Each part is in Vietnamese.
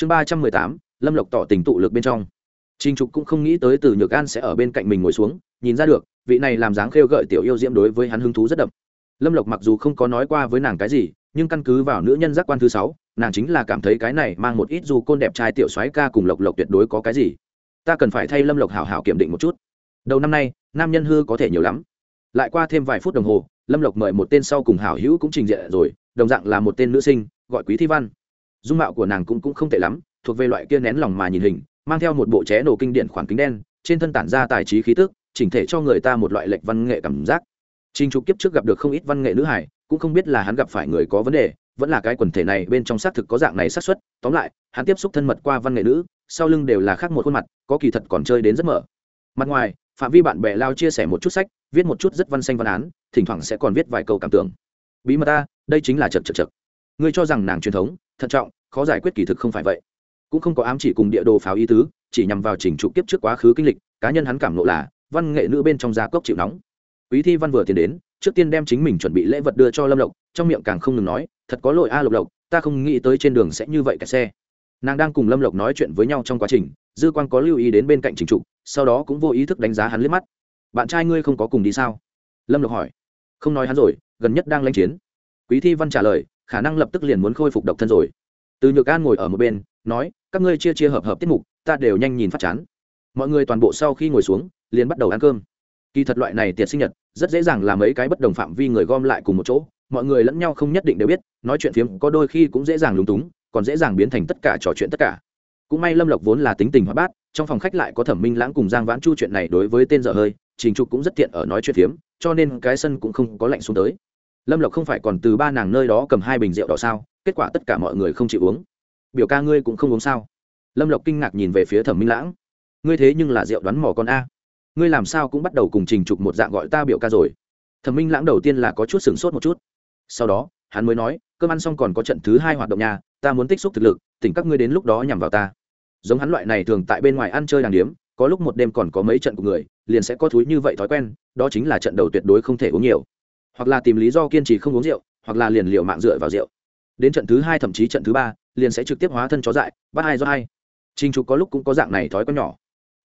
chương ba trăm mười tám lâm lộc tỏ tình tụ lực bên trong Trình Trục cũng không nghĩ tới Từ Nhược An sẽ ở bên cạnh mình ngồi xuống, nhìn ra được, vị này làm dáng khêu gợi tiểu yêu diễm đối với hắn hứng thú rất đậm. Lâm Lộc mặc dù không có nói qua với nàng cái gì, nhưng căn cứ vào nữ nhân giác quan thứ sáu, nàng chính là cảm thấy cái này mang một ít dù côn đẹp trai tiểu soái ca cùng Lộc Lộc tuyệt đối có cái gì. Ta cần phải thay Lâm Lộc hảo hảo kiểm định một chút. Đầu năm nay, nam nhân hư có thể nhiều lắm. Lại qua thêm vài phút đồng hồ, Lâm Lộc mời một tên sau cùng hảo hữu cũng trình diện rồi, đồng dạng là một tên nữ sinh, gọi Quý Thi Văn. Dung mạo của nàng cũng cũng không tệ lắm, thuộc về loại kia nén lòng mà nhìn hình, mang theo một bộ ché nổ kinh điển khoảng kính đen trên thân tản ra tài trí khí tức chỉnh thể cho người ta một loại lệch văn nghệ cảm giác Trình Trục kiếp trước gặp được không ít văn nghệ nữ hải, cũng không biết là hắn gặp phải người có vấn đề, vẫn là cái quần thể này bên trong xác thực có dạng này xác suất, tóm lại, hắn tiếp xúc thân mật qua văn nghệ nữ, sau lưng đều là khác một khuôn mặt, có kỳ thật còn chơi đến rất mở. Mặt ngoài, phạm vi bạn bè lao chia sẻ một chút sách, viết một chút rất văn xanh văn án, thỉnh thoảng sẽ còn viết vài câu cảm tưởng. Bí mật ta, đây chính là chật chật chật Ngươi cho rằng nàng truyền thống, thận trọng, khó giải quyết kỳ thực không phải vậy. Cũng không có ám chỉ cùng địa đồ pháo ý tứ, chỉ nhằm vào chỉnh trụ kiếp trước quá khứ kinh lịch, cá nhân hắn cảm nộ là, văn nghệ nữ bên trong gia cốc chịu nóng. Quý thi văn vừa tiến đến, trước tiên đem chính mình chuẩn bị lễ vật đưa cho lâm lộc, trong miệng càng không ngừng nói, thật có lỗi a lộc lộc, ta không nghĩ tới trên đường sẽ như vậy cả xe. Nàng đang cùng lâm lộc nói chuyện với nhau trong quá trình, dư quan có lưu ý đến bên cạnh trình trụ sau đó cũng vô ý thức đánh giá hắn liếc mắt. Bạn trai ngươi không có cùng đi sao? Lâm lộc hỏi. Không nói hắn rồi, gần nhất đang lãnh chiến. Quý thi văn trả lời, khả năng lập tức liền muốn khôi phục độc thân rồi từ nhược an ngồi ở một bên, nói, các ngươi chia chia hợp hợp tiết mục, ta đều nhanh nhìn phát chán. Mọi người toàn bộ sau khi ngồi xuống, liền bắt đầu ăn cơm. Kỳ thật loại này tiệc sinh nhật, rất dễ dàng làm mấy cái bất đồng phạm vi người gom lại cùng một chỗ, mọi người lẫn nhau không nhất định đều biết, nói chuyện phiếm có đôi khi cũng dễ dàng lúng túng, còn dễ dàng biến thành tất cả trò chuyện tất cả. Cũng may lâm lộc vốn là tính tình hóa bát, trong phòng khách lại có thẩm minh lãng cùng giang vãn chu chuyện này đối với tên dở hơi, trình trục cũng rất tiện ở nói chuyện phiếm, cho nên cái sân cũng không có lạnh xuống tới. Lâm lộc không phải còn từ ba nàng nơi đó cầm hai bình rượu đỏ sao kết quả tất cả mọi người không chịu uống. Biểu ca ngươi cũng không uống sao? Lâm lộc kinh ngạc nhìn về phía thẩm minh lãng. Ngươi thế nhưng là rượu đoán mò con a. Ngươi làm sao cũng bắt đầu cùng trình trục một dạng gọi ta biểu ca rồi. Thẩm minh lãng đầu tiên là có chút sửng sốt một chút. Sau đó, hắn mới nói, cơm ăn xong còn có trận thứ hai hoạt động nhà ta muốn tích xúc thực lực, tỉnh các ngươi đến lúc đó nhằm vào ta. Giống hắn loại này thường tại bên ngoài ăn chơi đàng điếm, có lúc một đêm còn có mấy trận của người, liền sẽ có thúi như vậy thói quen, đó chính là trận đầu tuyệt đối không thể uống nhiều. Hoặc là tìm lý do kiên trì không uống rượu, hoặc là liền liệu mạng dựa vào rượu đến trận thứ hai thậm chí trận thứ ba, liền sẽ trực tiếp hóa thân chó dại, bắt hai do hai. Trình trục có lúc cũng có dạng này thói quen nhỏ.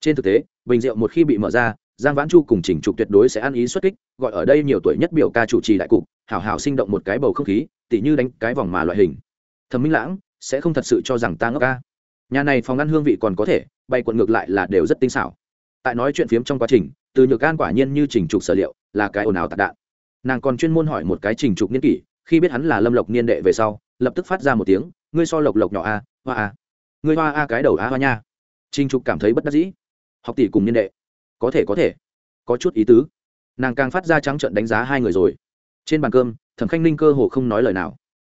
Trên thực tế, bình rượu một khi bị mở ra, giang vãn chu cùng trình trục tuyệt đối sẽ ăn ý xuất kích, gọi ở đây nhiều tuổi nhất biểu ca chủ trì đại cục, hảo hảo sinh động một cái bầu không khí, tỉ như đánh cái vòng mà loại hình. Thẩm minh lãng, sẽ không thật sự cho rằng ta ngốc ca. Nhà này phòng ăn hương vị còn có thể, bay quận ngược lại là đều rất tinh xảo. Tại nói chuyện phiếm trong quá trình, từ nhược an quả nhiên như trình trục sở liệu, là cái ồn ào tạc đạn. Nàng còn chuyên môn hỏi một cái trình trục niên kỷ khi biết hắn là lâm lộc niên đệ về sau, lập tức phát ra một tiếng, ngươi so lộc lộc nhỏ a, hoa a. Ngươi hoa a cái đầu a, hoa nha. Trinh trục cảm thấy bất đắc dĩ. Học tỷ cùng niên đệ. Có thể có thể. Có chút ý tứ. Nàng càng phát ra trắng trận đánh giá hai người rồi. Trên bàn cơm, thẩm khanh ninh cơ hồ không nói lời nào.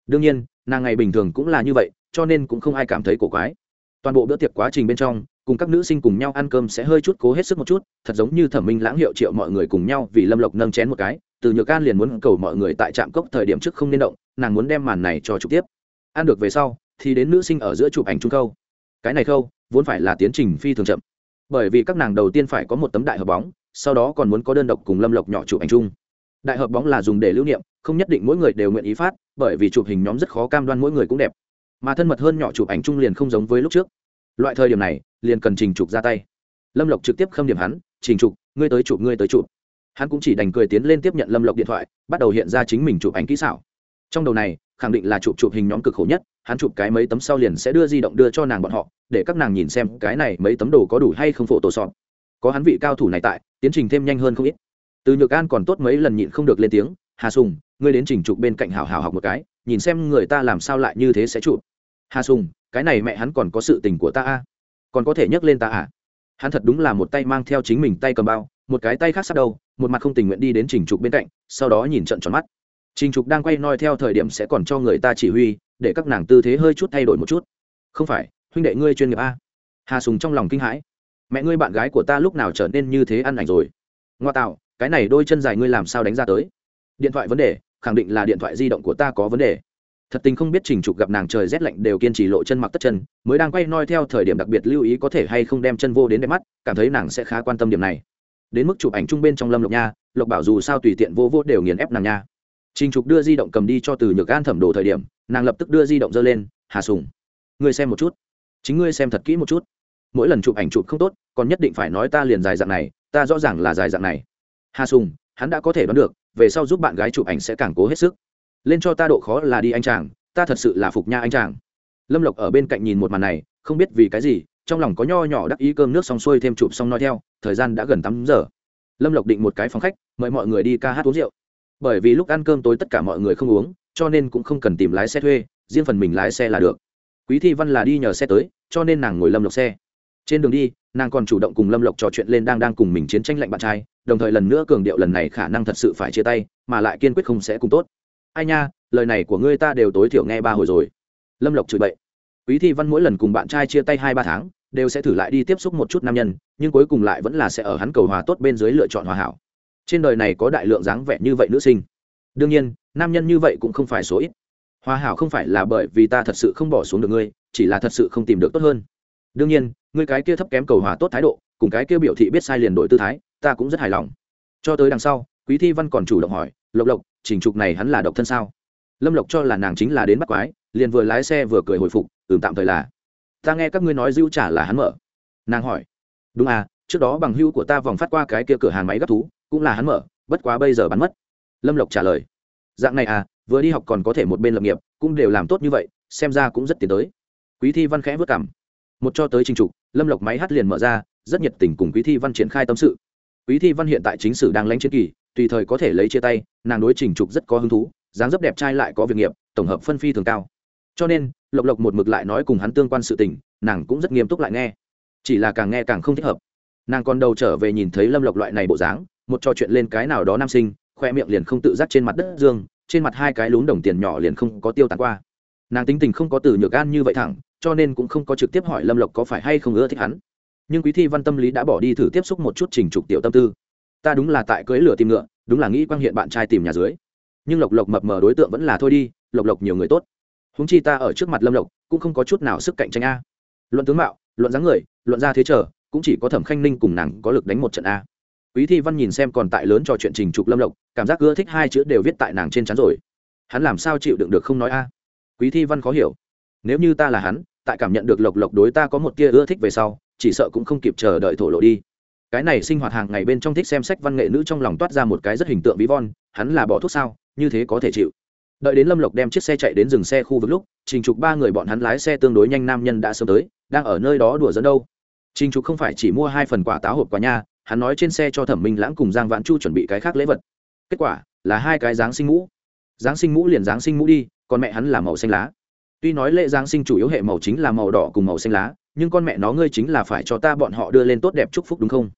Đương nhiên, nàng ngày bình thường cũng là như vậy, cho nên cũng không ai cảm thấy cổ quái. Toàn bộ bữa tiệc quá trình bên trong, cùng các nữ sinh cùng nhau ăn cơm sẽ hơi chút cố hết sức một chút, thật giống như thẩm minh lãng hiệu triệu mọi người cùng nhau vì lâm lộc nâng chén một cái từ nhược can liền muốn cầu mọi người tại trạm cốc thời điểm trước không nên động, nàng muốn đem màn này cho trực tiếp. Ăn được về sau, thì đến nữ sinh ở giữa chụp ảnh chung câu cái này khâu, vốn phải là tiến trình phi thường chậm. Bởi vì các nàng đầu tiên phải có một tấm đại hợp bóng, sau đó còn muốn có đơn độc cùng lâm lộc nhỏ chụp ảnh chung. Đại hợp bóng là dùng để lưu niệm, không nhất định mỗi người đều nguyện ý phát, bởi vì chụp hình nhóm rất khó cam đoan mỗi người cũng đẹp. Mà thân mật hơn nhỏ chụp ảnh chung liền không giống với lúc trước. Loại thời điểm này, liền cần trình trục ra tay. Lâm lộc trực tiếp khâm điểm hắn, trình trục, ngươi tới chụp, ngươi tới chụp hắn cũng chỉ đành cười tiến lên tiếp nhận lâm lộc điện thoại, bắt đầu hiện ra chính mình chụp ảnh kỹ xảo. Trong đầu này, khẳng định là chụp chụp hình nhóm cực khổ nhất, hắn chụp cái mấy tấm sau liền sẽ đưa di động đưa cho nàng bọn họ, để các nàng nhìn xem cái này mấy tấm đồ có đủ hay không phổ tổ sọt có hắn vị cao thủ này tại, tiến trình thêm nhanh hơn không ít. Từ nhược an còn tốt mấy lần nhịn không được lên tiếng, hà sùng, ngươi đến trình chụp bên cạnh hào hào học một cái, nhìn xem người ta làm sao lại như thế sẽ chụp. Hà sùng, cái này mẹ hắn còn có sự tình của ta a? Còn có thể nhấc lên ta à? Hắn thật đúng là một tay mang theo chính mình tay cầm bao một cái tay khác sát đầu một mặt không tình nguyện đi đến trình trục bên cạnh, sau đó nhìn trận tròn mắt. Trình trục đang quay noi theo thời điểm sẽ còn cho người ta chỉ huy, để các nàng tư thế hơi chút thay đổi một chút. Không phải, huynh đệ ngươi chuyên nghiệp a. Hà sùng trong lòng kinh hãi. Mẹ ngươi bạn gái của ta lúc nào trở nên như thế ăn ảnh rồi? Ngoa tạo, cái này đôi chân dài ngươi làm sao đánh ra tới? Điện thoại vấn đề, khẳng định là điện thoại di động của ta có vấn đề. Thật tình không biết trình trục gặp nàng trời rét lạnh đều kiên trì lộ chân mặc tất chân, mới đang quay noi theo thời điểm đặc biệt lưu ý có thể hay không đem chân vô đến đẹp mắt, cảm thấy nàng sẽ khá quan tâm điểm này đến mức chụp ảnh chung bên trong lâm lộc nha, lộc bảo dù sao tùy tiện vô vô đều nghiền ép nàng nha. Trình trục đưa di động cầm đi cho từ nhược an thẩm đồ thời điểm, nàng lập tức đưa di động dơ lên, hà sùng, ngươi xem một chút. Chính ngươi xem thật kỹ một chút. Mỗi lần chụp ảnh chụp không tốt, còn nhất định phải nói ta liền dài dạng này, ta rõ ràng là dài dạng này. Hà sùng, hắn đã có thể đoán được, về sau giúp bạn gái chụp ảnh sẽ càng cố hết sức. Lên cho ta độ khó là đi anh chàng, ta thật sự là phục nha anh chàng. Lâm lộc ở bên cạnh nhìn một màn này, không biết vì cái gì, trong lòng có nho nhỏ đắc ý cơm nước xong xuôi thêm chụp xong nói theo thời gian đã gần tám giờ. Lâm lộc định một cái phòng khách, mời mọi người đi ca hát uống rượu. Bởi vì lúc ăn cơm tối tất cả mọi người không uống, cho nên cũng không cần tìm lái xe thuê, riêng phần mình lái xe là được. Quý thi văn là đi nhờ xe tới, cho nên nàng ngồi lâm lộc xe. Trên đường đi, nàng còn chủ động cùng lâm lộc trò chuyện lên đang đang cùng mình chiến tranh lạnh bạn trai, đồng thời lần nữa cường điệu lần này khả năng thật sự phải chia tay, mà lại kiên quyết không sẽ cùng tốt. Ai nha, lời này của ngươi ta đều tối thiểu nghe ba hồi rồi. Lâm lộc chửi bậy. Quý thi văn mỗi lần cùng bạn trai chia tay hai ba tháng đều sẽ thử lại đi tiếp xúc một chút nam nhân, nhưng cuối cùng lại vẫn là sẽ ở hắn cầu hòa tốt bên dưới lựa chọn hòa hảo. Trên đời này có đại lượng dáng vẻ như vậy nữ sinh. Đương nhiên, nam nhân như vậy cũng không phải số ít. Hòa hảo không phải là bởi vì ta thật sự không bỏ xuống được ngươi, chỉ là thật sự không tìm được tốt hơn. Đương nhiên, ngươi cái kia thấp kém cầu hòa tốt thái độ, cùng cái kia biểu thị biết sai liền đổi tư thái, ta cũng rất hài lòng. Cho tới đằng sau, quý thi văn còn chủ động hỏi, lộc lộc, trình trục này hắn là độc thân sao? Lâm lộc cho là nàng chính là đến bắt quái, liền vừa lái xe vừa cười hồi phục, ừm, tạm thời là ta nghe các ngươi nói dữ trả là hắn mở. Nàng hỏi. Đúng à trước đó bằng hưu của ta vòng phát qua cái kia cửa hàng máy gấp thú, cũng là hắn mở, bất quá bây giờ bắn mất. Lâm lộc trả lời. Dạng này à vừa đi học còn có thể một bên lập nghiệp, cũng đều làm tốt như vậy, xem ra cũng rất tiến tới. Quý thi văn khẽ vất cảm. Một cho tới trình trục, lâm lộc máy hát liền mở ra, rất nhiệt tình cùng quý thi văn triển khai tâm sự. Quý thi văn hiện tại chính sử đang lãnh chiến kỳ, tùy thời có thể lấy chia tay, nàng đối trình trục rất có hứng thú, dáng dấp đẹp trai lại có việc nghiệp, tổng hợp phân phi thường cao. Cho nên lộc lộc một mực lại nói cùng hắn tương quan sự tình, nàng cũng rất nghiêm túc lại nghe. Chỉ là càng nghe càng không thích hợp. Nàng còn đầu trở về nhìn thấy lâm lộc loại này bộ dáng, một trò chuyện lên cái nào đó nam sinh, khoe miệng liền không tự giác trên mặt đất dương, trên mặt hai cái lún đồng tiền nhỏ liền không có tiêu tàn qua. Nàng tính tình không có từ nhược gan như vậy thẳng, cho nên cũng không có trực tiếp hỏi lâm lộc có phải hay không ưa thích hắn. Nhưng quý thi văn tâm lý đã bỏ đi thử tiếp xúc một chút trình trục tiểu tâm tư. Ta đúng là tại cưới lửa tìm ngựa, đúng là nghĩ quang hiện bạn trai tìm nhà dưới. Nhưng lộc lộc mập mờ đối tượng vẫn là thôi đi, lộc lộc nhiều người tốt huống chi ta ở trước mặt lâm lộc, cũng không có chút nào sức cạnh tranh a. Luận tướng mạo, luận dáng người, luận ra thế trở, cũng chỉ có thẩm khanh ninh cùng nàng có lực đánh một trận a. Quý thi văn nhìn xem còn tại lớn trò chuyện trình trục lâm lộc, cảm giác ưa thích hai chữ đều viết tại nàng trên chắn rồi. Hắn làm sao chịu đựng được không nói a? Quý thi văn khó hiểu. Nếu như ta là hắn, tại cảm nhận được lộc lộc đối ta có một tia ưa thích về sau, chỉ sợ cũng không kịp chờ đợi thổ lộ đi. Cái này sinh hoạt hàng ngày bên trong thích xem sách văn nghệ nữ trong lòng toát ra một cái rất hình tượng ví von, hắn là bỏ thuốc sao, như thế có thể chịu đợi đến lâm lộc đem chiếc xe chạy đến dừng xe khu vực lúc, trình trục ba người bọn hắn lái xe tương đối nhanh nam nhân đã sớm tới, đang ở nơi đó đùa dẫn đâu. Trình trục không phải chỉ mua hai phần quả táo hộp quả nha, hắn nói trên xe cho thẩm minh lãng cùng giang vãn chu chuẩn bị cái khác lễ vật. Kết quả là hai cái giáng sinh mũ. Giáng sinh mũ liền giáng sinh mũ đi, còn mẹ hắn là màu xanh lá. Tuy nói lễ giáng sinh chủ yếu hệ màu chính là màu đỏ cùng màu xanh lá, nhưng con mẹ nó ngươi chính là phải cho ta bọn họ đưa lên tốt đẹp chúc phúc đúng không?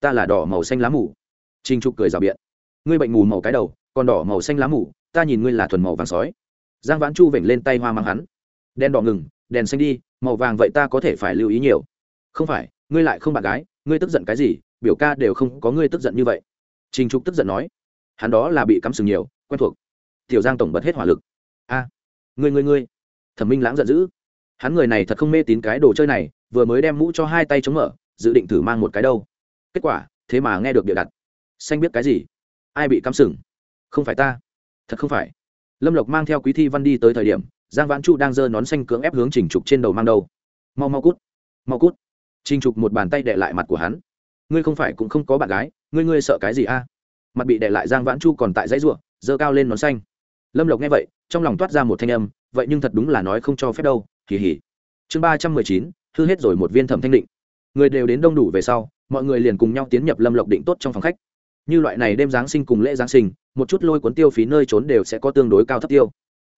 Ta là đỏ màu xanh lá mù Trình trục cười rào biện ngươi bệnh mù màu cái đầu, còn đỏ màu xanh lá mù, ta nhìn ngươi là thuần màu vàng sói. Giang vãn chu vểnh lên tay hoa mang hắn. Đen đỏ ngừng, đèn xanh đi, màu vàng vậy ta có thể phải lưu ý nhiều. Không phải, ngươi lại không bạn gái, ngươi tức giận cái gì, biểu ca đều không có ngươi tức giận như vậy. Trình trục tức giận nói, hắn đó là bị cắm sừng nhiều, quen thuộc. Tiểu giang tổng bật hết hỏa lực. A, ngươi ngươi ngươi. Thẩm minh lãng giận dữ. Hắn người này thật không mê tín cái đồ chơi này, vừa mới đem mũ cho hai tay chống mở, dự định thử mang một cái đâu. Kết quả, thế mà nghe được bịa đặt. Xanh biết cái gì? Ai bị cắm sừng? Không phải ta. Thật không phải. Lâm lộc mang theo quý thi văn đi tới thời điểm, giang vãn chu đang giơ nón xanh cưỡng ép hướng trình trục trên đầu mang đầu. Mau mau cút. Mau cút. Trình trục một bàn tay đệ lại mặt của hắn. Ngươi không phải cũng không có bạn gái, ngươi ngươi sợ cái gì a? Mặt bị đệ lại giang vãn chu còn tại dãy ruộng giơ cao lên nón xanh. Lâm lộc nghe vậy, trong lòng toát ra một thanh âm, vậy nhưng thật đúng là nói không cho phép đâu kỳ hỉ chương ba trăm mười chín, hư hết rồi một viên thẩm thanh định. Người đều đến đông đủ về sau, mọi người liền cùng nhau tiến nhập lâm lộc định tốt trong phòng khách như loại này đêm giáng sinh cùng lễ giáng sinh, một chút lôi cuốn tiêu phí nơi trốn đều sẽ có tương đối cao thấp tiêu.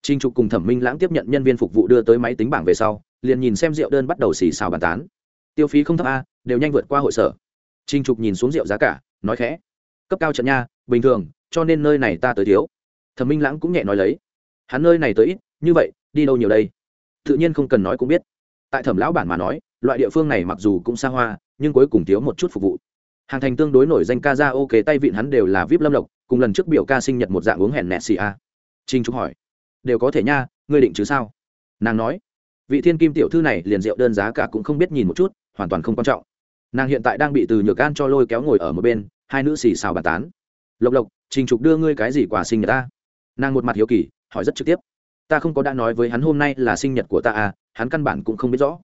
Trinh trục cùng thẩm minh lãng tiếp nhận nhân viên phục vụ đưa tới máy tính bảng về sau, liền nhìn xem rượu đơn bắt đầu xì xào bàn tán. Tiêu phí không thấp a, đều nhanh vượt qua hội sở. Trinh trục nhìn xuống rượu giá cả, nói khẽ, cấp cao trận nha, bình thường, cho nên nơi này ta tới thiếu. Thẩm minh lãng cũng nhẹ nói lấy, hắn nơi này tới ít, như vậy, đi đâu nhiều đây? Tự nhiên không cần nói cũng biết. Tại thẩm lão bản mà nói, loại địa phương này mặc dù cũng xa hoa, nhưng cuối cùng thiếu một chút phục vụ hàng thành tương đối nổi danh ca ra ok tay vịn hắn đều là vip lâm lộc, cùng lần trước biểu ca sinh nhật một dạng uống hẹn nẹt xì a. Trinh trúc hỏi, đều có thể nha, ngươi định chứ sao? Nàng nói, vị thiên kim tiểu thư này liền rượu đơn giá cả cũng không biết nhìn một chút, hoàn toàn không quan trọng. Nàng hiện tại đang bị từ nhược gan cho lôi kéo ngồi ở một bên, hai nữ xì xào bàn tán. Lộc lộc, trình trục đưa ngươi cái gì quà sinh nhật ta? Nàng một mặt hiếu kỳ, hỏi rất trực tiếp, ta không có đã nói với hắn hôm nay là sinh nhật của ta à hắn căn bản cũng không biết rõ.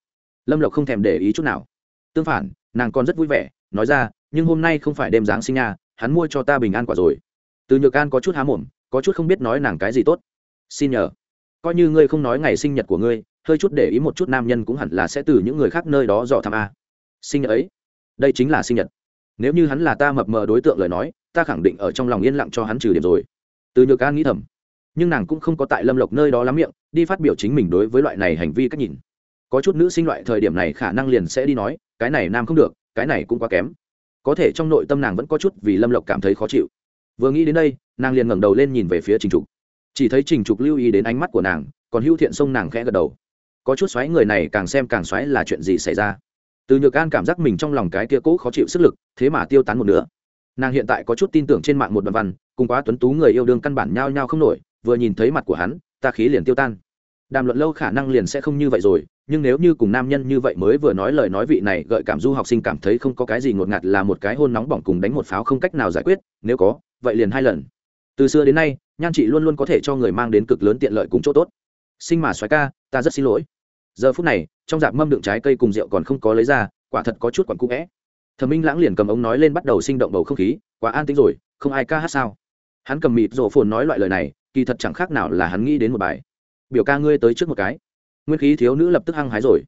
Lâm lộc không thèm để ý chút nào. Tương phản, nàng còn rất vui vẻ, nói ra nhưng hôm nay không phải đêm giáng sinh nha, hắn mua cho ta bình an quả rồi. Từ nhược an có chút há mồm, có chút không biết nói nàng cái gì tốt. Xin nhờ. Coi như ngươi không nói ngày sinh nhật của ngươi, hơi chút để ý một chút nam nhân cũng hẳn là sẽ từ những người khác nơi đó dò thăm a. Sinh nhật ấy, đây chính là sinh nhật. Nếu như hắn là ta mập mờ đối tượng lời nói, ta khẳng định ở trong lòng yên lặng cho hắn trừ điểm rồi. Từ nhược an nghĩ thầm, nhưng nàng cũng không có tại lâm lộc nơi đó lắm miệng, đi phát biểu chính mình đối với loại này hành vi cách nhìn. Có chút nữ sinh loại thời điểm này khả năng liền sẽ đi nói, cái này nam không được, cái này cũng quá kém có thể trong nội tâm nàng vẫn có chút vì lâm lộc cảm thấy khó chịu vừa nghĩ đến đây nàng liền ngẩng đầu lên nhìn về phía trình trục chỉ thấy trình trục lưu ý đến ánh mắt của nàng còn hữu thiện xông nàng khẽ gật đầu có chút xoáy người này càng xem càng xoáy là chuyện gì xảy ra từ nhược an cảm giác mình trong lòng cái kia cố khó chịu sức lực thế mà tiêu tán một nửa nàng hiện tại có chút tin tưởng trên mạng một đoạn văn cùng quá tuấn tú người yêu đương căn bản nhao nhao không nổi vừa nhìn thấy mặt của hắn ta khí liền tiêu tan đàm luận lâu khả năng liền sẽ không như vậy rồi, nhưng nếu như cùng nam nhân như vậy mới vừa nói lời nói vị này gợi cảm du học sinh cảm thấy không có cái gì ngột ngạt là một cái hôn nóng bỏng cùng đánh một pháo không cách nào giải quyết, nếu có, vậy liền hai lần. Từ xưa đến nay, nhan chị luôn luôn có thể cho người mang đến cực lớn tiện lợi cùng chỗ tốt. Sinh mà xoáy ca, ta rất xin lỗi. Giờ phút này, trong dạp mâm đựng trái cây cùng rượu còn không có lấy ra, quả thật có chút còn cũ vẽ thẩm minh lãng liền cầm ống nói lên bắt đầu sinh động bầu không khí, quá an tính rồi, không ai ca hát sao. Hắn cầm mịt rổ phồn nói loại lời này, kỳ thật chẳng khác nào là hắn nghĩ đến một bài biểu ca ngươi tới trước một cái. Nguyên khí thiếu nữ lập tức hăng hái rồi.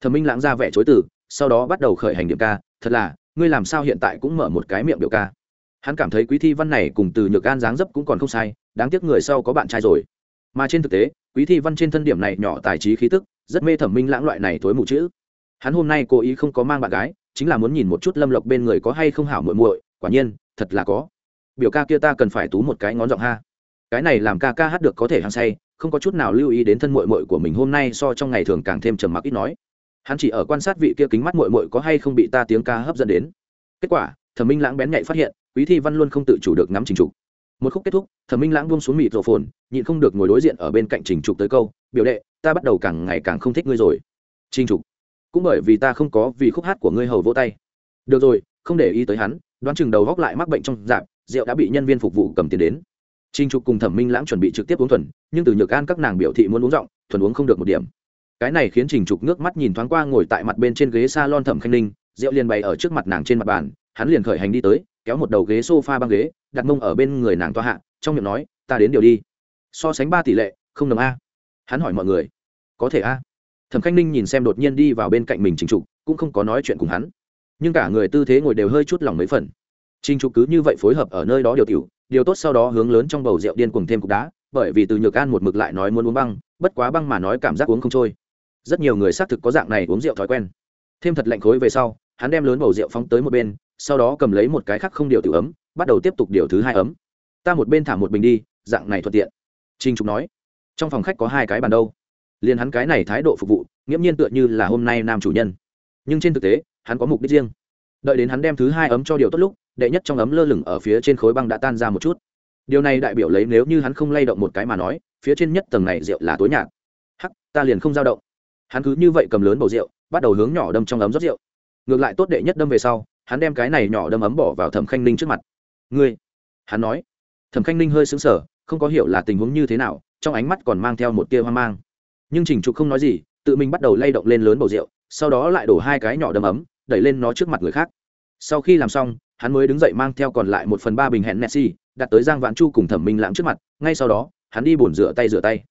Thẩm minh lãng ra vẻ chối từ, sau đó bắt đầu khởi hành điểm ca, thật là, ngươi làm sao hiện tại cũng mở một cái miệng biểu ca. Hắn cảm thấy quý thi văn này cùng từ nhược an dáng dấp cũng còn không sai, đáng tiếc người sau có bạn trai rồi. Mà trên thực tế, quý thi văn trên thân điểm này nhỏ tài trí khí tức, rất mê thẩm minh lãng loại này thối mù chữ. Hắn hôm nay cố ý không có mang bạn gái, chính là muốn nhìn một chút lâm lộc bên người có hay không hảo muội muội, quả nhiên, thật là có. Biểu ca kia ta cần phải tú một cái ngón giọng ha. Cái này làm ca ca hát được có thể hăng say không có chút nào lưu ý đến thân muội muội của mình hôm nay so trong ngày thường càng thêm trầm mặc ít nói. Hắn chỉ ở quan sát vị kia kính mắt muội muội có hay không bị ta tiếng ca hấp dẫn đến. Kết quả, thẩm minh lãng bén nhạy phát hiện, quý thi văn luôn không tự chủ được ngắm trình trục một khúc kết thúc, thẩm minh lãng buông xuống mịt rổ phồn nhịn không được ngồi đối diện ở bên cạnh trình trục tới câu, biểu đệ, ta bắt đầu càng ngày càng không thích ngươi rồi. Trình trục cũng bởi vì ta không có vì khúc hát của ngươi hầu vỗ tay. Được rồi, không để ý tới hắn, đoán chừng đầu góc lại mắc bệnh trong dạp rượu đã bị nhân viên phục vụ cầm tiền đến. Trình Trục cùng Thẩm Minh Lãng chuẩn bị trực tiếp uống thuần, nhưng từ Nhược An các nàng biểu thị muốn uống rộng, thuần uống không được một điểm. Cái này khiến Trình Trục nước mắt nhìn thoáng qua ngồi tại mặt bên trên ghế salon Thẩm Khanh Ninh, rượu liền bày ở trước mặt nàng trên mặt bàn, hắn liền khởi hành đi tới, kéo một đầu ghế sofa băng ghế, đặt mông ở bên người nàng toa hạ, trong miệng nói, "Ta đến điều đi." So sánh ba tỷ lệ, không đồng a. Hắn hỏi mọi người, "Có thể a?" Thẩm Khanh Ninh nhìn xem đột nhiên đi vào bên cạnh mình Trình Trục, cũng không có nói chuyện cùng hắn. Nhưng cả người tư thế ngồi đều hơi chút lòng mấy phần. Trình Trục cứ như vậy phối hợp ở nơi đó điều tiểu, điều tốt sau đó hướng lớn trong bầu rượu điên cuồng thêm cục đá, bởi vì từ nhược an một mực lại nói muốn uống băng, bất quá băng mà nói cảm giác uống không trôi. Rất nhiều người xác thực có dạng này uống rượu thói quen. Thêm thật lạnh khối về sau, hắn đem lớn bầu rượu phóng tới một bên, sau đó cầm lấy một cái khác không điều tự ấm, bắt đầu tiếp tục điều thứ hai ấm. Ta một bên thả một bình đi, dạng này thuận tiện. Trinh trục nói. Trong phòng khách có hai cái bàn đâu. Liền hắn cái này thái độ phục vụ, nghiễm nhiên tựa như là hôm nay nam chủ nhân. Nhưng trên thực tế, hắn có mục đích riêng. Đợi đến hắn đem thứ hai ấm cho điều tốt lúc đệ nhất trong ấm lơ lửng ở phía trên khối băng đã tan ra một chút. Điều này đại biểu lấy nếu như hắn không lay động một cái mà nói, phía trên nhất tầng này rượu là tối nhạt. Hắc, ta liền không dao động. Hắn cứ như vậy cầm lớn bầu rượu, bắt đầu hướng nhỏ đâm trong ấm rót rượu. Ngược lại tốt đệ nhất đâm về sau, hắn đem cái này nhỏ đâm ấm bỏ vào thẩm khanh ninh trước mặt. Ngươi? Hắn nói. Thẩm khanh ninh hơi xứng sở không có hiểu là tình huống như thế nào, trong ánh mắt còn mang theo một tia hoang mang. Nhưng trình trục không nói gì, tự mình bắt đầu lay động lên lớn bầu rượu, sau đó lại đổ hai cái nhỏ đâm ấm, đẩy lên nó trước mặt người khác. Sau khi làm xong hắn mới đứng dậy mang theo còn lại một phần ba bình hẹn messi, đặt tới giang vạn chu cùng thẩm minh lãng trước mặt, ngay sau đó, hắn đi bồn rửa tay rửa tay.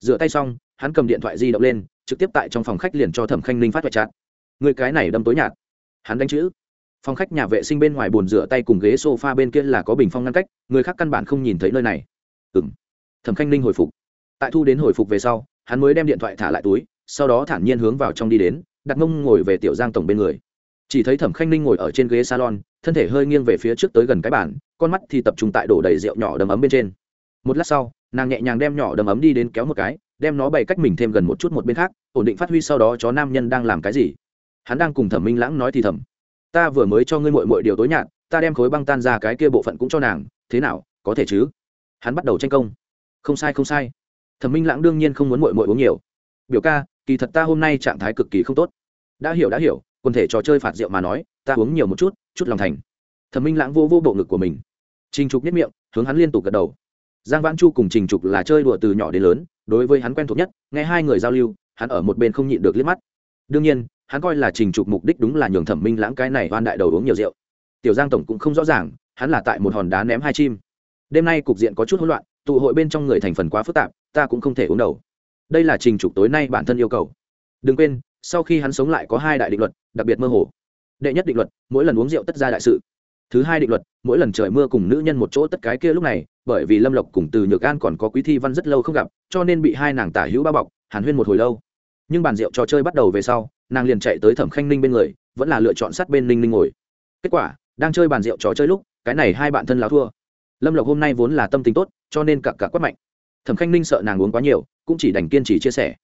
Rửa tay xong, hắn cầm điện thoại di động lên, trực tiếp tại trong phòng khách liền cho thẩm khanh ninh phát vạch chặt người cái này đâm tối nhạt. Hắn đánh chữ. Phòng khách nhà vệ sinh bên ngoài bồn rửa tay cùng ghế s o f a bên kia là có bình phong ngăn cách, người khác căn bản không nhìn thấy nơi này. Ừng thẩm khanh ninh hồi phục. Tại thu đến hồi phục về sau, hắn mới đem điện thoại thả lại túi, sau đó thản nhiên hướng vào trong đi đến, đặt mông ngồi về tiểu giang tổng bên người chỉ thấy thẩm khanh ninh ngồi ở trên ghế salon, thân thể hơi nghiêng về phía trước tới gần cái bàn, con mắt thì tập trung tại đổ đầy rượu nhỏ đầm ấm bên trên. Một lát sau, nàng nhẹ nhàng đem nhỏ đầm ấm đi đến kéo một cái, đem nó bày cách mình thêm gần một chút một bên khác, ổn định phát huy sau đó chó nam nhân đang làm cái gì. Hắn đang cùng thẩm minh lãng nói thì thầm, ta vừa mới cho ngươi mội mội điều tối nhạt, ta đem khối băng tan ra cái kia bộ phận cũng cho nàng, thế nào, có thể chứ? Hắn bắt đầu tranh công. Không sai không sai. Thẩm minh lãng đương nhiên không muốn mội mội uống nhiều. Biểu ca, kỳ thật ta hôm nay trạng thái cực kỳ không tốt. Đã hiểu đã hiểu quần thể trò chơi phạt rượu mà nói, ta uống nhiều một chút chút lòng thành. Thẩm minh lãng vô vô bộ ngực của mình. Trình trục nhất miệng, hướng hắn liên tục gật đầu. Giang vãn chu cùng trình trục là chơi đùa từ nhỏ đến lớn, đối với hắn quen thuộc nhất, nghe hai người giao lưu, hắn ở một bên không nhịn được liếc mắt. Đương nhiên, hắn coi là trình trục mục đích đúng là nhường thẩm minh lãng cái này oan đại đầu uống nhiều rượu. Tiểu giang tổng cũng không rõ ràng, hắn là tại một hòn đá ném hai chim. Đêm nay cục diện có chút hỗn loạn, tụ hội bên trong người thành phần quá phức tạp, ta cũng không thể uống đầu. Đây là trình trục tối nay bản thân yêu cầu. Đừng quên sau khi hắn sống lại có hai đại định luật, đặc biệt mơ hồ. Đệ nhất định luật, mỗi lần uống rượu tất ra đại sự. Thứ hai định luật, mỗi lần trời mưa cùng nữ nhân một chỗ tất cái kia lúc này, bởi vì lâm lộc cùng từ nhược an còn có quý thi văn rất lâu không gặp, cho nên bị hai nàng tả hữu bao bọc, hàn huyên một hồi lâu. Nhưng bàn rượu trò chơi bắt đầu về sau, nàng liền chạy tới thẩm khanh ninh bên người, vẫn là lựa chọn sát bên ninh ninh ngồi. Kết quả, đang chơi bàn rượu trò chơi lúc, cái này hai bạn thân láo thua. Lâm lộc hôm nay vốn là tâm tính tốt, cho nên cặp cặp quất mạnh. Thẩm khanh ninh sợ nàng uống quá nhiều, cũng chỉ đành kiên trì chia sẻ.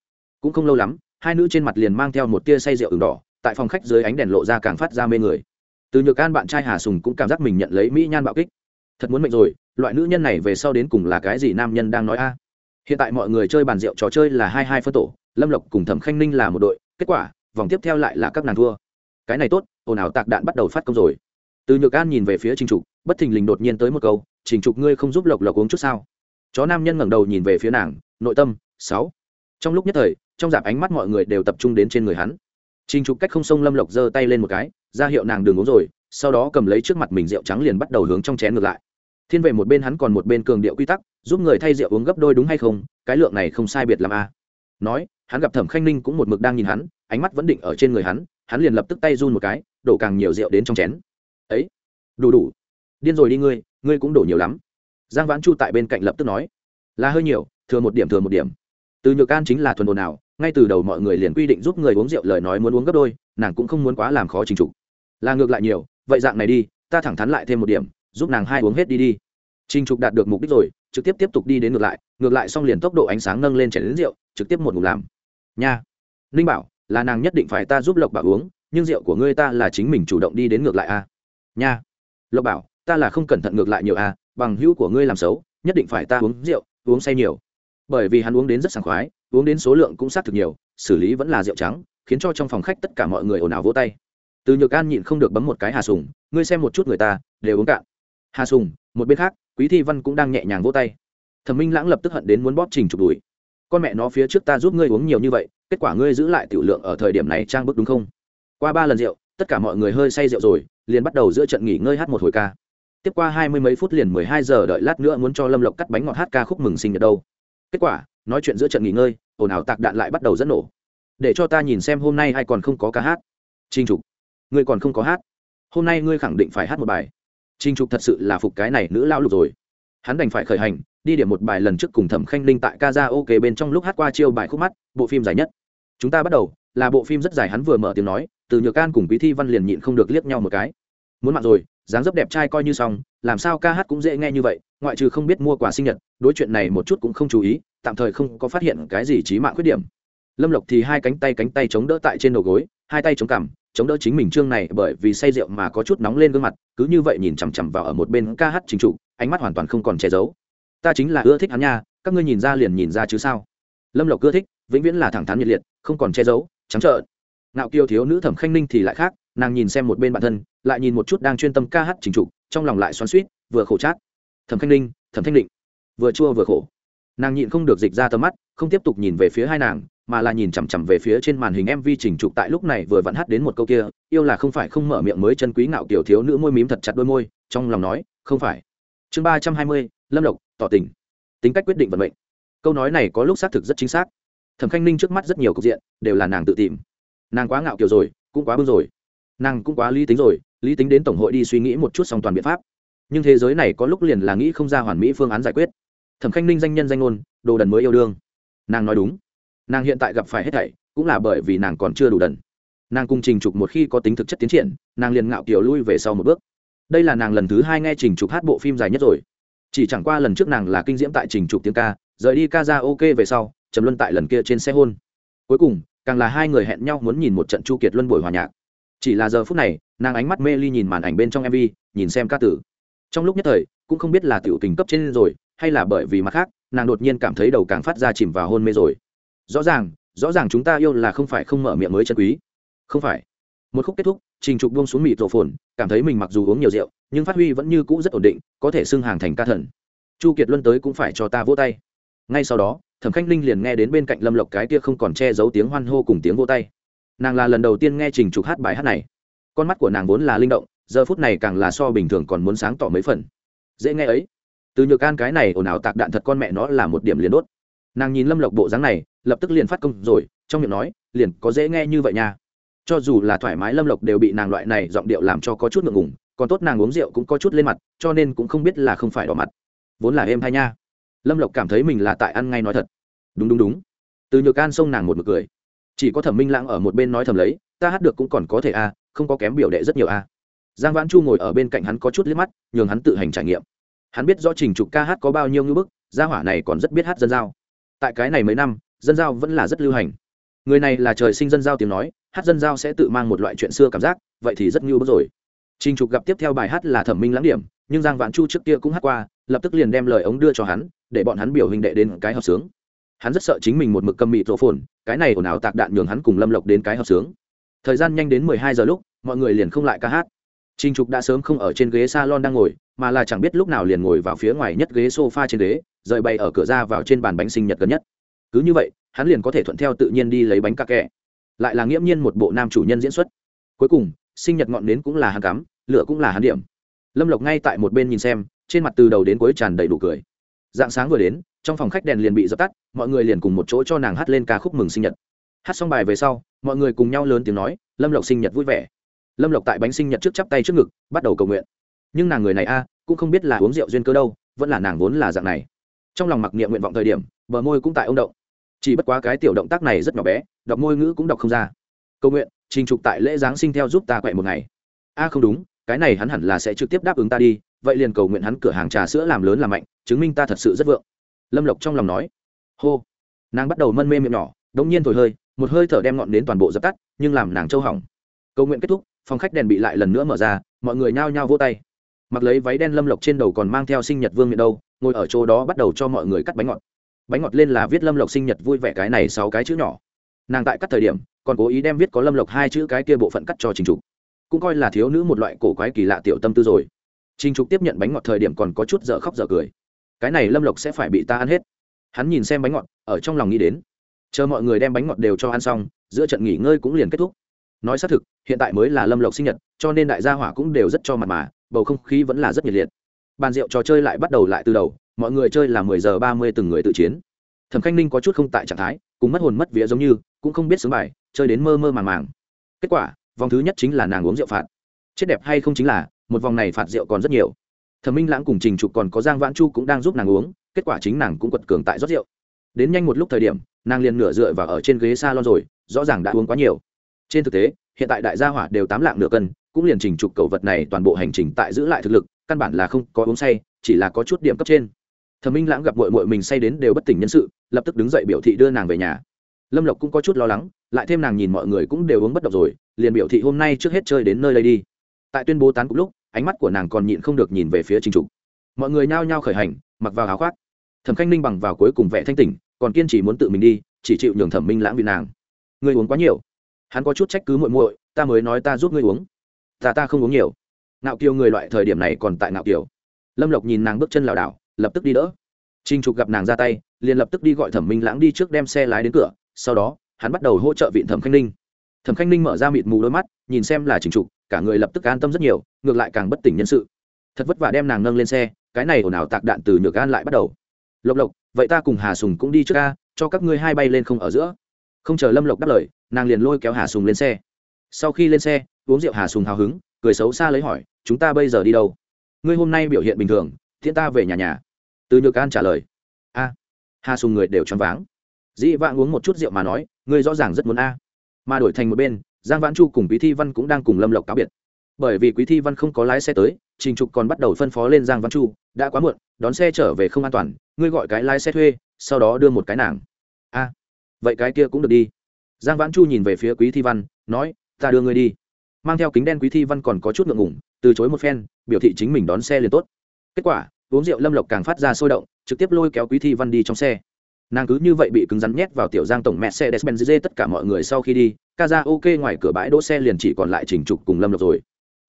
Cũng không lâu lắm hai nữ trên mặt liền mang theo một tia say rượu ửng đỏ, tại phòng khách dưới ánh đèn lộ ra càng phát ra mê người. Từ nhược an bạn trai hà sùng cũng cảm giác mình nhận lấy mỹ nhan bạo kích. Thật muốn mệnh rồi, loại nữ nhân này về sau đến cùng là cái gì nam nhân đang nói a? Hiện tại mọi người chơi bàn rượu trò chơi là hai hai phân tổ, lâm lộc cùng thẩm khanh ninh là một đội, kết quả, vòng tiếp theo lại là các nàng thua. Cái này tốt, ồn ào tạc đạn bắt đầu phát công rồi. Từ nhược an nhìn về phía trình trục, bất thình lình đột nhiên tới một câu, trình trục ngươi không giúp lộc lộc uống chút sao? Chó nam nhân ngẩng đầu nhìn về phía nàng, nội tâm, sáu. Trong lúc nhất thời trong dạp ánh mắt mọi người đều tập trung đến trên người hắn. Trình trục cách không sông lâm lộc giơ tay lên một cái, ra hiệu nàng đừng uống rồi, sau đó cầm lấy trước mặt mình rượu trắng liền bắt đầu hướng trong chén ngược lại. Thiên về một bên hắn còn một bên cường điệu quy tắc, giúp người thay rượu uống gấp đôi đúng hay không, cái lượng này không sai biệt làm a à. nói, hắn gặp thẩm khanh ninh cũng một mực đang nhìn hắn, ánh mắt vẫn định ở trên người hắn hắn liền lập tức tay run một cái, đổ càng nhiều rượu đến trong chén. Ấy, đủ đủ, điên rồi đi ngươi ngươi cũng đổ nhiều lắm. Giang vãn chu tại bên cạnh lập tức nói, là hơi nhiều, thừa một điểm, thừa một điểm từ nhược can chính là thuần ồn nào ngay từ đầu mọi người liền quy định giúp người uống rượu lời nói muốn uống gấp đôi, nàng cũng không muốn quá làm khó trình trục. Là ngược lại nhiều, vậy dạng này đi, ta thẳng thắn lại thêm một điểm, giúp nàng hai uống hết đi đi. Trình trục đạt được mục đích rồi, trực tiếp tiếp tục đi đến ngược lại ngược lại xong liền tốc độ ánh sáng nâng lên chảy đến rượu, trực tiếp một ngủ làm. Nha. Ninh bảo, là nàng nhất định phải ta giúp lộc bảo uống, nhưng rượu của ngươi ta là chính mình chủ động đi đến ngược lại a. Nha. Lộc bảo, ta là không cẩn thận ngược lại nhiều a, bằng hữu của ngươi làm xấu, nhất định phải ta uống rượu, uống say nhiều bởi vì hắn uống đến rất sảng khoái, uống đến số lượng cũng sát thực nhiều, xử lý vẫn là rượu trắng, khiến cho trong phòng khách tất cả mọi người ồn ào vỗ tay. Từ nhược an nhịn không được bấm một cái hà sùng, ngươi xem một chút người ta, đều uống cạn. Hà sùng, một bên khác, quý thi văn cũng đang nhẹ nhàng vỗ tay. Thẩm minh lãng lập tức hận đến muốn bóp trình trục đùi. Con mẹ nó, phía trước ta giúp ngươi uống nhiều như vậy, kết quả ngươi giữ lại tiểu lượng ở thời điểm này trang bức đúng không? Qua ba lần rượu, tất cả mọi người hơi say rượu rồi, liền bắt đầu giữa trận nghỉ ngơi hát một hồi ca. Tiếp qua hai mươi mấy phút liền mười hai giờ đợi lát nữa muốn cho lâm lộc cắt bánh ngọt hát ca khúc mừng sinh nhật đâu kết quả, nói chuyện giữa trận nghỉ ngơi, ồn ào tạc đạn lại bắt đầu dẫn nổ. Để cho ta nhìn xem hôm nay ai còn không có ca hát. Trinh trục, ngươi còn không có hát. Hôm nay ngươi khẳng định phải hát một bài. Trinh trục thật sự là phục cái này nữ lao lục rồi. Hắn đành phải khởi hành, đi điểm một bài lần trước cùng thẩm khanh linh tại ca ra ok bên trong lúc hát qua chiêu bài khúc mắt, bộ phim dài nhất. Chúng ta bắt đầu, là bộ phim rất dài hắn vừa mở tiếng nói, từ nhược can cùng quý thi văn liền nhịn không được liếc nhau một cái. Muốn mặn rồi, dáng dấp đẹp trai coi như xong, làm sao ca hát cũng dễ nghe như vậy ngoại trừ không biết mua quà sinh nhật, đối chuyện này một chút cũng không chú ý, tạm thời không có phát hiện cái gì trí mạng khuyết điểm. Lâm lộc thì hai cánh tay cánh tay chống đỡ tại trên đầu gối, hai tay chống cằm, chống đỡ chính mình trương này bởi vì say rượu mà có chút nóng lên gương mặt, cứ như vậy nhìn chằm chằm vào ở một bên ca hát chính trụ ánh mắt hoàn toàn không còn che giấu. Ta chính là ưa thích hắn nha, các ngươi nhìn ra liền nhìn ra chứ sao? Lâm lộc ưa thích, vĩnh viễn là thẳng thắn nhiệt liệt, không còn che giấu, trắng trợn. Nạo kiêu thiếu nữ thẩm khanh ninh thì lại khác, nàng nhìn xem một bên bản thân, lại nhìn một chút đang chuyên tâm ca hát chính trụ trong lòng lại xoắn suýt vừa khổ chát thẩm thanh linh thẩm thanh định. Vừa chua vừa khổ. Nàng nhịn không được dịch ra tầm mắt, không tiếp tục nhìn về phía hai nàng, mà là nhìn chằm chằm về phía trên màn hình mv chỉnh trục tại lúc này vừa vặn hát đến một câu kia, yêu là không phải không mở miệng mới chân quý ngạo kiểu thiếu nữ môi mím thật chặt đôi môi, trong lòng nói, không phải. Chương ba trăm hai mươi, lâm lộc, tỏ tình. Tính cách quyết định vận mệnh. Câu nói này có lúc xác thực rất chính xác. Thẩm khanh ninh trước mắt rất nhiều cục diện, đều là nàng tự tìm. Nàng quá ngạo kiểu rồi, cũng quá bưng rồi. Nàng cũng quá lý tính rồi, lý tính đến tổng hội đi suy nghĩ một chút song toàn biện pháp nhưng thế giới này có lúc liền là nghĩ không ra hoàn mỹ phương án giải quyết. Thẩm khanh ninh danh nhân danh ngôn, đồ đần mới yêu đương. Nàng nói đúng. Nàng hiện tại gặp phải hết thảy, cũng là bởi vì nàng còn chưa đủ đần. Nàng cùng trình trục một khi có tính thực chất tiến triển, nàng liền ngạo kiểu lui về sau một bước. Đây là nàng lần thứ hai nghe trình trục hát bộ phim dài nhất rồi. Chỉ chẳng qua lần trước nàng là kinh diễm tại trình trục tiếng ca, rời đi ca ra ok về sau, trầm luân tại lần kia trên xe hôn. Cuối cùng, càng là hai người hẹn nhau muốn nhìn một trận chu kiệt luân buổi hòa nhạc. Chỉ là giờ phút này, nàng ánh mắt mê ly nhìn màn ảnh bên trong mv nhìn xem ca tử trong lúc nhất thời, cũng không biết là tiểu tình cấp trên rồi, hay là bởi vì mặt khác, nàng đột nhiên cảm thấy đầu càng phát ra chìm vào hôn mê rồi. Rõ ràng rõ ràng chúng ta yêu là không phải không mở miệng mới chân quý. Không phải. Một khúc kết thúc, trình trục buông xuống mịt rổ phồn, cảm thấy mình mặc dù uống nhiều rượu, nhưng phát huy vẫn như cũ rất ổn định, có thể xưng hàng thành ca thần. Chu kiệt luân tới cũng phải cho ta vỗ tay. Ngay sau đó, thẩm khanh linh liền nghe đến bên cạnh lâm lộc cái kia không còn che giấu tiếng hoan hô cùng tiếng vỗ tay. Nàng là lần đầu tiên nghe trình trục hát bài hát này. Con mắt của nàng vốn là linh động giờ phút này càng là so bình thường còn muốn sáng tỏ mấy phần. Dễ nghe ấy. Từ nhược an cái này ồn ào tạc đạn thật con mẹ nó là một điểm liền đốt. Nàng nhìn lâm lộc bộ dáng này, lập tức liền phát công rồi, trong miệng nói, liền có dễ nghe như vậy nha. Cho dù là thoải mái lâm lộc đều bị nàng loại này giọng điệu làm cho có chút ngượng ngùng, còn tốt nàng uống rượu cũng có chút lên mặt, cho nên cũng không biết là không phải đỏ mặt. Vốn là êm hay nha. Lâm lộc cảm thấy mình là tại ăn ngay nói thật. Đúng đúng đúng. Từ nhược an xông nàng một mực cười. Chỉ có thẩm minh lãng ở một bên nói thầm lấy, ta hát được cũng còn có thể a, không có kém biểu đệ rất nhiều a giang vãn chu ngồi ở bên cạnh hắn có chút liếc mắt, nhường hắn tự hành trải nghiệm. Hắn biết rõ trình trục ca hát có bao nhiêu ngữ bức, gia hỏa này còn rất biết hát dân giao. Tại cái này mấy năm, dân giao vẫn là rất lưu hành. Người này là trời sinh dân giao tiếng nói, hát dân giao sẽ tự mang một loại chuyện xưa cảm giác, vậy thì rất ngưu bức rồi. Trình trục gặp tiếp theo bài hát là thẩm minh lãng điểm, nhưng giang vãn chu trước kia cũng hát qua, lập tức liền đem lời ống đưa cho hắn, để bọn hắn biểu hình đệ đến cái hợp sướng. Hắn rất sợ chính mình một mực cầm mịt rộ phồn, cái này ồn ào tạc đạn nhường hắn cùng lâm lộc đến cái hợp sướng. Thời gian nhanh đến mười hai giờ lúc, mọi người liền không lại ca hát. Trình Trục đã sớm không ở trên ghế salon đang ngồi, mà là chẳng biết lúc nào liền ngồi vào phía ngoài nhất ghế sofa trên ghế, rời bày ở cửa ra vào trên bàn bánh sinh nhật gần nhất. Cứ như vậy, hắn liền có thể thuận theo tự nhiên đi lấy bánh cà kẹ. Lại là nghiêm nhiên một bộ nam chủ nhân diễn xuất. Cuối cùng, sinh nhật ngọn nến cũng là hắn cắm, lửa cũng là hắn điểm. Lâm Lộc ngay tại một bên nhìn xem, trên mặt từ đầu đến cuối tràn đầy đủ cười. Dạng sáng vừa đến, trong phòng khách đèn liền bị dập tắt, mọi người liền cùng một chỗ cho nàng hát lên ca khúc mừng sinh nhật. Hát xong bài về sau, mọi người cùng nhau lớn tiếng nói, Lâm Lộc sinh nhật vui vẻ lâm lộc tại bánh sinh nhật trước chắp tay trước ngực, bắt đầu cầu nguyện. Nhưng nàng người này a, cũng không biết là uống rượu duyên cơ đâu, vẫn là nàng vốn là dạng này. Trong lòng mặc niệm nguyện vọng thời điểm, bờ môi cũng tại ông động. Chỉ bất quá cái tiểu động tác này rất nhỏ bé, đọc môi ngữ cũng đọc không ra. Cầu nguyện, trình trục tại lễ giáng sinh theo giúp ta quậy một ngày. A, không đúng, cái này hắn hẳn là sẽ trực tiếp đáp ứng ta đi, vậy liền cầu nguyện hắn cửa hàng trà sữa làm lớn làm mạnh, chứng minh ta thật sự rất vượng. Lâm lộc trong lòng nói. Hô. Nàng bắt đầu mân mê miệng nhỏ, đống nhiên thổi hơi, một hơi thở đem ngọn đến toàn bộ dập tắt, nhưng làm nàng trâu hỏng. Cầu nguyện kết thúc phòng khách đèn bị lại lần nữa mở ra, mọi người nhao nhao vỗ tay. Mặc lấy váy đen lâm lộc trên đầu còn mang theo sinh nhật vương miệng đâu, ngồi ở chỗ đó bắt đầu cho mọi người cắt bánh ngọt. Bánh ngọt lên là viết lâm lộc sinh nhật vui vẻ cái này sáu cái chữ nhỏ. Nàng tại cắt thời điểm, còn cố ý đem viết có lâm lộc hai chữ cái kia bộ phận cắt cho trình trục. Cũng coi là thiếu nữ một loại cổ quái kỳ lạ tiểu tâm tư rồi. Trình trục tiếp nhận bánh ngọt thời điểm còn có chút dở khóc dở cười. Cái này lâm lộc sẽ phải bị ta ăn hết. Hắn nhìn xem bánh ngọt, ở trong lòng nghĩ đến. Chờ mọi người đem bánh ngọt đều cho ăn xong, giữa trận nghỉ ngơi cũng liền kết thúc nói xác thực, hiện tại mới là lâm lộc sinh nhật, cho nên đại gia hỏa cũng đều rất cho mặt mà, bầu không khí vẫn là rất nhiệt liệt. Bàn rượu trò chơi lại bắt đầu lại từ đầu, mọi người chơi là mười giờ ba mươi từng người tự chiến. Thẩm khanh ninh có chút không tại trạng thái, cùng mất hồn mất vía giống như, cũng không biết sướng bài, chơi đến mơ mơ màng màng. Kết quả, vòng thứ nhất chính là nàng uống rượu phạt. Chết đẹp hay không chính là, một vòng này phạt rượu còn rất nhiều. Thẩm minh lãng cùng trình trục còn có giang vãn chu cũng đang giúp nàng uống, kết quả chính nàng cũng quật cường tại rót rượu. Đến nhanh một lúc thời điểm, nàng liền nửa dựa và ở trên ghế s a lon rồi, rõ ràng đã uống quá nhiều trên thực tế, hiện tại đại gia hỏa đều tám lạng nửa cân, cũng liền trình trục cầu vật này toàn bộ hành trình tại giữ lại thực lực, căn bản là không có uống say, chỉ là có chút điểm cấp trên. Thẩm minh lãng gặp mội mội mình say đến đều bất tỉnh nhân sự, lập tức đứng dậy biểu thị đưa nàng về nhà. Lâm lộc cũng có chút lo lắng, lại thêm nàng nhìn mọi người cũng đều uống bất độc rồi, liền biểu thị hôm nay trước hết chơi đến nơi đây đi. Tại tuyên bố tán cũng lúc, ánh mắt của nàng còn nhịn không được nhìn về phía trình trục. Mọi người nhao nhao khởi hành, mặc vào áo khoác. Thẩm khanh ninh bằng vào cuối cùng vẻ thanh tỉnh, còn kiên trì muốn tự mình đi, chỉ chịu nhường thẩm minh lãng vì nàng. Người uống quá nhiều hắn có chút trách cứ muội muội, ta mới nói ta giúp ngươi uống. Ta ta không uống nhiều. Nạo kiều người loại thời điểm này còn tại nạo kiều. Lâm lộc nhìn nàng bước chân lảo đảo, lập tức đi đỡ. Trinh trục gặp nàng ra tay, liền lập tức đi gọi thẩm minh lãng đi trước đem xe lái đến cửa, sau đó, hắn bắt đầu hỗ trợ vịn thẩm khanh ninh. Thẩm khanh ninh mở ra mịt mù đôi mắt, nhìn xem là trình trục, cả người lập tức an tâm rất nhiều, ngược lại càng bất tỉnh nhân sự. Thật vất vả đem nàng nâng lên xe, cái này ồn ào tạc đạn từ nhược gan lại bắt đầu. Lộc lộc, vậy ta cùng hà sùng cũng đi trước ca cho các ngươi hai bay lên không ở giữa. Không chờ lâm lộc đáp lời nàng liền lôi kéo hà sùng lên xe. Sau khi lên xe, uống rượu hà sùng hào hứng, cười xấu xa lấy hỏi, chúng ta bây giờ đi đâu? Ngươi hôm nay biểu hiện bình thường thiên ta về nhà nhà. Từ nhược an trả lời, a. Hà sùng người đều choáng váng. Dĩ vãng uống một chút rượu mà nói, ngươi rõ ràng rất muốn a. Mà đổi thành một bên, giang vãn chu cùng quý thi văn cũng đang cùng lâm lộc cáo biệt. Bởi vì quý thi văn không có lái xe tới, trình trục còn bắt đầu phân phó lên giang vãn chu, đã quá muộn, đón xe trở về không an toàn, ngươi gọi cái lái xe thuê, sau đó đưa một cái nàng. A. Vậy cái kia cũng được đi giang vãn chu nhìn về phía quý thi văn, nói, ta đưa ngươi đi. Mang theo kính đen quý thi văn còn có chút ngượng ngủng từ chối một phen, biểu thị chính mình đón xe liền tốt. Kết quả, uống rượu lâm lộc càng phát ra sôi động, trực tiếp lôi kéo quý thi văn đi trong xe. Nàng cứ như vậy bị cứng rắn nhét vào tiểu giang tổng mẹ xe despenz tất cả mọi người sau khi đi ca ra ok ngoài cửa bãi đỗ xe liền chỉ còn lại chỉnh trục cùng lâm lộc rồi.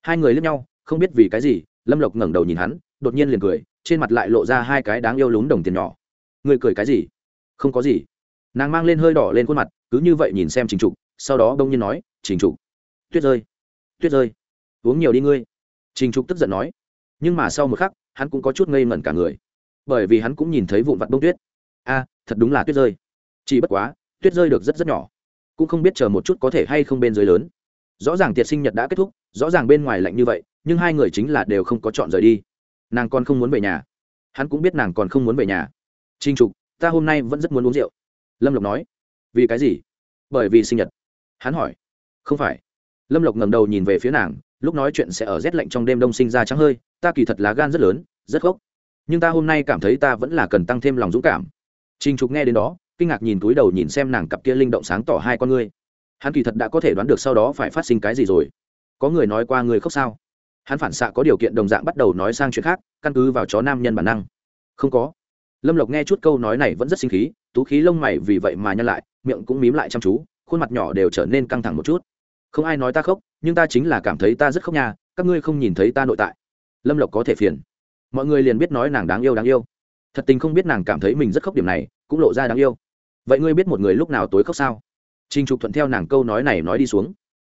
Hai người lướt nhau, không biết vì cái gì, lâm lộc ngẩng đầu nhìn hắn, đột nhiên liền cười, trên mặt lại lộ ra hai cái đáng yêu lún đồng tiền nhỏ. Người cười cái gì? Không có gì nàng mang lên hơi đỏ lên khuôn mặt, cứ như vậy nhìn xem trình trục, sau đó đông nhiên nói, trình trục, tuyết rơi tuyết rơi, uống nhiều đi ngươi. Trình trục tức giận nói. Nhưng mà sau một khắc, hắn cũng có chút ngây ngẩn cả người. Bởi vì hắn cũng nhìn thấy vụn vặt bông tuyết. A, thật đúng là tuyết rơi. Chỉ bất quá, tuyết rơi được rất rất nhỏ. Cũng không biết chờ một chút có thể hay không bên dưới lớn. Rõ ràng tiệt sinh nhật đã kết thúc, rõ ràng bên ngoài lạnh như vậy, nhưng hai người chính là đều không có chọn rời đi. Nàng còn không muốn về nhà. Hắn cũng biết nàng còn không muốn về nhà. Trinh trục, ta hôm nay vẫn rất muốn uống rượu lâm lộc nói. Vì cái gì? Bởi vì sinh nhật. Hắn hỏi. Không phải. Lâm lộc ngầm đầu nhìn về phía nàng, lúc nói chuyện sẽ ở rét lạnh trong đêm đông sinh ra trắng hơi, ta kỳ thật lá gan rất lớn, rất gốc. Nhưng ta hôm nay cảm thấy ta vẫn là cần tăng thêm lòng dũng cảm. Trinh trục nghe đến đó, kinh ngạc nhìn túi đầu nhìn xem nàng cặp kia linh động sáng tỏ hai con ngươi. Hắn kỳ thật đã có thể đoán được sau đó phải phát sinh cái gì rồi. Có người nói qua người khóc sao? Hắn phản xạ có điều kiện đồng dạng bắt đầu nói sang chuyện khác, căn cứ vào chó nam nhân bản năng. Không có. Lâm lộc nghe chút câu nói này vẫn rất sinh khí tú khí lông mày vì vậy mà nhăn lại, miệng cũng mím lại chăm chú, khuôn mặt nhỏ đều trở nên căng thẳng một chút. Không ai nói ta khóc, nhưng ta chính là cảm thấy ta rất khóc nha, các ngươi không nhìn thấy ta nội tại. Lâm lộc có thể phiền. Mọi người liền biết nói nàng đáng yêu đáng yêu. Thật tình không biết nàng cảm thấy mình rất khóc điểm này, cũng lộ ra đáng yêu. Vậy ngươi biết một người lúc nào tối khóc sao? Trinh trục thuận theo nàng câu nói này nói đi xuống.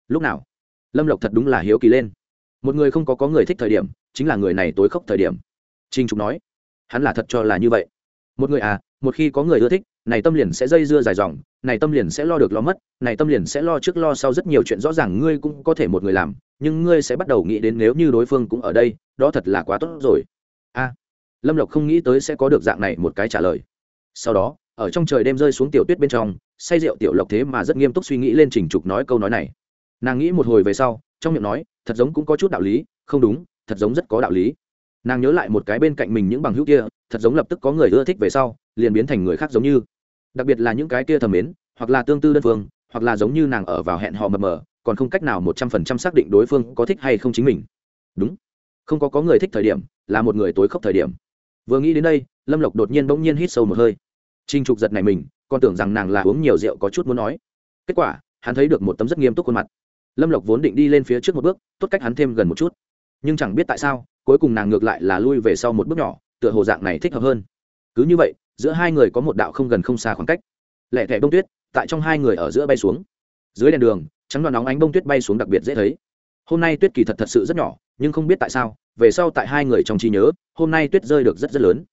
Lúc nào? Lâm lộc thật đúng là hiếu kỳ lên. Một người không có có người thích thời điểm, chính là người này tối khóc thời điểm. Trinh trục nói. Hắn là thật cho là như vậy. Một người à một khi có người ưa thích, này tâm liền sẽ dây dưa dài dòng, này tâm liền sẽ lo được lo mất, này tâm liền sẽ lo trước lo sau rất nhiều chuyện rõ ràng ngươi cũng có thể một người làm, nhưng ngươi sẽ bắt đầu nghĩ đến nếu như đối phương cũng ở đây, đó thật là quá tốt rồi. A, lâm lộc không nghĩ tới sẽ có được dạng này một cái trả lời. Sau đó, ở trong trời đêm rơi xuống tiểu tuyết bên trong, say rượu tiểu lộc thế mà rất nghiêm túc suy nghĩ lên trình trục nói câu nói này. Nàng nghĩ một hồi về sau, trong miệng nói, thật giống cũng có chút đạo lý, không đúng, thật giống rất có đạo lý. Nàng nhớ lại một cái bên cạnh mình những bằng hữu kia, thật giống lập tức có người ưa thích về sau liền biến thành người khác giống như. Đặc biệt là những cái kia thầm mến, hoặc là tương tư đơn phương, hoặc là giống như nàng ở vào hẹn họ mập mờ, còn không cách nào một trăm phần trăm xác định đối phương có thích hay không chính mình. Đúng. Không có có người thích thời điểm, là một người tối khóc thời điểm. Vừa nghĩ đến đây, lâm lộc đột nhiên bỗng nhiên hít sâu một hơi. Trinh trục giật này mình, còn tưởng rằng nàng là uống nhiều rượu có chút muốn nói. Kết quả, hắn thấy được một tấm rất nghiêm túc khuôn mặt. Lâm lộc vốn định đi lên phía trước một bước, tốt cách hắn thêm gần một chút. Nhưng chẳng biết tại sao, cuối cùng nàng ngược lại là lui về sau một bước nhỏ, tựa hồ dạng này thích hợp hơn. Cứ như vậy giữa hai người có một đạo không gần không xa khoảng cách. Lẻ thẻ bông tuyết tại trong hai người ở giữa bay xuống. Dưới đèn đường, trắng đoàn nóng ánh bông tuyết bay xuống đặc biệt dễ thấy. Hôm nay tuyết kỳ thật thật sự rất nhỏ, nhưng không biết tại sao, về sau tại hai người trong trí nhớ, hôm nay tuyết rơi được rất rất lớn.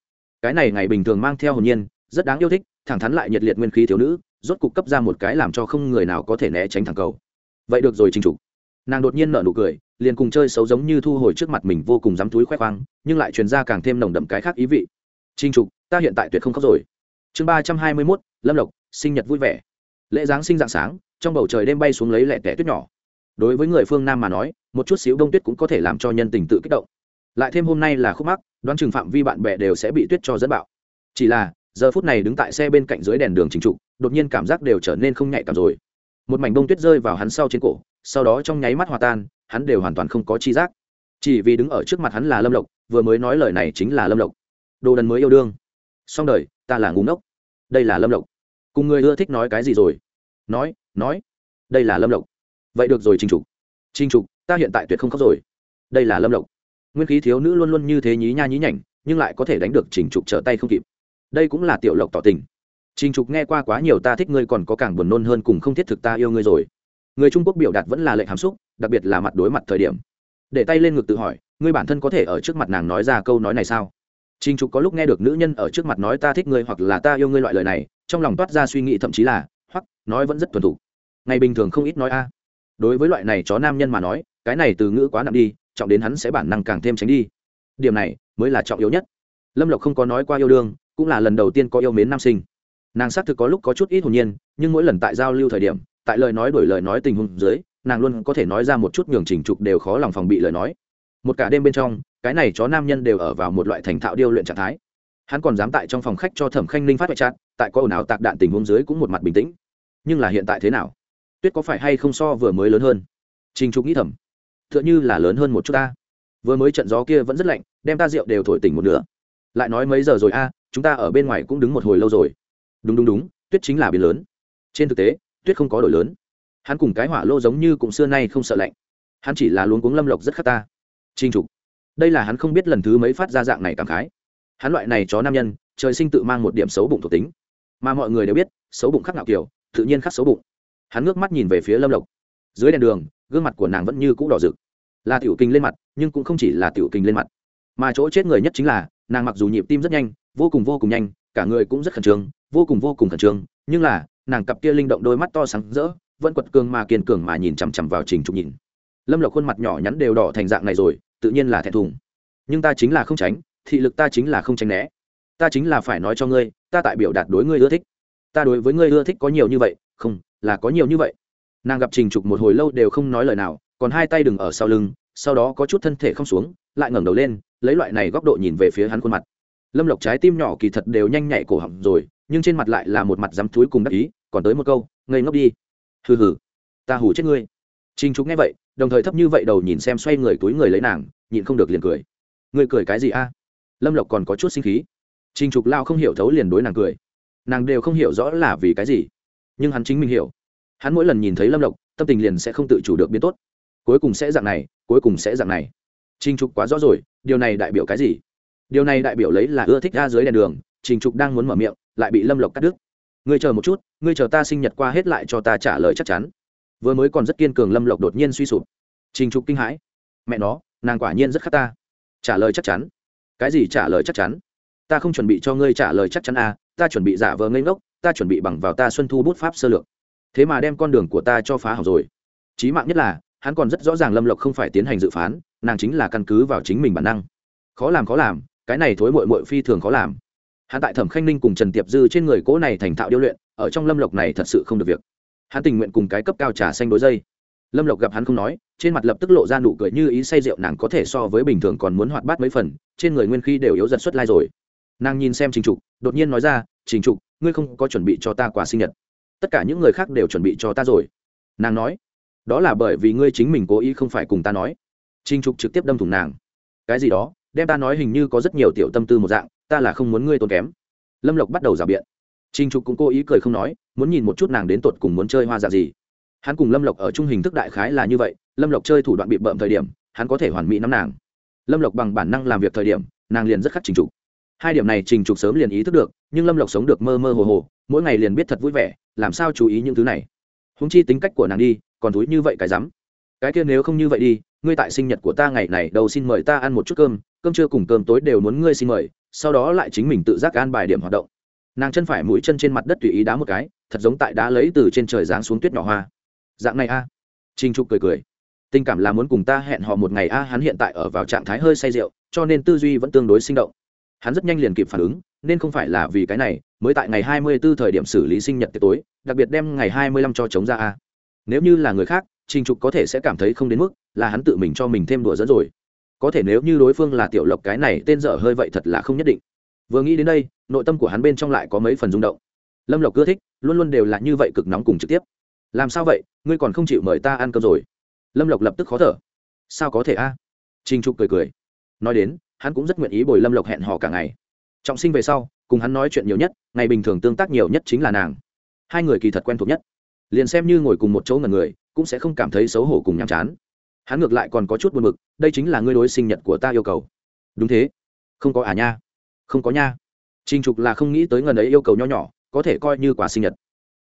Cái này ngày bình thường mang theo hồn nhiên, rất đáng yêu thích, thẳng thắn lại nhiệt liệt nguyên khí thiếu nữ, rốt cục cấp ra một cái làm cho không người nào có thể né tránh thẳng cầu. Vậy được rồi trình trục. Nàng đột nhiên nở nụ cười, liền cùng chơi xấu giống như thu hồi trước mặt mình vô cùng dám túi khoe khoang, nhưng lại truyền ra càng thêm nồng đậm cái khác ý vị. Trình trục ta hiện tại tuyệt không khóc rồi. Chương ba trăm hai mươi mốt, lâm lộc, sinh nhật vui vẻ. Lễ giáng sinh dạng sáng, trong bầu trời đêm bay xuống lấy lẹ tẻ tuyết nhỏ. Đối với người phương nam mà nói, một chút xíu đông tuyết cũng có thể làm cho nhân tình tự kích động. Lại thêm hôm nay là khúc mắc, đoán chừng phạm vi bạn bè đều sẽ bị tuyết cho dẫn bạo. Chỉ là, giờ phút này đứng tại xe bên cạnh dưới đèn đường chính trụ, đột nhiên cảm giác đều trở nên không nhạy cảm rồi. Một mảnh bông tuyết rơi vào hắn sau trên cổ, sau đó trong nháy mắt hòa tan, hắn đều hoàn toàn không có chi giác. Chỉ vì đứng ở trước mặt hắn là lâm lộc, vừa mới nói lời này chính là lâm lộc. Đồ đần mới yêu đương xong đời, ta là ngu ngốc. Đây là lâm lộc. Cùng người ưa thích nói cái gì rồi? Nói nói. Đây là lâm lộc. Vậy được rồi, trình trục. Trình trục, ta hiện tại tuyệt không khóc rồi. Đây là lâm lộc. Nguyên khí thiếu nữ luôn luôn như thế nhí nha nhí nhảnh, nhưng lại có thể đánh được trình trục trở tay không kịp. Đây cũng là tiểu lộc tỏ tình. Trình trục nghe qua quá nhiều ta thích ngươi còn có càng buồn nôn hơn cùng không thiết thực ta yêu ngươi rồi. Người trung quốc biểu đạt vẫn là lệnh hàm xúc, đặc biệt là mặt đối mặt thời điểm. Để tay lên ngực tự hỏi, ngươi bản thân có thể ở trước mặt nàng nói ra câu nói này sao? Trình trục có lúc nghe được nữ nhân ở trước mặt nói ta thích ngươi hoặc là ta yêu ngươi loại lời này, trong lòng toát ra suy nghĩ thậm chí là, hoặc, nói vẫn rất thuần thục. Ngày bình thường không ít nói a. Đối với loại này chó nam nhân mà nói, cái này từ ngữ quá nặng đi, trọng đến hắn sẽ bản năng càng thêm tránh đi. Điểm này mới là trọng yếu nhất. Lâm lộc không có nói qua yêu đương, cũng là lần đầu tiên có yêu mến nam sinh. Nàng xác thực có lúc có chút ít hồn nhiên, nhưng mỗi lần tại giao lưu thời điểm, tại lời nói đổi lời nói tình huống dưới, nàng luôn có thể nói ra một chút nhường trình trục đều khó lòng phòng bị lời nói một cả đêm bên trong, cái này chó nam nhân đều ở vào một loại thành thạo điêu luyện trạng thái. Hắn còn dám tại trong phòng khách cho thẩm khanh ninh phát hoại chát tại có ồn ào tạc đạn tình huống dưới cũng một mặt bình tĩnh. Nhưng là hiện tại thế nào? Tuyết có phải hay không so vừa mới lớn hơn? Trình trục nghĩ thầm. T h ư ợ n h ư là lớn hơn một chút ta. Vừa mới trận gió kia vẫn rất lạnh, đem ta rượu đều thổi tỉnh một nửa. Lại nói mấy giờ rồi a, chúng ta ở bên ngoài cũng đứng một hồi lâu rồi. Đúng đúng đúng, tuyết chính là biến lớn. Trên thực tế, tuyết không có đổi lớn. Hắn cùng cái hỏa lô giống như cũng xưa nay không sợ lạnh. Hắn chỉ là luống cuống lâm lộc rất khắc ta trinh trục. Đây là hắn không biết lần thứ mấy phát ra dạng này cảm khái. Hắn loại này chó nam nhân, trời sinh tự mang một điểm xấu bụng thuộc tính. Mà mọi người đều biết, xấu bụng khắc ngạo kiểu, tự nhiên khắc xấu bụng. Hắn ngước mắt nhìn về phía lâm lộc. Dưới đèn đường, gương mặt của nàng vẫn như cũ đỏ rực. Là tiểu kinh lên mặt, nhưng cũng không chỉ là tiểu kinh lên mặt. Mà chỗ chết người nhất chính là, nàng mặc dù nhịp tim rất nhanh, vô cùng vô cùng nhanh, cả người cũng rất khẩn trương, vô cùng vô cùng khẩn trương, nhưng là, nàng cặp kia linh động đôi mắt to sáng rỡ, vẫn quật cường mà kiên cường mà nhìn chằm chằm vào trình trục nhìn. Lâm lộc khuôn mặt nhỏ nhắn đều đỏ thành dạng này rồi tự nhiên là thẹn thùng. Nhưng ta chính là không tránh, thị lực ta chính là không tránh né. Ta chính là phải nói cho ngươi, ta tại biểu đạt đối ngươi ưa thích. Ta đối với ngươi ưa thích có nhiều như vậy, không, là có nhiều như vậy. Nàng gặp trình trục một hồi lâu đều không nói lời nào, còn hai tay đừng ở sau lưng, sau đó có chút thân thể không xuống, lại ngẩng đầu lên, lấy loại này góc độ nhìn về phía hắn khuôn mặt. Lâm lộc trái tim nhỏ kỳ thật đều nhanh nhạy cổ họng rồi, nhưng trên mặt lại là một mặt dám thúi cùng đắc ý, còn tới một câu, ngây ngốc đi. Hừ hừ, ta hù chết ngươi. Trình trục nghe vậy đồng thời thấp như vậy đầu nhìn xem xoay người túi người lấy nàng, nhịn không được liền cười. Người cười cái gì a? Lâm lộc còn có chút sinh khí. Trình trục lao không hiểu thấu liền đối nàng cười. Nàng đều không hiểu rõ là vì cái gì, nhưng hắn chính mình hiểu. Hắn mỗi lần nhìn thấy lâm lộc, tâm tình liền sẽ không tự chủ được biến tốt. Cuối cùng sẽ dạng này, cuối cùng sẽ dạng này. Trình trục quá rõ rồi, điều này đại biểu cái gì? Điều này đại biểu lấy là ưa thích ra dưới đèn đường, trình trục đang muốn mở miệng, lại bị lâm lộc cắt đứt. Ngươi chờ một chút, ngươi chờ ta sinh nhật qua hết lại cho ta trả lời chắc chắn vừa mới còn rất kiên cường lâm lộc đột nhiên suy sụp trình trục kinh hãi mẹ nó nàng quả nhiên rất khát ta trả lời chắc chắn cái gì trả lời chắc chắn ta không chuẩn bị cho ngươi trả lời chắc chắn à ta chuẩn bị giả vờ ngây ngốc, ta chuẩn bị bằng vào ta xuân thu bút pháp sơ lược. Thế mà đem con đường của ta cho phá hỏng rồi. Chí mạng nhất là, hắn còn rất rõ ràng lâm lộc không phải tiến hành dự phán, nàng chính là căn cứ vào chính mình bản năng. Khó làm khó làm, cái này thối mội mội phi thường khó làm. Hắn tại thẩm khanh ninh cùng trần tiệp dư trên người cố này thành thạo điêu luyện, ở trong lâm lộc này thật sự không được việc hắn tình nguyện cùng cái cấp cao trà xanh đối dây. Lâm lộc gặp hắn không nói, trên mặt lập tức lộ ra nụ cười như ý say rượu, nàng có thể so với bình thường còn muốn hoạt bát mấy phần, trên người nguyên khi đều yếu dần xuất lai rồi. Nàng nhìn xem trình trục, đột nhiên nói ra, trình trục, ngươi không có chuẩn bị cho ta quà sinh nhật. Tất cả những người khác đều chuẩn bị cho ta rồi. Nàng nói, đó là bởi vì ngươi chính mình cố ý không phải cùng ta nói. Trình trục trực tiếp đâm thủng nàng. Cái gì đó? Đem ta nói hình như có rất nhiều tiểu tâm tư một dạng, ta là không muốn ngươi tốn kém. Lâm lộc bắt đầu rào biện trình trục cũng cố ý cười không nói, muốn nhìn một chút nàng đến tột cùng muốn chơi hoa dạng gì. Hắn cùng lâm lộc ở chung hình thức đại khái là như vậy, lâm lộc chơi thủ đoạn bị bợm thời điểm, hắn có thể hoàn mỹ nắm nàng. Lâm lộc bằng bản năng làm việc thời điểm, nàng liền rất khắc trình trục. Hai điểm này trình trục sớm liền ý thức được, nhưng lâm lộc sống được mơ mơ hồ hồ, mỗi ngày liền biết thật vui vẻ, làm sao chú ý những thứ này. Huống chi tính cách của nàng đi, còn thúi như vậy cái rắm. Cái kia nếu không như vậy đi, ngươi tại sinh nhật của ta ngày này đầu xin mời ta ăn một chút cơm cơm trưa cùng cơm tối đều muốn ngươi xin mời, sau đó lại chính mình tự giác an bài điểm hoạt động nàng chân phải mũi chân trên mặt đất tùy ý đá một cái, thật giống tại đá lấy từ trên trời giáng xuống tuyết nhỏ hoa. Dạng này a. À. trinh trục cười cười. Tình cảm là muốn cùng ta hẹn họ một ngày a, hắn hiện tại ở vào trạng thái hơi say rượu, cho nên tư duy vẫn tương đối sinh động. Hắn rất nhanh liền kịp phản ứng, nên không phải là vì cái này, mới tại ngày hai mươi 24 thời điểm xử lý sinh nhật tối, đặc biệt đem ngày hai mươi lăm cho chống ra a. Nếu như là người khác, trình trục có thể sẽ cảm thấy không đến mức là hắn tự mình cho mình thêm đùa dẫn rồi. Có thể nếu như đối phương là tiểu lộc cái này, tên dở hơi vậy thật là không nhất định vừa nghĩ đến đây, nội tâm của hắn bên trong lại có mấy phần rung động. Lâm lộc ưa thích, luôn luôn đều là như vậy cực nóng cùng trực tiếp. Làm sao vậy, ngươi còn không chịu mời ta ăn cơm rồi? Lâm lộc lập tức khó thở. Sao có thể a? Trinh trục cười cười. Nói đến, hắn cũng rất nguyện ý bồi lâm lộc hẹn hò cả ngày. Trọng sinh về sau, cùng hắn nói chuyện nhiều nhất, ngày bình thường tương tác nhiều nhất chính là nàng. Hai người kỳ thật quen thuộc nhất. Liền xem như ngồi cùng một chỗ ngần người, cũng sẽ không cảm thấy xấu hổ cùng nhàm chán. Hắn ngược lại còn có chút buồn b ự c đây chính là ngươi đối sinh nhật của ta yêu cầu. Đúng thế. Không có à nha không có nha. Trình trục là không nghĩ tới ngần ấy yêu cầu nho nhỏ, có thể coi như quà sinh nhật.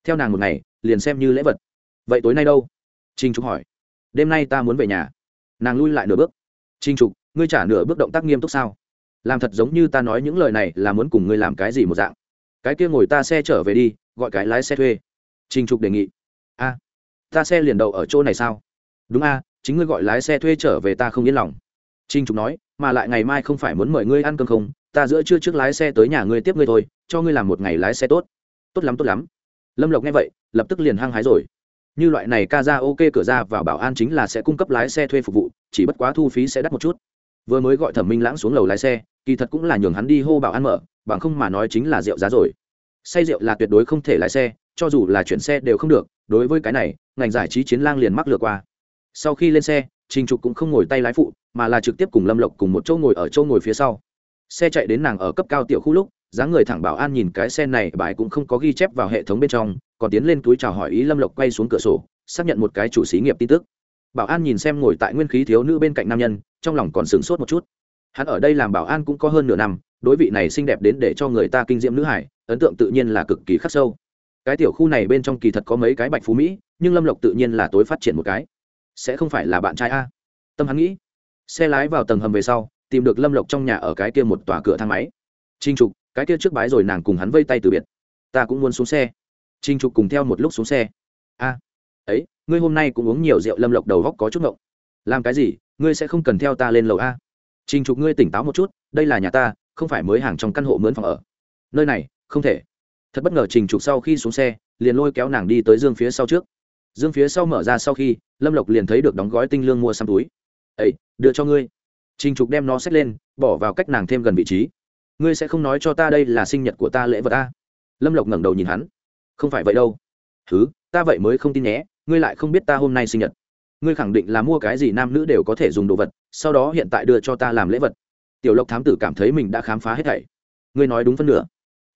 Theo nàng một ngày, liền xem như lễ vật. Vậy tối nay đâu? Trình trục hỏi. Đêm nay ta muốn về nhà. Nàng lui lại nửa bước. Trình trục, ngươi trả nửa bước động tác nghiêm túc sao? Làm thật giống như ta nói những lời này là muốn cùng ngươi làm cái gì một dạng. Cái kia ngồi ta xe trở về đi, gọi cái lái xe thuê. Trình trục đề nghị. A, ta xe liền đậu ở chỗ này sao? Đúng a, chính ngươi gọi lái xe thuê trở về ta không yên lòng. Trình trục nói, mà lại ngày mai không phải muốn mời ngươi ăn cơm không? Ta giữa trưa trước lái xe tới nhà ngươi tiếp ngươi thôi, cho ngươi làm một ngày lái xe tốt. Tốt lắm tốt lắm. Lâm lộc nghe vậy, lập tức liền hăng hái rồi. Như loại này ca ra ok cửa ra vào bảo an chính là sẽ cung cấp lái xe thuê phục vụ, chỉ bất quá thu phí sẽ đắt một chút. Vừa mới gọi thẩm minh lãng xuống lầu lái xe, kỳ thật cũng là nhường hắn đi hô bảo an mở, bằng không mà nói chính là rượu giá rồi. Say rượu là tuyệt đối không thể lái xe, cho dù là chuyển xe đều không được, đối với cái này, ngành giải trí chiến lang liền mắc lừa qua. Sau khi lên xe, trình trục cũng không ngồi tay lái phụ, mà là trực tiếp cùng lâm lộc cùng một chỗ ngồi ở chỗ ngồi phía sau xe chạy đến nàng ở cấp cao tiểu khu lúc, dáng người thẳng bảo an nhìn cái xe này, bài cũng không có ghi chép vào hệ thống bên trong, còn tiến lên túi chào hỏi ý lâm lộc quay xuống cửa sổ, xác nhận một cái chủ xí nghiệp tin tức. Bảo an nhìn xem ngồi tại nguyên khí thiếu nữ bên cạnh nam nhân, trong lòng còn sửng sốt một chút. Hắn ở đây làm bảo an cũng có hơn nửa năm, đối vị này xinh đẹp đến để cho người ta kinh diễm nữ hải, ấn tượng tự nhiên là cực kỳ khắc sâu. Cái tiểu khu này bên trong kỳ thật có mấy cái bạch phú mỹ, nhưng lâm lộc tự nhiên là tối phát triển một cái. Sẽ không phải là bạn trai a. Tâm hắn nghĩ, xe lái vào tầng hầm về sau tìm được lâm lộc trong nhà ở cái kia một tòa cửa thang máy. Trinh trục, cái kia trước bái rồi nàng cùng hắn vây tay từ biệt. Ta cũng muốn xuống xe. Trinh trục cùng theo một lúc xuống xe. A, ấy, ngươi hôm nay cũng uống nhiều rượu, lâm lộc đầu góc có chút ngộng. Làm cái gì? Ngươi sẽ không cần theo ta lên lầu a. Trinh trục, ngươi tỉnh táo một chút, đây là nhà ta, không phải mới hàng trong căn hộ mướn phòng ở. Nơi này, không thể. Thật bất ngờ trình trục sau khi xuống xe, liền lôi kéo nàng đi tới dương phía sau trước. Dương phía sau mở ra sau khi, lâm lộc liền thấy được đóng gói tinh lương mua xăm túi. Ấy, đưa cho ngươi trình trục đem nó xách lên, bỏ vào cách nàng thêm gần vị trí. Ngươi sẽ không nói cho ta đây là sinh nhật của ta lễ vật a? lâm lộc ngẩng đầu nhìn hắn. Không phải vậy đâu. Thứ ta vậy mới không tin nhé, ngươi lại không biết ta hôm nay sinh nhật. Ngươi khẳng định là mua cái gì nam nữ đều có thể dùng đồ vật, sau đó hiện tại đưa cho ta làm lễ vật. Tiểu lộc thám tử cảm thấy mình đã khám phá hết thảy. Ngươi nói đúng phân nửa.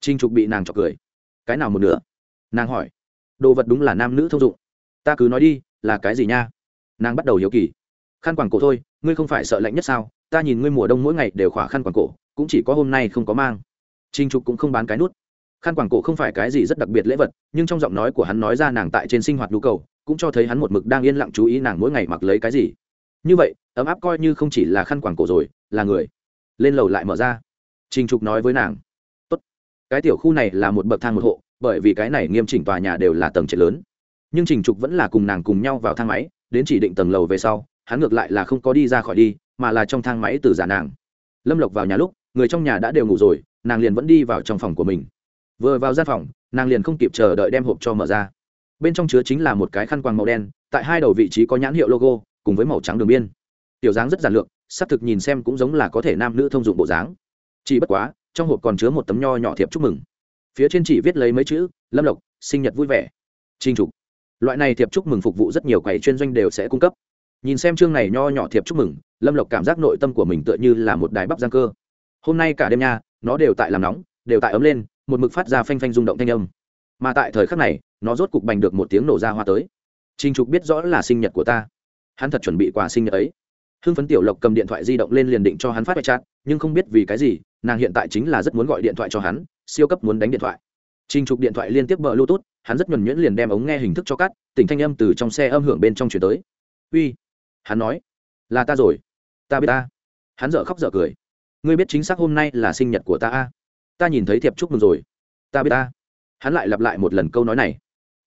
Trình trục bị nàng chọc cười. Cái nào một nửa? Nàng hỏi. Đồ vật đúng là nam nữ thông dụng. Ta cứ nói đi, là cái gì nha? Nàng bắt đầu hiếu kỳ khăn quàng cổ thôi, ngươi không phải sợ lạnh nhất sao? Ta nhìn ngươi mùa đông mỗi ngày đều khỏa khăn quàng cổ, cũng chỉ có hôm nay không có mang. Trinh trục cũng không bán cái nút. Khăn quàng cổ không phải cái gì rất đặc biệt lễ vật, nhưng trong giọng nói của hắn nói ra nàng tại trên sinh hoạt nhu cầu, cũng cho thấy hắn một mực đang yên lặng chú ý nàng mỗi ngày mặc lấy cái gì. Như vậy, ấm áp coi như không chỉ là khăn quàng cổ rồi, là người. Lên lầu lại mở ra. Trình trục nói với nàng. Tốt. Cái tiểu khu này là một bậc thang một hộ, bởi vì cái này nghiêm chỉnh tòa nhà đều là tầng trệt lớn. Nhưng trình trục vẫn là cùng nàng cùng nhau vào thang máy, đến chỉ định tầng lầu về sau hắn ngược lại là không có đi ra khỏi đi, mà là trong thang máy từ giả nàng. Lâm lộc vào nhà lúc, người trong nhà đã đều ngủ rồi, nàng liền vẫn đi vào trong phòng của mình. Vừa vào gian phòng, nàng liền không kịp chờ đợi đem hộp cho mở ra. Bên trong chứa chính là một cái khăn quàng màu đen, tại hai đầu vị trí có nhãn hiệu logo, cùng với màu trắng đường biên. Tiểu dáng rất giản lược xác thực nhìn xem cũng giống là có thể nam nữ thông dụng bộ dáng. Chỉ bất quá, trong hộp còn chứa một tấm nho nhỏ thiệp chúc mừng. Phía trên chỉ viết lấy mấy chữ, lâm lộc, sinh nhật vui vẻ. Trinh trục. Loại này thiệp chúc mừng phục vụ rất nhiều quầy chuyên doanh đều sẽ cung cấp nhìn xem chương này nho nhỏ thiệp chúc mừng, lâm lộc cảm giác nội tâm của mình tựa như là một đài bắp giang cơ. Hôm nay cả đêm nha, nó đều tại làm nóng, đều tại ấm lên, một mực phát ra phanh phanh rung động thanh âm. Mà tại thời khắc này, nó rốt cục bành được một tiếng nổ ra hoa tới. Trinh trục biết rõ là sinh nhật của ta. Hắn thật chuẩn bị quà sinh nhật ấy. Hưng phấn tiểu lộc cầm điện thoại di động lên liền định cho hắn phát bài chat nhưng không biết vì cái gì, nàng hiện tại chính là rất muốn gọi điện thoại cho hắn, siêu cấp muốn đánh điện thoại. Trinh trục điện thoại liên tiếp bờ bluetooth, hắn rất nhuẩn nhuyễn liền đem ống nghe hình thức cho cắt, tỉnh thanh âm từ trong xe âm hưởng bên trong chuyển tới. Uy hắn nói, là ta rồi, ta biết ta. Hắn dở khóc dở cười, ngươi biết chính xác hôm nay là sinh nhật của ta a? Ta nhìn thấy thiệp chúc mừng rồi, ta biết ta. Hắn lại lặp lại một lần câu nói này,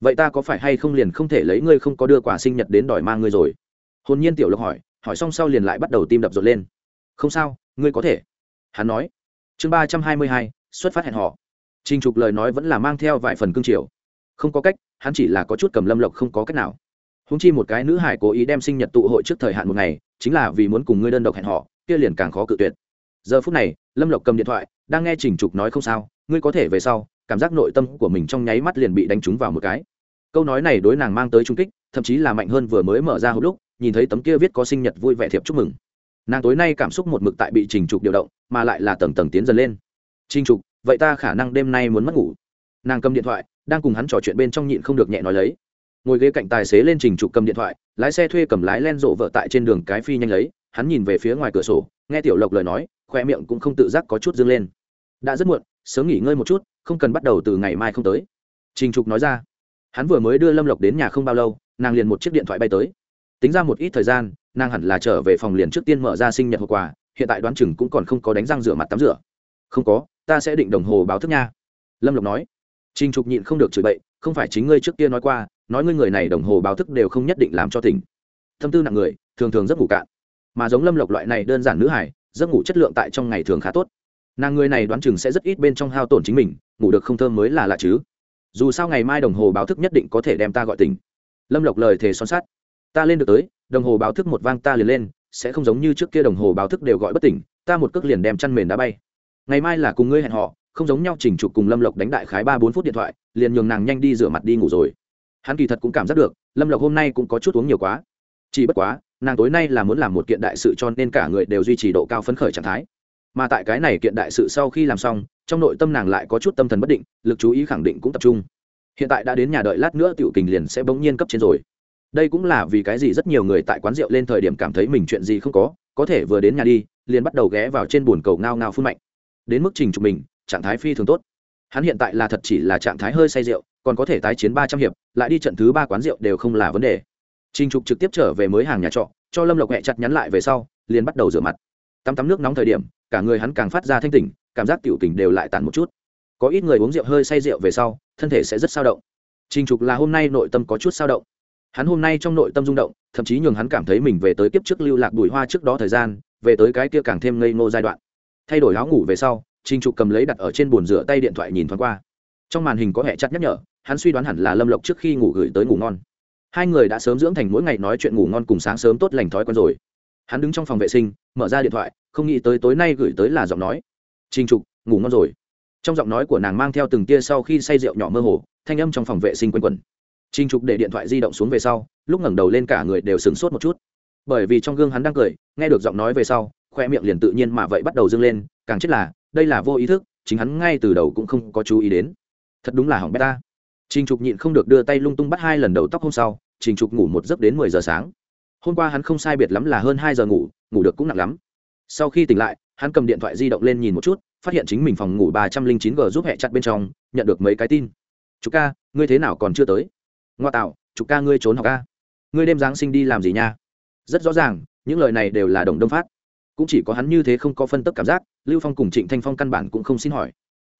vậy ta có phải hay không liền không thể lấy ngươi không có đưa quả sinh nhật đến đòi mang ngươi rồi? Hồn nhiên tiểu lộc hỏi hỏi xong sau liền lại bắt đầu tim đập rộn lên. Không sao, ngươi có thể. Hắn nói, chương ba trăm hai mươi hai, xuất phát hẹn họ trình trục lời nói vẫn là mang theo vài phần cương triều. Không có cách, hắn chỉ là có chút cầm lâm lộc không có cách nào húng chi một cái nữ hải cố ý đem sinh nhật tụ hội trước thời hạn một ngày, chính là vì muốn cùng ngươi đơn độc hẹn họ kia liền càng khó cự tuyệt. Giờ phút này, lâm lộc cầm điện thoại, đang nghe trình trục nói không sao, ngươi có thể về sau, cảm giác nội tâm của mình trong nháy mắt liền bị đánh trúng vào một cái. Câu nói này đối nàng mang tới trung kích, thậm chí là mạnh hơn vừa mới mở ra hộp lúc, nhìn thấy tấm kia viết có sinh nhật vui vẻ thiệp chúc mừng. Nàng tối nay cảm xúc một mực tại bị trình trục điều động, mà lại là tầng tầng tiến dần lên. Trình trục, vậy ta khả năng đêm nay muốn mất ngủ. Nàng cầm điện thoại, đang cùng hắn trò chuyện bên trong nhịn không được nhẹ nói lấy ngồi ghế cạnh tài xế lên trình trục cầm điện thoại, lái xe thuê cầm lái len rộ vợ tại trên đường cái phi nhanh lấy, hắn nhìn về phía ngoài cửa sổ, nghe tiểu lộc lời nói khoe miệng cũng không tự giác có chút dâng lên. Đã rất muộn, sớm nghỉ ngơi một chút, không cần bắt đầu từ ngày mai không tới. Trình trục nói ra. Hắn vừa mới đưa lâm lộc đến nhà không bao lâu, nàng liền một chiếc điện thoại bay tới. Tính ra một ít thời gian, nàng hẳn là trở về phòng liền trước tiên mở ra sinh nhật hộp quà, hiện tại đoán chừng cũng còn không có đánh răng rửa mặt tắm rửa. Không có, ta sẽ định đồng hồ báo thức nha. Lâm lộc nói. Trình trục nhịn không được chửi bậy, không phải chính ngươi trước kia nói qua nói ngươi người này đồng hồ báo thức đều không nhất định làm cho tỉnh. Tâm tư nặng người, thường thường rất ngủ cạn. Mà giống lâm lộc loại này đơn giản nữ hải giấc ngủ chất lượng tại trong ngày thường khá tốt. Nàng người này đoán chừng sẽ rất ít bên trong hao tổn chính mình, ngủ được không thơm mới là lạ chứ. Dù sao ngày mai đồng hồ báo thức nhất định có thể đem ta gọi tỉnh. Lâm lộc lời thề son sát ta lên được tới, đồng hồ báo thức một vang ta liền lên, sẽ không giống như trước kia đồng hồ báo thức đều gọi bất tỉnh, ta một cước liền đem chăn mền đá bay. Ngày mai là cùng ngươi hẹn họ không giống nhau chỉnh trục cùng lâm lộc đánh đại khái ba bốn phút điện thoại, liền nhường nàng nhanh đi rửa mặt đi ngủ rồi hắn kỳ thật cũng cảm giác được, lâm lộc hôm nay cũng có chút uống nhiều quá. Chỉ bất quá, nàng tối nay là muốn làm một kiện đại sự cho nên cả người đều duy trì độ cao phấn khởi trạng thái. Mà tại cái này kiện đại sự sau khi làm xong, trong nội tâm nàng lại có chút tâm thần bất định, lực chú ý khẳng định cũng tập trung. Hiện tại đã đến nhà đợi lát nữa tiểu kình liền sẽ bỗng nhiên cấp trên rồi. Đây cũng là vì cái gì rất nhiều người tại quán rượu lên thời điểm cảm thấy mình chuyện gì không có có thể vừa đến nhà đi, liền bắt đầu ghé vào trên bồn cầu ngao ngao phun mạnh. Đến mức trình trục mình, trạng thái phi thường tốt. Hắn hiện tại là thật chỉ là trạng thái hơi say rượu còn có thể tái chiến ba trăm hiệp, lại đi trận thứ ba quán rượu đều không là vấn đề. Trình trục trực tiếp trở về mới hàng nhà trọ, cho lâm lộc hẹ chặt nhắn lại về sau, liền bắt đầu rửa mặt. Tắm tắm nước nóng thời điểm, cả người hắn càng phát ra thanh tỉnh, cảm giác tiểu tỉnh đều lại tàn một chút. Có ít người uống rượu hơi say rượu về sau, thân thể sẽ rất sao động. Trình trục là hôm nay nội tâm có chút sao động. Hắn hôm nay trong nội tâm rung động, thậm chí nhường hắn cảm thấy mình về tới kiếp trước lưu lạc bùi hoa trước đó thời gian, về tới cái kia càng thêm ngây ngô giai đoạn. Thay đổi áo ngủ về sau, trình trục cầm lấy đặt ở trên bồn rửa tay điện thoại nhìn thoáng qua trong màn hình có hệ chặt nhắc nhở, hắn suy đoán hẳn là lâm lộc trước khi ngủ gửi tới ngủ ngon. Hai người đã sớm dưỡng thành mỗi ngày nói chuyện ngủ ngon cùng sáng sớm tốt lành thói quen rồi. Hắn đứng trong phòng vệ sinh, mở ra điện thoại, không nghĩ tới tối nay gửi tới là giọng nói. Trình trục, ngủ ngon rồi. Trong giọng nói của nàng mang theo từng tia sau khi say rượu nhỏ mơ hồ, thanh âm trong phòng vệ sinh quanh quẩn. Trình trục để điện thoại di động xuống về sau, lúc ngẩng đầu lên cả người đều sửng sốt một chút. Bởi vì trong gương hắn đang cười, nghe được giọng nói về sau, khoe miệng liền tự nhiên mà vậy bắt đầu dâng lên, càng chết là, đây là vô ý thức, chính hắn ngay từ đầu cũng không có chú ý đến thật đúng là hỏng bét trình trục nhịn không được đưa tay lung tung bắt hai lần đầu tóc hôm sau, trình trục ngủ một giấc đến mười giờ sáng. Hôm qua hắn không sai biệt lắm là hơn hai giờ ngủ ngủ được cũng nặng lắm. Sau khi tỉnh lại, hắn cầm điện thoại di động lên nhìn một chút, phát hiện chính mình phòng ngủ ba trăm linh chín g giúp hẹ chặt bên trong, nhận được mấy cái tin. Chục ca, ngươi thế nào còn chưa tới? Ngoa tạo chục ca ngươi trốn học ca. Ngươi đêm giáng sinh đi làm gì nha? Rất rõ ràng, những lời này đều là đồng đông phát. Cũng chỉ có hắn như thế không có phân tức cảm giác, lưu phong cùng trịnh thanh phong căn bản cũng không xin hỏi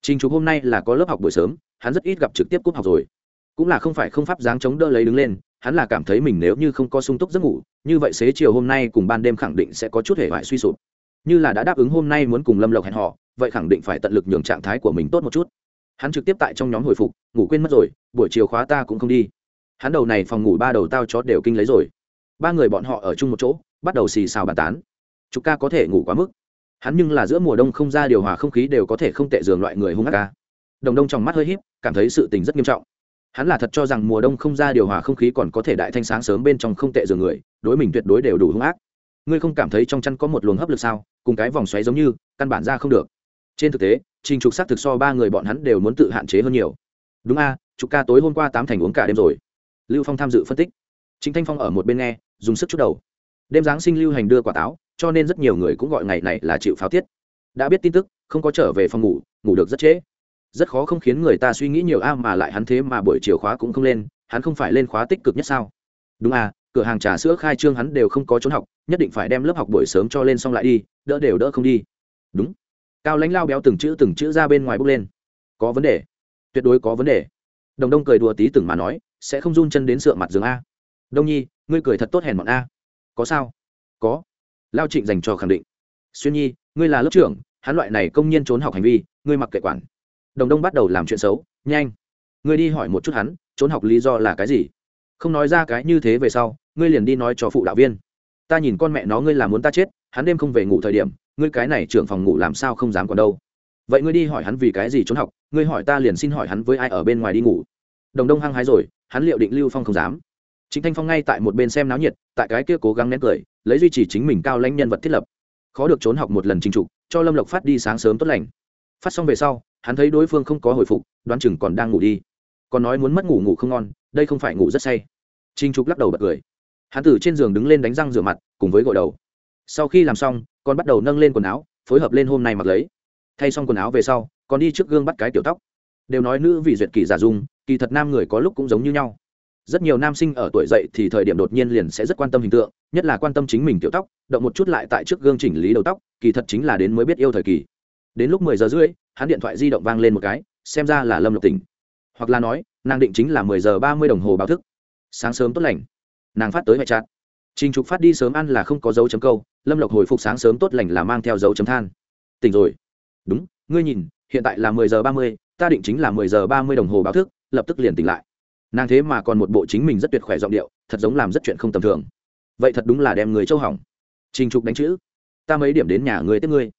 trình trục hôm nay là có lớp học buổi sớm, hắn rất ít gặp trực tiếp cúp học rồi. Cũng là không phải không pháp dáng chống đỡ lấy đứng lên, hắn là cảm thấy mình nếu như không có sung túc giấc ngủ, như vậy xế chiều hôm nay cùng ban đêm khẳng định sẽ có chút hề bại suy sụp. Như là đã đáp ứng hôm nay muốn cùng lâm lộc hẹn họ vậy khẳng định phải tận lực nhường trạng thái của mình tốt một chút. Hắn trực tiếp tại trong nhóm hồi phục, ngủ quên mất rồi, buổi chiều khóa ta cũng không đi. Hắn đầu này phòng ngủ ba đầu tao chó đều kinh lấy rồi. Ba người bọn họ ở chung một chỗ, bắt đầu xì xào bàn tán. Chúng ca có thể ngủ quá mức hắn nhưng là giữa mùa đông không ra điều hòa không khí đều có thể không tệ giường loại người hung ác ca. Đồng đông trong mắt hơi híp cảm thấy sự tình rất nghiêm trọng. Hắn là thật cho rằng mùa đông không ra điều hòa không khí còn có thể đại thanh sáng sớm bên trong không tệ giường người đối mình tuyệt đối đều đủ hung ác. Ngươi không cảm thấy trong chăn có một luồng hấp lực sao? Cùng cái vòng xoáy giống như căn bản ra không được. Trên thực tế trình trục xác thực so ba người bọn hắn đều muốn tự hạn chế hơn nhiều. Đúng a à, trục ca tối hôm qua tám thành uống cả đêm rồi. Lưu phong tham dự phân tích. Chính thanh phong ở một bên nghe dùng sức chút đầu. Đêm giáng sinh lưu hành đưa quả táo cho nên rất nhiều người cũng gọi ngày này là chịu pháo tiết đã biết tin tức, không có trở về phòng ngủ ngủ được rất trễ. Rất khó không khiến người ta suy nghĩ nhiều a, mà lại hắn thế mà buổi chiều khóa cũng không lên, hắn không phải lên khóa tích cực nhất sao? Đúng à cửa hàng trà sữa khai trương hắn đều không có trốn học, nhất định phải đem lớp học buổi sớm cho lên xong lại đi, đỡ đều đỡ không đi. Đúng. Cao lãnh lao béo từng chữ từng chữ ra bên ngoài bước lên. Có vấn đề. Tuyệt đối có vấn đề. Đồng đông cười đùa tí từng mà nói, sẽ không run chân đến sượng mặt giường a. Đông nhi, ngươi cười thật tốt hèn bọn a. Có sao? Có lao trịnh dành cho khẳng định. Xuyên nhi, ngươi là lớp trưởng, hắn loại này công nhiên trốn học hành vi, ngươi mặc kệ quản. Đồng đông bắt đầu làm chuyện xấu, nhanh. Ngươi đi hỏi một chút hắn, trốn học lý do là cái gì? Không nói ra cái như thế về sau, ngươi liền đi nói cho phụ đạo viên. Ta nhìn con mẹ nó ngươi là muốn ta chết, hắn đêm không về ngủ thời điểm, ngươi cái này trưởng phòng ngủ làm sao không dám còn đâu. Vậy ngươi đi hỏi hắn vì cái gì trốn học, ngươi hỏi ta liền xin hỏi hắn với ai ở bên ngoài đi ngủ. Đồng đông hăng hái rồi, hắn liệu định lưu phong không dám chính thanh phong ngay tại một bên xem náo nhiệt, tại cái kia cố gắng nén cười, lấy duy trì chính mình cao lãnh nhân vật thiết lập. Khó được trốn học một lần trình trục, cho lâm lộc phát đi sáng sớm tốt lành. Phát xong về sau, hắn thấy đối phương không có hồi phục, đoán chừng còn đang ngủ đi. Còn nói muốn mất ngủ ngủ không ngon, đây không phải ngủ rất say. Trình trục lắc đầu bật cười. Hắn từ trên giường đứng lên đánh răng rửa mặt, cùng với gội đầu. Sau khi làm xong, còn bắt đầu nâng lên quần áo, phối hợp lên hôm nay mặc lấy. Thay xong quần áo về sau, còn đi trước gương bắt cái tiểu tóc. Đều nói nữ vì duyệt kỳ giả dung, kỳ thật nam người có lúc cũng giống như nhau rất nhiều nam sinh ở tuổi dậy thì thời điểm đột nhiên liền sẽ rất quan tâm hình tượng, nhất là quan tâm chính mình kiểu tóc, động một chút lại tại trước gương chỉnh lý đầu tóc, kỳ thật chính là đến mới biết yêu thời kỳ. Đến lúc mười giờ rưỡi, hắn điện thoại di động vang lên một cái, xem ra là lâm lộc tỉnh. Hoặc là nói, nàng định chính là mười giờ ba mươi đồng hồ báo thức. Sáng sớm tốt lành. Nàng phát tới ngoại trát trình trục phát đi sớm ăn là không có dấu chấm câu, lâm lộc hồi phục sáng sớm tốt lành là mang theo dấu chấm than. Tỉnh rồi. Đúng, ngươi nhìn, hiện tại là mười giờ ba mươi, ta định chính là mười giờ ba mươi đồng hồ báo thức, lập tức liền tỉnh lại nàng thế mà còn một bộ chính mình rất tuyệt khỏe giọng điệu, thật giống làm rất chuyện không tầm thường. Vậy thật đúng là đem người châu hỏng. Trình trục đánh chữ. Ta mấy điểm đến nhà ngươi tiếp ngươi.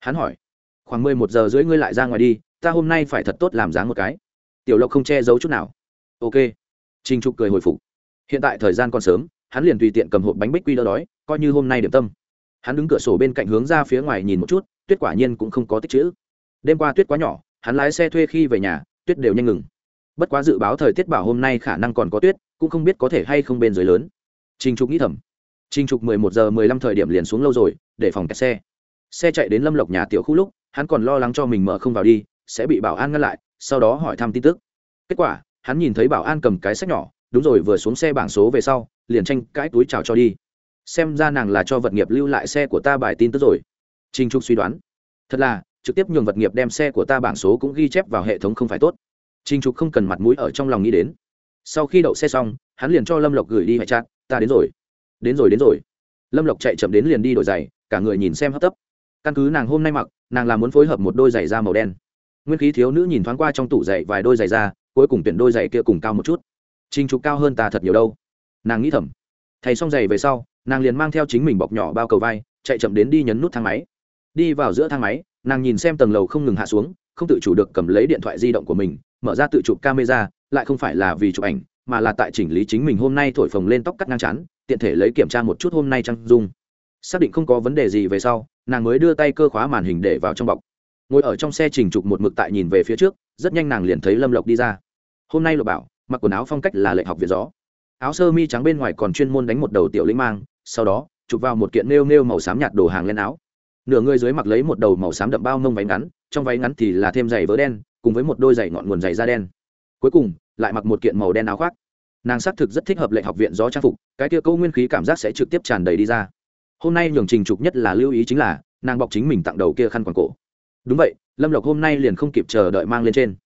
Hắn hỏi. Khoảng mười một giờ rưỡi ngươi lại ra ngoài đi, ta hôm nay phải thật tốt làm dáng một cái. Tiểu lộc không che giấu chút nào. Ok. Trình trục cười hồi phục. Hiện tại thời gian còn sớm, hắn liền tùy tiện cầm hộp bánh bích quy đỡ đói, coi như hôm nay điểm tâm. Hắn đứng cửa sổ bên cạnh hướng ra phía ngoài nhìn một chút, tuyết quả nhiên cũng không có tích chữ. Đêm qua tuyết quá nhỏ, hắn lái xe thuê khi về nhà, tuyết đều nhanh ngừng bất quá dự báo thời tiết bảo hôm nay khả năng còn có tuyết, cũng không biết có thể hay không bên dưới lớn. Trình trục nghĩ thầm. Trình trục mười một giờ mười lăm thời điểm liền xuống lâu rồi, để phòng kẹt xe. Xe chạy đến lâm lộc nhà tiểu khu lúc, hắn còn lo lắng cho mình mở không vào đi, sẽ bị bảo an ngăn lại, sau đó hỏi thăm tin tức. Kết quả, hắn nhìn thấy bảo an cầm cái sách nhỏ, đúng rồi, vừa xuống xe bảng số về sau, liền tranh cái túi chào cho đi. Xem ra nàng là cho vật nghiệp lưu lại xe của ta bài tin tức rồi. Trinh trục suy đoán. Thật là, trực tiếp nhường vật nghiệp đem xe của ta bảng số cũng ghi chép vào hệ thống không phải tốt. Trình trục không cần mặt mũi ở trong lòng nghĩ đến. Sau khi đậu xe xong hắn liền cho lâm lộc gửi đi hỏi chat, ta đến rồi. Đến rồi đến rồi. Lâm lộc chạy chậm đến liền đi đổi giày cả người nhìn xem hấp tấp. Căn cứ nàng hôm nay mặc nàng là muốn phối hợp một đôi giày da màu đen. Nguyên khí thiếu nữ nhìn thoáng qua trong tủ giày vài đôi giày da cuối cùng tuyển đôi giày kia cùng cao một chút. Trình trục cao hơn ta thật nhiều đâu. Nàng nghĩ thầm. Thay xong giày về sau nàng liền mang theo chính mình bọc nhỏ bao cầu vai chạy chậm đến đi nhấn nút thang máy. Đi vào giữa thang máy nàng nhìn xem tầng lầu không ngừng hạ xuống không tự chủ được cầm lấy điện thoại di động của mình mở ra tự chụp camera, lại không phải là vì chụp ảnh, mà là tại chỉnh lý chính mình hôm nay thổi phồng lên tóc cắt ngang chán, tiện thể lấy kiểm tra một chút hôm nay trang dung. Xác định không có vấn đề gì về sau, nàng mới đưa tay cơ khóa màn hình để vào trong bọc. Ngồi ở trong xe trình trục một mực tại nhìn về phía trước, rất nhanh nàng liền thấy lâm lộc đi ra. Hôm nay lộc bảo, mặc quần áo phong cách là lệ học viện gió. Áo sơ mi trắng bên ngoài còn chuyên môn đánh một đầu tiểu lĩnh mang, sau đó, chụp vào một kiện nêu nêu màu xám nhạt đồ hàng lên áo. Nửa người dưới mặc lấy một đầu màu xám đậm bao mông váy ngắn, trong váy ngắn thì là thêm giày vớ đen cùng với một đôi giày ngọn nguồn giày da đen. Cuối cùng, lại mặc một kiện màu đen áo khoác. Nàng xác thực rất thích hợp lệ học viện gió trang phục, cái kia câu nguyên khí cảm giác sẽ trực tiếp tràn đầy đi ra. Hôm nay nhường trình trục nhất là lưu ý chính là, nàng bọc chính mình tặng đầu kia khăn quàng cổ. Đúng vậy, lâm lộc hôm nay liền không kịp chờ đợi mang lên trên.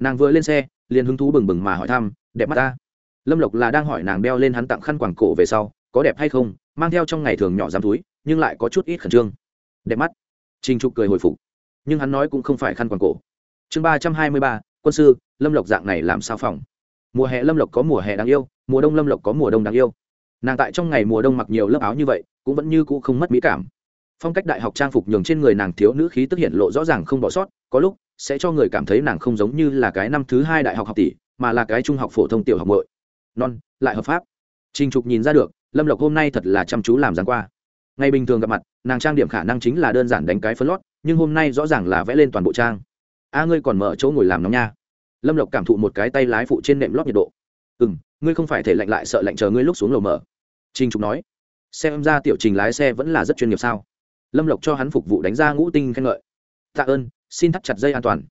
Nàng vừa lên xe, liền hứng thú bừng bừng mà hỏi thăm, đẹp mắt ta? Lâm lộc là đang hỏi nàng đeo lên hắn tặng khăn quàng cổ về sau, có đẹp hay không, mang theo trong ngày thường nhỏ dám túi, nhưng lại có chút ít khẩn trương. Đẹp mắt. Trình trục cười hồi phục, nhưng hắn nói cũng không phải khăn quàng cổ chương ba trăm hai mươi ba, quân sư, lâm lộc dạng này làm sao phòng? Mùa hè lâm lộc có mùa hè đáng yêu, mùa đông lâm lộc có mùa đông đáng yêu. Nàng tại trong ngày mùa đông mặc nhiều lớp áo như vậy, cũng vẫn như cũ không mất mỹ cảm. Phong cách đại học trang phục nhường trên người nàng thiếu nữ khí tức hiện lộ rõ ràng không bỏ sót, có lúc sẽ cho người cảm thấy nàng không giống như là cái năm thứ hai đại học học tỷ, mà là cái trung học phổ thông tiểu học nội non, lại hợp pháp. Trình trục nhìn ra được, lâm lộc hôm nay thật là chăm chú làm dáng qua. Ngày bình thường gặp mặt, nàng trang điểm khả năng chính là đơn giản đánh cái phấn lót, nhưng hôm nay rõ ràng là vẽ lên toàn bộ trang a, ngươi còn mở chỗ ngồi làm nóng nha. Lâm lộc cảm thụ một cái tay lái phụ trên nệm lót nhiệt độ. Ừ m ngươi không phải thể lạnh lại sợ lạnh chờ ngươi lúc xuống lầu mở. Trình trục nói. Xem ra tiểu trình lái xe vẫn là rất chuyên nghiệp sao? Lâm lộc cho hắn phục vụ đánh ra ngũ tinh khen ngợi. Tạ ơn, xin thắt chặt dây an toàn.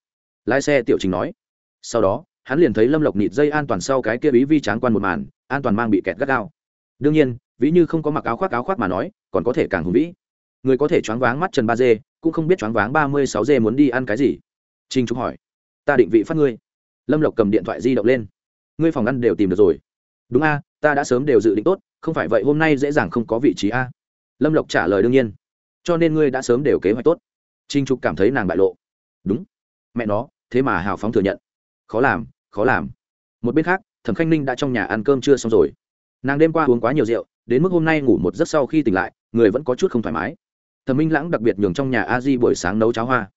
Lái xe tiểu trình nói. Sau đó, hắn liền thấy lâm lộc nịt dây an toàn sau cái kia ý vi tráng quan một màn, an toàn mang bị kẹt gắt gao. Đương nhiên, ví như không có mặc áo khoác áo khoác mà nói, còn có thể càng hùng vĩ. Người có thể choáng váng mắt trần ba dê, cũng không biết choáng váng ba mươi sáu dê muốn đi ăn cái gì trinh trúc hỏi. Ta định vị phát ngươi. Lâm lộc cầm điện thoại di động lên. Ngươi phòng ăn đều tìm được rồi. Đúng a, ta đã sớm đều dự định tốt, không phải vậy hôm nay dễ dàng không có vị trí a. Lâm lộc trả lời đương nhiên. Cho nên ngươi đã sớm đều kế hoạch tốt. Trinh trục cảm thấy nàng bại lộ. Đúng. Mẹ nó, thế mà hào phóng thừa nhận. Khó làm khó làm. Một bên khác, thẩm khanh ninh đã trong nhà ăn cơm chưa xong rồi. Nàng đêm qua uống quá nhiều rượu, đến mức hôm nay ngủ một giấc sau khi tỉnh lại, người vẫn có chút không thoải mái. Thẩm minh lãng đặc biệt nhường trong nhà a di buổi sáng nấu cháo hoa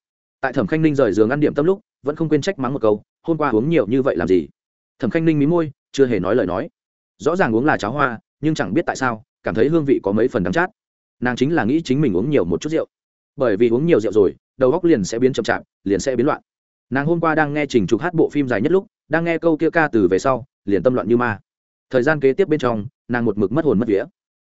tại thẩm khanh ninh rời giường ăn điểm tâm lúc, vẫn không quên trách mắng một câu, hôm qua uống nhiều như vậy làm gì? Thẩm khanh ninh mí môi, chưa hề nói lời nói. Rõ ràng uống là cháo hoa, nhưng chẳng biết tại sao, cảm thấy hương vị có mấy phần đắng chát. Nàng chính là nghĩ chính mình uống nhiều một chút rượu. Bởi vì uống nhiều rượu rồi, đầu góc liền sẽ biến chậm chạp, liền sẽ biến loạn. Nàng hôm qua đang nghe trình trục hát bộ phim dài nhất lúc, đang nghe câu kia ca từ về sau, liền tâm loạn như ma. Thời gian kế tiếp bên trong, nàng một mực mất hồn mất vía.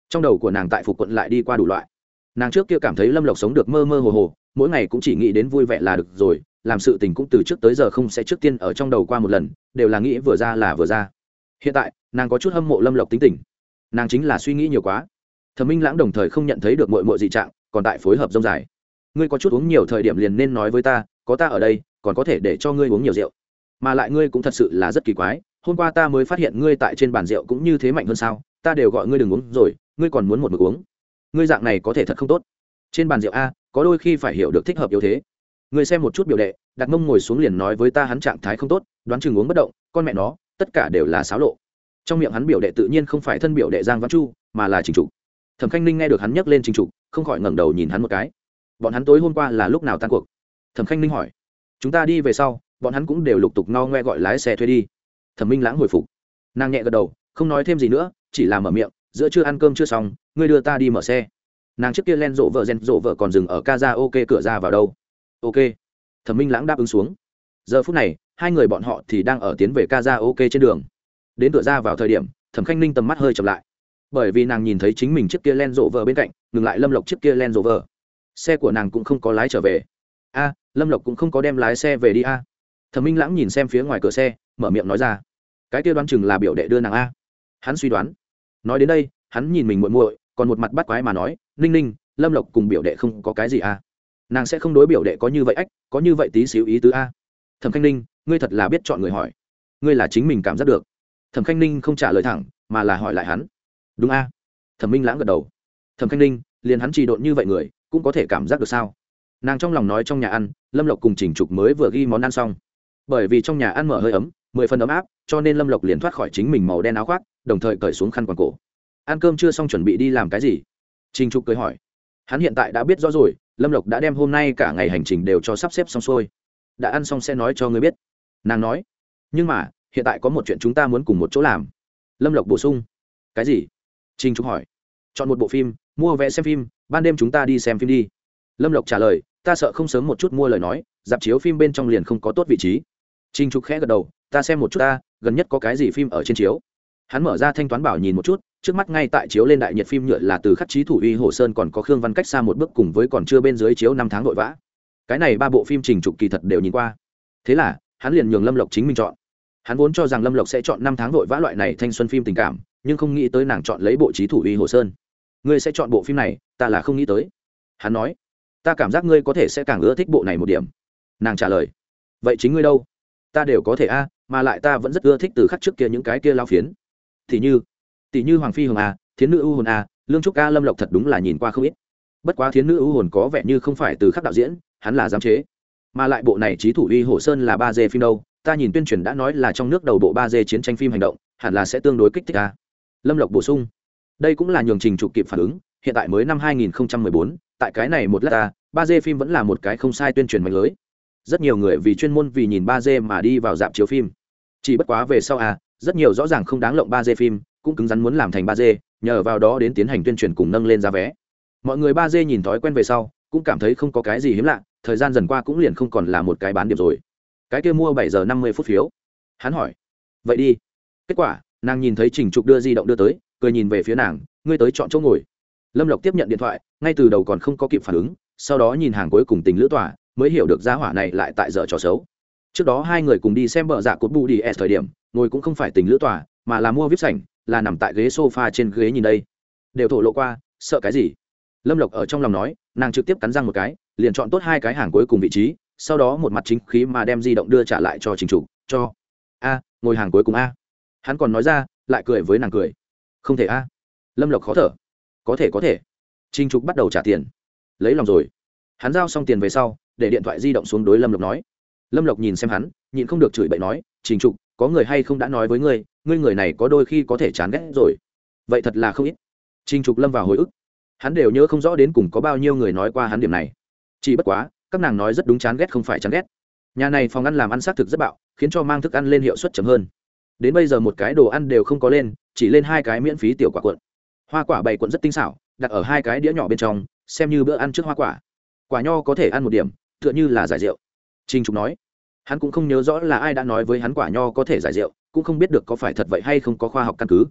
Trong đầu của nàng tại phục quận lại đi qua đủ loại. Nàng trước kia cảm thấy lâm lộc sống được mơ mơ hồ hồ mỗi ngày cũng chỉ nghĩ đến vui vẻ là được rồi, làm sự tình cũng từ trước tới giờ không sẽ trước tiên ở trong đầu qua một lần, đều là nghĩ vừa ra là vừa ra. Hiện tại, nàng có chút hâm mộ lâm lộc tính tình. Nàng chính là suy nghĩ nhiều quá. Thẩm minh lãng đồng thời không nhận thấy được mội mội dị trạng, còn tại phối hợp rông dài. Ngươi có chút uống nhiều thời điểm liền nên nói với ta, có ta ở đây, còn có thể để cho ngươi uống nhiều rượu. Mà lại ngươi cũng thật sự là rất kỳ quái, hôm qua ta mới phát hiện ngươi tại trên bàn rượu cũng như thế mạnh hơn sao, ta đều gọi ngươi đừng uống rồi, ngươi còn muốn một mực uống. Ngươi dạng này có thể thật không tốt. Trên bàn rượu a có đôi khi phải hiểu được thích hợp yếu thế. Người xem một chút biểu đệ, đặt mông ngồi xuống liền nói với ta hắn trạng thái không tốt, đoán chừng uống bất động, con mẹ nó, tất cả đều là xáo lộ. Trong miệng hắn biểu đệ tự nhiên không phải thân biểu đệ giang văn chu, mà là trình trục. Thẩm khanh ninh nghe được hắn nhắc lên trình trục, không khỏi ngẩng đầu nhìn hắn một cái. Bọn hắn tối hôm qua là lúc nào tan cuộc? Thẩm khanh ninh hỏi. Chúng ta đi về sau, bọn hắn cũng đều lục tục no ngoe gọi lái xe thuê đi. Thẩm minh lãng hồi phục. Nàng nhẹ gật đầu, không nói thêm gì nữa, chỉ là mở miệng, giữa chưa ăn cơm chưa xong, ngươi đưa ta đi mở xe nàng trước kia len rộ vợ rèn rộ vợ còn dừng ở ca ra ok cửa ra vào đâu. Ok. Thẩm minh lãng đáp ứng xuống. Giờ phút này, hai người bọn họ thì đang ở tiến về ca ra ok trên đường. Đến cửa ra vào thời điểm, thẩm khanh ninh tầm mắt hơi chậm lại. Bởi vì nàng nhìn thấy chính mình chiếc kia len rộ vợ bên cạnh, ngừng lại lâm lộc chiếc kia len rộ vợ. Xe của nàng cũng không có lái trở về. A, lâm lộc cũng không có đem lái xe về đi a. Thẩm minh lãng nhìn xem phía ngoài cửa xe, mở miệng nói ra. Cái kia đoán chừng là biểu đệ đưa nàng a. Hắn suy đoán. Nói đến đây, hắn nhìn mình muội muội còn một mặt bắt quái mà nói, ninh ninh, lâm lộc cùng biểu đệ không có cái gì à? nàng sẽ không đối biểu đệ có như vậy ách, có như vậy tí xíu ý tứ a thẩm khanh ninh, ngươi thật là biết chọn người hỏi. Ngươi là chính mình cảm giác được. Thẩm khanh ninh không trả lời thẳng, mà là hỏi lại hắn. Đúng a thẩm minh lãng gật đầu. Thẩm khanh ninh, liền hắn trì độn như vậy người, cũng có thể cảm giác được sao? Nàng trong lòng nói trong nhà ăn, lâm lộc cùng chỉnh trục mới vừa ghi món ăn xong. Bởi vì trong nhà ăn mở hơi ấm, mười phần ấm áp, cho nên lâm lộc liền thoát khỏi chính mình màu đen áo khoác, đồng thời cởi xuống khăn quàng cổ ăn cơm chưa xong chuẩn bị đi làm cái gì? Trình trục cười hỏi. Hắn hiện tại đã biết rõ rồi lâm lộc đã đem hôm nay cả ngày hành trình đều cho sắp xếp xong xuôi. Đã ăn xong sẽ nói cho ngươi biết. Nàng nói. Nhưng mà hiện tại có một chuyện chúng ta muốn cùng một chỗ làm. Lâm lộc bổ sung. Cái gì? Trình trục hỏi. Chọn một bộ phim mua vé xem phim ban đêm chúng ta đi xem phim đi. Lâm lộc trả lời ta sợ không sớm một chút mua lời nói dạp chiếu phim bên trong liền không có tốt vị trí. Trình Trục khẽ gật đầu, ta xem một chút ta, gần nhất có cái gì phim ở trên chiếu. Hắn mở ra thanh toán bảo nhìn một chút, trước mắt ngay tại chiếu lên đại nhiệt phim nhựa là từ khắc chí thủ uy hồ sơn còn có khương văn cách xa một bước cùng với còn chưa bên dưới chiếu năm tháng vội vã. Cái này ba bộ phim Trình Trục kỳ thật đều nhìn qua. Thế là, hắn liền nhường Lâm Lộc chính mình chọn. Hắn vốn cho rằng Lâm Lộc sẽ chọn năm tháng vội vã loại này thanh xuân phim tình cảm, nhưng không nghĩ tới nàng chọn lấy bộ trí thủ uy hồ sơn. Ngươi sẽ chọn bộ phim này, ta là không nghĩ tới. Hắn nói, ta cảm giác ngươi có thể sẽ càng ưa thích bộ này một điểm. Nàng trả lời, vậy chính ngươi đâu? ta đều có thể a mà lại ta vẫn rất ưa thích từ khắc trước kia những cái kia lao phiến thì như tỷ như hoàng phi hồng a thiến nữ ưu hồn a lương trúc ca lâm lộc thật đúng là nhìn qua không ít. Bất quá thiến nữ ưu hồn có vẻ như không phải từ khắc đạo diễn hắn là giám chế. Mà lại bộ này trí thủ uy hổ sơn là ba d phim đâu ta nhìn tuyên truyền đã nói là trong nước đầu bộ ba d chiến tranh phim hành động hẳn là sẽ tương đối kích thích a. Lâm lộc bổ sung. Đây cũng là nhường trình trục kịp phản ứng hiện tại mới năm 2014, tại cái này một lát ta ba d phim vẫn là một cái không sai tuyên truyền mạnh lưới. Rất nhiều người vì chuyên môn vì nhìn ba d mà đi vào dạp chiếu phim. Chỉ bất quá về sau à rất nhiều rõ ràng không đáng lộng ba d phim cũng cứng rắn muốn làm thành ba d nhờ vào đó đến tiến hành tuyên truyền cùng nâng lên giá vé. Mọi người ba d nhìn thói quen về sau, cũng cảm thấy không có cái gì hiếm lạ, thời gian dần qua cũng liền không còn là một cái bán điểm rồi. Cái kia mua bảy giờ năm mươi phút phiếu. Hắn hỏi, vậy đi. Kết quả, nàng nhìn thấy trình trục đưa di động đưa tới, cười nhìn về phía nàng, ngươi tới chọn chỗ ngồi. Lâm lộc tiếp nhận điện thoại, ngay từ đầu còn không có kịp phản ứng, sau đó nhìn hàng cuối cùng tình lữ tỏa mới hiểu được giá hỏa này lại tại giờ trò xấu. Trước đó hai người cùng đi xem bờ dạ cột bù đi s thời điểm, ngồi cũng không phải tình lữ tỏa mà là mua vip sảnh là nằm tại ghế sofa trên ghế nhìn đây. Đều thổ lộ qua, sợ cái gì? Lâm lộc ở trong lòng nói, nàng trực tiếp cắn răng một cái, liền chọn tốt hai cái hàng cuối cùng vị trí, sau đó một mặt chính khí mà đem di động đưa trả lại cho trình chủ, cho. A, ngồi hàng cuối cùng a. Hắn còn nói ra, lại cười với nàng cười. Không thể a. Lâm lộc khó thở. Có thể có thể. Trình trục bắt đầu trả tiền. Lấy lòng rồi. Hắn giao xong tiền về sau, để điện thoại di động xuống đối lâm lộc nói. Lâm lộc nhìn xem hắn, nhịn không được chửi bậy nói, trình trục có người hay không đã nói với ngươi ngươi người này có đôi khi có thể chán ghét rồi. Vậy thật là không ít. Trình trục lâm vào hồi ức. Hắn đều nhớ không rõ đến cùng có bao nhiêu người nói qua hắn điểm này. Chỉ bất quá, các nàng nói rất đúng chán ghét không phải chán ghét. Nhà này phòng ăn làm ăn xác thực rất bạo, khiến cho mang thức ăn lên hiệu suất chậm hơn. Đến bây giờ một cái đồ ăn đều không có lên, chỉ lên hai cái miễn phí tiểu quả cuộn. Hoa quả bày cuộn rất tinh xảo, đặt ở hai cái đĩa nhỏ bên trong, xem như bữa ăn trước hoa quả. Quả nho có thể ăn một điểm, tựa như là giải rượu. Trinh trục nói hắn cũng không nhớ rõ là ai đã nói với hắn quả nho có thể giải rượu, cũng không biết được có phải thật vậy hay không có khoa học căn cứ.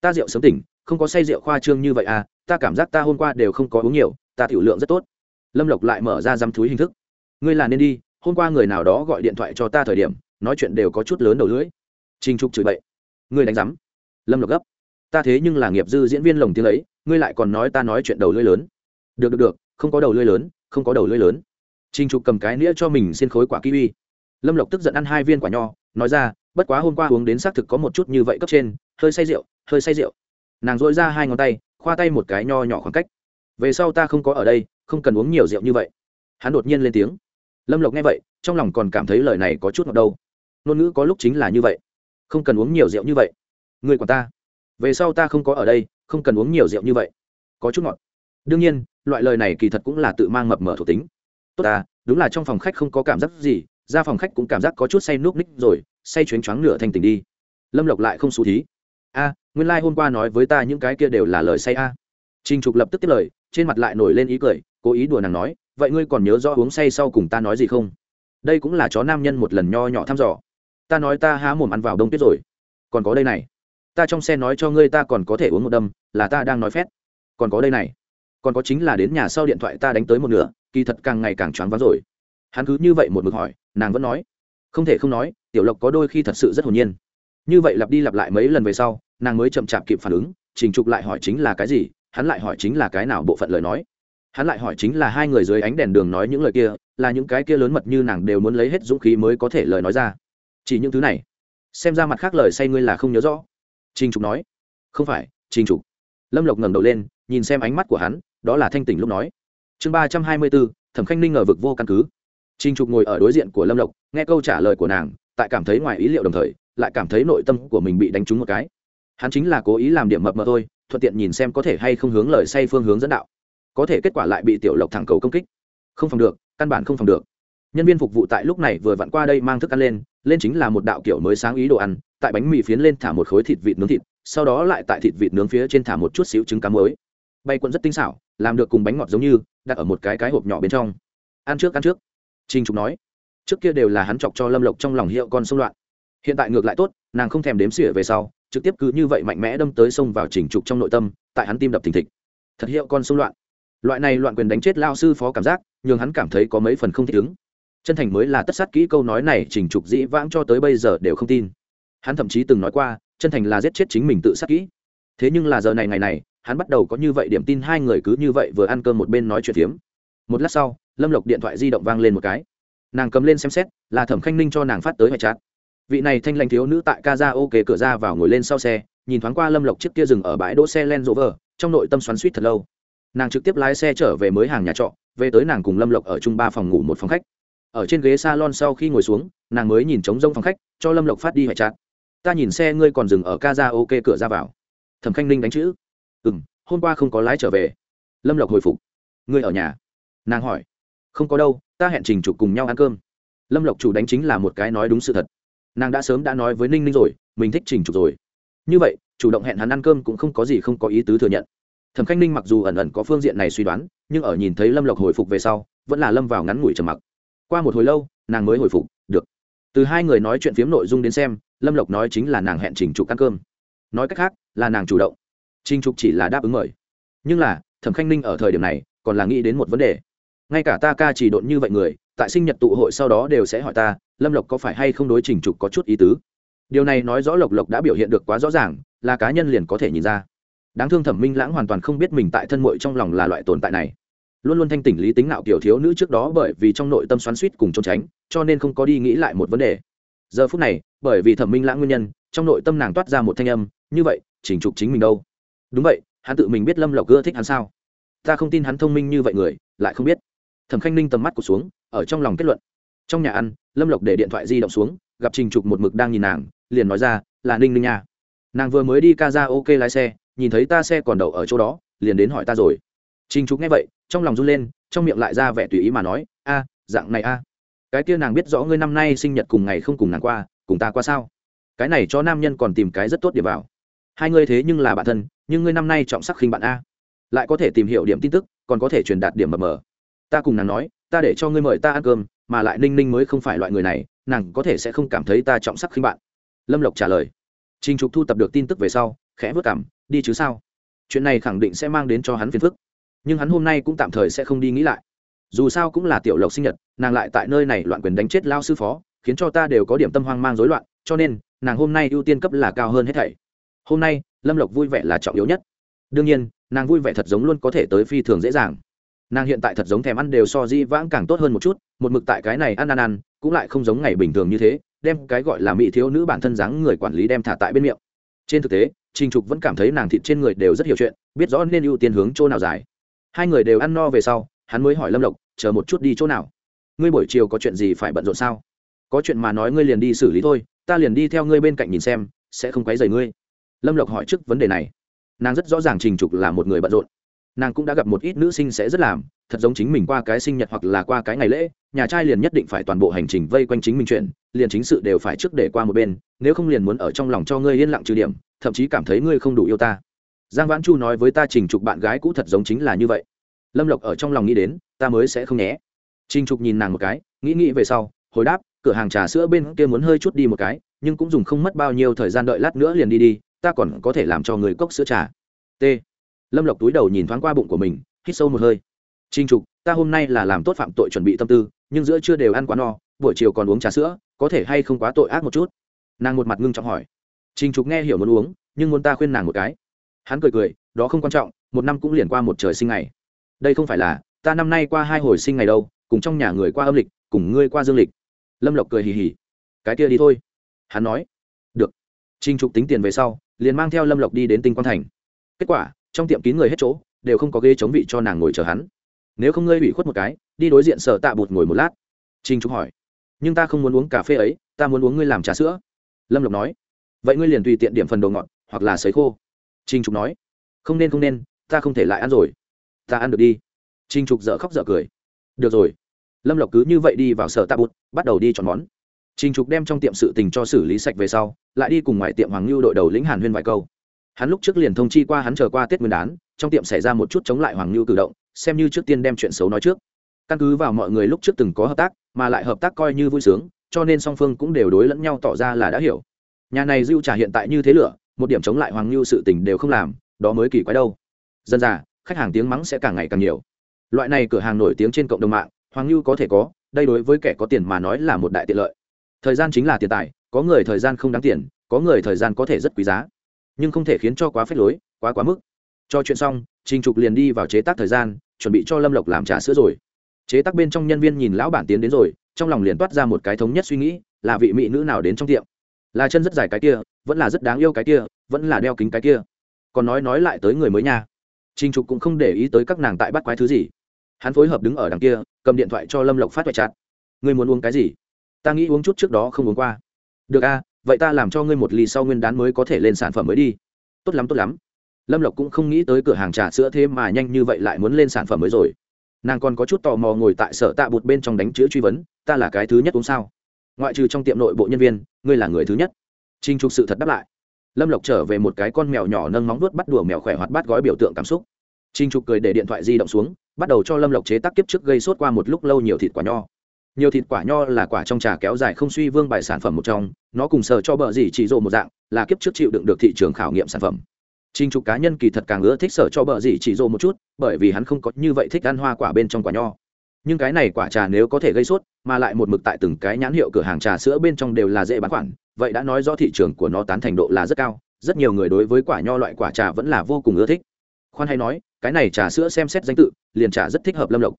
Ta rượu sớm tỉnh, không có say rượu khoa trương như vậy à ta cảm giác ta hôm qua đều không có uống nhiều, ta tiểu lượng rất tốt. Lâm lộc lại mở ra dăm thúi hình thức. Ngươi là nên đi, hôm qua người nào đó gọi điện thoại cho ta thời điểm, nói chuyện đều có chút lớn đầu lưỡi. Trinh trục chửi bậy. Ngươi đánh rắm lâm lộc gấp. Ta thế nhưng là nghiệp dư diễn viên lồng tiếng ấy, ngươi lại còn nói ta nói chuyện đầu lưỡi lớn. Được được được, không có đầu lưỡi lớn, không có đầu lưỡi lớn. Trình Trục cầm cái nĩa cho mình xin khối quả kiwi. Lâm Lộc tức giận ăn hai viên quả nho, nói ra, bất quá hôm qua uống đến xác thực có một chút như vậy cấp trên, hơi say rượu, hơi say rượu. Nàng dội ra hai ngón tay, khoa tay một cái nho nhỏ khoảng cách. Về sau ta không có ở đây, không cần uống nhiều rượu như vậy. Hắn đột nhiên lên tiếng. Lâm Lộc nghe vậy, trong lòng còn cảm thấy lời này có chút ngọt đâu. Ngôn ngữ có lúc chính là như vậy, không cần uống nhiều rượu như vậy. Người của ta, về sau ta không có ở đây, không cần uống nhiều rượu như vậy. Có chút ngọt. Đương nhiên, loại lời này kỳ thật cũng là tự mang mập mở thuộc tính tốt ta đúng là trong phòng khách không có cảm giác gì ra phòng khách cũng cảm giác có chút say núp ních rồi, say chuyến choáng nửa thành tình đi. Lâm lộc lại không xú thí. A, nguyên lai、like、hôm qua nói với ta những cái kia đều là lời say a. À. trinh trục lập tức tiếp lời, trên mặt lại nổi lên ý cười, cố ý đùa nàng nói, vậy ngươi còn nhớ rõ uống say sau cùng ta nói gì không? Đây cũng là chó nam nhân một lần nho nhỏ thăm dò. Ta nói ta há mồm ăn vào đông tuyết rồi. Còn có đây này. Ta trong xe nói cho ngươi ta còn có thể uống một đâm, là ta đang nói phét. Còn có đây này. Còn có chính là đến nhà sau điện thoại ta đánh tới một nửa, kỳ thật càng ngày càng choáng váng rồi. Hắn cứ như vậy một mực hỏi nàng vẫn nói, không thể không nói, tiểu lộc có đôi khi thật sự rất hồn nhiên. Như vậy lặp đi lặp lại mấy lần về sau, nàng mới chậm chạp kịp phản ứng, trình trục lại hỏi chính là cái gì, hắn lại hỏi chính là cái nào bộ phận lời nói. Hắn lại hỏi chính là hai người dưới ánh đèn đường nói những lời kia, là những cái kia lớn mật như nàng đều muốn lấy hết dũng khí mới có thể lời nói ra. Chỉ những thứ này. Xem ra mặt khác lời say ngươi là không nhớ rõ. Trình trục nói. Không phải, trình trục. Lâm lộc ngẩng đầu lên, nhìn xem ánh mắt của hắn, đó là thanh tỉnh lúc nói. Chương ba trăm hai mươi bốn, thẩm khanh ninh ở vực vô căn cứ trình trục ngồi ở đối diện của lâm lộc nghe câu trả lời của nàng tại cảm thấy ngoài ý liệu đồng thời lại cảm thấy nội tâm của mình bị đánh trúng một cái. Hắn chính là cố ý làm điểm mập mờ thôi thuận tiện nhìn xem có thể hay không hướng lời say phương hướng dẫn đạo. Có thể kết quả lại bị tiểu lộc thẳng cầu công kích. Không phòng được căn bản không phòng được. Nhân viên phục vụ tại lúc này vừa vặn qua đây mang thức ăn lên lên chính là một đạo kiểu mới sáng ý đồ ăn tại bánh mì phiến lên thả một khối thịt vịt nướng thịt sau đó lại tại thịt vịt nướng phía trên thả một chút xíu trứng cá muối, bay quận rất tinh xảo làm được cùng bánh ngọt giống như đặt ở một cái cái hộp nhỏ bên trong. Ăn trước ăn trước trinh trục nói, trước kia đều là hắn chọc cho lâm lộc trong lòng hiệu con xung loạn. Hiện tại ngược lại tốt, nàng không thèm đếm xỉa về sau, trực tiếp cứ như vậy mạnh mẽ đâm tới sông vào trình trục trong nội tâm, tại hắn tim đập thình thịch. Thật hiệu con xung loạn. Loại này loạn quyền đánh chết lao sư phó cảm giác nhưng hắn cảm thấy có mấy phần không thích ứng. Chân thành mới là tất sát kỹ câu nói này, trình trục dĩ vãng cho tới bây giờ đều không tin. Hắn thậm chí từng nói qua, chân thành là giết chết chính mình tự sát kỹ. Thế nhưng là giờ này ngày này, hắn bắt đầu có như vậy điểm tin hai người cứ như vậy vừa ăn cơm một bên nói chuyện phiếm. Một lát sau lâm lộc điện thoại di động vang lên một cái. Nàng cầm lên xem xét, là thẩm khanh ninh cho nàng phát tới hoại chát vị này thanh lanh thiếu nữ tại ca ra ok cửa ra vào ngồi lên sau xe, nhìn thoáng qua lâm lộc chiếc kia dừng ở bãi đỗ xe len rỗ vờ trong nội tâm xoắn suýt thật lâu. Nàng trực tiếp lái xe trở về mới hàng nhà trọ, về tới nàng cùng lâm lộc ở chung ba phòng ngủ một phòng khách. Ở trên ghế s a lon sau khi ngồi xuống, nàng mới nhìn trống rông phòng khách, cho lâm lộc phát đi hoại chát ta nhìn xe ngươi còn dừng ở ca ra ok cửa ra vào. Thẩm khanh ninh đánh chữ. Ừ m hôm qua không có lái trở về. Lâm lộc hồi phục. Ngươi ở nhà? Nàng hỏi không có đâu, ta hẹn trình trục cùng nhau ăn cơm. Lâm lộc chủ đánh chính là một cái nói đúng sự thật. Nàng đã sớm đã nói với ninh ninh rồi, mình thích trình trục rồi. Như vậy, chủ động hẹn hắn ăn cơm cũng không có gì không có ý tứ thừa nhận. Thẩm khanh ninh mặc dù ẩn ẩn có phương diện này suy đoán, nhưng ở nhìn thấy lâm lộc hồi phục về sau, vẫn là lâm vào ngắn ngủi trầm mặc. Qua một hồi lâu, nàng mới hồi phục, được. Từ hai người nói chuyện phiếm nội dung đến xem, lâm lộc nói chính là nàng hẹn trình trục ăn cơm. Nói cách khác, là nàng chủ động. Trình trục chỉ là đáp ứng mời. Nhưng là, thẩm khanh ninh ở thời điểm này, còn là nghĩ đến một vấn đề ngay cả ta ca chỉ độn như vậy người, tại sinh nhật tụ hội sau đó đều sẽ hỏi ta, lâm lộc có phải hay không đối trình trục có chút ý tứ? Điều này nói rõ lộc lộc đã biểu hiện được quá rõ ràng, là cá nhân liền có thể nhìn ra. Đáng thương thẩm minh lãng hoàn toàn không biết mình tại thân mội trong lòng là loại tồn tại này. Luôn luôn thanh tỉnh lý tính nạo kiểu thiếu nữ trước đó bởi vì trong nội tâm xoắn suýt cùng trốn tránh, cho nên không có đi nghĩ lại một vấn đề. Giờ phút này, bởi vì thẩm minh lãng nguyên nhân, trong nội tâm nàng toát ra một thanh âm, như vậy chỉnh trục chính mình đâu? Đúng vậy, hắn tự mình biết lâm lộc ưa thích hắn sao? Ta không tin hắn thông minh như vậy người, lại không biết thẩm khanh ninh tầm mắt của xuống, ở trong lòng kết luận. Trong nhà ăn, lâm lộc để điện thoại di động xuống, gặp trình trục một mực đang nhìn nàng, liền nói ra, là ninh ninh nha. Nàng vừa mới đi ca ra ok lái xe, nhìn thấy ta xe còn đậu ở chỗ đó, liền đến hỏi ta rồi. Trình trục nghe vậy, trong lòng run lên, trong miệng lại ra vẻ tùy ý mà nói, a, dạng này a. Cái kia nàng biết rõ ngươi năm nay sinh nhật cùng ngày không cùng nàng qua, cùng ta qua sao? Cái này cho nam nhân còn tìm cái rất tốt để vào. Hai ngươi thế nhưng là bạn thân, nhưng ngươi năm nay trọng sắc khinh bạn a. Lại có thể tìm hiểu điểm tin tức, còn có thể truyền đạt điểm mờ mờ ta cùng nàng nói, ta để cho ngươi mời ta ăn cơm, mà lại ninh ninh mới không phải loại người này, nàng có thể sẽ không cảm thấy ta trọng sắc khinh bạn. Lâm lộc trả lời. Trình trục thu tập được tin tức về sau, khẽ vất cảm, đi chứ sao? Chuyện này khẳng định sẽ mang đến cho hắn phiền phức. Nhưng hắn hôm nay cũng tạm thời sẽ không đi nghĩ lại. Dù sao cũng là tiểu lộc sinh nhật, nàng lại tại nơi này loạn quyền đánh chết lao sư phó, khiến cho ta đều có điểm tâm hoang mang rối loạn, cho nên, nàng hôm nay ưu tiên cấp là cao hơn hết thảy. Hôm nay, lâm lộc vui vẻ là trọng yếu nhất. Đương nhiên, nàng vui vẻ thật giống luôn có thể tới phi thường dễ dàng nàng hiện tại thật giống thèm ăn đều so di vãng càng tốt hơn một chút, một mực tại cái này ăn ăn ăn, cũng lại không giống ngày bình thường như thế, đem cái gọi là mỹ thiếu nữ bản thân dáng người quản lý đem thả tại bên miệng. Trên thực tế, trình trục vẫn cảm thấy nàng thịt trên người đều rất hiểu chuyện, biết rõ nên ưu tiên hướng chỗ nào dài hai người đều ăn no về sau, hắn mới hỏi lâm lộc, chờ một chút đi chỗ nào? Ngươi buổi chiều có chuyện gì phải bận rộn sao? Có chuyện mà nói ngươi liền đi xử lý thôi, ta liền đi theo ngươi bên cạnh nhìn xem, sẽ không quấy rầy ngươi. Lâm lộc hỏi trước vấn đề này. Nàng rất rõ ràng trình trục là một người bận rộn nàng cũng đã gặp một ít nữ sinh sẽ rất làm, thật giống chính mình qua cái sinh nhật hoặc là qua cái ngày lễ, nhà trai liền nhất định phải toàn bộ hành trình vây quanh chính mình chuyện, liền chính sự đều phải trước để qua một bên, nếu không liền muốn ở trong lòng cho ngươi yên lặng trừ điểm, thậm chí cảm thấy ngươi không đủ yêu ta. Giang vãn chu nói với ta trình trục bạn gái cũ thật giống chính là như vậy. Lâm lộc ở trong lòng nghĩ đến, ta mới sẽ không nhé. Trình trục nhìn nàng một cái, nghĩ nghĩ về sau, hồi đáp, cửa hàng trà sữa bên kia muốn hơi chút đi một cái, nhưng cũng dùng không mất bao nhiêu thời gian đợi lát nữa liền đi đi, ta còn có thể làm cho người cốc sữa trà. T lâm lộc túi đầu nhìn thoáng qua bụng của mình, hít sâu một hơi. Trinh trục, ta hôm nay là làm tốt phạm tội chuẩn bị tâm tư, nhưng giữa chưa đều ăn quá no, buổi chiều còn uống trà sữa, có thể hay không quá tội ác một chút? Nàng một mặt ngưng trọng hỏi. Trình trục nghe hiểu muốn uống, nhưng muốn ta khuyên nàng một cái. Hắn cười cười, đó không quan trọng, một năm cũng liền qua một trời sinh ngày. Đây không phải là, ta năm nay qua hai hồi sinh ngày đâu, cùng trong nhà người qua âm lịch, cùng ngươi qua dương lịch. Lâm lộc cười hì hì. Cái kia đi thôi. Hắn nói. Được. Trinh trục tính tiền về sau, liền mang theo lâm lộc đi đến tinh quang thành. Kết quả trong tiệm kín người hết chỗ đều không có ghế chống vị cho nàng ngồi chờ hắn. Nếu không ngươi ủy khuất một cái đi đối diện sở tạ bụt ngồi một lát. Trinh trục hỏi nhưng ta không muốn uống cà phê ấy ta muốn uống ngươi làm trà sữa. Lâm lộc nói vậy ngươi liền tùy tiện điểm phần đồ ngọt hoặc là sấy khô. Trinh trục nói không nên không nên ta không thể lại ăn rồi. Ta ăn được đi. Trinh trục dợ khóc dợ cười. Được rồi. Lâm lộc cứ như vậy đi vào sở tạ bụt bắt đầu đi chọn món. Trinh Trục đem trong tiệm sự tình cho xử lý sạch về sau, lại đi cùng ngoài tiệm Hoàng lưu đội đầu lĩnh Hàn Huyên vài câu. Hắn lúc trước liền thông chi qua hắn chờ qua Tết Nguyên đán, trong tiệm xảy ra một chút chống lại Hoàng ngưu cử động, xem như trước tiên đem chuyện xấu nói trước. Căn cứ vào mọi người lúc trước từng có hợp tác, mà lại hợp tác coi như vui sướng, cho nên song phương cũng đều đối lẫn nhau tỏ ra là đã hiểu. Nhà này Dưu Trà hiện tại như thế lửa, một điểm chống lại Hoàng ngưu sự tình đều không làm, đó mới kỳ quái đâu. Dân già, khách hàng tiếng mắng sẽ càng ngày càng nhiều. Loại này cửa hàng nổi tiếng trên cộng đồng mạng, Hoàng ngưu có thể có, đây đối với kẻ có tiền mà nói là một đại tiện lợi thời gian chính là tiền tài có người thời gian không đáng tiền có người thời gian có thể rất quý giá nhưng không thể khiến cho quá phép lối, quá quá mức. Cho chuyện xong, trình trục liền đi vào chế tác thời gian, chuẩn bị cho lâm lộc làm trà sữa rồi. Chế tác bên trong nhân viên nhìn lão bản tiến đến rồi, trong lòng liền toát ra một cái thống nhất suy nghĩ, là vị mỹ nữ nào đến trong tiệm? Là chân rất dài cái kia, vẫn là rất đáng yêu cái kia, vẫn là đeo kính cái kia. Còn nói nói lại tới người mới nha. Trình trục cũng không để ý tới các nàng tại bắt quái thứ gì. Hắn phối hợp đứng ở đằng kia, cầm điện thoại cho lâm lộc phát vạch chặt người muốn uống cái gì? Ta nghĩ uống chút trước đó không uống qua. Được a vậy ta làm cho ngươi một ly sau nguyên đán mới có thể lên sản phẩm mới đi. Tốt lắm tốt lắm. Lâm lộc cũng không nghĩ tới cửa hàng trà sữa thế mà nhanh như vậy lại muốn lên sản phẩm mới rồi. Nàng còn có chút tò mò ngồi tại sở tạ bụt bên trong đánh chữ truy vấn, ta là cái thứ nhất uống sao? Ngoại trừ trong tiệm nội bộ nhân viên, ngươi là người thứ nhất. Trinh trục sự thật đáp lại. Lâm lộc trở về một cái con mèo nhỏ nâng móng vuốt bắt đùa mèo khỏe hoạt bát gói biểu tượng cảm xúc. Trinh trục cười để điện thoại di động xuống, bắt đầu cho lâm lộc chế tác kiếp trước gây sốt qua một lúc lâu nhiều thịt quả nho nhiều thịt quả nho là quả trong trà kéo dài không suy vương bài sản phẩm một trong nó cùng sờ cho bờ gì chỉ rộ một dạng là kiếp trước chịu đựng được thị trường khảo nghiệm sản phẩm Trình trục cá nhân kỳ thật càng ưa thích sở cho bờ gì chỉ rộ một chút, bởi vì hắn không có như vậy thích ăn hoa quả bên trong quả nho. Nhưng cái này quả trà nếu có thể gây sốt, mà lại một mực tại từng cái nhãn hiệu cửa hàng trà sữa bên trong đều là dễ bán khoản, vậy đã nói rõ thị trường của nó tán thành độ là rất cao, rất nhiều người đối với quả nho loại quả trà vẫn là vô cùng ưa thích. Khoan hay nói, cái này trà sữa xem xét danh tự, liền trà rất thích hợp Lâm Lộc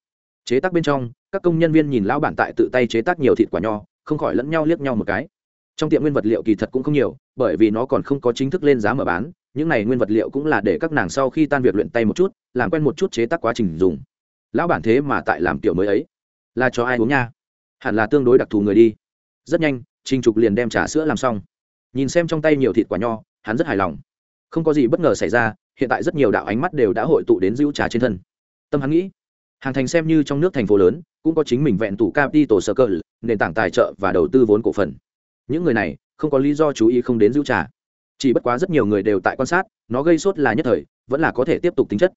chế tác bên trong, các công nhân viên nhìn lão bản tại tự tay chế tác nhiều thịt quả nho, không khỏi lẫn nhau liếc nhau một cái. Trong tiệm nguyên vật liệu kỳ thật cũng không nhiều, bởi vì nó còn không có chính thức lên giá mở bán, những này nguyên vật liệu cũng là để các nàng sau khi tan việc luyện tay một chút, làm quen một chút chế tác quá trình dùng. Lão bản thế mà tại làm tiểu mới ấy. Là cho ai uống nha? Hẳn là tương đối đặc thù người đi. Rất nhanh, trình trục liền đem trà sữa làm xong. Nhìn xem trong tay nhiều thịt quả nho, hắn rất hài lòng. Không có gì bất ngờ xảy ra, hiện tại rất nhiều đạo ánh mắt đều đã hội tụ đến giữ trà trên thân. Tâm hắn nghĩ hàng thành xem như trong nước thành phố lớn, cũng có chính mình vẹn tủ capital circle, nền tảng tài trợ và đầu tư vốn cổ phần. Những người này, không có lý do chú ý không đến giữ trà. Chỉ bất quá rất nhiều người đều tại quan sát, nó gây sốt là nhất thời, vẫn là có thể tiếp tục tính chất.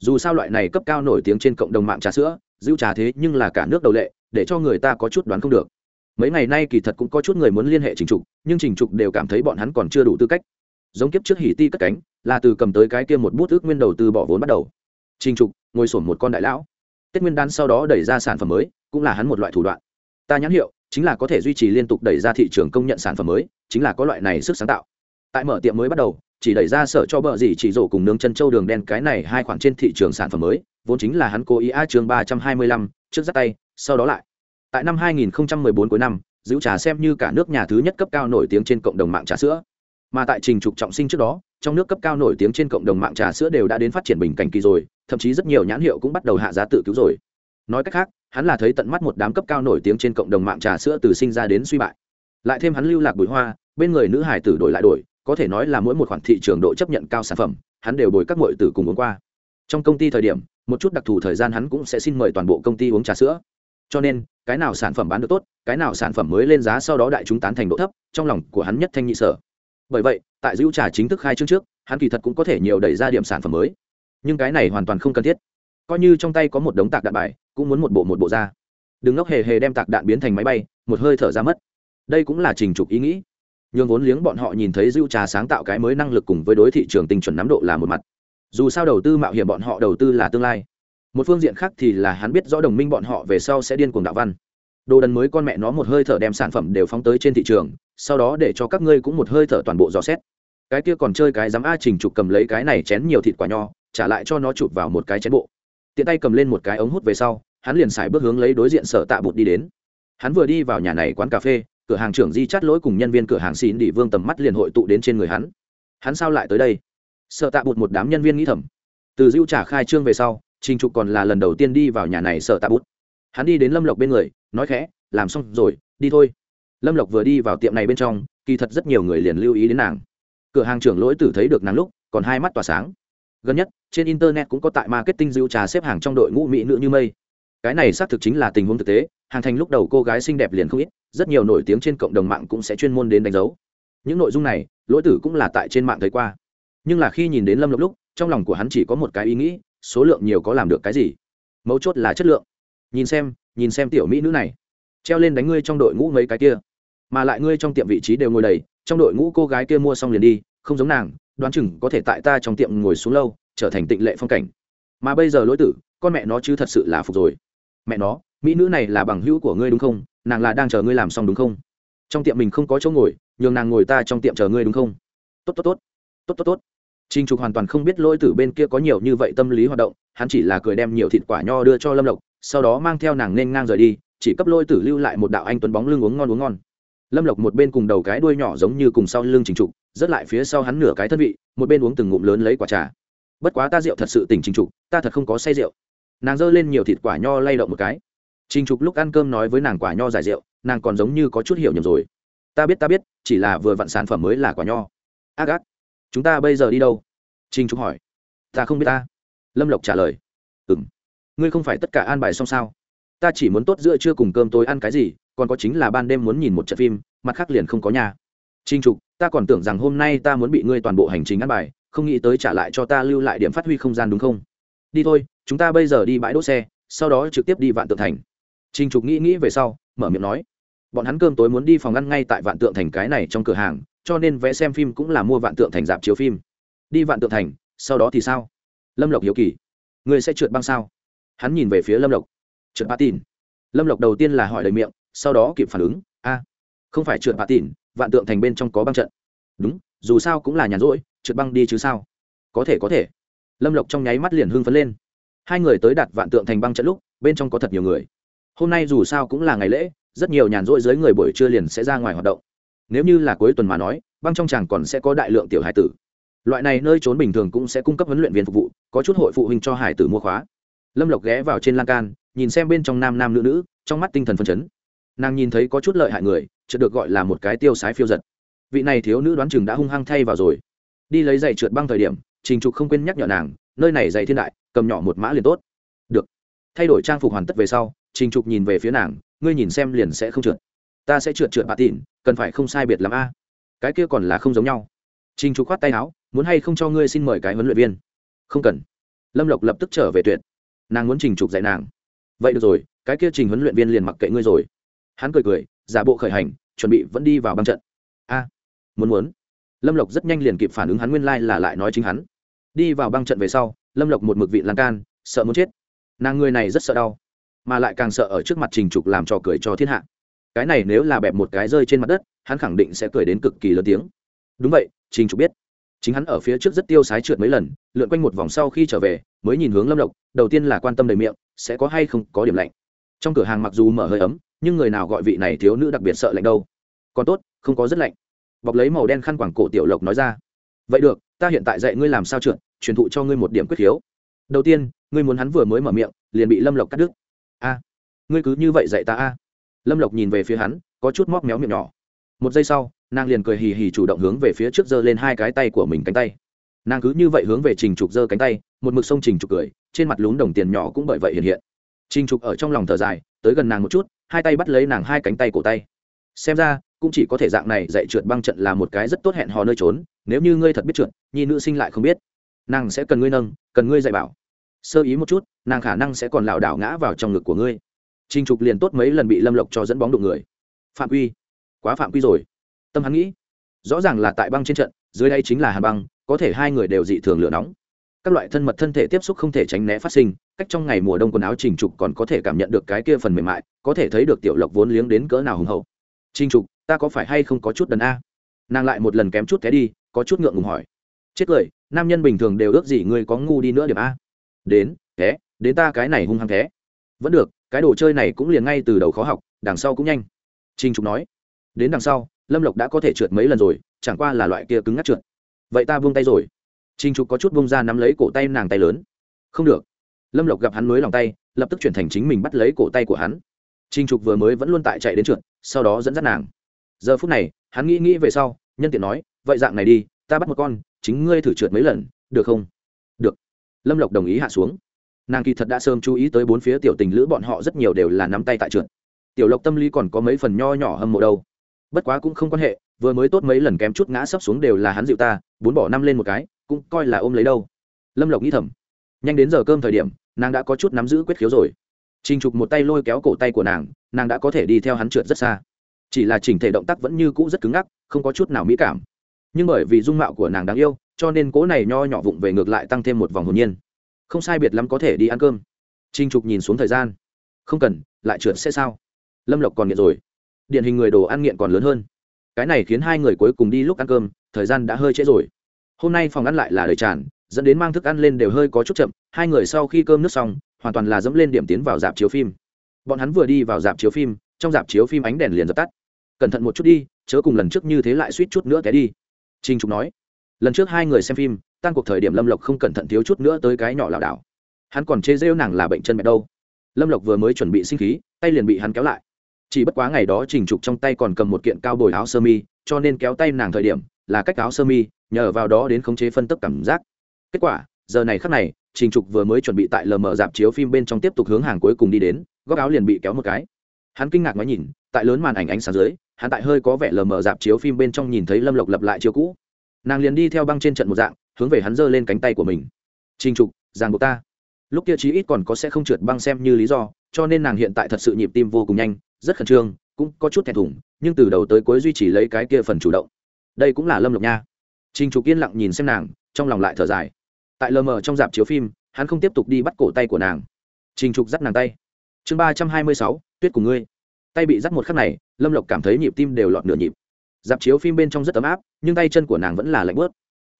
Dù sao loại này cấp cao nổi tiếng trên cộng đồng mạng trà sữa, giữ trà thế nhưng là cả nước đầu lệ, để cho người ta có chút đoán không được. Mấy ngày nay kỳ thật cũng có chút người muốn liên hệ trình trục, nhưng trình trục đều cảm thấy bọn hắn còn chưa đủ tư cách. Giống kiếp trước hỉ ti cất cánh, là từ cầm tới cái kia một bút ước nguyên đầu tư bỏ vốn bắt đầu. Trình trục, ngồi sổn một con đại lão tết nguyên đán sau đó đẩy ra sản phẩm mới, cũng là hắn một loại thủ đoạn. Ta nhãn hiệu chính là có thể duy trì liên tục đẩy ra thị trường công nhận sản phẩm mới, chính là có loại này sức sáng tạo. Tại mở tiệm mới bắt đầu, chỉ đẩy ra sở cho bợ gì chỉ rổ cùng nướng chân trâu đường đen cái này hai khoản trên thị trường sản phẩm mới, vốn chính là hắn cố ý a chương ba trăm hai mươi lăm, trước dắt tay, sau đó lại. Tại năm 2014 cuối năm, giữ trà xem như cả nước nhà thứ nhất cấp cao nổi tiếng trên cộng đồng mạng trà sữa. Mà tại trình trục trọng sinh trước đó trong nước cấp cao nổi tiếng trên cộng đồng mạng trà sữa đều đã đến phát triển bình cảnh kỳ rồi, thậm chí rất nhiều nhãn hiệu cũng bắt đầu hạ giá tự cứu rồi. Nói cách khác, hắn là thấy tận mắt một đám cấp cao nổi tiếng trên cộng đồng mạng trà sữa từ sinh ra đến suy bại. Lại thêm hắn lưu lạc bụi hoa, bên người nữ hải tử đổi lại đổi, có thể nói là mỗi một khoản thị trường độ chấp nhận cao sản phẩm, hắn đều bồi các mọi tử cùng uống qua. Trong công ty thời điểm, một chút đặc thù thời gian hắn cũng sẽ xin mời toàn bộ công ty uống trà sữa. Cho nên, cái nào sản phẩm bán được tốt, cái nào sản phẩm mới lên giá sau đó đại chúng tán thành độ thấp, trong lòng của hắn nhất thanh nhị sở bởi vậy, tại dữ trà chính thức khai trương trước, hắn kỳ thật cũng có thể nhiều đẩy ra điểm sản phẩm mới. Nhưng cái này hoàn toàn không cần thiết. Coi như trong tay có một đống tạc đạn bài, cũng muốn một bộ một bộ ra. Đừng ngốc hề hề đem tạc đạn biến thành máy bay, một hơi thở ra mất. Đây cũng là trình trục ý nghĩ. Nhường vốn liếng bọn họ nhìn thấy dữ trà sáng tạo cái mới năng lực cùng với đối thị trường tinh chuẩn nắm độ là một mặt. Dù sao đầu tư mạo hiểm bọn họ đầu tư là tương lai. Một phương diện khác thì là hắn biết rõ đồng minh bọn họ về sau sẽ điên cuồng đạo văn đồ đần mới con mẹ nó một hơi thở đem sản phẩm đều phóng tới trên thị trường, sau đó để cho các ngươi cũng một hơi thở toàn bộ dò xét. Cái kia còn chơi cái dám a trình trục cầm lấy cái này chén nhiều thịt quả nho, trả lại cho nó chụp vào một cái chén bộ. Tiện tay cầm lên một cái ống hút về sau, hắn liền xài bước hướng lấy đối diện sở tạ bụt đi đến. Hắn vừa đi vào nhà này quán cà phê, cửa hàng trưởng di chắt lỗi cùng nhân viên cửa hàng xin đi vương tầm mắt liền hội tụ đến trên người hắn. Hắn sao lại tới đây? Sợ tạ bụt một đám nhân viên nghĩ thầm. Từ dữ trả khai trương về sau, trình trục còn là lần đầu tiên đi vào nhà này sợ tạ bụt. Hắn đi đến lâm lộc bên người nói khẽ, làm xong rồi, đi thôi. Lâm lộc vừa đi vào tiệm này bên trong, kỳ thật rất nhiều người liền lưu ý đến nàng. Cửa hàng trưởng lỗi tử thấy được nàng lúc, còn hai mắt tỏa sáng. Gần nhất, trên internet cũng có tại marketing dữ trà xếp hàng trong đội ngũ mỹ nữ như mây. Cái này xác thực chính là tình huống thực tế, hàng thành lúc đầu cô gái xinh đẹp liền không ít, rất nhiều nổi tiếng trên cộng đồng mạng cũng sẽ chuyên môn đến đánh dấu. Những nội dung này, lỗi tử cũng là tại trên mạng thấy qua. Nhưng là khi nhìn đến lâm lộc lúc, trong lòng của hắn chỉ có một cái ý nghĩ, số lượng nhiều có làm được cái gì? Mấu chốt là chất lượng nhìn xem nhìn xem tiểu mỹ nữ này. Treo lên đánh ngươi trong đội ngũ mấy cái kia. Mà lại ngươi trong tiệm vị trí đều ngồi đầy trong đội ngũ cô gái kia mua xong liền đi không giống nàng đoán chừng có thể tại ta trong tiệm ngồi xuống lâu trở thành tịnh lệ phong cảnh. Mà bây giờ lỗi tử con mẹ nó chứ thật sự là phục rồi. Mẹ nó mỹ nữ này là bằng hữu của ngươi đúng không? Nàng là đang chờ ngươi làm xong đúng không? Trong tiệm mình không có chỗ ngồi nhường nàng ngồi ta trong tiệm chờ ngươi đúng không? Tốt tốt tốt. Tốt tốt tốt. Trình Trục hoàn toàn không biết lỗi tử bên kia có nhiều như vậy tâm lý hoạt động, hắn chỉ là cười đem nhiều thịt quả nho đưa cho Lâm Lộc, sau đó mang theo nàng nên ngang rời đi, chỉ cấp lôi tử lưu lại một đạo anh tuấn bóng lưng uống ngon uống ngon. Lâm Lộc một bên cùng đầu cái đuôi nhỏ giống như cùng sau lưng Trình Trục, rất lại phía sau hắn nửa cái thân vị, một bên uống từng ngụm lớn lấy quả trà. Bất quá ta rượu thật sự tỉnh Trình Trục, ta thật không có say rượu. Nàng giơ lên nhiều thịt quả nho lay động một cái. Trình Trục lúc ăn cơm nói với nàng quả nho giải rượu, nàng còn giống như có chút hiểu nhầm rồi. Ta biết ta biết, chỉ là vừa vặn sản phẩm mới là quả nho. Ác ác, chúng ta bây giờ đi đâu? Trình Trục hỏi. Ta không biết ta. Lâm Lộc trả lời. Ừm. Ngươi không phải tất cả an bài xong sao? Ta chỉ muốn tốt giữa trưa cùng cơm tối ăn cái gì, còn có chính là ban đêm muốn nhìn một trận phim, mặt khác liền không có nhà. Trình Trục, ta còn tưởng rằng hôm nay ta muốn bị ngươi toàn bộ hành trình ăn bài, không nghĩ tới trả lại cho ta lưu lại điểm phát huy không gian đúng không? Đi thôi, chúng ta bây giờ đi bãi đỗ xe, sau đó trực tiếp đi Vạn Tượng Thành. Trình Trục nghĩ nghĩ về sau, mở miệng nói, bọn hắn cơm tối muốn đi phòng ăn ngay tại Vạn Tượng Thành cái này trong cửa hàng, cho nên vé xem phim cũng là mua Vạn Tượng Thành dạp chiếu phim đi vạn tượng thành sau đó thì sao lâm lộc hiếu kỳ người sẽ trượt băng sao hắn nhìn về phía lâm lộc. Trượt bạ tìn. Lâm lộc đầu tiên là hỏi lời miệng, sau đó kịp phản ứng, a, không phải trượt bạ tìn, vạn tượng thành bên trong có băng trận. Đúng, dù sao cũng là nhàn rỗi, trượt băng đi chứ sao? Có thể có thể. Lâm lộc trong nháy mắt liền hưng phấn lên. Hai người tới đặt vạn tượng thành băng trận lúc, bên trong có thật nhiều người. Hôm nay dù sao cũng là ngày lễ, rất nhiều nhàn rỗi dưới người buổi trưa liền sẽ ra ngoài hoạt động. Nếu như là cuối tuần mà nói, băng trong chàng còn sẽ có đại lượng tiểu hải tử. Loại này nơi trốn bình thường cũng sẽ cung cấp huấn luyện viên phục vụ, có chút hội phụ huynh cho hải tử mua khóa lâm lộc ghé vào trên lan can, nhìn xem bên trong nam nam nữ nữ, trong mắt tinh thần phân chấn. Nàng nhìn thấy có chút lợi hại người, chợt được gọi là một cái tiêu sái phiêu giật. Vị này thiếu nữ đoán chừng đã hung hăng thay vào rồi. Đi lấy giày trượt băng thời điểm, trình trục không quên nhắc nhở nàng, nơi này giày thiên đại, cầm nhỏ một mã liền tốt. Được. Thay đổi trang phục hoàn tất về sau, trình trục nhìn về phía nàng, ngươi nhìn xem liền sẽ không trượt. Ta sẽ trượt trượt bà tịn cần phải không sai biệt l a. Cái kia còn là không giống nhau. Trình trục khoát tay áo, muốn hay không cho ngươi xin mời cái huấn luyện viên? Không cần. Lâm lộc lập tức trở về tuyệt nàng muốn trình trục dạy nàng. Vậy được rồi, cái kia trình huấn luyện viên liền mặc kệ ngươi rồi. Hắn cười cười, giả bộ khởi hành, chuẩn bị vẫn đi vào băng trận. A, muốn muốn. Lâm lộc rất nhanh liền kịp phản ứng hắn nguyên lai、like、là lại nói chính hắn. Đi vào băng trận về sau, lâm lộc một mực vị lan can, sợ muốn chết. Nàng người này rất sợ đau, mà lại càng sợ ở trước mặt trình trục làm trò cười cho thiên hạ. Cái này nếu là bẹp một cái rơi trên mặt đất, hắn khẳng định sẽ cười đến cực kỳ lớn tiếng. Đúng vậy, trình trục biết chính hắn ở phía trước rất tiêu sái trượt mấy lần, lượn quanh một vòng sau khi trở về, mới nhìn hướng lâm lộc, đầu tiên là quan tâm đầy miệng, sẽ có hay không có điểm lạnh. Trong cửa hàng mặc dù mở hơi ấm, nhưng người nào gọi vị này thiếu nữ đặc biệt sợ lạnh đâu. Còn tốt, không có rất lạnh. Bọc lấy màu đen khăn quảng cổ tiểu lộc nói ra. Vậy được, ta hiện tại dạy ngươi làm sao trượt, truyền thụ cho ngươi một điểm quyết khiếu. Đầu tiên, ngươi muốn hắn vừa mới mở miệng, liền bị lâm lộc cắt đứt. A, ngươi cứ như vậy dạy ta a. Lâm lộc nhìn về phía hắn, có chút móc méo miệng nhỏ. Một giây sau nàng liền cười hì hì chủ động hướng về phía trước giơ lên hai cái tay của mình cánh tay. Nàng cứ như vậy hướng về trình trục giơ cánh tay, một mực sông trình trục cười, trên mặt lún đồng tiền nhỏ cũng bởi vậy hiện hiện. Trình trục ở trong lòng thở dài, tới gần nàng một chút, hai tay bắt lấy nàng hai cánh tay cổ tay. Xem ra, cũng chỉ có thể dạng này dạy trượt băng trận là một cái rất tốt hẹn hò nơi trốn, nếu như ngươi thật biết trượt, nhi nữ sinh lại không biết. Nàng sẽ cần ngươi nâng, cần ngươi dạy bảo. Sơ ý một chút, nàng khả năng sẽ còn lảo đảo ngã vào trong ngực của ngươi. Trình trục liền tốt mấy lần bị lâm lộc cho dẫn bóng đụng người. Phạm quy. Quá phạm quy rồi tâm hắn nghĩ, rõ ràng là tại băng trên trận, dưới đây chính là hàn băng, có thể hai người đều dị thường lửa nóng. Các loại thân mật thân thể tiếp xúc không thể tránh né phát sinh, cách trong ngày mùa đông quần áo trình trục còn có thể cảm nhận được cái kia phần mềm mại, có thể thấy được tiểu lộc vốn liếng đến cỡ nào hùng hậu. Trình trục, ta có phải hay không có chút đần a? Nàng lại một lần kém chút té đi, có chút ngượng ngùng hỏi. Chết cười, nam nhân bình thường đều ước gì ngươi có ngu đi nữa điểm a? Đến, té, đến ta cái này hung hăng té. Vẫn được, cái đồ chơi này cũng liền ngay từ đầu khó học, đằng sau cũng nhanh. Trình trục nói. Đến đằng sau lâm lộc đã có thể trượt mấy lần rồi, chẳng qua là loại kia cứng ngắt trượt. Vậy ta buông tay rồi. Trình trục có chút vung ra nắm lấy cổ tay nàng tay lớn. Không được. Lâm lộc gặp hắn nối lòng tay, lập tức chuyển thành chính mình bắt lấy cổ tay của hắn. Trình trục vừa mới vẫn luôn tại chạy đến trượt, sau đó dẫn dắt nàng. Giờ phút này, hắn nghĩ nghĩ về sau, nhân tiện nói, vậy dạng này đi, ta bắt một con, chính ngươi thử trượt mấy lần, được không? Được. Lâm lộc đồng ý hạ xuống. Nàng kỳ thật đã sớm chú ý tới bốn phía tiểu tình lữ bọn họ rất nhiều đều là nắm tay tại trượt. Tiểu lộc tâm lý còn có mấy phần nho nhỏ hâm mộ đâu bất quá cũng không quan hệ, vừa mới tốt mấy lần kém chút ngã sấp xuống đều là hắn dịu ta, bốn bỏ năm lên một cái, cũng coi là ôm lấy đâu. Lâm lộc nghĩ thầm. Nhanh đến giờ cơm thời điểm, nàng đã có chút nắm giữ quyết khiếu rồi. Trình trục một tay lôi kéo cổ tay của nàng nàng đã có thể đi theo hắn trượt rất xa. Chỉ là chỉnh thể động tác vẫn như cũ rất cứng ngắc, không có chút nào mỹ cảm. Nhưng bởi vì dung mạo của nàng đáng yêu, cho nên cố này nho nhỏ vụng về ngược lại tăng thêm một vòng hồn nhiên. Không sai biệt lắm có thể đi ăn cơm. Trinh trục nhìn xuống thời gian. Không cần, lại trượt sẽ sao? Lâm lộc còn nghiện rồi điển hình người đồ ăn nghiện còn lớn hơn. Cái này khiến hai người cuối cùng đi lúc ăn cơm, thời gian đã hơi trễ rồi. Hôm nay phòng ăn lại là đời tràn, dẫn đến mang thức ăn lên đều hơi có chút chậm, hai người sau khi cơm nước xong, hoàn toàn là dẫm lên điểm tiến vào dạp chiếu phim. Bọn hắn vừa đi vào dạp chiếu phim, trong dạp chiếu phim ánh đèn liền dập tắt. Cẩn thận một chút đi, chớ cùng lần trước như thế lại suýt chút nữa té đi. Trinh trục nói. Lần trước hai người xem phim, tan cuộc thời điểm lâm lộc không cẩn thận thiếu chút nữa tới cái nhỏ lảo đảo. Hắn còn chê rêu nàng là bệnh chân mẹ đâu. Lâm lộc vừa mới chuẩn bị sinh khí, tay liền bị hắn kéo lại chỉ bất quá ngày đó trình trục trong tay còn cầm một kiện cao bồi áo sơ mi, cho nên kéo tay nàng thời điểm, là cách áo sơ mi, nhờ vào đó đến khống chế phân tức cảm giác. Kết quả, giờ này khắc này, trình trục vừa mới chuẩn bị tại lờ mờ dạp chiếu phim bên trong tiếp tục hướng hàng cuối cùng đi đến, góc áo liền bị kéo một cái. Hắn kinh ngạc nói nhìn, tại lớn màn ảnh ánh sáng dưới, hắn tại hơi có vẻ lờ mờ dạp chiếu phim bên trong nhìn thấy lâm lộc lập lại chiếu cũ. Nàng liền đi theo băng trên trận một dạng, hướng về hắn giơ lên cánh tay của mình. Trình trục giang buộc ta. Lúc kia chí ít còn có sẽ không trượt băng xem như lý do, cho nên nàng hiện tại thật sự nhịp tim vô cùng nhanh rất khẩn trương, cũng có chút thẹn thùng, nhưng từ đầu tới cuối duy trì lấy cái kia phần chủ động. Đây cũng là lâm lộc nha. Trình trục yên lặng nhìn xem nàng, trong lòng lại thở dài. Tại lờ mờ trong dạp chiếu phim, hắn không tiếp tục đi bắt cổ tay của nàng. Trình trục dắt nàng tay. Chương ba trăm hai mươi sáu, tuyết của ngươi. Tay bị dắt một khắc này, lâm lộc cảm thấy nhịp tim đều lọt nửa nhịp. Dạp chiếu phim bên trong rất ấm áp, nhưng tay chân của nàng vẫn là lạnh bớt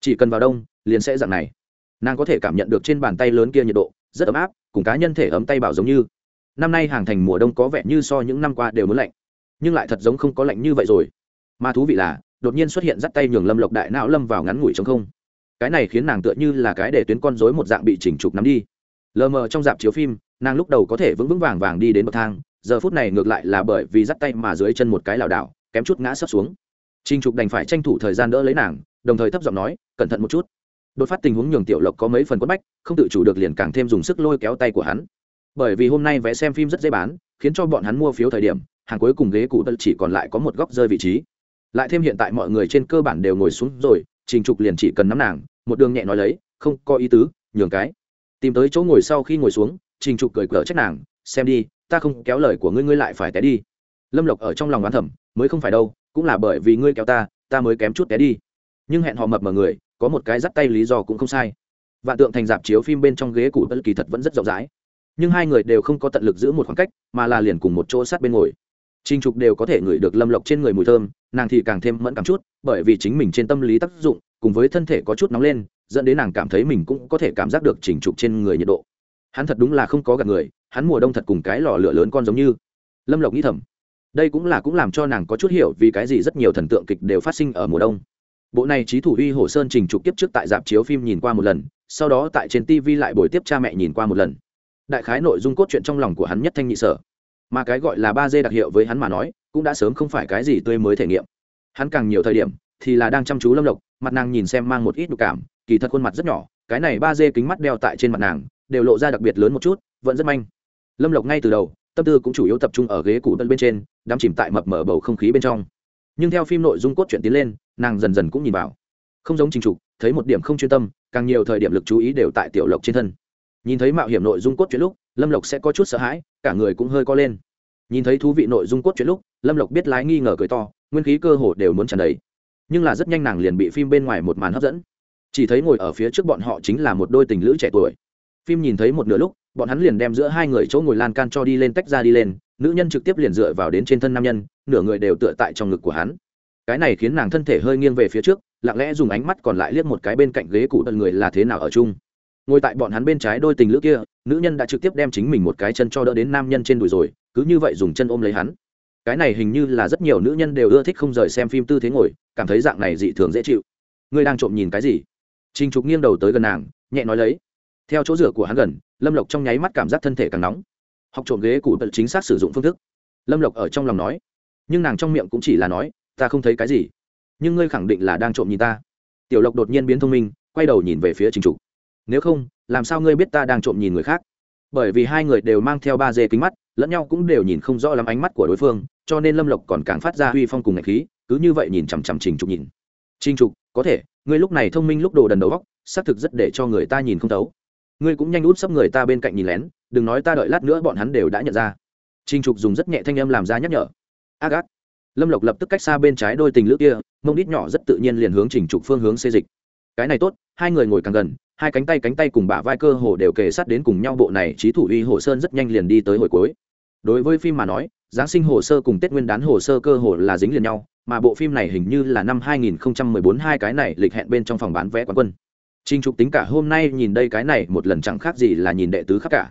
chỉ cần vào đông, liền sẽ dạng này. Nàng có thể cảm nhận được trên bàn tay lớn kia nhiệt độ, rất ấm áp, cùng cá nhân thể ấm tay bảo giống như năm nay hàng thành mùa đông có vẻ như so những năm qua đều muốn lạnh nhưng lại thật giống không có lạnh như vậy rồi mà thú vị là đột nhiên xuất hiện dắt tay nhường lâm lộc đại não lâm vào ngắn ngủi trong không cái này khiến nàng tựa như là cái để tuyến con rối một dạng bị chỉnh trục nắm đi lờ mờ trong dạp chiếu phim nàng lúc đầu có thể vững vững vàng vàng đi đến bậc thang giờ phút này ngược lại là bởi vì dắt tay mà dưới chân một cái lảo đảo kém chút ngã sấp xuống Trình Trục đành phải tranh thủ thời gian đỡ lấy nàng, đồng thời thấp giọng nói, cẩn thận một chút. Đột phát tình huống nhường Tiểu Lộc có mấy phần quất bách, không tự chủ được liền càng thêm dùng sức lôi kéo tay của hắn. Bởi vì hôm nay vé xem phim rất dễ bán, khiến cho bọn hắn mua phiếu thời điểm, hàng cuối cùng ghế cũ chỉ còn lại có một góc rơi vị trí. Lại thêm hiện tại mọi người trên cơ bản đều ngồi xuống rồi, Trình Trục liền chỉ cần nắm nàng, một đường nhẹ nói lấy, không có ý tứ, nhường cái. Tìm tới chỗ ngồi sau khi ngồi xuống, Trình Trục cười cờ trách nàng, xem đi, ta không kéo lời của ngươi ngươi lại phải té đi. Lâm Lộc ở trong lòng oán thầm, mới không phải đâu, cũng là bởi vì ngươi kéo ta ta mới kém chút té đi nhưng hẹn họ mập mờ người có một cái dắt tay lý do cũng không sai vạn tượng thành dạp chiếu phim bên trong ghế cụ bất kỳ thật vẫn rất rộng rãi nhưng hai người đều không có tận lực giữ một khoảng cách mà là liền cùng một chỗ sát bên ngồi trinh Trục đều có thể ngửi được lâm lộc trên người mùi thơm, nàng thì càng thêm mẫn cảm chút, bởi vì chính mình trên tâm lý tác dụng, cùng với thân thể có chút nóng lên, dẫn đến nàng cảm thấy mình cũng có thể cảm giác được Trình Trục trên người nhiệt độ. Hắn thật đúng là không có gạt người, hắn mùa đông thật cùng cái lò lửa lớn con giống như. Lâm Lộc nghĩ thầm, đây cũng là cũng làm cho nàng có chút hiểu vì cái gì rất nhiều thần tượng kịch đều phát sinh ở mùa đông bộ này trí thủ uy hồ sơn trình trục tiếp trước tại dạp chiếu phim nhìn qua một lần sau đó tại trên tv lại buổi tiếp cha mẹ nhìn qua một lần đại khái nội dung cốt truyện trong lòng của hắn nhất thanh nhị sở. Mà cái gọi là ba d đặc hiệu với hắn mà nói, cũng đã sớm không phải cái gì tươi mới thể nghiệm. Hắn càng nhiều thời điểm, thì là đang chăm chú lâm lộc, mặt nàng nhìn xem mang một ít đục cảm, kỳ thật khuôn mặt rất nhỏ, cái này ba d kính mắt đeo tại trên mặt nàng, đều lộ ra đặc biệt lớn một chút, vẫn rất manh. Lâm lộc ngay từ đầu, tâm tư cũng chủ yếu tập trung ở ghế cụ đất bên trên, đắm chìm tại mập mở bầu không khí bên trong. Nhưng theo phim nội dung cốt truyện tiến lên, nàng dần dần cũng nhìn vào. Không giống trình trục, thấy một điểm không chuyên tâm, càng nhiều thời điểm lực chú ý đều tại tiểu lộc trên thân nhìn thấy mạo hiểm nội dung cốt truyện lúc, lâm lộc sẽ có chút sợ hãi, cả người cũng hơi co lên. Nhìn thấy thú vị nội dung cốt truyện lúc, lâm lộc biết lái nghi ngờ cười to, nguyên khí cơ hồ đều muốn tràn đầy. Nhưng là rất nhanh nàng liền bị phim bên ngoài một màn hấp dẫn. Chỉ thấy ngồi ở phía trước bọn họ chính là một đôi tình lữ trẻ tuổi. Phim nhìn thấy một nửa lúc, bọn hắn liền đem giữa hai người chỗ ngồi lan can cho đi lên tách ra đi lên, nữ nhân trực tiếp liền dựa vào đến trên thân nam nhân, nửa người đều tựa tại trong ngực của hắn. Cái này khiến nàng thân thể hơi nghiêng về phía trước, lặng lẽ dùng ánh mắt còn lại liếc một cái bên cạnh ghế cụ tần người là thế nào ở chung ngồi tại bọn hắn bên trái đôi tình lữ kia, nữ nhân đã trực tiếp đem chính mình một cái chân cho đỡ đến nam nhân trên đùi rồi, cứ như vậy dùng chân ôm lấy hắn. Cái này hình như là rất nhiều nữ nhân đều ưa thích không rời xem phim tư thế ngồi, cảm thấy dạng này dị thường dễ chịu. Ngươi đang trộm nhìn cái gì? Trinh trục nghiêng đầu tới gần nàng, nhẹ nói lấy. Theo chỗ rửa của hắn gần, lâm lộc trong nháy mắt cảm giác thân thể càng nóng. Học trộm ghế cụ tận chính xác sử dụng phương thức. Lâm lộc ở trong lòng nói. Nhưng nàng trong miệng cũng chỉ là nói, ta không thấy cái gì. Nhưng ngươi khẳng định là đang trộm nhìn ta. Tiểu lộc đột nhiên biến thông minh, quay đầu nhìn về phía trình trục nếu không, làm sao ngươi biết ta đang trộm nhìn người khác? Bởi vì hai người đều mang theo ba dê kính mắt, lẫn nhau cũng đều nhìn không rõ lắm ánh mắt của đối phương, cho nên lâm lộc còn càng phát ra uy phong cùng ngạch khí, cứ như vậy nhìn chằm chằm trình trục nhìn. Trình trục, có thể, ngươi lúc này thông minh lúc đồ đần đầu góc xác thực rất để cho người ta nhìn không thấu. Ngươi cũng nhanh út sấp người ta bên cạnh nhìn lén, đừng nói ta đợi lát nữa bọn hắn đều đã nhận ra. Trình trục dùng rất nhẹ thanh âm làm ra nhắc nhở. Ác ác lâm lộc lập tức cách xa bên trái đôi tình lữ kia, mông đít nhỏ rất tự nhiên liền hướng trình trục phương hướng xê dịch. Cái này tốt, hai người ngồi càng gần hai cánh tay cánh tay cùng bả vai cơ hồ đều kề sát đến cùng nhau bộ này trí thủ uy hồ sơn rất nhanh liền đi tới hồi cuối đối với phim mà nói giáng sinh hồ sơ cùng tết nguyên đán hồ sơ cơ hồ là dính liền nhau mà bộ phim này hình như là năm 2014 hai cái này lịch hẹn bên trong phòng bán vé quán quân trinh Trục tính cả hôm nay nhìn đây cái này một lần chẳng khác gì là nhìn đệ tứ khác cả.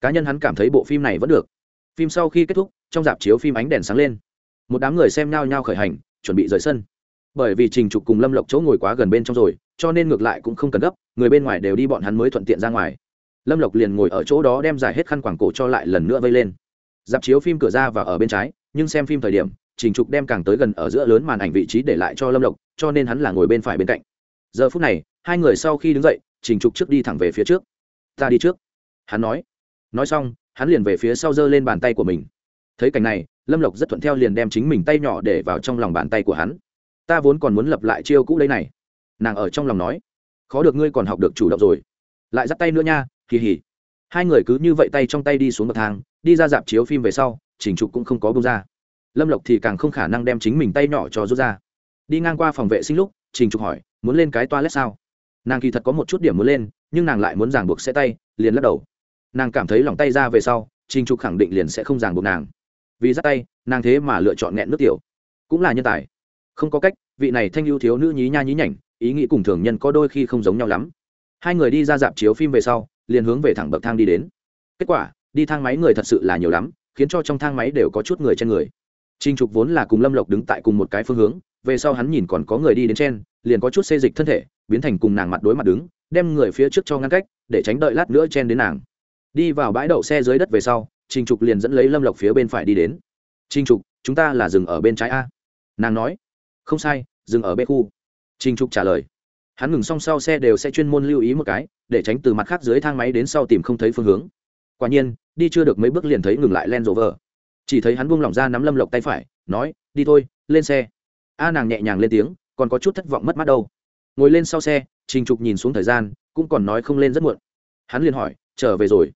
Cá nhân hắn cảm thấy bộ phim này vẫn được. Phim sau khi kết thúc, trong dạp chiếu phim ánh đèn sáng lên. Một đám người xem nhau nhau khởi hành, chuẩn bị rời sân. Bởi vì Trình Trục cùng Lâm Lộc chỗ ngồi quá gần bên trong rồi, cho nên ngược lại cũng không cần gấp, người bên ngoài đều đi bọn hắn mới thuận tiện ra ngoài. Lâm Lộc liền ngồi ở chỗ đó đem giải hết khăn quàng cổ cho lại lần nữa vây lên. Dạp chiếu phim cửa ra và ở bên trái, nhưng xem phim thời điểm, Trình Trục đem càng tới gần ở giữa lớn màn ảnh vị trí để lại cho Lâm Lộc, cho nên hắn là ngồi bên phải bên cạnh. Giờ phút này, hai người sau khi đứng dậy trình trục trước đi thẳng về phía trước ta đi trước hắn nói nói xong hắn liền về phía sau giơ lên bàn tay của mình thấy cảnh này lâm lộc rất thuận theo liền đem chính mình tay nhỏ để vào trong lòng bàn tay của hắn ta vốn còn muốn lập lại chiêu cũ đây này. Nàng ở trong lòng nói, khó được ngươi còn học được chủ động rồi. Lại dắt tay nữa nha kỳ hỉ hai người cứ như vậy tay trong tay đi xuống bậc thang, đi ra dạp chiếu phim về sau trình trục cũng không có bông ra. Lâm lộc thì càng không khả năng đem chính mình tay nhỏ cho rút ra. Đi ngang qua phòng vệ sinh lúc trình trục hỏi, muốn lên cái toilet sao? Nàng kỳ thật có một chút điểm muốn lên, nhưng nàng lại muốn giảng buộc xe tay, liền lắc đầu. Nàng cảm thấy lòng tay ra về sau trình trục khẳng định liền sẽ không giảng buộc nàng. Vì dắt tay, nàng thế mà lựa chọn nghẹn nước tiểu. Cũng là nhân tài không có cách vị này thanh ưu thiếu nữ nhí nha nhí nhảnh ý nghĩ cùng thường nhân có đôi khi không giống nhau lắm hai người đi ra dạp chiếu phim về sau liền hướng về thẳng bậc thang đi đến kết quả đi thang máy người thật sự là nhiều lắm khiến cho trong thang máy đều có chút người trên người Trình Trục vốn là cùng Lâm Lộc đứng tại cùng một cái phương hướng, về sau hắn nhìn còn có người đi đến trên, liền có chút xê dịch thân thể, biến thành cùng nàng mặt đối mặt đứng, đem người phía trước cho ngăn cách, để tránh đợi lát nữa chen đến nàng. Đi vào bãi đậu xe dưới đất về sau, Trình Trục liền dẫn lấy Lâm Lộc phía bên phải đi đến. "Trình Trục, chúng ta là dừng ở bên trái a." Nàng nói. "Không sai, dừng ở bê khu." Trình Trục trả lời. Hắn ngừng xong sau xe đều sẽ chuyên môn lưu ý một cái, để tránh từ mặt khác dưới thang máy đến sau tìm không thấy phương hướng. Quả nhiên, đi chưa được mấy bước liền thấy ngừng lại len rộ vờ chỉ thấy hắn buông lỏng ra nắm lâm lộc tay phải nói đi thôi lên xe. A nàng nhẹ nhàng lên tiếng còn có chút thất vọng mất mát đâu. Ngồi lên sau xe trình trục nhìn xuống thời gian cũng còn nói không lên rất muộn. Hắn liền hỏi trở về rồi?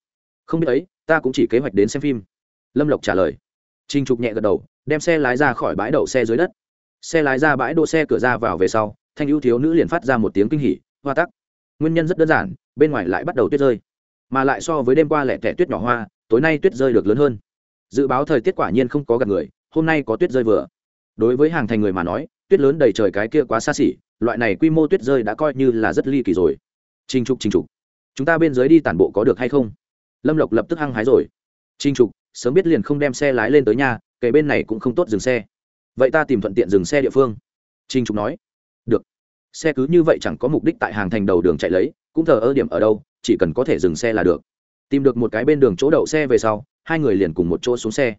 Không biết ấy ta cũng chỉ kế hoạch đến xem phim. Lâm lộc trả lời. Trình trục nhẹ gật đầu đem xe lái ra khỏi bãi đậu xe dưới đất xe lái ra bãi đỗ xe cửa ra vào về sau, thanh ưu thiếu nữ liền phát ra một tiếng kinh hỉ, hoa tắc. Nguyên nhân rất đơn giản, bên ngoài lại bắt đầu tuyết rơi. Mà lại so với đêm qua lẻ tẻ tuyết nhỏ hoa, tối nay tuyết rơi được lớn hơn. Dự báo thời tiết quả nhiên không có gặp người, hôm nay có tuyết rơi vừa. Đối với hàng thành người mà nói, tuyết lớn đầy trời cái kia quá xa xỉ, loại này quy mô tuyết rơi đã coi như là rất ly kỳ rồi. Trinh trục trinh trục. Chúng ta bên dưới đi tản bộ có được hay không? Lâm lộc lập tức hăng hái rồi. Trinh trục, sớm biết liền không đem xe lái lên tới nhà kể bên này cũng không tốt dừng xe vậy ta tìm thuận tiện dừng xe địa phương. Trinh trục nói. Được. Xe cứ như vậy chẳng có mục đích tại hàng thành đầu đường chạy lấy, cũng thờ ơ điểm ở đâu, chỉ cần có thể dừng xe là được. Tìm được một cái bên đường chỗ đậu xe về sau, hai người liền cùng một chỗ xuống xe.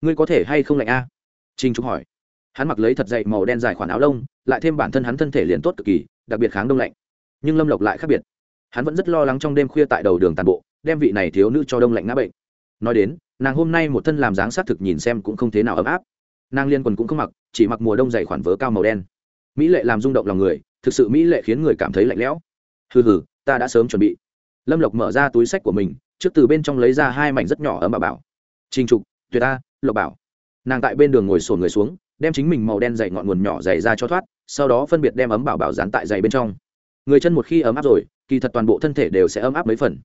Ngươi có thể hay không lạnh a? À? trinh trúc hỏi. Hắn mặc lấy thật dậy màu đen dài khoản áo lông, lại thêm bản thân hắn thân thể liền tốt cực kỳ, đặc biệt kháng đông lạnh. Nhưng lâm lộc lại khác biệt. Hắn vẫn rất lo lắng trong đêm khuya tại đầu đường tàn bộ, đem vị này thiếu nữ cho đông lạnh ngã bệnh. Nói đến, nàng hôm nay một thân làm dáng xác thực nhìn xem cũng không thế nào ấm áp nàng liên quần cũng không mặc, chỉ mặc mùa đông dày khoản vớ cao màu đen. Mỹ lệ làm rung động lòng người, thực sự mỹ lệ khiến người cảm thấy lạnh lẽo. Hừ hừ, ta đã sớm chuẩn bị. Lâm lộc mở ra túi sách của mình, trước từ bên trong lấy ra hai mảnh rất nhỏ ấm bà bảo. Trình trục, tuyệt ta lộc bảo. Nàng tại bên đường ngồi sổn người xuống, đem chính mình màu đen dày ngọn nguồn nhỏ dày ra cho thoát, sau đó phân biệt đem ấm bảo bảo dán tại dày bên trong. Người chân một khi ấm áp rồi, kỳ thật toàn bộ thân thể đều sẽ ấm áp mấy phần.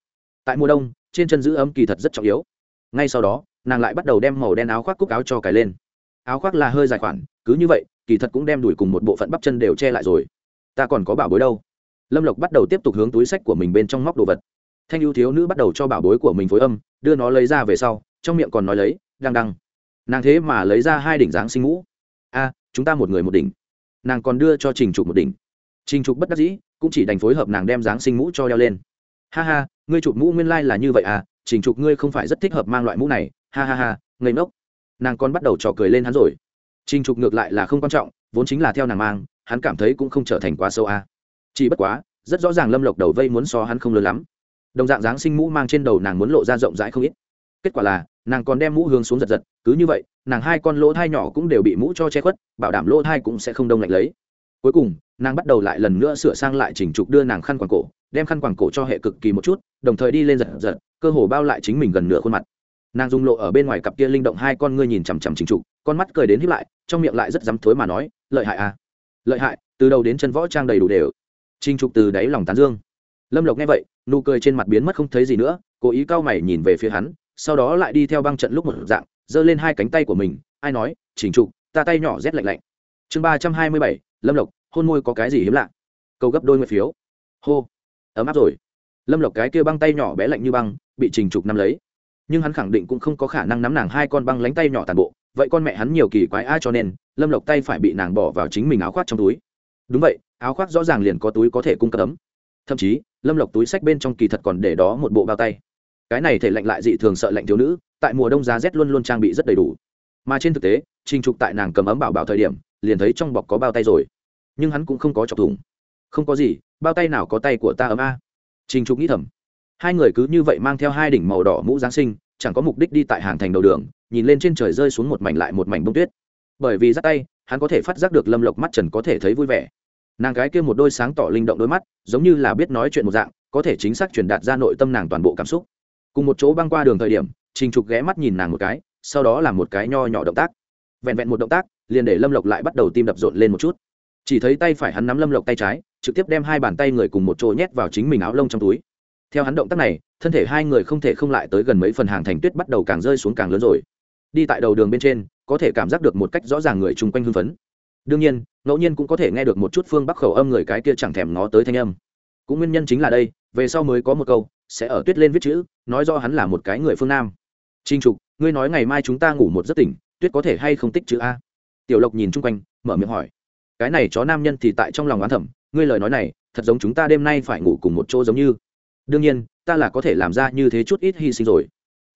Tại mùa đông, trên chân giữ ấm kỳ thật rất trọng yếu. Ngay sau đó, nàng lại bắt đầu đem màu đen áo khoác cúc áo cho cài lên áo khoác là hơi dài khoản, cứ như vậy, kỳ thật cũng đem đuổi cùng một bộ phận bắp chân đều che lại rồi. Ta còn có bảo bối đâu? Lâm lộc bắt đầu tiếp tục hướng túi sách của mình bên trong móc đồ vật. Thanh ưu thiếu nữ bắt đầu cho bảo bối của mình phối âm, đưa nó lấy ra về sau, trong miệng còn nói lấy đang đăng. Nàng thế mà lấy ra hai đỉnh dáng sinh mũ a, chúng ta một người một đỉnh. Nàng còn đưa cho trình trục một đỉnh. Trình trục bất đắc dĩ, cũng chỉ đành phối hợp nàng đem dáng sinh mũ cho đeo lên. Ha ha, ngươi chụp mũ nguyên lai、like、là như vậy à? Trình trục ngươi không phải rất thích hợp mang loại mũ này. Ha ha ha, ngây ngốc nàng còn bắt đầu trò cười lên hắn rồi. Trình trục ngược lại là không quan trọng, vốn chính là theo nàng mang, hắn cảm thấy cũng không trở thành quá sâu à. chỉ bất quá, rất rõ ràng lâm lộc đầu vây muốn so hắn không lớn lắm. Đồng dạng dáng sinh mũ mang trên đầu nàng muốn lộ ra rộng rãi không ít. Kết quả là, nàng còn đem mũ hướng xuống giật giật, cứ như vậy, nàng hai con lỗ thai nhỏ cũng đều bị mũ cho che khuất, bảo đảm lỗ thai cũng sẽ không đông lạnh lấy. Cuối cùng, nàng bắt đầu lại lần nữa sửa sang lại chỉnh trục đưa nàng khăn quàng cổ, đem khăn quàng cổ cho hệ cực kỳ một chút, đồng thời đi lên giật giật, cơ hồ bao lại chính mình gần nửa khuôn mặt nàng dung lộ ở bên ngoài cặp kia linh động hai con ngươi nhìn chằm chằm chính trục, con mắt cười đến hiếp lại, trong miệng lại rất dám thối mà nói, lợi hại à? Lợi hại, từ đầu đến chân võ trang đầy đủ đều. Trình trục từ đáy lòng tán dương. Lâm lộc nghe vậy, nụ cười trên mặt biến mất không thấy gì nữa, cố ý cao mày nhìn về phía hắn, sau đó lại đi theo băng trận lúc một dạng, giơ lên hai cánh tay của mình, ai nói, Trình trục, ta tay nhỏ rét lạnh lạnh. Chương ba trăm hai mươi bảy, lâm lộc, hôn môi có cái gì hiếm lạ? Câu gấp đôi nguyệt phiếu. Hô. Ấm áp rồi. Lâm lộc cái kia băng tay nhỏ bé lạnh như băng, bị trình trục nắm lấy nhưng hắn khẳng định cũng không có khả năng nắm nàng hai con băng lánh tay nhỏ tàn bộ, vậy con mẹ hắn nhiều kỳ quái ai cho nên, lâm lộc tay phải bị nàng bỏ vào chính mình áo khoác trong túi. Đúng vậy, áo khoác rõ ràng liền có túi có thể cung cấp ấm. Thậm chí, lâm lộc túi sách bên trong kỳ thật còn để đó một bộ bao tay. Cái này thể lạnh lại dị thường sợ lạnh thiếu nữ, tại mùa đông giá rét luôn luôn trang bị rất đầy đủ. Mà trên thực tế, trình trục tại nàng cầm ấm bảo bảo thời điểm, liền thấy trong bọc có bao tay rồi. Nhưng hắn cũng không có chọc thủng. Không có gì, bao tay nào có tay của ta ấm a? Trình trục nghĩ thầm hai người cứ như vậy mang theo hai đỉnh màu đỏ mũ giáng sinh, chẳng có mục đích đi tại hàng thành đầu đường, nhìn lên trên trời rơi xuống một mảnh lại một mảnh bông tuyết. Bởi vì dắt tay, hắn có thể phát giác được lâm lộc mắt trần có thể thấy vui vẻ. Nàng gái kia một đôi sáng tỏ linh động đôi mắt, giống như là biết nói chuyện một dạng, có thể chính xác truyền đạt ra nội tâm nàng toàn bộ cảm xúc. Cùng một chỗ băng qua đường thời điểm, trình trục ghé mắt nhìn nàng một cái, sau đó làm một cái nho nhỏ động tác. Vẹn vẹn một động tác, liền để lâm lộc lại bắt đầu tim đập rộn lên một chút. Chỉ thấy tay phải hắn nắm lâm lộc tay trái, trực tiếp đem hai bàn tay người cùng một chỗ nhét vào chính mình áo lông trong túi theo hắn động tác này, thân thể hai người không thể không lại tới gần mấy phần hàng thành tuyết bắt đầu càng rơi xuống càng lớn rồi. Đi tại đầu đường bên trên, có thể cảm giác được một cách rõ ràng người chung quanh hưng phấn. Đương nhiên, ngẫu nhiên cũng có thể nghe được một chút phương bắc khẩu âm người cái kia chẳng thèm ngó tới thanh âm. Cũng nguyên nhân chính là đây, về sau mới có một câu, sẽ ở tuyết lên viết chữ, nói do hắn là một cái người phương nam. Trinh trục, ngươi nói ngày mai chúng ta ngủ một giấc tỉnh, tuyết có thể hay không tích chữ a? Tiểu lộc nhìn chung quanh, mở miệng hỏi. Cái này chó nam nhân thì tại trong lòng oán thẩm ngươi lời nói này, thật giống chúng ta đêm nay phải ngủ cùng một chỗ giống như đương nhiên, ta là có thể làm ra như thế chút ít hy sinh rồi.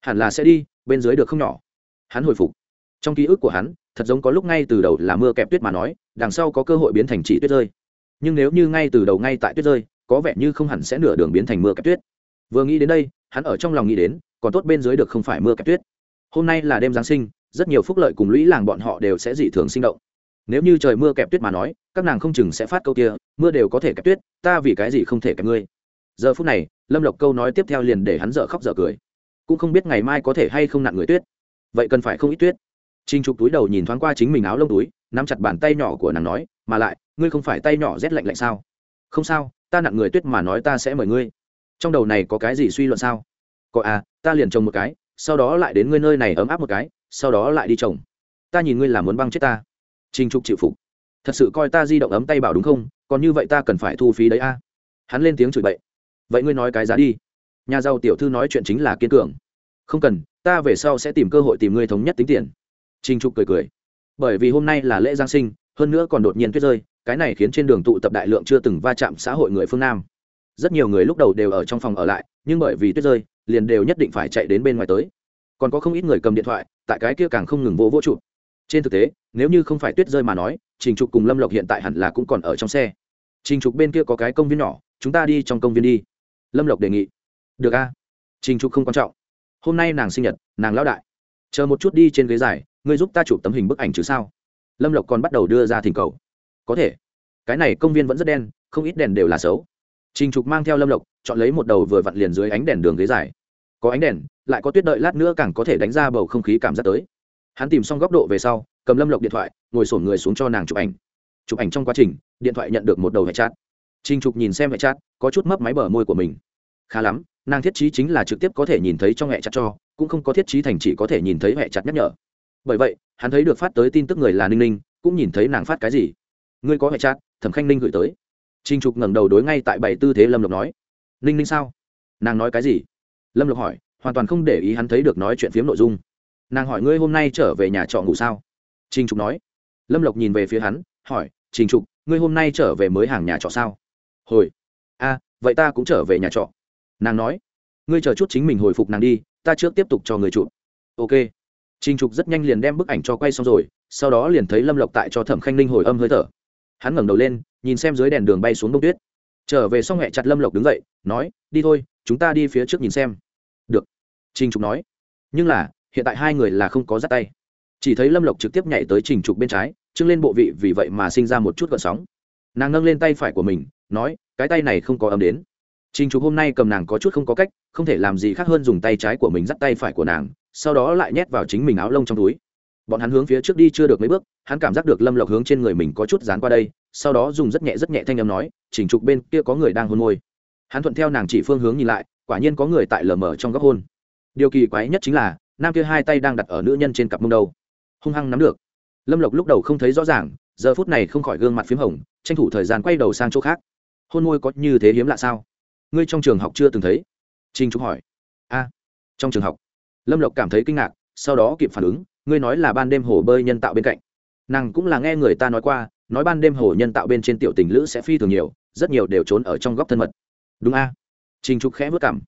Hẳn là sẽ đi, bên dưới được không nhỏ. Hắn hồi phục. Trong ký ức của hắn, thật giống có lúc ngay từ đầu là mưa kẹp tuyết mà nói, đằng sau có cơ hội biến thành chỉ tuyết rơi. Nhưng nếu như ngay từ đầu ngay tại tuyết rơi, có vẻ như không hẳn sẽ nửa đường biến thành mưa kẹp tuyết. Vừa nghĩ đến đây, hắn ở trong lòng nghĩ đến, còn tốt bên dưới được không phải mưa kẹp tuyết. Hôm nay là đêm giáng sinh, rất nhiều phúc lợi cùng lũy làng bọn họ đều sẽ dị thường sinh động. Nếu như trời mưa kẹp tuyết mà nói, các nàng không chừng sẽ phát câu kia, mưa đều có thể kẹp tuyết, ta vì cái gì không thể kẹp ngươi? Giờ phút này, lâm lộc câu nói tiếp theo liền để hắn dở khóc dở cười. Cũng không biết ngày mai có thể hay không nặng người tuyết. Vậy cần phải không ít tuyết? Trinh trục túi đầu nhìn thoáng qua chính mình áo lông túi, nắm chặt bàn tay nhỏ của nàng nói, mà lại, ngươi không phải tay nhỏ rét lạnh lạnh sao? Không sao, ta nặng người tuyết mà nói ta sẽ mời ngươi. Trong đầu này có cái gì suy luận sao? Có à ta liền trồng một cái, sau đó lại đến ngươi nơi này ấm áp một cái, sau đó lại đi trồng. Ta nhìn ngươi là muốn băng chết ta. Trinh trục chịu phục. Thật sự coi ta di động ấm tay bảo đúng không? Còn như vậy ta cần phải thu phí đấy a. Hắn lên tiếng chửi bậy vậy ngươi nói cái giá đi. Nhà giàu tiểu thư nói chuyện chính là kiên cường. Không cần, ta về sau sẽ tìm cơ hội tìm ngươi thống nhất tính tiền. Trinh trục cười cười. Bởi vì hôm nay là lễ giáng sinh, hơn nữa còn đột nhiên tuyết rơi, cái này khiến trên đường tụ tập đại lượng chưa từng va chạm xã hội người phương nam. Rất nhiều người lúc đầu đều ở trong phòng ở lại, nhưng bởi vì tuyết rơi, liền đều nhất định phải chạy đến bên ngoài tới. Còn có không ít người cầm điện thoại, tại cái kia càng không ngừng vỗ vỗ trụ. Trên thực tế, nếu như không phải tuyết rơi mà nói, trình trục cùng lâm lộc hiện tại hẳn là cũng còn ở trong xe. Trình trục bên kia có cái công viên nhỏ, chúng ta đi trong công viên đi lâm lộc đề nghị. Được a. Trình trục không quan trọng. Hôm nay nàng sinh nhật, nàng lão đại. Chờ một chút đi trên ghế dài, ngươi giúp ta chụp tấm hình bức ảnh chứ sao? Lâm lộc còn bắt đầu đưa ra thỉnh cầu. Có thể. Cái này công viên vẫn rất đen, không ít đèn đều là xấu. Trình trục mang theo lâm lộc, chọn lấy một đầu vừa vặn liền dưới ánh đèn đường ghế dài. Có ánh đèn, lại có tuyết đợi lát nữa càng có thể đánh ra bầu không khí cảm giác tới. Hắn tìm xong góc độ về sau, cầm lâm lộc điện thoại, ngồi sổn người xuống cho nàng chụp ảnh. Chụp ảnh trong quá trình, điện thoại nhận được một đầu hệ chát trình trục nhìn xem mẹ chặt, có chút mấp máy bờ môi của mình khá lắm nàng thiết trí chính là trực tiếp có thể nhìn thấy trong mẹ chặt cho cũng không có thiết trí thành chỉ có thể nhìn thấy mẹ chặt nhắc nhở bởi vậy hắn thấy được phát tới tin tức người là ninh ninh cũng nhìn thấy nàng phát cái gì ngươi có mẹ chặt thẩm khanh ninh gửi tới Trình Trục ngẩng đầu đối ngay tại bảy tư thế Lâm Lộc nói: "Ninh Ninh sao? Nàng nói cái gì?" Lâm Lộc hỏi, hoàn toàn không để ý hắn thấy được nói chuyện phiếm nội dung. Nàng hỏi ngươi hôm nay trở về nhà trọ ngủ sao? Trình Trục nói. Lâm Lộc nhìn về phía hắn, hỏi: "Trình Trục, ngươi hôm nay trở về mới hàng nhà trọ sao?" "Hồi." "A, vậy ta cũng trở về nhà trọ." Nàng nói: "Ngươi chờ chút chính mình hồi phục nàng đi, ta trước tiếp tục cho người chụp." "Ok." Trình Trục rất nhanh liền đem bức ảnh cho quay xong rồi, sau đó liền thấy Lâm Lộc tại cho Thẩm Khanh Ninh hồi âm hơi thở. Hắn ngẩng đầu lên, nhìn xem dưới đèn đường bay xuống đông tuyết trở về xong hẹ chặt lâm lộc đứng dậy nói đi thôi chúng ta đi phía trước nhìn xem được trình trục nói nhưng là hiện tại hai người là không có dắt tay chỉ thấy lâm lộc trực tiếp nhảy tới trình trục bên trái trưng lên bộ vị vì vậy mà sinh ra một chút gợn sóng nàng nâng lên tay phải của mình, nói, cái tay này không có ấm đến. Trình trục hôm nay cầm nàng có chút không có cách, không thể làm gì khác hơn dùng tay trái của mình dắt tay phải của nàng, sau đó lại nhét vào chính mình áo lông trong túi. Bọn hắn hướng phía trước đi chưa được mấy bước, hắn cảm giác được lâm lộc hướng trên người mình có chút dán qua đây, sau đó dùng rất nhẹ rất nhẹ thanh âm nói chỉnh trục bên kia có người đang hôn môi. Hắn thuận theo nàng chỉ phương hướng nhìn lại, quả nhiên có người tại lờ mờ trong góc hôn. Điều kỳ quái nhất chính là, nam kia hai tay đang đặt ở nữ nhân trên cặp mông đầu hung hăng nắm được. Lâm lộc lúc đầu không thấy rõ ràng giờ phút này không khỏi gương mặt p h í m hồng, tranh thủ thời gian quay đầu sang chỗ khác. Hôn môi có như thế hiếm lạ sao? Ngươi trong trường học chưa từng thấy? Trinh trúc hỏi. A, trong trường học. Lâm lộc cảm thấy kinh ngạc, sau đó kịp phản ứng, ngươi nói là ban đêm hồ bơi nhân tạo bên cạnh. Nàng cũng là nghe người ta nói qua, nói ban đêm hồ nhân tạo bên trên tiểu tình lữ sẽ phi thường nhiều, rất nhiều đều trốn ở trong góc thân mật. Đúng a? À? trình Trúc khẽ vất cảm.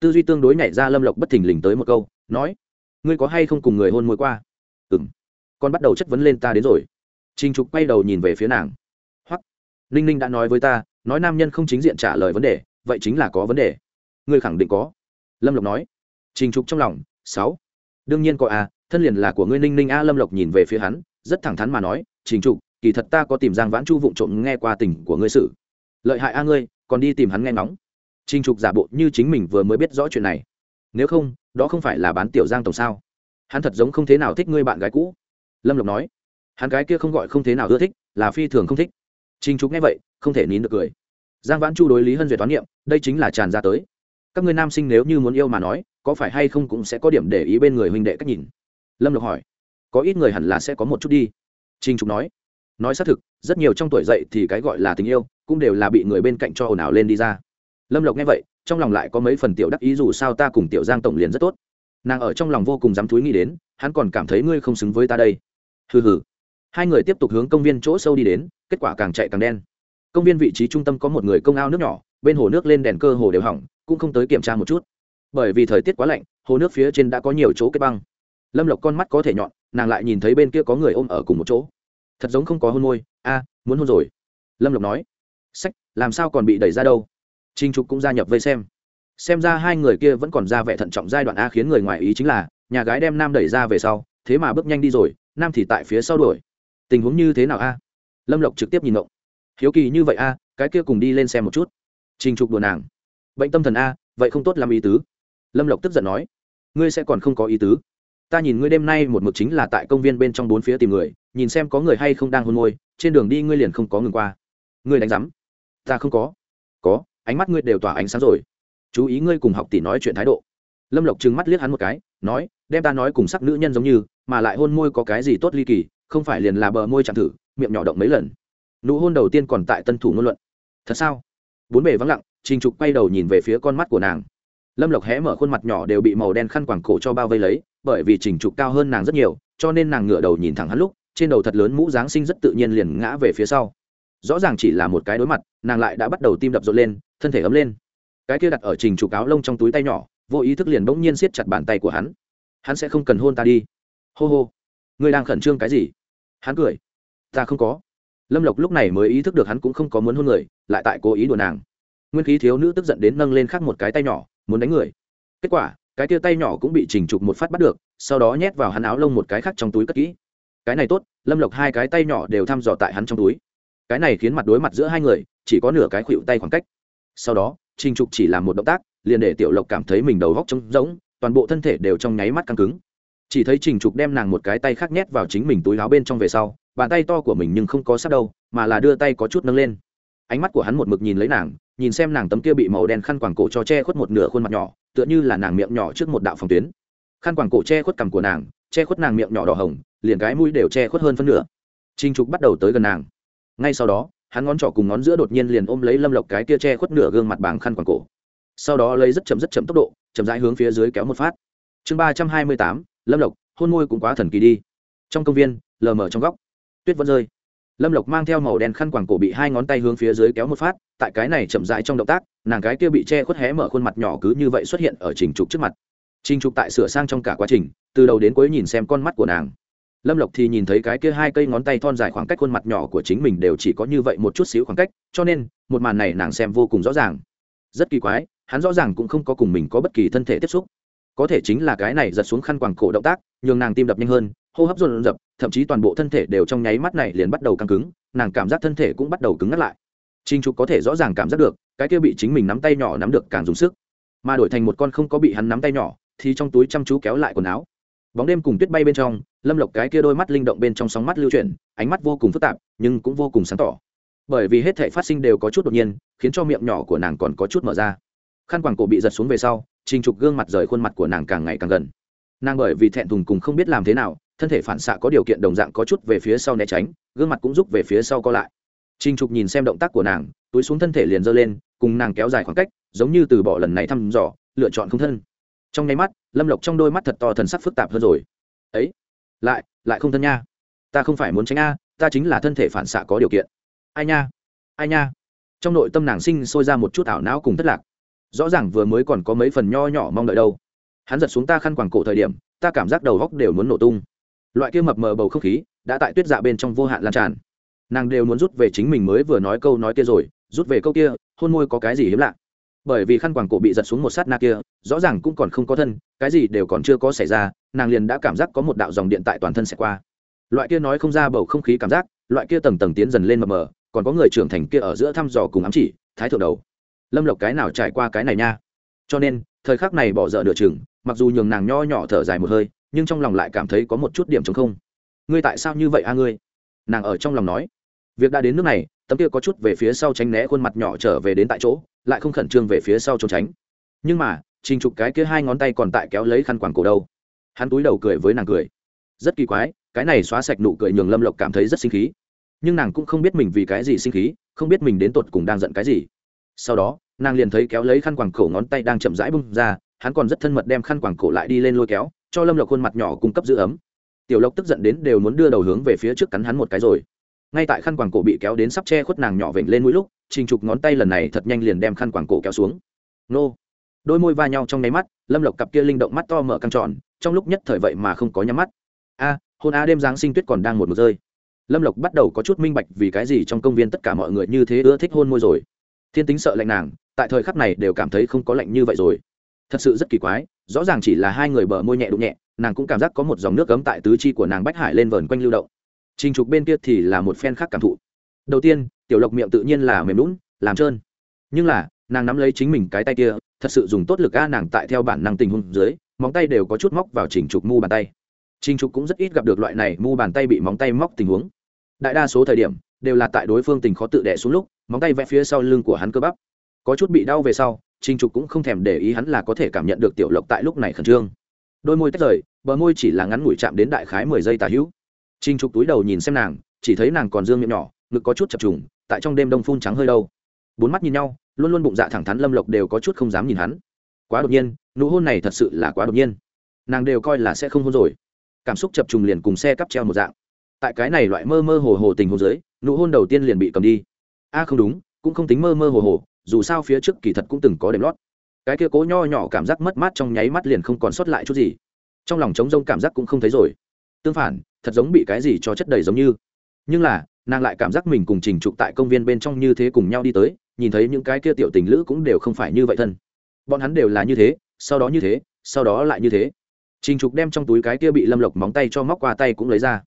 Tư duy tương đối nhảy ra lâm lộc bất thình lình tới một câu, nói, ngươi có hay không cùng người hôn môi qua? Ừ m con bắt đầu chất vấn lên ta đến rồi trình trục quay đầu nhìn về phía nàng. Hoắc, ninh ninh đã nói với ta nói nam nhân không chính diện trả lời vấn đề vậy chính là có vấn đề. Ngươi khẳng định có. Lâm lộc nói. Trình trục trong lòng sáu. Đương nhiên có a thân liền là của ngươi ninh ninh a lâm lộc nhìn về phía hắn rất thẳng thắn mà nói trình trục kỳ thật ta có tìm giang vãn chu vụng trộm nghe qua tình của ngươi sự. Lợi hại a ngươi còn đi tìm hắn nghe ngóng. Trình trục giả bộ như chính mình vừa mới biết rõ chuyện này. Nếu không đó không phải là bán tiểu giang tổng sao? Hắn thật giống không thế nào thích ngươi bạn gái cũ. Lâm lộc nói hắn gái kia không gọi không thế nào ưa thích, là phi thường không thích. Trinh trục nghe vậy, không thể nín được cười. Giang vãn chu đối lý hân duyệt toán niệm, đây chính là tràn ra tới. Các ngươi nam sinh nếu như muốn yêu mà nói, có phải hay không cũng sẽ có điểm để ý bên người huynh đệ cách nhìn? Lâm lộc hỏi. Có ít người hẳn là sẽ có một chút đi. Trinh trục nói. Nói xác thực, rất nhiều trong tuổi dậy thì cái gọi là tình yêu, cũng đều là bị người bên cạnh cho ồn ào lên đi ra. Lâm lộc nghe vậy, trong lòng lại có mấy phần tiểu đắc ý dù sao ta cùng tiểu giang tổng liền rất tốt. Nàng ở trong lòng vô cùng dám thúi nghĩ đến, hắn còn cảm thấy ngươi không xứng với ta đây. Hừ hừ hai người tiếp tục hướng công viên chỗ sâu đi đến, kết quả càng chạy càng đen. Công viên vị trí trung tâm có một người công ao nước nhỏ, bên hồ nước lên đèn cơ hồ đều hỏng, cũng không tới kiểm tra một chút. Bởi vì thời tiết quá lạnh, hồ nước phía trên đã có nhiều chỗ kết băng. Lâm lộc con mắt có thể nhọn, nàng lại nhìn thấy bên kia có người ôm ở cùng một chỗ. Thật giống không có hôn môi, a, muốn hôn rồi. Lâm lộc nói. Sách, làm sao còn bị đẩy ra đâu? Trinh trục cũng gia nhập vây xem. Xem ra hai người kia vẫn còn ra vẻ thận trọng giai đoạn a khiến người ngoài ý chính là, nhà gái đem nam đẩy ra về sau, thế mà bước nhanh đi rồi, nam thì tại phía sau đuổi tình huống như thế nào a? Lâm lộc trực tiếp nhìn ngộng. Hiếu kỳ như vậy a, cái kia cùng đi lên xem một chút. Trình trục đùa nàng. Bệnh tâm thần a, vậy không tốt làm ý tứ. Lâm lộc tức giận nói. Ngươi sẽ còn không có ý tứ. Ta nhìn ngươi đêm nay một mực chính là tại công viên bên trong bốn phía tìm người, nhìn xem có người hay không đang hôn môi, trên đường đi ngươi liền không có ngừng qua. Ngươi đánh giám. Ta không có. Có, ánh mắt ngươi đều tỏa ánh sáng rồi. Chú ý ngươi cùng học tỷ nói chuyện thái độ. Lâm lộc trừng mắt liếc hắn một cái, nói, đem ta nói cùng sắc nữ nhân giống như, mà lại hôn môi có cái gì tốt ly kỳ không phải liền là bờ môi chạm thử, miệng nhỏ động mấy lần. Nụ hôn đầu tiên còn tại tân thủ ngôn luận. Thật sao? Bốn bề vắng lặng, trình trục quay đầu nhìn về phía con mắt của nàng. Lâm lộc hé mở khuôn mặt nhỏ đều bị màu đen khăn quàng cổ cho bao vây lấy, bởi vì trình trục cao hơn nàng rất nhiều, cho nên nàng ngửa đầu nhìn thẳng hắn lúc, trên đầu thật lớn mũ giáng sinh rất tự nhiên liền ngã về phía sau. Rõ ràng chỉ là một cái đối mặt, nàng lại đã bắt đầu tim đập rộn lên, thân thể ấm lên. Cái kia đặt ở trình trục áo lông trong túi tay nhỏ, vô ý thức liền bỗng nhiên siết chặt bàn tay của hắn. Hắn sẽ không cần hôn ta đi. Hô hô. Ngươi đang khẩn trương cái gì? Hắn cười. Ta không có. Lâm lộc lúc này mới ý thức được hắn cũng không có muốn hôn người, lại tại cố ý đùa nàng. Nguyên khí thiếu nữ tức giận đến nâng lên khắc một cái tay nhỏ, muốn đánh người. Kết quả, cái tia tay nhỏ cũng bị trình trục một phát bắt được, sau đó nhét vào hắn áo lông một cái khác trong túi cất kỹ. Cái này tốt, lâm lộc hai cái tay nhỏ đều thăm dò tại hắn trong túi. Cái này khiến mặt đối mặt giữa hai người, chỉ có nửa cái khuỵu tay khoảng cách. Sau đó trình trục chỉ làm một động tác, liền để tiểu lộc cảm thấy mình đầu góc trống rỗng, toàn bộ thân thể đều trong nháy mắt căng cứng chỉ thấy trình trục đem nàng một cái tay khác nhét vào chính mình túi áo bên trong về sau, bàn tay to của mình nhưng không có sát đâu, mà là đưa tay có chút nâng lên. Ánh mắt của hắn một mực nhìn lấy nàng, nhìn xem nàng tấm kia bị màu đen khăn quàng cổ cho che khuất một nửa khuôn mặt nhỏ, tựa như là nàng miệng nhỏ trước một đạo phòng tuyến. Khăn quàng cổ che khuất cằm của nàng, che khuất nàng miệng nhỏ đỏ hồng, liền cái mũi đều che khuất hơn phân nửa. Trinh trục bắt đầu tới gần nàng. Ngay sau đó, hắn ngón trỏ cùng ngón giữa đột nhiên liền ôm lấy lâm lộc cái kia che khuất nửa gương mặt bằng khăn quàng cổ. Sau đó lấy rất chậm rất chậm tốc độ, chậm rãi hướng phía dưới kéo một phát. Chương ba trăm hai mươi tám lâm lộc, hôn môi cũng quá thần kỳ đi. Trong công viên, lờ mờ trong góc. Tuyết vẫn rơi. Lâm lộc mang theo màu đen khăn quàng cổ bị hai ngón tay hướng phía dưới kéo một phát, tại cái này chậm rãi trong động tác, nàng cái kia bị che khuất hé mở khuôn mặt nhỏ cứ như vậy xuất hiện ở trình trục trước mặt. Trình trục tại sửa sang trong cả quá trình, từ đầu đến cuối nhìn xem con mắt của nàng. Lâm lộc thì nhìn thấy cái kia hai cây ngón tay thon dài khoảng cách khuôn mặt nhỏ của chính mình đều chỉ có như vậy một chút xíu khoảng cách, cho nên, một màn này nàng xem vô cùng rõ ràng. Rất kỳ quái, hắn rõ ràng cũng không có cùng mình có bất kỳ thân thể tiếp xúc có thể chính là cái này giật xuống khăn quàng cổ động tác, nhường nàng tim đập nhanh hơn, hô hấp dồn dập, thậm chí toàn bộ thân thể đều trong nháy mắt này liền bắt đầu căng cứng, nàng cảm giác thân thể cũng bắt đầu cứng ngắt lại. Trinh trục có thể rõ ràng cảm giác được, cái kia bị chính mình nắm tay nhỏ nắm được càng dùng sức. Mà đổi thành một con không có bị hắn nắm tay nhỏ, thì trong túi chăm chú kéo lại quần áo. Bóng đêm cùng tuyết bay bên trong, lâm lộc cái kia đôi mắt linh động bên trong sóng mắt lưu chuyển, ánh mắt vô cùng phức tạp, nhưng cũng vô cùng sáng tỏ. Bởi vì hết thể phát sinh đều có chút đột nhiên, khiến cho miệng nhỏ của nàng còn có chút mở ra. Khăn quàng cổ bị giật xuống về sau trình trục gương mặt rời khuôn mặt của nàng càng ngày càng gần. Nàng bởi vì thẹn thùng cùng không biết làm thế nào, thân thể phản xạ có điều kiện đồng dạng có chút về phía sau né tránh, gương mặt cũng rút về phía sau co lại. Trình trục nhìn xem động tác của nàng, túi xuống thân thể liền giơ lên, cùng nàng kéo dài khoảng cách, giống như từ bỏ lần này thăm dò, lựa chọn không thân. Trong nháy mắt, lâm lộc trong đôi mắt thật to thần sắc phức tạp hơn rồi. Ấy, lại lại không thân nha. Ta không phải muốn tránh a, ta chính là thân thể phản xạ có điều kiện. Ai nha ai nha. Trong nội tâm nàng sinh sôi ra một chút ảo não cùng thất lạc rõ ràng vừa mới còn có mấy phần nho nhỏ mong đợi đâu. Hắn giật xuống ta khăn quàng cổ thời điểm, ta cảm giác đầu góc đều muốn nổ tung. Loại kia mập mờ bầu không khí đã tại tuyết dạ bên trong vô hạn lan tràn. Nàng đều muốn rút về chính mình mới vừa nói câu nói kia rồi, rút về câu kia, hôn môi có cái gì hiếm lạ. Bởi vì khăn quàng cổ bị giật xuống một sát na kia, rõ ràng cũng còn không có thân, cái gì đều còn chưa có xảy ra, nàng liền đã cảm giác có một đạo dòng điện tại toàn thân sẽ qua. Loại kia nói không ra bầu không khí cảm giác, loại kia tầng tầng tiến dần lên mờ mờ, còn có người trưởng thành kia ở giữa thăm dò cùng ám chỉ, thái thượng đầu lâm lộc cái nào trải qua cái này nha. Cho nên, thời khắc này bỏ dở nửa chừng, mặc dù nhường nàng nho nhỏ thở dài một hơi, nhưng trong lòng lại cảm thấy có một chút điểm chống không. Ngươi tại sao như vậy a ngươi? Nàng ở trong lòng nói. Việc đã đến nước này, tấm kia có chút về phía sau tránh né khuôn mặt nhỏ trở về đến tại chỗ, lại không khẩn trương về phía sau trốn tránh. Nhưng mà, trình trục cái kia hai ngón tay còn tại kéo lấy khăn quàng cổ đâu. Hắn túi đầu cười với nàng cười. Rất kỳ quái, cái này xóa sạch nụ cười nhường lâm lộc cảm thấy rất sinh khí. Nhưng nàng cũng không biết mình vì cái gì sinh khí, không biết mình đến tột cùng đang giận cái gì. Sau đó nàng liền thấy kéo lấy khăn quàng cổ ngón tay đang chậm rãi bung ra, hắn còn rất thân mật đem khăn quàng cổ lại đi lên lôi kéo, cho lâm lộc khuôn mặt nhỏ cung cấp giữ ấm. Tiểu lộc tức giận đến đều muốn đưa đầu hướng về phía trước cắn hắn một cái rồi. Ngay tại khăn quàng cổ bị kéo đến sắp che khuất nàng nhỏ vểnh lên mũi lúc, trình trục ngón tay lần này thật nhanh liền đem khăn quàng cổ kéo xuống. Nô. Đôi môi va nhau trong nháy mắt, lâm lộc cặp kia linh động mắt to mở căng tròn, trong lúc nhất thời vậy mà không có nhắm mắt. A, hôn a đêm giáng sinh tuyết còn đang một một rơi. Lâm lộc bắt đầu có chút minh bạch vì cái gì trong công viên tất cả mọi người như thế ưa thích hôn môi rồi. Thiên tính sợ lạnh nàng tại thời khắc này đều cảm thấy không có lạnh như vậy rồi. Thật sự rất kỳ quái, rõ ràng chỉ là hai người bờ môi nhẹ đụng nhẹ, nàng cũng cảm giác có một dòng nước cấm tại tứ chi của nàng bách hải lên vờn quanh lưu động. Trình trục bên kia thì là một phen khác cảm thụ. Đầu tiên, tiểu lộc miệng tự nhiên là mềm lún làm trơn. Nhưng là, nàng nắm lấy chính mình cái tay kia, thật sự dùng tốt lực a nàng tại theo bản năng tình huống dưới, móng tay đều có chút móc vào trình trục mu bàn tay. Trình trục cũng rất ít gặp được loại này mu bàn tay bị móng tay móc tình huống. Đại đa số thời điểm, đều là tại đối phương tình khó tự đẻ xuống lúc, móng tay vẽ phía sau lưng của hắn cơ bắp có chút bị đau về sau, trình trục cũng không thèm để ý hắn là có thể cảm nhận được tiểu lộc tại lúc này khẩn trương. Đôi môi tách rời, bờ môi chỉ là ngắn ngủi chạm đến đại khái mười giây tà hữu. Trình trục túi đầu nhìn xem nàng, chỉ thấy nàng còn dương miệng nhỏ, ngực có chút chập trùng, tại trong đêm đông phun trắng hơi đâu. Bốn mắt nhìn nhau, luôn luôn bụng dạ thẳng thắn lâm lộc đều có chút không dám nhìn hắn. Quá đột nhiên, nụ hôn này thật sự là quá đột nhiên. Nàng đều coi là sẽ không hôn rồi. Cảm xúc chập trùng liền cùng xe cắp treo một dạng. Tại cái này loại mơ mơ hồ hồ tình hồ dưới, nụ hôn đầu tiên liền bị cầm đi. A, không đúng, cũng không tính mơ mơ hồ hồ dù sao phía trước kỳ thật cũng từng có đệm lót. Cái kia cố nho nhỏ cảm giác mất mát trong nháy mắt liền không còn sót lại chút gì. Trong lòng trống rông cảm giác cũng không thấy rồi. Tương phản, thật giống bị cái gì cho chất đầy giống như. Nhưng là, nàng lại cảm giác mình cùng trình trục tại công viên bên trong như thế cùng nhau đi tới, nhìn thấy những cái kia tiểu tình lữ cũng đều không phải như vậy thân. Bọn hắn đều là như thế, sau đó như thế, sau đó lại như thế. Trình trục đem trong túi cái kia bị lâm lộc móng tay cho móc qua tay cũng lấy ra.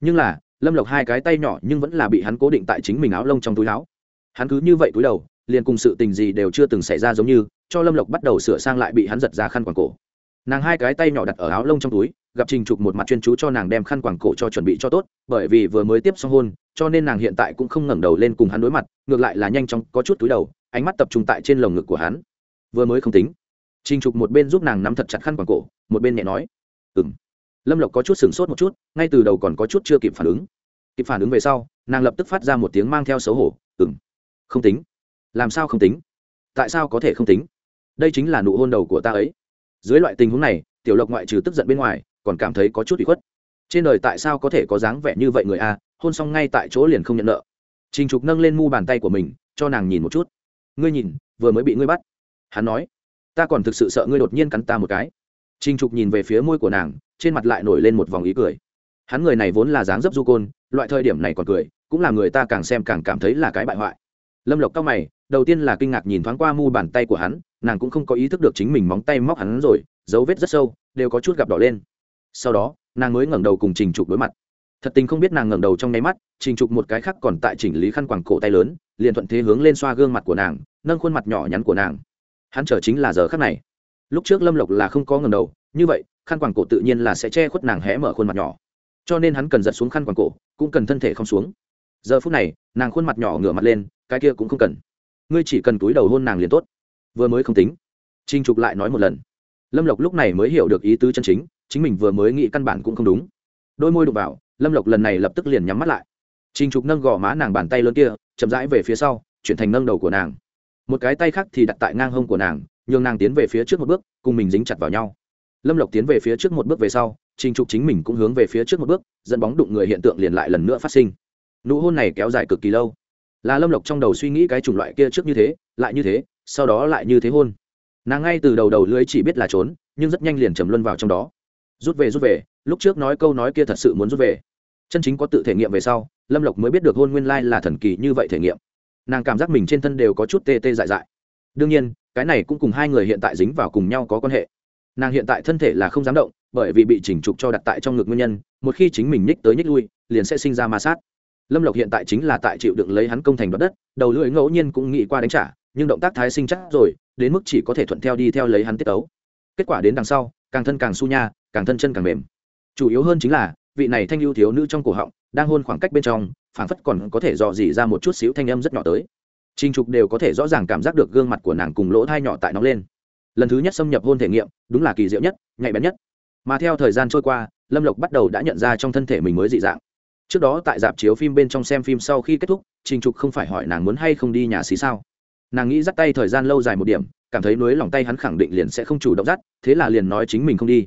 Nhưng là, lâm lộc hai cái tay nhỏ nhưng vẫn là bị hắn cố định tại chính mình áo lông trong túi áo. Hắn cứ như vậy túi đầu liền cùng sự tình gì đều chưa từng xảy ra giống như, cho lâm lộc bắt đầu sửa sang lại bị hắn giật ra khăn quàng cổ. Nàng hai cái tay nhỏ đặt ở áo lông trong túi, gặp trình trục một mặt chuyên chú cho nàng đem khăn quàng cổ cho chuẩn bị cho tốt, bởi vì vừa mới tiếp xong hôn, cho nên nàng hiện tại cũng không ngẩng đầu lên cùng hắn đối mặt, ngược lại là nhanh chóng có chút túi đầu, ánh mắt tập trung tại trên lồng ngực của hắn. Vừa mới không tính. Trình trục một bên giúp nàng nắm thật chặt khăn quàng cổ, một bên nhẹ nói ừ m lâm lộc có chút sửng sốt một chút, ngay từ đầu còn có chút chưa kịp phản ứng. Kịp phản ứng về sau, nàng lập tức phát ra một tiếng mang theo xấu hổ ừ m không tính làm sao không tính? Tại sao có thể không tính? Đây chính là nụ hôn đầu của ta ấy. Dưới loại tình huống này, tiểu lộc ngoại trừ tức giận bên ngoài, còn cảm thấy có chút bị khuất. Trên đời tại sao có thể có dáng vẻ như vậy người a? Hôn xong ngay tại chỗ liền không nhận nợ. Trình trục nâng lên mu bàn tay của mình, cho nàng nhìn một chút. Ngươi nhìn, vừa mới bị ngươi bắt. Hắn nói, ta còn thực sự sợ ngươi đột nhiên cắn ta một cái. Trình trục nhìn về phía môi của nàng, trên mặt lại nổi lên một vòng ý cười. Hắn người này vốn là dáng dấp du côn, loại thời điểm này còn cười, cũng là người ta càng xem càng cảm thấy là cái bại hoại lâm lộc cao mày, đầu tiên là kinh ngạc nhìn thoáng qua mu bàn tay của hắn, nàng cũng không có ý thức được chính mình móng tay móc hắn rồi, dấu vết rất sâu, đều có chút gặp đỏ lên. Sau đó, nàng mới ngẩng đầu cùng trình trục đối mặt. Thật tình không biết nàng ngẩng đầu trong nháy mắt, trình trục một cái khác còn tại chỉnh lý khăn quàng cổ tay lớn, liền thuận thế hướng lên xoa gương mặt của nàng, nâng khuôn mặt nhỏ nhắn của nàng. Hắn chờ chính là giờ khắc này. Lúc trước lâm lộc là không có ngẩng đầu, như vậy, khăn quàng cổ tự nhiên là sẽ che khuất nàng hé mở khuôn mặt nhỏ. Cho nên hắn cần giật xuống khăn quàng cổ, cũng cần thân thể không xuống. Giờ phút này, nàng khuôn mặt nhỏ ngửa mặt lên cái kia cũng không cần. Ngươi chỉ cần túi đầu hôn nàng liền tốt. Vừa mới không tính. Trinh trục lại nói một lần. Lâm lộc lúc này mới hiểu được ý tứ chân chính chính mình vừa mới nghĩ căn bản cũng không đúng. Đôi môi đụng vào, lâm lộc lần này lập tức liền nhắm mắt lại. Trinh trục nâng gò má nàng bàn tay lớn kia, chậm rãi về phía sau, chuyển thành nâng đầu của nàng. Một cái tay khác thì đặt tại ngang hông của nàng, nhường nàng tiến về phía trước một bước, cùng mình dính chặt vào nhau. Lâm lộc tiến về phía trước một bước về sau trinh trục chính mình cũng hướng về phía trước một bước, dẫn bóng đụng người hiện tượng liền lại lần nữa phát sinh. Nụ hôn này kéo dài cực kỳ lâu là lâm lộc trong đầu suy nghĩ cái chủng loại kia trước như thế, lại như thế, sau đó lại như thế hôn. Nàng ngay từ đầu đầu lưới chỉ biết là trốn, nhưng rất nhanh liền trầm luân vào trong đó. Rút về rút về, lúc trước nói câu nói kia thật sự muốn rút về. Chân chính có tự thể nghiệm về sau, lâm lộc mới biết được hôn nguyên lai là thần kỳ như vậy thể nghiệm. Nàng cảm giác mình trên thân đều có chút tê tê dại dại. Đương nhiên, cái này cũng cùng hai người hiện tại dính vào cùng nhau có quan hệ. Nàng hiện tại thân thể là không dám động, bởi vì bị chỉnh trục cho đặt tại trong ngực nguyên nhân, một khi chính mình nhích tới nhích lui, liền sẽ sinh ra ma sát lâm lộc hiện tại chính là tại chịu đựng lấy hắn công thành đoạt đất đầu lưỡi ngẫu nhiên cũng nghĩ qua đánh trả nhưng động tác thái sinh chắc rồi đến mức chỉ có thể thuận theo đi theo lấy hắn tiết tấu kết quả đến đằng sau càng thân càng su nha càng thân chân càng mềm chủ yếu hơn chính là vị này thanh ưu thiếu nữ trong cổ họng đang hôn khoảng cách bên trong phảng phất còn có thể dò dỉ ra một chút xíu thanh âm rất nhỏ tới Trình Trục đều có thể rõ ràng cảm giác được gương mặt của nàng cùng lỗ thai nhỏ tại nóng lên. Lần thứ nhất xâm nhập hôn thể nghiệm, đúng là kỳ diệu nhất, nhạy bén nhất. Mà theo thời gian trôi qua, Lâm Lộc bắt đầu đã nhận ra trong thân thể mình mới dị dạng trước đó tại dạp chiếu phim bên trong xem phim sau khi kết thúc, trình trục không phải hỏi nàng muốn hay không đi nhà xí sao. Nàng nghĩ dắt tay thời gian lâu dài một điểm, cảm thấy nối lòng tay hắn khẳng định liền sẽ không chủ động dắt, thế là liền nói chính mình không đi.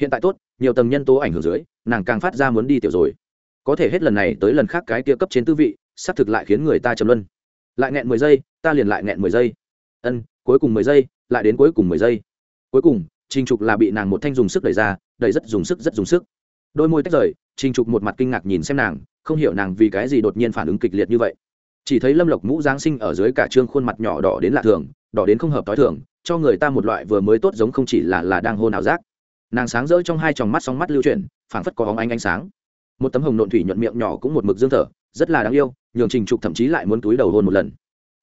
Hiện tại tốt, nhiều tầng nhân tố ảnh hưởng dưới, nàng càng phát ra muốn đi tiểu rồi. Có thể hết lần này tới lần khác cái tia cấp trên tư vị, xác thực lại khiến người ta trầm luân. Lại nghẹn mười giây, ta liền lại nghẹn mười giây. Ân, cuối cùng mười giây, lại đến cuối cùng mười giây. Cuối cùng, trình trục là bị nàng một thanh dùng sức đẩy ra, đẩy rất dùng sức, rất dùng sức. Đôi môi tách rời trình trục một mặt kinh ngạc nhìn xem nàng, không hiểu nàng vì cái gì đột nhiên phản ứng kịch liệt như vậy. Chỉ thấy lâm lộc mũ giáng sinh ở dưới cả trương khuôn mặt nhỏ đỏ đến lạ thường, đỏ đến không hợp t thường, cho người ta một loại vừa mới tốt giống không chỉ là là đang hôn ảo giác. Nàng sáng rỡ trong hai tròng mắt sóng mắt lưu chuyển, phảng phất có hóng ánh ánh sáng. Một tấm hồng nộn thủy nhuận miệng nhỏ cũng một mực dương thở, rất là đáng yêu, nhường trình trục thậm chí lại muốn túi đầu hôn một lần.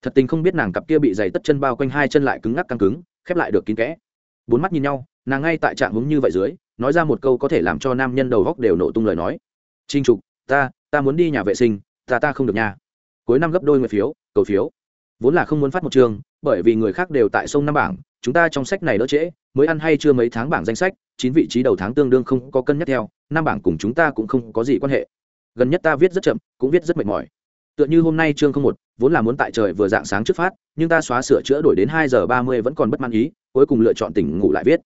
Thật tình không biết nàng cặp kia bị giày tất chân bao quanh hai chân lại cứng ngắc căng cứng, khép lại được kín kẽ. Bốn mắt nhìn nhau, nàng ngay tại trạng hướng như vậy dưới nói ra một câu có thể làm cho nam nhân đầu góc đều nổ tung lời nói. Trinh trục, ta ta muốn đi nhà vệ sinh, ta ta không được nha. Cuối năm gấp đôi người phiếu, cầu phiếu. Vốn là không muốn phát một chương bởi vì người khác đều tại sông năm bảng, chúng ta trong sách này đỡ trễ, mới ăn hay chưa mấy tháng bảng danh sách, chín vị trí đầu tháng tương đương không có cân nhắc theo năm bảng cùng chúng ta cũng không có gì quan hệ. Gần nhất ta viết rất chậm, cũng viết rất mệt mỏi. Tựa như hôm nay chương không một, vốn là muốn tại trời vừa dạng sáng trước phát, nhưng ta xóa sửa chữa đổi đến hai giờ ba mươi vẫn còn bất mãn ý, cuối cùng lựa chọn tỉnh ngủ lại viết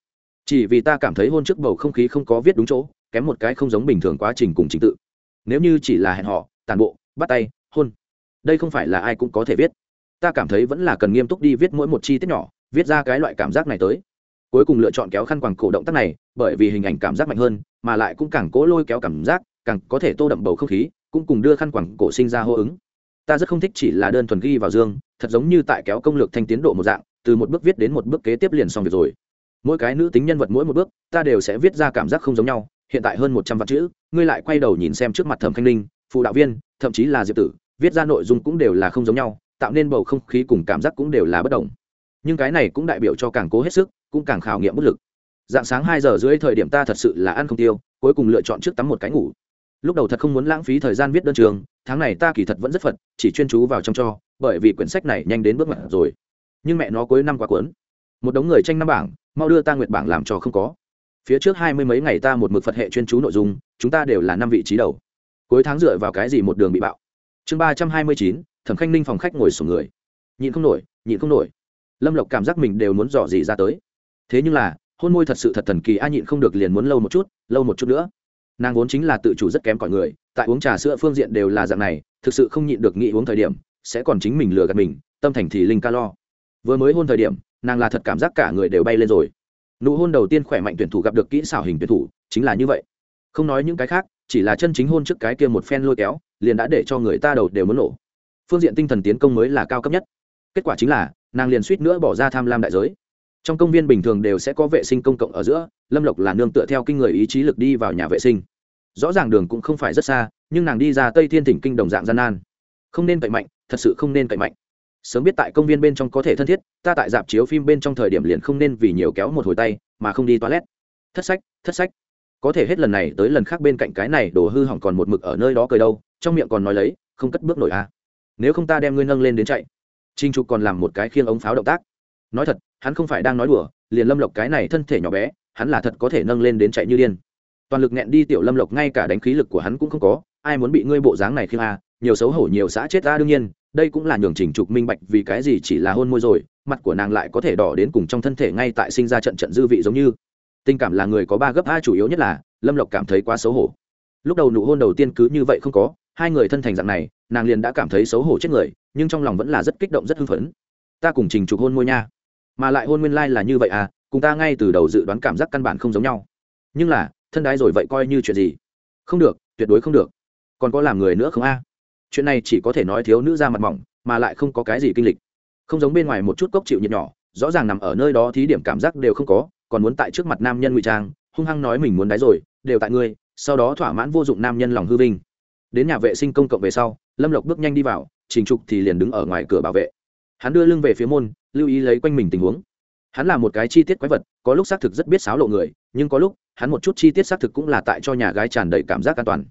chỉ vì ta cảm thấy hôn trước bầu không khí không có viết đúng chỗ, kém một cái không giống bình thường quá trình cùng trình tự. Nếu như chỉ là hẹn họ tàn bộ, bắt tay, hôn, đây không phải là ai cũng có thể viết. Ta cảm thấy vẫn là cần nghiêm túc đi viết mỗi một chi tiết nhỏ, viết ra cái loại cảm giác này tới. Cuối cùng lựa chọn kéo khăn quàng cổ động tác này, bởi vì hình ảnh cảm giác mạnh hơn, mà lại cũng càng cố lôi kéo cảm giác, càng có thể tô đậm bầu không khí, cũng cùng đưa khăn quàng cổ sinh ra hô ứng. Ta rất không thích chỉ là đơn thuần ghi vào dương, thật giống như tại kéo công lược thanh tiến độ một dạng, từ một bước viết đến một bước kế tiếp liền xong việc rồi mỗi cái nữ tính nhân vật mỗi một bước, ta đều sẽ viết ra cảm giác không giống nhau, hiện tại hơn một trăm vạn chữ, ngươi lại quay đầu nhìn xem trước mặt thẩm khanh ninh, phụ đạo viên, thậm chí là diệp tử, viết ra nội dung cũng đều là không giống nhau, tạo nên bầu không khí cùng cảm giác cũng đều là bất đồng. Nhưng cái này cũng đại biểu cho càng cố hết sức, cũng càng khảo nghiệm bất lực. Dạng sáng hai giờ rưỡi thời điểm ta thật sự là ăn không tiêu, cuối cùng lựa chọn trước tắm một cái ngủ. Lúc đầu thật không muốn lãng phí thời gian viết đơn trường, tháng này ta kỳ thật vẫn rất phật, chỉ chuyên chú vào trong cho, bởi vì quyển sách này nhanh đến bước mặt rồi. Nhưng mẹ nó cuối năm quá cuốn. Một đống người tranh năm bảng mau đưa ta nguyệt bảng làm cho không có. Phía trước hai mươi mấy ngày ta một mực phật hệ chuyên chú nội dung, chúng ta đều là năm vị trí đầu. Cuối tháng dựa vào cái gì một đường bị bạo? Chương ba trăm hai mươi chín, thẩm khanh ninh phòng khách ngồi sổ người. Nhịn không nổi, nhịn không nổi. Lâm lộc cảm giác mình đều muốn dò gì ra tới. Thế nhưng là, hôn môi thật sự thật thần kỳ, a nhịn không được liền muốn lâu một chút, lâu một chút nữa. Nàng vốn chính là tự chủ rất kém cỏi người, tại uống trà sữa phương diện đều là dạng này, thực sự không nhịn được nghĩ uống thời điểm, sẽ còn chính mình lừa gạt mình, tâm thành thì linh ca lo. Vừa mới hôn thời điểm nàng là thật cảm giác cả người đều bay lên rồi. Nụ hôn đầu tiên khỏe mạnh tuyển thủ gặp được kỹ xảo hình tuyển thủ, chính là như vậy. Không nói những cái khác, chỉ là chân chính hôn trước cái kia một phen lôi kéo, liền đã để cho người ta đầu đều muốn nổ. Phương diện tinh thần tiến công mới là cao cấp nhất. Kết quả chính là, nàng liền suýt nữa bỏ ra tham lam đại giới. Trong công viên bình thường đều sẽ có vệ sinh công cộng ở giữa, lâm lộc là nương tựa theo kinh người ý chí lực đi vào nhà vệ sinh. Rõ ràng đường cũng không phải rất xa, nhưng nàng đi ra tây thiên thỉnh kinh đồng dạng gian nan. Không nên cậy mạnh, thật sự không nên cậy mạnh sớm biết tại công viên bên trong có thể thân thiết, ta tại dạp chiếu phim bên trong thời điểm liền không nên vì nhiều kéo một hồi tay, mà không đi toilet thất sách thất sách có thể hết lần này tới lần khác bên cạnh cái này đồ hư hỏng còn một mực ở nơi đó cười đâu, trong miệng còn nói lấy, không cất bước nổi à. nếu không ta đem ngươi nâng lên đến chạy trinh trục còn làm một cái khiêng ống pháo động tác nói thật, hắn không phải đang nói đùa, liền lâm lộc cái này thân thể nhỏ bé, hắn là thật có thể nâng lên đến chạy như điên toàn lực nghẹn đi tiểu lâm lộc, ngay cả đánh khí lực của hắn cũng không có, ai muốn bị ngươi bộ dáng này khiêng à? nhiều xấu hổ nhiều xã chết ta đương nhiên đây cũng là nhường trình trục minh bạch vì cái gì chỉ là hôn môi rồi, mặt của nàng lại có thể đỏ đến cùng trong thân thể ngay tại sinh ra trận trận dư vị giống như. Tình cảm là người có ba gấp hai chủ yếu nhất là, lâm lộc cảm thấy quá xấu hổ. Lúc đầu nụ hôn đầu tiên cứ như vậy không có, hai người thân thành dạng này, nàng liền đã cảm thấy xấu hổ chết người, nhưng trong lòng vẫn là rất kích động rất hưng phấn. Ta cùng trình trục hôn môi nha. Mà lại hôn nguyên lai、like、là như vậy à cùng ta ngay từ đầu dự đoán cảm giác căn bản không giống nhau. Nhưng là, thân đái rồi vậy coi như chuyện gì? Không được, tuyệt đối không được. Còn có làm người nữa không a? Chuyện này chỉ có thể nói thiếu nữ ra mặt mỏng, mà lại không có cái gì kinh lịch. Không giống bên ngoài một chút cốc chịu nhiệt nhỏ, rõ ràng nằm ở nơi đó thí điểm cảm giác đều không có, còn muốn tại trước mặt nam nhân ngụy trang, hung hăng nói mình muốn đáy rồi, đều tại ngươi, sau đó thỏa mãn vô dụng nam nhân lòng hư vinh. Đến nhà vệ sinh công cộng về sau, lâm lộc bước nhanh đi vào, trình trục thì liền đứng ở ngoài cửa bảo vệ. Hắn đưa lưng về phía môn, lưu ý lấy quanh mình tình huống. Hắn là một cái chi tiết quái vật, có lúc xác thực rất biết xáo lộ người, nhưng có lúc, hắn một chút chi tiết xác thực cũng là tại cho nhà gái tràn đầy cảm giác an toàn.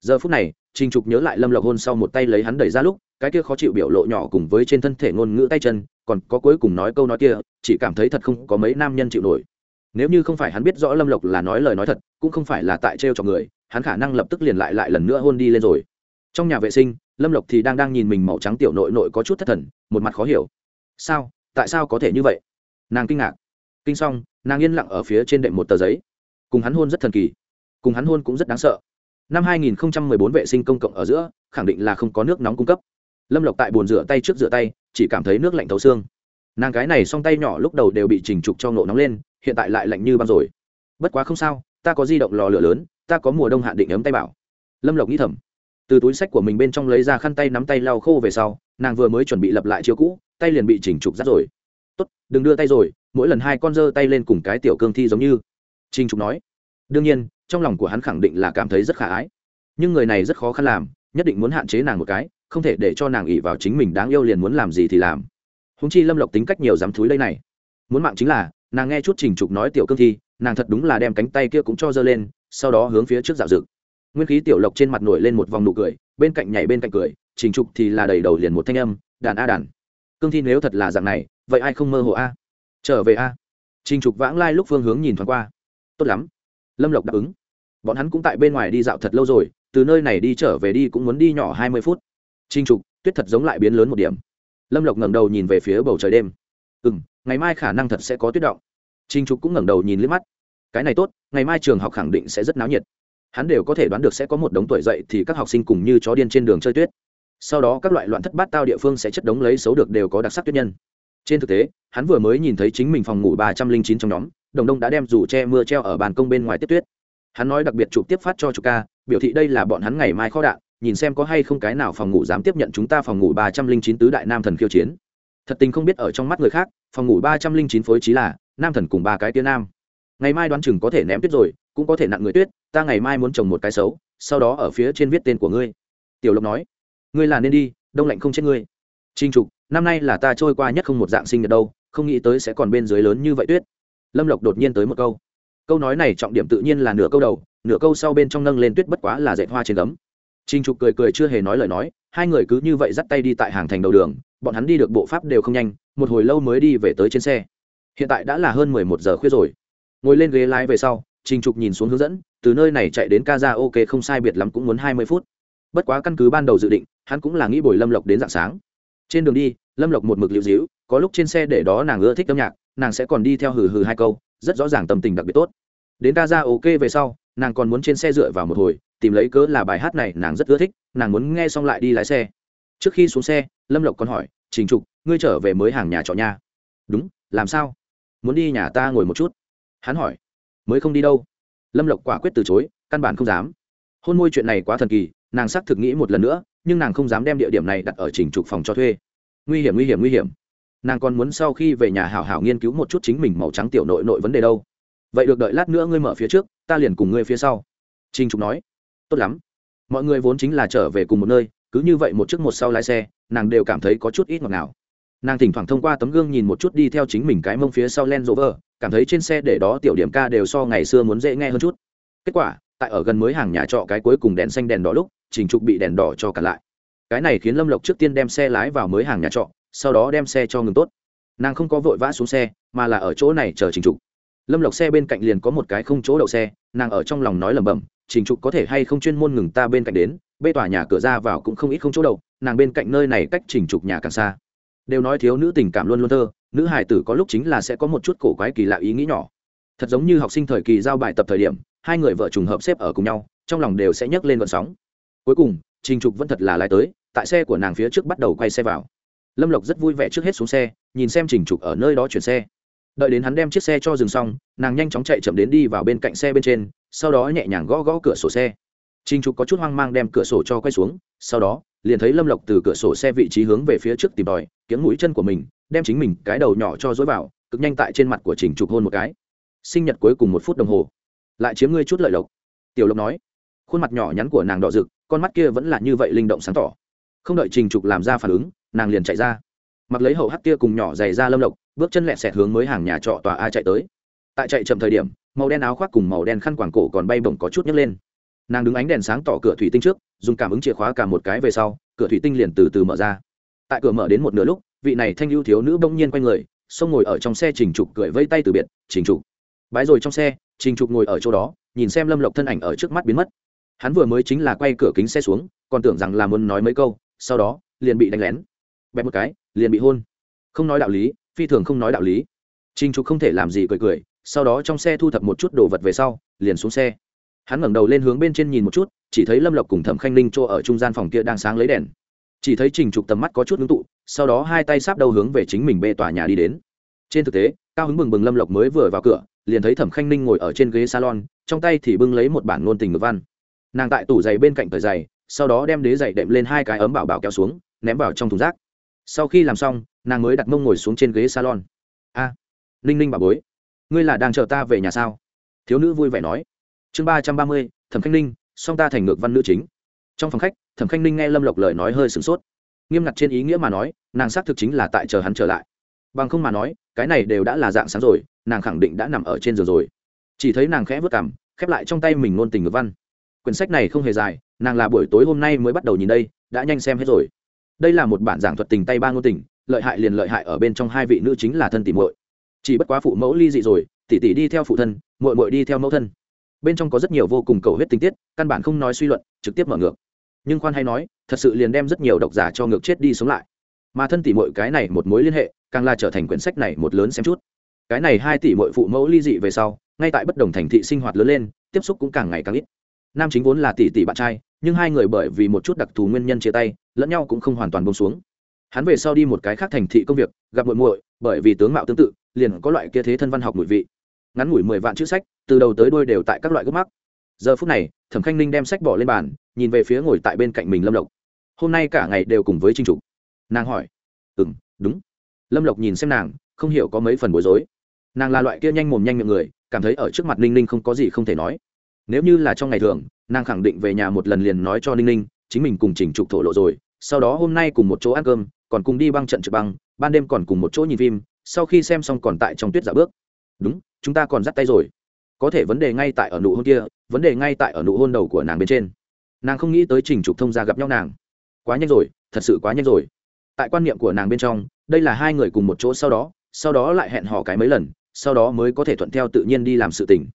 Giờ phút này trình trục nhớ lại lâm lộc hôn sau một tay lấy hắn đẩy ra lúc, cái kia khó chịu biểu lộ nhỏ cùng với trên thân thể ngôn ngữ tay chân, còn có cuối cùng nói câu nói kia, chỉ cảm thấy thật không có mấy nam nhân chịu nổi. Nếu như không phải hắn biết rõ lâm lộc là nói lời nói thật, cũng không phải là tại trêu cho người, hắn khả năng lập tức liền lại lại lần nữa hôn đi lên rồi. Trong nhà vệ sinh, lâm lộc thì đang đang nhìn mình màu trắng tiểu nội nội có chút thất thần, một mặt khó hiểu. Sao? Tại sao có thể như vậy? Nàng kinh ngạc. Kinh xong, nàng yên lặng ở phía trên đệm một tờ giấy. Cùng hắn hôn rất thần kỳ. Cùng hắn hôn cũng rất đáng sợ năm 2014 vệ sinh công cộng ở giữa, khẳng định là không có nước nóng cung cấp. Lâm lộc tại bồn rửa tay trước rửa tay, chỉ cảm thấy nước lạnh thấu xương. Nàng cái này song tay nhỏ lúc đầu đều bị chỉnh trục cho nổ nóng lên, hiện tại lại lạnh như băng rồi. Bất quá không sao, ta có di động lò lửa lớn, ta có mùa đông hạn định ấm tay bảo. Lâm lộc nghĩ thầm. Từ túi sách của mình bên trong lấy ra khăn tay nắm tay lau khô về sau, nàng vừa mới chuẩn bị lập lại chiếu cũ, tay liền bị chỉnh trục rắt rồi. Tốt, đừng đưa tay rồi, mỗi lần hai con dơ tay lên cùng cái tiểu cương thi giống như. Trình trục nói đương nhiên, trong lòng của hắn khẳng định là cảm thấy rất khả ái. Nhưng người này rất khó khăn làm, nhất định muốn hạn chế nàng một cái, không thể để cho nàng ỉ vào chính mình đáng yêu liền muốn làm gì thì làm. Húng chi lâm lộc tính cách nhiều dám thúi đây này. Muốn mạng chính là, nàng nghe chút trình trục nói tiểu cương thi, nàng thật đúng là đem cánh tay kia cũng cho giơ lên, sau đó hướng phía trước dạo dựng. Nguyên khí tiểu lộc trên mặt nổi lên một vòng nụ cười, bên cạnh nhảy bên cạnh cười, trình trục thì là đầy đầu liền một thanh âm, đàn a đàn. Cương thi nếu thật là dạng này, vậy ai không mơ hồ a? Trở về a. Trình trục vãng lai lúc phương hướng nhìn thoáng qua. Tốt lắm lâm lộc đáp ứng. Bọn hắn cũng tại bên ngoài đi dạo thật lâu rồi, từ nơi này đi trở về đi cũng muốn đi nhỏ hai mươi phút. Trinh trục, tuyết thật giống lại biến lớn một điểm. Lâm lộc ngẩng đầu nhìn về phía bầu trời đêm. Ừ m ngày mai khả năng thật sẽ có tuyết động. Trinh trục cũng ngẩng đầu nhìn liếc mắt. Cái này tốt, ngày mai trường học khẳng định sẽ rất náo nhiệt. Hắn đều có thể đoán được sẽ có một đống tuổi dậy thì các học sinh cùng như chó điên trên đường chơi tuyết. Sau đó các loại loạn thất bát tao địa phương sẽ chất đống lấy xấu được đều có đặc sắc tuyết nhân. Trên thực tế, hắn vừa mới nhìn thấy chính mình phòng ngủ ba trăm linh chín trong nhóm đồng đông đã đem dù che mưa treo ở bàn công bên ngoài tiếp tuyết. Hắn nói đặc biệt chụp tiếp phát cho chục ca, biểu thị đây là bọn hắn ngày mai kho đạn, nhìn xem có hay không cái nào phòng ngủ dám tiếp nhận chúng ta phòng ngủ ba trăm linh chín tứ đại nam thần khiêu chiến. Thật tình không biết ở trong mắt người khác, phòng ngủ ba trăm linh chín phối trí là, nam thần cùng ba cái tiếng nam. Ngày mai đoán chừng có thể ném tuyết rồi, cũng có thể nặng người tuyết, ta ngày mai muốn trồng một cái xấu, sau đó ở phía trên viết tên của ngươi. Tiểu lộc nói, ngươi là nên đi, đông lạnh không chết ngươi. Trinh trục, năm nay là ta trôi qua nhất không một dạng sinh nhật đâu, không nghĩ tới sẽ còn bên dưới lớn như vậy tuyết lâm lộc đột nhiên tới một câu câu nói này trọng điểm tự nhiên là nửa câu đầu nửa câu sau bên trong nâng lên tuyết bất quá là dạy hoa trên gấm Trình Trục cười cười chưa hề nói lời nói, hai người cứ như vậy dắt tay đi tại hàng thành đầu đường, bọn hắn đi được bộ pháp đều không nhanh, một hồi lâu mới đi về tới trên xe. Hiện tại đã là hơn mười một giờ khuya rồi. Ngồi lên ghế lái về sau, Trình Trục nhìn xuống hướng dẫn, từ nơi này chạy đến ok không sai biệt lắm cũng muốn hai mươi phút. Bất quá căn cứ ban đầu dự định, hắn cũng là nghĩ bồi Lâm Lộc đến dạng sáng. Trên đường đi, Lâm Lộc một mực liễu díu, có lúc trên xe để đó nàng ưa thích âm nhạc, nàng sẽ còn đi theo hừ hừ hai câu, rất rõ ràng tâm tình đặc biệt tốt. Đến ok về sau, nàng còn muốn trên xe dựa vào một hồi, tìm lấy cớ là bài hát này nàng rất ưa thích nàng muốn nghe xong lại đi lái xe. Trước khi xuống xe lâm lộc còn hỏi trình trục ngươi trở về mới hàng nhà trọ nha. Đúng làm sao? Muốn đi nhà ta ngồi một chút. Hắn hỏi. Mới không đi đâu. Lâm lộc quả quyết từ chối căn bản không dám. Hôn môi chuyện này quá thần kỳ nàng xác thực nghĩ một lần nữa nhưng nàng không dám đem địa điểm này đặt ở trình trục phòng cho thuê. Nguy hiểm nguy hiểm nguy hiểm nàng còn muốn sau khi về nhà hảo hảo nghiên cứu một chút chính mình màu trắng tiểu nội nội vấn đề đâu. Vậy được đợi lát nữa ngươi mở phía trước ta liền cùng ngươi phía sau. Trình trục nói. Tốt lắm. Mọi người vốn chính là trở về cùng một nơi cứ như vậy một chiếc một sau lái xe nàng đều cảm thấy có chút ít ngọt ngào. Nàng thỉnh thoảng thông qua tấm gương nhìn một chút đi theo chính mình cái mông phía sau len rỗ vờ, cảm thấy trên xe để đó tiểu điểm ca đều so ngày xưa muốn dễ nghe hơn chút. Kết quả tại ở gần mới hàng nhà trọ cái cuối cùng đèn xanh đèn đỏ lúc trình trục bị đèn đỏ cho cả lại. Cái này khiến lâm lộc trước tiên đem xe lái vào mới hàng nhà trọ sau đó đem xe cho ngừng tốt. Nàng không có vội vã xuống xe, mà là ở chỗ này chờ trình trục. Lâm lộc xe bên cạnh liền có một cái không chỗ đậu xe, nàng ở trong lòng nói lẩm bẩm, trình trục có thể hay không chuyên môn ngừng ta bên cạnh đến, bê tòa nhà cửa ra vào cũng không ít không chỗ đậu, nàng bên cạnh nơi này cách trình trục nhà càng xa. Đều nói thiếu nữ tình cảm luôn luôn thơ, nữ hải tử có lúc chính là sẽ có một chút cổ quái kỳ lạ ý nghĩ nhỏ. Thật giống như học sinh thời kỳ giao bài tập thời điểm, hai người vợ trùng hợp xếp ở cùng nhau, trong lòng đều sẽ nhấc lên vận sóng. Cuối cùng, trình trục vẫn thật là lái tới, tại xe của nàng phía trước bắt đầu quay xe vào lâm lộc rất vui vẻ trước hết xuống xe, nhìn xem trình trục ở nơi đó chuyển xe. Đợi đến hắn đem chiếc xe cho dừng xong, nàng nhanh chóng chạy chậm đến đi vào bên cạnh xe bên trên, sau đó nhẹ nhàng gõ gõ cửa sổ xe. Trình trục có chút hoang mang đem cửa sổ cho quay xuống, sau đó, liền thấy lâm lộc từ cửa sổ xe vị trí hướng về phía trước tìm tòi kiếng mũi chân của mình, đem chính mình cái đầu nhỏ cho dối vào, cực nhanh tại trên mặt của trình trục hôn một cái. Sinh nhật cuối cùng một phút đồng hồ. Lại chiếm ngươi chút lợi lộc. Tiểu lộc nói. Khuôn mặt nhỏ nhắn của nàng đỏ rực, con mắt kia vẫn là như vậy linh động sáng tỏ. Không đợi trình trục làm ra phản ứng nàng liền chạy ra. Mặc lấy hậu hắt tia cùng nhỏ dày ra lâm lộc, bước chân lẹ xẹt hướng mới hàng nhà trọ tòa a chạy tới. Tại chạy chậm thời điểm, màu đen áo khoác cùng màu đen khăn quàng cổ còn bay bổng có chút nhấc lên. Nàng đứng ánh đèn sáng tỏ cửa thủy tinh trước, dùng cảm ứng chìa khóa cả một cái về sau, cửa thủy tinh liền từ từ mở ra. Tại cửa mở đến một nửa lúc, vị này thanh lưu thiếu nữ bỗng nhiên quanh người, xông ngồi ở trong xe trình trục cười vây tay từ biệt, trình trục. Bái rồi trong xe, trình trục ngồi ở chỗ đó, nhìn xem lâm lộc thân ảnh ở trước mắt biến mất. Hắn vừa mới chính là quay cửa kính xe xuống, còn tưởng rằng là muốn nói mấy câu, sau đó, liền bị đánh lén bẹp một cái, liền bị hôn. Không nói đạo lý, phi thường không nói đạo lý. Trình trục không thể làm gì cười cười, sau đó trong xe thu thập một chút đồ vật về sau, liền xuống xe. Hắn ngẩng đầu lên hướng bên trên nhìn một chút, chỉ thấy lâm lộc cùng thẩm khanh ninh chỗ ở trung gian phòng kia đang sáng lấy đèn. Chỉ thấy trình trục tầm mắt có chút ngưng tụ, sau đó hai tay sáp đầu hướng về chính mình bê tòa nhà đi đến. Trên thực tế, cao hứng bừng bừng lâm lộc mới vừa vào cửa, liền thấy thẩm khanh ninh ngồi ở trên ghế salon, trong tay thì bưng lấy một bản ngôn tình ngữ văn. Nàng tại tủ giày bên cạnh tờ giày, sau đó đem đế giày đệm lên hai cái ấm bảo bảo kéo xuống, ném vào trong thùng rác sau khi làm xong, nàng mới đặt mông ngồi xuống trên ghế salon. A, ninh ninh bà bối, ngươi là đang chờ ta về nhà sao? Thiếu nữ vui vẻ nói. Chương ba trăm ba mươi, thẩm khanh ninh, song ta thành ngược văn nữ chính. Trong phòng khách, thẩm khanh ninh nghe lâm lộc lời nói hơi sửng sốt. Nghiêm ngặt trên ý nghĩa mà nói, nàng xác thực chính là tại chờ hắn trở lại. Bằng không mà nói, cái này đều đã là dạng sáng rồi, nàng khẳng định đã nằm ở trên giường rồi. Chỉ thấy nàng khẽ vớt cảm khép lại trong tay mình ngôn tình ngược văn. Quyển sách này không hề dài, nàng là buổi tối hôm nay mới bắt đầu nhìn đây, đã nhanh xem hết rồi đây là một bản giảng thuật tình tay ba ngôn tình, lợi hại liền lợi hại ở bên trong hai vị nữ chính là thân tỷ muội. Chỉ bất quá phụ mẫu ly dị rồi, tỷ tỷ đi theo phụ thân, muội muội đi theo mẫu thân. Bên trong có rất nhiều vô cùng cầu huyết tình tiết, căn bản không nói suy luận, trực tiếp mở ngược. Nhưng khoan hay nói, thật sự liền đem rất nhiều độc giả cho ngược chết đi sống lại. Mà thân tỷ muội cái này một mối liên hệ, càng là trở thành quyển sách này một lớn xem chút. Cái này hai tỷ muội phụ mẫu ly dị về sau, ngay tại bất đồng thành thị sinh hoạt lớn lên, tiếp xúc cũng càng ngày càng ít. Nam chính vốn là tỷ tỷ bạn trai nhưng hai người bởi vì một chút đặc thù nguyên nhân chia tay, lẫn nhau cũng không hoàn toàn bông xuống. Hắn về sau đi một cái khác thành thị công việc, gặp muội muội, bởi vì tướng mạo tương tự, liền có loại kia thế thân văn học mùi vị. Ngắn ngủi mười vạn chữ sách, từ đầu tới đuôi đều tại các loại gốc mắc. Giờ phút này, thẩm khanh ninh đem sách bỏ lên bàn, nhìn về phía ngồi tại bên cạnh mình lâm lộc. Hôm nay cả ngày đều cùng với trinh trục. Nàng hỏi ừ m đúng. Lâm lộc nhìn xem nàng, không hiểu có mấy phần bối rối. Nàng là loại kia nhanh mồm nhanh miệng người, cảm thấy ở trước mặt ninh ninh không có gì không thể nói. Nếu như là trong ngày thường nàng khẳng định về nhà một lần liền nói cho ninh ninh, chính mình cùng chỉnh trục thổ lộ rồi, sau đó hôm nay cùng một chỗ ăn cơm, còn cùng đi băng trận trực băng, ban đêm còn cùng một chỗ nhìn phim, sau khi xem xong còn tại trong tuyết giả bước. Đúng, chúng ta còn dắt tay rồi. Có thể vấn đề ngay tại ở nụ hôn kia, vấn đề ngay tại ở nụ hôn đầu của nàng bên trên. Nàng không nghĩ tới trình trục thông gia gặp nhau nàng. Quá nhanh rồi, thật sự quá nhanh rồi. Tại quan niệm của nàng bên trong, đây là hai người cùng một chỗ sau đó sau đó lại hẹn hò cái mấy lần, sau đó mới có thể thuận theo tự nhiên đi làm sự tình.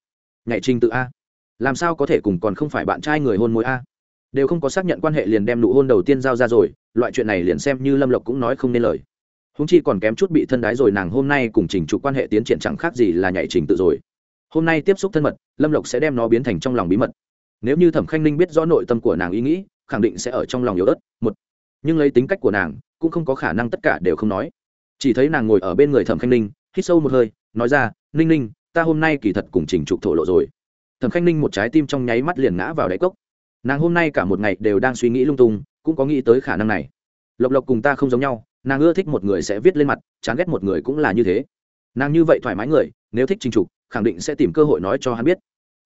Nhạy trình tự a làm sao có thể cùng còn không phải bạn trai người hôn mối a? Đều không có xác nhận quan hệ liền đem nụ hôn đầu tiên giao ra rồi, loại chuyện này liền xem như lâm lộc cũng nói không nên lời. Húng chi còn kém chút bị thân đái rồi, nàng hôm nay cùng trình trục quan hệ tiến triển chẳng khác gì là nhảy trình tự rồi. Hôm nay tiếp xúc thân mật, lâm lộc sẽ đem nó biến thành trong lòng bí mật. Nếu như thẩm khanh ninh biết rõ nội tâm của nàng ý nghĩ, khẳng định sẽ ở trong lòng yếu ớt, một. Nhưng lấy tính cách của nàng, cũng không có khả năng tất cả đều không nói. Chỉ thấy nàng ngồi ở bên người thẩm khanh ninh, hít sâu một hơi, nói ra, ninh ninh, ta hôm nay kỳ thật cùng trình trục thổ lộ rồi thẩm khanh ninh một trái tim trong nháy mắt liền ngã vào đáy cốc. Nàng hôm nay cả một ngày đều đang suy nghĩ lung tung, cũng có nghĩ tới khả năng này. Lộc lộc cùng ta không giống nhau, nàng ưa thích một người sẽ viết lên mặt, chán ghét một người cũng là như thế. Nàng như vậy thoải mái người, nếu thích trình trục, khẳng định sẽ tìm cơ hội nói cho hắn biết.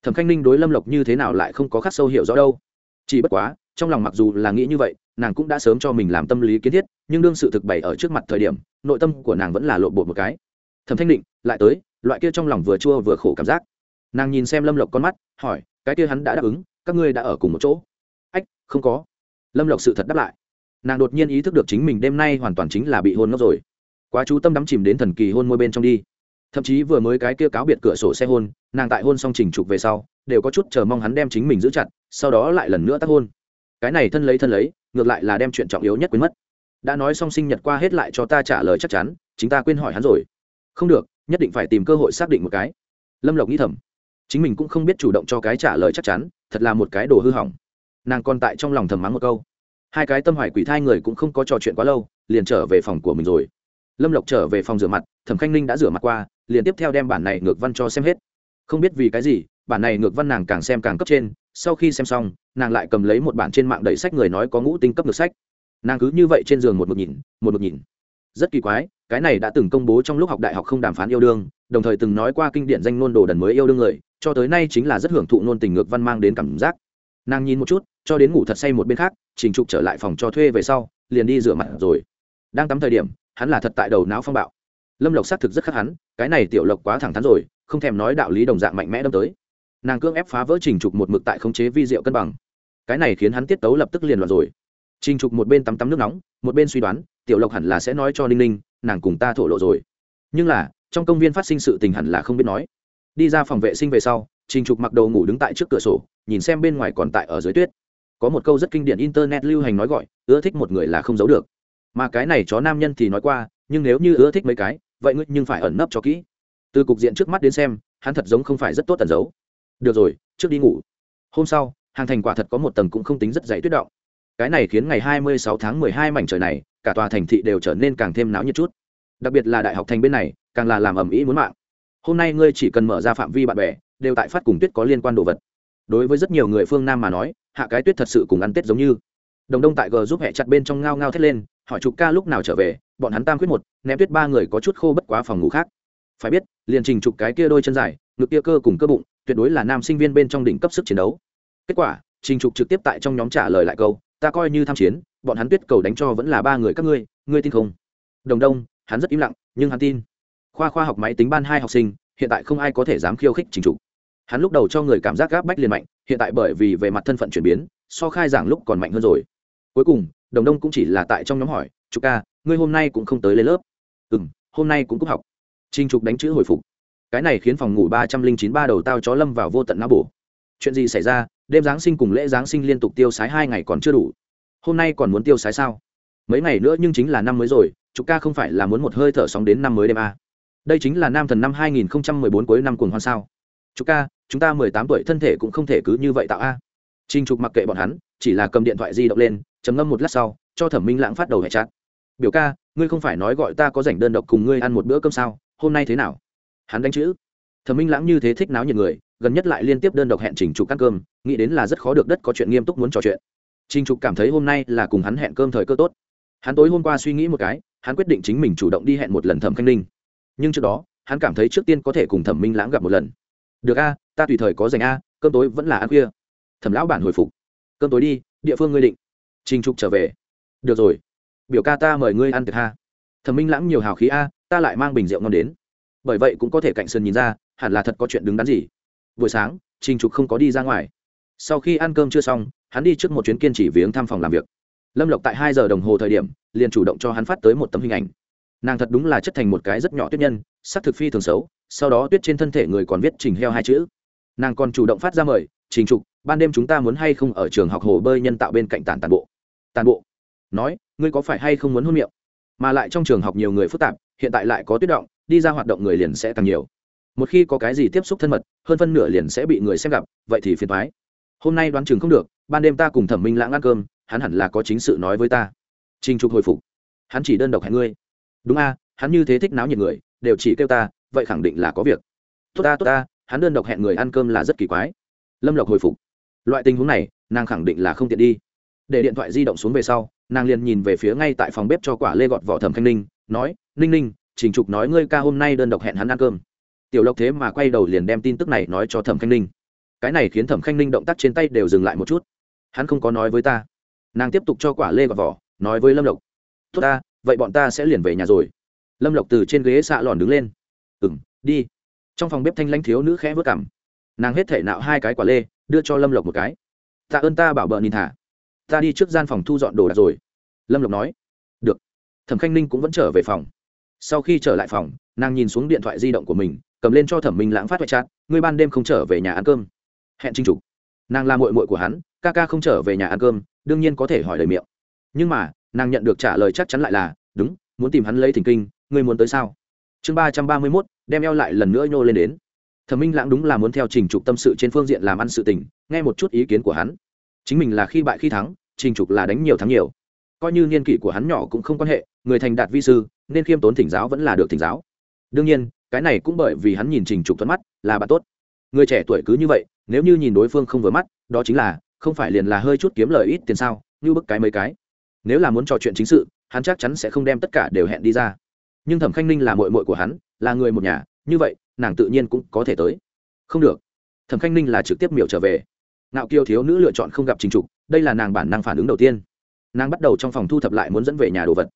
Thẩm khanh ninh đối lâm lộc như thế nào lại không có khắc sâu hiểu rõ đâu. Chỉ bất quá, trong lòng mặc dù là nghĩ như vậy, nàng cũng đã sớm cho mình làm tâm lý kiến thiết, nhưng đương sự thực bày ở trước mặt thời điểm, nội tâm của nàng vẫn là lộn bột một cái. Thẩm thanh định lại tới, loại kia trong lòng vừa chua vừa khổ cảm giác nàng nhìn xem lâm lộc con mắt, hỏi, cái kia hắn đã đáp ứng, các ngươi đã ở cùng một chỗ? Ách, không có. Lâm lộc sự thật đáp lại. Nàng đột nhiên ý thức được chính mình đêm nay hoàn toàn chính là bị hôn ngốc rồi. Quá chú tâm đắm chìm đến thần kỳ hôn môi bên trong đi. Thậm chí vừa mới cái kia cáo biệt cửa sổ xe hôn, nàng tại hôn xong trình trục về sau, đều có chút chờ mong hắn đem chính mình giữ chặt, sau đó lại lần nữa tác hôn. Cái này thân lấy thân lấy, ngược lại là đem chuyện trọng yếu nhất quên mất. Đã nói xong sinh nhật qua hết lại cho ta trả lời chắc chắn, chính ta quên hỏi hắn rồi. Không được, nhất định phải tìm cơ hội xác định một cái. Lâm lộc nghĩ thầm chính mình cũng không biết chủ động cho cái trả lời chắc chắn, thật là một cái đồ hư hỏng. Nàng còn tại trong lòng thầm mắng một câu. Hai cái tâm hoài quỷ thai người cũng không có trò chuyện quá lâu, liền trở về phòng của mình rồi. Lâm lộc trở về phòng rửa mặt, thẩm khanh ninh đã rửa mặt qua, liền tiếp theo đem bản này ngược văn cho xem hết. Không biết vì cái gì, bản này ngược văn nàng càng xem càng cấp trên, sau khi xem xong, nàng lại cầm lấy một bản trên mạng đầy sách người nói có ngũ tinh cấp ngược sách. Nàng cứ như vậy trên giường một một nhìn, một một nhìn. Rất kỳ quái, cái này đã từng công bố trong lúc học đại học không đàm phán yêu đương, đồng thời từng nói qua kinh điển danh ngôn đồ đần mới yêu đương người cho tới nay chính là rất hưởng thụ nôn tình ngược văn mang đến cảm giác. Nàng nhìn một chút, cho đến ngủ thật say một bên khác, trình trục trở lại phòng cho thuê về sau, liền đi rửa mặt rồi. Đang tắm thời điểm, hắn là thật tại đầu não phong bạo. Lâm lộc xác thực rất khắc hắn, cái này tiểu lộc quá thẳng thắn rồi, không thèm nói đạo lý đồng dạng mạnh mẽ đâm tới. Nàng cưỡng ép phá vỡ trình trục một mực tại khống chế vi diệu cân bằng. Cái này khiến hắn tiết tấu lập tức liền loạn rồi. Trình trục một bên tắm tắm nước nóng, một bên suy đoán, tiểu lộc hẳn là sẽ nói cho ninh ninh, nàng cùng ta thổ lộ rồi. Nhưng là, trong công viên phát sinh sự tình hẳn là không biết nói đi ra phòng vệ sinh về sau, trình trục mặc đầu ngủ đứng tại trước cửa sổ, nhìn xem bên ngoài còn tại ở dưới tuyết. Có một câu rất kinh điển internet lưu hành nói gọi, ưa thích một người là không giấu được. Mà cái này chó nam nhân thì nói qua, nhưng nếu như ưa thích mấy cái, vậy ngươi nhưng phải ẩn nấp cho kỹ. Từ cục diện trước mắt đến xem, hắn thật giống không phải rất tốt tẩn giấu. Được rồi, trước đi ngủ. Hôm sau, hàng thành quả thật có một tầng cũng không tính rất dày tuyết động. Cái này khiến ngày 26 tháng 12 mảnh trời này, cả tòa thành thị đều trở nên càng thêm náo nhiệt chút. Đặc biệt là đại học thành bên này, càng là làm ầm ĩ muốn mạng hôm nay ngươi chỉ cần mở ra phạm vi bạn bè, đều tại phát cùng tuyết có liên quan đồ vật. Đối với rất nhiều người phương nam mà nói, hạ cái tuyết thật sự cùng ăn tết giống như. Đồng đông tại g giúp hẹ chặt bên trong ngao ngao thét lên, hỏi chụp ca lúc nào trở về, bọn hắn tam quyết một, ném tuyết ba người có chút khô bất quá phòng ngủ khác. Phải biết, liền trình chụp cái kia đôi chân dài, ngực kia cơ cùng cơ bụng, tuyệt đối là nam sinh viên bên trong đỉnh cấp sức chiến đấu. Kết quả, trình trục trực tiếp tại trong nhóm trả lời lại câu, ta coi như tham chiến, bọn hắn tuyết cầu đánh cho vẫn là ba người các ngươi ngươi tin không? Đồng đông, hắn rất im lặng, nhưng hắn tin khoa khoa học máy tính ban hai học sinh, hiện tại không ai có thể dám khiêu khích trình trục. Hắn lúc đầu cho người cảm giác gáp bách liền mạnh, hiện tại bởi vì về mặt thân phận chuyển biến, so khai giảng lúc còn mạnh hơn rồi. Cuối cùng, đồng đông cũng chỉ là tại trong nhóm hỏi chục ca, ngươi hôm nay cũng không tới lên lớp? Ừ m hôm nay cũng cúp học. Trinh trục đánh chữ hồi phục. Cái này khiến phòng ngủ ba trăm linh chín ba đầu tao chó lâm vào vô tận não bổ. Chuyện gì xảy ra? Đêm giáng sinh cùng lễ giáng sinh liên tục tiêu sái hai ngày còn chưa đủ. Hôm nay còn muốn tiêu sái sao? Mấy ngày nữa nhưng chính là năm mới rồi chục ca không phải là muốn một hơi thở sóng đến năm mới đêm a à đây chính là nam thần năm hai nghìn bốn cuối năm cuồng hoan sao. Chú ca, chúng ta mười tám tuổi thân thể cũng không thể cứ như vậy tạo a. Trinh trục mặc kệ bọn hắn, chỉ là cầm điện thoại di động lên chấm ngâm một lát sau, cho thẩm minh lãng phát đầu hệ chát biểu ca, ngươi không phải nói gọi ta có rảnh đơn độc cùng ngươi ăn một bữa cơm sao? Hôm nay thế nào? Hắn đánh chữ. Thẩm minh lãng như thế thích náo nhiệt người, gần nhất lại liên tiếp đơn độc hẹn trình trục ăn cơm, nghĩ đến là rất khó được đất có chuyện nghiêm túc muốn trò chuyện. Trình trục cảm thấy hôm nay là cùng hắn hẹn cơm thời cơ tốt. Hắn tối hôm qua suy nghĩ một cái, hắn quyết định chính mình chủ động đi hẹn một lần thẩm khanh ninh nhưng trước đó, hắn cảm thấy trước tiên có thể cùng thẩm minh lãng gặp một lần. Được a, ta tùy thời có dành a, cơm tối vẫn là ăn khuya. Thẩm lão bản hồi phục. Cơm tối đi, địa phương ngươi định. Trình trục trở về. Được rồi, biểu ca ta mời ngươi ăn tiệc ha. Thẩm minh lãng nhiều hào khí a, ta lại mang bình rượu ngon đến. Bởi vậy cũng có thể cạnh sân nhìn ra, hẳn là thật có chuyện đứng đắn gì. Buổi sáng, trình trục không có đi ra ngoài. Sau khi ăn cơm chưa xong, hắn đi trước một chuyến kiên trì viếng thăm phòng làm việc. Lâm lộc tại hai giờ đồng hồ thời điểm, liền chủ động cho hắn phát tới một tấm hình ảnh nàng thật đúng là chất thành một cái rất nhỏ tuyết nhân sắc thực phi thường xấu, sau đó tuyết trên thân thể người còn viết trình heo hai chữ. Nàng còn chủ động phát ra mời, trình trục, ban đêm chúng ta muốn hay không ở trường học hồ bơi nhân tạo bên cạnh tàn tàn bộ? Tàn bộ? Nói, ngươi có phải hay không muốn hôn miệng? Mà lại trong trường học nhiều người phức tạp, hiện tại lại có tuyết động, đi ra hoạt động người liền sẽ càng nhiều. Một khi có cái gì tiếp xúc thân mật, hơn phân nửa liền sẽ bị người xem gặp, vậy thì phiền thoái hôm nay đoán chừng không được, ban đêm ta cùng thẩm minh lãng ăn cơm, hắn hẳn là có chính sự nói với ta. Trình trục hồi phục. Hắn chỉ đơn độc hẹn ngươi đúng a, hắn như thế thích náo nhiệt người, đều chỉ kêu ta, vậy khẳng định là có việc. Tốt ta tốt ta, hắn đơn độc hẹn người ăn cơm là rất kỳ quái. Lâm lộc hồi phục. Loại tình huống này, nàng khẳng định là không tiện đi. Để điện thoại di động xuống về sau, nàng liền nhìn về phía ngay tại phòng bếp cho quả lê gọt vỏ thẩm khanh ninh, nói, ninh ninh, trình trục nói ngươi ca hôm nay đơn độc hẹn hắn ăn cơm. Tiểu lộc thế mà quay đầu liền đem tin tức này nói cho thẩm khanh ninh. Cái này khiến thẩm khanh ninh động tác trên tay đều dừng lại một chút. Hắn không có nói với ta. Nàng tiếp tục cho quả lê gọt vỏ, nói với lâm lộc, tốt ta vậy bọn ta sẽ liền về nhà rồi. Lâm lộc từ trên ghế xạ lòn đứng lên. Ừ m đi. Trong phòng bếp thanh lãnh thiếu nữ khẽ vớt cảm nàng hết thể nạo hai cái quả lê, đưa cho lâm lộc một cái. Tạ ơn ta bảo bợ nhìn thả. Ta đi trước gian phòng thu dọn đồ đạc rồi. Lâm lộc nói. Được. Thẩm khanh ninh cũng vẫn trở về phòng. Sau khi trở lại phòng, nàng nhìn xuống điện thoại di động của mình, cầm lên cho thẩm minh lãng phát hoại chát ngươi ban đêm không trở về nhà ăn cơm. Hẹn trinh trục. Nàng là mội mội của hắn, ca ca không trở về nhà ăn cơm, đương nhiên có thể hỏi lời miệng. Nhưng mà nàng nhận được trả lời chắc chắn lại là, đúng, muốn tìm hắn lấy thỉnh kinh, ngươi muốn tới sao? Chương ba trăm ba mươi mốt, đem eo lại lần nữa nhô lên đến. Thẩm minh lãng đúng là muốn theo trình trục tâm sự trên phương diện làm ăn sự tình, nghe một chút ý kiến của hắn. Chính mình là khi bại khi thắng, trình trục là đánh nhiều thắng nhiều. Coi như niên kỷ của hắn nhỏ cũng không quan hệ, người thành đạt vi sư, nên khiêm tốn thỉnh giáo vẫn là được thỉnh giáo. Đương nhiên, cái này cũng bởi vì hắn nhìn trình trục thuận mắt, là bạn tốt. Người trẻ tuổi cứ như vậy, nếu như nhìn đối phương không vừa mắt, đó chính là, không phải liền là hơi chút kiếm lời ít tiền sao, như bức cái mấy cái nếu là muốn trò chuyện chính sự, hắn chắc chắn sẽ không đem tất cả đều hẹn đi ra. Nhưng thẩm khanh ninh là mội mội của hắn, là người một nhà, như vậy, nàng tự nhiên cũng có thể tới. Không được. Thẩm khanh ninh là trực tiếp miểu trở về. Nạo kiêu thiếu nữ lựa chọn không gặp trình trục, đây là nàng bản năng phản ứng đầu tiên. Nàng bắt đầu trong phòng thu thập lại muốn dẫn về nhà đồ vật.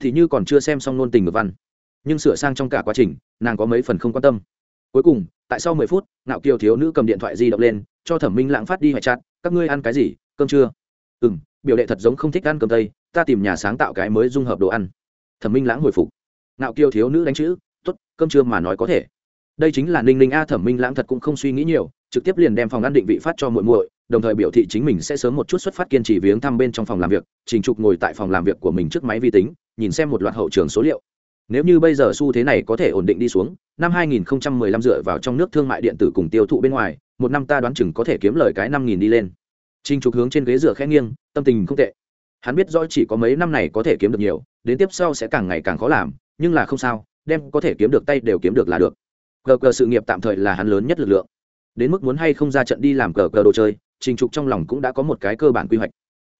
Thì như còn chưa xem xong nôn tình ngược văn. Nhưng sửa sang trong cả quá trình, nàng có mấy phần không quan tâm. Cuối cùng, tại sau mười phút nạo kiều thiếu nữ cầm điện thoại di động lên, cho thẩm minh lãng phát đi hoại chặt các ngươi ăn cái gì? Cơm chưa? Ừ m biểu đệ thật giống không thích ăn cơm tây, ta tìm nhà sáng tạo cái mới dung hợp đồ ăn. Thẩm minh lãng hồi phục. Nạo kiêu thiếu nữ đánh chữ t ố t cơm trưa mà nói có thể. Đây chính là ninh ninh a, thẩm minh lãng thật cũng không suy nghĩ nhiều, trực tiếp liền đem phòng ăn định vị phát cho muội muội, đồng thời biểu thị chính mình sẽ sớm một chút xuất phát kiên trì viếng thăm bên trong phòng làm việc, trình trục ngồi tại phòng làm việc của mình trước máy vi tính, nhìn xem một loạt hậu trường số liệu. Nếu như bây giờ xu thế này có thể ổn định đi xuống, năm 2015 dựa vào trong nước thương mại điện tử cùng tiêu thụ bên ngoài, một năm ta đoán chừng có thể kiếm lời cái năm nghìn đi lên. Trình trục hướng trên ghế dựa khẽ nghiêng tâm tình không tệ. Hắn biết rõ chỉ có mấy năm này có thể kiếm được nhiều, đến tiếp sau sẽ càng ngày càng khó làm, nhưng là không sao, đem có thể kiếm được tay đều kiếm được là được. Cờ cờ sự nghiệp tạm thời là hắn lớn nhất lực lượng. Đến mức muốn hay không ra trận đi làm cờ cờ đồ chơi, trình trục trong lòng cũng đã có một cái cơ bản quy hoạch.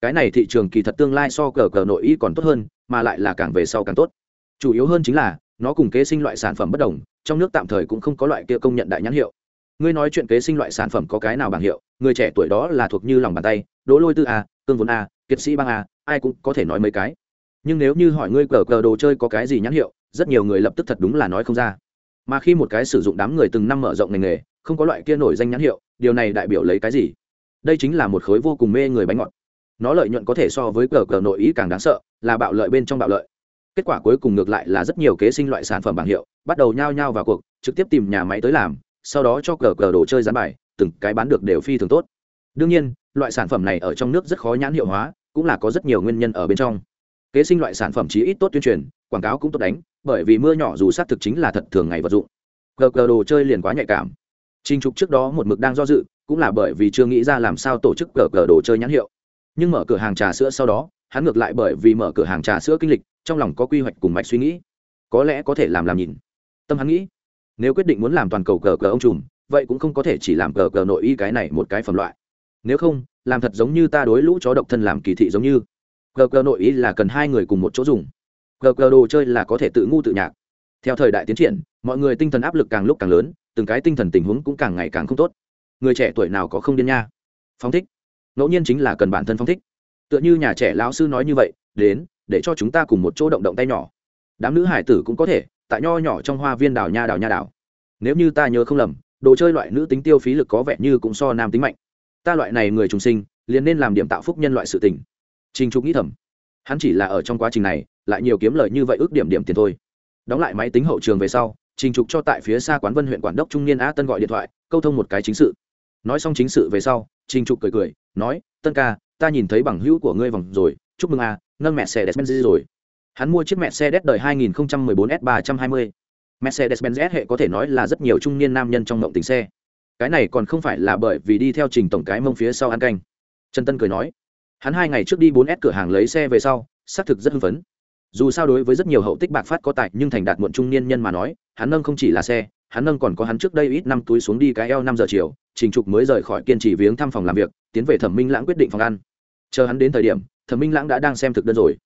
Cái này thị trường kỳ thật tương lai so cờ cờ nội y còn tốt hơn, mà lại là càng về sau càng tốt. Chủ yếu hơn chính là, nó cùng kế sinh loại sản phẩm bất đồng, trong nước tạm thời cũng không có loại kia công nhận đại nhãn hiệu. Ngươi nói chuyện kế sinh loại sản phẩm có cái nào bảng hiệu, người trẻ tuổi đó là thuộc như lòng bàn tay đỗ lôi tư a cương vốn a, kiệt sĩ bang a, ai cũng có thể nói mấy cái. Nhưng nếu như hỏi ngươi cờ cờ đồ chơi có cái gì nhãn hiệu, rất nhiều người lập tức thật đúng là nói không ra. Mà khi một cái sử dụng đám người từng năm mở rộng ngành nghề, không có loại kia nổi danh nhãn hiệu, điều này đại biểu lấy cái gì? Đây chính là một khối vô cùng mê người bánh ngọt. Nó lợi nhuận có thể so với cờ cờ nội ý càng đáng sợ, là bạo lợi bên trong bạo lợi. Kết quả cuối cùng ngược lại là rất nhiều kế sinh loại sản phẩm bảng hiệu, bắt đầu nhao nhao vào cuộc, trực tiếp tìm nhà máy tới làm, sau đó cho cờ cờ đồ chơi gián bài, từng cái bán được đều phi thường tốt đương nhiên loại sản phẩm này ở trong nước rất khó nhãn hiệu hóa cũng là có rất nhiều nguyên nhân ở bên trong kế sinh loại sản phẩm chí ít tốt tuyên truyền quảng cáo cũng tốt đánh bởi vì mưa nhỏ dù xác thực chính là thật thường ngày vật dụng cờ cờ đồ chơi liền quá nhạy cảm Trình Trục trước đó một mực đang do dự, cũng là bởi vì chưa nghĩ ra làm sao tổ chức cờ cờ đồ chơi nhãn hiệu. Nhưng mở cửa hàng trà sữa sau đó, hắn ngược lại bởi vì mở cửa hàng trà sữa kinh lịch, trong lòng có quy hoạch cùng mạch suy nghĩ, có lẽ có thể làm làm nhìn. Tâm hắn nghĩ, nếu quyết định muốn làm toàn cầu cờ cờ ông trùm, vậy cũng không có thể chỉ làm cờ cờ nội y cái này một cái phẩm loại. Nếu không, làm thật giống như ta đối lũ chó độc thân làm kỳ thị giống như. gờ gờ nội ý là cần hai người cùng một chỗ dùng. gờ gờ đồ chơi là có thể tự ngu tự nhạc. Theo thời đại tiến triển, mọi người tinh thần áp lực càng lúc càng lớn, từng cái tinh thần tình huống cũng càng ngày càng không tốt. Người trẻ tuổi nào có không điên nha? Phóng thích. Ngẫu nhiên chính là cần bản thân phóng thích. Tựa như nhà trẻ lão sư nói như vậy đến để cho chúng ta cùng một chỗ động động tay nhỏ. Đám nữ hải tử cũng có thể tại nho nhỏ trong hoa viên đào nha đào nha đào. Nếu như ta nhớ không lầm đồ chơi loại nữ tính tiêu phí lực có vẻ như cũng so nam tính mạnh ta loại này người trùng sinh, liền nên làm điểm tạo phúc nhân loại sự tình. Trình trục nghĩ thầm, hắn chỉ là ở trong quá trình này, lại nhiều kiếm lời như vậy ước điểm điểm tiền thôi. Đóng lại máy tính hậu trường về sau, trình trục cho tại phía xa quán vân huyện quản đốc trung niên a tân gọi điện thoại, câu thông một cái chính sự. Nói xong chính sự về sau, trình trục cười cười, nói, tân ca, ta nhìn thấy bằng hữu của ngươi vòng rồi, chúc mừng a, nâng mẹ xe despenz rồi. Hắn mua chiếc mẹ xe đét đời 2014 s 320 Mercedes-Benz S hệ có thể nói là rất nhiều trung niên nam nhân trong mộng tình xe. Cái này còn không phải là bởi vì đi theo trình tổng cái mông phía sau ăn canh. Trần Tân cười nói, hắn hai ngày trước đi bốn s cửa hàng lấy xe về sau, xác thực rất hưng phấn. Dù sao đối với rất nhiều hậu tích bạc phát có tài nhưng thành đạt muộn trung niên nhân mà nói, hắn nâng không chỉ là xe, hắn nâng còn có hắn trước đây ít năm túi xuống đi cái eo năm giờ chiều, Trình Trục mới rời khỏi kiên trì viếng thăm phòng làm việc, tiến về Thẩm Minh Lãng quyết định phòng ăn. Chờ hắn đến thời điểm, Thẩm Minh Lãng đã đang xem thực đơn rồi.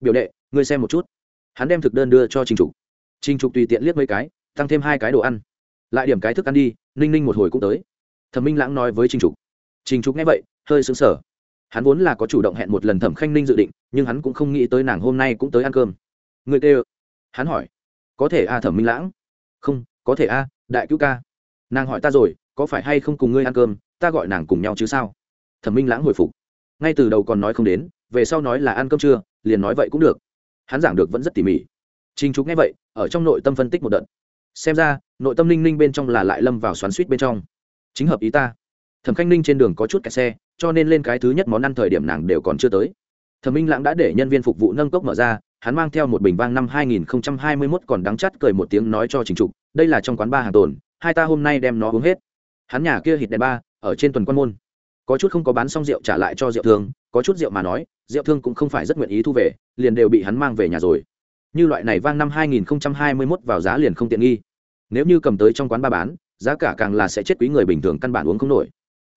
"Biểu đệ, ngươi xem một chút." Hắn đem thực đơn đưa cho Trình Trục Trình Trục tùy tiện liếc mấy cái, tăng thêm hai cái đồ ăn. Lại điểm cái thức ăn đi, Ninh Ninh một hồi cũng tới. Thẩm Minh Lãng nói với Trình Trục. Trình Trục nghe vậy, hơi sững sờ. Hắn vốn là có chủ động hẹn một lần Thẩm Khanh Ninh dự định, nhưng hắn cũng không nghĩ tới nàng hôm nay cũng tới ăn cơm. Người tê Hắn hỏi. Có thể a Thẩm Minh Lãng? Không, có thể a, đại cứu ca. Nàng hỏi ta rồi, có phải hay không cùng ngươi ăn cơm, ta gọi nàng cùng nhau chứ sao? Thẩm Minh Lãng hồi phục. Ngay từ đầu còn nói không đến, về sau nói là ăn cơm trưa, liền nói vậy cũng được. Hắn giảng được vẫn rất tỉ mỉ Trình Trục nghe vậy, ở trong nội tâm phân tích một đợt. Xem ra, nội tâm Ninh Ninh bên trong là lại lâm vào xoắn suýt bên trong. Chính hợp ý ta. Thẩm Khanh Ninh trên đường có chút kẹt xe, cho nên lên cái thứ nhất món ăn thời điểm nàng đều còn chưa tới. Thẩm Minh Lãng đã để nhân viên phục vụ nâng cốc mở ra, hắn mang theo một bình vang năm 2021 còn đắng chắt cười một tiếng nói cho Trình Trục, đây là trong quán ba hàng tồn, hai ta hôm nay đem nó uống hết. Hắn nhà kia hịt đèn ba, ở trên tuần quan môn. Có chút không có bán xong rượu trả lại cho rượu thương, có chút rượu mà nói, rượu thương cũng không phải rất nguyện ý thu về, liền đều bị hắn mang về nhà rồi như loại này vang năm 2021 vào giá liền không tiện nghi. Nếu như cầm tới trong quán ba bán, giá cả càng là sẽ chết quý người bình thường căn bản uống không nổi.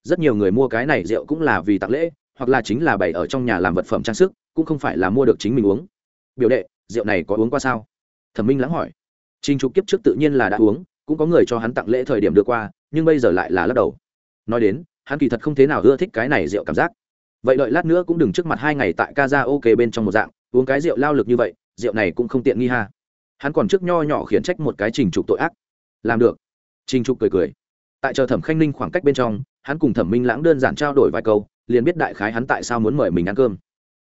Rất nhiều người mua cái này rượu cũng là vì tặng lễ, hoặc là chính là bày ở trong nhà làm vật phẩm trang sức, cũng không phải là mua được chính mình uống. Biểu đệ, rượu này có uống qua sao? Thẩm minh lắng hỏi. Trình trục kiếp trước tự nhiên là đã uống, cũng có người cho hắn tặng lễ thời điểm đưa qua, nhưng bây giờ lại là lắc đầu. Nói đến, hắn kỳ thật không thế nào ưa thích cái này rượu cảm giác. Vậy đợi lát nữa cũng đừng trước mặt hai ngày tại ca ra ok bên trong một dạng, uống cái rượu lao lực như vậy rượu này cũng không tiện nghi ha. Hắn còn trước nho nhỏ khiển trách một cái trình trục tội ác. Làm được. Trình trục cười cười. Tại chờ thẩm khanh ninh khoảng cách bên trong, hắn cùng thẩm minh lãng đơn giản trao đổi vài câu, liền biết đại khái hắn tại sao muốn mời mình ăn cơm.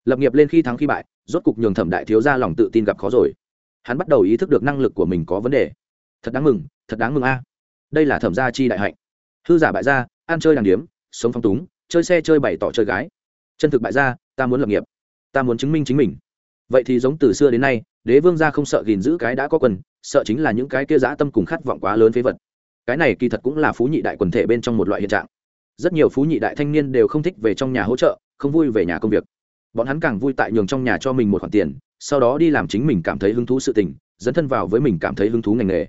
Lập nghiệp lên khi thắng khi bại, rốt cục nhường thẩm đại thiếu ra lòng tự tin gặp khó rồi. Hắn bắt đầu ý thức được năng lực của mình có vấn đề. Thật đáng mừng, thật đáng mừng a. Đây là thẩm gia chi đại hạnh. Hư giả bại gia, ăn chơi đàng điếm, sống phong túng, chơi xe chơi bày tỏ chơi gái. Chân thực bại gia, ta muốn lập nghiệp. Ta muốn chứng minh chính mình vậy thì giống từ xưa đến nay, đế vương gia không sợ gìn giữ cái đã có quần, sợ chính là những cái kia dã tâm cùng khát vọng quá lớn phế vật. Cái này kỳ thật cũng là phú nhị đại quần thể bên trong một loại hiện trạng. Rất nhiều phú nhị đại thanh niên đều không thích về trong nhà hỗ trợ, không vui về nhà công việc. Bọn hắn càng vui tại nhường trong nhà cho mình một khoản tiền, sau đó đi làm chính mình cảm thấy hứng thú sự tình dẫn thân vào với mình cảm thấy hứng thú ngành nghề.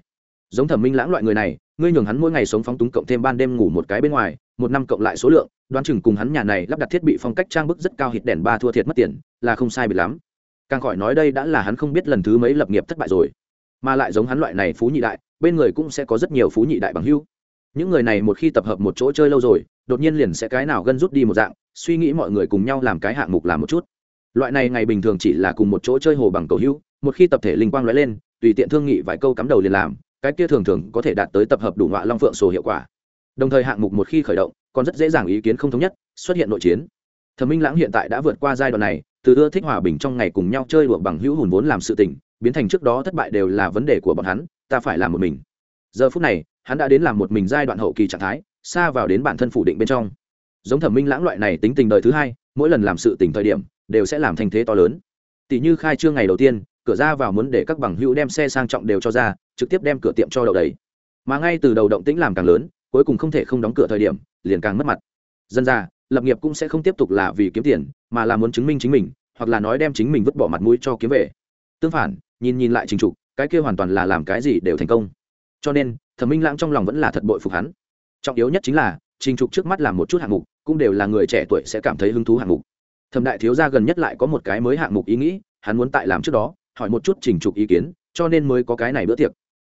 Giống thẩm minh lãng loại người này, ngươi nhường hắn mỗi ngày sống phóng túng cộng thêm ban đêm ngủ một cái bên ngoài, một năm cộng lại số lượng, đoán chừng cùng hắn nhà này lắp đặt thiết bị phong cách trang bức rất cao hít đèn ba thua thiệt mất tiền, là không sai bị lắm càng khỏi nói đây đã là hắn không biết lần thứ mấy lập nghiệp thất bại rồi. Mà lại giống hắn loại này phú nhị đại, bên người cũng sẽ có rất nhiều phú nhị đại bằng hưu những người này một khi tập hợp một chỗ chơi lâu rồi, đột nhiên liền sẽ cái nào gân rút đi một dạng, suy nghĩ mọi người cùng nhau làm cái hạng mục làm một chút. Loại này ngày bình thường chỉ là cùng một chỗ chơi hồ bằng cầu hưu một khi tập thể linh quang lóe lên, tùy tiện thương nghị vài câu cắm đầu liền làm, cái kia thường thường có thể đạt tới tập hợp đủ ngọa long phượng sổ hiệu quả. Đồng thời hạng mục một khi khởi động, còn rất dễ dàng ý kiến không thống nhất, xuất hiện nội chiến. Thẩm minh lãng hiện tại đã vượt qua giai đoạn này từ ưa thích hòa bình trong ngày cùng nhau chơi đùa bằng hữu hùn vốn làm sự tình, biến thành trước đó thất bại đều là vấn đề của bọn hắn, ta phải làm một mình. Giờ phút này, hắn đã đến làm một mình giai đoạn hậu kỳ trạng thái, xa vào đến bản thân phủ định bên trong. Giống thẩm minh lãng loại này tính tình đời thứ hai, mỗi lần làm sự tình thời điểm, đều sẽ làm thành thế to lớn. Tỷ như khai trương ngày đầu tiên, cửa ra vào muốn để các bằng hữu đem xe sang trọng đều cho ra, trực tiếp đem cửa tiệm cho đậu đầy. Mà ngay từ đầu động tĩnh làm càng lớn, cuối cùng không thể không đóng cửa thời điểm, liền càng mất mặt. Dân ra lập nghiệp cũng sẽ không tiếp tục là vì kiếm tiền, mà là muốn chứng minh chính mình, hoặc là nói đem chính mình vứt bỏ mặt mũi cho kiếm về. Tương phản, nhìn nhìn lại trình trục, cái kia hoàn toàn là làm cái gì đều thành công. Cho nên, thẩm minh lãng trong lòng vẫn là thật bội phục hắn. Trọng yếu nhất chính là trình trục trước mắt làm một chút hạng mục, cũng đều là người trẻ tuổi sẽ cảm thấy hứng thú hạng mục. Thẩm đại thiếu gia gần nhất lại có một cái mới hạng mục ý nghĩ, hắn muốn tại làm trước đó, hỏi một chút trình trục ý kiến, cho nên mới có cái này bữa tiệc.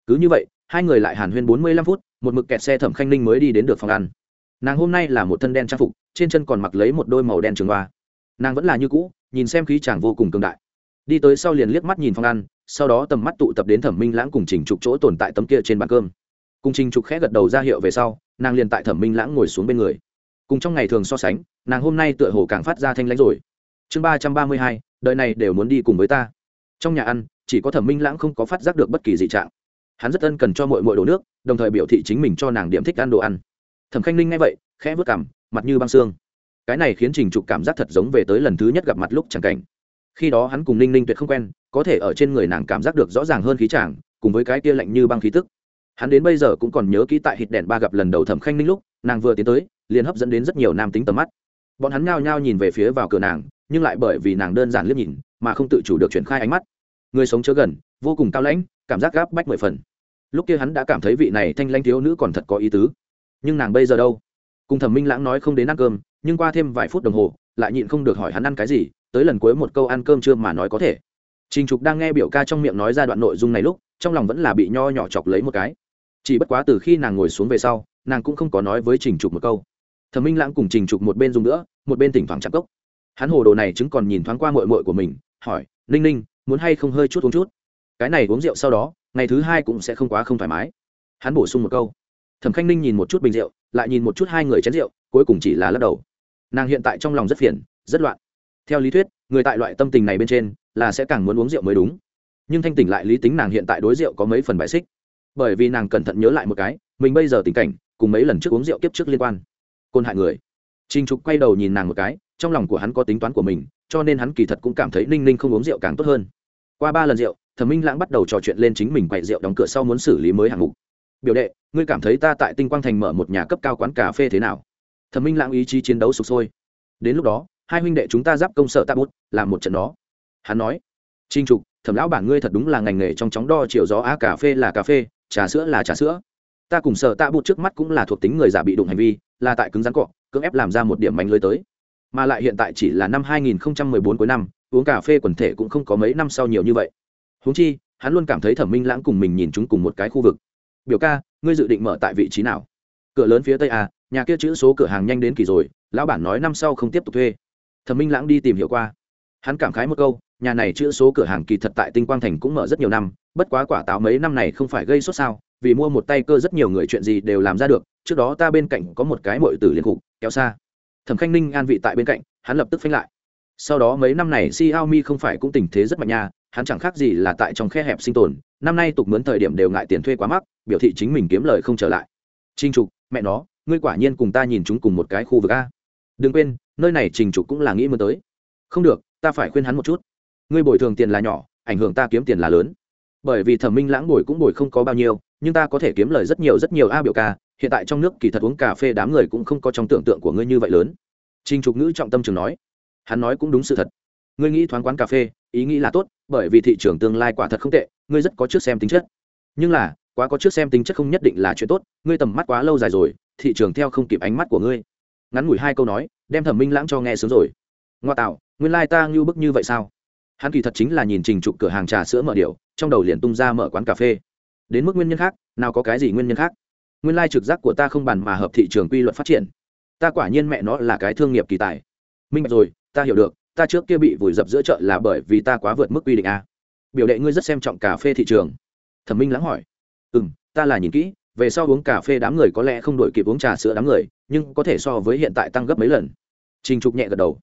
Cứ như vậy, hai người lại hàn huyên bốn mươi lăm phút, một mực kẹt xe thẩm khanh ninh mới đi đến được phòng ăn nàng hôm nay là một thân đen trang phục, trên chân còn mặc lấy một đôi màu đen trường hoa. Nàng vẫn là như cũ, nhìn xem khí chàng vô cùng cường đại. Đi tới sau liền liếc mắt nhìn phong ăn, sau đó tầm mắt tụ tập đến thẩm minh lãng cùng chỉnh trục chỗ tồn tại tấm kia trên bàn cơm. Cùng trình trục khẽ gật đầu ra hiệu về sau, nàng liền tại thẩm minh lãng ngồi xuống bên người. Cùng trong ngày thường so sánh, nàng hôm nay tựa hồ càng phát ra thanh lãnh rồi. Chương ba trăm ba mươi hai, đời này đều muốn đi cùng với ta. Trong nhà ăn, chỉ có thẩm minh lãng không có phát giác được bất kỳ dị trạng. Hắn rất ân cần cho mọi mọi đổ nước, đồng thời biểu thị chính mình cho nàng điểm thích ăn đồ ăn thẩm khanh ninh nghe vậy, khẽ vớt cảm mặt như băng xương. Cái này khiến trình trục cảm giác thật giống về tới lần thứ nhất gặp mặt lúc chẳng cảnh. Khi đó hắn cùng ninh ninh tuyệt không quen, có thể ở trên người nàng cảm giác được rõ ràng hơn khí chàng, cùng với cái kia lạnh như băng khí tức. Hắn đến bây giờ cũng còn nhớ kỹ tại hít đèn ba gặp lần đầu thẩm khanh ninh lúc, nàng vừa tiến tới, liền hấp dẫn đến rất nhiều nam tính tầm mắt. Bọn hắn nhao nhao nhìn về phía vào cửa nàng, nhưng lại bởi vì nàng đơn giản liếc nhìn, mà không tự chủ được chuyển khai ánh mắt. Người sống chớ gần, vô cùng cao lãnh, cảm giác gáp bách mười phần. Lúc kia hắn đã cảm thấy vị này thanh lãnh thiếu nữ còn thật có ý tứ nhưng nàng bây giờ đâu? Cùng thẩm minh lãng nói không đến ăn cơm, nhưng qua thêm vài phút đồng hồ, lại nhịn không được hỏi hắn ăn cái gì, tới lần cuối một câu ăn cơm chưa mà nói có thể. Trình trục đang nghe biểu ca trong miệng nói ra đoạn nội dung này lúc, trong lòng vẫn là bị nho nhỏ chọc lấy một cái. Chỉ bất quá từ khi nàng ngồi xuống về sau, nàng cũng không có nói với trình trục một câu. Thẩm minh lãng cùng trình trục một bên dùng nữa, một bên thỉnh thoảng chạm cốc. Hắn hồ đồ này chứng còn nhìn thoáng qua mội mội của mình, hỏi, ninh ninh, muốn hay không hơi chút uống chút? Cái này uống rượu sau đó, ngày thứ hai cũng sẽ không quá không thoải mái. Hắn bổ sung một câu thẩm khanh ninh nhìn một chút bình rượu, lại nhìn một chút hai người chén rượu, cuối cùng chỉ là lắc đầu. Nàng hiện tại trong lòng rất phiền, rất loạn. Theo lý thuyết, người tại loại tâm tình này bên trên, là sẽ càng muốn uống rượu mới đúng. Nhưng thanh tỉnh lại lý tính nàng hiện tại đối rượu có mấy phần bại xích. Bởi vì nàng cẩn thận nhớ lại một cái, mình bây giờ tình cảnh, cùng mấy lần trước uống rượu kiếp trước liên quan. Côn hại người. Trinh trục quay đầu nhìn nàng một cái, trong lòng của hắn có tính toán của mình, cho nên hắn kỳ thật cũng cảm thấy ninh ninh không uống rượu càng tốt hơn. Qua ba lần rượu, thẩm minh lãng bắt đầu trò chuyện lên chính mình quậy rượu đóng cửa sau muốn xử lý mới hạng mục. Biểu đệ ngươi cảm thấy ta tại tinh quang thành mở một nhà cấp cao quán cà phê thế nào? Thẩm minh lãng ý chí chiến đấu sụp sôi. Đến lúc đó, hai huynh đệ chúng ta giáp công sở tạ bút, làm một trận đó. Hắn nói trinh trục, thẩm lão bản ngươi thật đúng là ngành nghề trong chóng đo chiều gió á cà phê là cà phê, trà sữa là trà sữa. Ta cùng sở tạ bút trước mắt cũng là thuộc tính người giả bị đụng hành vi, là tại cứng rắn cọ, cưỡng ép làm ra một điểm mánh lưới tới. Mà lại hiện tại chỉ là năm 2014 cuối năm, uống cà phê quần thể cũng không có mấy năm sau nhiều như vậy. Huống chi, hắn luôn cảm thấy thẩm minh lãng cùng mình nhìn chúng cùng một cái khu vực. Biểu ca ngươi dự định mở tại vị trí nào? Cửa lớn phía tây à nhà kia chữ số cửa hàng nhanh đến kỳ rồi, lão bản nói năm sau không tiếp tục thuê. Thẩm minh lãng đi tìm hiểu qua. Hắn cảm khái một câu, nhà này chữ số cửa hàng kỳ thật tại tinh quang thành cũng mở rất nhiều năm, bất quá quả táo mấy năm này không phải gây sốt sao, vì mua một tay cơ rất nhiều người chuyện gì đều làm ra được, trước đó ta bên cạnh có một cái mội tử liền cục, kéo xa. Thẩm khanh ninh an vị tại bên cạnh, hắn lập tức phanh lại. Sau đó mấy năm này xiaomi không phải cũng tình thế rất mạnh nha, hắn chẳng khác gì là tại trong khe hẹp sinh tồn, năm nay tục mướn thời điểm đều ngại tiền thuê quá mắc biểu thị chính mình kiếm lời không trở lại. Trinh trục, mẹ nó, ngươi quả nhiên cùng ta nhìn chúng cùng một cái khu vực a. Đừng quên, nơi này trình trục cũng là nghĩ mới tới. Không được, ta phải khuyên hắn một chút. Ngươi bồi thường tiền là nhỏ, ảnh hưởng ta kiếm tiền là lớn. Bởi vì thẩm minh lãng bồi cũng bồi không có bao nhiêu, nhưng ta có thể kiếm lời rất nhiều rất nhiều a biểu ca. Hiện tại trong nước kỳ thật uống cà phê đám người cũng không có trong tưởng tượng của ngươi như vậy lớn. Trình trục ngữ trọng tâm trường nói. Hắn nói cũng đúng sự thật. Ngươi nghĩ thoáng quán cà phê, ý nghĩ là tốt, bởi vì thị trường tương lai quả thật không tệ, ngươi rất có trước xem tính chất. Nhưng là quá có trước xem tính chất không nhất định là chuyện tốt, ngươi tầm mắt quá lâu dài rồi, thị trường theo không kịp ánh mắt của ngươi. Ngắn ngủi hai câu nói, đem thẩm minh lãng cho nghe sướng rồi. Ngoa tạo, nguyên lai、like、ta ngưu bức như vậy sao? Hắn kỳ thật chính là nhìn trình trục cửa hàng trà sữa mở điệu trong đầu liền tung ra mở quán cà phê. Đến mức nguyên nhân khác, nào có cái gì nguyên nhân khác? Nguyên lai trực giác của ta không bàn mà hợp thị trường quy luật phát triển. Ta quả nhiên mẹ nó là cái thương nghiệp kỳ tài. Minh bạch rồi, ta hiểu được, ta trước kia bị vùi dập giữa chợ là bởi vì ta quá vượt mức quy định a. Biểu đệ ngươi rất xem trọng cà phê thị trường. Thẩm minh lãng hỏi ừ m ta là nhìn kỹ, về sau uống cà phê đám người có lẽ không đổi kịp uống trà sữa đám người, nhưng có thể so với hiện tại tăng gấp mấy lần. Trình trục nhẹ gật đầu.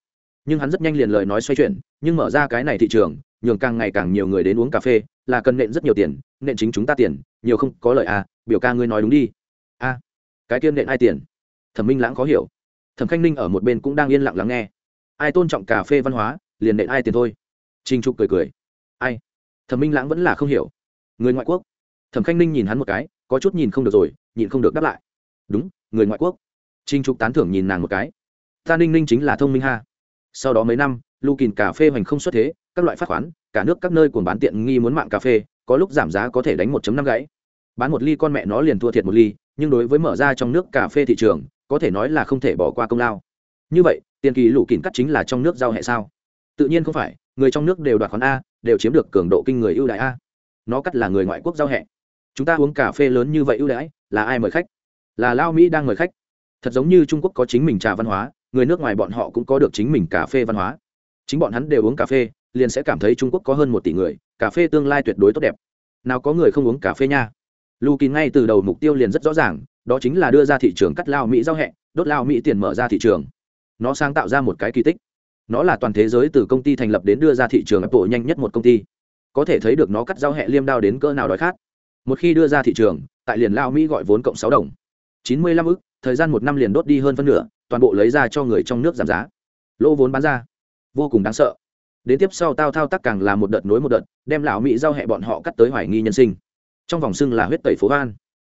Nhưng hắn rất nhanh liền lời nói xoay chuyển, nhưng mở ra cái này thị trường, nhường càng ngày càng nhiều người đến uống cà phê, là cần nện rất nhiều tiền, nện chính chúng ta tiền, nhiều không có lợi à biểu ca ngươi nói đúng đi. A, cái tiên nện ai tiền? Thẩm minh lãng khó hiểu. Thẩm khanh ninh ở một bên cũng đang yên lặng lắng nghe. Ai tôn trọng cà phê văn hóa, liền nện ai tiền thôi. Trinh trục cười cười. Ai? Thẩm minh lãng vẫn là không hiểu. Người ngoại quốc thẩm khanh ninh nhìn hắn một cái, có chút nhìn không được rồi nhìn không được đáp lại. Đúng, người ngoại quốc. Trinh trục tán thưởng nhìn nàng một cái. Ta ninh ninh chính là thông minh ha. Sau đó mấy năm, lu kìn cà phê hoành không xuất thế, các loại phát khoán, cả nước các nơi cuồng bán tiện nghi muốn mạng cà phê, có lúc giảm giá có thể đánh 1 năm gãy. Bán một ly con mẹ nó liền thua thiệt một ly, nhưng đối với mở ra trong nước cà phê thị trường, có thể nói là không thể bỏ qua công lao. Như vậy, tiền kỳ lũ kìn cắt chính là trong nước giao hệ sao? Tự nhiên không phải, người trong nước đều đoạt khoán a, đều chiếm được cường độ kinh người ưu đại a. Nó cắt là người ngoại quốc giao hệ chúng ta uống cà phê lớn như vậy ưu đãi, là ai mời khách? Là lao mỹ đang mời khách. Thật giống như trung quốc có chính mình trà văn hóa, người nước ngoài bọn họ cũng có được chính mình cà phê văn hóa. Chính bọn hắn đều uống cà phê, liền sẽ cảm thấy trung quốc có hơn một tỷ người, cà phê tương lai tuyệt đối tốt đẹp. Nào có người không uống cà phê nha. Lù kín ngay từ đầu mục tiêu liền rất rõ ràng, đó chính là đưa ra thị trường cắt lao mỹ giao hẹ, đốt lao mỹ tiền mở ra thị trường. Nó sáng tạo ra một cái kỳ tích. Nó là toàn thế giới từ công ty thành lập đến đưa ra thị trường apple nhanh nhất một công ty. Có thể thấy được nó cắt giao hẹ liêm đao đến cỡ nào đói khát một khi đưa ra thị trường, tại liền lao mỹ gọi vốn cộng sáu đồng. Chín mươi lăm ức, thời gian một năm liền đốt đi hơn phân nửa, toàn bộ lấy ra cho người trong nước giảm giá. Lỗ vốn bán ra. Vô cùng đáng sợ. Đến tiếp sau tao thao tác càng là một đợt nối một đợt, đem lão mỹ giao hẹ bọn họ cắt tới hoài nghi nhân sinh. Trong vòng xưng là huyết tẩy phố van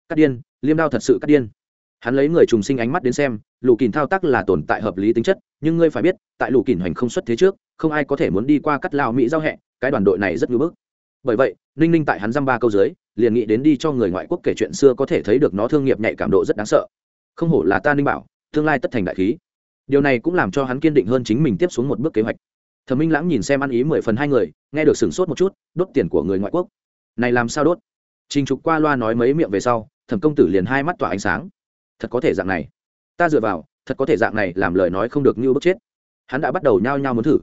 cắt điên, liêm đao thật sự cắt điên. Hắn lấy người trùng sinh ánh mắt đến xem lù kìn thao tác là tồn tại hợp lý tính chất, nhưng ngươi phải biết, tại lù kìn hoành không xuất thế trước, không ai có thể muốn đi qua cắt lao mỹ giao hẹ, cái đoàn đội này rất ngưỡng bức. Bởi vậy, ninh ninh tại hắn dăm ba câu dưới liền nghĩ đến đi cho người ngoại quốc kể chuyện xưa có thể thấy được nó thương nghiệp nhạy cảm độ rất đáng sợ. Không hổ là ta ninh bảo, tương lai tất thành đại khí. Điều này cũng làm cho hắn kiên định hơn chính mình tiếp xuống một bước kế hoạch. Thẩm minh lãng nhìn xem ăn ý mười phần hai người, nghe được sửng sốt một chút, đốt tiền của người ngoại quốc. Này làm sao đốt? Trình trục qua loa nói mấy miệng về sau, thẩm công tử liền hai mắt tỏa ánh sáng. Thật có thể dạng này. Ta dựa vào, thật có thể dạng này làm lời nói không được như bức chết. Hắn đã bắt đầu nhao nhao muốn thử.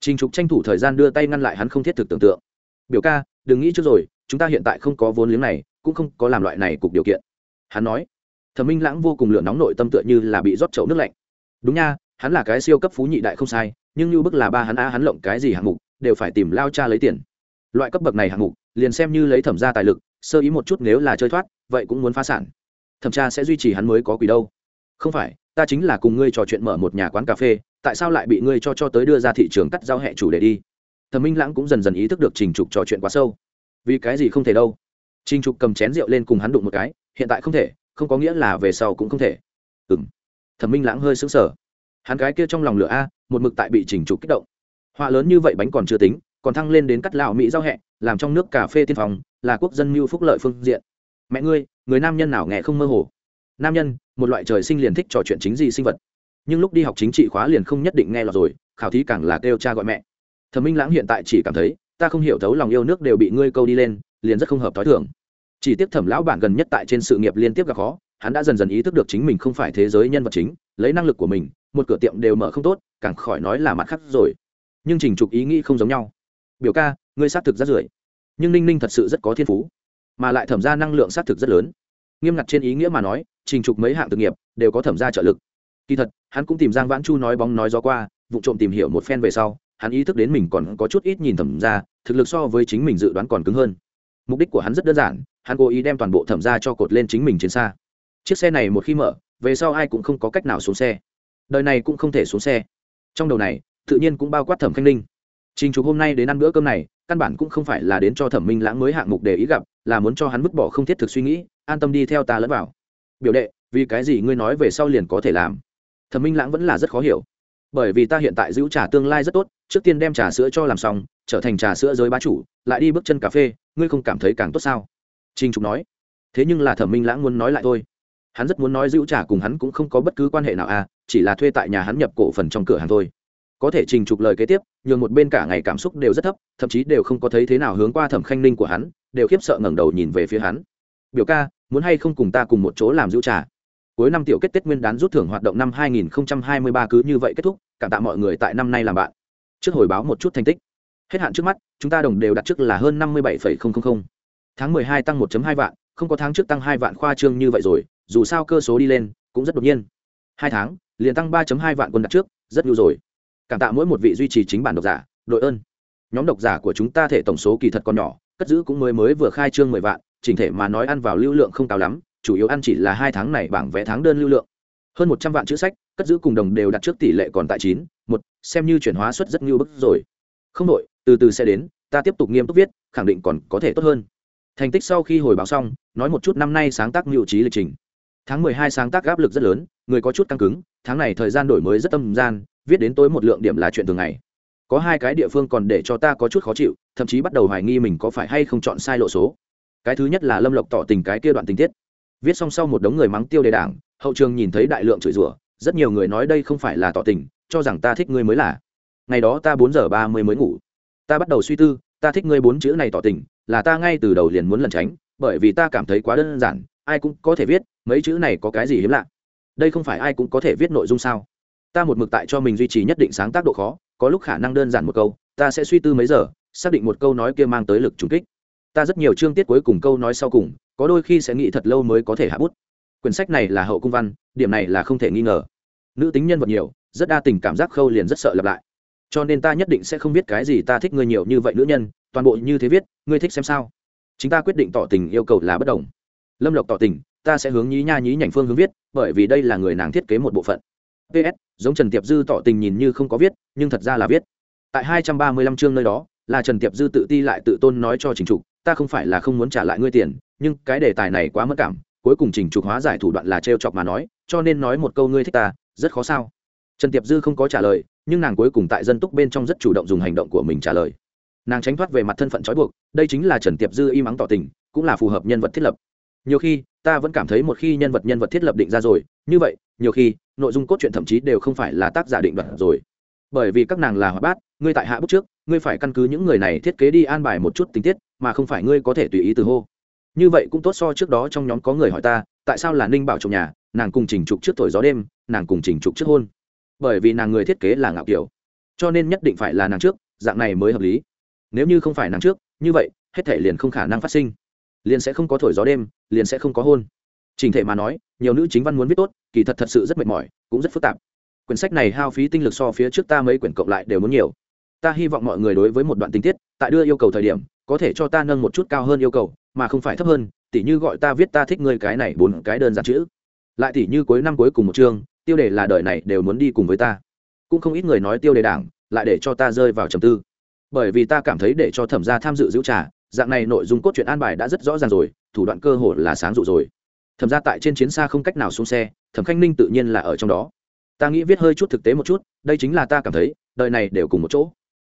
Trình trục tranh thủ thời gian đưa tay ngăn lại hắn không thiết thực tưởng tượng. Biểu ca, đừng nghĩ trước rồi chúng ta hiện tại không có vốn liếng này, cũng không có làm loại này cục điều kiện. Hắn nói, thẩm minh lãng vô cùng lửa nóng nội tâm tựa như là bị rót chậu nước lạnh. Đúng nha, hắn là cái siêu cấp phú nhị đại không sai, nhưng như bức là ba hắn a hắn lộng cái gì hạng mục, đều phải tìm lao cha lấy tiền. Loại cấp bậc này hạng mục, liền xem như lấy thẩm ra tài lực, sơ ý một chút nếu là chơi thoát, vậy cũng muốn phá sản. Thẩm tra sẽ duy trì hắn mới có quỷ đâu. Không phải, ta chính là cùng ngươi trò chuyện mở một nhà quán cà phê, tại sao lại bị ngươi cho cho tới đưa ra thị trường cắt giao hẹ chủ để đi? Thẩm minh lãng cũng dần dần ý thức được trình trục trò chuyện quá sâu vì cái gì không thể đâu? Trình trục cầm chén rượu lên cùng hắn đụng một cái, hiện tại không thể, không có nghĩa là về sau cũng không thể. Ừ m thẩm minh lãng hơi xứng sở hắn cái kia trong lòng lửa a, một mực tại bị trình trục kích động. Họa lớn như vậy bánh còn chưa tính, còn thăng lên đến cắt lão mỹ giao hẹ, làm trong nước cà phê tiên phòng là quốc dân mưu phúc lợi phương diện. Mẹ ngươi, người nam nhân nào nghe không mơ hồ? Nam nhân, một loại trời sinh liền thích trò chuyện chính gì sinh vật. Nhưng lúc đi học chính trị khóa liền không nhất định nghe lọt rồi, khảo thí càng là kêu cha gọi mẹ. Thẩm minh lãng hiện tại chỉ cảm thấy ta không hiểu thấu lòng yêu nước đều bị ngươi câu đi lên, liền rất không hợp t h ó i thường. Chỉ tiếc thẩm lão bản gần nhất tại trên sự nghiệp liên tiếp gặp khó, hắn đã dần dần ý thức được chính mình không phải thế giới nhân vật chính, lấy năng lực của mình, một cửa tiệm đều mở không tốt, càng khỏi nói là mặt khác rồi. Nhưng trình trục ý nghĩ không giống nhau. Biểu ca, ngươi xác thực rất rưỡi nhưng ninh ninh thật sự rất có thiên phú, mà lại thẩm ra năng lượng xác thực rất lớn. Nghiêm ngặt trên ý nghĩa mà nói, trình trục mấy hạng thực nghiệp đều có thẩm ra trợ lực. Kỳ thật, hắn cũng tìm giang vãn chu nói bóng nói gió qua, vụ trộm tìm hiểu một phen về sau hắn ý thức đến mình còn có chút ít nhìn thẩm ra, thực lực so với chính mình dự đoán còn cứng hơn. Mục đích của hắn rất đơn giản, hắn cố ý đem toàn bộ thẩm ra cho cột lên chính mình trên xa. Chiếc xe này một khi mở, về sau ai cũng không có cách nào xuống xe. Đời này cũng không thể xuống xe. Trong đầu này, tự nhiên cũng bao quát thẩm khanh ninh. Trình trục hôm nay đến ăn bữa cơm này, căn bản cũng không phải là đến cho thẩm minh lãng mới hạng mục để ý gặp, là muốn cho hắn vứt bỏ không thiết thực suy nghĩ, an tâm đi theo ta lẫn vào. Biểu đệ, vì cái gì ngươi nói về sau liền có thể làm? Thẩm minh lãng vẫn là rất khó hiểu bởi vì ta hiện tại giữ trà tương lai rất tốt, trước tiên đem trà sữa cho làm xong, trở thành trà sữa giới bá chủ, lại đi bước chân cà phê, ngươi không cảm thấy càng tốt sao? Trinh trục nói. Thế nhưng là thẩm minh lãng muốn nói lại thôi. Hắn rất muốn nói giữ trà cùng hắn cũng không có bất cứ quan hệ nào à chỉ là thuê tại nhà hắn nhập cổ phần trong cửa hàng thôi. Có thể trình trục lời kế tiếp, nhường một bên cả ngày cảm xúc đều rất thấp, thậm chí đều không có thấy thế nào hướng qua thẩm khanh ninh của hắn, đều khiếp sợ ngẩng đầu nhìn về phía hắn. Biểu ca, muốn hay không cùng ta cùng một chỗ làm giữ trà? Cuối năm tiểu kết tết nguyên đán rút thưởng hoạt động năm 2023 cứ như vậy kết thúc cảm tạ mọi người tại năm nay làm bạn. Trước hồi báo một chút thành tích. Hết hạn trước mắt chúng ta đồng đều đặt trước là hơn 57,000. tháng 12 tăng 1.2 vạn không có tháng trước tăng 2 vạn khoa trương như vậy rồi dù sao cơ số đi lên cũng rất đột nhiên. Hai tháng liền tăng 3.2 vạn quân đặt trước rất nhiều rồi. Cảm tạ mỗi một vị duy trì chính bản độc giả đội ơn. Nhóm độc giả của chúng ta thể tổng số kỳ thật còn nhỏ cất giữ cũng mới mới vừa khai trương 10 vạn chỉnh thể mà nói ăn vào lưu lượng không cao lắm chủ yếu ăn chỉ là hai tháng này bảng vé tháng đơn lưu lượng. Hơn một trăm vạn chữ sách, cất giữ cùng đồng đều đặt trước tỷ lệ còn tại chín, một, xem như chuyển hóa suất rất ngưu bức rồi. Không đội từ từ sẽ đến, ta tiếp tục nghiêm túc viết, khẳng định còn có thể tốt hơn. Thành tích sau khi hồi báo xong, nói một chút năm nay sáng tác mưu trí lịch trình. Tháng mười hai sáng tác áp lực rất lớn, người có chút căng cứng, tháng này thời gian đổi mới rất tâm gian, viết đến tối một lượng điểm là chuyện thường ngày. Có hai cái địa phương còn để cho ta có chút khó chịu, thậm chí bắt đầu hoài nghi mình có phải hay không chọn sai lộ số. Cái thứ nhất là lâm lộc tỏ tình cái kia đoạn tình tiết viết xong sau một đống người mắng tiêu đề đảng, hậu trường nhìn thấy đại lượng chửi rủa, rất nhiều người nói đây không phải là tỏ tình, cho rằng ta thích ngươi mới là. Ngày đó ta bốn giờ ba mươi mới ngủ. Ta bắt đầu suy tư, ta thích ngươi bốn chữ này tỏ tình, là ta ngay từ đầu liền muốn lẩn tránh, bởi vì ta cảm thấy quá đơn giản, ai cũng có thể viết, mấy chữ này có cái gì hiếm lạ? Đây không phải ai cũng có thể viết nội dung sao? Ta một mực tại cho mình duy trì nhất định sáng tác độ khó, có lúc khả năng đơn giản một câu, ta sẽ suy tư mấy giờ, xác định một câu nói kia mang tới lực trùng kích. Ta rất nhiều chương tiết cuối cùng câu nói sau cùng có đôi khi sẽ nghĩ thật lâu mới có thể hạ bút. Quyển sách này là hậu cung văn, điểm này là không thể nghi ngờ. Nữ tính nhân vật nhiều, rất đa tình cảm giác khâu liền rất sợ lặp lại. Cho nên ta nhất định sẽ không biết cái gì ta thích ngươi nhiều như vậy nữ nhân, toàn bộ như thế viết, ngươi thích xem sao? Chính ta quyết định tỏ tình yêu cầu là bất đồng. Lâm lộc tỏ tình, ta sẽ hướng nhí nha nhí nhảnh phương hướng viết, bởi vì đây là người nàng thiết kế một bộ phận. Ps giống trần tiệp dư tỏ tình nhìn như không có viết, nhưng thật ra là viết. Tại hai trăm ba mươi lăm chương nơi đó, là trần tiệp dư tự ti lại tự tôn nói cho trình trục ta không phải là không muốn trả lại ngươi tiền, nhưng cái đề tài này quá mất cảm, cuối cùng trình trục hóa giải thủ đoạn là t chọc mà nói, cho nên nói một câu ngươi thích ta, rất khó sao? Trần tiệp dư không có trả lời, nhưng nàng cuối cùng tại dân túc bên trong rất chủ động dùng hành động của mình trả lời. Nàng tránh thoát về mặt thân phận trói buộc, đây chính là trần tiệp dư im mắng tỏ tình, cũng là phù hợp nhân vật thiết lập. Nhiều khi, ta vẫn cảm thấy một khi nhân vật nhân vật thiết lập định ra rồi, như vậy, nhiều khi, nội dung cốt truyện thậm chí đều không phải là tác giả định đoạt rồi. Bởi vì các nàng là hoạt bát, ngươi tại hạ bút trước ngươi phải căn cứ những người này thiết kế đi an bài một chút tình tiết, mà không phải ngươi có thể tùy ý từ hô. Như vậy cũng tốt so trước đó trong nhóm có người hỏi ta, tại sao là ninh bảo trong nhà, nàng cùng trình trục trước thổi gió đêm, nàng cùng trình trục trước hôn. Bởi vì nàng người thiết kế là ngạo kiểu cho nên nhất định phải là nàng trước, dạng này mới hợp lý. Nếu như không phải nàng trước, như vậy, hết thể liền không khả năng phát sinh. Liền sẽ không có thổi gió đêm, liền sẽ không có hôn. Trình thể mà nói, nhiều nữ chính văn muốn viết tốt, kỳ thật thật sự rất mệt mỏi, cũng rất phức tạp. Quyển sách này hao phí tinh lực so phía trước ta mấy quyển cộng lại đều muốn nhiều ta hy vọng mọi người đối với một đoạn tình tiết, tại đưa yêu cầu thời điểm, có thể cho ta nâng một chút cao hơn yêu cầu, mà không phải thấp hơn, tỉ như gọi ta viết ta thích ngươi cái này bốn cái đơn giản chữ. Lại tỉ như cuối năm cuối cùng một chương, tiêu đề là đời này đều muốn đi cùng với ta. Cũng không ít người nói tiêu đề đảng, lại để cho ta rơi vào trầm tư. Bởi vì ta cảm thấy để cho thẩm gia tham dự giữ trà, dạng này nội dung cốt truyện an bài đã rất rõ ràng rồi, thủ đoạn cơ hồ là sáng dụ rồi. Thẩm ra tại trên chiến xa không cách nào xuống xe, thẩm khanh ninh tự nhiên là ở trong đó. Ta nghĩ viết hơi chút thực tế một chút, đây chính là ta cảm thấy, đời này đều cùng một chỗ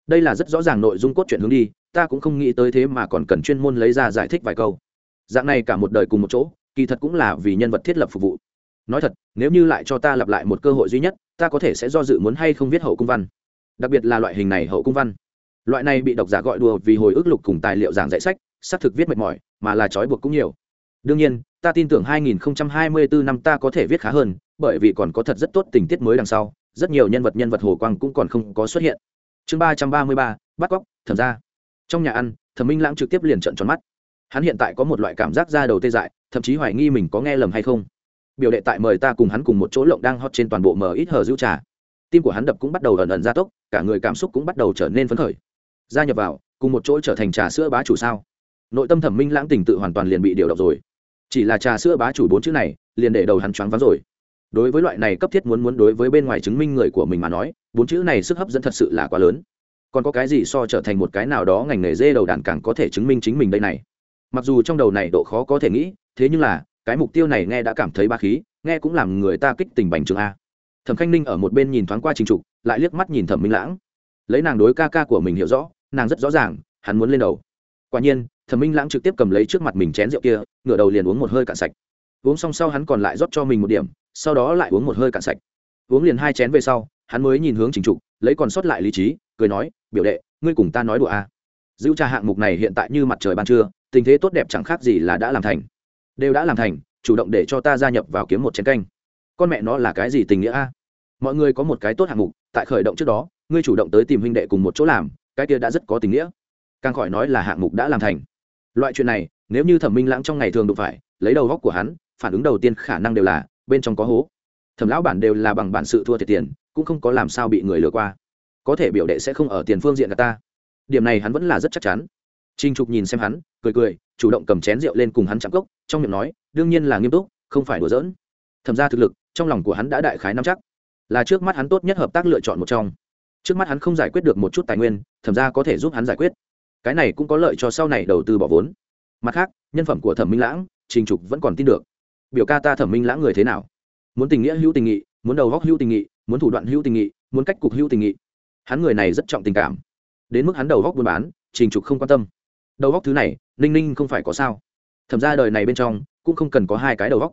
đây là rất rõ ràng nội dung cốt truyện hướng đi, ta cũng không nghĩ tới thế mà còn cần chuyên môn lấy ra giải thích vài câu. Dạng này cả một đời cùng một chỗ, kỳ thật cũng là vì nhân vật thiết lập phục vụ. Nói thật, nếu như lại cho ta lặp lại một cơ hội duy nhất, ta có thể sẽ do dự muốn hay không viết hậu cung văn. Đặc biệt là loại hình này hậu cung văn. Loại này bị độc giả gọi đùa vì hồi ức lục cùng tài liệu giảng dạy sách, xác thực viết mệt mỏi, mà là trói buộc cũng nhiều. Đương nhiên, ta tin tưởng 2024 năm ta có thể viết khá hơn, bởi vì còn có thật rất tốt tình tiết mới đằng sau, rất nhiều nhân vật nhân vật hồ quang cũng còn không có xuất hiện chương ba trăm ba mươi ba, bắt cóc, thẩm ra trong nhà ăn, thẩm minh lãng trực tiếp liền trận tròn mắt. Hắn hiện tại có một loại cảm giác ra đầu tê dại, thậm chí hoài nghi mình có nghe lầm hay không. Biểu đệ tại mời ta cùng hắn cùng một chỗ lộng đang hot trên toàn bộ mờ ít hờ giữ trà. Tim của hắn đập cũng bắt đầu ẩn ẩn gia tốc, cả người cảm xúc cũng bắt đầu trở nên phấn khởi. Gia nhập vào, cùng một chỗ trở thành trà sữa bá chủ sao? Nội tâm thẩm minh lãng tình tự hoàn toàn liền bị điều động rồi. Chỉ là trà sữa bá chủ bốn chữ này, liền để đầu hắn choáng váng rồi đối với loại này cấp thiết muốn muốn đối với bên ngoài chứng minh người của mình mà nói, bốn chữ này sức hấp dẫn thật sự là quá lớn. Còn có cái gì so trở thành một cái nào đó ngành nghề dê đầu đàn càng có thể chứng minh chính mình đây này? Mặc dù trong đầu này độ khó có thể nghĩ, thế nhưng là, cái mục tiêu này nghe đã cảm thấy ba khí, nghe cũng làm người ta kích tình bành trường a. Thẩm khanh ninh ở một bên nhìn thoáng qua trình trục, lại liếc mắt nhìn thẩm minh lãng. Lấy nàng đối ca ca của mình hiểu rõ, nàng rất rõ ràng, hắn muốn lên đầu. Quả nhiên, thẩm minh lãng trực tiếp cầm lấy trước mặt mình chén rượu kia, ngửa đầu liền uống một hơi cạn sạch. Uống xong sau hắn còn lại rót cho mình một điểm sau đó lại uống một hơi cạn sạch. Uống liền hai chén về sau, hắn mới nhìn hướng trình trục, lấy còn sót lại lý trí, cười nói, biểu đệ, ngươi cùng ta nói đùa a à. giữ trà hạng mục này hiện tại như mặt trời ban trưa, tình thế tốt đẹp chẳng khác gì là đã làm thành. Đều đã làm thành, chủ động để cho ta gia nhập vào kiếm một chén canh. Con mẹ nó là cái gì tình nghĩa a? Mọi người có một cái tốt hạng mục, tại khởi động trước đó, ngươi chủ động tới tìm huynh đệ cùng một chỗ làm, cái kia đã rất có tình nghĩa. Càng khỏi nói là hạng mục đã làm thành. Loại chuyện này, nếu như thẩm minh lãng trong ngày thường đụng phải, lấy đầu góc của hắn, phản ứng đầu tiên khả năng đều là bên trong có hố. Thẩm lão bản đều là bằng bản sự thua thiệt tiền, cũng không có làm sao bị người lừa qua. Có thể biểu đệ sẽ không ở tiền phương diện cả ta. Điểm này hắn vẫn là rất chắc chắn. Trinh trục nhìn xem hắn, cười cười, chủ động cầm chén rượu lên cùng hắn chạm cốc, trong miệng nói, đương nhiên là nghiêm túc, không phải đùa giỡn. Thẩm ra thực lực, trong lòng của hắn đã đại khái nắm chắc. Là trước mắt hắn tốt nhất hợp tác lựa chọn một trong. Trước mắt hắn không giải quyết được một chút tài nguyên, thẩm ra có thể giúp hắn giải quyết. Cái này cũng có lợi cho sau này đầu tư bỏ vốn. Mặt khác, nhân phẩm của thẩm minh lãng, trình trục vẫn còn tin được biểu ca ta thẩm minh lãng người thế nào? Muốn tình nghĩa hữu tình nghị, muốn đầu góc hữu tình nghị, muốn thủ đoạn hữu tình nghị, muốn cách cục hữu tình nghị. Hắn người này rất trọng tình cảm. Đến mức hắn đầu góc buôn bán, trình trục không quan tâm. Đầu góc thứ này, ninh ninh không phải có sao. Thẩm ra đời này bên trong, cũng không cần có hai cái đầu góc.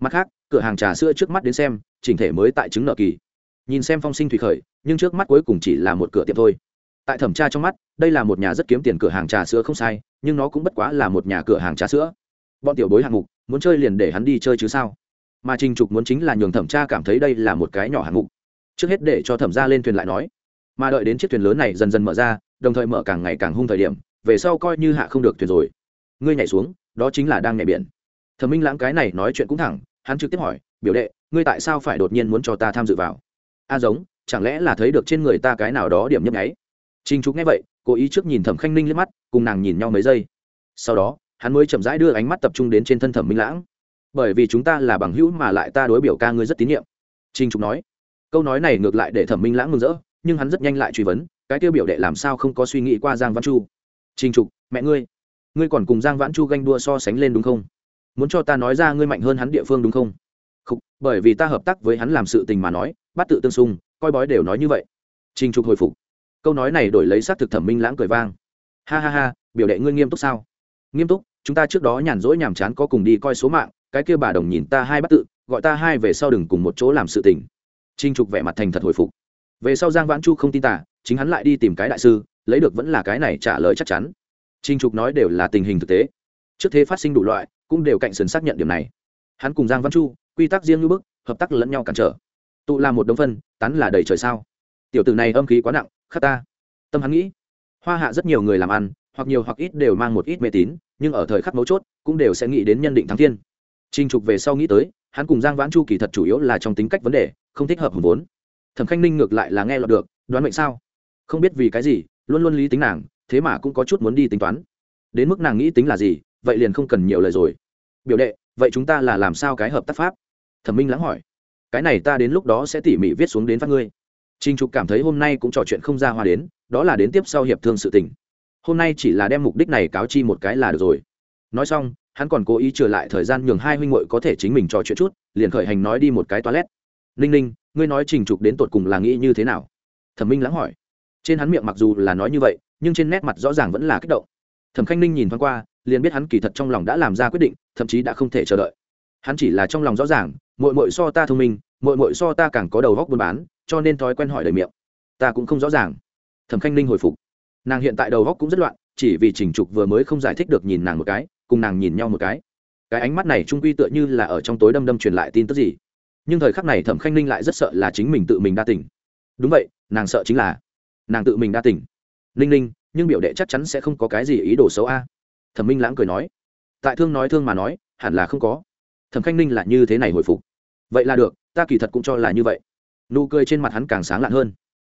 Mặt khác, cửa hàng trà sữa trước mắt đến xem, chỉnh thể mới tại chứng nợ kỳ. Nhìn xem phong sinh thủy khởi, nhưng trước mắt cuối cùng chỉ là một cửa tiệm thôi. Tại thẩm tra trong mắt, đây là một nhà rất kiếm tiền cửa hàng trà sữa không sai, nhưng nó cũng bất quá là một nhà cửa hàng trà sữa bọn tiểu bối hạng mục muốn chơi liền để hắn đi chơi chứ sao? Mà trình trục muốn chính là nhường thẩm tra cảm thấy đây là một cái nhỏ hạng mục. Trước hết để cho thẩm ra lên thuyền lại nói. Mà đợi đến chiếc thuyền lớn này dần dần mở ra đồng thời mở càng ngày càng hung thời điểm về sau coi như hạ không được thuyền rồi. Ngươi nhảy xuống đó chính là đang nhảy biển. Thẩm minh lãng cái này nói chuyện cũng thẳng hắn trực tiếp hỏi biểu đệ ngươi tại sao phải đột nhiên muốn cho ta tham dự vào? A giống chẳng lẽ là thấy được trên người ta cái nào đó điểm nhấp nháy? Trình Trục nghe vậy, cố ý trước nhìn Thẩm Khanh Ninh liếc mắt, cùng nàng nhìn nhau mấy giây. Sau đó, hắn mới chậm rãi đưa ánh mắt tập trung đến trên thân Thẩm Minh Lãng. Bởi vì chúng ta là bằng hữu mà lại ta đối biểu ca ngươi rất tín nhiệm. Trình Trục nói. Câu nói này ngược lại để Thẩm Minh Lãng mừng rỡ, nhưng hắn rất nhanh lại truy vấn, cái tiêu biểu đệ làm sao không có suy nghĩ qua Giang Văn Chu? Trình Trục, mẹ ngươi, ngươi còn cùng Giang Vãn Chu ganh đua so sánh lên đúng không? Muốn cho ta nói ra ngươi mạnh hơn hắn địa phương đúng không? Không, bởi vì ta hợp tác với hắn làm sự tình mà nói, bắt tự tương xung, coi bói đều nói như vậy. Trình Trục hồi phục câu nói này đổi lấy xác thực thẩm minh lãng cười vang ha ha ha biểu đệ ngươi nghiêm túc sao nghiêm túc chúng ta trước đó nhàn rỗi nhàm chán có cùng đi coi số mạng, cái kia bà đồng nhìn ta hai bắt tự, gọi ta hai về sau đừng cùng một chỗ làm sự tình. Trinh trục vẻ mặt thành thật hồi phục. Về sau giang vãn chu không tin tả chính hắn lại đi tìm cái đại sư, lấy được vẫn là cái này trả lời chắc chắn. Trinh trục nói đều là tình hình thực tế. Trước thế phát sinh đủ loại, cũng đều cạnh sườn xác nhận điểm này. Hắn cùng giang văn chu, quy tắc riêng như bức, hợp tác lẫn nhau cản trở. Tụ là một đống phân, tán là đầy trời sao? Tiểu tử này âm khí quá nặng khắc ta. Tâm hắn nghĩ, hoa hạ rất nhiều người làm ăn hoặc nhiều hoặc ít đều mang một ít mê tín nhưng ở thời khắc mấu chốt cũng đều sẽ nghĩ đến nhân định thắng thiên. Trinh trục về sau nghĩ tới hắn cùng giang vãn chu kỳ thật chủ yếu là trong tính cách vấn đề không thích hợp hùng vốn. Thẩm khanh ninh ngược lại là nghe lọt được đoán mệnh sao? Không biết vì cái gì luôn luôn lý tính nàng thế mà cũng có chút muốn đi tính toán. Đến mức nàng nghĩ tính là gì vậy liền không cần nhiều lời rồi. Biểu đệ vậy chúng ta là làm sao cái hợp tác pháp? Thẩm minh lắng hỏi. Cái này ta đến lúc đó sẽ tỉ mỉ viết xuống đến phát ngươi. Trình Trục cảm thấy hôm nay cũng trò chuyện không ra hoa đến, đó là đến tiếp sau hiệp thương sự tình. Hôm nay chỉ là đem mục đích này cáo chi một cái là được rồi. Nói xong, hắn còn cố ý trở lại thời gian nhường hai huynh muội có thể chính mình trò chuyện chút, liền khởi hành nói đi một cái toilet. Ninh Ninh, ngươi nói Trình Trục đến tột cùng là nghĩ như thế nào? Thẩm Minh lãng hỏi. Trên hắn miệng mặc dù là nói như vậy, nhưng trên nét mặt rõ ràng vẫn là kích động. Thẩm Khanh Ninh nhìn thoáng qua, liền biết hắn kỳ thật trong lòng đã làm ra quyết định, thậm chí đã không thể chờ đợi. Hắn chỉ là trong lòng rõ ràng, muội muội so ta thông minh, muội muội so ta càng có đầu óc buôn bán, cho nên thói quen hỏi lời miệng ta cũng không rõ ràng thẩm khanh ninh hồi phục nàng hiện tại đầu góc cũng rất loạn, chỉ vì chỉnh trục vừa mới không giải thích được nhìn nàng một cái, cùng nàng nhìn nhau một cái. Cái ánh mắt này trung quy tựa như là ở trong tối đâm đâm truyền lại tin tức gì. Nhưng thời khắc này thẩm khanh ninh lại rất sợ là chính mình tự mình đa tỉnh. Đúng vậy, nàng sợ chính là nàng tự mình đa tỉnh. Ninh ninh, nhưng biểu đệ chắc chắn sẽ không có cái gì ý đồ xấu a. Thẩm minh lãng cười nói. Tại thương nói thương mà nói, hẳn là không có. Thẩm khanh ninh là như thế này hồi phục. Vậy là được, ta kỳ thật cũng cho là như vậy. Nụ cười trên mặt hắn càng sáng lạn hơn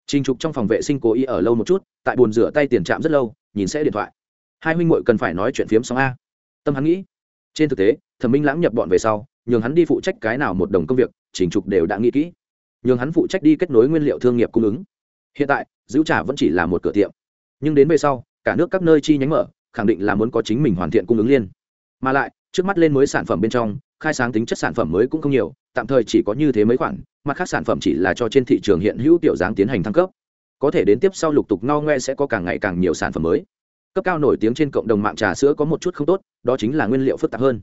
trình trục trong phòng vệ sinh cố ý ở lâu một chút, tại buồn rửa tay tiền trạm rất lâu, nhìn sẽ điện thoại. Hai huynh muội cần phải nói chuyện phiếm xong a. Tâm hắn nghĩ, trên thực tế, thẩm minh lãng nhập bọn về sau, nhường hắn đi phụ trách cái nào một đồng công việc, trình trục đều đã nghĩ kỹ. Nhường hắn phụ trách đi kết nối nguyên liệu thương nghiệp cung ứng. Hiện tại, giữ trả vẫn chỉ là một cửa tiệm. Nhưng đến về sau, cả nước các nơi chi nhánh mở, khẳng định là muốn có chính mình hoàn thiện cung ứng liên. Mà lại, trước mắt lên mới sản phẩm bên trong khai sáng tính chất sản phẩm mới cũng không nhiều tạm thời chỉ có như thế mấy khoản mặt khác sản phẩm chỉ là cho trên thị trường hiện hữu tiểu dáng tiến hành thăng cấp. Có thể đến tiếp sau lục tục no ngoe sẽ có càng ngày càng nhiều sản phẩm mới. Cấp cao nổi tiếng trên cộng đồng mạng trà sữa có một chút không tốt đó chính là nguyên liệu phức tạp hơn.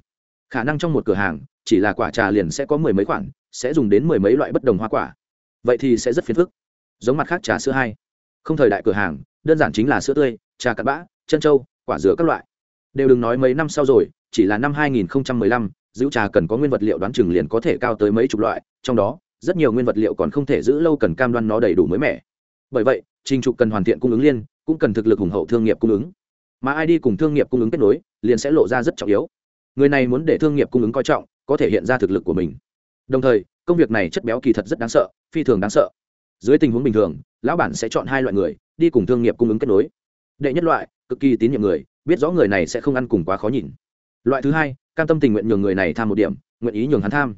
Khả năng trong một cửa hàng chỉ là quả trà liền sẽ có mười mấy khoản sẽ dùng đến mười mấy loại bất đồng hoa quả. Vậy thì sẽ rất phiền phức. Giống mặt khác trà sữa hay không thời đại cửa hàng đơn giản chính là sữa tươi trà cặn bã chân trâu quả dứa các loại. Đều đừng nói mấy năm sau rồi chỉ là năm 2015, giữ trà cần có nguyên vật liệu đoán chừng liền có thể cao tới mấy chục loại, trong đó, rất nhiều nguyên vật liệu còn không thể giữ lâu cần cam đoan nó đầy đủ mới mẻ. Bởi vậy, trình trục cần hoàn thiện cung ứng liên, cũng cần thực lực hùng hậu thương nghiệp cung ứng. Mà ai đi cùng thương nghiệp cung ứng kết nối, liền sẽ lộ ra rất trọng yếu. Người này muốn để thương nghiệp cung ứng coi trọng, có thể hiện ra thực lực của mình. Đồng thời, công việc này chất béo kỳ thật rất đáng sợ, phi thường đáng sợ. Dưới tình huống bình thường, lão bản sẽ chọn hai loại người, đi cùng thương nghiệp cung ứng kết nối. Đệ nhất loại, cực kỳ tín nhiệm người, biết rõ người này sẽ không ăn cùng quá khó nhìn. Loại thứ hai cam tâm tình nguyện nhường người này tham một điểm, nguyện ý nhường hắn tham.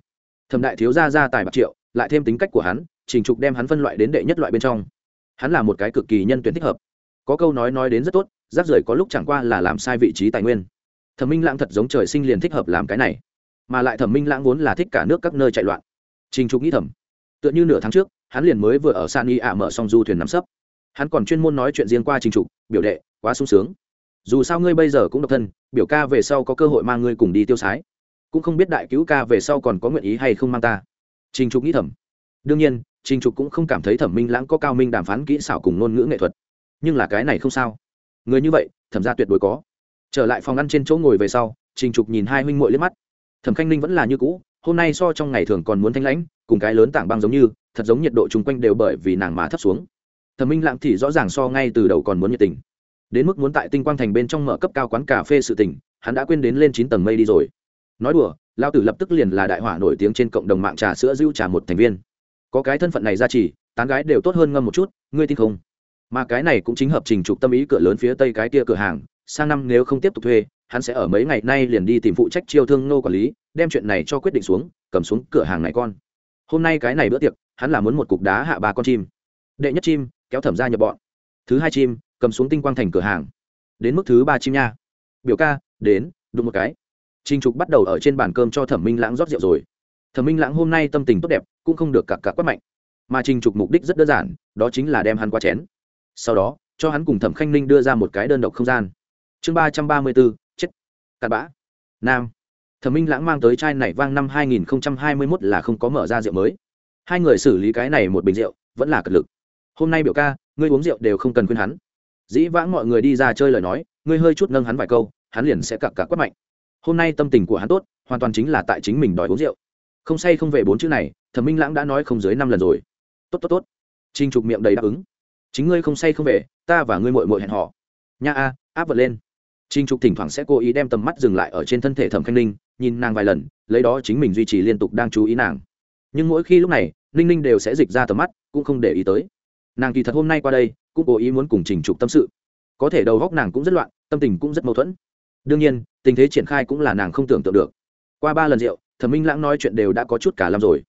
Thẩm đại thiếu gia gia tài bạc triệu, lại thêm tính cách của hắn, trình trục đem hắn phân loại đến đệ nhất loại bên trong. Hắn là một cái cực kỳ nhân tuyển thích hợp. Có câu nói nói đến rất tốt, rác rưởi có lúc chẳng qua là làm sai vị trí tài nguyên. Thẩm minh lãng thật giống trời sinh liền thích hợp làm cái này. Mà lại thẩm minh lãng vốn là thích cả nước các nơi chạy loạn. Trình trục nghĩ thẩm tựa như nửa tháng trước, hắn liền mới vừa ở san y ả mở xong du thuyền nắm sấp. Hắn còn chuyên môn nói chuyện riêng qua trình trục, biểu đệ, quá sung sướng dù sao ngươi bây giờ cũng độc thân, biểu ca về sau có cơ hội mang ngươi cùng đi tiêu sái. Cũng không biết đại cứu ca về sau còn có nguyện ý hay không mang ta. Trình trục nghĩ thầm. Đương nhiên, trình trục cũng không cảm thấy thẩm minh lãng có cao minh đàm phán kỹ xảo cùng ngôn ngữ nghệ thuật. Nhưng là cái này không sao. Người như vậy, thẩm ra tuyệt đối có. Trở lại phòng ăn trên chỗ ngồi về sau, trình trục nhìn hai huynh muội liếc mắt. Thẩm khanh ninh vẫn là như cũ, hôm nay so trong ngày thường còn muốn thanh lãnh, cùng cái lớn tảng băng giống như, thật giống nhiệt độ chung quanh đều bởi vì nàng mà thấp xuống. Thẩm minh lãng thì rõ ràng so ngay từ đầu còn muốn nhiệt tình đến mức muốn tại tinh quang thành bên trong mở cấp cao quán cà phê sự tình, hắn đã quên đến lên chín tầng mây đi rồi. Nói đùa lao tử lập tức liền là đại hỏa nổi tiếng trên cộng đồng mạng trà sữa dữ trà một thành viên. Có cái thân phận này ra chỉ, tán gái đều tốt hơn ngâm một chút, ngươi tin không? Mà cái này cũng chính hợp trình trục tâm ý cửa lớn phía tây cái kia cửa hàng, sang năm nếu không tiếp tục thuê, hắn sẽ ở mấy ngày nay liền đi tìm phụ trách chiêu thương nô quản lý, đem chuyện này cho quyết định xuống, cầm xuống cửa hàng này con. Hôm nay cái này bữa tiệc, hắn là muốn một cục đá hạ ba con chim. Đệ nhất chim, kéo thẩm ra nhập bọn. Thứ hai chim cầm xuống tinh quang thành cửa hàng. Đến mức thứ ba chim nha. Biểu ca, đến, đụng một cái. Trinh trục bắt đầu ở trên bàn cơm cho thẩm minh lãng rót rượu rồi. Thẩm minh lãng hôm nay tâm tình tốt đẹp, cũng không được cặp cặp quát mạnh. Mà trình trục mục đích rất đơn giản, đó chính là đem hắn qua chén. Sau đó, cho hắn cùng thẩm khanh ninh đưa ra một cái đơn độc không gian. Chương ba trăm ba mươi bốn, chết. Cặn bã. Nam. Thẩm minh lãng mang tới chai này vang năm hai nghìn hai mươi mốt là không có mở ra rượu mới. Hai người xử lý cái này một bình rượu, vẫn là cật lực. Hôm nay biểu ca, ngươi uống rượu đều không cần khuyên hắn dĩ vãng mọi người đi ra chơi lời nói, ngươi hơi chút nâng hắn vài câu, hắn liền sẽ cặp cả quất mạnh. Hôm nay tâm tình của hắn tốt, hoàn toàn chính là tại chính mình đòi uống rượu. Không say không về bốn chữ này, thẩm minh lãng đã nói không dưới năm lần rồi. Tốt tốt tốt. Trinh trục miệng đầy đáp ứng. Chính ngươi không say không về, ta và ngươi mội mội hẹn họ nha a, áp vật lên. Trinh trục thỉnh thoảng sẽ cố ý đem tầm mắt dừng lại ở trên thân thể thẩm khanh ninh, nhìn nàng vài lần, lấy đó chính mình duy trì liên tục đang chú ý nàng. Nhưng mỗi khi lúc này, ninh ninh đều sẽ dịch ra tầm mắt, cũng không để ý tới nàng kỳ thật hôm nay qua đây, cũng cố ý muốn cùng trình trục tâm sự. Có thể đầu góc nàng cũng rất loạn, tâm tình cũng rất mâu thuẫn. Đương nhiên, tình thế triển khai cũng là nàng không tưởng tượng được. Qua ba lần rượu, thẩm minh lãng nói chuyện đều đã có chút cả lăm rồi.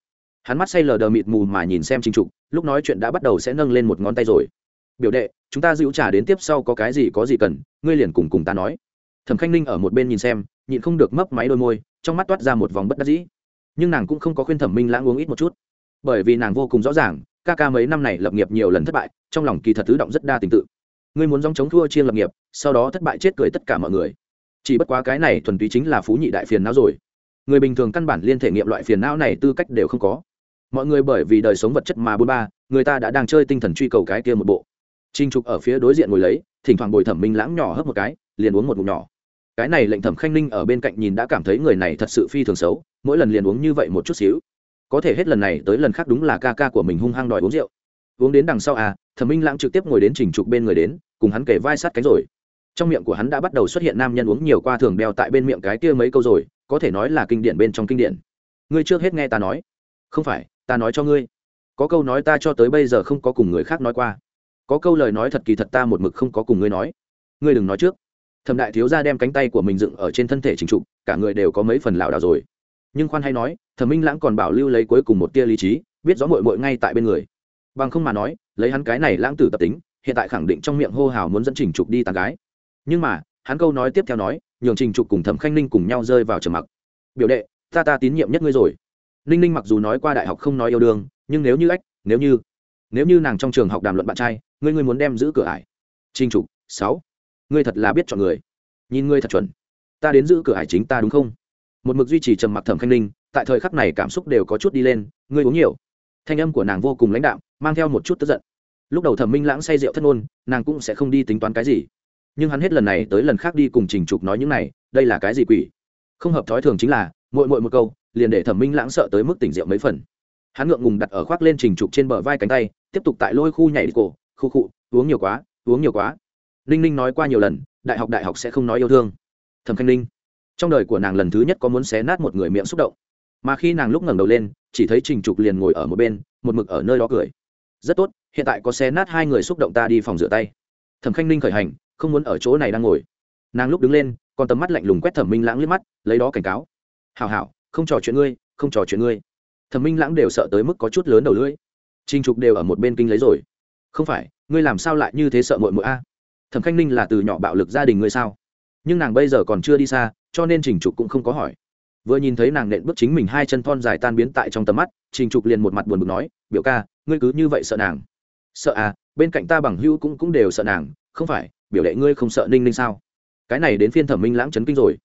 Hắn mắt say lờ đờ mịt mù mà nhìn xem trình trục, lúc nói chuyện đã bắt đầu sẽ nâng lên một ngón tay rồi. Biểu đệ, chúng ta dịu trả đến tiếp sau có cái gì có gì cần, ngươi liền cùng cùng ta nói. Thẩm khanh ninh ở một bên nhìn xem, nhịn không được mấp máy đôi môi, trong mắt toát ra một vòng bất đắc dĩ. Nhưng nàng cũng không có khuyên thẩm minh lãng uống ít một chút, bởi vì nàng vô cùng rõ ràng ca ca mấy năm này lập nghiệp nhiều lần thất bại, trong lòng kỳ thật tứ động rất đa tình tự. Ngươi muốn dòng chống thua chiên lập nghiệp, sau đó thất bại chết cười tất cả mọi người. Chỉ bất quá cái này thuần túy chính là phú nhị đại phiền não rồi. Người bình thường căn bản liên thể nghiệm loại phiền não này tư cách đều không có. Mọi người bởi vì đời sống vật chất mà bôn ba, người ta đã đang chơi tinh thần truy cầu cái kia một bộ. Trinh trục ở phía đối diện ngồi lấy, thỉnh thoảng bồi thẩm minh lãng nhỏ hấp một cái, liền uống một ngụm nhỏ. Cái này lệnh thẩm khanh ninh ở bên cạnh nhìn đã cảm thấy người này thật sự phi thường xấu, mỗi lần liền uống như vậy một chút xíu có thể hết lần này tới lần khác đúng là ca ca của mình hung hăng đòi uống rượu. Uống đến đằng sau à thẩm minh lãng trực tiếp ngồi đến trình trục bên người đến, cùng hắn kể vai sát cánh rồi. Trong miệng của hắn đã bắt đầu xuất hiện nam nhân uống nhiều qua thường đeo tại bên miệng cái kia mấy câu rồi, có thể nói là kinh điển bên trong kinh điển. Ngươi trước hết nghe ta nói. Không phải, ta nói cho ngươi. Có câu nói ta cho tới bây giờ không có cùng người khác nói qua. Có câu lời nói thật kỳ thật ta một mực không có cùng ngươi nói. Ngươi đừng nói trước. Thẩm đại thiếu ra đem cánh tay của mình dựng ở trên thân thể trình trục, cả người đều có mấy phần lảo đảo rồi nhưng khoan hay nói, thẩm minh lãng còn bảo lưu lấy cuối cùng một tia lý trí, biết rõ mội mội ngay tại bên người. Bằng không mà nói, lấy hắn cái này lãng tử tập tính, hiện tại khẳng định trong miệng hô hào muốn dẫn trình trục đi tàn gái. Nhưng mà, hắn câu nói tiếp theo nói, nhường trình trục cùng thẩm khanh ninh cùng nhau rơi vào trầm mặc. Biểu đệ, ta ta tín nhiệm nhất ngươi rồi. Ninh ninh mặc dù nói qua đại học không nói yêu đương, nhưng nếu như ách, nếu như nếu như nàng trong trường học đàm luận bạn trai, ngươi ngươi muốn đem giữ cửa ải. Trình trục, sáu, ngươi thật là biết chọn người. Nhìn ngươi thật chuẩn. Ta đến giữ cửa ải chính ta đúng không? Một mực duy trì trầm mặc thẩm khanh ninh, tại thời khắc này cảm xúc đều có chút đi lên, ngươi uống nhiều. Thanh âm của nàng vô cùng lãnh đạm, mang theo một chút tức giận. Lúc đầu thẩm minh lãng say rượu thất ngôn, nàng cũng sẽ không đi tính toán cái gì. Nhưng hắn hết lần này tới lần khác đi cùng trình trục nói những này, đây là cái gì quỷ? Không hợp thói thường chính là mội mội một câu, liền để thẩm minh lãng sợ tới mức tỉnh rượu mấy phần. Hắn ngượng ngùng đặt ở khoác lên trình trục trên bờ vai cánh tay, tiếp tục tại lôi khu nhảy cổ, khu khụ uống nhiều quá, uống nhiều quá. Ninh ninh nói qua nhiều lần, đại học đại học sẽ không nói yêu thương. Thẩm khanh ninh trong đời của nàng lần thứ nhất có muốn xé nát một người miệng xúc động. Mà khi nàng lúc ngẩng đầu lên, chỉ thấy trình trục liền ngồi ở một bên, một mực ở nơi đó cười. Rất tốt, hiện tại có xé nát hai người xúc động ta đi phòng rửa tay. Thẩm khanh ninh khởi hành, không muốn ở chỗ này đang ngồi. Nàng lúc đứng lên, còn tầm mắt lạnh lùng quét thẩm minh lãng liếc mắt, lấy đó cảnh cáo. Hảo hảo, không trò chuyện ngươi, không trò chuyện ngươi. Thẩm minh lãng đều sợ tới mức có chút lớn đầu lưỡi. Trinh trục đều ở một bên kinh lấy rồi. Không phải, ngươi làm sao lại như thế sợ mội mội a? Thẩm khanh ninh là từ nhỏ bạo lực gia đình ngươi sao? Nhưng nàng bây giờ còn chưa đi xa cho nên trình trục cũng không có hỏi. Vừa nhìn thấy nàng nện bước chính mình hai chân thon dài tan biến tại trong tầm mắt, trình trục liền một mặt buồn bực nói, biểu ca, ngươi cứ như vậy sợ nàng. Sợ à bên cạnh ta bằng hữu cũng cũng đều sợ nàng, không phải, biểu đệ ngươi không sợ ninh ninh sao? Cái này đến phiên thẩm minh lãng chấn kinh rồi.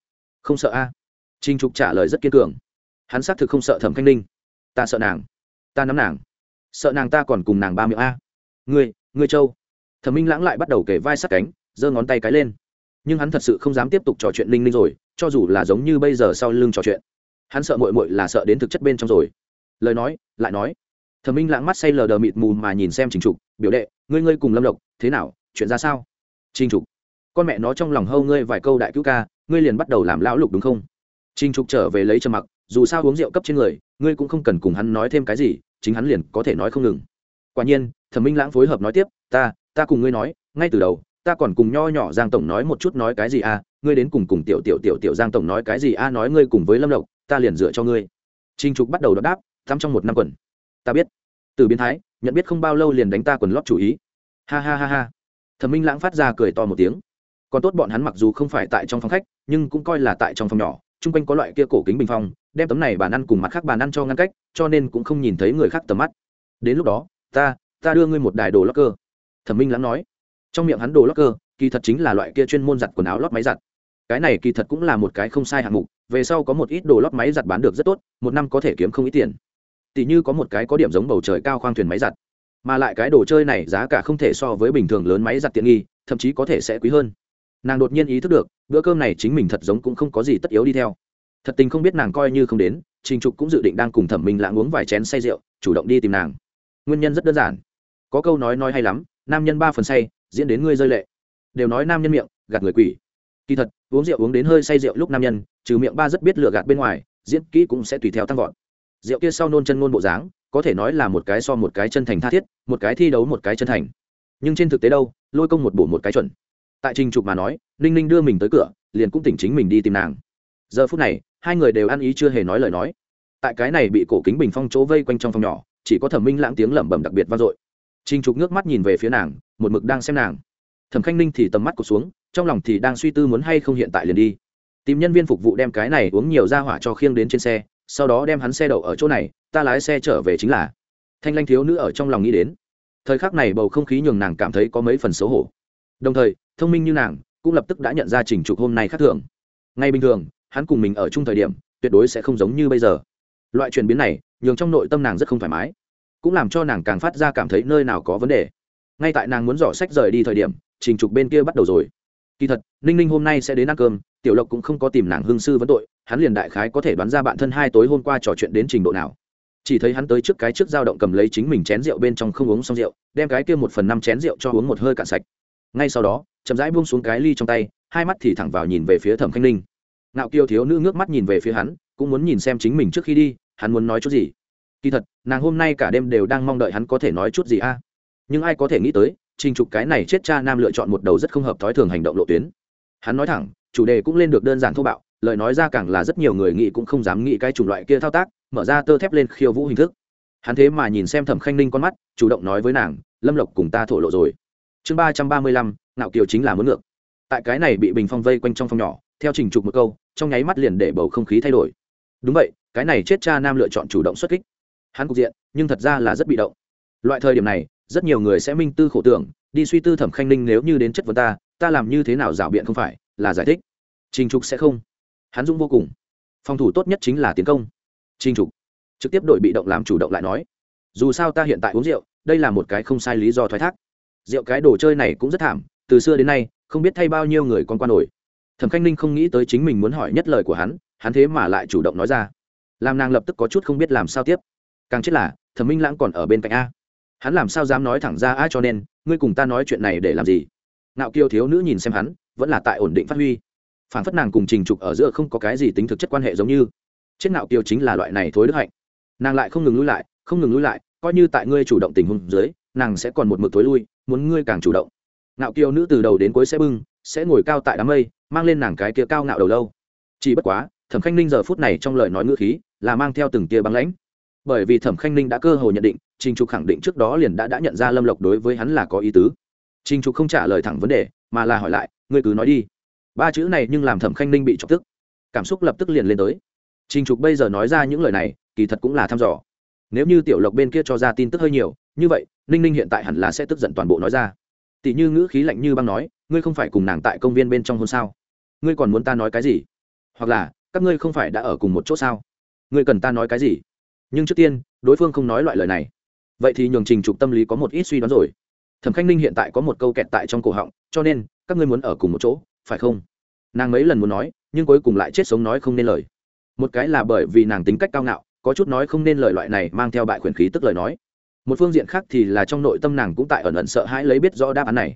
Không sợ a à? trình trục trả lời rất kiên cường. Hắn xác thực không sợ thẩm khanh ninh. Ta sợ nàng. Ta nắm nàng. Sợ nàng ta còn cùng nàng ba miệng a. Ngươi ngươi châu thẩm minh lãng lại bắt đầu kể vai sát cánh, giơ ngón tay cái lên. Nhưng hắn thật sự không dám tiếp tục trò chuyện ninh ninh rồi cho dù là giống như bây giờ sau lưng trò chuyện, hắn sợ mội mội là sợ đến thực chất bên trong rồi. Lời nói, lại nói, thẩm minh lãng mắt say lờ đờ mịt mù mà nhìn xem trình trục, biểu đệ, ngươi ngươi cùng lâm lộc, thế nào, chuyện ra sao? Trình trục, con mẹ nó trong lòng hâu ngươi vài câu đại cứu ca, ngươi liền bắt đầu làm lão lục đúng không? Trình trục trở về lấy trầm mặc, dù sao uống rượu cấp trên người, ngươi cũng không cần cùng hắn nói thêm cái gì, chính hắn liền có thể nói không ngừng. Quả nhiên, thẩm minh lãng phối hợp nói tiếp, ta ta cùng ngươi nói, ngay từ đầu ta còn cùng nho nhỏ giang tổng nói một chút nói cái gì à? Ngươi đến cùng cùng tiểu tiểu tiểu tiểu giang tổng nói cái gì a à, nói ngươi cùng với lâm lộc ta liền dựa cho ngươi. Trinh trục bắt đầu đáp thắm trong một năm quần. Ta biết. Từ biến thái nhận biết không bao lâu liền đánh ta quần lót chủ ý. Ha ha ha ha. Thẩm minh lãng phát ra cười to một tiếng. Còn tốt bọn hắn mặc dù không phải tại trong phòng khách nhưng cũng coi là tại trong phòng nhỏ. Chung quanh có loại kia cổ kính bình phong đem tấm này bàn ăn cùng mặt khác bàn ăn cho ngăn cách cho nên cũng không nhìn thấy người khác tầm mắt. Đến lúc đó ta ta đưa ngươi một đài đồ lót cơ thẩm minh lãng nói trong miệng hắn đồ lót cơ, kỳ thật chính là loại kia chuyên môn giặt quần áo lót máy giặt. Cái này kỳ thật cũng là một cái không sai hạng mục, về sau có một ít đồ lót máy giặt bán được rất tốt, một năm có thể kiếm không ít tiền. Tỷ như có một cái có điểm giống bầu trời cao khoang thuyền máy giặt, mà lại cái đồ chơi này giá cả không thể so với bình thường lớn máy giặt tiện nghi, thậm chí có thể sẽ quý hơn. Nàng đột nhiên ý thức được, bữa cơm này chính mình thật giống cũng không có gì tất yếu đi theo. Thật tình không biết nàng coi như không đến, trình trục cũng dự định đang cùng thẩm minh lãng uống vài chén say rượu, chủ động đi tìm nàng. Nguyên nhân rất đơn giản. Có câu nói nói hay lắm, nam nhân ba phần say diễn đến ngươi rơi lệ. Đều nói nam nhân miệng, gạt người quỷ. Kỳ thật, uống rượu uống đến hơi say rượu lúc nam nhân, trừ miệng ba rất biết lựa gạt bên ngoài, diễn kỹ cũng sẽ tùy theo tăng vọt. Rượu kia sau nôn chân ngôn bộ dáng, có thể nói là một cái so một cái chân thành tha thiết, một cái thi đấu một cái chân thành. Nhưng trên thực tế đâu, lôi công một bổ một cái chuẩn. Tại trình trục mà nói, ninh ninh đưa mình tới cửa, liền cũng tỉnh chính mình đi tìm nàng. Giờ phút này, hai người đều ăn ý chưa hề nói lời nói. Tại cái này bị cổ kính bình phong chỗ vây quanh trong phòng nhỏ, chỉ có thẩm minh lãng tiếng lẩm bẩm đặc biệt vang dội trình trục nước mắt nhìn về phía nàng, một mực đang xem nàng. Thẩm khanh ninh thì tầm mắt cụt xuống, trong lòng thì đang suy tư muốn hay không hiện tại liền đi. Tìm nhân viên phục vụ đem cái này uống nhiều ra hỏa cho khiêng đến trên xe, sau đó đem hắn xe đậu ở chỗ này, ta lái xe trở về chính là. Thanh lanh thiếu nữ ở trong lòng nghĩ đến. Thời khắc này bầu không khí nhường nàng cảm thấy có mấy phần xấu hổ. Đồng thời, thông minh như nàng, cũng lập tức đã nhận ra trình trục hôm nay khác thường. Ngay bình thường, hắn cùng mình ở chung thời điểm, tuyệt đối sẽ không giống như bây giờ. Loại chuyển biến này, nhường trong nội tâm nàng rất không thoải mái cũng làm cho nàng càng phát ra cảm thấy nơi nào có vấn đề. Ngay tại nàng muốn dò sách rời đi thời điểm, trình trục bên kia bắt đầu rồi. Kỳ thật, ninh ninh hôm nay sẽ đến ăn cơm, tiểu lộc cũng không có tìm nàng hương sư vấn tội, hắn liền đại khái có thể đoán ra bạn thân hai tối hôm qua trò chuyện đến trình độ nào. Chỉ thấy hắn tới trước cái trước dao động cầm lấy chính mình chén rượu bên trong không uống xong rượu, đem cái kia một phần năm chén rượu cho uống một hơi cạn sạch. Ngay sau đó, chậm rãi buông xuống cái ly trong tay, hai mắt thì thẳng vào nhìn về phía thẩm khanh ninh. Nạo kiều thiếu nữ ngước mắt nhìn về phía hắn, cũng muốn nhìn xem chính mình trước khi đi, hắn muốn nói chút gì kỳ thật, nàng hôm nay cả đêm đều đang mong đợi hắn có thể nói chút gì a. Nhưng ai có thể nghĩ tới, trình trục cái này chết cha nam lựa chọn một đầu rất không hợp thói thường hành động lộ tuyến. Hắn nói thẳng, chủ đề cũng lên được đơn giản thô bạo, lời nói ra càng là rất nhiều người nghĩ cũng không dám nghĩ cái chủng loại kia thao tác, mở ra tơ thép lên khiêu vũ hình thức. Hắn thế mà nhìn xem thẩm khanh ninh con mắt, chủ động nói với nàng, lâm lộc cùng ta thổ lộ rồi. Chương ba trăm ba mươi lăm nạo kiều chính là muốn ngược. Tại cái này bị bình phong vây quanh trong phòng nhỏ, theo trình trục một câu, trong nháy mắt liền để bầu không khí thay đổi. Đúng vậy, cái này chết cha nam lựa chọn chủ động xuất kích hắn cục diện, nhưng thật ra là rất bị động. Loại thời điểm này, rất nhiều người sẽ minh tư khổ tưởng, đi suy tư thẩm khanh ninh nếu như đến chất vấn ta ta làm như thế nào rảo biện không phải, là giải thích. Trình trục sẽ không. Hắn dũng vô cùng. Phòng thủ tốt nhất chính là tiến công. Trình trục trực tiếp đội bị động làm chủ động lại nói, dù sao ta hiện tại uống rượu, đây là một cái không sai lý do thoái thác. Rượu cái đồ chơi này cũng rất thảm, từ xưa đến nay, không biết thay bao nhiêu người con quan nổi. Thẩm khanh ninh không nghĩ tới chính mình muốn hỏi nhất lời của hắn hắn thế mà lại chủ động nói ra. Làm nàng lập tức có chút không biết làm sao tiếp càng chết là, thẩm minh lãng còn ở bên cạnh a. Hắn làm sao dám nói thẳng ra a cho nên, ngươi cùng ta nói chuyện này để làm gì? Nạo kiều thiếu nữ nhìn xem hắn, vẫn là tại ổn định phát huy. Phản phất nàng cùng trình trục ở giữa không có cái gì tính thực chất quan hệ giống như. Chết nạo kiều chính là loại này thối đức hạnh. Nàng lại không ngừng lui lại, không ngừng lui lại, coi như tại ngươi chủ động tình huống dưới, nàng sẽ còn một mực thối lui, muốn ngươi càng chủ động. Nạo kiều nữ từ đầu đến cuối sẽ bưng, sẽ ngồi cao tại đám mây, mang lên nàng cái kia cao ngạo đầu lâu. Chỉ bất quá, thẩm khanh ninh giờ phút này trong lời nói ngữ khí, là mang theo từng tia băng lãnh bởi vì thẩm khanh ninh đã cơ hồ nhận định trình trục khẳng định trước đó liền đã đã nhận ra lâm lộc đối với hắn là có ý tứ trình trục không trả lời thẳng vấn đề mà là hỏi lại ngươi cứ nói đi ba chữ này nhưng làm thẩm khanh ninh bị chọc tức cảm xúc lập tức liền lên tới trình trục bây giờ nói ra những lời này kỳ thật cũng là thăm dò nếu như tiểu lộc bên kia cho ra tin tức hơi nhiều như vậy ninh ninh hiện tại hẳn là sẽ tức giận toàn bộ nói ra tỷ như ngữ khí lạnh như băng nói ngươi không phải cùng nàng tại công viên bên trong hôn sao ngươi còn muốn ta nói cái gì hoặc là các ngươi không phải đã ở cùng một chỗ sao ngươi cần ta nói cái gì nhưng trước tiên, đối phương không nói loại lời này. Vậy thì nhường trình trục tâm lý có một ít suy đoán rồi. Thẩm khanh ninh hiện tại có một câu kẹt tại trong cổ họng, cho nên, các ngươi muốn ở cùng một chỗ, phải không? Nàng mấy lần muốn nói, nhưng cuối cùng lại chết sống nói không nên lời. Một cái là bởi vì nàng tính cách cao ngạo, có chút nói không nên lời loại này mang theo bại khuyển khí tức lời nói. Một phương diện khác thì là trong nội tâm nàng cũng tại ẩn ẩn sợ hãi lấy biết rõ đáp án này.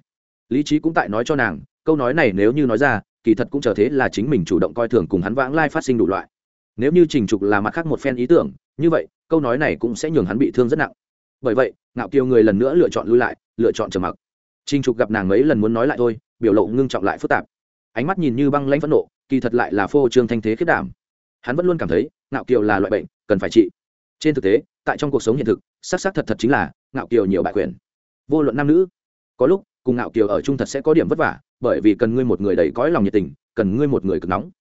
Lý trí cũng tại nói cho nàng, câu nói này nếu như nói ra, kỳ thật cũng chờ thế là chính mình chủ động coi thường cùng hắn vãng lai phát sinh đủ loại. Nếu như trình trục là mặt khác một phen ý tưởng như vậy, câu nói này cũng sẽ nhường hắn bị thương rất nặng. Bởi vậy, ngạo kiều người lần nữa lựa chọn lui lại, lựa chọn trầm mặc. Trình trục gặp nàng mấy lần muốn nói lại thôi, biểu lộ ngưng trọng lại phức tạp. Ánh mắt nhìn như băng lãnh phẫn nộ, kỳ thật lại là phô trương thanh thế khiết đảm. Hắn vẫn luôn cảm thấy, ngạo kiều là loại bệnh, cần phải trị. Trên thực tế, tại trong cuộc sống hiện thực, xác xác thật thật chính là ngạo kiều nhiều bại quyền. Vô luận nam nữ, có lúc, cùng ngạo kiều ở chung thật sẽ có điểm vất vả, bởi vì cần ngươi một người đầy cõi lòng nhiệt tình, cần ngươi một người cực nóng.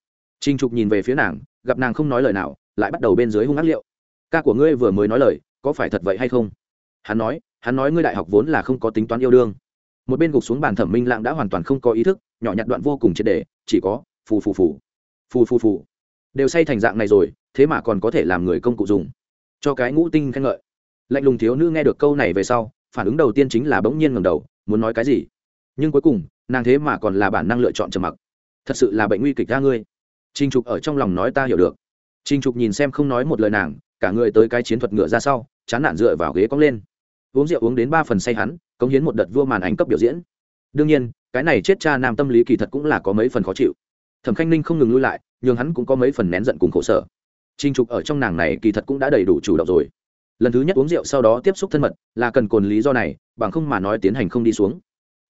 Trinh trục nhìn về phía nàng, gặp nàng không nói lời nào, lại bắt đầu bên dưới hung ác liệu ca của ngươi vừa mới nói lời, có phải thật vậy hay không? Hắn nói hắn nói ngươi đại học vốn là không có tính toán yêu đương. Một bên gục xuống bàn thẩm minh lãng đã hoàn toàn không có ý thức, nhỏ nhặt đoạn vô cùng triệt đề chỉ có, phù phù phù. Phù phù phù. Đều say thành dạng này rồi, thế mà còn có thể làm người công cụ dùng. Cho cái ngũ tinh khen ngợi. Lạnh lùng thiếu nữ nghe được câu này về sau, phản ứng đầu tiên chính là bỗng nhiên ngầm đầu, muốn nói cái gì? Nhưng cuối cùng, nàng thế mà còn là bản năng lựa chọn trầm mặc. Thật sự là bệnh nguy kịch ra ngươi. Trinh trục ở trong lòng nói ta hiểu được. Trinh trục nhìn xem không nói một lời nàng cả người tới cái chiến thuật ngựa ra sau, chán nản dựa vào ghế cong lên. Uống rượu uống đến ba phần say hắn, cống hiến một đợt vua màn ảnh cấp biểu diễn. Đương nhiên, cái này chết cha nam tâm lý kỳ thật cũng là có mấy phần khó chịu. Thẩm khanh ninh không ngừng lui lại nhưng hắn cũng có mấy phần nén giận cùng khổ sở. Trinh trục ở trong nàng này kỳ thật cũng đã đầy đủ chủ động rồi. Lần thứ nhất uống rượu sau đó tiếp xúc thân mật, là cần cồn lý do này, bằng không mà nói tiến hành không đi xuống.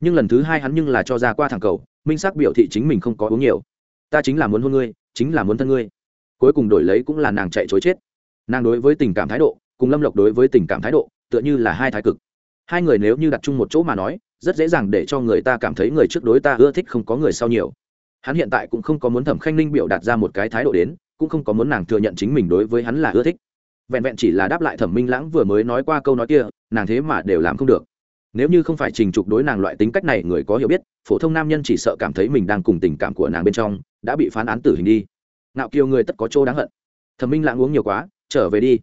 Nhưng lần thứ hai hắn nhưng là cho ra qua thẳng cầu, minh xác biểu thị chính mình không có uống nhiều. Ta chính là muốn hôn ngươi, chính là muốn thân ngươi. Cuối cùng đổi lấy cũng là nàng chạy chối chết nàng đối với tình cảm thái độ, cùng lâm lộc đối với tình cảm thái độ, tựa như là hai thái cực. Hai người nếu như đặt chung một chỗ mà nói, rất dễ dàng để cho người ta cảm thấy người trước đối ta ưa thích không có người sau nhiều. Hắn hiện tại cũng không có muốn thẩm khanh ninh biểu đạt ra một cái thái độ đến, cũng không có muốn nàng thừa nhận chính mình đối với hắn là ưa thích. Vẹn vẹn chỉ là đáp lại thẩm minh lãng vừa mới nói qua câu nói kia, nàng thế mà đều làm không được. Nếu như không phải trình trục đối nàng loại tính cách này người có hiểu biết, phổ thông nam nhân chỉ sợ cảm thấy mình đang cùng tình cảm của nàng bên trong, đã bị phán án tử hình đi. Nạo kiều người tất có chỗ đáng hận. Thẩm minh lãng uống nhiều quá trở về đi.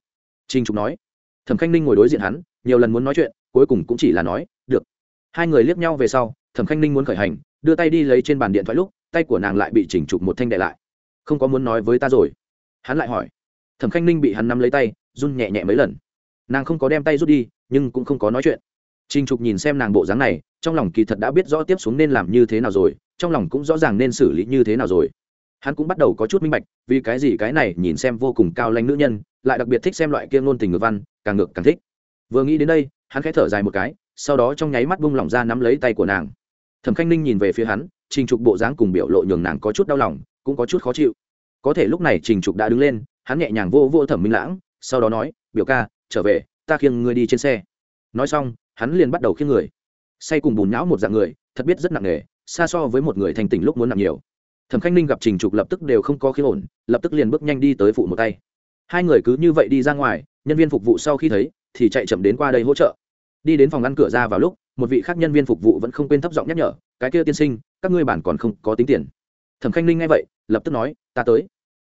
Trình trục nói. Thẩm khanh ninh ngồi đối diện hắn nhiều lần muốn nói chuyện cuối cùng cũng chỉ là nói được. Hai người liếc nhau về sau thẩm khanh ninh muốn khởi hành đưa tay đi lấy trên bàn điện thoại lúc tay của nàng lại bị chỉnh trục một thanh đại lại. Không có muốn nói với ta rồi. Hắn lại hỏi. Thẩm khanh ninh bị hắn nắm lấy tay run nhẹ nhẹ mấy lần. Nàng không có đem tay rút đi nhưng cũng không có nói chuyện. Trình Trục nhìn xem nàng bộ dáng này, trong lòng kỳ thật đã biết rõ tiếp xuống nên làm như thế nào rồi, trong lòng cũng rõ ràng nên xử lý như thế nào rồi. Hắn cũng bắt đầu có chút minh bạch, vì cái gì cái này nhìn xem vô cùng cao lãnh nữ nhân, lại đặc biệt thích xem loại kia ngôn tình ngữ văn, càng ngược càng thích. Vừa nghĩ đến đây, hắn khẽ thở dài một cái, sau đó trong nháy mắt bung lỏng ra nắm lấy tay của nàng. Thẩm Khanh Ninh nhìn về phía hắn, Trình Trục bộ dáng cùng biểu lộ nhường nàng có chút đau lòng, cũng có chút khó chịu. Có thể lúc này Trình Trục đã đứng lên, hắn nhẹ nhàng vô vô Thẩm Minh Lãng, sau đó nói, "Biểu ca, trở về, ta khiêng ngươi đi trên xe." Nói xong, hắn liền bắt đầu khiêng người say cùng bùn nhão một dạng người thật biết rất nặng nề xa so với một người thành tỉnh lúc muốn nặng nhiều thẩm khanh ninh gặp trình trục lập tức đều không có khí ổn, lập tức liền bước nhanh đi tới phụ một tay. Hai người cứ như vậy đi ra ngoài, nhân viên phục vụ sau khi thấy, thì chạy chậm đến qua đây hỗ trợ. Đi đến phòng ngăn cửa ra vào lúc, một vị khác nhân viên phục vụ vẫn không quên thấp giọng nhắc nhở, cái kia tiên sinh, các ngươi bản còn không có tính tiền. Thẩm khanh ninh nghe vậy, lập tức nói, ta tới.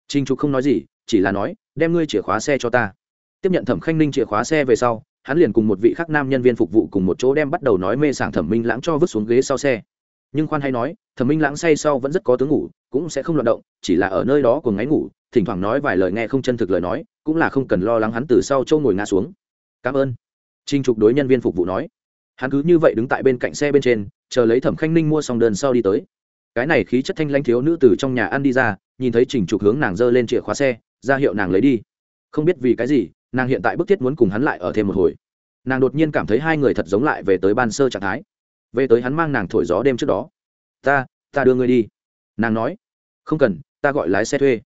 Trình trục không nói gì, chỉ là nói, đem ngươi chìa khóa xe cho ta. Tiếp nhận thẩm khanh ninh chìa khóa xe về sau, hắn liền cùng một vị khác nam nhân viên phục vụ cùng một chỗ đem bắt đầu nói mê sảng thẩm minh lãng cho vứt xuống ghế sau xe nhưng khoan hay nói, thẩm minh lãng say sau vẫn rất có tướng ngủ, cũng sẽ không loạt động, chỉ là ở nơi đó cùng ngáy ngủ, thỉnh thoảng nói vài lời nghe không chân thực lời nói, cũng là không cần lo lắng hắn từ sau châu ngồi ngã xuống. Cảm ơn. Trinh trục đối nhân viên phục vụ nói. Hắn cứ như vậy đứng tại bên cạnh xe bên trên, chờ lấy thẩm khanh ninh mua xong đơn sau đi tới. Cái này khí chất thanh lanh thiếu nữ từ trong nhà ăn đi ra, nhìn thấy trình trục hướng nàng giơ lên chìa khóa xe, ra hiệu nàng lấy đi. Không biết vì cái gì, nàng hiện tại bức thiết muốn cùng hắn lại ở thêm một hồi. Nàng đột nhiên cảm thấy hai người thật giống lại về tới ban sơ trạng thái về tới hắn mang nàng thổi gió đêm trước đó. Ta ta đưa ngươi đi. Nàng nói. Không cần, ta gọi lái xe thuê.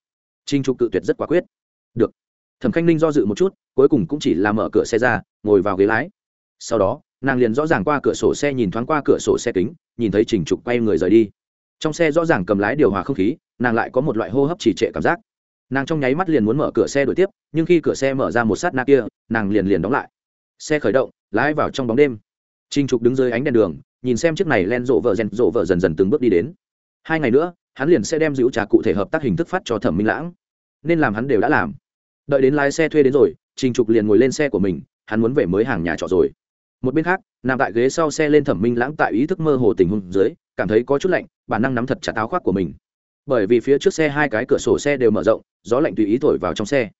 Trinh trục cự tuyệt rất quả quyết. Được. Thẩm khanh ninh do dự một chút, cuối cùng cũng chỉ là mở cửa xe ra, ngồi vào ghế lái. Sau đó, nàng liền rõ ràng qua cửa sổ xe nhìn thoáng qua cửa sổ xe kính, nhìn thấy trình trục quay người rời đi. Trong xe rõ ràng cầm lái điều hòa không khí, nàng lại có một loại hô hấp trì trệ cảm giác. Nàng trong nháy mắt liền muốn mở cửa xe đuổi tiếp, nhưng khi cửa xe mở ra một sát na kia, nàng liền liền đóng lại. Xe khởi động, lái vào trong bóng đêm. Trình trục đứng dưới ánh đèn đường nhìn xem chiếc này len rộ vợ rèn rộ vợ dần dần từng bước đi đến. Hai ngày nữa, hắn liền sẽ đem giữ trà cụ thể hợp tác hình thức phát cho thẩm minh lãng. Nên làm hắn đều đã làm. Đợi đến lái xe thuê đến rồi, trình trục liền ngồi lên xe của mình, hắn muốn về mới hàng nhà trọ rồi. Một bên khác, nằm tại ghế sau xe lên thẩm minh lãng tại ý thức mơ hồ tình huống dưới, cảm thấy có chút lạnh, bản năng nắm thật chặt áo khoác của mình. Bởi vì phía trước xe hai cái cửa sổ xe đều mở rộng, gió lạnh tùy ý thổi vào trong xe.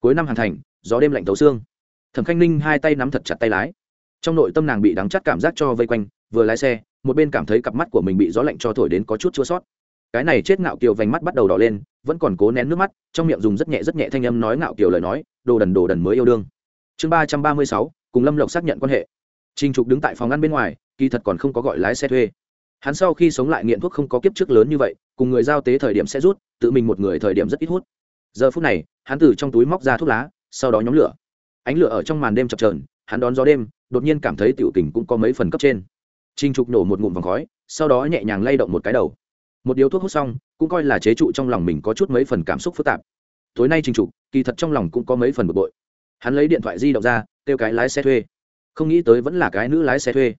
Cuối năm hoàn thành, gió đêm lạnh tấu xương. Thẩm khanh ninh hai tay nắm thật chặt tay lái. Trong nội tâm nàng bị đắng chắt cảm giác cho vây quanh vừa lái xe, một bên cảm thấy cặp mắt của mình bị gió lạnh cho thổi đến có chút chua sót. Cái này chết ngạo kiều vành mắt bắt đầu đỏ lên, vẫn còn cố nén nước mắt, trong miệng dùng rất nhẹ rất nhẹ thanh âm nói ngạo kiều lời nói, đồ đần đồ đần mới yêu đương. Chương ba trăm ba mươi sáu, cùng lâm lộc xác nhận quan hệ. Trinh trục đứng tại phòng ngăn bên ngoài, kỳ thật còn không có gọi lái xe thuê. Hắn sau khi sống lại nghiện thuốc không có kiếp trước lớn như vậy, cùng người giao tế thời điểm sẽ rút, tự mình một người thời điểm rất ít hút. Giờ phút này, hắn từ trong túi móc ra thuốc lá, sau đó nhóm lửa. Ánh lửa ở trong màn đêm chập trờn hắn đón gió đêm, đột nhiên cảm thấy tiểu tình cũng có mấy phần cấp trên. Trình trục nổ một ngụm vòng khói, sau đó nhẹ nhàng lay động một cái đầu. Một điếu thuốc hút xong, cũng coi là chế trụ trong lòng mình có chút mấy phần cảm xúc phức tạp. Tối nay Trình trục, kỳ thật trong lòng cũng có mấy phần bực bội. Hắn lấy điện thoại di động ra, kêu cái lái xe thuê. Không nghĩ tới vẫn là cái nữ lái xe thuê.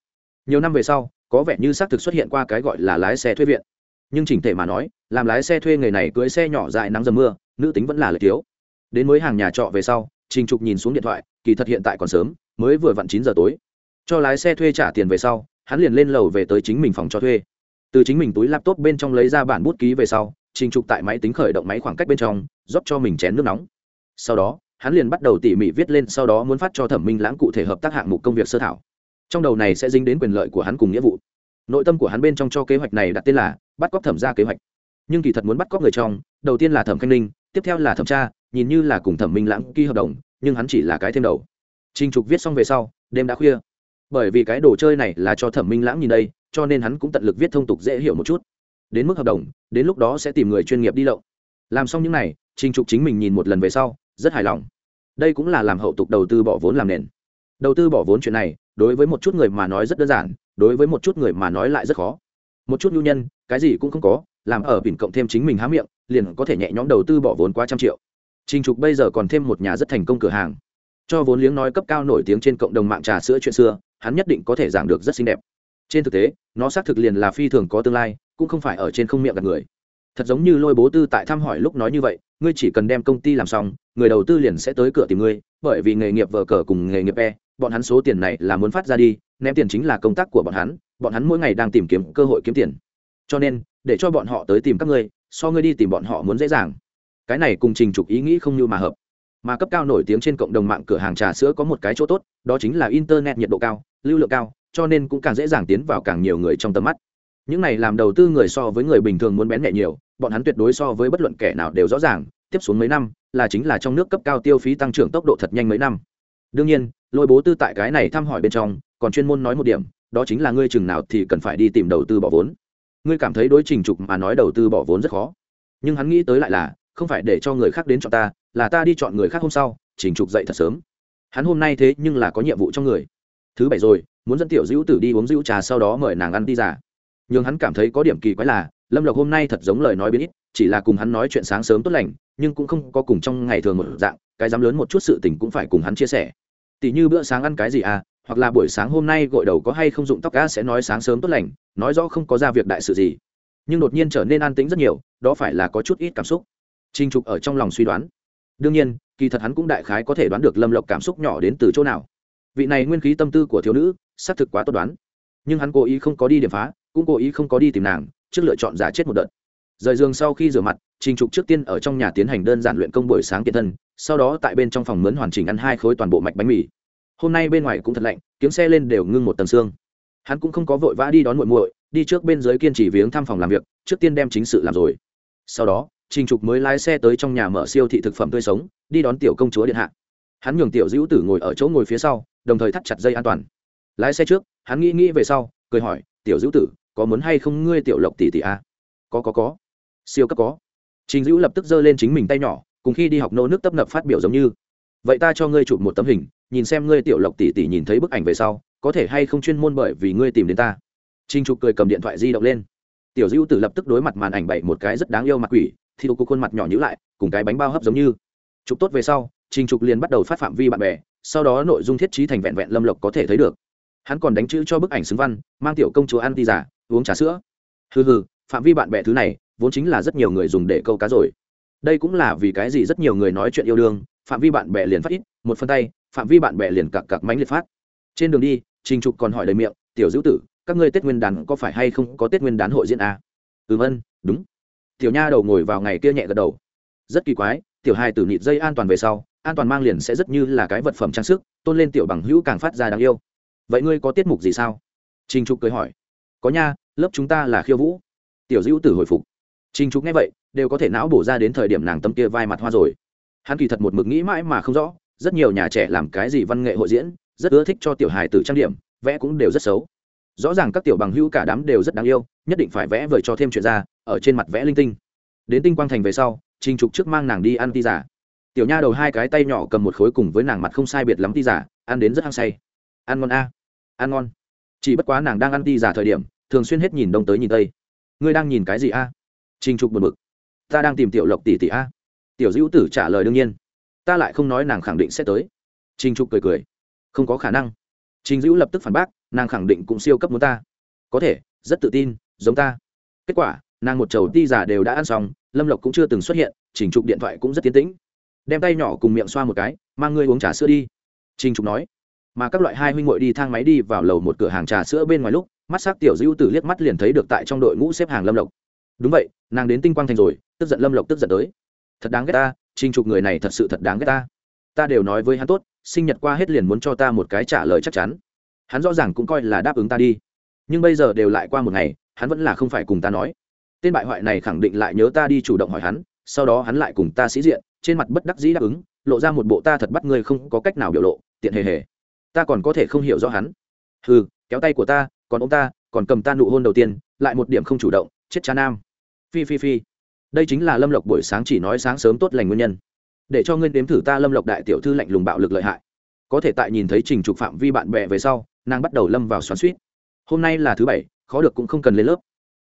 Nhiều năm về sau, có vẻ như xác thực xuất hiện qua cái gọi là lái xe thuê viện. Nhưng chỉnh thể mà nói, làm lái xe thuê người này cưới xe nhỏ dài nắng dầm mưa, nữ tính vẫn là lợi thiếu. Đến mới hàng nhà trọ về sau, trình trục nhìn xuống điện thoại, kỳ thật hiện tại còn sớm, mới vừa vặn chín giờ tối. Cho lái xe thuê trả tiền về sau hắn liền lên lầu về tới chính mình phòng cho thuê. Từ chính mình túi laptop bên trong lấy ra bản bút ký về sau, trình trục tại máy tính khởi động máy khoảng cách bên trong, rót cho mình chén nước nóng. Sau đó, hắn liền bắt đầu tỉ mỉ viết lên, sau đó muốn phát cho thẩm minh lãng cụ thể hợp tác hạng mục công việc sơ thảo. Trong đầu này sẽ dính đến quyền lợi của hắn cùng nghĩa vụ. Nội tâm của hắn bên trong cho kế hoạch này đặt tên là bắt cóc thẩm ra kế hoạch. Nhưng kỳ thật muốn bắt cóc người trong, đầu tiên là thẩm khanh ninh, tiếp theo là thẩm tra nhìn như là cùng thẩm minh lãng ký hợp đồng, nhưng hắn chỉ là cái thêm đầu. Trình trục viết xong về sau, đêm đã khuya bởi vì cái đồ chơi này là cho thẩm minh lãng nhìn đây, cho nên hắn cũng tận lực viết thông tục dễ hiểu một chút. Đến mức hợp đồng, đến lúc đó sẽ tìm người chuyên nghiệp đi lậu. Làm xong những n à y trinh trục chính mình nhìn một lần về sau, rất hài lòng. Đây cũng là làm hậu tục đầu tư bỏ vốn làm nền. Đầu tư bỏ vốn chuyện này, đối với một chút người mà nói rất đơn giản, đối với một chút người mà nói lại rất khó. Một chút nhu nhân, cái gì cũng không có, làm ở biển cộng thêm chính mình há miệng, liền có thể nhẹ nhõm đầu tư bỏ vốn qua trăm triệu. Trình trục bây giờ còn thêm một nhà rất thành công cửa hàng. Cho vốn liếng nói cấp cao nổi tiếng trên cộng đồng mạng trà sữa chuyện xưa hắn nhất định có thể giảng được rất xinh đẹp. Trên thực tế, nó xác thực liền là phi thường có tương lai, cũng không phải ở trên không miệng gặp người. Thật giống như lôi bố tư tại thăm hỏi lúc nói như vậy, ngươi chỉ cần đem công ty làm xong, người đầu tư liền sẽ tới cửa tìm ngươi, bởi vì nghề nghiệp vợ cờ cùng nghề nghiệp e bọn hắn số tiền này là muốn phát ra đi, ném tiền chính là công tác của bọn hắn bọn hắn mỗi ngày đang tìm kiếm cơ hội kiếm tiền. Cho nên, để cho bọn họ tới tìm các ngươi, so ngươi đi tìm bọn họ muốn dễ dàng. Cái này cùng trình trục ý nghĩ không như mà hợp. Mà cấp cao nổi tiếng trên cộng đồng mạng cửa hàng trà sữa có một cái chỗ tốt, đó chính là internet nhiệt độ cao lưu lượng cao, cho nên cũng càng dễ dàng tiến vào càng nhiều người trong tầm mắt. Những này làm đầu tư người so với người bình thường muốn bén nhẹ nhiều, bọn hắn tuyệt đối so với bất luận kẻ nào đều rõ ràng, tiếp xuống mấy năm, là chính là trong nước cấp cao tiêu phí tăng trưởng tốc độ thật nhanh mấy năm. Đương nhiên, lôi bố tư tại cái này thăm hỏi bên trong, còn chuyên môn nói một điểm, đó chính là ngươi chừng nào thì cần phải đi tìm đầu tư bỏ vốn. Ngươi cảm thấy đối trình trục mà nói đầu tư bỏ vốn rất khó. Nhưng hắn nghĩ tới lại là, không phải để cho người khác đến chọn ta, là ta đi chọn người khác hôm sau, trình trục dậy thật sớm. Hắn hôm nay thế nhưng là có nhiệm vụ trong người thứ bảy rồi, muốn dẫn tiểu dữ tử đi uống dữ trà sau đó mời nàng ăn đi giả. Nhưng hắn cảm thấy có điểm kỳ quái là, lâm lộc hôm nay thật giống lời nói biến ít, chỉ là cùng hắn nói chuyện sáng sớm tốt lành, nhưng cũng không có cùng trong ngày thường một dạng, cái dám lớn một chút sự tình cũng phải cùng hắn chia sẻ. Tỷ như bữa sáng ăn cái gì à hoặc là buổi sáng hôm nay gội đầu có hay không dụng tóc cá sẽ nói sáng sớm tốt lành, nói rõ không có ra việc đại sự gì. Nhưng đột nhiên trở nên an tĩnh rất nhiều, đó phải là có chút ít cảm xúc. Trinh trục ở trong lòng suy đoán. Đương nhiên, kỳ thật hắn cũng đại khái có thể đoán được lâm lộc cảm xúc nhỏ đến từ chỗ nào vị này nguyên khí tâm tư của thiếu nữ, xác thực quá tốt đoán. Nhưng hắn cố ý không có đi điểm phá, cũng cố ý không có đi tìm nàng, trước lựa chọn giả chết một đợt. Rời giường sau khi rửa mặt, trình trục trước tiên ở trong nhà tiến hành đơn giản luyện công buổi sáng kiện thân, sau đó tại bên trong phòng mướn hoàn chỉnh ăn hai khối toàn bộ mạch bánh mì. Hôm nay bên ngoài cũng thật lạnh, kiếm xe lên đều ngưng một tầng xương. Hắn cũng không có vội vã đi đón muội muội, đi trước bên dưới kiên trì viếng thăm phòng làm việc, trước tiên đem chính sự làm rồi. Sau đó, trình trục mới lái xe tới trong nhà mở siêu thị thực phẩm tươi sống, đi đón tiểu công chúa điện hạ hắn nhường tiểu dữ tử ngồi ở chỗ ngồi phía sau, đồng thời thắt chặt dây an toàn. Lái xe trước, hắn nghĩ nghĩ về sau, cười hỏi, tiểu dữ tử, có muốn hay không ngươi tiểu lộc tỷ tỷ a à? có có có. Siêu cấp có. Trình dữ lập tức giơ lên chính mình tay nhỏ, cùng khi đi học nô nước tấp nập phát biểu giống như, vậy ta cho ngươi chụp một tấm hình, nhìn xem ngươi tiểu lộc tỷ tỷ nhìn thấy bức ảnh về sau, có thể hay không chuyên môn bởi vì ngươi tìm đến ta? Trinh trục cười cầm điện thoại di động lên. Tiểu dữ tử lập tức đối mặt màn ảnh bậy một cái rất đáng yêu mặt quỷ, thì cô khuôn mặt nhỏ nhữ lại, cùng cái bánh bao hấp giống như. Chụp tốt về sau trình trục liền bắt đầu phát phạm vi bạn bè, sau đó nội dung thiết trí thành vẹn vẹn lâm lộc có thể thấy được. Hắn còn đánh chữ cho bức ảnh xứng văn, mang tiểu công chúa ăn ti giả, uống trà sữa. Hừ hừ, phạm vi bạn bè thứ này, vốn chính là rất nhiều người dùng để câu cá rồi. Đây cũng là vì cái gì rất nhiều người nói chuyện yêu đương, phạm vi bạn bè liền phát ít, một phân tay, phạm vi bạn bè liền cặc cặc mánh liệt phát. Trên đường đi, trình trục còn hỏi đầy miệng, tiểu dữ tử, các ngươi tết nguyên đán có phải hay không có tết nguyên đán hội diễn à? ừ vân đúng. Tiểu nha đầu ngồi vào ngày kia nhẹ gật đầu. Rất kỳ quái, tiểu hai tử nịt dây an toàn về sau an toàn mang liền sẽ rất như là cái vật phẩm trang sức, tôn lên tiểu bằng hữu càng phát ra đáng yêu. Vậy ngươi có tiết mục gì sao? Trình trục cười hỏi. Có nha, lớp chúng ta là khiêu vũ. Tiểu dữ tử hồi phục. Trình trục nghe vậy, đều có thể não bổ ra đến thời điểm nàng tâm kia vai mặt hoa rồi. Hắn kỳ thật một mực nghĩ mãi mà không rõ, rất nhiều nhà trẻ làm cái gì văn nghệ hội diễn, rất ưa thích cho tiểu hài tử trang điểm, vẽ cũng đều rất xấu. Rõ ràng các tiểu bằng hữu cả đám đều rất đáng yêu, nhất định phải vẽ vời cho thêm chuyện ra, ở trên mặt vẽ linh tinh. Đến tinh quang thành về sau, trình trục trước mang nàng đi ăn ti giả tiểu nha đầu hai cái tay nhỏ cầm một khối cùng với nàng mặt không sai biệt lắm ti giả, ăn đến rất hăng say. Ăn ngon a. Ăn ngon. Chỉ bất quá nàng đang ăn ti giả thời điểm, thường xuyên hết nhìn đông tới nhìn tây. Ngươi đang nhìn cái gì a? Trình trục buồn bực. Ta đang tìm tiểu lộc tỷ tỷ a. Tiểu dữ tử trả lời đương nhiên. Ta lại không nói nàng khẳng định sẽ tới. Trình trục cười cười. Không có khả năng. Trình dữ lập tức phản bác, nàng khẳng định cũng siêu cấp muốn ta. Có thể, rất tự tin, giống ta. Kết quả, nàng một chầu ti giả đều đã ăn xong, lâm lộc cũng chưa từng xuất hiện, trình trục điện thoại cũng rất tiến tĩnh đem tay nhỏ cùng miệng xoa một cái, mang ngươi uống trà sữa đi. Trình trục nói. Mà các loại hai huynh ngội đi thang máy đi vào lầu một cửa hàng trà sữa bên ngoài lúc, mắt s ắ c tiểu dữ tử liếc mắt liền thấy được tại trong đội ngũ xếp hàng lâm lộc. Đúng vậy, nàng đến tinh quang thành rồi, tức giận lâm lộc tức giận tới. Thật đáng ghét ta, trình trục người này thật sự thật đáng ghét ta. Ta đều nói với hắn tốt, sinh nhật qua hết liền muốn cho ta một cái trả lời chắc chắn. Hắn rõ ràng cũng coi là đáp ứng ta đi. Nhưng bây giờ đều lại qua một ngày, hắn vẫn là không phải cùng ta nói. Tên bại hoại này khẳng định lại nhớ ta đi chủ động hỏi hắn, sau đó hắn lại cùng ta sĩ diện trên mặt bất đắc dĩ đáp ứng, lộ ra một bộ ta thật bắt ngươi không có cách nào biểu lộ, tiện hề hề. Ta còn có thể không hiểu rõ hắn. Hừ, kéo tay của ta, còn ông ta, còn cầm ta nụ hôn đầu tiên, lại một điểm không chủ động, chết cha nam. Phi phi phi. Đây chính là lâm lộc buổi sáng chỉ nói sáng sớm tốt lành nguyên nhân. Để cho ngươi đếm thử ta lâm lộc đại tiểu thư lạnh lùng bạo lực lợi hại. Có thể tại nhìn thấy trình trục phạm vi bạn bè về sau, nàng bắt đầu lâm vào xoắn suýt hôm nay là thứ bảy, khó được cũng không cần lên lớp.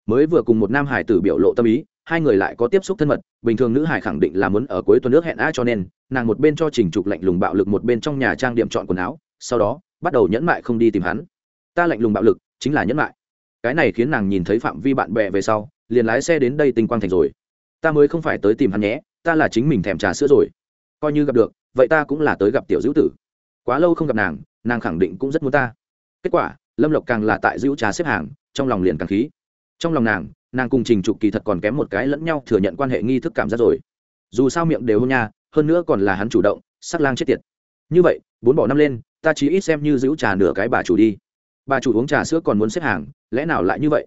Mới vừa cùng một nam hải tử biểu lộ tâm ý hai người lại có tiếp xúc thân mật, bình thường nữ hải khẳng định là muốn ở cuối tuần nước hẹn a cho nên, nàng một bên cho trình trục lạnh lùng bạo lực một bên trong nhà trang điểm chọn quần áo, sau đó, bắt đầu nhẫn mại không đi tìm hắn. Ta lạnh lùng bạo lực, chính là nhẫn mại. Cái này khiến nàng nhìn thấy phạm vi bạn bè về sau, liền lái xe đến đây tinh quang thành rồi. Ta mới không phải tới tìm hắn nhé, ta là chính mình thèm trà sữa rồi. Coi như gặp được, vậy ta cũng là tới gặp tiểu dữ tử. Quá lâu không gặp nàng nàng khẳng định cũng rất muốn ta. Kết quả, lâm lộc càng là tại dữ trà xếp hàng, trong lòng liền càng khí. Trong lòng nàng nàng cùng trình trục kỳ thật còn kém một cái lẫn nhau thừa nhận quan hệ nghi thức cảm giác rồi. Dù sao miệng đều hôn nha, hơn nữa còn là hắn chủ động, sắc lang chết tiệt. Như vậy, bốn bỏ năm lên, ta chỉ ít xem như giữ trà nửa cái bà chủ đi. Bà chủ uống trà sữa còn muốn xếp hàng, lẽ nào lại như vậy?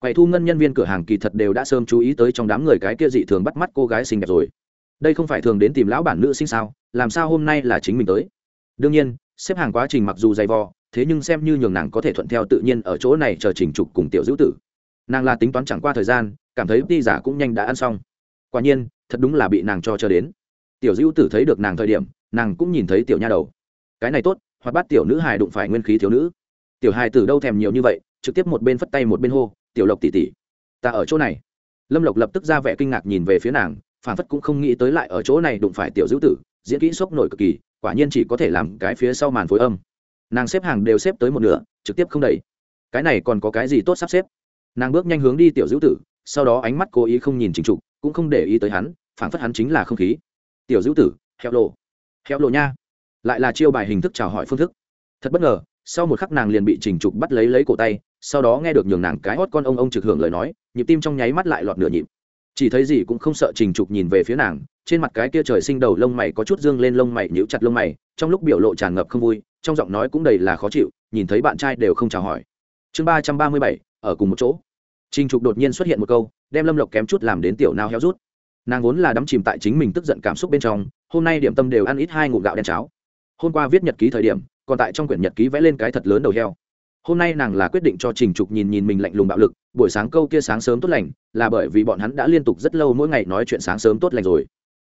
Quầy thu ngân nhân viên cửa hàng kỳ thật đều đã sớm chú ý tới trong đám người cái kia dị thường bắt mắt cô gái xinh đẹp rồi. Đây không phải thường đến tìm lão bản nữ sinh sao, làm sao hôm nay là chính mình tới? Đương nhiên, xếp hàng quá trình mặc dù dày vò, thế nhưng xem như nhường nàng có thể thuận theo tự nhiên ở chỗ này chờ trình trục cùng tiểu dữ tử nàng là tính toán chẳng qua thời gian, cảm thấy ti giả cũng nhanh đã ăn xong. Quả nhiên, thật đúng là bị nàng cho chờ đến. Tiểu dữ tử thấy được nàng thời điểm, nàng cũng nhìn thấy tiểu nha đầu. Cái này tốt hoặc bắt tiểu nữ hài đụng phải nguyên khí thiếu nữ. Tiểu hài từ đâu thèm nhiều như vậy, trực tiếp một bên phất tay một bên hô, tiểu lộc tỉ tỉ ta ở chỗ này. Lâm lộc lập tức ra vẻ kinh ngạc nhìn về phía nàng phản phất cũng không nghĩ tới lại ở chỗ này đụng phải tiểu dữ tử, diễn kỹ sốc nổi cực kỳ, quả nhiên chỉ có thể làm cái phía sau màn phối âm. Nàng xếp hàng đều xếp tới một nửa, trực tiếp không đầy cái này còn có cái gì tốt sắp xếp? Nàng bước nhanh hướng đi tiểu dữ tử, sau đó ánh mắt cố ý không nhìn chính trục, cũng không để ý tới hắn phản phất hắn chính là không khí. Tiểu dữ tử, hẹo lộ. Hẹo lộ nha. Lại là chiêu bài hình thức chào hỏi phương thức. Thật bất ngờ, sau một khắc nàng liền bị trình trục bắt lấy lấy cổ tay, sau đó nghe được nhường nàng cái hót con ông ông trực hưởng lời nói, nhịp tim trong nháy mắt lại lọt nửa nhịp. Chỉ thấy gì cũng không sợ trình trục nhìn về phía nàng, trên mặt cái kia trời sinh đầu lông mày có chút dương lên lông mày, nhíu chặt lông mày, trong lúc biểu lộ tràn ngập không vui, trong giọng nói cũng đầy là khó chịu, nhìn thấy bạn trai đều không chào hỏi. Chương ba trăm ba mươi bảy ở cùng một chỗ. Trình trục đột nhiên xuất hiện một câu, đem lâm lộc kém chút làm đến tiểu nao héo rút. Nàng vốn là đắm chìm tại chính mình tức giận cảm xúc bên trong, hôm nay điểm tâm đều ăn ít hai ngụm gạo đen cháo. Hôm qua viết nhật ký thời điểm, còn tại trong quyển nhật ký vẽ lên cái thật lớn đầu heo. Hôm nay nàng là quyết định cho trình trục nhìn nhìn mình lạnh lùng bạo lực, buổi sáng câu kia sáng sớm tốt lành, là bởi vì bọn hắn đã liên tục rất lâu mỗi ngày nói chuyện sáng sớm tốt lành rồi.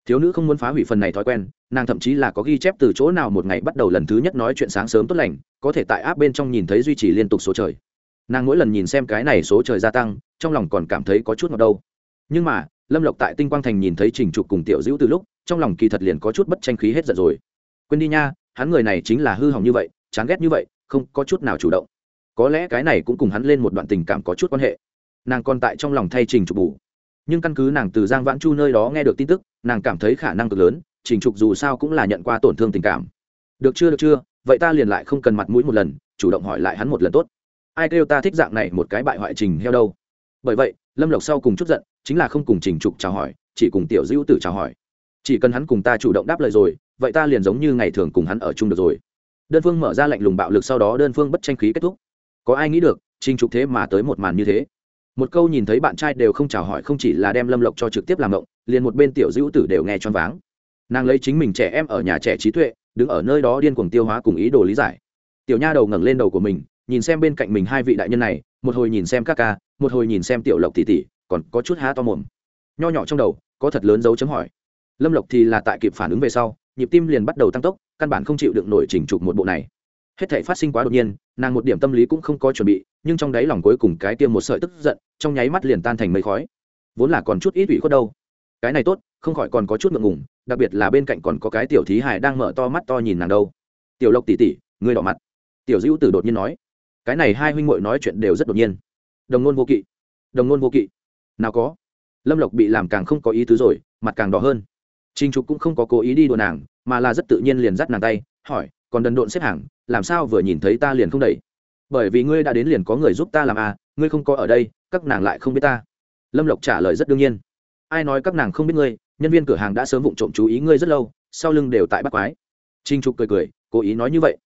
Thiếu nữ không muốn phá hủy phần này thói quen, nàng thậm chí là có ghi chép từ chỗ nào một ngày bắt đầu lần thứ nhất nói chuyện sáng sớm tốt lành, có thể tại áp bên trong nhìn thấy duy trì liên tục số trời nàng mỗi lần nhìn xem cái này số trời gia tăng, trong lòng còn cảm thấy có chút ngọt đâu. Nhưng mà, lâm lộc tại tinh quang thành nhìn thấy trình trục cùng tiểu dữ từ lúc, trong lòng kỳ thật liền có chút bất tranh khí hết giận rồi. Quên đi nha, hắn người này chính là hư hỏng như vậy, chán ghét như vậy, không có chút nào chủ động. Có lẽ cái này cũng cùng hắn lên một đoạn tình cảm có chút quan hệ. Nàng còn tại trong lòng thay trình trục bù. Nhưng căn cứ nàng từ giang vãn chu nơi đó nghe được tin tức, nàng cảm thấy khả năng cực lớn, trình trục dù sao cũng là nhận qua tổn thương tình cảm. Được chưa được chưa, vậy ta liền lại không cần mặt mũi một lần, chủ động hỏi lại hắn một lần tốt ai kêu ta thích dạng này một cái bại hoại trình heo đâu? Bởi vậy, lâm lộc sau cùng chút giận, chính là không cùng trình trục chào hỏi, chỉ cùng tiểu dữ tử chào hỏi. Chỉ cần hắn cùng ta chủ động đáp lời rồi, vậy ta liền giống như ngày thường cùng hắn ở chung được rồi. Đơn phương mở ra lệnh lùng bạo lực sau đó đơn phương bất tranh khí kết thúc. Có ai nghĩ được, trình trục thế mà tới một màn như thế? Một câu nhìn thấy bạn trai đều không chào hỏi không chỉ là đem lâm lộc cho trực tiếp làm động liền một bên tiểu dữ tử đều nghe choáng váng. Nàng lấy chính mình trẻ em ở nhà trẻ trí tuệ, đứng ở nơi đó điên cuồng tiêu hóa cùng ý đồ lý giải. Tiểu nha đầu ngẩng lên đầu của mình nhìn xem bên cạnh mình hai vị đại nhân này, một hồi nhìn xem các ca, một hồi nhìn xem tiểu lộc tỉ tỉ còn có chút há to mồm. Nho nhỏ trong đầu, có thật lớn dấu chấm hỏi. Lâm lộc thì là tại kịp phản ứng về sau, nhịp tim liền bắt đầu tăng tốc, căn bản không chịu đựng nổi chỉnh trục một bộ này. Hết thể phát sinh quá đột nhiên, nàng một điểm tâm lý cũng không có chuẩn bị, nhưng trong đáy lòng cuối cùng cái tiêm một sợi tức giận, trong nháy mắt liền tan thành mây khói. Vốn là còn chút ít ủy khuất đâu. Cái này tốt, không khỏi còn có chút ngượng ngùng, đặc biệt là bên cạnh còn có cái tiểu thí hải đang mở to mắt to nhìn nàng đâu. Tiểu lộc tỉ tỉ ngươi đỏ mặt. Tiểu dữ tử đột nhiên nói cái này hai huynh muội nói chuyện đều rất đột nhiên. Đồng nôn vô kỵ. Đồng nôn vô kỵ. Nào có. Lâm lộc bị làm càng không có ý tứ rồi, mặt càng đỏ hơn. Trinh trục cũng không có cố ý đi đùa nàng, mà là rất tự nhiên liền dắt nàng tay, hỏi, còn đần độn xếp hàng, làm sao vừa nhìn thấy ta liền không đẩy? Bởi vì ngươi đã đến liền có người giúp ta làm à ngươi không có ở đây, các nàng lại không biết ta. Lâm lộc trả lời rất đương nhiên. Ai nói các nàng không biết ngươi, nhân viên cửa hàng đã sớm vụng trộm chú ý ngươi rất lâu, sau lưng đều tại bắt quái. Trinh trục cười cười, cố ý nói như vậy.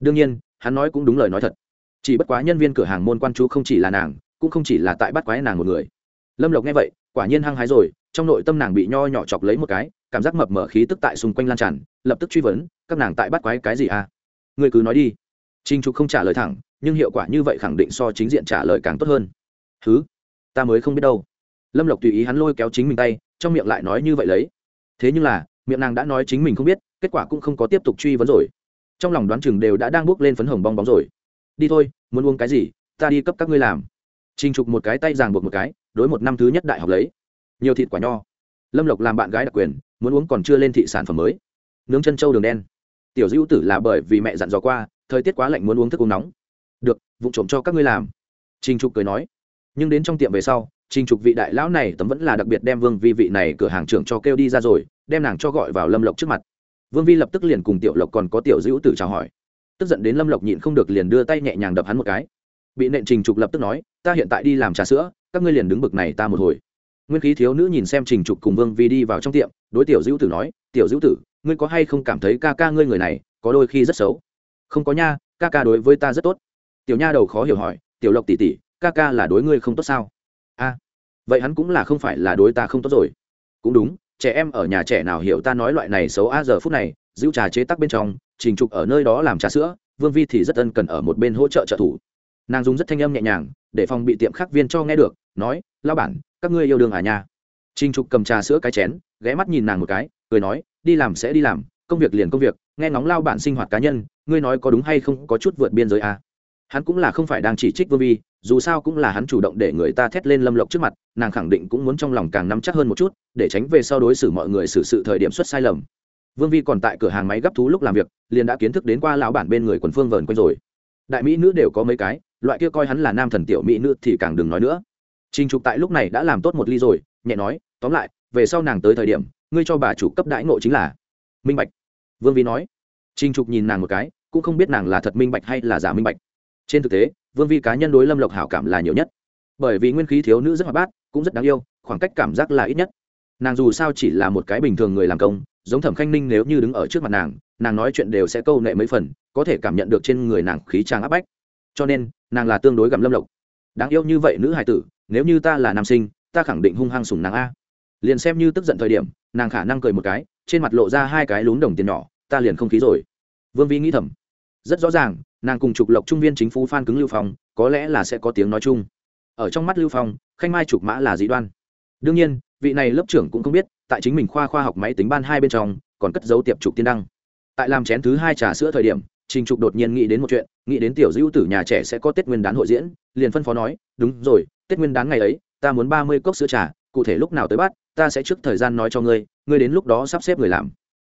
Đương nhiên, hắn nói cũng đúng lời nói thật chỉ bất quá nhân viên cửa hàng môn quan chú không chỉ là nàng, cũng không chỉ là tại bắt quái nàng một người. Lâm lộc nghe vậy, quả nhiên hăng hái rồi, trong nội tâm nàng bị nho nhỏ chọc lấy một cái, cảm giác mập mở khí tức tại xung quanh lan tràn, lập tức truy vấn, các nàng tại bắt quái cái gì à? Người cứ nói đi. Trinh trục không trả lời thẳng, nhưng hiệu quả như vậy khẳng định so chính diện trả lời càng tốt hơn. Thứ ta mới không biết đâu. Lâm lộc tùy ý hắn lôi kéo chính mình tay, trong miệng lại nói như vậy lấy. Thế nhưng là, miệng nàng đã nói chính mình không biết, kết quả cũng không có tiếp tục truy vấn rồi. Trong lòng đoán chừng đều đã đang bước lên phấn hồng bong bóng rồi đi thôi, muốn uống cái gì, ta đi cấp các ngươi làm. Trình trục một cái tay ràng buộc một cái, đối một năm thứ nhất đại học lấy. Nhiều thịt quả nho. Lâm lộc làm bạn gái đặc quyền, muốn uống còn chưa lên thị sản phẩm mới. Nướng chân trâu đường đen. Tiểu dữ tử là bởi vì mẹ dặn dò qua, thời tiết quá lạnh muốn uống thức uống nóng. Được, vụ trộm cho các ngươi làm. Trình trục cười nói. Nhưng đến trong tiệm về sau, trình trục vị đại lão này tấm vẫn là đặc biệt đem vương vi vị này cửa hàng trưởng cho kêu đi ra rồi, đem nàng cho gọi vào lâm lộc trước mặt. Vương vi lập tức liền cùng tiểu lộc còn có tiểu dữ tử chào hỏi tức giận đến lâm lộc nhịn không được liền đưa tay nhẹ nhàng đập hắn một cái. Bị nện trình trục lập tức nói, ta hiện tại đi làm trà sữa, các ngươi liền đứng bực này ta một hồi. Nguyên khí thiếu nữ nhìn xem trình trục cùng vương vi đi vào trong tiệm, đối tiểu dữ tử nói, tiểu dữ tử, ngươi có hay không cảm thấy ca ca ngươi người này có đôi khi rất xấu? Không có nha, ca ca đối với ta rất tốt. Tiểu nha đầu khó hiểu hỏi, tiểu lộc tỉ tỉ ca ca là đối ngươi không tốt sao? A, vậy hắn cũng là không phải là đối ta không tốt rồi. Cũng đúng trẻ em ở nhà trẻ nào hiểu ta nói loại này xấu a giờ phút này, giữ trà chế tắc bên trong, trình trục ở nơi đó làm trà sữa, vương vi thì rất ân cần ở một bên hỗ trợ trợ thủ nàng dùng rất thanh âm nhẹ nhàng, để phòng bị tiệm khắc viên cho nghe được, nói lao bản, các ngươi yêu đương à nha trình trục cầm trà sữa cái chén, ghé mắt nhìn nàng một cái, cười nói, đi làm sẽ đi làm, công việc liền công việc, nghe ngóng lao bản sinh hoạt cá nhân, ngươi nói có đúng hay không có chút vượt biên giới à hắn cũng là không phải đang chỉ trích vương vi, dù sao cũng là hắn chủ động để người ta thét lên lâm lộc trước mặt, nàng khẳng định cũng muốn trong lòng càng nắm chắc hơn một chút, để tránh về sau đối xử mọi người xử sự thời điểm xuất sai lầm. Vương vi còn tại cửa hàng máy gấp thú lúc làm việc, liền đã kiến thức đến qua lão bản bên người quần phương vờn quanh rồi. Đại mỹ nữ đều có mấy cái, loại kia coi hắn là nam thần tiểu mỹ nữ thì càng đừng nói nữa. Trình trục tại lúc này đã làm tốt một ly rồi, nhẹ nói, tóm lại, về sau nàng tới thời điểm, ngươi cho bà chủ cấp đãi ngộ chính là minh bạch. Vương vi nói. Trình trục nhìn nàng một cái, cũng không biết nàng là thật minh bạch hay là giả minh bạch trên thực tế, vương vi cá nhân đối lâm lộc hảo cảm là nhiều nhất. Bởi vì nguyên khí thiếu nữ rất hoạt bát, cũng rất đáng yêu, khoảng cách cảm giác là ít nhất. Nàng dù sao chỉ là một cái bình thường người làm công, giống thẩm khanh ninh nếu như đứng ở trước mặt nàng nàng nói chuyện đều sẽ câu nệ mấy phần, có thể cảm nhận được trên người nàng khí trang áp bách. Cho nên, nàng là tương đối gặm lâm lộc. Đáng yêu như vậy nữ hài tử, nếu như ta là nam sinh, ta khẳng định hung hăng sùng nàng a. Liền xem như tức giận thời điểm, nàng khả năng cười một cái, trên mặt lộ ra hai cái lún đồng tiền nhỏ, ta liền không khí rồi. Vương vi nghĩ thầm rất rõ ràng, nàng cùng trục lộc trung viên chính phủ phan cứng lưu phong, có lẽ là sẽ có tiếng nói chung. Ở trong mắt lưu phong, khanh mai trục mã là dị đoan. Đương nhiên, vị này lớp trưởng cũng không biết, tại chính mình khoa khoa học máy tính ban hai bên trong, còn cất dấu tiệp trục tiên đăng. Tại làm chén thứ hai trà sữa thời điểm, trình trục đột nhiên nghĩ đến một chuyện, nghĩ đến tiểu dữ tử nhà trẻ sẽ có tết nguyên đán hội diễn, liền phân phó nói, đúng rồi, tết nguyên đán ngày ấy, ta muốn ba mươi cốc sữa trà, cụ thể lúc nào tới bắt, ta sẽ trước thời gian nói cho ngươi ngươi đến lúc đó sắp xếp người làm.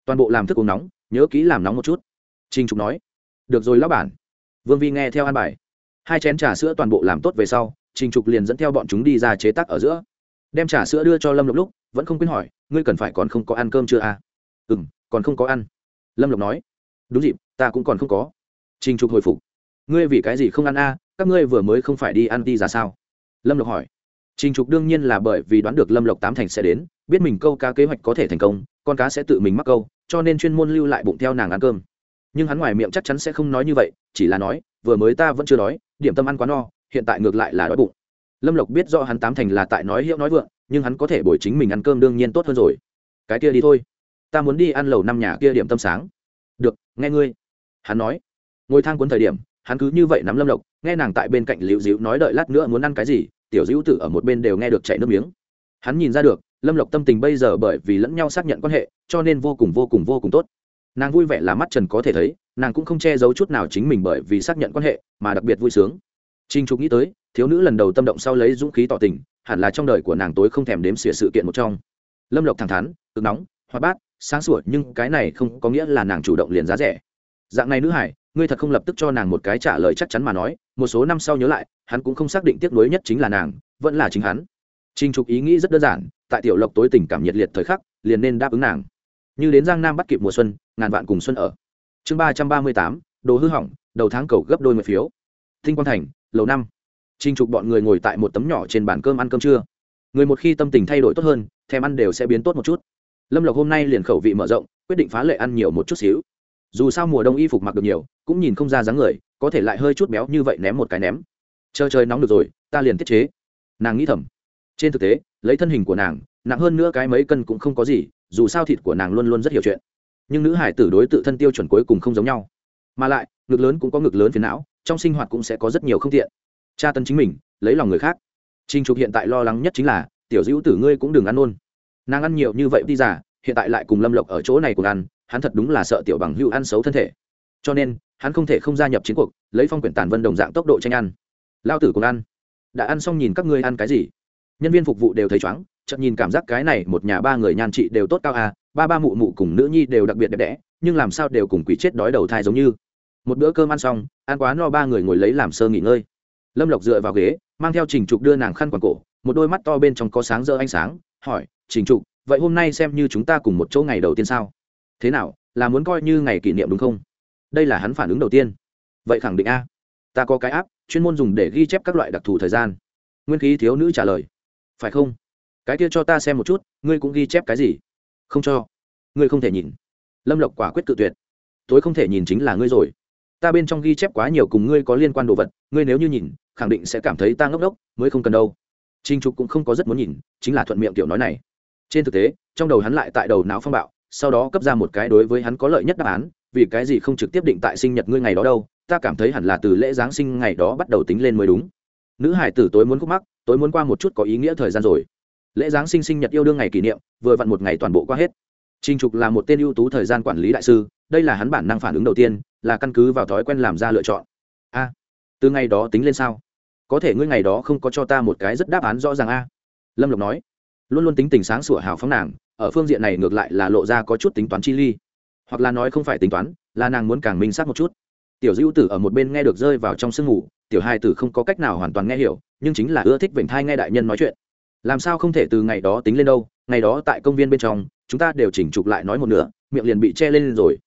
Toàn bộ làm thức uống nóng, nhớ kỹ làm nóng một chút. Trình trục nói được rồi lão bản. Vương vi nghe theo an bài. Hai chén trà sữa toàn bộ làm tốt về sau, trình trục liền dẫn theo bọn chúng đi ra chế tác ở giữa. Đem trà sữa đưa cho lâm lộc lúc, vẫn không quên hỏi, ngươi cần phải còn không có ăn cơm chưa à? Ừ m còn không có ăn. Lâm lộc nói, đúng dịp, ta cũng còn không có. Trình trục hồi phục, ngươi vì cái gì không ăn a à? các ngươi vừa mới không phải đi ăn đi ra sao? Lâm lộc hỏi. Trình trục đương nhiên là bởi vì đoán được lâm lộc tám thành sẽ đến, biết mình câu cá kế hoạch có thể thành công, con cá sẽ tự mình mắc câu, cho nên chuyên môn lưu lại bụng theo nàng ăn cơm nhưng hắn ngoài miệng chắc chắn sẽ không nói như vậy, chỉ là nói, vừa mới ta vẫn chưa đói, điểm tâm ăn quá no, hiện tại ngược lại là đói bụng. Lâm lộc biết rõ hắn tám thành là tại nói hiệu nói vượng, nhưng hắn có thể bồi chính mình ăn cơm đương nhiên tốt hơn rồi. Cái kia đi thôi. Ta muốn đi ăn lầu năm nhà kia điểm tâm sáng. Được, nghe ngươi. Hắn nói. Ngồi thang cuốn thời điểm, hắn cứ như vậy nắm lâm lộc, nghe nàng tại bên cạnh liễu dĩu nói đợi lát nữa muốn ăn cái gì, tiểu dĩu tử ở một bên đều nghe được chảy nước miếng. Hắn nhìn ra được, lâm lộc tâm tình bây giờ bởi vì lẫn nhau xác nhận quan hệ, cho nên vô cùng vô cùng vô cùng tốt nàng vui vẻ là mắt trần có thể thấy nàng cũng không che giấu chút nào chính mình bởi vì xác nhận quan hệ mà đặc biệt vui sướng. Trinh trục nghĩ tới thiếu nữ lần đầu tâm động sau lấy dũng khí tỏ tình hẳn là trong đời của nàng tối không thèm đếm xỉa sự kiện một trong. Lâm lộc thẳng thắn cực nóng hoa bát sáng sủa nhưng cái này không có nghĩa là nàng chủ động liền giá rẻ. Dạng này nữ hải ngươi thật không lập tức cho nàng một cái trả lời chắc chắn mà nói một số năm sau nhớ lại hắn cũng không xác định tiếc nuối nhất chính là nàng vẫn là chính hắn. Trình Trục ý nghĩ rất đơn giản, tại tiểu Lộc tối tình cảm nhiệt liệt thời khắc, liền nên đáp ứng nàng. Như đến Giang Nam bắt kịp mùa xuân, ngàn vạn cùng xuân ở. Chương ba trăm ba mươi tám, đồ hư hỏng, đầu tháng cầu gấp đôi mười phiếu. thinh Quang Thành, lầu năm. Trình Trục bọn người ngồi tại một tấm nhỏ trên bàn cơm ăn cơm trưa. Người một khi tâm tình thay đổi tốt hơn, thèm ăn đều sẽ biến tốt một chút. Lâm Lộc hôm nay liền khẩu vị mở rộng, quyết định phá lệ ăn nhiều một chút xíu. Dù sao mùa đông y phục mặc được nhiều, cũng nhìn không ra dáng người, có thể lại hơi chút béo như vậy ném một cái ném. Chờ trời nóng được rồi, ta liền tiết chế. Nàng nghĩ thầm trên thực tế lấy thân hình của nàng nặng hơn nữa cái mấy cân cũng không có gì dù sao thịt của nàng luôn luôn rất hiểu chuyện. Nhưng nữ hải tử đối tự thân tiêu chuẩn cuối cùng không giống nhau. Mà lại, ngực lớn cũng có ngực lớn phiền não, trong sinh hoạt cũng sẽ có rất nhiều không tiện. Tra tấn chính mình, lấy lòng người khác. Trinh trục hiện tại lo lắng nhất chính là, tiểu dữ tử ngươi cũng đừng ăn nôn. Nàng ăn nhiều như vậy đi giả hiện tại lại cùng lâm lộc ở chỗ này cùng ăn, hắn thật đúng là sợ tiểu bằng hưu ăn xấu thân thể. Cho nên, hắn không thể không gia nhập chiến cuộc, lấy phong quyển tàn vân đồng dạng tốc độ tranh ăn. Lao tử cùng ăn. Đã ăn xong nhìn các ngươi ăn cái gì? Nhân viên phục vụ đều thấy chóng chợt nhìn cảm giác cái này một nhà ba người nhan trị đều tốt cao à ba ba mụ mụ cùng nữ nhi đều đặc biệt đẹp đẽ, nhưng làm sao đều cùng quỷ chết đói đầu thai giống như. Một bữa cơm ăn xong, ăn quá no ba người ngồi lấy làm sơ nghỉ ngơi. Lâm lộc dựa vào ghế, mang theo trình trục đưa nàng khăn quàng cổ, một đôi mắt to bên trong có sáng rỡ ánh sáng, hỏi, trình trục, vậy hôm nay xem như chúng ta cùng một chỗ ngày đầu tiên sao? Thế nào, là muốn coi như ngày kỷ niệm đúng không? Đây là hắn phản ứng đầu tiên. Vậy khẳng định a. Ta có cái áp chuyên môn dùng để ghi chép các loại đặc thù thời gian. Nguyên khí thiếu nữ trả lời. Phải không? Cái kia cho ta xem một chút, ngươi cũng ghi chép cái gì? Không cho. Ngươi không thể nhìn. Lâm lộc quả quyết tự tuyệt. Tối không thể nhìn chính là ngươi rồi. Ta bên trong ghi chép quá nhiều cùng ngươi có liên quan đồ vật, ngươi nếu như nhìn, khẳng định sẽ cảm thấy ta ngốc đốc mới không cần đâu. Trinh trục cũng không có rất muốn nhìn, chính là thuận miệng kiểu nói này. Trên thực tế, trong đầu hắn lại tại đầu não phong bạo, sau đó cấp ra một cái đối với hắn có lợi nhất đáp án, vì cái gì không trực tiếp định tại sinh nhật ngươi ngày đó đâu, ta cảm thấy hẳn là từ lễ giáng sinh ngày đó bắt đầu tính lên mới đúng. Nữ hải tử tối muốn khúc mắc, tối muốn qua một chút có ý nghĩa thời gian rồi lễ giáng sinh sinh nhật yêu đương ngày kỷ niệm vừa vặn một ngày toàn bộ qua hết Trình Trục là một tên ưu tú thời gian quản lý đại sư, đây là hắn bản năng phản ứng đầu tiên, là căn cứ vào thói quen làm ra lựa chọn. A, từ ngày đó tính lên sao? Có thể ngươi ngày đó không có cho ta một cái rất đáp án rõ ràng a. Lâm Lộc nói, luôn luôn tính tình sáng sủa hào phóng nàng, ở phương diện này ngược lại là lộ ra có chút tính toán chi ly, hoặc là nói không phải tính toán, là nàng muốn càng minh xác một chút. Tiểu dữ Tử ở một bên nghe được rơi vào trong sương ngủ, tiểu hai tử không có cách nào hoàn toàn nghe hiểu, nhưng chính là ưa thích vịnh thai nghe đại nhân nói chuyện làm sao không thể từ ngày đó tính lên đâu, ngày đó tại công viên bên trong, chúng ta đều chỉnh trục lại nói một nửa, miệng liền bị che lên rồi.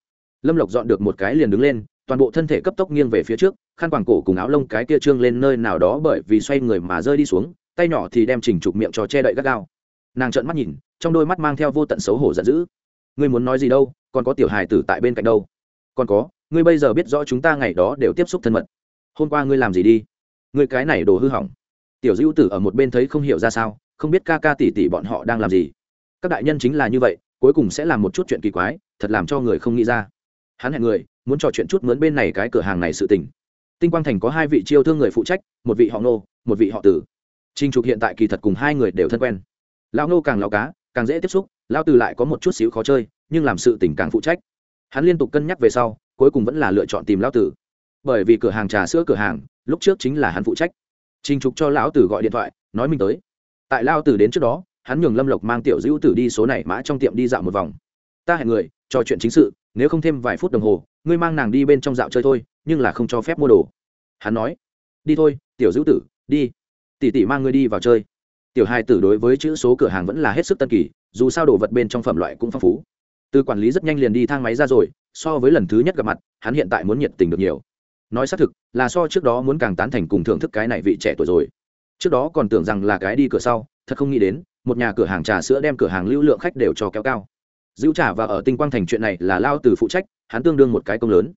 Lâm lộc dọn được một cái liền đứng lên, toàn bộ thân thể cấp tốc nghiêng về phía trước, khăn quàng cổ cùng áo lông cái kia trương lên nơi nào đó bởi vì xoay người mà rơi đi xuống, tay nhỏ thì đem chỉnh trục miệng cho che đậy gắt gao. Nàng trợn mắt nhìn, trong đôi mắt mang theo vô tận xấu hổ giận dữ. Ngươi muốn nói gì đâu, còn có tiểu hài tử tại bên cạnh đâu? Còn có, ngươi bây giờ biết rõ chúng ta ngày đó đều tiếp xúc thân mật. Hôm qua ngươi làm gì đi? Ngươi cái này đồ hư hỏng. Tiểu dữ tử ở một bên thấy không hiểu ra sao không biết ca ca tỷ tỷ bọn họ đang làm gì. Các đại nhân chính là như vậy cuối cùng sẽ làm một chút chuyện kỳ quái thật làm cho người không nghĩ ra. Hắn hẹn người muốn trò chuyện chút mướn bên này cái cửa hàng này sự tình. Tinh quang thành có hai vị chiêu thương người phụ trách một vị họ nô một vị họ tử trinh trục hiện tại kỳ thật cùng hai người đều thân quen. Lão nô càng lão cá càng dễ tiếp xúc lão tử lại có một chút xíu khó chơi nhưng làm sự tình càng phụ trách. Hắn liên tục cân nhắc về sau cuối cùng vẫn là lựa chọn tìm lão tử bởi vì cửa hàng trà sữa cửa hàng lúc trước chính là hắn phụ trách. Trình Trục cho lão tử gọi điện thoại, nói mình tới. Tại lão tử đến trước đó, hắn nhường Lâm Lộc mang tiểu dữ tử đi số này mã trong tiệm đi dạo một vòng. Ta hẹn người, trò chuyện chính sự, nếu không thêm vài phút đồng hồ, ngươi mang nàng đi bên trong dạo chơi thôi, nhưng là không cho phép mua đồ. Hắn nói, đi thôi, tiểu dữ tử, đi. Tỷ tỷ mang ngươi đi vào chơi. Tiểu Hai tử đối với chữ số cửa hàng vẫn là hết sức tân kỳ, dù sao đồ vật bên trong phẩm loại cũng phong phú. Từ quản lý rất nhanh liền đi thang máy ra rồi, so với lần thứ nhất gặp mặt, hắn hiện tại muốn nhiệt tình được nhiều nói xác thực là so trước đó muốn càng tán thành cùng thưởng thức cái này vị trẻ tuổi rồi trước đó còn tưởng rằng là cái đi cửa sau, thật không nghĩ đến, một nhà cửa hàng trà sữa đem cửa hàng lưu lượng khách đều cho kéo cao. Giữ trả và ở tinh quang thành chuyện này là lao từ phụ trách, hắn tương đương một cái công lớn.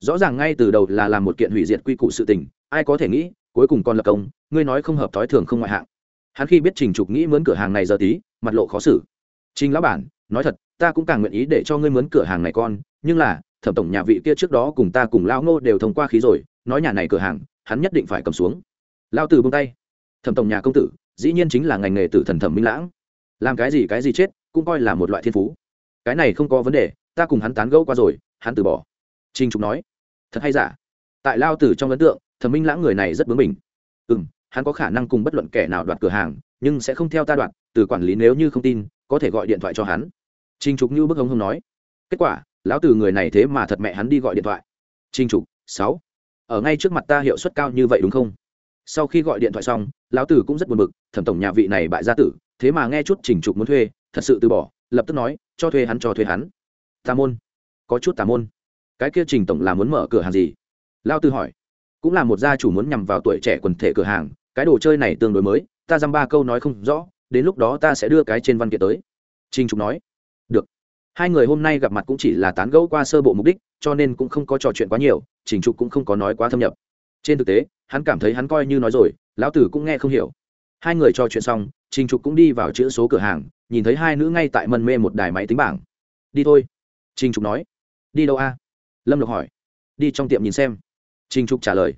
Rõ ràng ngay từ đầu là làm một kiện hủy diệt quy củ sự tình, ai có thể nghĩ, cuối cùng còn lập công, ngươi nói không hợp thói thường không ngoại hạng. Hắn khi biết trình trục nghĩ mướn cửa hàng này giờ tí, mặt lộ khó xử. Trình lão bản, nói thật, ta cũng càng nguyện ý để cho ngươi mướn cửa hàng này con, nhưng là, thẩm tổng nhà vị kia trước đó cùng ta cùng lao ngô đều thông qua khí rồi, nói nhà này cửa hàng, hắn nhất định phải cầm xuống. Lao từ bông tay thẩm tổng nhà công tử, dĩ nhiên chính là ngành nghề tử thần thẩm minh lãng. Làm cái gì cái gì chết, cũng coi là một loại thiên phú. Cái này không có vấn đề, ta cùng hắn tán gẫu qua rồi, hắn từ bỏ. Trinh trục nói, thật hay giả? Tại lao tử trong ấn tượng, thẩm minh lãng người này rất bướng mình ừ m hắn có khả năng cùng bất luận kẻ nào đoạt cửa hàng, nhưng sẽ không theo ta đoạt, từ quản lý nếu như không tin, có thể gọi điện thoại cho hắn. Trinh trục như bức hống hông nói. Kết quả, lão từ người này thế mà thật mẹ hắn đi gọi điện thoại. Trinh trục, sáu, ở ngay trước mặt ta hiệu suất cao như vậy đúng không? Sau khi gọi điện thoại xong lão tử cũng rất buồn bực, thẩm tổng nhà vị này bại gia tử, thế mà nghe chút trình trục muốn thuê, thật sự từ bỏ, lập tức nói, cho thuê hắn, cho thuê hắn. Tà môn. Có chút tà môn. Cái kia trình tổng là muốn mở cửa hàng gì? Lao tư hỏi. Cũng là một gia chủ muốn nhằm vào tuổi trẻ quần thể cửa hàng, cái đồ chơi này tương đối mới, ta dăm ba câu nói không rõ, đến lúc đó ta sẽ đưa cái trên văn kiện tới. Trình trục nói. Được. Hai người hôm nay gặp mặt cũng chỉ là tán gẫu qua sơ bộ mục đích, cho nên cũng không có trò chuyện quá nhiều trình trục cũng không có nói quá thâm nhập. Trên thực tế, hắn cảm thấy hắn coi như nói rồi lão tử cũng nghe không hiểu. Hai người trò chuyện xong, trình trục cũng đi vào chữ số cửa hàng, nhìn thấy hai nữ ngay tại mân mê một đài máy tính bảng. Đi thôi. Trình trục nói. Đi đâu a? Lâm lộc hỏi. Đi trong tiệm nhìn xem. Trình trục trả lời.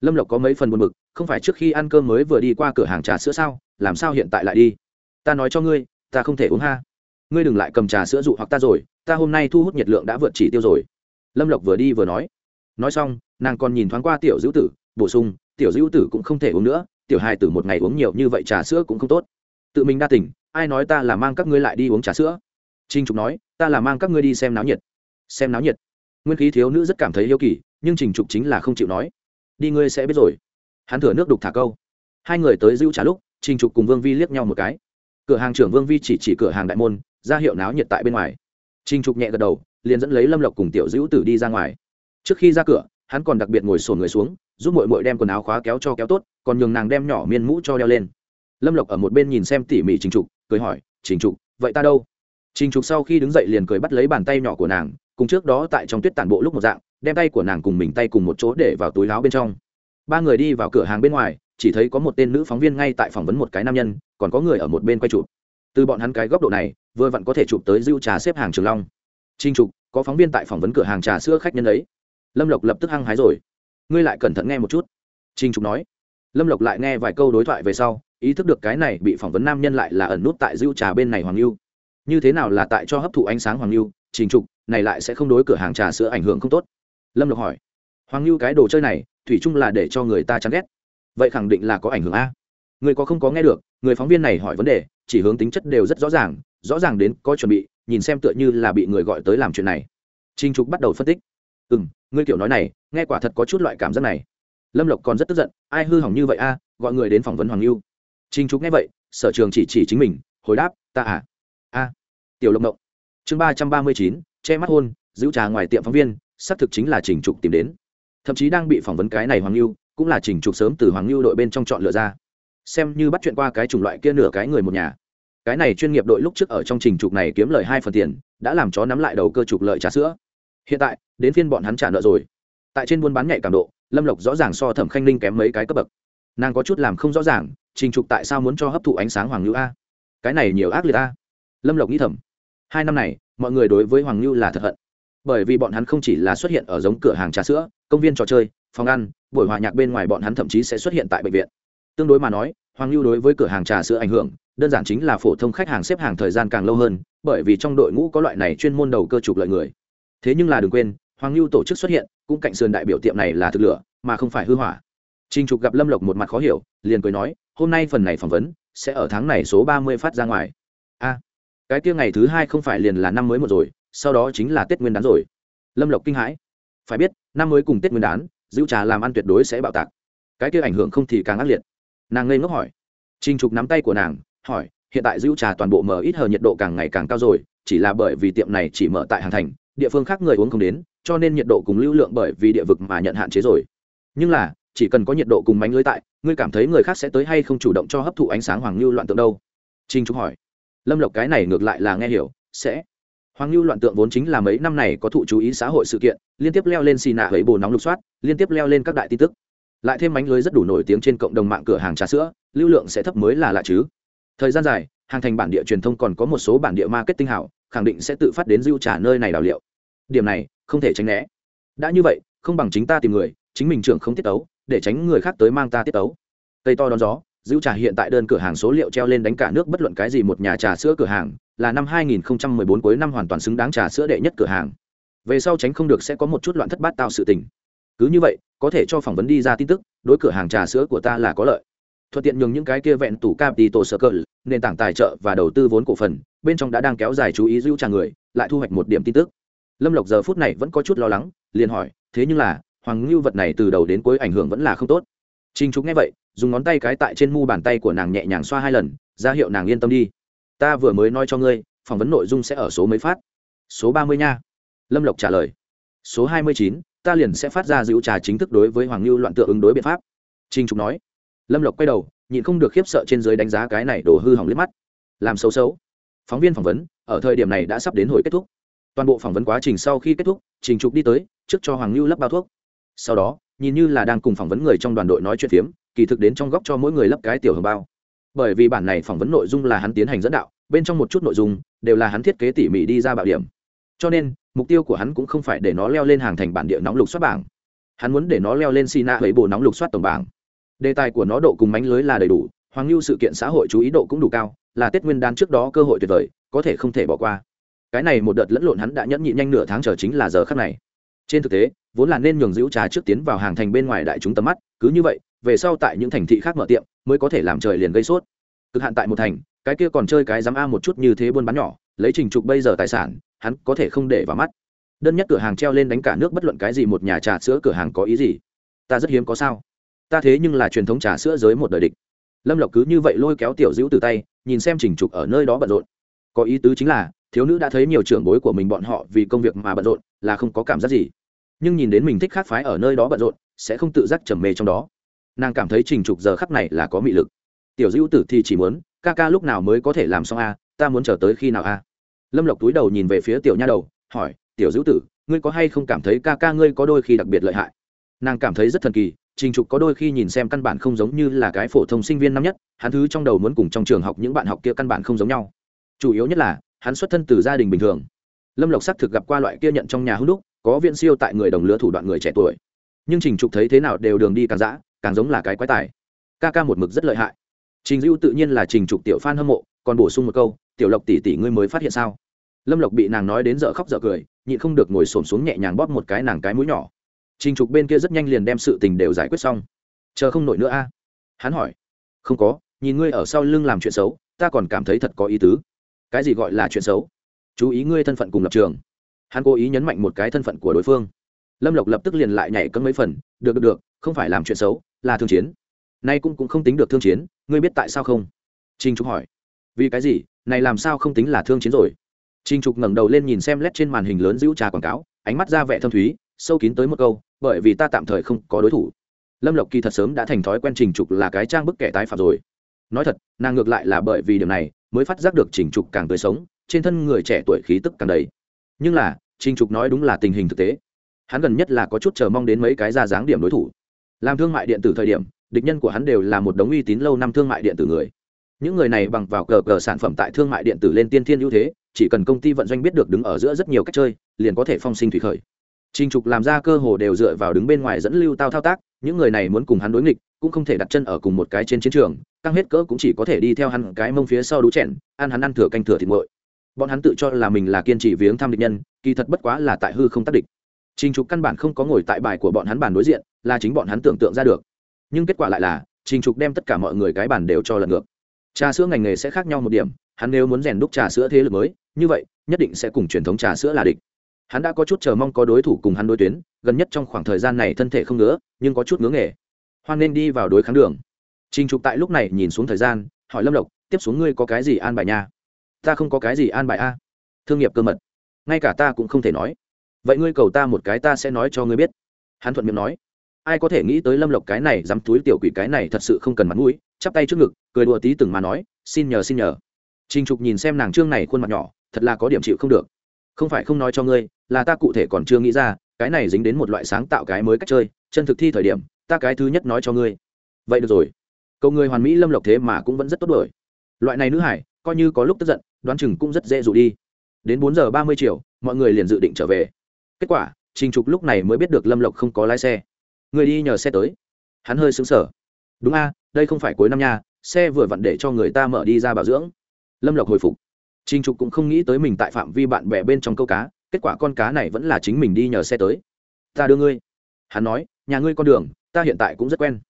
Lâm lộc có mấy phần buồn b ự c không phải trước khi ăn cơm mới vừa đi qua cửa hàng trà sữa sao? Làm sao hiện tại lại đi? Ta nói cho ngươi, ta không thể uống ha. Ngươi đừng lại cầm trà sữa dụ hoặc ta rồi, ta hôm nay thu hút nhiệt lượng đã vượt chỉ tiêu rồi. Lâm lộc vừa đi vừa nói. Nói xong, nàng còn nhìn thoáng qua tiểu dữ tử, bổ sung tiểu dữ tử cũng không thể uống nữa, tiểu hài tử một ngày uống nhiều như vậy trà sữa cũng không tốt. Tự mình đa tỉnh ai nói ta là mang các ngươi lại đi uống trà sữa? Trinh trục nói, ta là mang các ngươi đi xem náo nhiệt. Xem náo nhiệt. Nguyên khí thiếu nữ rất cảm thấy yêu kỳ, nhưng trình trục chính là không chịu nói. Đi ngươi sẽ biết rồi. Hắn thửa nước đục thả câu. Hai người tới giữ trả lúc, trình trục cùng vương vi liếc nhau một cái. Cửa hàng trưởng vương vi chỉ chỉ cửa hàng đại môn, ra hiệu náo nhiệt tại bên ngoài. Trình trục nhẹ gật đầu, liền dẫn lấy lâm lộc cùng tiểu dữ tử đi ra ngoài. Trước khi ra cửa, hắn còn đặc biệt ngồi sổn người xuống giúp mội mội đem quần áo khóa kéo cho kéo tốt, còn nhường nàng đem nhỏ miên mũ cho đeo lên. Lâm lộc ở một bên nhìn xem tỉ mỉ trình trục, cười hỏi, trình trục, vậy ta đâu? Trình trục sau khi đứng dậy liền cười bắt lấy bàn tay nhỏ của nàng, cùng trước đó tại trong tuyết tản bộ lúc một dạng, đem tay của nàng cùng mình tay cùng một chỗ để vào túi láo bên trong. Ba người đi vào cửa hàng bên ngoài, chỉ thấy có một tên nữ phóng viên ngay tại phỏng vấn một cái nam nhân, còn có người ở một bên quay chụp. Từ bọn hắn cái góc độ này, vừa vặn có thể chụp tới dưu trà xếp hàng trường long. Trinh trục, có phóng viên tại phỏng vấn cửa hàng trà sữa khách nhân ấy. Lâm lộc lập tức hăng hái rồi ngươi lại cẩn thận nghe một chút. Trinh trục nói. Lâm lộc lại nghe vài câu đối thoại về sau, ý thức được cái này bị phỏng vấn nam nhân lại là ẩn nút tại dưu trà bên này hoàng lưu như thế nào là tại cho hấp thụ ánh sáng hoàng lưu trình trục, này lại sẽ không đối cửa hàng trà sữa ảnh hưởng không tốt. Lâm lộc hỏi. Hoàng lưu cái đồ chơi này, thủy chung là để cho người ta chán ghét. Vậy khẳng định là có ảnh hưởng a. Người có không có nghe được, người phóng viên này hỏi vấn đề, chỉ hướng tính chất đều rất rõ ràng rõ ràng đến có chuẩn bị, nhìn xem tựa như là bị người gọi tới làm chuyện này. Trình trục bắt đầu phân tích. Ừ m ngươi kiểu nói này, nghe quả thật có chút loại cảm giác này. Lâm lộc còn rất tức giận, ai hư hỏng như vậy a à, gọi người đến phỏng vấn hoàng lưu trinh trục nghe vậy, sở trường chỉ chỉ chính mình, hồi đáp, ta à. A, tiểu lộc động chương ba trăm ba mươi chín, che mắt hôn, giữ trà ngoài tiệm phóng viên, xác thực chính là trình trục tìm đến. Thậm chí đang bị phỏng vấn cái này hoàng lưu cũng là trình trục sớm từ hoàng lưu đội bên trong chọn lựa ra. Xem như bắt chuyện qua cái chủng loại kia nửa cái người một nhà. Cái này chuyên nghiệp đội lúc trước ở trong trình trục này kiếm lời hai phần tiền, đã làm chó nắm lại đầu cơ trục lợi trà sữa hiện tại, đến phiên bọn hắn trả nợ rồi. Tại trên buôn bán nhạy cảm độ, lâm lộc rõ ràng so thẩm khanh linh kém mấy cái cấp bậc. Nàng có chút làm không rõ ràng, trình trục tại sao muốn cho hấp thụ ánh sáng hoàng lưu a? Cái này nhiều ác liệt a. Lâm lộc nghĩ thầm. Hai năm này, mọi người đối với hoàng lưu là thật hận. Bởi vì bọn hắn không chỉ là xuất hiện ở giống cửa hàng trà sữa, công viên trò chơi, phòng ăn, buổi hòa nhạc bên ngoài bọn hắn thậm chí sẽ xuất hiện tại bệnh viện. Tương đối mà nói, hoàng lưu đối với cửa hàng trà sữa ảnh hưởng, đơn giản chính là phổ thông khách hàng xếp hàng thời gian càng lâu hơn, bởi vì trong đội ngũ có loại này chuyên môn đầu cơ trục lợi người thế nhưng là đừng quên hoàng lưu tổ chức xuất hiện cũng cạnh sườn đại biểu tiệm này là thực lửa mà không phải hư hỏa Trình Trục gặp Lâm Lộc một mặt khó hiểu, liền cười nói, "Hôm nay phần này phỏng vấn sẽ ở tháng này số ba mươi phát ra ngoài." A, cái kia ngày thứ hai không phải liền là năm mới một rồi, sau đó chính là Tết Nguyên đán rồi. Lâm Lộc kinh hãi. Phải biết, năm mới cùng Tết Nguyên đán, giữ trà làm ăn tuyệt đối sẽ bạo tạc. Cái kia ảnh hưởng không thì càng ác liệt. Nàng ngây ngốc hỏi. Trình Trục nắm tay của nàng, hỏi, "Hiện tại giữ trà toàn bộ mở ít hờ nhiệt độ càng ngày càng cao rồi, chỉ là bởi vì tiệm này chỉ mở tại hàng thành, địa phương khác người uống không đến, cho nên nhiệt độ cùng lưu lượng bởi vì địa vực mà nhận hạn chế rồi. Nhưng là, chỉ cần có nhiệt độ cùng mánh lưới tại ngươi cảm thấy người khác sẽ tới hay không chủ động cho hấp thụ ánh sáng hoàng lưu loạn tượng đâu? Trinh trúc hỏi. Lâm lộc cái này ngược lại là nghe hiểu sẽ. Hoàng lưu loạn tượng vốn chính là mấy năm này có thụ chú ý xã hội sự kiện liên tiếp leo lên xì nạ với bồ nóng lục soát liên tiếp leo lên các đại tin tức. Lại thêm mánh lưới rất đủ nổi tiếng trên cộng đồng mạng cửa hàng trà sữa lưu lượng sẽ thấp mới là lạ chứ. Thời gian dài hàng thành bản địa truyền thông còn có một số bản địa marketing hảo khẳng định sẽ tự phát đến dưu trả nơi này đào liệu điểm này, không thể tránh né. Đã như vậy, không bằng chính ta tìm người, chính mình trưởng không tiết tấu, để tránh người khác tới mang ta tiết tấu. Tây to đón gió dữ trà hiện tại đơn cửa hàng số liệu treo lên đánh cả nước bất luận cái gì một nhà trà sữa cửa hàng, là năm 2014 cuối năm hoàn toàn xứng đáng trà sữa đệ nhất cửa hàng. Về sau tránh không được sẽ có một chút loạn thất bát tạo sự tình. Cứ như vậy, có thể cho phỏng vấn đi ra tin tức, đối cửa hàng trà sữa của ta là có lợi. Thuận tiện nhường những cái kia vẹn tủ capital circle, nền tảng tài trợ và đầu tư vốn cổ phần, bên trong đã đang kéo dài chú ý giữ trà người, lại thu hoạch một điểm tin tức lâm lộc giờ phút này vẫn có chút lo lắng, liền hỏi, thế nhưng là, hoàng ngưu vật này từ đầu đến cuối ảnh hưởng vẫn là không tốt. Trinh trục nghe vậy, dùng ngón tay cái tại trên mu bàn tay của nàng nhẹ nhàng xoa hai lần, ra hiệu nàng yên tâm đi. Ta vừa mới nói cho ngươi, phỏng vấn nội dung sẽ ở số mấy phát? Số ba mươi nha. Lâm lộc trả lời. Số hai mươi chín, ta liền sẽ phát ra dữ trà chính thức đối với hoàng lưu loạn tượng ứng đối biện pháp. Trinh trục nói. Lâm lộc quay đầu, nhịn không được khiếp sợ trên dưới đánh giá cái này đổ hư hỏng liếc mắt. Làm xấu xấu. Phóng viên phỏng vấn, ở thời điểm này đã sắp đến hồi kết thúc toàn bộ phỏng vấn quá trình sau khi kết thúc, trình trục đi tới, trước cho hoàng lưu lắp bao thuốc. Sau đó, nhìn như là đang cùng phỏng vấn người trong đoàn đội nói chuyện phiếm, kỳ thực đến trong góc cho mỗi người lắp cái tiểu hồng bao. Bởi vì bản này phỏng vấn nội dung là hắn tiến hành dẫn đạo, bên trong một chút nội dung đều là hắn thiết kế tỉ mỉ đi ra bảo điểm. Cho nên, mục tiêu của hắn cũng không phải để nó leo lên hàng thành bản địa nóng lục soát bảng. Hắn muốn để nó leo lên xì nạ hầy bộ nóng lục soát tổng bảng. Đề tài của nó độ cùng mánh lưới là đầy đủ, hoàng lưu sự kiện xã hội chú ý độ cũng đủ cao, là tết nguyên đán trước đó cơ hội tuyệt vời, có thể không thể bỏ qua cái này một đợt lẫn lộn hắn đã nhẫn nhịn nhanh nửa tháng chờ chính là giờ khắc này. Trên thực tế, vốn là nên nhường dữ trà trước tiến vào hàng thành bên ngoài đại chúng tầm mắt, cứ như vậy, về sau tại những thành thị khác mở tiệm mới có thể làm trời liền gây sốt. Cực hạn tại một thành, cái kia còn chơi cái dám a một chút như thế buôn bán nhỏ, lấy trình trục bây giờ tài sản, hắn có thể không để vào mắt. Đơn nhất cửa hàng treo lên đánh cả nước bất luận cái gì một nhà trà sữa cửa hàng có ý gì? Ta rất hiếm có sao. Ta thế nhưng là truyền thống trà sữa giới một đời địch. Lâm lộc cứ như vậy lôi kéo tiểu dữ từ tay, nhìn xem trình trục ở nơi đó bận rộn. Có ý tứ chính là thiếu nữ đã thấy nhiều trưởng bối của mình bọn họ vì công việc mà bận rộn, là không có cảm giác gì. Nhưng nhìn đến mình thích khác phái ở nơi đó bận rộn, sẽ không tự giác trầm mê trong đó. Nàng cảm thấy trình trục giờ khắc này là có mị lực. Tiểu dữ tử thì chỉ muốn, ca ca lúc nào mới có thể làm xong a, ta muốn chờ tới khi nào a? Lâm lộc túi đầu nhìn về phía tiểu nha đầu, hỏi, tiểu dữ tử, ngươi có hay không cảm thấy ca ca ngươi có đôi khi đặc biệt lợi hại? Nàng cảm thấy rất thần kỳ, trình trục có đôi khi nhìn xem căn bản không giống như là cái phổ thông sinh viên năm nhất, hắn thứ trong đầu muốn cùng trong trường học những bạn học kia căn bản không giống nhau. Chủ yếu nhất là hắn xuất thân từ gia đình bình thường. Lâm lộc xác thực gặp qua loại kia nhận trong nhà hữu đúc, có viện siêu tại người đồng lứa thủ đoạn người trẻ tuổi. Nhưng trình trục thấy thế nào đều đường đi càng dã, càng giống là cái quái tài. Ca ca một mực rất lợi hại. Trình dữ tự nhiên là trình trục tiểu phan hâm mộ, còn bổ sung một câu, tiểu lộc tỷ tỷ ngươi mới phát hiện sao? Lâm lộc bị nàng nói đến dở khóc dở cười, nhịn không được ngồi xổm xuống nhẹ nhàng bóp một cái nàng cái mũi nhỏ. Trình trục bên kia rất nhanh liền đem sự tình đều giải quyết xong. Chờ không nổi nữa a? Hắn hỏi. Không có, nhìn ngươi ở sau lưng làm chuyện xấu, ta còn cảm thấy thật có ý tứ cái gì gọi là chuyện xấu? Chú ý ngươi thân phận cùng lập trường. Hắn cố ý nhấn mạnh một cái thân phận của đối phương. Lâm lộc lập tức liền lại nhảy cấm mấy phần, được được được, không phải làm chuyện xấu, là thương chiến. Nay cũng cũng không tính được thương chiến, ngươi biết tại sao không? Trinh trục hỏi. Vì cái gì? Này làm sao không tính là thương chiến rồi? Trinh trục ngẩng đầu lên nhìn xem lét trên màn hình lớn giữ trà quảng cáo, ánh mắt ra vẻ thâm thúy, sâu kín tới một câu, bởi vì ta tạm thời không có đối thủ. Lâm lộc kỳ thật sớm đã thành thói quen trình trục là cái trang bức kẻ tái phạm rồi. Nói thật, nàng ngược lại là bởi vì điều này mới phát giác được trình trục càng tươi sống, trên thân người trẻ tuổi khí tức càng đầy. Nhưng là, trình trục nói đúng là tình hình thực tế. Hắn gần nhất là có chút chờ mong đến mấy cái ra dáng điểm đối thủ. Làm thương mại điện tử thời điểm, địch nhân của hắn đều là một đống uy tín lâu năm thương mại điện tử người. Những người này bằng vào cờ cờ sản phẩm tại thương mại điện tử lên tiên thiên ưu thế, chỉ cần công ty vận doanh biết được đứng ở giữa rất nhiều cách chơi, liền có thể phong sinh thủy khởi. Trình trục làm ra cơ hồ đều dựa vào đứng bên ngoài dẫn lưu tao thao tác những người này muốn cùng hắn đối nghịch, cũng không thể đặt chân ở cùng một cái trên chiến trường, căng hết cỡ cũng chỉ có thể đi theo hắn cái mông phía sau đú chèn, ăn hắn ăn thừa canh thừa thịt nguội. Bọn hắn tự cho là mình là kiên trì viếng thăm địch nhân, kỳ thật bất quá là tại hư không tác địch. Trình trục căn bản không có ngồi tại bài của bọn hắn bàn đối diện, là chính bọn hắn tưởng tượng ra được. Nhưng kết quả lại là, trình trục đem tất cả mọi người cái bàn đều cho lần ngược. Trà sữa ngành nghề sẽ khác nhau một điểm, hắn nếu muốn rèn đúc trà sữa thế lực mới, như vậy, nhất định sẽ cùng truyền thống trà sữa là địch hắn đã có chút chờ mong có đối thủ cùng hắn đối tuyến, gần nhất trong khoảng thời gian này thân thể không ngứa, nhưng có chút ngứa nghề. Hoan nên đi vào đối kháng đường. Trình trục tại lúc này nhìn xuống thời gian, hỏi lâm lộc, tiếp xuống ngươi có cái gì an bài nha? Ta không có cái gì an bài a. Thương nghiệp cơ mật. Ngay cả ta cũng không thể nói. Vậy ngươi cầu ta một cái ta sẽ nói cho ngươi biết. Hắn thuận miệng nói. Ai có thể nghĩ tới lâm lộc cái này dám túi tiểu quỷ cái này thật sự không cần mặt mũi, chắp tay trước ngực, cười đùa tí từng mà nói, xin nhờ xin nhờ. Trình trục nhìn xem nàng trương này khuôn mặt nhỏ, thật là có điểm chịu không được không phải không nói cho ngươi, là ta cụ thể còn chưa nghĩ ra, cái này dính đến một loại sáng tạo cái mới cách chơi, chân thực thi thời điểm, ta cái thứ nhất nói cho ngươi. Vậy được rồi. Cầu người hoàn mỹ lâm lộc thế mà cũng vẫn rất tốt đổi loại này nữ hải, coi như có lúc tức giận, đoán chừng cũng rất dễ dụ đi. Đến bốn giờ ba mươi chiều, mọi người liền dự định trở về. Kết quả, trình trục lúc này mới biết được lâm lộc không có lái xe. Người đi nhờ xe tới. Hắn hơi xứng sở đúng a, đây không phải cuối năm nha, xe vừa vặn để cho người ta mở đi ra bảo dưỡng. Lâm lộc hồi phục trình trục cũng không nghĩ tới mình tại phạm vi bạn bè bên trong câu cá, kết quả con cá này vẫn là chính mình đi nhờ xe tới. Ta đưa ngươi. Hắn nói, nhà ngươi con đường, ta hiện tại cũng rất quen.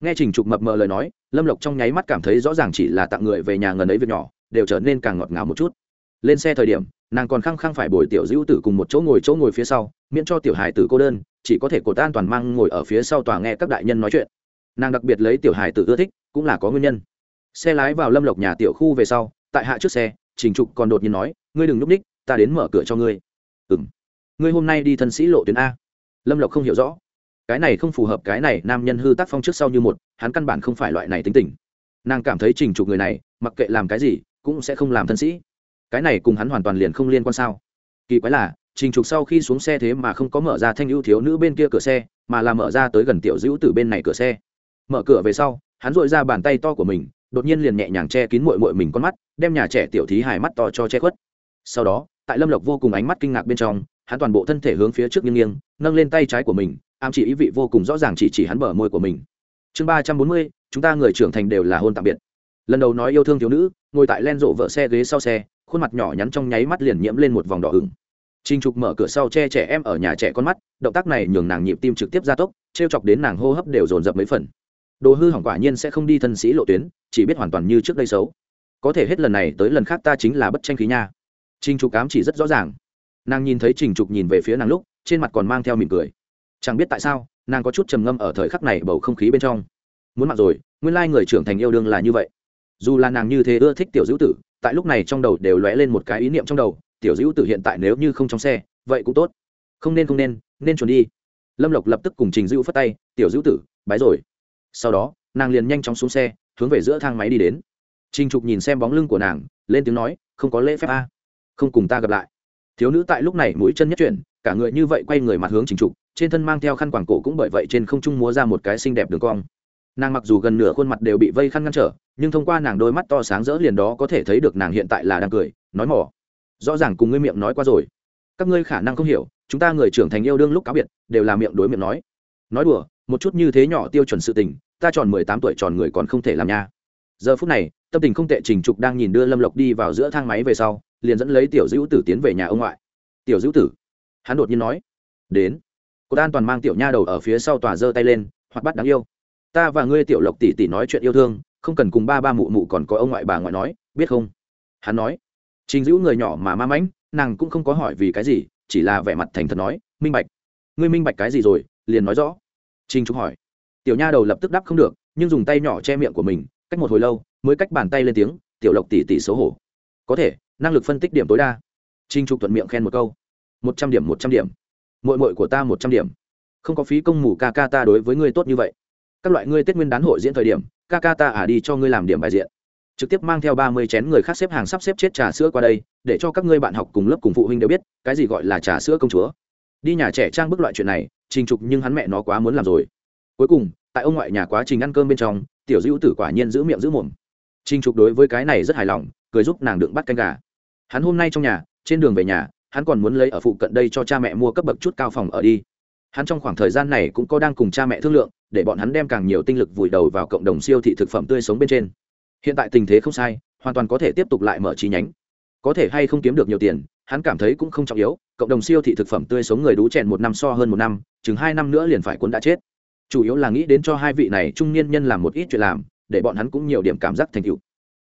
Nghe trình trục mập mờ lời nói, lâm lộc trong nháy mắt cảm thấy rõ ràng chỉ là tặng người về nhà ngần ấy việc nhỏ, đều trở nên càng ngọt ngào một chút. Lên xe thời điểm, nàng còn khăng khăng phải bồi tiểu Dữu tử cùng một chỗ ngồi chỗ ngồi phía sau, miễn cho tiểu hải tử cô đơn, chỉ có thể cột an toàn mang ngồi ở phía sau tòa nghe các đại nhân nói chuyện. Nàng đặc biệt lấy tiểu hải tử ưa thích, cũng là có nguyên nhân. Xe lái vào lâm lộc nhà tiểu khu về sau, tại hạ trước xe trình trục còn đột nhiên nói, ngươi đừng núp ních ta đến mở cửa cho ngươi. Ừ m ngươi hôm nay đi thân sĩ lộ tuyến a. Lâm lộc không hiểu rõ. Cái này không phù hợp cái này nam nhân hư tác phong trước sau như một, hắn căn bản không phải loại này tính tình. Nàng cảm thấy trình trục người này, mặc kệ làm cái gì, cũng sẽ không làm thân sĩ. Cái này cùng hắn hoàn toàn liền không liên quan sao? Kỳ quái là, trình trục sau khi xuống xe thế mà không có mở ra thanh ưu thiếu nữ bên kia cửa xe, mà là mở ra tới gần tiểu dữ từ bên này cửa xe. Mở cửa về sau, hắn dội ra bàn tay to của mình đột nhiên liền nhẹ nhàng che kín mội mội mình con mắt đem nhà trẻ tiểu thí hài mắt to cho che khuất. Sau đó tại lâm lộc vô cùng ánh mắt kinh ngạc bên trong hắn toàn bộ thân thể hướng phía trước nghiêng nghiêng nâng lên tay trái của mình ám chỉ ý vị vô cùng rõ ràng chỉ chỉ hắn bờ môi của mình. Chương ba trăm bốn mươi chúng ta người trưởng thành đều là hôn tạm biệt. Lần đầu nói yêu thương thiếu nữ ngồi tại len rộ vợ xe ghế sau xe khuôn mặt nhỏ nhắn trong nháy mắt liền nhiễm lên một vòng đỏ ửng. Trình Trục mở cửa sau che trẻ em ở nhà trẻ con mắt, động tác này nhường nàng nhịp tim trực tiếp gia tốc, trêu chọc đến nàng hô hấp đều dồn dập mấy phần. Đồ hư hỏng quả nhiên sẽ không đi thân sĩ lộ tuyến, chỉ biết hoàn toàn như trước đây xấu. Có thể hết lần này tới lần khác ta chính là bất tranh khí nha. Trình Trục cám chỉ rất rõ ràng. Nàng nhìn thấy Trình Trục nhìn về phía nàng lúc, trên mặt còn mang theo mỉm cười. Chẳng biết tại sao, nàng có chút trầm ngâm ở thời khắc này bầu không khí bên trong. Muốn mặc rồi, nguyên lai người trưởng thành yêu đương là như vậy. Dù là nàng như thế ưa thích tiểu dữ tử, tại lúc này trong đầu đều lóe lên một cái ý niệm trong đầu, tiểu dữ tử hiện tại nếu như không trong xe vậy cũng tốt không nên không nên nên chuẩn đi lâm lộc lập tức cùng trình dữ phất tay tiểu dữ tử bái rồi sau đó, nàng liền nhanh chóng xuống xe, hướng về giữa thang máy đi đến. Trình trục nhìn xem bóng lưng của nàng, lên tiếng nói, không có lễ phép a. Không cùng ta gặp lại. Thiếu nữ tại lúc này mũi chân nhất chuyển, cả người như vậy quay người mặt hướng trình trục, trên thân mang theo khăn quảng cổ cũng bởi vậy trên không trung múa ra một cái xinh đẹp đường cong. Nàng mặc dù gần nửa khuôn mặt đều bị vây khăn ngăn trở, nhưng thông qua nàng đôi mắt to sáng rỡ liền đó có thể thấy được nàng hiện tại là đang cười, nói mỏ. Rõ ràng cùng ngươi miệng nói qua rồi. Các ngươi khả năng không hiểu, chúng ta người trưởng thành yêu đương lúc cáo biệt, đều là miệng đối miệng nói. Nói đùa một chút như thế nhỏ tiêu chuẩn sự tình, ta tròn mười tám tuổi tròn người còn không thể làm nha. Giờ phút này, tâm tình không tệ trình trục đang nhìn đưa lâm lộc đi vào giữa thang máy về sau, liền dẫn lấy tiểu dữ tử tiến về nhà ông ngoại. Tiểu dữ tử, hắn đột nhiên nói. Đến. Cô an toàn mang tiểu nha đầu ở phía sau tòa giơ tay lên hoặc bắt đáng yêu. Ta và ngươi tiểu lộc tỷ tỷ nói chuyện yêu thương, không cần cùng ba ba mụ mụ còn có ông ngoại bà ngoại nói, biết không? Hắn nói. Trình dữ người nhỏ mà ma mãnh, nàng cũng không có hỏi vì cái gì, chỉ là vẻ mặt thành thật nói, minh bạch. Ngươi minh bạch cái gì rồi? liền nói rõ trình trúc hỏi. Tiểu nha đầu lập tức đáp không được, nhưng dùng tay nhỏ che miệng của mình, cách một hồi lâu, mới cách bàn tay lên tiếng, tiểu lộc tỷ tỷ xấu hổ. Có thể, năng lực phân tích điểm tối đa. Trình trục thuận miệng khen một câu. Một trăm điểm, một trăm điểm. Mội mội của ta một trăm điểm. Không có phí công mù ca ca ta đối với ngươi tốt như vậy. Các loại ngươi tết nguyên đán hội diễn thời điểm, ca ca ta à đi cho ngươi làm điểm bài diện. Trực tiếp mang theo ba mươi chén người khác xếp hàng sắp xếp chết trà sữa qua đây, để cho các ngươi bạn học cùng lớp cùng phụ huynh đều biết, cái gì gọi là trà sữa công chúa đi nhà trẻ trang bức loại chuyện này, trình trục nhưng hắn mẹ nó quá muốn làm rồi. Cuối cùng, tại ông ngoại nhà quá trình ăn cơm bên trong, tiểu dữ tử quả nhiên giữ miệng giữ mồm. Trình trục đối với cái này rất hài lòng, cười giúp nàng đựng bắt canh gà. Hắn hôm nay trong nhà, trên đường về nhà, hắn còn muốn lấy ở phụ cận đây cho cha mẹ mua cấp bậc chút cao phòng ở đi. Hắn trong khoảng thời gian này cũng có đang cùng cha mẹ thương lượng, để bọn hắn đem càng nhiều tinh lực vùi đầu vào cộng đồng siêu thị thực phẩm tươi sống bên trên. Hiện tại tình thế không sai, hoàn toàn có thể tiếp tục lại mở chi nhánh. Có thể hay không kiếm được nhiều tiền hắn cảm thấy cũng không trọng yếu, cộng đồng siêu thị thực phẩm tươi sống người đú chèn một năm so hơn một năm, chừng hai năm nữa liền phải quân đã chết. Chủ yếu là nghĩ đến cho hai vị này trung niên nhân làm một ít chuyện làm, để bọn hắn cũng nhiều điểm cảm giác thành tựu.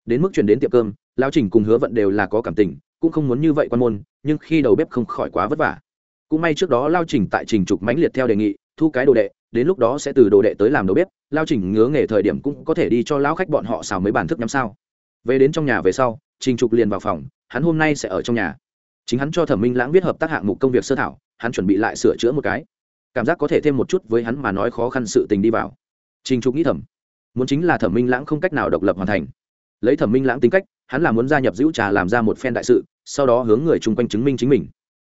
Đến mức chuyển đến tiệm cơm lao trình cùng hứa vận đều là có cảm tình, cũng không muốn như vậy quan môn, nhưng khi đầu bếp không khỏi quá vất vả. Cũng may trước đó lao trình tại trình trục mãnh liệt theo đề nghị, thu cái đồ đệ, đến lúc đó sẽ từ đồ đệ tới làm đầu bếp lao trình ngứa nghề thời điểm cũng có thể đi cho lão khách bọn họ xào mấy bàn thức nhắm sao. Về đến trong nhà về sau, trình trục liền vào phòng, hắn hôm nay sẽ ở trong nhà chính hắn cho thẩm minh lãng viết hợp tác hạng mục công việc sơ thảo, hắn chuẩn bị lại sửa chữa một cái. Cảm giác có thể thêm một chút với hắn mà nói khó khăn sự tình đi vào. Trình trục nghĩ thẩm muốn chính là thẩm minh lãng không cách nào độc lập hoàn thành. Lấy thẩm minh lãng tính cách, hắn là muốn gia nhập giữ trà làm ra một phen đại sự, sau đó hướng người chung quanh chứng minh chính mình.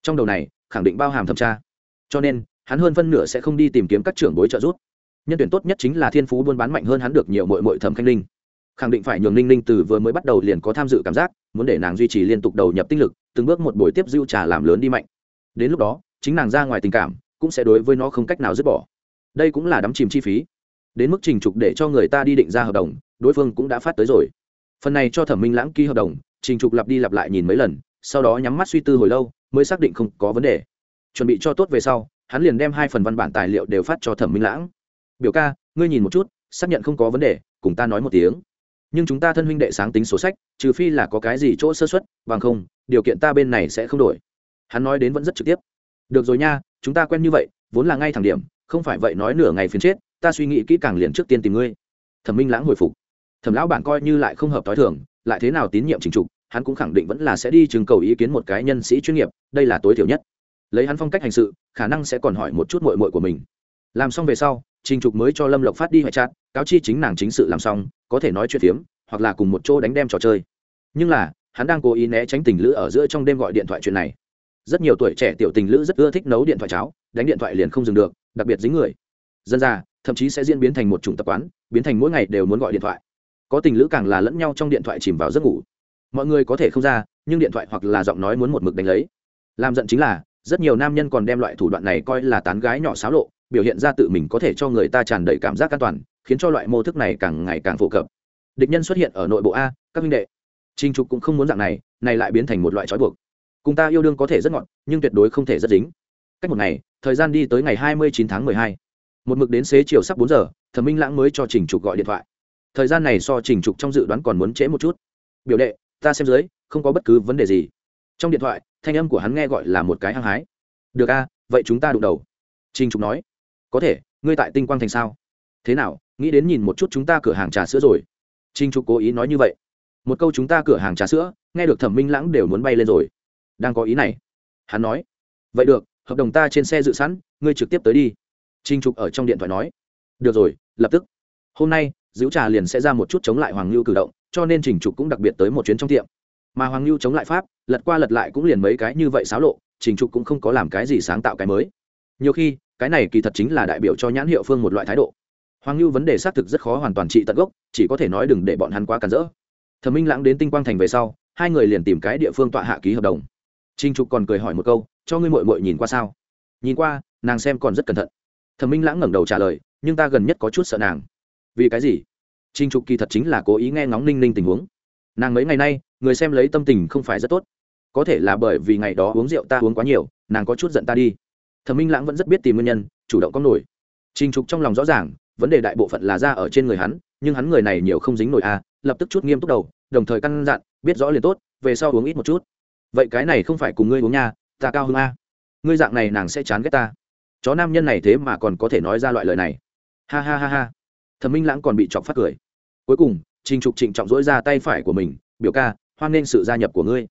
Trong đầu này, khẳng định bao hàm thẩm tra. Cho nên, hắn hơn phân nửa sẽ không đi tìm kiếm các trưởng bối trợ giúp. Nhân tuyển tốt nhất chính là thiên phú buôn bán mạnh hơn hắn được nhiều mội mội thẩm khanh Linh khẳng định phải nhường ninh ninh từ vừa mới bắt đầu liền có tham dự cảm giác, muốn để nàng duy trì liên tục đầu nhập tinh lực, từng bước một buổi tiếp dưu trà làm lớn đi mạnh. Đến lúc đó, chính nàng ra ngoài tình cảm, cũng sẽ đối với nó không cách nào dứt bỏ. Đây cũng là đắm chìm chi phí. Đến mức trình trục để cho người ta đi định ra hợp đồng, đối phương cũng đã phát tới rồi. Phần này cho thẩm minh lãng ký hợp đồng, trình trục lặp đi lặp lại nhìn mấy lần, sau đó nhắm mắt suy tư hồi lâu, mới xác định không có vấn đề. Chuẩn bị cho tốt về sau, hắn liền đem hai phần văn bản tài liệu đều phát cho thẩm minh lãng. Biểu ca, ngươi nhìn một chút, xác nhận không có vấn đề, cùng ta nói một tiếng nhưng chúng ta thân huynh đệ sáng tính sổ sách, trừ phi là có cái gì chỗ sơ xuất bằng không, điều kiện ta bên này sẽ không đổi. Hắn nói đến vẫn rất trực tiếp. Được rồi nha, chúng ta quen như vậy, vốn là ngay thẳng điểm, không phải vậy nói nửa ngày phiền chết, ta suy nghĩ kỹ càng liền trước tiên tìm ngươi. Thẩm minh lãng hồi phục. Thẩm lão bản coi như lại không hợp t h i thường, lại thế nào tín nhiệm trình trục, hắn cũng khẳng định vẫn là sẽ đi trưng cầu ý kiến một cái nhân sĩ chuyên nghiệp, đây là tối thiểu nhất. Lấy hắn phong cách hành sự, khả năng sẽ còn hỏi một chút mội mội của mình làm xong về sau, trình trục mới cho lâm lộc phát đi hoại chát cáo chi chính nàng chính sự làm xong, có thể nói chuyện phiếm, hoặc là cùng một chỗ đánh đem trò chơi. Nhưng là, hắn đang cố ý né tránh tình lữ ở giữa trong đêm gọi điện thoại chuyện này. Rất nhiều tuổi trẻ tiểu tình lữ rất ưa thích nấu điện thoại cháo, đánh điện thoại liền không dừng được, đặc biệt dính người. Dân ra, thậm chí sẽ diễn biến thành một chủng tập quán, biến thành mỗi ngày đều muốn gọi điện thoại. Có tình lữ càng là lẫn nhau trong điện thoại chìm vào giấc ngủ. Mọi người có thể không ra, nhưng điện thoại hoặc là giọng nói muốn một mực đánh lấy. Làm giận chính là, rất nhiều nam nhân còn đem loại thủ đoạn này coi là tán gái nhỏ xáo lộ biểu hiện ra tự mình có thể cho người ta tràn đầy cảm giác an toàn, khiến cho loại mô thức này càng ngày càng phổ cập. Địch nhân xuất hiện ở nội bộ a, các minh đệ. Trinh trục cũng không muốn dạng này này lại biến thành một loại trói buộc. Cùng ta yêu đương có thể rất ngọt, nhưng tuyệt đối không thể rất dính. Cách một ngày, thời gian đi tới ngày hai mươi chín tháng mười hai. Một mực đến xế chiều sắp bốn giờ, thẩm minh lãng mới cho trình trục gọi điện thoại. Thời gian này so trình trục trong dự đoán còn muốn trễ một chút. Biểu đệ, ta xem dưới, không có bất cứ vấn đề gì. Trong điện thoại, thanh âm của hắn nghe gọi là một cái hăng hái. Được a, vậy chúng ta đụng đầu. Trình trục nói có thể, ngươi tại tinh quang thành sao? Thế nào, nghĩ đến nhìn một chút chúng ta cửa hàng trà sữa rồi? Trình trục cố ý nói như vậy. Một câu chúng ta cửa hàng trà sữa, nghe được thẩm minh lãng đều muốn bay lên rồi. Đang có ý này. Hắn nói. Vậy được, hợp đồng ta trên xe dự sẵn, ngươi trực tiếp tới đi. Trinh trục ở trong điện thoại nói. Được rồi, lập tức. Hôm nay, giữ trà liền sẽ ra một chút chống lại hoàng lưu cử động, cho nên trình trục cũng đặc biệt tới một chuyến trong tiệm. Mà hoàng lưu chống lại pháp, lật qua lật lại cũng liền mấy cái như vậy xáo lộ, trình trục cũng không có làm cái gì sáng tạo cái mới. Nhiều khi cái này kỳ thật chính là đại biểu cho nhãn hiệu phương một loại thái độ hoàng lưu vấn đề xác thực rất khó hoàn toàn trị tận gốc chỉ có thể nói đừng để bọn hắn quá cản rỡ thẩm minh lãng đến tinh quang thành về sau hai người liền tìm cái địa phương tọa hạ ký hợp đồng trinh Trục còn cười hỏi một câu, cho ngươi muội muội nhìn qua sao? Nhìn qua, nàng xem còn rất cẩn thận. Thẩm Minh Lãng ngẩng đầu trả lời, nhưng ta gần nhất có chút sợ nàng. Vì cái gì? trinh Trục kỳ thật chính là cố ý nghe ngóng Ninh Ninh tình huống. Nàng mấy ngày nay, người xem lấy tâm tình không phải rất tốt. Có thể là bởi vì ngày đó uống rượu ta uống quá nhiều, nàng có chút giận ta đi. Thẩm Minh Lãng vẫn rất biết tìm nguyên nhân, chủ động có nổi. Trình Trục trong lòng rõ ràng, vấn đề đại bộ phận là ra ở trên người hắn, nhưng hắn người này nhiều không dính nổi a, à, lập tức chút nghiêm túc đầu, đồng thời căn dặn, biết rõ liền tốt, về sau uống ít một chút. Vậy cái này không phải cùng ngươi uống nha ta cao hơn a. Ngươi dạng này nàng sẽ chán ghét ta. Chó nam nhân này thế mà còn có thể nói ra loại lời này. Ha ha ha ha. Thẩm minh lãng còn bị chọc phát cười. Cuối cùng trình trục trịnh trọng dỗi ra tay phải của mình biểu ca hoan nghênh sự gia nhập của ngươi.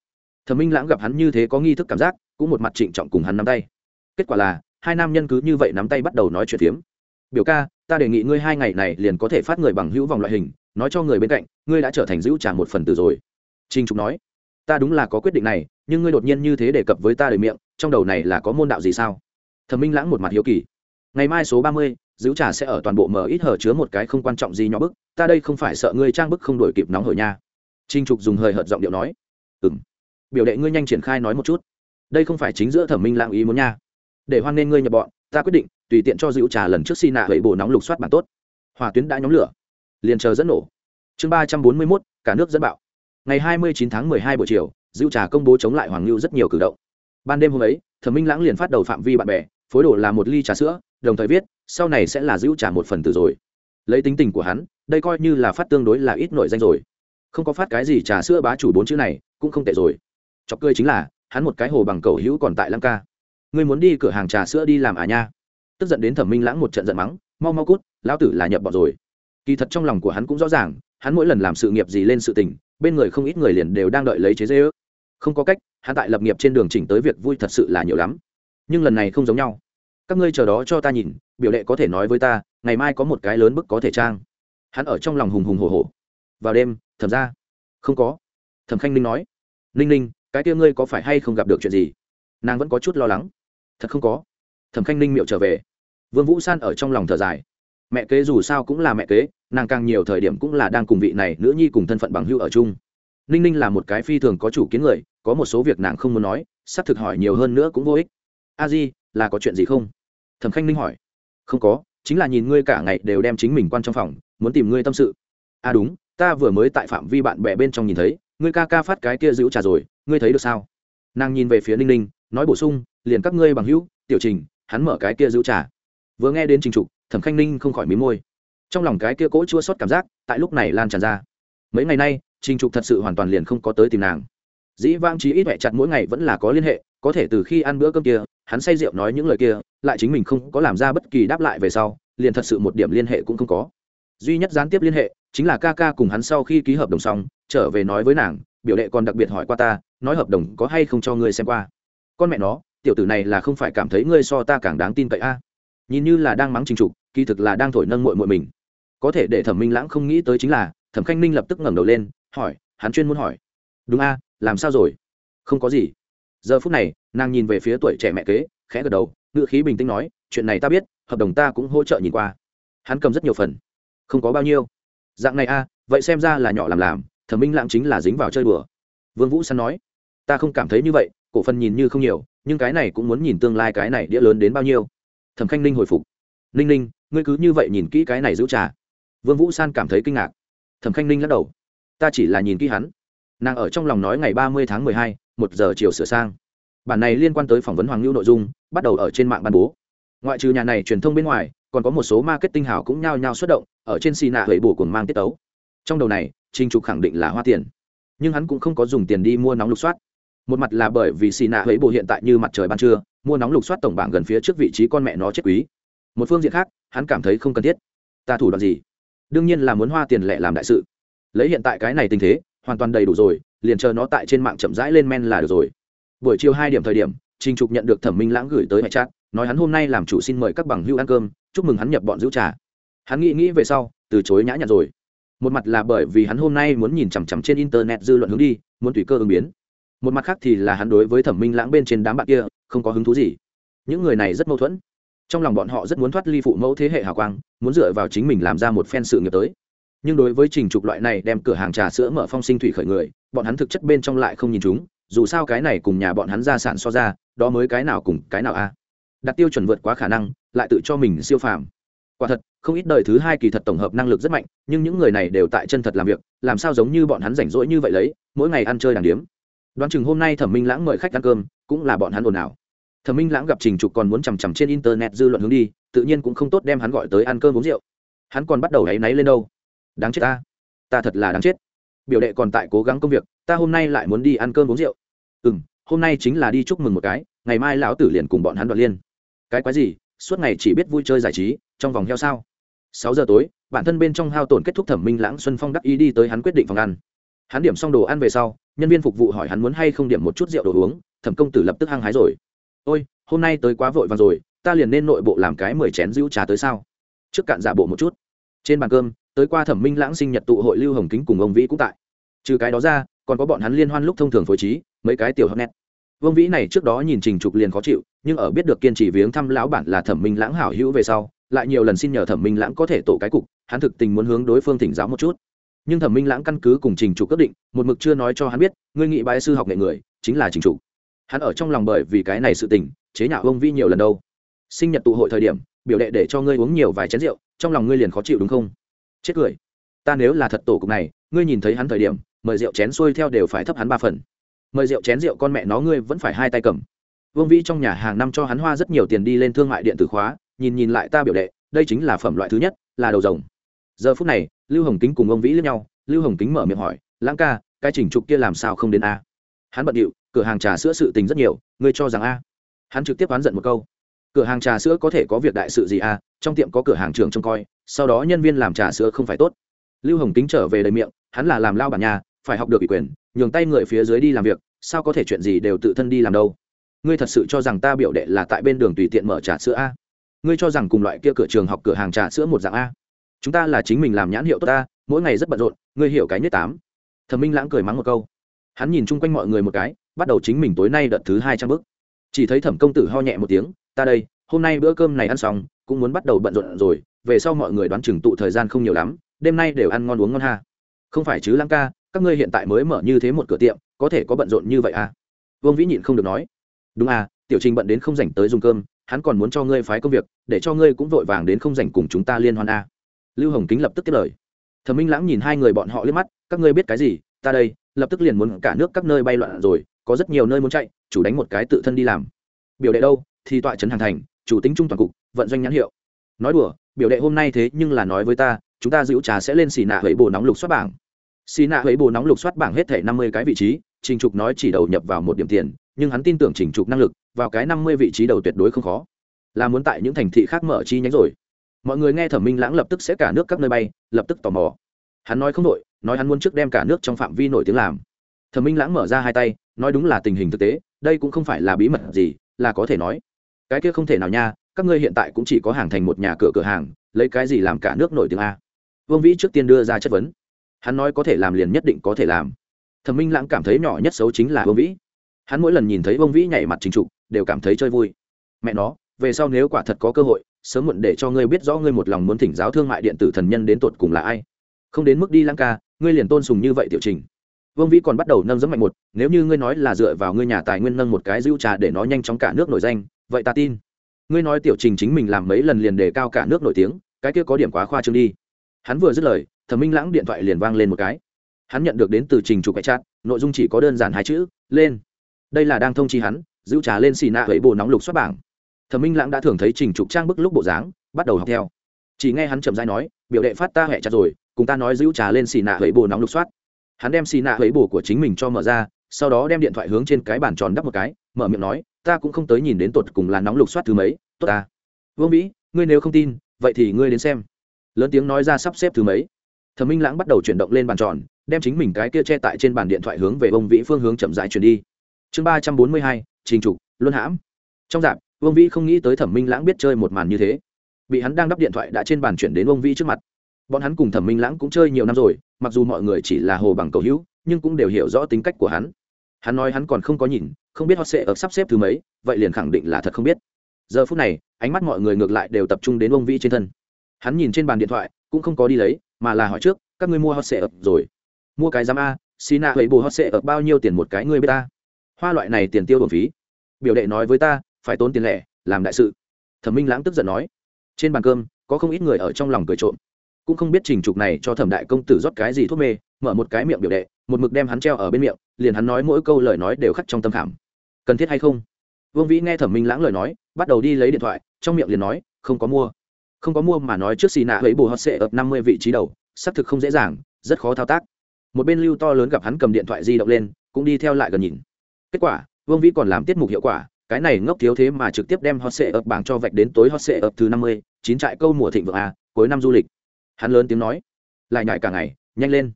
Thẩm minh lãng gặp hắn như thế có nghi thức cảm giác cũng một mặt trịnh trọng cùng hắn nắm tay kết quả là, hai nam nhân cứ như vậy nắm tay bắt đầu nói chuyện phiếm. Biểu ca, ta đề nghị ngươi hai ngày này liền có thể phát người bằng hữu vòng loại hình, nói cho người bên cạnh, ngươi đã trở thành dữ trà một phần từ rồi. Trinh trục nói. Ta đúng là có quyết định này, nhưng ngươi đột nhiên như thế đề cập với ta đời miệng, trong đầu này là có môn đạo gì sao? Thẩm minh lãng một mặt hiếu kỳ. Ngày mai số ba mươi, giữ trà sẽ ở toàn bộ mở ít hở chứa một cái không quan trọng gì nhỏ bức, ta đây không phải sợ ngươi trang bức không đổi kịp nóng hổi nha. Trinh trục dùng hơi hợt giọng điệu nói. Ừ m biểu đệ ngươi nhanh triển khai nói một chút. Đây không phải chính giữa thẩm minh lãng ý muốn nha để hoan nên ngươi nhập bọn, ta quyết định, tùy tiện cho Dữ trà lần trước xi nạ vậy bổ nóng lục soát bản tốt. Hòa tuyến đã nhóm lửa. Liền chờ dẫn nổ. Chương ba trăm bốn mươi mốt, cả nước dẫn bạo. Ngày 29 tháng 12 buổi chiều dữ trà công bố chống lại hoàng lưu rất nhiều cử động. Ban đêm hôm ấy, thẩm minh lãng liền phát đầu phạm vi bạn bè, phối đổ là một ly trà sữa, đồng thời viết, sau này sẽ là dữ trà một phần từ rồi. Lấy tính tình của hắn, đây coi như là phát tương đối là ít nội danh rồi. Không có phát cái gì trà sữa bá chủ bốn chữ này, cũng không tệ rồi. Chọc cười chính là, hắn một cái hồ bằng cầu hữu còn tại lăng ca ngươi muốn đi cửa hàng trà sữa đi làm à nha? Tức giận đến thẩm minh lãng một trận giận mắng, mau mau cút, lão tử là nhập bọn rồi. Kỳ thật trong lòng của hắn cũng rõ ràng, hắn mỗi lần làm sự nghiệp gì lên sự tình, bên người không ít người liền đều đang đợi lấy chế dê ước không có cách, hắn tại lập nghiệp trên đường chỉnh tới việc vui thật sự là nhiều lắm. Nhưng lần này không giống nhau. Các ngươi chờ đó cho ta nhìn, biểu đệ có thể nói với ta, ngày mai có một cái lớn bức có thể trang. Hắn ở trong lòng hùng hùng hồ hồ vào đêm, thẩm ra. Không có. Thẩm khanh ninh nói. Ninh ninh, cái kia ngươi có phải hay không gặp được chuyện gì? Nàng vẫn có chút lo lắng thật không có. Thẩm khanh ninh miệu trở về. Vương vũ san ở trong lòng thở dài. Mẹ kế dù sao cũng là mẹ kế, nàng càng nhiều thời điểm cũng là đang cùng vị này nữ nhi cùng thân phận bằng hưu ở chung. Ninh ninh là một cái phi thường có chủ kiến người, có một số việc nàng không muốn nói sắp thực hỏi nhiều hơn nữa cũng vô ích. A di, là có chuyện gì không? Thẩm khanh ninh hỏi. Không có, chính là nhìn ngươi cả ngày đều đem chính mình quan trong phòng, muốn tìm ngươi tâm sự. À đúng, ta vừa mới tại phạm vi bạn bè bên trong nhìn thấy, ngươi ca ca phát cái kia giữ trà rồi, ngươi thấy được sao? Nàng nhìn về phía ninh ninh, nói bổ sung liền các ngươi bằng hữu, tiểu trình, hắn mở cái kia giữ trà. Vừa nghe đến trình trục, thẩm khanh ninh không khỏi mí môi. Trong lòng cái kia cỗ chua sót cảm giác, tại lúc này lan tràn ra. Mấy ngày nay, trình trục thật sự hoàn toàn liền không có tới tìm nàng. Dĩ vang trí ít mẹ chặt mỗi ngày vẫn là có liên hệ, có thể từ khi ăn bữa cơm kia, hắn say rượu nói những lời kia, lại chính mình không có làm ra bất kỳ đáp lại về sau, liền thật sự một điểm liên hệ cũng không có. Duy nhất gián tiếp liên hệ, chính là ca ca cùng hắn sau khi ký hợp đồng xong, trở về nói với nàng, biểu đệ còn đặc biệt hỏi qua ta, nói hợp đồng có hay không cho ngươi xem qua? Con mẹ nó tiểu tử này là không phải cảm thấy ngươi so ta càng đáng tin cậy a. Nhìn như là đang mắng trình trục, kỳ thực là đang thổi nâng mội mội mình. Có thể để thẩm minh lãng không nghĩ tới chính là, thẩm khanh ninh lập tức ngẩng đầu lên, hỏi, hắn chuyên muốn hỏi. Đúng a, làm sao rồi? Không có gì. Giờ phút này, nàng nhìn về phía tuổi trẻ mẹ kế, khẽ gật đầu ngự khí bình tĩnh nói, chuyện này ta biết, hợp đồng ta cũng hỗ trợ nhìn qua. Hắn cầm rất nhiều phần. Không có bao nhiêu. Dạng này a, vậy xem ra là nhỏ làm làm, thẩm minh lãng chính là dính vào chơi đùa. Vương vũ săn nói, ta không cảm thấy như vậy, cổ phần nhìn như không nhiều nhưng cái này cũng muốn nhìn tương lai cái này đĩa lớn đến bao nhiêu. Thẩm khanh ninh hồi phục. Ninh ninh, ngươi cứ như vậy nhìn kỹ cái này giữ trà. Vương vũ san cảm thấy kinh ngạc. Thẩm khanh ninh lắc đầu. Ta chỉ là nhìn kỹ hắn. Nàng ở trong lòng nói ngày ba mươi tháng mười hai, một giờ chiều sửa sang. Bản này liên quan tới phỏng vấn hoàng lưu nội dung, bắt đầu ở trên mạng ban bố. Ngoại trừ nhà này truyền thông bên ngoài, còn có một số marketing hảo cũng nhao nhao xuất động, ở trên xì nạ huệ bổ cùng mang tiết tấu. Trong đầu này, trình trục khẳng định là hoa tiền. Nhưng hắn cũng không có dùng tiền đi mua nóng lục soát một mặt là bởi vì xì nạ hẫy bộ hiện tại như mặt trời ban trưa, mua nóng lục soát tổng bảng gần phía trước vị trí con mẹ nó chết quý. Một phương diện khác, hắn cảm thấy không cần thiết. Ta thủ đoạn gì? Đương nhiên là muốn hoa tiền lệ làm đại sự. Lấy hiện tại cái này tình thế, hoàn toàn đầy đủ rồi, liền chờ nó tại trên mạng chậm rãi lên men là được rồi. Buổi chiều hai điểm thời điểm, trình trục nhận được thẩm minh lãng gửi tới hệ chat, nói hắn hôm nay làm chủ xin mời các bằng hưu ăn cơm, chúc mừng hắn nhập bọn giữ trà. Hắn nghĩ nghĩ về sau, từ chối nhã nhặn rồi. Một mặt là bởi vì hắn hôm nay muốn nhìn chằm chằm trên internet dư luận hướng đi, muốn tùy cơ ứng biến một mặt khác thì là hắn đối với thẩm minh lãng bên trên đám bạn kia, không có hứng thú gì. Những người này rất mâu thuẫn. Trong lòng bọn họ rất muốn thoát ly phụ mẫu thế hệ hào quang, muốn dựa vào chính mình làm ra một phen sự nghiệp tới. Nhưng đối với trình trục loại này đem cửa hàng trà sữa mở phong sinh thủy khởi người, bọn hắn thực chất bên trong lại không nhìn chúng, dù sao cái này cùng nhà bọn hắn ra sản so ra, đó mới cái nào cùng cái nào a. Đặt tiêu chuẩn vượt quá khả năng, lại tự cho mình siêu phàm. Quả thật, không ít đời thứ hai kỳ thật tổng hợp năng lực rất mạnh, nhưng những người này đều tại chân thật làm việc, làm sao giống như bọn hắn rảnh rỗi như vậy lấy, mỗi ngày ăn chơi đàng điếm đoán chừng hôm nay thẩm minh lãng mời khách ăn cơm, cũng là bọn hắn ồn ào. Thẩm minh lãng gặp trình trục còn muốn chằm chằm trên internet dư luận hướng đi, tự nhiên cũng không tốt đem hắn gọi tới ăn cơm uống rượu. Hắn còn bắt đầu áy náy lên đâu. Đáng chết ta. Ta thật là đáng chết. Biểu đệ còn tại cố gắng công việc, ta hôm nay lại muốn đi ăn cơm uống rượu. Ừ m hôm nay chính là đi chúc mừng một cái, ngày mai lão tử liền cùng bọn hắn đoạt liên. Cái quái gì, suốt ngày chỉ biết vui chơi giải trí, trong vòng heo sao? Sáu giờ tối, bản thân bên trong hao tổn kết thúc thẩm minh lãng xuân phong đắc ý đi tới hắn quyết định phòng ăn. Hắn điểm xong đồ ăn về sau nhân viên phục vụ hỏi hắn muốn hay không điểm một chút rượu đồ uống, thẩm công tử lập tức hăng hái rồi. Ôi, hôm nay tới quá vội vàng rồi, ta liền nên nội bộ làm cái mười chén rượu trà tới sao? Trước cạn giả bộ một chút. Trên bàn cơm, tới qua thẩm minh lãng sinh nhật tụ hội lưu hồng kính cùng ông vĩ cũng tại. Trừ cái đó ra, còn có bọn hắn liên hoan lúc thông thường phối trí, mấy cái tiểu hấp nét vương vĩ này trước đó nhìn trình trục liền khó chịu, nhưng ở biết được kiên trì viếng thăm lão bản là thẩm minh lãng hảo hữu về sau, lại nhiều lần xin nhờ thẩm minh lãng có thể tổ cái cục, hắn thực tình muốn hướng đối phương thỉnh giáo một chút nhưng thẩm minh lãng căn cứ cùng trình trục quyết định, một mực chưa nói cho hắn biết, ngươi nghị bái sư học nghệ người, chính là trình trục hắn ở trong lòng bởi vì cái này sự tình, chế nhạo vương vi nhiều lần đâu. Sinh nhật tụ hội thời điểm, biểu đệ để cho ngươi uống nhiều vài chén rượu, trong lòng ngươi liền khó chịu đúng không? Chết cười. Ta nếu là thật tổ cục này, ngươi nhìn thấy hắn thời điểm, mời rượu chén xuôi theo đều phải thấp hắn ba phần. Mời rượu chén rượu con mẹ nó ngươi vẫn phải hai tay cầm. Vương vĩ trong nhà hàng năm cho hắn hoa rất nhiều tiền đi lên thương mại điện tử khóa, nhìn nhìn lại ta biểu đệ, đây chính là phẩm loại thứ nhất, là đầu rồng giờ phút này, lưu hồng kính cùng ông vĩ lướt nhau, lưu hồng kính mở miệng hỏi, lãng ca, cái chỉnh trục kia làm sao không đến a? Hắn bận điệu, cửa hàng trà sữa sự tình rất nhiều, ngươi cho rằng a? Hắn trực tiếp oán giận một câu, cửa hàng trà sữa có thể có việc đại sự gì a? Trong tiệm có cửa hàng trường trông coi, sau đó nhân viên làm trà sữa không phải tốt. Lưu hồng kính trở về đầy miệng, hắn là làm lao bản nhà, phải học được ủy quyền, nhường tay người phía dưới đi làm việc, sao có thể chuyện gì đều tự thân đi làm đâu? Ngươi thật sự cho rằng ta biểu đệ là tại bên đường tùy tiện mở trà sữa a? Ngươi cho rằng cùng loại kia cửa trường học cửa hàng trà sữa một dạng a? Chúng ta là chính mình làm nhãn hiệu tốt ta, mỗi ngày rất bận rộn, ngươi hiểu cái nhất tám. Thẩm minh lãng cười mắng một câu. Hắn nhìn chung quanh mọi người một cái, bắt đầu chính mình tối nay đợt thứ hai trăm bước chỉ thấy thẩm công tử ho nhẹ một tiếng, ta đây, hôm nay bữa cơm này ăn xong, cũng muốn bắt đầu bận rộn rồi, về sau mọi người đoán chừng tụ thời gian không nhiều lắm, đêm nay đều ăn ngon uống ngon ha. Không phải chứ lãng ca, các ngươi hiện tại mới mở như thế một cửa tiệm, có thể có bận rộn như vậy à? Vương vĩ nhịn không được nói. Đúng à tiểu trình bận đến không dành tới dùng cơm, hắn còn muốn cho ngươi phái công việc, để cho ngươi cũng vội vàng đến không dành cùng chúng ta liên hoan à lưu hồng kính lập tức tiếp lời. Thẩm minh lãng nhìn hai người bọn họ liếc mắt, các ngươi biết cái gì? Ta đây, lập tức liền muốn cả nước các nơi bay loạn rồi, có rất nhiều nơi muốn chạy, chủ đánh một cái tự thân đi làm. Biểu đệ đâu? Thì tọa trấn hàng thành, chủ tính trung toàn cục, vận doanh nhãn hiệu. Nói đùa, biểu đệ hôm nay thế nhưng là nói với ta, chúng ta giữ trà sẽ lên xì nạ hẫy bồ nóng lục xoát bảng. Xì nạ hẫy bồ nóng lục xoát bảng hết thể năm mươi cái vị trí, trình trục nói chỉ đầu nhập vào một điểm tiền, nhưng hắn tin tưởng trình trục năng lực, vào cái năm mươi vị trí đầu tuyệt đối không khó. Là muốn tại những thành thị khác mở chi nhánh rồi mọi người nghe thẩm minh lãng lập tức sẽ cả nước các nơi bay, lập tức tò mò. Hắn nói không đội nói hắn muốn trước đem cả nước trong phạm vi nổi tiếng làm. Thẩm minh lãng mở ra hai tay, nói đúng là tình hình thực tế, đây cũng không phải là bí mật gì, là có thể nói. Cái kia không thể nào nha, các ngươi hiện tại cũng chỉ có hàng thành một nhà cửa cửa hàng, lấy cái gì làm cả nước nổi tiếng a? Vương vĩ trước tiên đưa ra chất vấn. Hắn nói có thể làm liền nhất định có thể làm. Thẩm minh lãng cảm thấy nhỏ nhất xấu chính là vương vĩ. Hắn mỗi lần nhìn thấy vương vĩ nhảy mặt chính trục, đều cảm thấy chơi vui. Mẹ nó, về sau nếu quả thật có cơ hội sớm muộn để cho ngươi biết rõ ngươi một lòng muốn thỉnh giáo thương mại điện tử thần nhân đến tột cùng là ai. Không đến mức đi lăng ca, ngươi liền tôn sùng như vậy tiểu trình. Vương vĩ còn bắt đầu nâng dẫn mạnh một, nếu như ngươi nói là dựa vào ngươi nhà tài nguyên nâng một cái dữ trà để nó nhanh chóng cả nước nổi danh, vậy ta tin. Ngươi nói tiểu trình chính mình làm mấy lần liền đề cao cả nước nổi tiếng, cái kia có điểm quá khoa trương đi. Hắn vừa dứt lời, thẩm minh lãng điện thoại liền vang lên một cái. Hắn nhận được đến từ trình chụp cái chat, nội dung chỉ có đơn giản hai chữ, lên. Đây là đang thông chi hắn giữ trà lên xì nạ với bồ nóng lục xuất bảng thẩm minh lãng đã thường thấy trình trục trang bức lúc bộ dáng, bắt đầu học theo. Chỉ nghe hắn chậm dai nói, biểu đệ phát ta hẹ chặt rồi, cùng ta nói giữ trà lên xì nạ với bồ nóng lục soát. Hắn đem xì nạ với bồ của chính mình cho mở ra, sau đó đem điện thoại hướng trên cái bàn tròn đắp một cái, mở miệng nói, ta cũng không tới nhìn đến tột cùng là nóng lục soát thứ mấy, tốt ta. Vương vĩ, ngươi nếu không tin, vậy thì ngươi đến xem. Lớn tiếng nói ra sắp xếp thứ mấy. Thẩm minh lãng bắt đầu chuyển động lên bàn tròn, đem chính mình cái kia che tại trên bàn điện thoại hướng về ông vĩ phương hướng chậm rãi chuyển đi. Chương ba trăm bốn mươi hai, trình trục, luân hãm. Trong dạp vương vĩ không nghĩ tới thẩm minh lãng biết chơi một màn như thế. Bị hắn đang đắp điện thoại đã trên bàn chuyển đến Vương vĩ trước mặt. Bọn hắn cùng thẩm minh lãng cũng chơi nhiều năm rồi, mặc dù mọi người chỉ là hồ bằng cầu hữu, nhưng cũng đều hiểu rõ tính cách của hắn. Hắn nói hắn còn không có nhìn, không biết họ sẽ ở sắp xếp thứ mấy, vậy liền khẳng định là thật không biết. Giờ phút này, ánh mắt mọi người ngược lại đều tập trung đến ông vĩ trên thân. Hắn nhìn trên bàn điện thoại, cũng không có đi lấy, mà là hỏi trước, các ngươi mua hot sệ ập rồi? Mua cái giám a xì nạ vậy bù hot sệ ập bao nhiêu tiền một cái ngươi biết ta? Hoa loại này tiền tiêu bổn phí. Biểu đệ nói với ta phải tốn tiền lẻ, làm đại sự. Thẩm minh lãng tức giận nói, trên bàn cơm, có không ít người ở trong lòng cười trộm. Cũng không biết trình trục này cho thẩm đại công tử rót cái gì thuốc mê, mở một cái miệng biểu đệ, một mực đem hắn treo ở bên miệng, liền hắn nói mỗi câu lời nói đều khắc trong tâm khảm. Cần thiết hay không? Vương vĩ nghe thẩm minh lãng lời nói, bắt đầu đi lấy điện thoại, trong miệng liền nói, không có mua. Không có mua mà nói trước xì nạ lấy bù hot sệ ập năm mươi vị trí đầu, xác thực không dễ dàng, rất khó thao tác. Một bên lưu to lớn gặp hắn cầm điện thoại di động lên, cũng đi theo lại gần nhìn. Kết quả, vương vĩ còn làm tiết mục hiệu quả cái này ngốc thiếu thế mà trực tiếp đem hot sệ ập bảng cho vạch đến tối hot sệ ập thứ năm mươi, chín trại câu mùa thịnh vượng a, cuối năm du lịch. Hắn lớn tiếng nói. Lại nhại cả ngày, nhanh lên.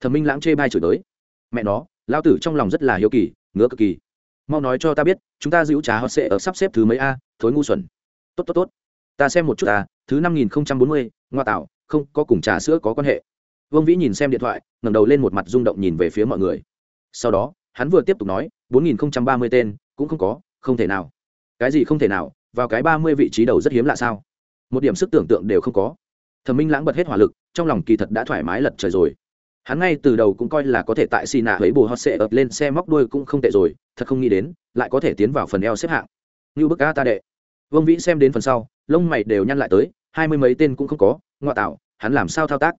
Thẩm minh lãng chê bai chửi tới mẹ nó lao tử trong lòng rất là hiếu kỳ, ngứa cực kỳ. Mau nói cho ta biết, chúng ta giữ trà hot sệ ở sắp xếp thứ mấy a, thối ngu xuẩn. Tốt tốt tốt. Ta xem một chút à thứ năm nghìn không trăm bốn mươi, ngoa tạo, không, có cùng trà sữa có quan hệ. Vương vĩ nhìn xem điện thoại, ngẩng đầu lên một mặt rung động nhìn về phía mọi người. Sau đó, hắn vừa tiếp tục nói, bốn nghìn không trăm ba mươi tên, cũng không có không thể nào. Cái gì không thể nào, vào cái ba mươi vị trí đầu rất hiếm lạ sao? Một điểm sức tưởng tượng đều không có. Thẩm minh lãng bật hết hỏa lực, trong lòng kỳ thật đã thoải mái lật trời rồi. Hắn ngay từ đầu cũng coi là có thể tại xì nạ ấy bù hot sệ ập lên xe móc đuôi cũng không tệ rồi, thật không nghĩ đến, lại có thể tiến vào phần eo xếp hạng. Như bức a ta đệ. Vương vĩ xem đến phần sau, lông mày đều nhăn lại tới, hai mươi mấy tên cũng không có ngoại tạo, hắn làm sao thao tác?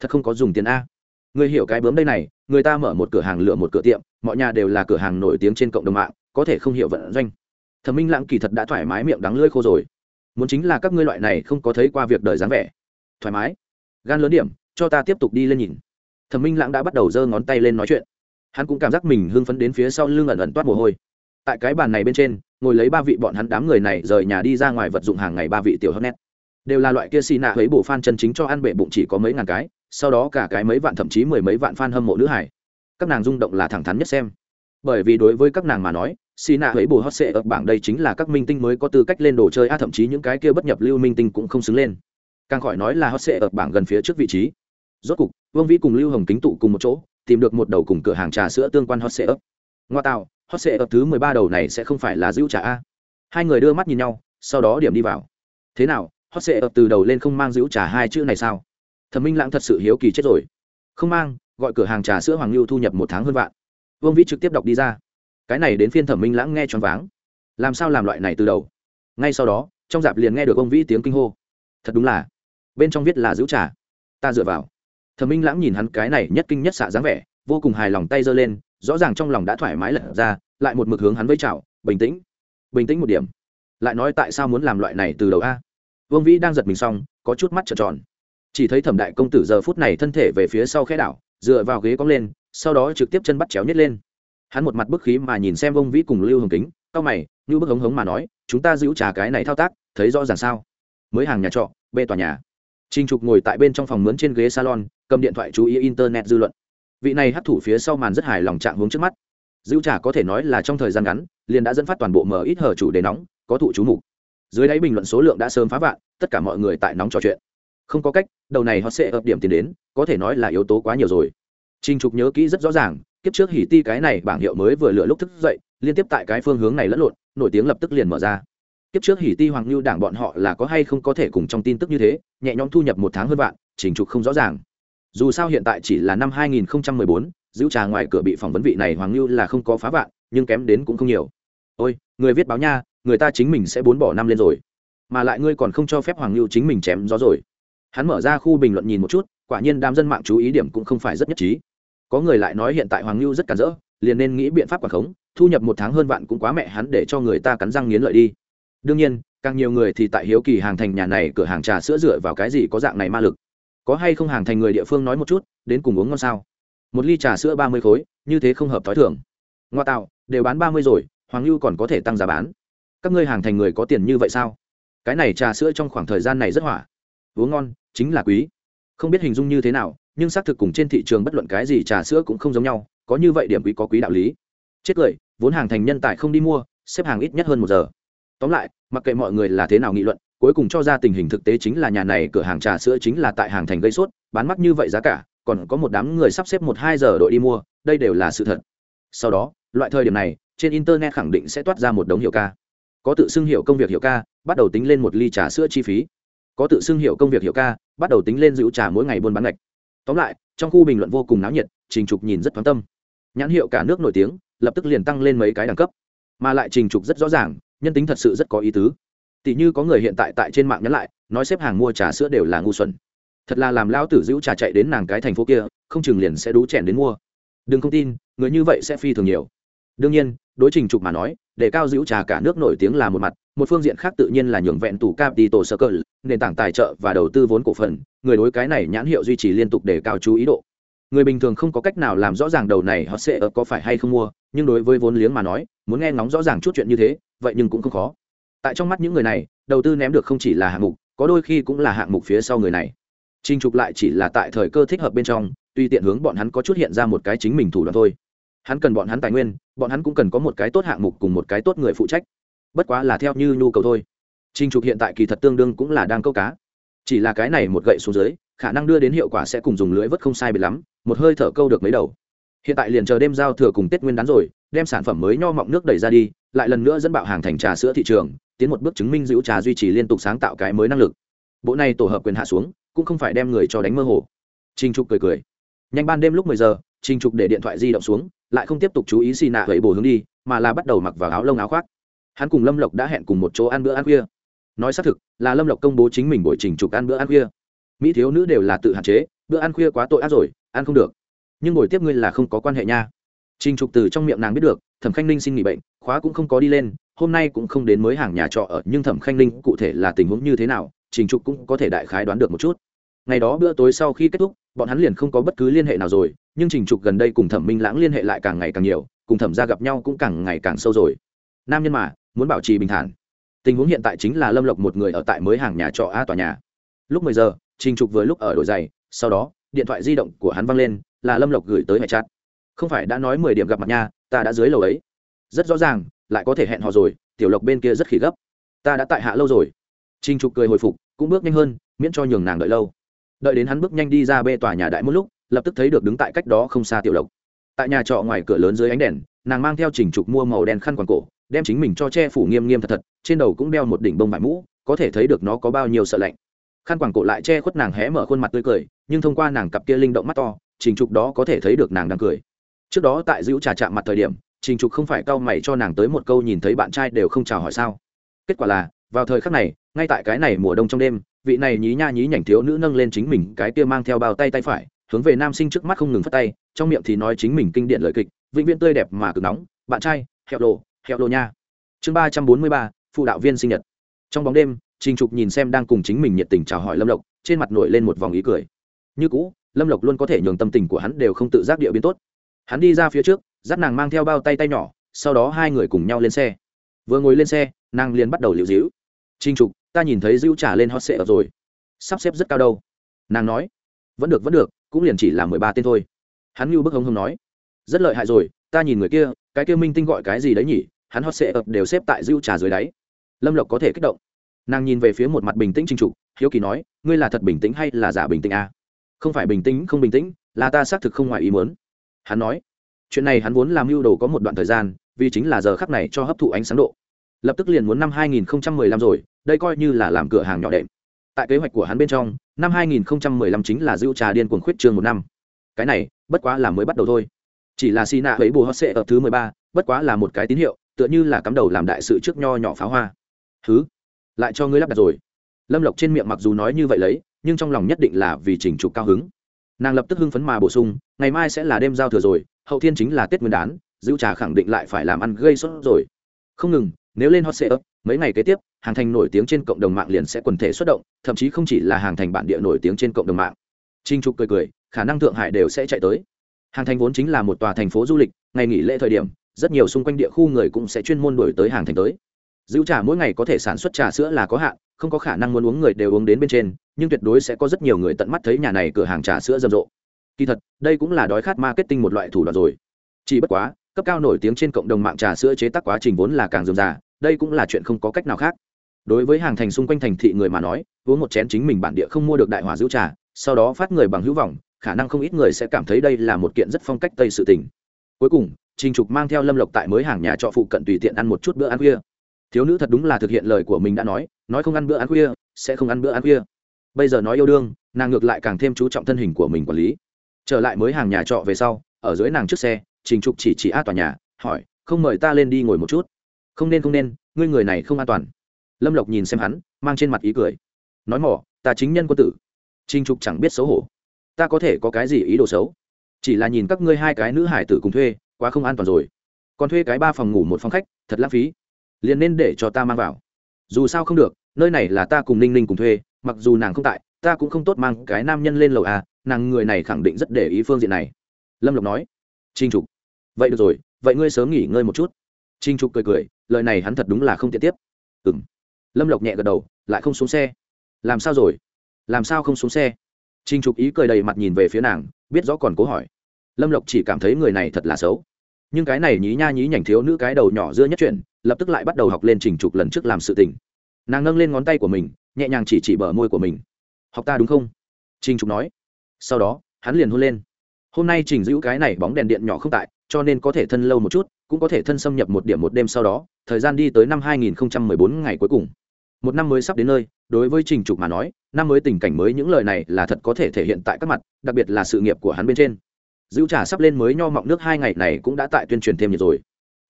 Thật không có dùng tiền a. Người hiểu cái bướm đây này, người ta mở một cửa hàng lựa một cửa tiệm, mọi nhà đều là cửa hàng nổi tiếng trên cộng đồng mạng có thể không hiểu vận doanh. Thẩm minh lãng kỳ thật đã thoải mái miệng đắng lưỡi khô rồi. Muốn chính là các ngươi loại này không có thấy qua việc đời dáng vẻ. Thoải mái. Gan lớn điểm, cho ta tiếp tục đi lên nhìn. Thẩm minh lãng đã bắt đầu giơ ngón tay lên nói chuyện. Hắn cũng cảm giác mình hưng phấn đến phía sau lưng ẩn ẩn toát mồ hôi. Tại cái bàn này bên trên, ngồi lấy ba vị bọn hắn đám người này rời nhà đi ra ngoài vật dụng hàng ngày ba vị tiểu hớt nét đều là loại kia xì nạ ấy bổ fan chân chính cho ăn bệ bụng chỉ có mấy ngàn cái, sau đó cả cái mấy vạn thậm chí mười mấy vạn fan hâm mộ nữ hải. Các nàng rung động là thẳng thắn nhất xem bởi vì đối với các nàng mà nói, xì nạ ấy bù hot sệ ở bảng đây chính là các minh tinh mới có tư cách lên đồ chơi, a, thậm chí những cái kia bất nhập lưu minh tinh cũng không xứng lên. Càng khỏi nói là hot sệ ở bảng gần phía trước vị trí. Rốt cục, vương vĩ cùng lưu hồng kính tụ cùng một chỗ, tìm được một đầu cùng cửa hàng trà sữa tương quan hot sệ ấp ngoa tạo hot sệ ấp thứ mười ba đầu này sẽ không phải là giữ trà, a. Hai người đưa mắt nhìn nhau, sau đó điểm đi vào. Thế nào hot sệ ập từ đầu lên không mang giữ trà hai chữ này sao? Thẩm minh lãng thật sự hiếu kỳ chết rồi. Không mang, gọi cửa hàng trà sữa hoàng lưu thu nhập một tháng hơn vạn vương vĩ trực tiếp đọc đi ra cái này đến phiên thẩm minh lãng nghe choáng váng làm sao làm loại này từ đầu ngay sau đó trong dạp liền nghe được ông vĩ tiếng kinh hô thật đúng là bên trong viết là giữ trà ta dựa vào thẩm minh lãng nhìn hắn cái này nhất kinh nhất xạ dáng vẻ vô cùng hài lòng tay giơ lên rõ ràng trong lòng đã thoải mái lật ra lại một mực hướng hắn với chào bình tĩnh bình tĩnh một điểm lại nói tại sao muốn làm loại này từ đầu a vương vĩ đang giật mình xong có chút mắt trợn tròn chỉ thấy thẩm đại công tử giờ phút này thân thể về phía sau khe đảo dựa vào ghế cong lên sau đó trực tiếp chân bắt chéo nhét lên hắn một mặt bức khí mà nhìn xem vương vĩ cùng lưu hồng kính cau mày như bức hống hống mà nói chúng ta giữ trà cái này thao tác thấy rõ ràng sao mới hàng nhà trọ bê tòa nhà Trình Trục ngồi tại bên trong phòng mướn trên ghế salon, cầm điện thoại chú ý internet dư luận. Vị này hấp thủ phía sau màn rất hài lòng trạng hướng trước mắt. Dữu trả có thể nói là trong thời gian ngắn, liền đã dẫn phát toàn bộ mở ít hở chủ đề nóng, có thụ chú mục. Dưới đáy bình luận số lượng đã sớm phá vạn, tất cả mọi người tại nóng trò chuyện. Không có cách, đầu này họ sẽ ập điểm tiền đến, có thể nói là yếu tố quá nhiều rồi. Trình Trục nhớ kỹ rất rõ ràng, kiếp trước hỉ ti cái này bảng hiệu mới vừa lựa lúc thức dậy, liên tiếp tại cái phương hướng này lẫn lộn, nổi tiếng lập tức liền mở ra. Kiếp trước hỉ ti hoàng Nưu đảng bọn họ là có hay không có thể cùng trong tin tức như thế nhẹ nhõm thu nhập một tháng hơn vạn Trình trục không rõ ràng. Dù sao hiện tại chỉ là năm 2014, giữ trà ngoài cửa bị phỏng vấn vị này hoàng Nưu là không có phá vạn nhưng kém đến cũng không nhiều. Ôi người viết báo nha người ta chính mình sẽ bốn bỏ năm lên rồi. Mà lại ngươi còn không cho phép hoàng Nưu chính mình chém gió rồi. Hắn mở ra khu bình luận nhìn một chút quả nhiên đám dân mạng chú ý điểm cũng không phải rất nhất trí có người lại nói hiện tại hoàng lưu rất cản rỡ, liền nên nghĩ biện pháp quản khống, thu nhập một tháng hơn vạn cũng quá mẹ hắn để cho người ta cắn răng nghiến lợi đi. Đương nhiên, càng nhiều người thì tại hiếu kỳ hàng thành nhà này cửa hàng trà sữa dựa vào cái gì có dạng này ma lực. Có hay không hàng thành người địa phương nói một chút, đến cùng uống ngon sao? Một ly trà sữa ba mươi khối, như thế không hợp t h ó i thưởng ngoa tạo, đều bán ba mươi rồi, hoàng lưu còn có thể tăng giá bán. Các ngươi hàng thành người có tiền như vậy sao? Cái này trà sữa trong khoảng thời gian này rất hỏa. Uống ngon, chính là quý. Không biết hình dung như thế nào nhưng xác thực cùng trên thị trường bất luận cái gì trà sữa cũng không giống nhau, có như vậy điểm quý có quý đạo lý. Chết cười, vốn hàng thành nhân tài không đi mua, xếp hàng ít nhất hơn một giờ. Tóm lại, mặc kệ mọi người là thế nào nghị luận, cuối cùng cho ra tình hình thực tế chính là nhà này cửa hàng trà sữa chính là tại hàng thành gây sốt, bán mắc như vậy giá cả, còn có một đám người sắp xếp một hai giờ đội đi mua, đây đều là sự thật. Sau đó, loại thời điểm này, trên internet khẳng định sẽ toát ra một đống hiệu ca. Có tự xưng hiệu công việc hiệu ca, bắt đầu tính lên một ly trà sữa chi phí. Có tự xưng hiệu công việc hiệu ca, bắt đầu tính lên giữ trà mỗi ngày buôn bán ngạch tóm lại, trong khu bình luận vô cùng náo nhiệt, trình trục nhìn rất thoáng tâm. Nhãn hiệu cả nước nổi tiếng, lập tức liền tăng lên mấy cái đẳng cấp. Mà lại trình trục rất rõ ràng, nhân tính thật sự rất có ý tứ. Tỷ như có người hiện tại tại trên mạng nhắn lại, nói xếp hàng mua trà sữa đều là ngu xuẩn. Thật là làm lão tử giữ trà chạy đến nàng cái thành phố kia, không chừng liền sẽ đú chèn đến mua. Đừng không tin, người như vậy sẽ phi thường nhiều. Đương nhiên đối trình trục mà nói, để cao dữ trà cả nước nổi tiếng là một mặt, một phương diện khác tự nhiên là nhường vẹn tủ capital circle, nền tảng tài trợ và đầu tư vốn cổ phần, người đối cái này nhãn hiệu duy trì liên tục để cao chú ý độ. Người bình thường không có cách nào làm rõ ràng đầu này họ sẽ ở có phải hay không mua, nhưng đối với vốn liếng mà nói, muốn nghe ngóng rõ ràng chút chuyện như thế, vậy nhưng cũng không khó. Tại trong mắt những người này, đầu tư ném được không chỉ là hạng mục, có đôi khi cũng là hạng mục phía sau người này. Trình trục lại chỉ là tại thời cơ thích hợp bên trong, tuy tiện hướng bọn hắn có chút hiện ra một cái chính mình thủ đoạn thôi hắn cần bọn hắn tài nguyên, bọn hắn cũng cần có một cái tốt hạng mục cùng một cái tốt người phụ trách. Bất quá là theo như nhu cầu thôi. Trình trục hiện tại kỳ thật tương đương cũng là đang câu cá. Chỉ là cái này một gậy xuống dưới, khả năng đưa đến hiệu quả sẽ cùng dùng lưỡi vớt không sai biệt lắm, một hơi thở câu được mấy đầu. Hiện tại liền chờ đêm giao thừa cùng tết nguyên đán rồi, đem sản phẩm mới nho mọng nước đẩy ra đi, lại lần nữa dẫn bạo hàng thành trà sữa thị trường, tiến một bước chứng minh giữ trà duy trì liên tục sáng tạo cái mới năng lực. Bộ này tổ hợp quyền hạ xuống, cũng không phải đem người cho đánh mơ hồ. Trinh trục cười cười. Nhanh ban đêm lúc mười giờ Trình trục để điện thoại di động xuống, lại không tiếp tục chú ý xì nạ hẩy bổ hướng đi, mà là bắt đầu mặc vào áo lông áo khoác. Hắn cùng lâm lộc đã hẹn cùng một chỗ ăn bữa ăn khuya. Nói xác thực, là lâm lộc công bố chính mình buổi trình trục ăn bữa ăn khuya. Mỹ thiếu nữ đều là tự hạn chế, bữa ăn khuya quá tội ác rồi, ăn không được. Nhưng ngồi tiếp ngươi là không có quan hệ nha. Trình trục từ trong miệng nàng biết được, thẩm khanh ninh xin nghỉ bệnh, khóa cũng không có đi lên, hôm nay cũng không đến mới hàng nhà trọ ở, nhưng thẩm khanh ninh cụ thể là tình huống như thế nào, trình trục cũng có thể đại khái đoán được một chút. Ngày đó bữa tối sau khi kết thúc, bọn hắn liền không có bất cứ liên hệ nào rồi nhưng trình trục gần đây cùng thẩm minh lãng liên hệ lại càng ngày càng nhiều, cùng thẩm ra gặp nhau cũng càng ngày càng sâu rồi. Nam nhân mà, muốn bảo trì bình thản. Tình huống hiện tại chính là lâm lộc một người ở tại mới hàng nhà trọ a tòa nhà. Lúc mười giờ, trình trục vừa lúc ở đổi giày, sau đó, điện thoại di động của hắn văng lên, là lâm lộc gửi tới hệ chát. không phải đã nói mười điểm gặp mặt nha, ta đã dưới lầu ấy. Rất rõ ràng, lại có thể hẹn hò rồi, tiểu lộc bên kia rất khỉ gấp. Ta đã tại hạ lâu rồi. Trình trục cười hồi phục, cũng bước nhanh hơn, miễn cho nhường nàng đợi lâu. Đợi đến hắn bước nhanh đi ra bê tòa nhà đại một lúc lập tức thấy được đứng tại cách đó không xa tiểu lộc. Tại nhà trọ ngoài cửa lớn dưới ánh đèn, nàng mang theo trình trục mua màu đen khăn quàng cổ, đem chính mình cho che phủ nghiêm nghiêm thật thật, trên đầu cũng đeo một đỉnh bông vải mũ, có thể thấy được nó có bao nhiêu sợ lạnh. Khăn quàng cổ lại che khuất nàng hé mở khuôn mặt tươi cười, nhưng thông qua nàng cặp kia linh động mắt to trình trục đó có thể thấy được nàng đang cười. Trước đó tại giữ trà chạm mặt thời điểm trình trục không phải cau mày cho nàng tới một câu nhìn thấy bạn trai đều không chào hỏi sao? Kết quả là, vào thời khắc này, ngay tại cái này mùa đông trong đêm, vị này nhí nha nhí nhảnh thiếu nữ nâng lên chính mình cái kia mang theo bao tay tay phải hướng về nam sinh trước mắt không ngừng phát tay, trong miệng thì nói chính mình kinh điển lời kịch, vĩnh viễn tươi đẹp mà cực nóng. Bạn trai, hẹo lộ hẹo lộ nha. Chương ba trăm bốn mươi ba, phụ đạo viên sinh nhật. Trong bóng đêm, trình trục nhìn xem đang cùng chính mình nhiệt tình chào hỏi lâm lộc, trên mặt nổi lên một vòng ý cười. Như cũ, lâm lộc luôn có thể nhường tâm tình của hắn đều không tự giác địa biến tốt. Hắn đi ra phía trước, dắt nàng mang theo bao tay tay nhỏ, sau đó hai người cùng nhau lên xe. Vừa ngồi lên xe, nàng liền bắt đầu liệu dĩu trinh trục, ta nhìn thấy dĩu trả lên hot sệ ở rồi. Sắp xếp rất cao đâu. Nàng nói. Vẫn được vẫn được cũng liền chỉ là mười ba tên thôi. Hắn như bức hông hông nói, rất lợi hại rồi, ta nhìn người kia, cái kia minh tinh gọi cái gì đấy nhỉ? Hắn hot sệ ập đều xếp tại dưu trà dưới đáy. Lâm lộc có thể kích động. Nàng nhìn về phía một mặt bình tĩnh trinh trục, hiếu kỳ nói, ngươi là thật bình tĩnh hay là giả bình tĩnh à? không phải bình tĩnh, không bình tĩnh, là ta xác thực không ngoài ý muốn. Hắn nói, chuyện này hắn vốn làm mưu đồ có một đoạn thời gian, vì chính là giờ khắc này cho hấp thụ ánh sáng độ. Lập tức liền muốn năm 2015 rồi, đây coi như là làm cửa hàng nhỏ đệm tại kế hoạch của hắn bên trong năm 2015 chính là dữ trà điên cuồng khuyết trường một năm. Cái này bất quá là mới bắt đầu thôi. Chỉ là xì nạ ấy bù hot sệ ở thứ 13, bất quá là một cái tín hiệu tựa như là cắm đầu làm đại sự trước nho nhỏ pháo hoa. Thứ lại cho ngươi lắp đặt rồi. Lâm lộc trên miệng mặc dù nói như vậy lấy nhưng trong lòng nhất định là vì trình trục cao hứng. Nàng lập tức hưng phấn mà bổ sung ngày mai sẽ là đêm giao thừa rồi hậu thiên chính là tết nguyên đán dữ trà khẳng định lại phải làm ăn gây sốt rồi. Không ngừng nếu lên hot ấp mấy ngày kế tiếp hàng thành nổi tiếng trên cộng đồng mạng liền sẽ quần thể xuất động, thậm chí không chỉ là hàng thành bản địa nổi tiếng trên cộng đồng mạng. Trinh trục cười cười, khả năng thượng hải đều sẽ chạy tới. Hàng thành vốn chính là một tòa thành phố du lịch, ngày nghỉ lễ thời điểm, rất nhiều xung quanh địa khu người cũng sẽ chuyên môn đổi tới hàng thành tới. Giữ trà mỗi ngày có thể sản xuất trà sữa là có hạn, không có khả năng muốn uống người đều uống đến bên trên, nhưng tuyệt đối sẽ có rất nhiều người tận mắt thấy nhà này cửa hàng trà sữa rầm rộ. Kỳ thật, đây cũng là đói khát marketing một loại thủ đoạn rồi. Chỉ bất quá, cấp cao nổi tiếng trên cộng đồng mạng trà sữa chế tác quá trình vốn là càng dườm già đây cũng là chuyện không có cách nào khác đối với hàng thành xung quanh thành thị người mà nói, uống một chén chính mình bản địa không mua được đại hỏa giữ trà, sau đó phát người bằng hữu vọng, khả năng không ít người sẽ cảm thấy đây là một kiện rất phong cách tây sự tình. Cuối cùng, trình trục mang theo lâm lộc tại mới hàng nhà trọ phụ cận tùy tiện ăn một chút bữa ăn khuya. Thiếu nữ thật đúng là thực hiện lời của mình đã nói nói không ăn bữa ăn khuya, sẽ không ăn bữa ăn khuya. Bây giờ nói yêu đương, nàng ngược lại càng thêm chú trọng thân hình của mình quản lý. Trở lại mới hàng nhà trọ về sau, ở dưới nàng trước xe, trình trục chỉ chỉ a tòa nhà, hỏi, không mời ta lên đi ngồi một chút? Không nên không nên, ngươi người này không an toàn lâm lộc nhìn xem hắn, mang trên mặt ý cười. Nói mỏ, ta chính nhân quân tử. Trinh trục chẳng biết xấu hổ. Ta có thể có cái gì ý đồ xấu? Chỉ là nhìn các ngươi hai cái nữ hải tử cùng thuê, quá không an toàn rồi. Còn thuê cái ba phòng ngủ một phòng khách, thật lãng phí. Liền nên để cho ta mang vào. Dù sao không được, nơi này là ta cùng ninh ninh cùng thuê, mặc dù nàng không tại, ta cũng không tốt mang cái nam nhân lên lầu à nàng người này khẳng định rất để ý phương diện này. Lâm lộc nói. Trinh trục. Vậy được rồi, vậy ngươi sớm nghỉ ngơi một chút. Trinh trục cười cười, lời này hắn thật đúng là không tiện tiếp. Ừ m lâm lộc nhẹ gật đầu lại không xuống xe. Làm sao rồi? Làm sao không xuống xe? Trinh trục ý cười đầy mặt nhìn về phía nàng biết rõ còn cố hỏi. Lâm lộc chỉ cảm thấy người này thật là xấu. Nhưng cái này nhí nha nhí nhảnh thiếu nữ cái đầu nhỏ dưa nhất chuyển, lập tức lại bắt đầu học lên trình trục lần trước làm sự tình. Nàng nâng lên ngón tay của mình nhẹ nhàng chỉ chỉ bờ môi của mình. Học ta đúng không? Trình trục nói. Sau đó hắn liền hôn lên. Hôm nay trình giữ cái này bóng đèn điện nhỏ không tại cho nên có thể thân lâu một chút cũng có thể thân xâm nhập một điểm một đêm sau đó, thời gian đi tới năm 2014 ngày cuối cùng. Một năm mới sắp đến nơi, đối với trình trục mà nói, năm mới tình cảnh mới những lời này là thật có thể thể hiện tại các mặt, đặc biệt là sự nghiệp của hắn bên trên. Giữ trà sắp lên mới nho mọng nước hai ngày này cũng đã tại tuyên truyền thêm nhiệt rồi.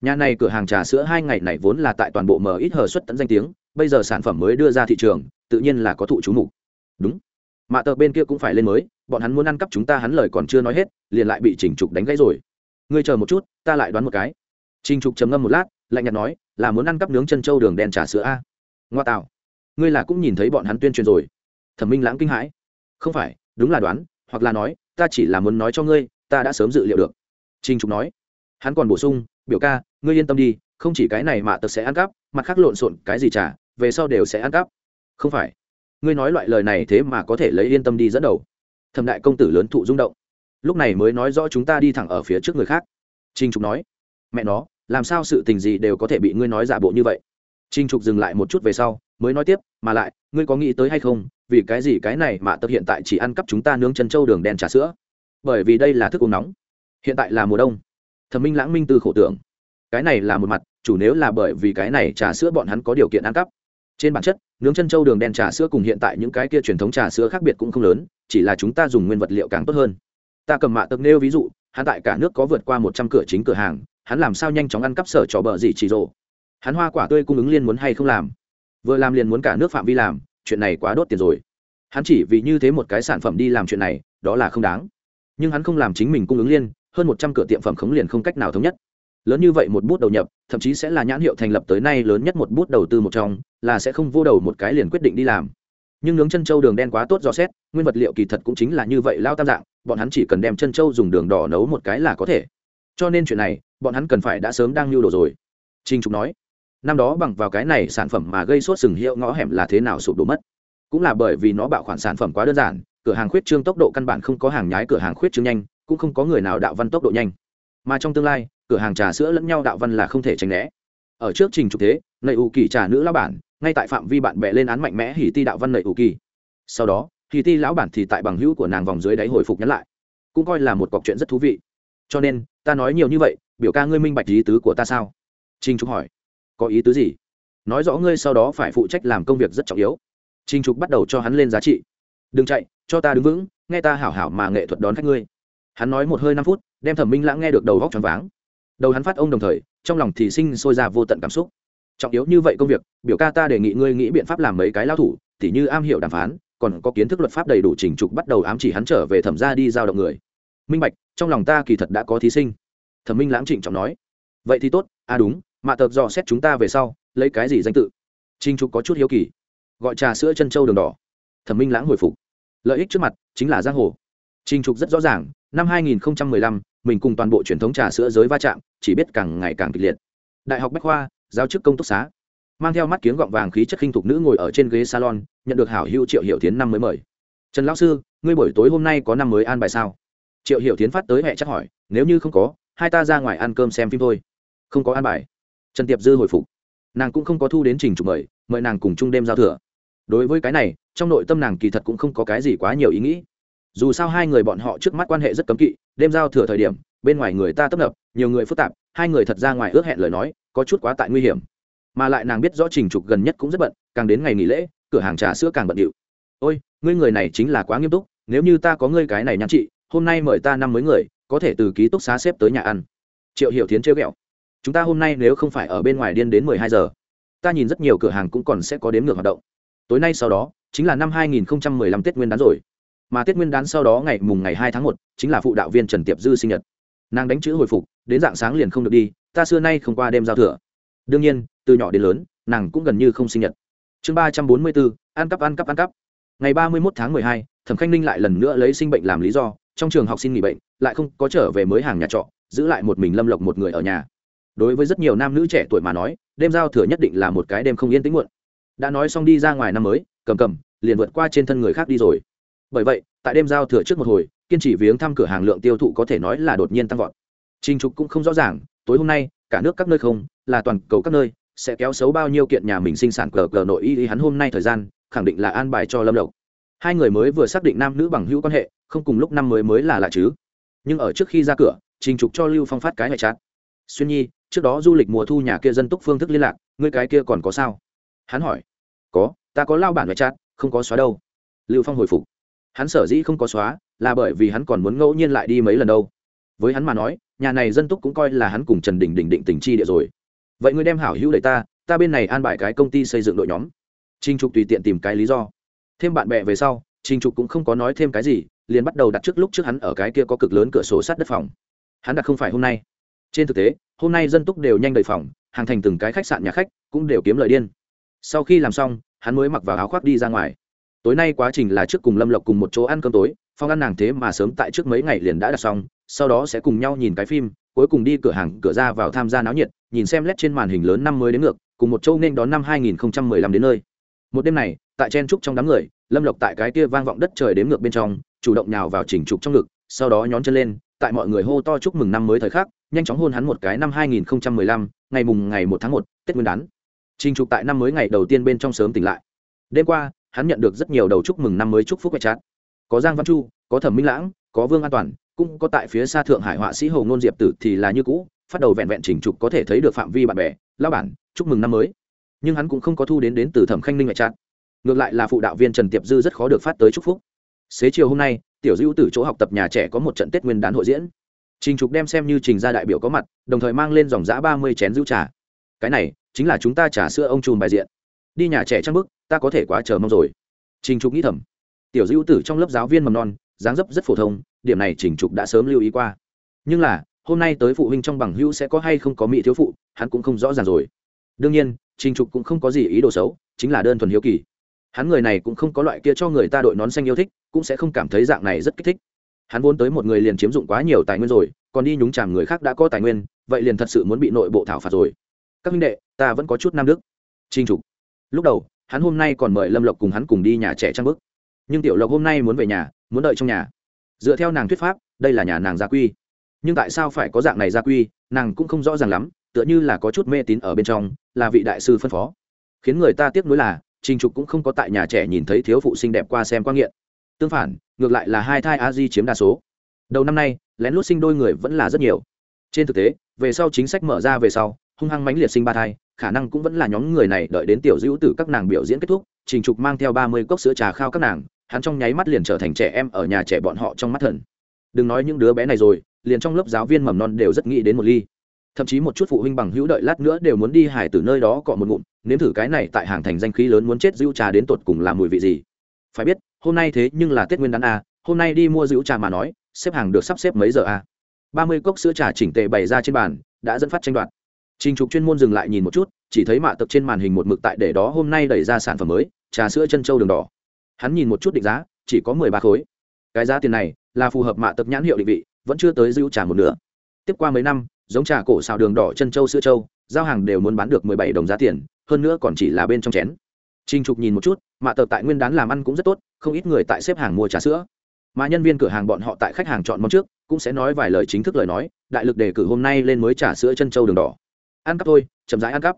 Nhà này cửa hàng trà sữa hai ngày này vốn là tại toàn bộ mở ít hờ xuất tận danh tiếng, bây giờ sản phẩm mới đưa ra thị trường, tự nhiên là có thụ chú mục. Đúng. Mạ tờ bên kia cũng phải lên mới, bọn hắn muốn ăn cắp chúng ta hắn lời còn chưa nói hết, liền lại bị chỉnh trục đánh gãy rồi. Ngươi chờ một chút, ta lại đoán một cái trình trục trầm ngâm một lát lạnh nhạt nói là muốn ăn cắp nướng chân trâu đường đen trà sữa a? Ngoa tạo ngươi là cũng nhìn thấy bọn hắn tuyên truyền rồi. Thẩm minh lãng kinh hãi. Không phải đúng là đoán hoặc là nói ta chỉ là muốn nói cho ngươi ta đã sớm dự liệu được. Trình trục nói. Hắn còn bổ sung biểu ca ngươi yên tâm đi không chỉ cái này mà tật sẽ ăn cắp mặt khác lộn xộn cái gì trà, về sau đều sẽ ăn cắp. Không phải ngươi nói loại lời này thế mà có thể lấy yên tâm đi dẫn đầu. Thẩm đại công tử lớn thụ rung động. Lúc này mới nói rõ chúng ta đi thẳng ở phía trước người khác. Trình trục nói. Mẹ nó làm sao sự tình gì đều có thể bị ngươi nói giả bộ như vậy? Trinh trục dừng lại một chút về sau, mới nói tiếp, mà lại, ngươi có nghĩ tới hay không, vì cái gì cái này mà tập hiện tại chỉ ăn cắp chúng ta nướng chân trâu đường đen trà sữa? Bởi vì đây là thức uống nóng. Hiện tại là mùa đông. Thẩm minh lãng minh tư khổ tưởng. Cái này là một mặt, chủ nếu là bởi vì cái này trà sữa bọn hắn có điều kiện ăn cắp. Trên bản chất, nướng chân trâu đường đen trà sữa cùng hiện tại những cái kia truyền thống trà sữa khác biệt cũng không lớn, chỉ là chúng ta dùng nguyên vật liệu càng tốt hơn. Ta cầm mạ tập nêu ví dụ hắn tại cả nước có vượt qua một trăm cửa chính cửa hàng, hắn làm sao nhanh chóng ăn cắp sở trò bờ gì chỉ rộ hắn hoa quả tươi cung ứng liên muốn hay không làm? Vừa làm liền muốn cả nước phạm vi làm, chuyện này quá đốt tiền rồi. Hắn chỉ vì như thế một cái sản phẩm đi làm chuyện này, đó là không đáng. Nhưng hắn không làm chính mình cung ứng liên, hơn một trăm cửa tiệm phẩm khống liền không cách nào thống nhất. Lớn như vậy một bút đầu nhập, thậm chí sẽ là nhãn hiệu thành lập tới nay lớn nhất một bút đầu tư một trong, là sẽ không vô đầu một cái liền quyết định đi làm. Nhưng nướng chân trâu đường đen quá tốt do xét, nguyên vật liệu kỳ thật cũng chính là như vậy lao tam dạng bọn hắn chỉ cần đem chân trâu dùng đường đỏ nấu một cái là có thể. Cho nên chuyện này, bọn hắn cần phải đã sớm đang lưu đồ rồi. Trinh trục nói, năm đó bằng vào cái này sản phẩm mà gây sốt sừng hiệu ngõ hẻm là thế nào sụp đổ mất? Cũng là bởi vì nó bạo khoản sản phẩm quá đơn giản, cửa hàng khuyết trương tốc độ căn bản không có hàng nhái, cửa hàng khuyết trương nhanh, cũng không có người nào đạo văn tốc độ nhanh. Mà trong tương lai, cửa hàng trà sữa lẫn nhau đạo văn là không thể tránh né. Ở trước trình trục thế nầy ủ kỳ trà nữ lão bản, ngay tại phạm vi bạn bè lên án mạnh mẽ hỉ ti đạo văn nầy ủ kỳ. Sau đó thì ti lão bản thì tại bằng hữu của nàng vòng dưới đáy hồi phục nhắn lại. Cũng coi là một cọc chuyện rất thú vị. Cho nên, ta nói nhiều như vậy, biểu ca ngươi minh bạch ý tứ của ta sao? Trình trục hỏi. Có ý tứ gì? Nói rõ ngươi sau đó phải phụ trách làm công việc rất trọng yếu. Trình trục bắt đầu cho hắn lên giá trị. Đừng chạy, cho ta đứng vững, nghe ta hảo hảo mà nghệ thuật đón khách ngươi. Hắn nói một hơi năm phút, đem thẩm minh lãng nghe được đầu góc tròn váng. Đầu hắn phát ông đồng thời, trong lòng thì sinh sôi ra vô tận cảm xúc. Trọng yếu như vậy công việc, biểu ca ta đề nghị ngươi nghĩ biện pháp làm mấy cái lao thủ, tỉ như am hiểu đàm phán còn có kiến thức luật pháp đầy đủ trình trục bắt đầu ám chỉ hắn trở về thẩm ra đi giao động người. Minh bạch trong lòng ta kỳ thật đã có thí sinh. Thẩm minh lãng trịnh trọng nói. Vậy thì tốt à đúng mạ tợp dò xét chúng ta về sau lấy cái gì danh tự? Trình trục có chút hiếu kỳ. Gọi trà sữa chân trâu đường đỏ. Thẩm minh lãng hồi phục. Lợi ích trước mặt chính là giang hồ. Trình trục rất rõ ràng năm 2015, mình cùng toàn bộ truyền thống trà sữa giới va chạm chỉ biết càng ngày càng kịch liệt. Đại học bách khoa giáo chức công túc xá mang theo mắt kiếng gọng vàng khí chất khinh thục nữ ngồi ở trên ghế salon, nhận được hảo hữu triệu hiểu tiến năm mới mời. Trần lão sư, ngươi buổi tối hôm nay có năm mới an bài sao? Triệu hiểu tiến phát tới hẹ chắc hỏi, nếu như không có, hai ta ra ngoài ăn cơm xem phim thôi. Không có an bài. Trần tiệp dư hồi phục. Nàng cũng không có thu đến trình trục mời mời nàng cùng chung đêm giao thừa. Đối với cái này, trong nội tâm nàng kỳ thật cũng không có cái gì quá nhiều ý nghĩ. Dù sao hai người bọn họ trước mắt quan hệ rất cấm kỵ, đêm giao thừa thời điểm, bên ngoài người ta tấp nập, nhiều người phức tạp, hai người thật ra ngoài ước hẹn lời nói, có chút quá tại nguy hiểm mà lại nàng biết rõ trình trục gần nhất cũng rất bận, càng đến ngày nghỉ lễ, cửa hàng trà sữa càng bận điệu. Ôi, ngươi người này chính là quá nghiêm túc, nếu như ta có ngươi cái này nhắn chị, hôm nay mời ta năm mới người, có thể từ ký túc xá xếp tới nhà ăn. Triệu hiểu tiến trêu ghẹo. Chúng ta hôm nay nếu không phải ở bên ngoài điên đến mười hai giờ, ta nhìn rất nhiều cửa hàng cũng còn sẽ có đếm ngược hoạt động. Tối nay sau đó, chính là năm hai nghìn lăm tết nguyên đán rồi. Mà tết nguyên đán sau đó ngày mùng ngày hai tháng một, chính là phụ đạo viên trần tiệp dư sinh nhật. Nàng đánh chữ hồi phục, đến dạng sáng liền không được đi, ta xưa nay không qua đêm giao thừa. Đương nhiên từ nhỏ đến lớn, nàng cũng gần như không sinh nhật. Chương ba trăm bốn mươi bốn, ăn cắp ăn cắp ăn cắp. Ngày ba mươi một tháng mười hai, thẩm khanh ninh lại lần nữa lấy sinh bệnh làm lý do, trong trường học xin nghỉ bệnh, lại không có trở về mới hàng nhà trọ, giữ lại một mình lâm lộc một người ở nhà. Đối với rất nhiều nam nữ trẻ tuổi mà nói, đêm giao thừa nhất định là một cái đêm không yên tĩnh muộn. Đã nói xong đi ra ngoài năm mới, cầm cầm, liền vượt qua trên thân người khác đi rồi. Bởi vậy, tại đêm giao thừa trước một hồi, kiên trì viếng thăm cửa hàng lượng tiêu thụ có thể nói là đột nhiên tăng vọt. Trình trục cũng không rõ ràng, tối hôm nay, cả nước các nơi không, là toàn cầu các nơi sẽ kéo xấu bao nhiêu kiện nhà mình sinh sản cờ cờ nội y hắn hôm nay thời gian, khẳng định là an bài cho lâm lộc. Hai người mới vừa xác định nam nữ bằng hữu quan hệ, không cùng lúc năm mới mới là lạ chứ. Nhưng ở trước khi ra cửa, trình trục cho lưu phong phát cái hệ chát xuyên nhi, trước đó du lịch mùa thu nhà kia dân túc phương thức liên lạc, ngươi cái kia còn có sao? Hắn hỏi. Có, ta có lao bản hệ chát không có xóa đâu. Lưu phong hồi phục. Hắn sở dĩ không có xóa, là bởi vì hắn còn muốn ngẫu nhiên lại đi mấy lần đâu. Với hắn mà nói, nhà này dân túc cũng coi là hắn cùng trần đình đình định tình chi địa rồi vậy ngươi đem hảo hữu đ ta ta bên này an bài cái công ty xây dựng đội nhóm. Trinh trục tùy tiện tìm cái lý do. Thêm bạn bè về sau trinh trục cũng không có nói thêm cái gì, liền bắt đầu đặt trước lúc trước hắn ở cái kia có cực lớn cửa sổ sát đất phòng. Hắn đặt không phải hôm nay. Trên thực tế, hôm nay dân túc đều nhanh đầy phòng, hàng thành từng cái khách sạn nhà khách cũng đều kiếm lời điên. Sau khi làm xong, hắn mới mặc vào áo khoác đi ra ngoài. Tối nay quá trình là trước cùng lâm lộc cùng một chỗ ăn cơm tối phong ăn nàng thế mà sớm tại trước mấy ngày liền đã đặt xong, sau đó sẽ cùng nhau nhìn cái phim, cuối cùng đi cửa hàng cửa ra vào tham gia náo nhiệt nhìn xem led trên màn hình lớn năm mới đến ngược cùng một châu nên đón năm 2015 đến nơi. Một đêm này tại chen trúc trong đám người lâm lộc tại cái kia vang vọng đất trời đến ngược bên trong chủ động nhào vào chỉnh trục trong ngực sau đó nhón chân lên tại mọi người hô to chúc mừng năm mới thời khắc nhanh chóng hôn hắn một cái năm 2015, ngày mùng ngày một tháng một tết nguyên đán. Trình trục tại năm mới ngày đầu tiên bên trong sớm tỉnh lại. Đêm qua hắn nhận được rất nhiều đầu chúc mừng năm mới chúc phúc quay chát. Có giang văn chu có thẩm minh lãng có vương an toàn cũng có tại phía xa thượng hải họa sĩ hồ ngôn diệp tử thì là như cũ phát đầu vẹn vẹn chỉnh trục có thể thấy được phạm vi bạn bè lao bản, chúc mừng năm mới. Nhưng hắn cũng không có thu đến đến từ thẩm khanh ninh ngoại trạng ngược lại là phụ đạo viên trần tiệp dư rất khó được phát tới chúc phúc. Xế chiều hôm nay, tiểu dữ từ chỗ học tập nhà trẻ có một trận tết nguyên đán hội diễn. Trình trục đem xem như trình ra đại biểu có mặt, đồng thời mang lên dòng giã ba mươi chén rượu trà. Cái này, chính là chúng ta trả sữa ông trùm bài diện. Đi nhà trẻ trang bức, ta có thể quá chờ mong rồi. Trình trục nghĩ thầm. Tiểu dữ tử trong lớp giáo viên mầm non, dáng dấp rất phổ thông, điểm này trình trục đã sớm lưu ý qua. Nhưng là hôm nay tới phụ huynh trong bằng hữu sẽ có hay không có mỹ thiếu phụ, hắn cũng không rõ ràng rồi. Đương nhiên, trình trục cũng không có gì ý đồ xấu, chính là đơn thuần hiếu kỳ. Hắn người này cũng không có loại kia cho người ta đội nón xanh yêu thích, cũng sẽ không cảm thấy dạng này rất kích thích. Hắn vốn tới một người liền chiếm dụng quá nhiều tài nguyên rồi, còn đi nhúng chàm người khác đã có tài nguyên, vậy liền thật sự muốn bị nội bộ thảo phạt rồi. Các minh đệ, ta vẫn có chút nam đức. Trinh trục. Lúc đầu, hắn hôm nay còn mời lâm lộc cùng hắn cùng đi nhà trẻ trang bức. Nhưng tiểu lộc hôm nay muốn về nhà, muốn đợi trong nhà. Dựa theo nàng thuyết pháp, đây là nhà nàng gia quy nhưng tại sao phải có dạng này gia quy, nàng cũng không rõ ràng lắm, tựa như là có chút mê tín ở bên trong, là vị đại sư phân phó. Khiến người ta tiếc nuối là, trình trục cũng không có tại nhà trẻ nhìn thấy thiếu phụ xinh đẹp qua xem quan nghiện. Tương phản, ngược lại là hai thai a di chiếm đa số. Đầu năm nay, lén lút sinh đôi người vẫn là rất nhiều. Trên thực tế, về sau chính sách mở ra về sau, hung hăng mãnh liệt sinh ba thai, khả năng cũng vẫn là nhóm người này đợi đến tiểu dữ từ các nàng biểu diễn kết thúc, trình trục mang theo ba mươi cốc sữa trà khao các nàng, hắn trong nháy mắt liền trở thành trẻ em ở nhà trẻ bọn họ trong mắt thần. Đừng nói những đứa bé này rồi liền trong lớp giáo viên mầm non đều rất nghĩ đến một ly. Thậm chí một chút phụ huynh bằng hữu đợi lát nữa đều muốn đi hải từ nơi đó cọ một ngụm, nếm thử cái này tại hàng thành danh khí lớn muốn chết rượu trà đến tột cùng làm mùi vị gì. Phải biết, hôm nay thế nhưng là tết nguyên đán a hôm nay đi mua rượu trà mà nói, xếp hàng được sắp xếp mấy giờ a ba mươi cốc sữa trà chỉnh tề bày ra trên bàn, đã dẫn phát tranh đoạt. Trình trục chuyên môn dừng lại nhìn một chút, chỉ thấy mạ tập trên màn hình một mực tại để đó hôm nay đẩy ra sản phẩm mới, trà sữa chân trâu đường đỏ. Hắn nhìn một chút định giá, chỉ có mười ba khối. Cái giá tiền này là phù hợp mạ tập nhãn hiệu định vị vẫn chưa tới dư trà một nửa tiếp qua mấy năm giống trà cổ xào đường đỏ chân châu sữa châu, giao hàng đều muốn bán được mười bảy đồng giá tiền hơn nữa còn chỉ là bên trong chén Trình Trục nhìn một chút, mạ tờ tại nguyên đán làm ăn cũng rất tốt, không ít người tại xếp hàng mua trà sữa. Mà nhân viên cửa hàng bọn họ tại khách hàng chọn món trước, cũng sẽ nói vài lời chính thức lời nói, đại lực đề cử hôm nay lên mới trà sữa chân châu đường đỏ. Ăn cắp thôi, chậm rãi ăn cắp.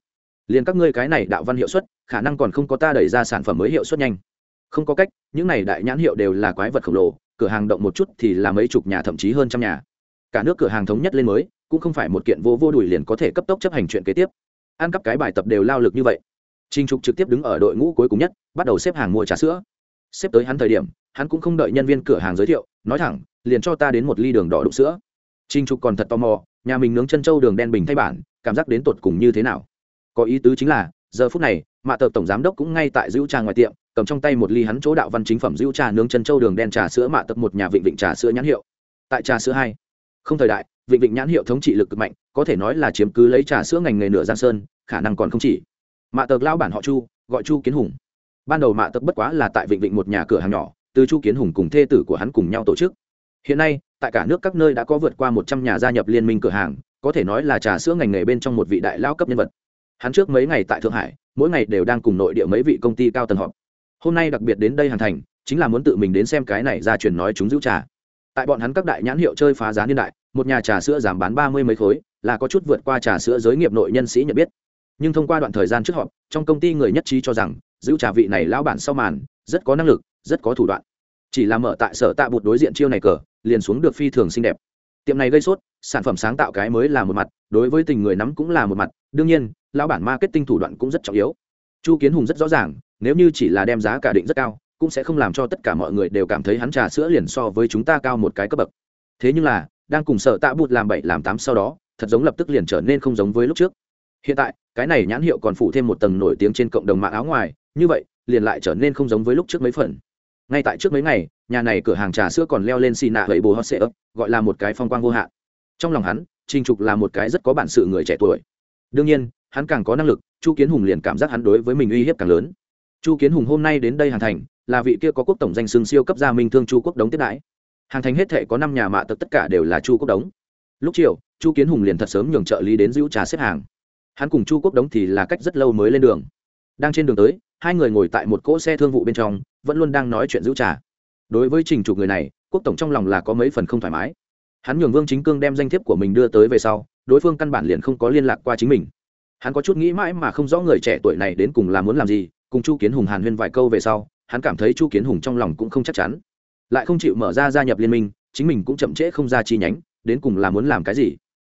Liên các ngươi cái này đạo văn hiệu suất, khả năng còn không có ta đẩy ra sản phẩm mới hiệu suất nhanh. Không có cách, những này đại nhãn hiệu đều là quái vật khổng lồ, cửa hàng động một chút thì là mấy chục nhà thậm chí hơn trăm nhà. Cả nước cửa hàng thống nhất lên mới, cũng không phải một kiện vô vô đuổi liền có thể cấp tốc chấp hành chuyện kế tiếp. Ăn cắp cái bài tập đều lao lực như vậy Trình Trục trực tiếp đứng ở đội ngũ cuối cùng nhất, bắt đầu xếp hàng mua trà sữa. Xếp tới hắn thời điểm, hắn cũng không đợi nhân viên cửa hàng giới thiệu, nói thẳng, liền cho ta đến một ly đường đỏ đụng sữa. Trình Trục còn thật tò mò, nhà mình nướng chân châu đường đen bình thay bản, cảm giác đến tột cùng như thế nào. Có ý tứ chính là, giờ phút này, Mạ Tờ tổng giám đốc cũng ngay tại dữ trà ngoài tiệm, cầm trong tay một ly hắn chỗ đạo văn chính phẩm dữ trà nướng chân châu đường đen trà sữa Mạ Tập một nhà vịnh vịnh trà sữa nhãn hiệu. Tại trà sữa hai, không thời đại, vịnh vịnh nhãn hiệu thống trị lực cực mạnh, có thể nói là chiếm cứ lấy trà sữa ngành nghề nửa giang sơn, khả năng còn không chỉ. Mạ tờ lao bản họ chu gọi chu kiến hùng. Ban đầu mạ tật bất quá là tại vịnh vịnh một nhà cửa hàng nhỏ từ chu kiến hùng cùng thê tử của hắn cùng nhau tổ chức. Hiện nay tại cả nước các nơi đã có vượt qua một trăm nhà gia nhập liên minh cửa hàng có thể nói là trà sữa ngành nghề bên trong một vị đại lao cấp nhân vật hắn trước mấy ngày tại thượng hải, mỗi ngày đều đang cùng nội địa mấy vị công ty cao tầng họp. Hôm nay đặc biệt đến đây hàn thành, chính là muốn tự mình đến xem cái này ra truyền nói chúng giữ trà. Tại bọn hắn các đại nhãn hiệu chơi phá giá niên đại, một nhà trà sữa giảm bán ba mươi mấy khối, là có chút vượt qua trà sữa giới nghiệp nội nhân sĩ nhận biết. Nhưng thông qua đoạn thời gian trước họp, trong công ty người nhất trí cho rằng, giữ trà vị này lão bản sau màn, rất có năng lực, rất có thủ đoạn. Chỉ là mở tại sở tạ bụt đối diện chiêu này cờ, liền xuống được phi thường xinh đẹp. Tiệm này gây sốt, sản phẩm sáng tạo cái mới là một mặt đối với tình người nắm cũng là một mặt, đương nhiên, lão bản marketing thủ đoạn cũng rất trọng yếu. Chu kiến hùng rất rõ ràng, nếu như chỉ là đem giá cả định rất cao, cũng sẽ không làm cho tất cả mọi người đều cảm thấy hắn trà sữa liền so với chúng ta cao một cái cấp bậc. Thế nhưng là, đang cùng sợ tạ bụt làm bảy, làm tám sau đó, thật giống lập tức liền trở nên không giống với lúc trước. Hiện tại, cái này nhãn hiệu còn phủ thêm một tầng nổi tiếng trên cộng đồng mạng áo ngoài, như vậy, liền lại trở nên không giống với lúc trước mấy phần. Ngay tại trước mấy ngày, nhà này cửa hàng trà sữa còn leo lên xì nạ gậy bồ hot sệ ấp, gọi là một cái phong quang vô hạn. Trong lòng hắn Trình trục là một cái rất có bản sự người trẻ tuổi. Đương nhiên, hắn càng có năng lực, chu kiến hùng liền cảm giác hắn đối với mình uy hiếp càng lớn. Chu kiến hùng hôm nay đến đây Hàn thành, là vị kia có quốc tổng danh xưng siêu cấp gia minh thương chu quốc đống tiếp đãi. Hàn thành hết thể có năm nhà mạ tật tất cả đều là chu quốc đống. Lúc chiều, chu kiến hùng liền thật sớm nhường trợ lý đến giữ trà xếp hàng. Hắn cùng chu quốc đống thì là cách rất lâu mới lên đường. Đang trên đường tới, hai người ngồi tại một cỗ xe thương vụ bên trong, vẫn luôn đang nói chuyện giữ trà. Đối với trình trục người này, quốc tổng trong lòng là có mấy phần không thoải mái hắn nhường vương chính cương đem danh thiếp của mình đưa tới về sau, đối phương căn bản liền không có liên lạc qua chính mình. Hắn có chút nghĩ mãi mà không rõ người trẻ tuổi này đến cùng là muốn làm gì, cùng chu kiến hùng hàn huyên vài câu về sau, hắn cảm thấy chu kiến hùng trong lòng cũng không chắc chắn. Lại không chịu mở ra gia nhập liên minh, chính mình cũng chậm trễ không ra chi nhánh, đến cùng là muốn làm cái gì?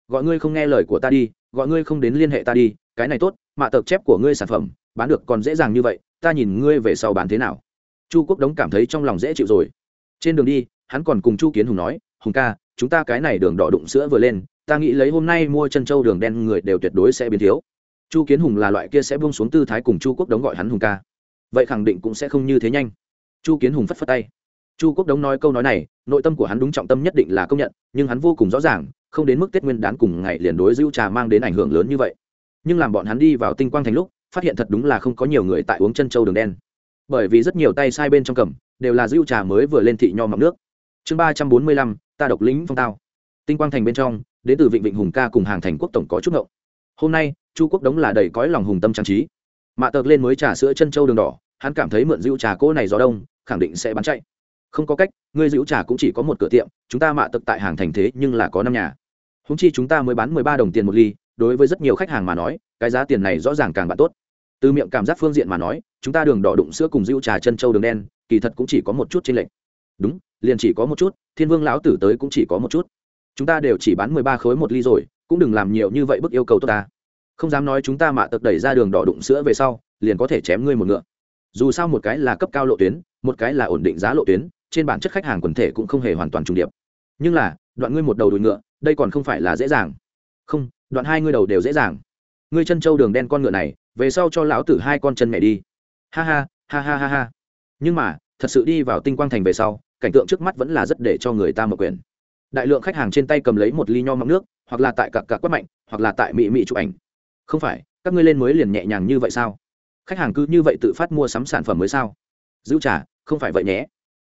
Gọi ngươi không nghe lời của ta đi, gọi ngươi không đến liên hệ ta đi, cái này tốt, mạ tợp chép của ngươi sản phẩm, bán được còn dễ dàng như vậy, ta nhìn ngươi về sau bán thế nào. Chu quốc đống cảm thấy trong lòng dễ chịu rồi. Trên đường đi, hắn còn cùng chu kiến hùng nói, hùng ca chúng ta cái này đường đỏ đụng sữa vừa lên, ta nghĩ lấy hôm nay mua chân trâu đường đen người đều tuyệt đối sẽ biến thiếu. Chu kiến hùng là loại kia sẽ buông xuống tư thái cùng chu quốc đống gọi hắn hùng ca. Vậy khẳng định cũng sẽ không như thế nhanh. Chu kiến hùng phất phất tay. Chu quốc đống nói câu nói này, nội tâm của hắn đúng trọng tâm nhất định là công nhận, nhưng hắn vô cùng rõ ràng, không đến mức tết nguyên đán cùng ngày liền đối dữ trà mang đến ảnh hưởng lớn như vậy. Nhưng làm bọn hắn đi vào tinh quang thành lúc, phát hiện thật đúng là không có nhiều người tại uống chân trâu đường đen. Bởi vì rất nhiều tay sai bên trong cầm, đều là dữ trà mới vừa lên thị nho mọc nước. Chương ba trăm bốn mươi lăm ta độc lĩnh phong tao. Tinh quang thành bên trong, đến từ vịnh vịnh hùng ca cùng hàng thành quốc tổng có chút ngậu hôm nay, chu quốc đống là đầy cõi lòng hùng tâm trang trí. Mạ tợt lên mới trà sữa chân châu đường đỏ, hắn cảm thấy mượn rượu trà cỗ này gió đông, khẳng định sẽ bán chạy. Không có cách, ngươi rượu trà cũng chỉ có một cửa tiệm, chúng ta mạ tật tại hàng thành thế nhưng là có năm nhà. Húng chi chúng ta mới bán mười ba đồng tiền một ly, đối với rất nhiều khách hàng mà nói, cái giá tiền này rõ ràng càng bạn tốt. Từ miệng cảm giác phương diện mà nói, chúng ta đường đỏ đụng sữa cùng rượu trà chân châu đường đen, kỳ thật cũng chỉ có một chút trên lệnh đúng liền chỉ có một chút, thiên vương lão tử tới cũng chỉ có một chút. Chúng ta đều chỉ bán mười ba khối một ly rồi, cũng đừng làm nhiều như vậy bức yêu cầu tốt ta. Không dám nói chúng ta mạ tật đẩy ra đường đỏ đụng sữa về sau, liền có thể chém ngươi một ngựa. Dù sao một cái là cấp cao lộ tuyến, một cái là ổn định giá lộ tuyến, trên bản chất khách hàng quần thể cũng không hề hoàn toàn trùng điệp. Nhưng là, đoạn ngươi một đầu đùi ngựa, đây còn không phải là dễ dàng. Không, đoạn hai ngươi đầu đều dễ dàng. Ngươi chân trâu đường đen con ngựa này, về sau cho lão tử hai con chân mẹ đi. Ha ha ha ha ha ha. Nhưng mà, thật sự đi vào tinh quang thành về sau cảnh tượng trước mắt vẫn là rất để cho người ta mở quyền. Đại lượng khách hàng trên tay cầm lấy một ly nho mắm nước, hoặc là tại cặp cặp quát mạnh, hoặc là tại mỹ mỹ chụp ảnh. Không phải, các ngươi lên mới liền nhẹ nhàng như vậy sao? Khách hàng cứ như vậy tự phát mua sắm sản phẩm mới sao? Giữ trả không phải vậy nhé.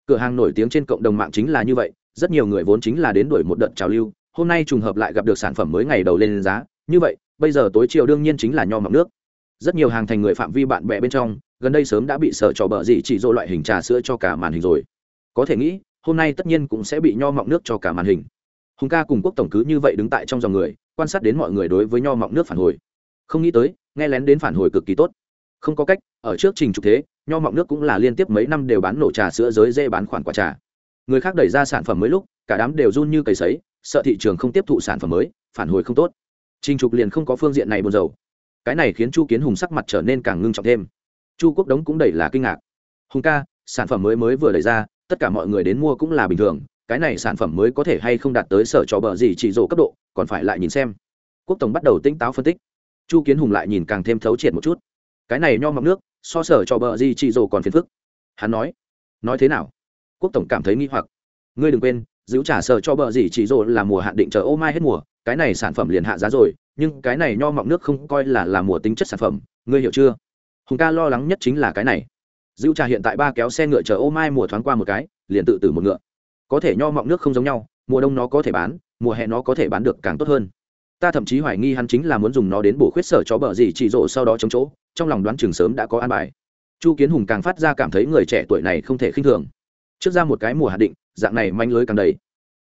Cửa hàng nổi tiếng trên cộng đồng mạng chính là như vậy, rất nhiều người vốn chính là đến đuổi một đợt trào lưu, hôm nay trùng hợp lại gặp được sản phẩm mới ngày đầu lên giá. Như vậy, bây giờ tối chiều đương nhiên chính là nho mọng nước. Rất nhiều hàng thành người phạm vi bạn bè bên trong, gần đây sớm đã bị sợ trò bờ gì chỉ dỗ loại hình trà sữa cho cả màn hình rồi có thể nghĩ, hôm nay tất nhiên cũng sẽ bị nho mọng nước cho cả màn hình. Hùng ca cùng quốc tổng cứ như vậy đứng tại trong dòng người, quan sát đến mọi người đối với nho mọng nước phản hồi. Không nghĩ tới, nghe lén đến phản hồi cực kỳ tốt. Không có cách, ở trước trình trục thế, nho mọng nước cũng là liên tiếp mấy năm đều bán nổ trà sữa giới dê bán khoản quả trà. Người khác đẩy ra sản phẩm mới lúc, cả đám đều run như cầy sấy, sợ thị trường không tiếp thụ sản phẩm mới, phản hồi không tốt. Trình trục liền không có phương diện này buồn dầu cái này khiến chu kiến hùng sắc mặt trở nên càng ngưng trọng thêm. Chu quốc đống cũng đầy là kinh ngạc. Hùng ca, sản phẩm mới mới vừa đẩy ra tất cả mọi người đến mua cũng là bình thường, cái này sản phẩm mới có thể hay không đạt tới sở trò bờ gì chỉ rổ cấp độ, còn phải lại nhìn xem. Quốc tổng bắt đầu tỉnh táo phân tích. Chu kiến hùng lại nhìn càng thêm thấu triệt một chút. Cái này nho mọc nước, so sở cho bờ gì chỉ rổ còn phiền phức. Hắn nói nói thế nào? Quốc tổng cảm thấy nghi hoặc. Ngươi đừng quên, giữ trả sở cho bờ gì chỉ rổ là mùa hạn định chờ ô mai hết mùa, cái này sản phẩm liền hạ giá rồi, nhưng cái này nho mọng nước không coi là là mùa tính chất sản phẩm, ngươi hiểu chưa? Hùng ca lo lắng nhất chính là cái này dữ trà hiện tại ba kéo xe ngựa chở ô mai mùa thoáng qua một cái, liền tự tử một ngựa. Có thể nho mọng nước không giống nhau, mùa đông nó có thể bán, mùa hè nó có thể bán được càng tốt hơn. Ta thậm chí hoài nghi hắn chính là muốn dùng nó đến bổ khuyết sở cho bờ gì chỉ rộ sau đó chống chỗ, trong lòng đoán chừng sớm đã có an bài. Chu kiến hùng càng phát ra cảm thấy người trẻ tuổi này không thể khinh thường. Trước ra một cái mùa hạn định, dạng này manh lưới càng đầy.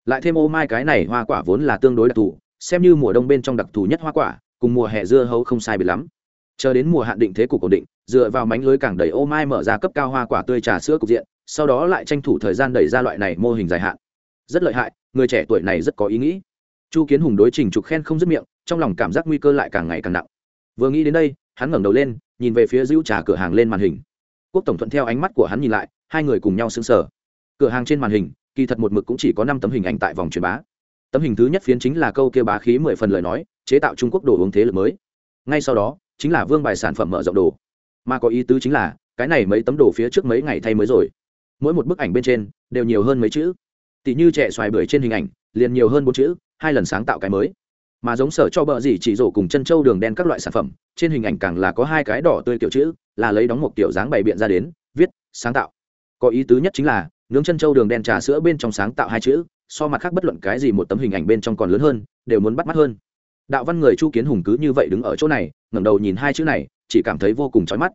Lại thêm ô mai cái này hoa quả vốn là tương đối đặc thù, xem như mùa đông bên trong đặc thù nhất hoa quả, cùng mùa hè dưa hấu không sai biệt lắm. Chờ đến mùa hạn định thế cục ổn định dựa vào mánh lưới càng đầy ô mai mở ra cấp cao hoa quả tươi trà sữa cục diện, sau đó lại tranh thủ thời gian đẩy ra loại này mô hình dài hạn. Rất lợi hại, người trẻ tuổi này rất có ý nghĩ. Chu kiến hùng đối trình trục khen không dứt miệng, trong lòng cảm giác nguy cơ lại càng ngày càng nặng. Vừa nghĩ đến đây, hắn ngẩng đầu lên, nhìn về phía giữ trà cửa hàng lên màn hình. Quốc tổng thuận theo ánh mắt của hắn nhìn lại, hai người cùng nhau sững sờ. Cửa hàng trên màn hình, kỳ thật một mực cũng chỉ có năm tấm hình ảnh tại vòng truyền bá. Tấm hình thứ nhất phiến chính là câu kia bá khí mười phần lời nói, chế tạo trung quốc đồ uống thế lực mới. Ngay sau đó, chính là vương bài sản phẩm mở rộng đồ mà có ý tứ chính là, cái này mấy tấm đồ phía trước mấy ngày thay mới rồi. Mỗi một bức ảnh bên trên, đều nhiều hơn mấy chữ. Tỷ như trẻ xoài bưởi trên hình ảnh, liền nhiều hơn bốn chữ, hai lần sáng tạo cái mới. Mà giống sở cho bờ gì chỉ rổ cùng chân trâu đường đen các loại sản phẩm, trên hình ảnh càng là có hai cái đỏ tươi kiểu chữ, là lấy đóng một kiểu dáng bày biện ra đến, viết, sáng tạo. Có ý tứ nhất chính là, nướng chân trâu đường đen trà sữa bên trong sáng tạo hai chữ, so mặt khác bất luận cái gì một tấm hình ảnh bên trong còn lớn hơn, đều muốn bắt mắt hơn. Đạo văn người chu kiến hùng cứ như vậy đứng ở chỗ này, ngẩng đầu nhìn hai chữ này chỉ cảm thấy vô cùng chói mắt.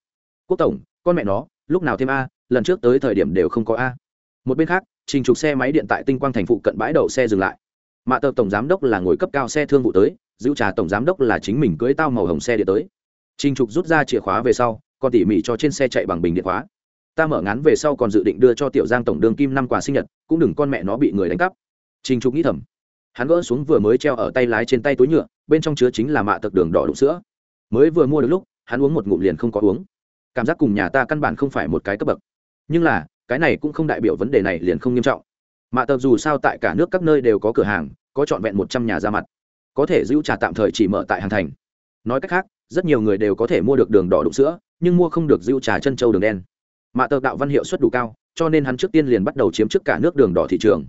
Quốc tổng, con mẹ nó, lúc nào thêm a, lần trước tới thời điểm đều không có a. Một bên khác, trình trục xe máy điện tại tinh quang thành phụ cận bãi đậu xe dừng lại. Mạ tờ tổng giám đốc là ngồi cấp cao xe thương vụ tới, giữ trà tổng giám đốc là chính mình cưới tao màu hồng xe điện tới. Trình trục rút ra chìa khóa về sau, còn tỉ mỉ cho trên xe chạy bằng bình điện khóa. Ta mở ngắn về sau còn dự định đưa cho tiểu giang tổng đường kim năm quà sinh nhật, cũng đừng con mẹ nó bị người đánh cắp. Trình trục nghĩ thầm. Hắn gỡ xuống vừa mới treo ở tay lái trên tay túi nhựa, bên trong chứa chính là mạ tật đường đỏ đụng sữa. Mới vừa mua được lúc hắn uống một ngụm liền không có uống. Cảm giác cùng nhà ta căn bản không phải một cái cấp bậc. Nhưng là, cái này cũng không đại biểu vấn đề này liền không nghiêm trọng. Mạ tập dù sao tại cả nước các nơi đều có cửa hàng, có trọn vẹn một trăm nhà ra mặt. Có thể giữ trà tạm thời chỉ mở tại hàng thành. Nói cách khác, rất nhiều người đều có thể mua được đường đỏ đụng sữa, nhưng mua không được giữ trà chân châu đường đen. Mạ tờ đạo văn hiệu suất đủ cao, cho nên hắn trước tiên liền bắt đầu chiếm trước cả nước đường đỏ thị trường.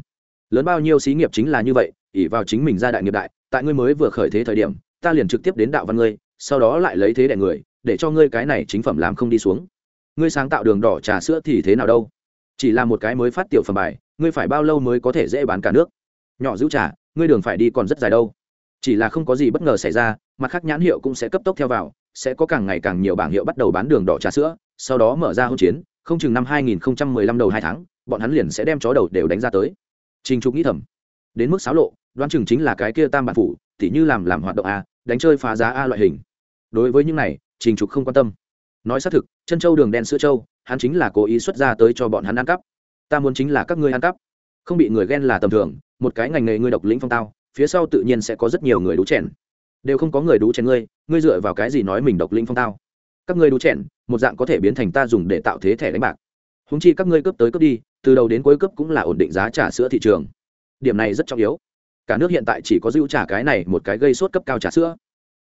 Lớn bao nhiêu xí nghiệp chính là như vậy ỉ vào chính mình ra đại nghiệp đại, tại ngươi mới vừa khởi thế thời điểm ta liền trực tiếp đến đạo văn ngươi, sau đó lại lấy thế đẻ người, để cho ngươi cái này chính phẩm làm không đi xuống. Ngươi sáng tạo đường đỏ trà sữa thì thế nào đâu? Chỉ là một cái mới phát tiểu phẩm bài, ngươi phải bao lâu mới có thể dễ bán cả nước? Nhỏ giữ trà, ngươi đường phải đi còn rất dài đâu. Chỉ là không có gì bất ngờ xảy ra, mặt khác nhãn hiệu cũng sẽ cấp tốc theo vào, sẽ có càng ngày càng nhiều bảng hiệu bắt đầu bán đường đỏ trà sữa, sau đó mở ra hỗn chiến, không chừng năm 2015 đầu hai tháng, bọn hắn liền sẽ đem chó đầu đều đánh ra tới. Trình trục nghĩ thầm. Đến mức xáo lộ, đoán chừng chính là cái kia tam bản phủ, tỉ như làm làm hoạt động a đánh chơi phá giá a loại hình. Đối với những này, trình trục không quan tâm. Nói xác thực, chân châu đường đen sữa châu, hắn chính là cố ý xuất ra tới cho bọn hắn ăn cắp. Ta muốn chính là các ngươi ăn cắp. Không bị người ghen là tầm thường, một cái ngành nghề ngươi độc lĩnh phong tao, phía sau tự nhiên sẽ có rất nhiều người đú chèn. Đều không có người đú chèn ngươi ngươi dựa vào cái gì nói mình độc lĩnh phong tao? Các ngươi đú chèn, một dạng có thể biến thành ta dùng để tạo thế thẻ đánh bạc. Húng chi các ngươi cướp tới cướp đi, từ đầu đến cuối cướp cũng là ổn định giá trả sữa thị trường. Điểm này rất trọng yếu cả nước hiện tại chỉ có dữ trà cái này một cái gây sốt cấp cao trà sữa.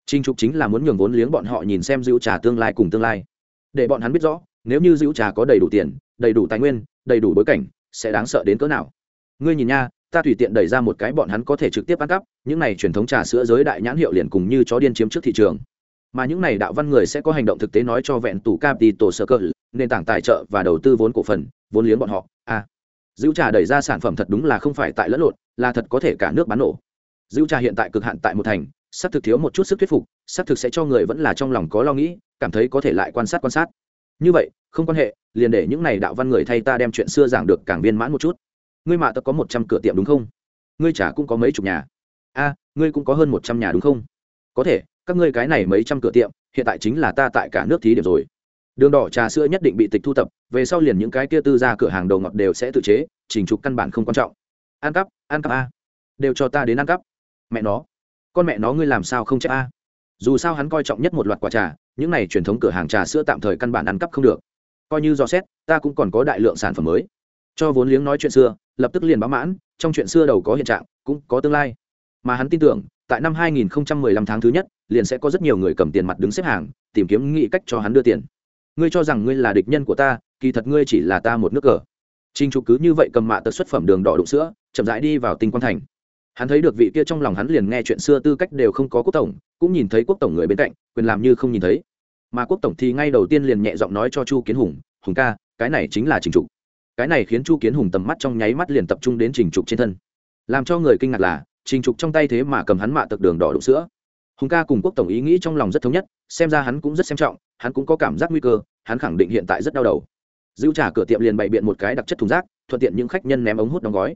Trinh trục chính là muốn nhường vốn liếng bọn họ nhìn xem dữ trà tương lai cùng tương lai. Để bọn hắn biết rõ nếu như dữ trà có đầy đủ tiền đầy đủ tài nguyên đầy đủ bối cảnh sẽ đáng sợ đến cỡ nào. Ngươi nhìn nha ta tùy tiện đẩy ra một cái bọn hắn có thể trực tiếp ăn cắp những này truyền thống trà sữa giới đại nhãn hiệu liền cùng như chó điên chiếm trước thị trường. Mà những này đạo văn người sẽ có hành động thực tế nói cho vẹn tủ capital circle nền tảng tài trợ và đầu tư vốn cổ phần vốn liếng bọn họ. A à, dữ trà đẩy ra sản phẩm thật đúng là không phải tại lẫn lộn, là thật có thể cả nước bán nổ. Dữ trà hiện tại cực hạn tại một thành, sắp thực thiếu một chút sức thuyết phục, sắp thực sẽ cho người vẫn là trong lòng có lo nghĩ, cảm thấy có thể lại quan sát quan sát. Như vậy, không quan hệ, liền để những này đạo văn người thay ta đem chuyện xưa giảng được càng viên mãn một chút. Ngươi mạ ta có một trăm cửa tiệm đúng không? Ngươi trả cũng có mấy chục nhà. A, ngươi cũng có hơn một trăm nhà đúng không? Có thể, các ngươi cái này mấy trăm cửa tiệm, hiện tại chính là ta tại cả nước thí điểm rồi đường đỏ trà sữa nhất định bị tịch thu tập, về sau liền những cái kia tư ra cửa hàng đầu ngọt đều sẽ tự chế, trình trục căn bản không quan trọng. Ăn cắp ăn cắp a. Đều cho ta đến ăn cắp. Mẹ nó. Con mẹ nó ngươi làm sao không chép a? Dù sao hắn coi trọng nhất một loạt quả trà, những này truyền thống cửa hàng trà sữa tạm thời căn bản ăn cắp không được. Coi như do xét, ta cũng còn có đại lượng sản phẩm mới. Cho vốn liếng nói chuyện xưa, lập tức liền báo mãn, trong chuyện xưa đầu có hiện trạng, cũng có tương lai. Mà hắn tin tưởng, tại năm 2015 tháng thứ nhất, liền sẽ có rất nhiều người cầm tiền mặt đứng xếp hàng, tìm kiếm nghị cách cho hắn đưa tiền ngươi cho rằng ngươi là địch nhân của ta, kỳ thật ngươi chỉ là ta một nước cờ. Trinh trục cứ như vậy cầm mạ tật xuất phẩm đường đỏ đụng sữa, chậm rãi đi vào tinh quang thành. Hắn thấy được vị kia trong lòng hắn liền nghe chuyện xưa tư cách đều không có quốc tổng, cũng nhìn thấy quốc tổng người bên cạnh, quyền làm như không nhìn thấy. Mà quốc tổng thì ngay đầu tiên liền nhẹ giọng nói cho chu kiến hùng hùng ca, cái này chính là trình trục. Cái này khiến chu kiến hùng tầm mắt trong nháy mắt liền tập trung đến trình trục trên thân. Làm cho người kinh ngạc là, trình trục trong tay thế mà cầm hắn mạ tật đường đỏ đụng sữa. Hùng ca cùng quốc tổng ý nghĩ trong lòng rất thống nhất, xem ra hắn cũng rất xem trọng hắn cũng có cảm giác nguy cơ, hắn khẳng định hiện tại rất đau đầu. Dữ trả cửa tiệm liền bày biện một cái đặc chất thùng rác, thuận tiện những khách nhân ném ống hút đóng gói.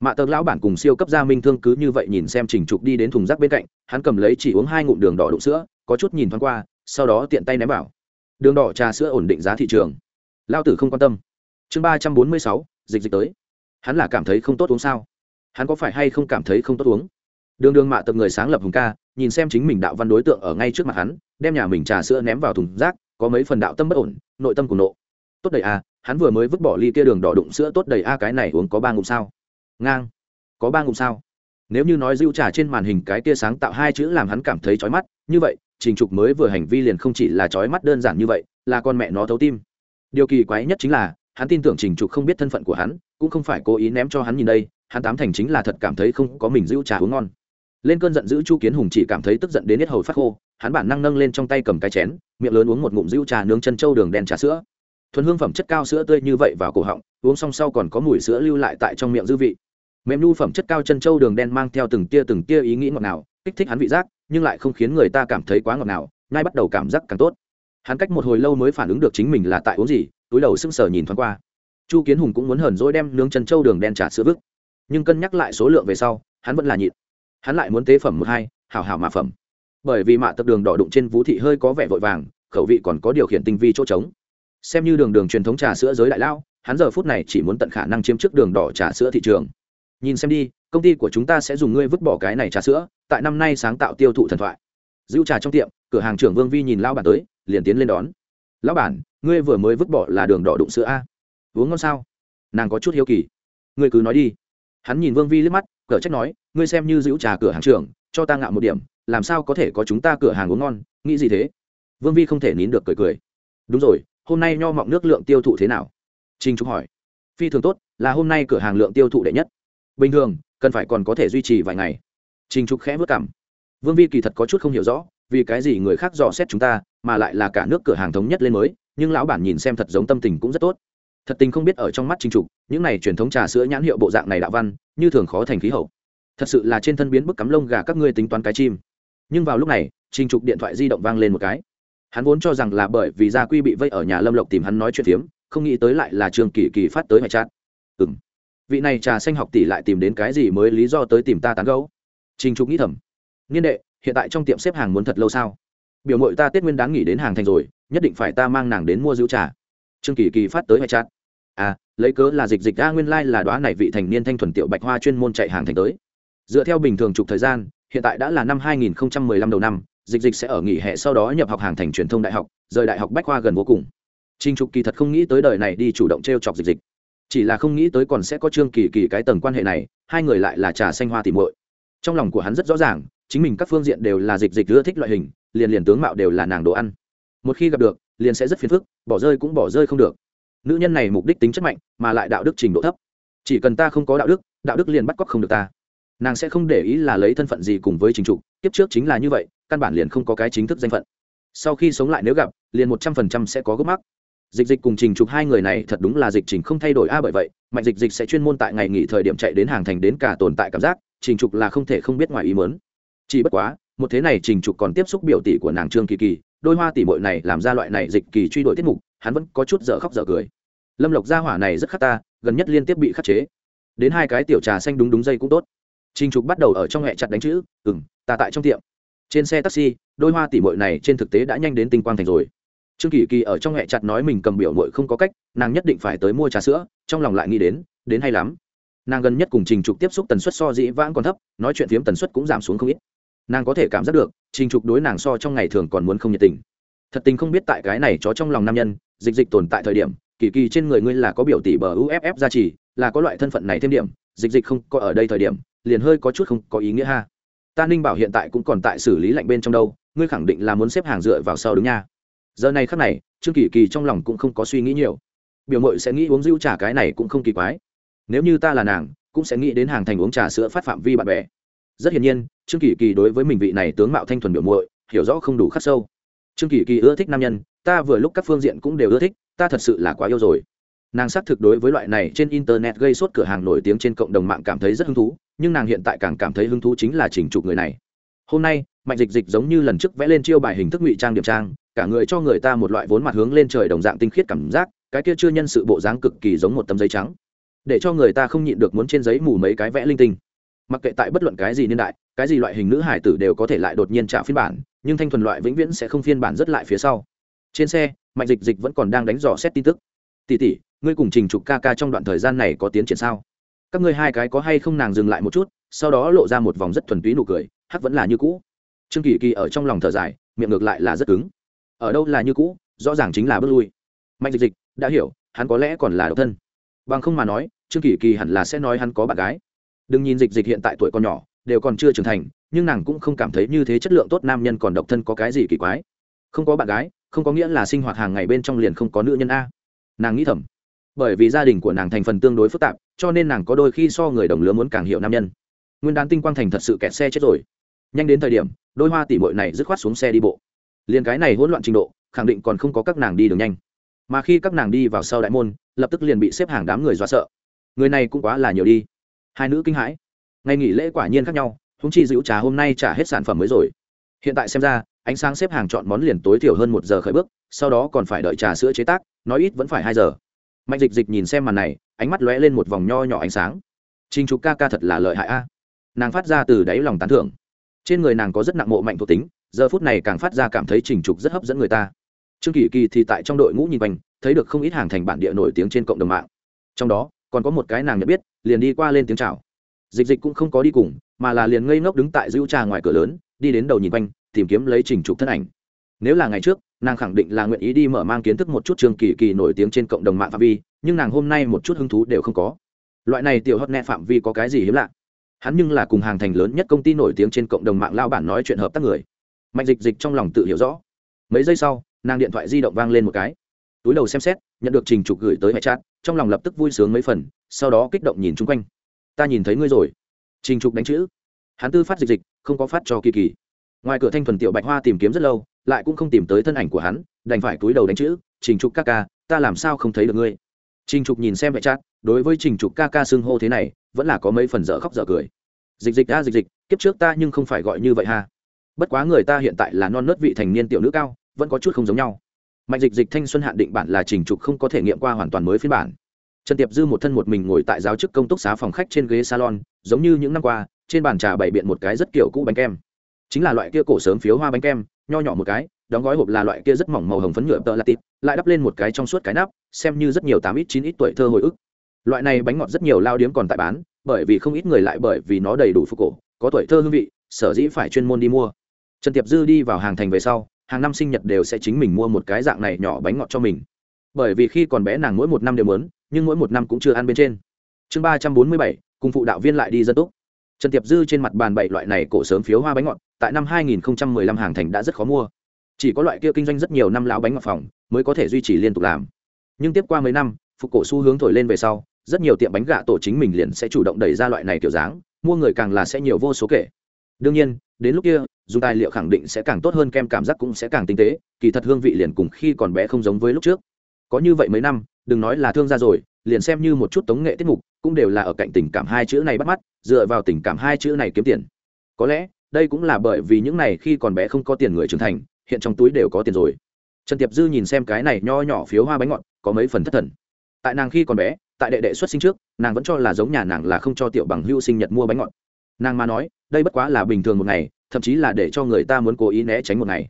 Mạ tờ lão bản cùng siêu cấp gia minh thương cứ như vậy nhìn xem trình trục đi đến thùng rác bên cạnh, hắn cầm lấy chỉ uống hai ngụm đường đỏ đụng sữa, có chút nhìn thoáng qua, sau đó tiện tay ném vào. Đường đỏ trà sữa ổn định giá thị trường. Lao tử không quan tâm. Chương ba trăm bốn mươi sáu, dịch dịch tới. Hắn là cảm thấy không tốt uống sao? Hắn có phải hay không cảm thấy không tốt uống? Đường đường mạ tập người sáng lập hùng ca, nhìn xem chính mình đạo văn đối tượng ở ngay trước mặt hắn đem nhà mình trà sữa ném vào thùng rác, có mấy phần đạo tâm bất ổn, nội tâm của nộ. Tốt đầy a, hắn vừa mới vứt bỏ ly kia đường đỏ đụng sữa tốt đầy a, cái này uống có ba ngụm sao? Ngang. Có ba ngụm sao? Nếu như nói rượu trà trên màn hình cái kia sáng tạo hai chữ làm hắn cảm thấy chói mắt, như vậy, trình trục mới vừa hành vi liền không chỉ là chói mắt đơn giản như vậy, là con mẹ nó thấu tim. Điều kỳ quái nhất chính là, hắn tin tưởng trình trục không biết thân phận của hắn, cũng không phải cố ý ném cho hắn nhìn đây, hắn tám thành chính là thật cảm thấy không có mình rượu trà uống ngon. Lên cơn giận dữ chu kiến hùng chỉ cảm thấy tức giận đến hết hầu phát khô hắn bản năng nâng lên trong tay cầm cái chén, miệng lớn uống một ngụm rượu trà nướng chân trâu đường đen trà sữa. Thuần hương phẩm chất cao sữa tươi như vậy vào cổ họng, uống xong sau còn có mùi sữa lưu lại tại trong miệng dư vị. Mềm nhu phẩm chất cao chân trâu đường đen mang theo từng tia từng tia ý nghĩ ngọt nào kích thích hắn vị giác, nhưng lại không khiến người ta cảm thấy quá ngọt nào ngay bắt đầu cảm giác càng tốt. Hắn cách một hồi lâu mới phản ứng được chính mình là tại uống gì, túi đầu sưng sờ nhìn thoáng qua. Chu kiến hùng cũng muốn hờn dỗi đem nướng chân trâu đường đen trà sữa vứt, nhưng cân nhắc lại số lượng về sau, hắn vẫn là nhịn. Hắn lại muốn tế phẩm một hai, hảo hảo mà phẩm bởi vì mạ tập đường đỏ đụng trên vũ thị hơi có vẻ vội vàng, khẩu vị còn có điều khiển tinh vi chỗ trống. Xem như đường đường truyền thống trà sữa giới đại lao hắn giờ phút này chỉ muốn tận khả năng chiếm trước đường đỏ trà sữa thị trường. Nhìn xem đi, công ty của chúng ta sẽ dùng ngươi vứt bỏ cái này trà sữa, tại năm nay sáng tạo tiêu thụ thần thoại. Giữ trà trong tiệm, cửa hàng trưởng vương vi nhìn lao bản tới, liền tiến lên đón. Lão bản, ngươi vừa mới vứt bỏ là đường đỏ đụng sữa a? Uống ngon sao? Nàng có chút hiếu kỳ. Ngươi cứ nói đi. Hắn nhìn vương vi liếc mắt, cờ trách nói, ngươi xem như giữ trà cửa hàng trưởng cho ta ngạo một điểm, làm sao có thể có chúng ta cửa hàng uống ngon, nghĩ gì thế? Vương vi không thể nín được cười cười. Đúng rồi, hôm nay nho mọng nước lượng tiêu thụ thế nào? Trinh trúc hỏi. Phi thường tốt, là hôm nay cửa hàng lượng tiêu thụ đệ nhất. Bình thường, cần phải còn có thể duy trì vài ngày. Trinh trúc khẽ vất cảm vương vi kỳ thật có chút không hiểu rõ, vì cái gì người khác dò xét chúng ta, mà lại là cả nước cửa hàng thống nhất lên mới, nhưng lão bản nhìn xem thật giống tâm tình cũng rất tốt. Thật tình không biết ở trong mắt trinh trục những này truyền thống trà sữa nhãn hiệu bộ dạng này đạo văn, như thường khó thành khí hậu thật sự là trên thân biến bức cắm lông gà các ngươi tính toán cái chim. Nhưng vào lúc này, Trình trục điện thoại di động vang lên một cái. Hắn vốn cho rằng là bởi vì gia quy bị vây ở nhà lâm lộc tìm hắn nói chuyện phiếm, không nghĩ tới lại là trường kỳ kỳ phát tới mẹ trát ừ m vị này trà xanh học tỷ lại tìm đến cái gì mới lý do tới tìm ta tán gấu Trình trục nghĩ thầm. Niên đệ, hiện tại trong tiệm xếp hàng muốn thật lâu sao? Biểu mội ta tết nguyên đáng nghỉ đến hàng thành rồi, nhất định phải ta mang nàng đến mua rượu trà. Trương kỳ kỳ phát tới mẹ trát à lấy cớ là dịch dịch a nguyên lai、like、là đoá này vị thành niên thanh thuần tiểu bạch hoa chuyên môn chạy hàng thành tới dựa theo bình thường trục thời gian, hiện tại đã là năm 2015 đầu năm, dịch dịch sẽ ở nghỉ hè sau đó nhập học hàng thành truyền thông đại học, rời đại học bách khoa gần vô cùng. Trinh trục kỳ thật không nghĩ tới đời này đi chủ động t r e o chọc dịch dịch. Chỉ là không nghĩ tới còn sẽ có trương kỳ kỳ cái tầng quan hệ này, hai người lại là trà xanh hoa tìm muội. Trong lòng của hắn rất rõ ràng, chính mình các phương diện đều là dịch dịch ưa thích loại hình, liền liền tướng mạo đều là nàng đồ ăn. Một khi gặp được, liền sẽ rất phiền phức, bỏ rơi cũng bỏ rơi không được. Nữ nhân này mục đích tính chất mạnh, mà lại đạo đức trình độ thấp. Chỉ cần ta không có đạo đức đạo đức liền bắt cóc không được ta nàng sẽ không để ý là lấy thân phận gì cùng với trình trục tiếp trước chính là như vậy, căn bản liền không có cái chính thức danh phận. Sau khi sống lại nếu gặp, liền một trăm phần trăm sẽ có gốc mắc. Dịch dịch cùng trình trục hai người này thật đúng là dịch trình không thay đổi a, bởi vậy, mạnh dịch dịch sẽ chuyên môn tại ngày nghỉ thời điểm chạy đến hàng thành đến cả tồn tại cảm giác, trình trục là không thể không biết ngoài ý mớn chỉ bất quá, một thế này trình trục còn tiếp xúc biểu tỷ của nàng trương kỳ kỳ, đôi hoa tỷ bội này làm ra loại này dịch kỳ truy đuổi tiết mục, hắn vẫn có chút dở khóc dở cười. Lâm lộc gia hỏa này rất khắc ta, gần nhất liên tiếp bị khắc chế. Đến hai cái tiểu trà xanh đúng đúng dây cũng tốt trình trục bắt đầu ở trong hẹ chặt đánh chữ ừm, ta tại trong tiệm. Trên xe taxi đôi hoa tỷ muội này trên thực tế đã nhanh đến tinh quang thành rồi. Trương kỳ kỳ ở trong hẹ chặt nói mình cầm biểu muội không có cách nàng nhất định phải tới mua trà sữa trong lòng lại nghĩ đến đến hay lắm. Nàng gần nhất cùng trình trục tiếp xúc tần suất so dĩ vãng còn thấp nói chuyện phiếm tần suất cũng giảm xuống không ít. Nàng có thể cảm giác được trình trục đối nàng so trong ngày thường còn muốn không nhiệt tình. Thật tình không biết tại cái này chó trong lòng nam nhân dịch dịch tồn tại thời điểm kỳ kỳ trên người ngươi là có biểu tỷ bờ uff gia trì là có loại thân phận này thêm điểm dịch dịch không có ở đây thời điểm liền hơi có chút không có ý nghĩa ha. Ta ninh bảo hiện tại cũng còn tại xử lý lạnh bên trong đâu, ngươi khẳng định là muốn xếp hàng dựa vào sau đứng nha. Giờ này khắc này, trương kỳ kỳ trong lòng cũng không có suy nghĩ nhiều. Biểu mội sẽ nghĩ uống rượu trà cái này cũng không kỳ quái. Nếu như ta là nàng, cũng sẽ nghĩ đến hàng thành uống trà sữa phát phạm vi bạn bè. Rất hiển nhiên, trương kỳ kỳ đối với mình vị này tướng mạo thanh thuần biểu muội, hiểu rõ không đủ khắc sâu. Trương kỳ kỳ ưa thích nam nhân, ta vừa lúc các phương diện cũng đều ưa thích, ta thật sự là quá yêu rồi nàng xác thực đối với loại này trên internet gây sốt cửa hàng nổi tiếng trên cộng đồng mạng cảm thấy rất hứng thú, nhưng nàng hiện tại càng cảm thấy hứng thú chính là chỉnh trục người này. Hôm nay, mạnh dịch dịch giống như lần trước vẽ lên chiêu bài hình thức ngụy trang điểm trang, cả người cho người ta một loại vốn mặt hướng lên trời đồng dạng tinh khiết cảm giác, cái kia chưa nhân sự bộ dáng cực kỳ giống một tấm giấy trắng. Để cho người ta không nhịn được muốn trên giấy mù mấy cái vẽ linh tinh. Mặc kệ tại bất luận cái gì niên đại, cái gì loại hình nữ hải tử đều có thể lại đột nhiên trả phiên bản, nhưng thanh thuần loại vĩnh viễn sẽ không phiên bản rất lại phía sau. Trên xe, mạnh dịch dịch vẫn còn đang đánh dò xét tin tức. Tỉ tỉ ngươi cùng trình trục ca ca trong đoạn thời gian này có tiến triển sao? Các ngươi hai cái có hay không nàng dừng lại một chút, sau đó lộ ra một vòng rất thuần túy nụ cười hắc vẫn là như cũ. Trương kỳ kỳ ở trong lòng thở dài, miệng ngược lại là rất cứng. Ở đâu là như cũ, rõ ràng chính là bước lui. Mạnh dịch dịch, đã hiểu, hắn có lẽ còn là độc thân. Bằng không mà nói, trương kỳ kỳ hẳn là sẽ nói hắn có bạn gái. Đừng nhìn dịch dịch hiện tại tuổi còn nhỏ, đều còn chưa trưởng thành, nhưng nàng cũng không cảm thấy như thế chất lượng tốt nam nhân còn độc thân có cái gì kỳ quái. Không có bạn gái, không có nghĩa là sinh hoạt hàng ngày bên trong liền không có nữ nhân a. Nàng nghĩ thầm bởi vì gia đình của nàng thành phần tương đối phức tạp, cho nên nàng có đôi khi so người đồng lứa muốn càng hiểu nam nhân. Nguyên đán tinh quang thành thật sự kẹt xe chết rồi. Nhanh đến thời điểm, đôi hoa tỉ bội này dứt khoát xuống xe đi bộ. Liền cái này hỗn loạn trình độ, khẳng định còn không có các nàng đi đường nhanh. Mà khi các nàng đi vào sau đại môn, lập tức liền bị xếp hàng đám người dọa sợ. Người này cũng quá là nhiều đi. Hai nữ kinh hãi. Ngày nghỉ lễ quả nhiên khác nhau húng chi dịu trà hôm nay trả hết sản phẩm mới rồi. Hiện tại xem ra, ánh sáng xếp hàng chọn món liền tối thiểu hơn một giờ khởi bước, sau đó còn phải đợi trà sữa chế tác, nói ít vẫn phải hai giờ mạnh dịch dịch nhìn xem màn này, ánh mắt lóe lên một vòng nho nhỏ ánh sáng. Trinh trục ca ca thật là lợi hại a. Nàng phát ra từ đáy lòng tán thưởng. Trên người nàng có rất nặng mộ mạnh thuộc tính, giờ phút này càng phát ra cảm thấy trình trục rất hấp dẫn người ta. Trương kỳ kỳ thì tại trong đội ngũ nhìn quanh, thấy được không ít hàng thành bản địa nổi tiếng trên cộng đồng mạng. Trong đó, còn có một cái nàng nhận biết, liền đi qua lên tiếng chào. Dịch dịch cũng không có đi cùng, mà là liền ngây ngốc đứng tại giữ trà ngoài cửa lớn, đi đến đầu nhìn quanh, tìm kiếm lấy trình trục thân ảnh nếu là ngày trước, nàng khẳng định là nguyện ý đi mở mang kiến thức một chút trường kỳ kỳ nổi tiếng trên cộng đồng mạng phạm vi, nhưng nàng hôm nay một chút hứng thú đều không có. Loại này tiểu hot net phạm vi có cái gì hiếm lạ? Hắn nhưng là cùng hàng thành lớn nhất công ty nổi tiếng trên cộng đồng mạng lao bản nói chuyện hợp tác người. Mạnh dịch dịch trong lòng tự hiểu rõ. Mấy giây sau, nàng điện thoại di động vang lên một cái. Túi đầu xem xét, nhận được trình trục gửi tới mẹ chat, trong lòng lập tức vui sướng mấy phần, sau đó kích động nhìn chung quanh. Ta nhìn thấy ngươi rồi. Trình trục đánh chữ. Hắn tư phát dịch dịch, không có phát cho kỳ kỳ. Ngoài cửa thanh thuần tiểu bạch hoa tìm kiếm rất lâu lại cũng không tìm tới thân ảnh của hắn, đành phải túi đầu đánh chữ, trình trục ca ca, ta làm sao không thấy được ngươi? Trình trục nhìn xem vệ trát đối với trình trục ca ca xưng hô thế này, vẫn là có mấy phần dở khóc dở cười. Dịch dịch a, dịch dịch, kiếp trước ta nhưng không phải gọi như vậy ha. Bất quá người ta hiện tại là non nớt vị thành niên tiểu nữ cao, vẫn có chút không giống nhau. Mạnh dịch dịch thanh xuân hạn định bản là trình trục không có thể nghiệm qua hoàn toàn mới phiên bản. Trần tiệp dư một thân một mình ngồi tại giáo chức công túc xá phòng khách trên ghế salon, giống như những năm qua, trên bàn trà bày biện một cái rất kiểu cũ bánh kem chính là loại kia cổ sớm phiếu hoa bánh kem, nho nhỏ một cái, đóng gói hộp là loại kia rất mỏng màu hồng phấn nhựa tợ là tịt lại đắp lên một cái trong suốt cái nắp, xem như rất nhiều tám ít, chín ít tuổi thơ hồi ức. Loại này bánh ngọt rất nhiều lao điếm còn tại bán, bởi vì không ít người lại bởi vì nó đầy đủ phục cổ, có tuổi thơ hương vị, sở dĩ phải chuyên môn đi mua. Trần tiệp dư đi vào hàng thành về sau, hàng năm sinh nhật đều sẽ chính mình mua một cái dạng này nhỏ bánh ngọt cho mình. Bởi vì khi còn bé nàng mỗi một năm đều muốn, nhưng mỗi một năm cũng chưa ăn bên trên. Chương ba trăm bốn mươi bảy, cùng phụ đạo viên lại đi dân túc. Trần tiệp dư trên mặt bàn bảy loại này cổ sớm phiếu hoa bánh ngọt tại năm 2015 hàng thành đã rất khó mua. Chỉ có loại kia kinh doanh rất nhiều năm lão bánh ngọt phòng mới có thể duy trì liên tục làm. Nhưng tiếp qua mấy năm, phục cổ xu hướng thổi lên về sau, rất nhiều tiệm bánh gà tổ chính mình liền sẽ chủ động đẩy ra loại này kiểu dáng, mua người càng là sẽ nhiều vô số kể. Đương nhiên, đến lúc kia dùng tài liệu khẳng định sẽ càng tốt hơn kem cảm giác cũng sẽ càng tinh tế, kỳ thật hương vị liền cùng khi còn bé không giống với lúc trước. Có như vậy mấy năm, đừng nói là thương gia rồi, liền xem như một chút tống nghệ tiết mục, cũng đều là ở cạnh tình cảm hai chữ này bắt mắt, dựa vào tình cảm hai chữ này kiếm tiền. Có lẽ đây cũng là bởi vì những này khi còn bé không có tiền người trưởng thành, hiện trong túi đều có tiền rồi. Trần tiệp dư nhìn xem cái này nho nhỏ phiếu hoa bánh ngọt, có mấy phần thất thần. Tại nàng khi còn bé, tại đệ đệ xuất sinh trước, nàng vẫn cho là giống nhà nàng là không cho tiểu bằng hưu sinh nhật mua bánh ngọt. Nàng mà nói, đây bất quá là bình thường một ngày, thậm chí là để cho người ta muốn cố ý né tránh một ngày.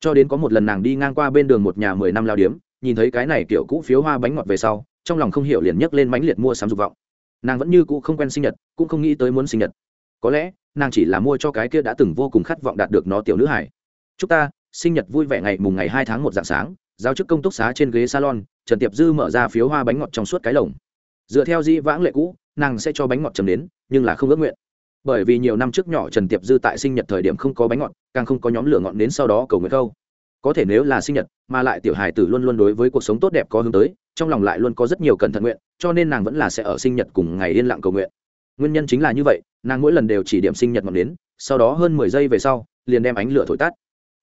Cho đến có một lần nàng đi ngang qua bên đường một nhà mười năm lao điếm, nhìn thấy cái này kiểu cũ phiếu hoa bánh ngọt về sau, trong lòng không hiểu liền nhấc lên mãnh liệt mua sắm dục vọng. Nàng vẫn như cũ không quen sinh nhật, cũng không nghĩ tới muốn sinh nhật có lẽ, nàng chỉ là mua cho cái kia đã từng vô cùng khát vọng đạt được nó tiểu nữ hải chúc ta, sinh nhật vui vẻ ngày mùng ngày hai tháng một dạng sáng, giao chức công túc xá trên ghế salon, trần tiệp dư mở ra phiếu hoa bánh ngọt trong suốt cái lồng. Dựa theo di vãng lệ cũ, nàng sẽ cho bánh ngọt chấm đến, nhưng là không ước nguyện. Bởi vì nhiều năm trước nhỏ trần tiệp dư tại sinh nhật thời điểm không có bánh ngọt, càng không có nhóm lửa ngọn đến sau đó cầu nguyện câu. Có thể nếu là sinh nhật, mà lại tiểu hài tử luôn luôn đối với cuộc sống tốt đẹp có hướng tới, trong lòng lại luôn có rất nhiều cẩn thận nguyện, cho nên nàng vẫn là sẽ ở sinh nhật cùng ngày yên lặng cầu nguyện nguyên nhân chính là như vậy, nàng mỗi lần đều chỉ điểm sinh nhật ngọn đến sau đó hơn mười giây về sau, liền đem ánh lửa thổi tắt.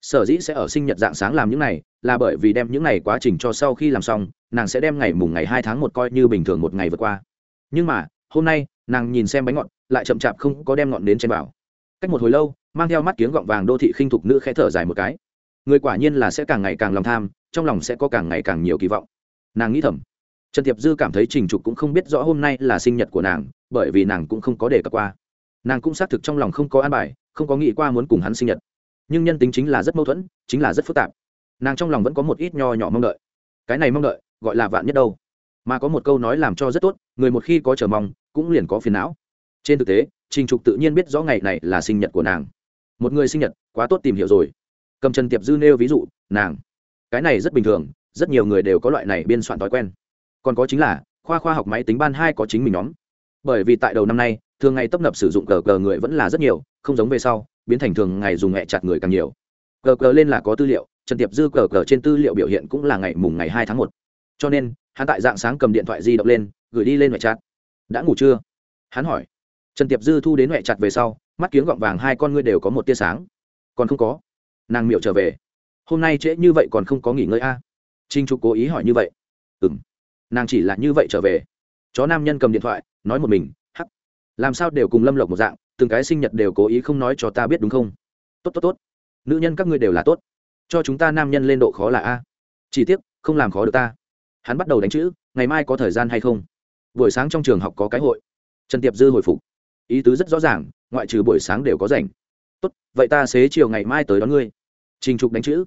Sở dĩ sẽ ở sinh nhật dạng sáng làm những này, là bởi vì đem những này quá trình cho sau khi làm xong, nàng sẽ đem ngày mùng ngày hai tháng một coi như bình thường một ngày vượt qua. Nhưng mà, hôm nay, nàng nhìn xem bánh ngọt, lại chậm chạp không có đem ngọn đến trên bảo cách một hồi lâu, mang theo mắt kiếng gọng vàng đô thị khinh thục nữ khẽ thở dài một cái. Người quả nhiên là sẽ càng ngày càng lòng tham, trong lòng sẽ có càng ngày càng nhiều kỳ vọng. Nàng nghĩ thầm. Trần tiệp dư cảm thấy trình trục cũng không biết rõ hôm nay là sinh nhật của nàng bởi vì nàng cũng không có đề cập qua. Nàng cũng xác thực trong lòng không có an bài, không có nghĩ qua muốn cùng hắn sinh nhật. Nhưng nhân tính chính là rất mâu thuẫn, chính là rất phức tạp. Nàng trong lòng vẫn có một ít nho nhỏ mong đợi. Cái này mong đợi, gọi là vạn nhất đâu? Mà có một câu nói làm cho rất tốt, người một khi có chờ mong, cũng liền có phiền não. Trên thực tế, trình trục tự nhiên biết rõ ngày này là sinh nhật của nàng. Một người sinh nhật, quá tốt tìm hiểu rồi. Cầm trần tiệp dư nêu ví dụ, nàng. Cái này rất bình thường, rất nhiều người đều có loại này biên soạn thói quen. Còn có chính là, khoa khoa học máy tính ban hai có chính mình nhóm bởi vì tại đầu năm nay, thường ngày tấp nập sử dụng cờ cờ người vẫn là rất nhiều, không giống về sau, biến thành thường ngày dùng hẹ chặt người càng nhiều. Cờ cờ lên là có tư liệu, trần tiệp dư cờ cờ trên tư liệu biểu hiện cũng là ngày mùng ngày hai tháng một. Cho nên, hắn tại dạng sáng cầm điện thoại di động lên, gửi đi lên mẹ chặt. Đã ngủ chưa? Hắn hỏi. Trần tiệp dư thu đến mẹ chặt về sau, mắt kiếng gọng vàng hai con ngươi đều có một tia sáng. Còn không có. Nàng miệu trở về. Hôm nay trễ như vậy còn không có nghỉ ngơi a? À? trinh trục cố ý hỏi như vậy. Ừ m nàng chỉ là như vậy trở về. Chó nam nhân cầm điện thoại nói một mình, hắc. Làm sao đều cùng lâm lộc một dạng, từng cái sinh nhật đều cố ý không nói cho ta biết đúng không? Tốt tốt tốt. Nữ nhân các ngươi đều là tốt. Cho chúng ta nam nhân lên độ khó là a. Chỉ tiếc, không làm khó được ta. Hắn bắt đầu đánh chữ, ngày mai có thời gian hay không? Buổi sáng trong trường học có cái hội. Trần tiệp dư hồi phục. Ý tứ rất rõ ràng, ngoại trừ buổi sáng đều có rảnh. Tốt, vậy ta xế chiều ngày mai tới đón ngươi. Trình trục đánh chữ.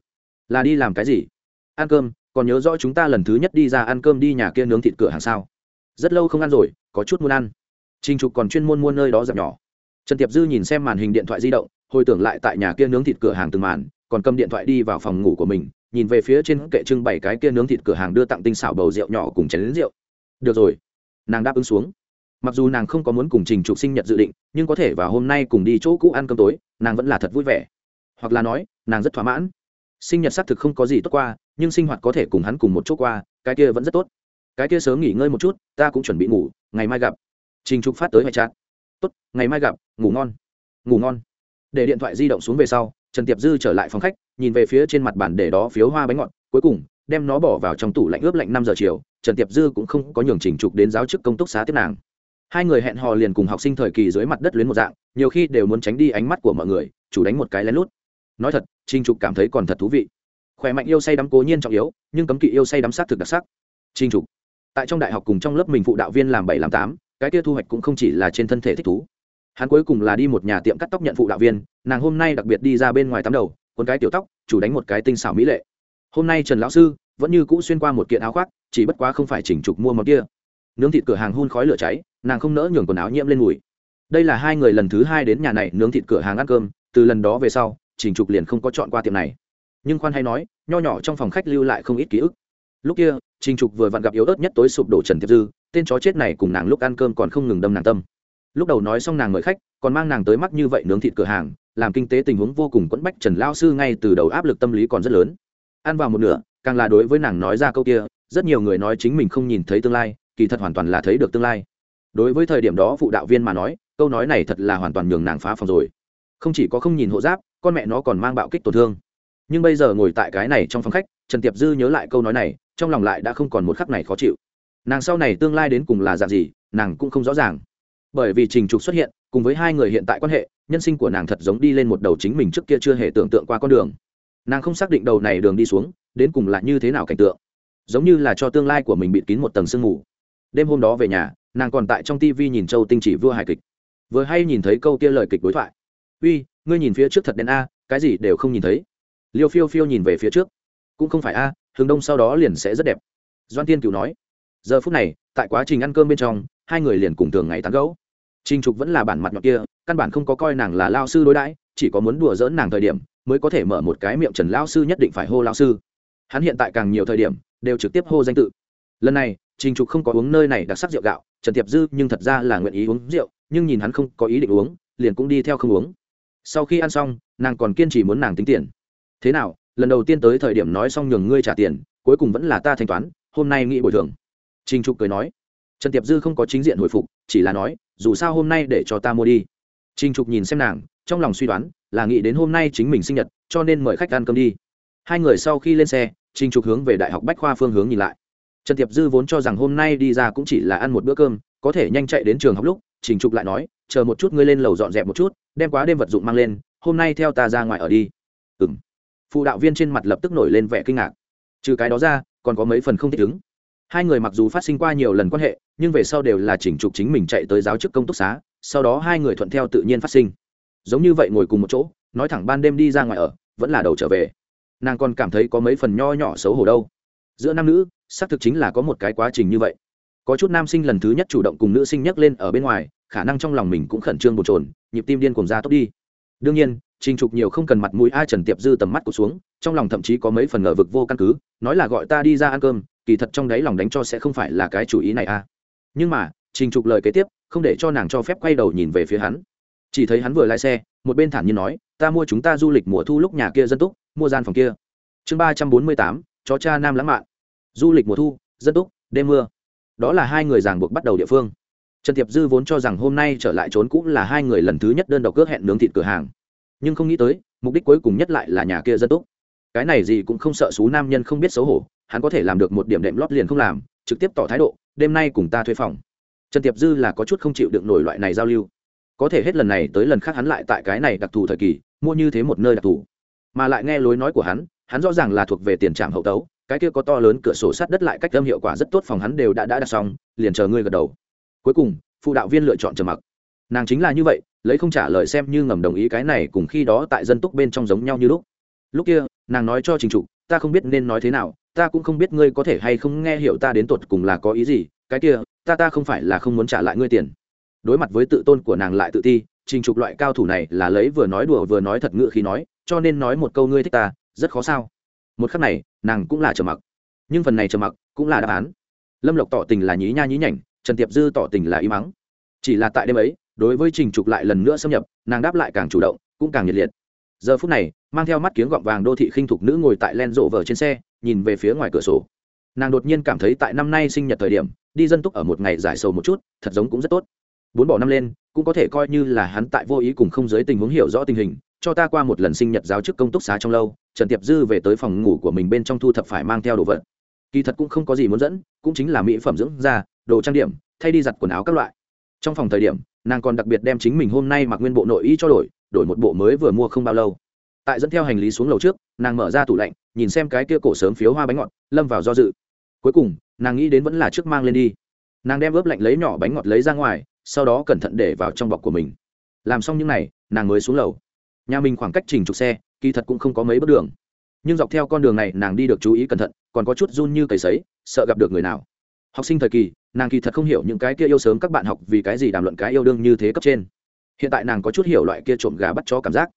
Là đi làm cái gì? Ăn cơm, còn nhớ rõ chúng ta lần thứ nhất đi ra ăn cơm đi nhà kia nướng thịt cửa hàng sao? Rất lâu không ăn rồi có chút muốn ăn. Trình trục còn chuyên môn mua nơi đó dạp nhỏ. Trần tiệp dư nhìn xem màn hình điện thoại di động, hồi tưởng lại tại nhà kia nướng thịt cửa hàng từng màn, còn cầm điện thoại đi vào phòng ngủ của mình, nhìn về phía trên kệ trưng bày cái kia nướng thịt cửa hàng đưa tặng tinh xảo bầu rượu nhỏ cùng chén lính rượu. Được rồi. Nàng đáp ứng xuống. Mặc dù nàng không có muốn cùng trình trục sinh nhật dự định, nhưng có thể vào hôm nay cùng đi chỗ cũ ăn cơm tối, nàng vẫn là thật vui vẻ. Hoặc là nói, nàng rất thỏa mãn. Sinh nhật xác thực không có gì tốt qua, nhưng sinh hoạt có thể cùng hắn cùng một chỗ qua, cái kia vẫn rất tốt cái kia sớm nghỉ ngơi một chút, ta cũng chuẩn bị ngủ, ngày mai gặp. Trình trục phát tới hoài trát tốt, ngày mai gặp, ngủ ngon. Ngủ ngon. Để điện thoại di động xuống về sau, trần tiệp dư trở lại phòng khách, nhìn về phía trên mặt bàn để đó phiếu hoa bánh ngọt, cuối cùng, đem nó bỏ vào trong tủ lạnh ướp lạnh năm giờ chiều, trần tiệp dư cũng không có nhường trình trục đến giáo chức công túc xá tiếp nàng. Hai người hẹn hò liền cùng học sinh thời kỳ dưới mặt đất luyến một dạng, nhiều khi đều muốn tránh đi ánh mắt của mọi người, chủ đánh một cái lén lút. Nói thật, trình trục cảm thấy còn thật thú vị. Khỏe mạnh yêu say đắm cố nhiên trọng yếu, nhưng cấm kỵ yêu say đắm sát thực đặc sắc. Trình trục tại trong đại học cùng trong lớp mình phụ đạo viên làm bảy làm tám, cái kia thu hoạch cũng không chỉ là trên thân thể thích thú. Hắn cuối cùng là đi một nhà tiệm cắt tóc nhận phụ đạo viên, nàng hôm nay đặc biệt đi ra bên ngoài tắm đầu con cái tiểu tóc, chủ đánh một cái tinh xảo mỹ lệ. Hôm nay trần lão sư vẫn như cũ xuyên qua một kiện áo khoác, chỉ bất quá không phải chỉnh trục mua món kia. Nướng thịt cửa hàng hun khói lửa cháy, nàng không nỡ nhường quần áo nhiễm lên mùi. Đây là hai người lần thứ hai đến nhà này nướng thịt cửa hàng ăn cơm, từ lần đó về sau, chỉnh trục liền không có chọn qua tiệm này. Nhưng khoan hay nói, nho nhỏ trong phòng khách lưu lại không ít ký ức lúc kia, trình trục vừa vặn gặp yếu ớt nhất tối sụp đổ trần thiệp dư, tên chó chết này cùng nàng lúc ăn cơm còn không ngừng đâm nàng tâm. Lúc đầu nói xong nàng mời khách, còn mang nàng tới mắc như vậy nướng thịt cửa hàng, làm kinh tế tình huống vô cùng quẫn bách trần lao sư ngay từ đầu áp lực tâm lý còn rất lớn. Ăn vào một nửa, càng là đối với nàng nói ra câu kia, rất nhiều người nói chính mình không nhìn thấy tương lai, kỳ thật hoàn toàn là thấy được tương lai. Đối với thời điểm đó phụ đạo viên mà nói, câu nói này thật là hoàn toàn nhường nàng phá phòng rồi. Không chỉ có không nhìn hộ giáp, con mẹ nó còn mang bạo kích tổn thương. Nhưng bây giờ ngồi tại cái này trong phòng khách, trần tiệp dư nhớ lại câu nói này trong lòng lại đã không còn một khắc này khó chịu. Nàng sau này tương lai đến cùng là dạng gì, nàng cũng không rõ ràng. Bởi vì trình trục xuất hiện, cùng với hai người hiện tại quan hệ, nhân sinh của nàng thật giống đi lên một đầu chính mình trước kia chưa hề tưởng tượng qua con đường. Nàng không xác định đầu này đường đi xuống, đến cùng là như thế nào cảnh tượng. Giống như là cho tương lai của mình bịt kín một tầng sương mù. Đêm hôm đó về nhà, nàng còn tại trong tv nhìn châu tinh chỉ vua hài kịch. Vừa hay nhìn thấy câu kia lời kịch đối thoại. Uy, ngươi nhìn phía trước thật đen a, cái gì đều không nhìn thấy. Liêu phiêu phiêu nhìn về phía trước cũng không phải a, hướng đông sau đó liền sẽ rất đẹp. Doan tiên cựu nói, giờ phút này, tại quá trình ăn cơm bên trong, hai người liền cùng thường ngày tán gẫu. Trinh trục vẫn là bản mặt nhọn kia, căn bản không có coi nàng là lao sư đối đãi, chỉ có muốn đùa dỡn nàng thời điểm, mới có thể mở một cái miệng trần lao sư nhất định phải hô lao sư. Hắn hiện tại càng nhiều thời điểm, đều trực tiếp hô danh tự. Lần này, trình trục không có uống nơi này đặc sắc rượu gạo, trần tiệp dư nhưng thật ra là nguyện ý uống rượu, nhưng nhìn hắn không có ý định uống, liền cũng đi theo không uống. Sau khi ăn xong, nàng còn kiên trì muốn nàng tính tiền. Thế nào lần đầu tiên tới thời điểm nói xong nhường ngươi trả tiền, cuối cùng vẫn là ta thanh toán, hôm nay nghĩ bồi thường. Trình trục cười nói. Trần tiệp dư không có chính diện hồi phục, chỉ là nói, dù sao hôm nay để cho ta mua đi. Trình trục nhìn xem nàng, trong lòng suy đoán là nghĩ đến hôm nay chính mình sinh nhật, cho nên mời khách ăn cơm đi. Hai người sau khi lên xe, trình trục hướng về đại học bách khoa phương hướng nhìn lại. Trần tiệp dư vốn cho rằng hôm nay đi ra cũng chỉ là ăn một bữa cơm, có thể nhanh chạy đến trường học lúc, trình trục lại nói, chờ một chút ngươi lên lầu dọn dẹp một chút, đem quá đêm vật dụng mang lên, hôm nay theo ta ra ngoài ở đi. Ừ m phụ đạo viên trên mặt lập tức nổi lên vẻ kinh ngạc. Trừ cái đó ra, còn có mấy phần không thích ứng. Hai người mặc dù phát sinh qua nhiều lần quan hệ, nhưng về sau đều là chỉnh trục chính mình chạy tới giáo chức công túc xá, sau đó hai người thuận theo tự nhiên phát sinh. Giống như vậy ngồi cùng một chỗ, nói thẳng ban đêm đi ra ngoài ở, vẫn là đầu trở về. Nàng còn cảm thấy có mấy phần nho nhỏ xấu hổ đâu. Giữa nam nữ, xác thực chính là có một cái quá trình như vậy. Có chút nam sinh lần thứ nhất chủ động cùng nữ sinh nhắc lên ở bên ngoài, khả năng trong lòng mình cũng khẩn trương bồn trồn nhịp tim điên cùng ra tốc đi. Đương nhiên trình trục nhiều không cần mặt mũi, ai trần tiệp dư tầm mắt của xuống, trong lòng thậm chí có mấy phần ngờ vực vô căn cứ, nói là gọi ta đi ra ăn cơm, kỳ thật trong đấy lòng đánh cho sẽ không phải là cái chủ ý này à. Nhưng mà, trình trục lời kế tiếp, không để cho nàng cho phép quay đầu nhìn về phía hắn. Chỉ thấy hắn vừa lái xe, một bên thản nhiên nói, ta mua chúng ta du lịch mùa thu lúc nhà kia dân túc, mua gian phòng kia. Chương ba trăm bốn mươi tám, chó cha nam lãng mạn. Du lịch mùa thu, dân túc, đêm mưa. Đó là hai người ràng buộc bắt đầu địa phương. Trần tiệp dư vốn cho rằng hôm nay trở lại trốn cũng là hai người lần thứ nhất đơn độc cướp hẹn nướng thịt cửa hàng nhưng không nghĩ tới, mục đích cuối cùng nhất lại là nhà kia dân túc. Cái này gì cũng không sợ xú nam nhân không biết xấu hổ, hắn có thể làm được một điểm đệm lót liền không làm, trực tiếp tỏ thái độ, đêm nay cùng ta thuê phòng. Trần tiệp dư là có chút không chịu được nổi loại này giao lưu. Có thể hết lần này tới lần khác hắn lại tại cái này đặc thù thời kỳ, mua như thế một nơi đặc thù. Mà lại nghe lối nói của hắn hắn rõ ràng là thuộc về tiền trạm hậu tấu, cái kia có to lớn cửa sổ sắt đất lại cách âm hiệu quả rất tốt phòng hắn đều đã đã đặt xong, liền chờ ngươi gật đầu. Cuối cùng, phụ đạo viên lựa chọn trầm mặc nàng chính là như vậy, lấy không trả lời xem như ngầm đồng ý cái này cùng khi đó tại dân túc bên trong giống nhau như lúc. Lúc kia, nàng nói cho trình trục, ta không biết nên nói thế nào, ta cũng không biết ngươi có thể hay không nghe hiểu ta đến tột cùng là có ý gì, cái kia, ta ta không phải là không muốn trả lại ngươi tiền. Đối mặt với tự tôn của nàng lại tự ti, trình trục loại cao thủ này là lấy vừa nói đùa vừa nói thật ngựa khi nói, cho nên nói một câu ngươi thích ta, rất khó sao? Một khắc này, nàng cũng là trầm mặc. Nhưng phần này trầm mặc cũng là đáp án. Lâm lộc tỏ tình là nhí nha nhí nhảnh, trần tiệp dư tỏ tình là im mắng chỉ là tại đêm ấy đối với trình trục lại lần nữa xâm nhập, nàng đáp lại càng chủ động, cũng càng nhiệt liệt. Giờ phút này, mang theo mắt kiếng gọng vàng đô thị khinh thục nữ ngồi tại len rộ vờ trên xe, nhìn về phía ngoài cửa sổ. Nàng đột nhiên cảm thấy tại năm nay sinh nhật thời điểm, đi dân túc ở một ngày giải sầu một chút, thật giống cũng rất tốt. Bốn bỏ năm lên, cũng có thể coi như là hắn tại vô ý cùng không giới tình huống hiểu rõ tình hình, cho ta qua một lần sinh nhật giáo chức công túc xá trong lâu, trần tiệp dư về tới phòng ngủ của mình bên trong thu thập phải mang theo đồ vật. Kỳ thật cũng không có gì muốn dẫn, cũng chính là mỹ phẩm dưỡng da, đồ trang điểm, thay đi giặt quần áo các loại. Trong phòng thời điểm nàng còn đặc biệt đem chính mình hôm nay mặc nguyên bộ nội y cho đổi đổi một bộ mới vừa mua không bao lâu. Tại dẫn theo hành lý xuống lầu trước, nàng mở ra tủ lạnh, nhìn xem cái kia cổ sớm phiếu hoa bánh ngọt, lâm vào do dự. Cuối cùng, nàng nghĩ đến vẫn là trước mang lên đi. Nàng đem ướp lạnh lấy nhỏ bánh ngọt lấy ra ngoài, sau đó cẩn thận để vào trong bọc của mình. Làm xong những n à y nàng mới xuống lầu. Nhà mình khoảng cách trình trục xe, kỳ thật cũng không có mấy bước đường. Nhưng dọc theo con đường này, nàng đi được chú ý cẩn thận, còn có chút run như cầy sấy, sợ gặp được người nào học sinh thời kỳ, nàng kỳ thật không hiểu những cái kia yêu sớm các bạn học vì cái gì đàm luận cái yêu đương như thế cấp trên. Hiện tại nàng có chút hiểu loại kia trộm gà bắt chó cảm giác.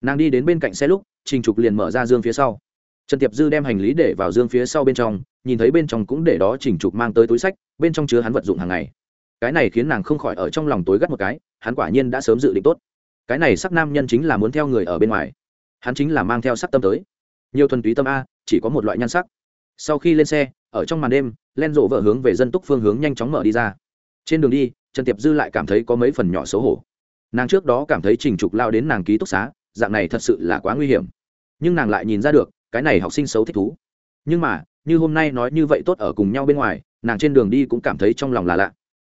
Nàng đi đến bên cạnh xe lúc, trình trục liền mở ra dương phía sau. Trần tiệp dư đem hành lý để vào dương phía sau bên trong, nhìn thấy bên trong cũng để đó trình trục mang tới túi sách, bên trong chứa hắn vật dụng hàng ngày. Cái này khiến nàng không khỏi ở trong lòng tối gắt một cái, hắn quả nhiên đã sớm dự định tốt. Cái này sắc nam nhân chính là muốn theo người ở bên ngoài. Hắn chính là mang theo sắc tâm tới. Nhiều thuần túy tâm a, chỉ có một loại nhan sắc. Sau khi lên xe ở trong màn đêm len rộ vợ hướng về dân túc phương hướng nhanh chóng mở đi ra. Trên đường đi trần tiệp dư lại cảm thấy có mấy phần nhỏ xấu hổ. Nàng trước đó cảm thấy trình trục lao đến nàng ký túc xá dạng này thật sự là quá nguy hiểm. Nhưng nàng lại nhìn ra được cái này học sinh xấu thích thú. Nhưng mà như hôm nay nói như vậy tốt ở cùng nhau bên ngoài nàng trên đường đi cũng cảm thấy trong lòng là lạ.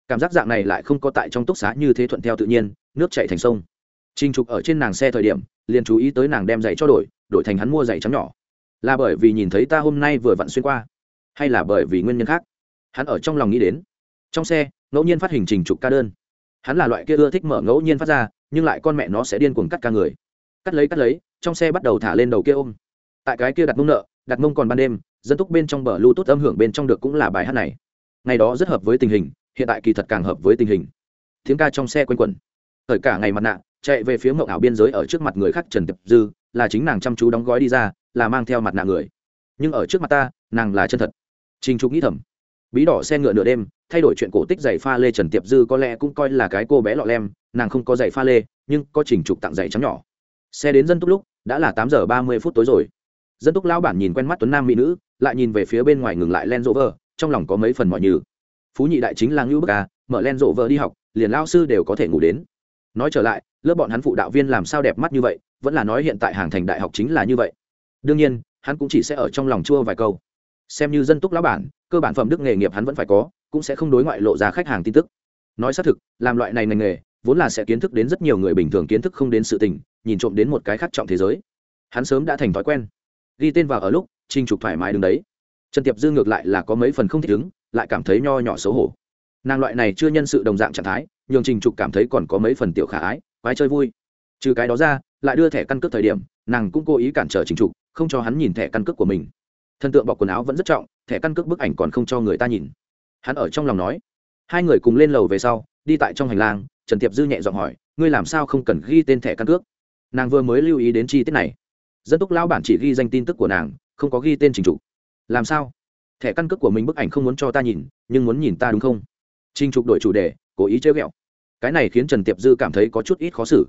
Cảm giác dạng này lại không có tại trong túc xá như thế thuận theo tự nhiên nước chạy thành sông. Trình Trục ở trên nàng xe thời điểm, liền chú ý tới nàng đem giày cho đổi, đổi thành hắn mua giày trắng nhỏ. Là bởi vì nhìn thấy ta hôm nay vừa vặn xuyên qua, hay là bởi vì nguyên nhân khác? Hắn ở trong lòng nghĩ đến. Trong xe, ngẫu nhiên phát hình Trình Trục ca đơn. Hắn là loại kia ưa thích mở ngẫu nhiên phát ra, nhưng lại con mẹ nó sẽ điên cuồng cắt ca người. Cắt lấy cắt lấy, trong xe bắt đầu thả lên đầu kia ôm. Tại cái kia đặt mông nợ, đặt mông còn ban đêm, dân túc bên trong bờ lưu tốt âm hưởng bên trong được cũng là bài hát này. Ngày đó rất hợp với tình hình, hiện tại kỳ thật càng hợp với tình hình. Tiếng ca trong xe quanh quẩn. Thời cả ngày mặt nạ, chạy về phía mậu ảo biên giới ở trước mặt người khác trần tiệp dư là chính nàng chăm chú đóng gói đi ra là mang theo mặt nạ người nhưng ở trước mặt ta nàng là chân thật trình trục nghĩ thầm bí đỏ xe ngựa nửa đêm thay đổi chuyện cổ tích giày pha lê trần tiệp dư có lẽ cũng coi là cái cô bé lọ lem nàng không có giày pha lê nhưng có trình trục tặng giày trắng nhỏ. Xe đến dân túc lúc đã là tám giờ ba mươi phút tối rồi. Dân túc lão bản nhìn quen mắt tuấn nam mỹ nữ lại nhìn về phía bên ngoài ngừng lại len Rover, trong lòng có mấy phần mọi như phú nhị đại chính là ngưu bức à mở len Rover đi học liền lao sư đều có thể ngủ đến. Nói trở lại lớp bọn hắn phụ đạo viên làm sao đẹp mắt như vậy vẫn là nói hiện tại hàng thành đại học chính là như vậy. Đương nhiên hắn cũng chỉ sẽ ở trong lòng chua vài câu xem như dân túc lão bản, cơ bản phẩm đức nghề nghiệp hắn vẫn phải có, cũng sẽ không đối ngoại lộ ra khách hàng tin tức. Nói xác thực, làm loại này ngành nghề, vốn là sẽ kiến thức đến rất nhiều người bình thường kiến thức không đến sự tình, nhìn trộm đến một cái khác trọng thế giới. Hắn sớm đã thành thói quen. Ghi tên vào ở lúc trinh trục thoải mái đứng đấy. Trần tiệp dư ngược lại là có mấy phần không thích ứng, lại cảm thấy nho nhỏ xấu hổ. Nàng loại này chưa nhân sự đồng dạng trạng thái, nhường trình trục cảm thấy còn có mấy phần tiểu khả ái, quái chơi vui. Trừ cái đó ra, lại đưa thẻ căn cước thời điểm, nàng cũng cố ý cản trở trình trục, không cho hắn nhìn thẻ căn cước của mình thần tượng bọc quần áo vẫn rất trọng, thẻ căn cước bức ảnh còn không cho người ta nhìn. Hắn ở trong lòng nói. Hai người cùng lên lầu về sau, đi tại trong hành lang, trần tiệp dư nhẹ giọng hỏi, ngươi làm sao không cần ghi tên thẻ căn cước? Nàng vừa mới lưu ý đến chi tiết này. Dân túc lão bản chỉ ghi danh tin tức của nàng, không có ghi tên trình trục làm sao? Thẻ căn cước của mình bức ảnh không muốn cho ta nhìn, nhưng muốn nhìn ta đúng không? Trình trục đổi chủ đề, cố ý chơi ghẹo. Cái này khiến trần tiệp dư cảm thấy có chút ít khó xử.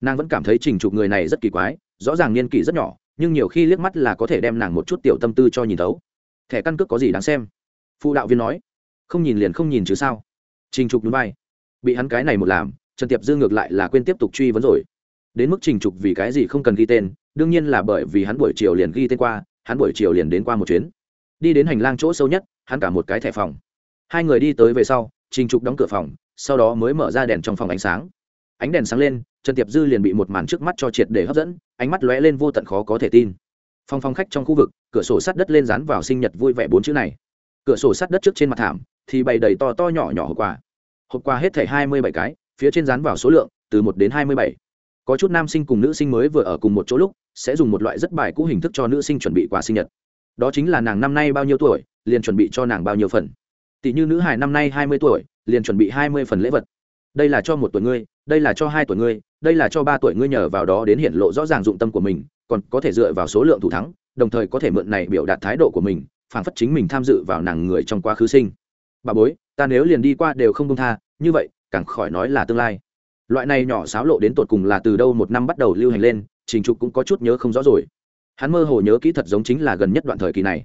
Nàng vẫn cảm thấy trình trục người này rất kỳ quái, rõ ràng niên kỷ rất nhỏ nhưng nhiều khi liếc mắt là có thể đem nàng một chút tiểu tâm tư cho nhìn thấu. Thẻ căn cước có gì đáng xem? Phụ đạo viên nói. Không nhìn liền không nhìn chứ sao? Trình trục núi bay bị hắn cái này một làm, trần tiệp dư ngược lại là quên tiếp tục truy vấn rồi. Đến mức trình trục vì cái gì không cần ghi tên, đương nhiên là bởi vì hắn buổi chiều liền ghi tên qua, hắn buổi chiều liền đến qua một chuyến. Đi đến hành lang chỗ sâu nhất, hắn cả một cái thẻ phòng. Hai người đi tới về sau, trình trục đóng cửa phòng, sau đó mới mở ra đèn trong phòng ánh sáng. Ánh đèn sáng lên trần tiệp dư liền bị một màn trước mắt cho triệt để hấp dẫn, ánh mắt lóe lên vô tận khó có thể tin. Phòng phòng khách trong khu vực, cửa sổ sắt đất lên dán vào sinh nhật vui vẻ bốn chữ này. Cửa sổ sắt đất trước trên mặt thảm, thì bày đầy to to nhỏ nhỏ hộp quà. Hộp quà hết thảy hai mươi bảy cái, phía trên dán vào số lượng, từ một đến hai mươi bảy. Có chút nam sinh cùng nữ sinh mới vừa ở cùng một chỗ lúc, sẽ dùng một loại rất bài cũ hình thức cho nữ sinh chuẩn bị quà sinh nhật. Đó chính là nàng năm nay bao nhiêu tuổi, liền chuẩn bị cho nàng bao nhiêu phần. Tỷ như nữ hải năm nay hai mươi tuổi, liền chuẩn bị hai mươi phần lễ vật đây là cho một tuổi ngươi, đây là cho hai tuổi ngươi, đây là cho ba tuổi ngươi nhờ vào đó đến hiện lộ rõ ràng dụng tâm của mình, còn có thể dựa vào số lượng thủ thắng, đồng thời có thể mượn này biểu đạt thái độ của mình phản phất chính mình tham dự vào nàng người trong quá khứ sinh. Bà bối, ta nếu liền đi qua đều không công tha, như vậy, càng khỏi nói là tương lai. Loại này nhỏ xáo lộ đến tột cùng là từ đâu một năm bắt đầu lưu hành lên, trình trục cũng có chút nhớ không rõ rồi. Hắn mơ hồ nhớ kỹ thật giống chính là gần nhất đoạn thời kỳ này.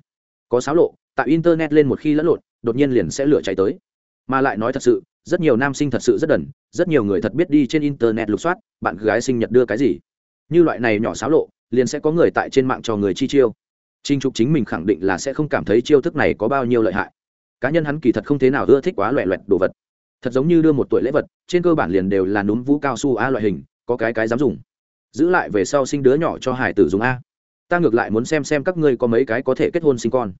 Có xáo lộ, tại internet lên một khi lẫn lộn, đột nhiên liền sẽ lửa cháy tới. Mà lại nói thật sự rất nhiều nam sinh thật sự rất đần, rất nhiều người thật biết đi trên internet lục soát, bạn gái sinh nhật đưa cái gì. Như loại này nhỏ xáo lộ, liền sẽ có người tại trên mạng cho người chi chiêu. Trinh trục chính mình khẳng định là sẽ không cảm thấy chiêu thức này có bao nhiêu lợi hại. Cá nhân hắn kỳ thật không thế nào ưa thích quá loẹ loẹt đồ vật. Thật giống như đưa một tuổi lễ vật, trên cơ bản liền đều là núm vũ cao su a loại hình, có cái cái dám dùng. Giữ lại về sau sinh đứa nhỏ cho hải tử dùng a. Ta ngược lại muốn xem xem các ngươi có mấy cái có thể kết hôn sinh con.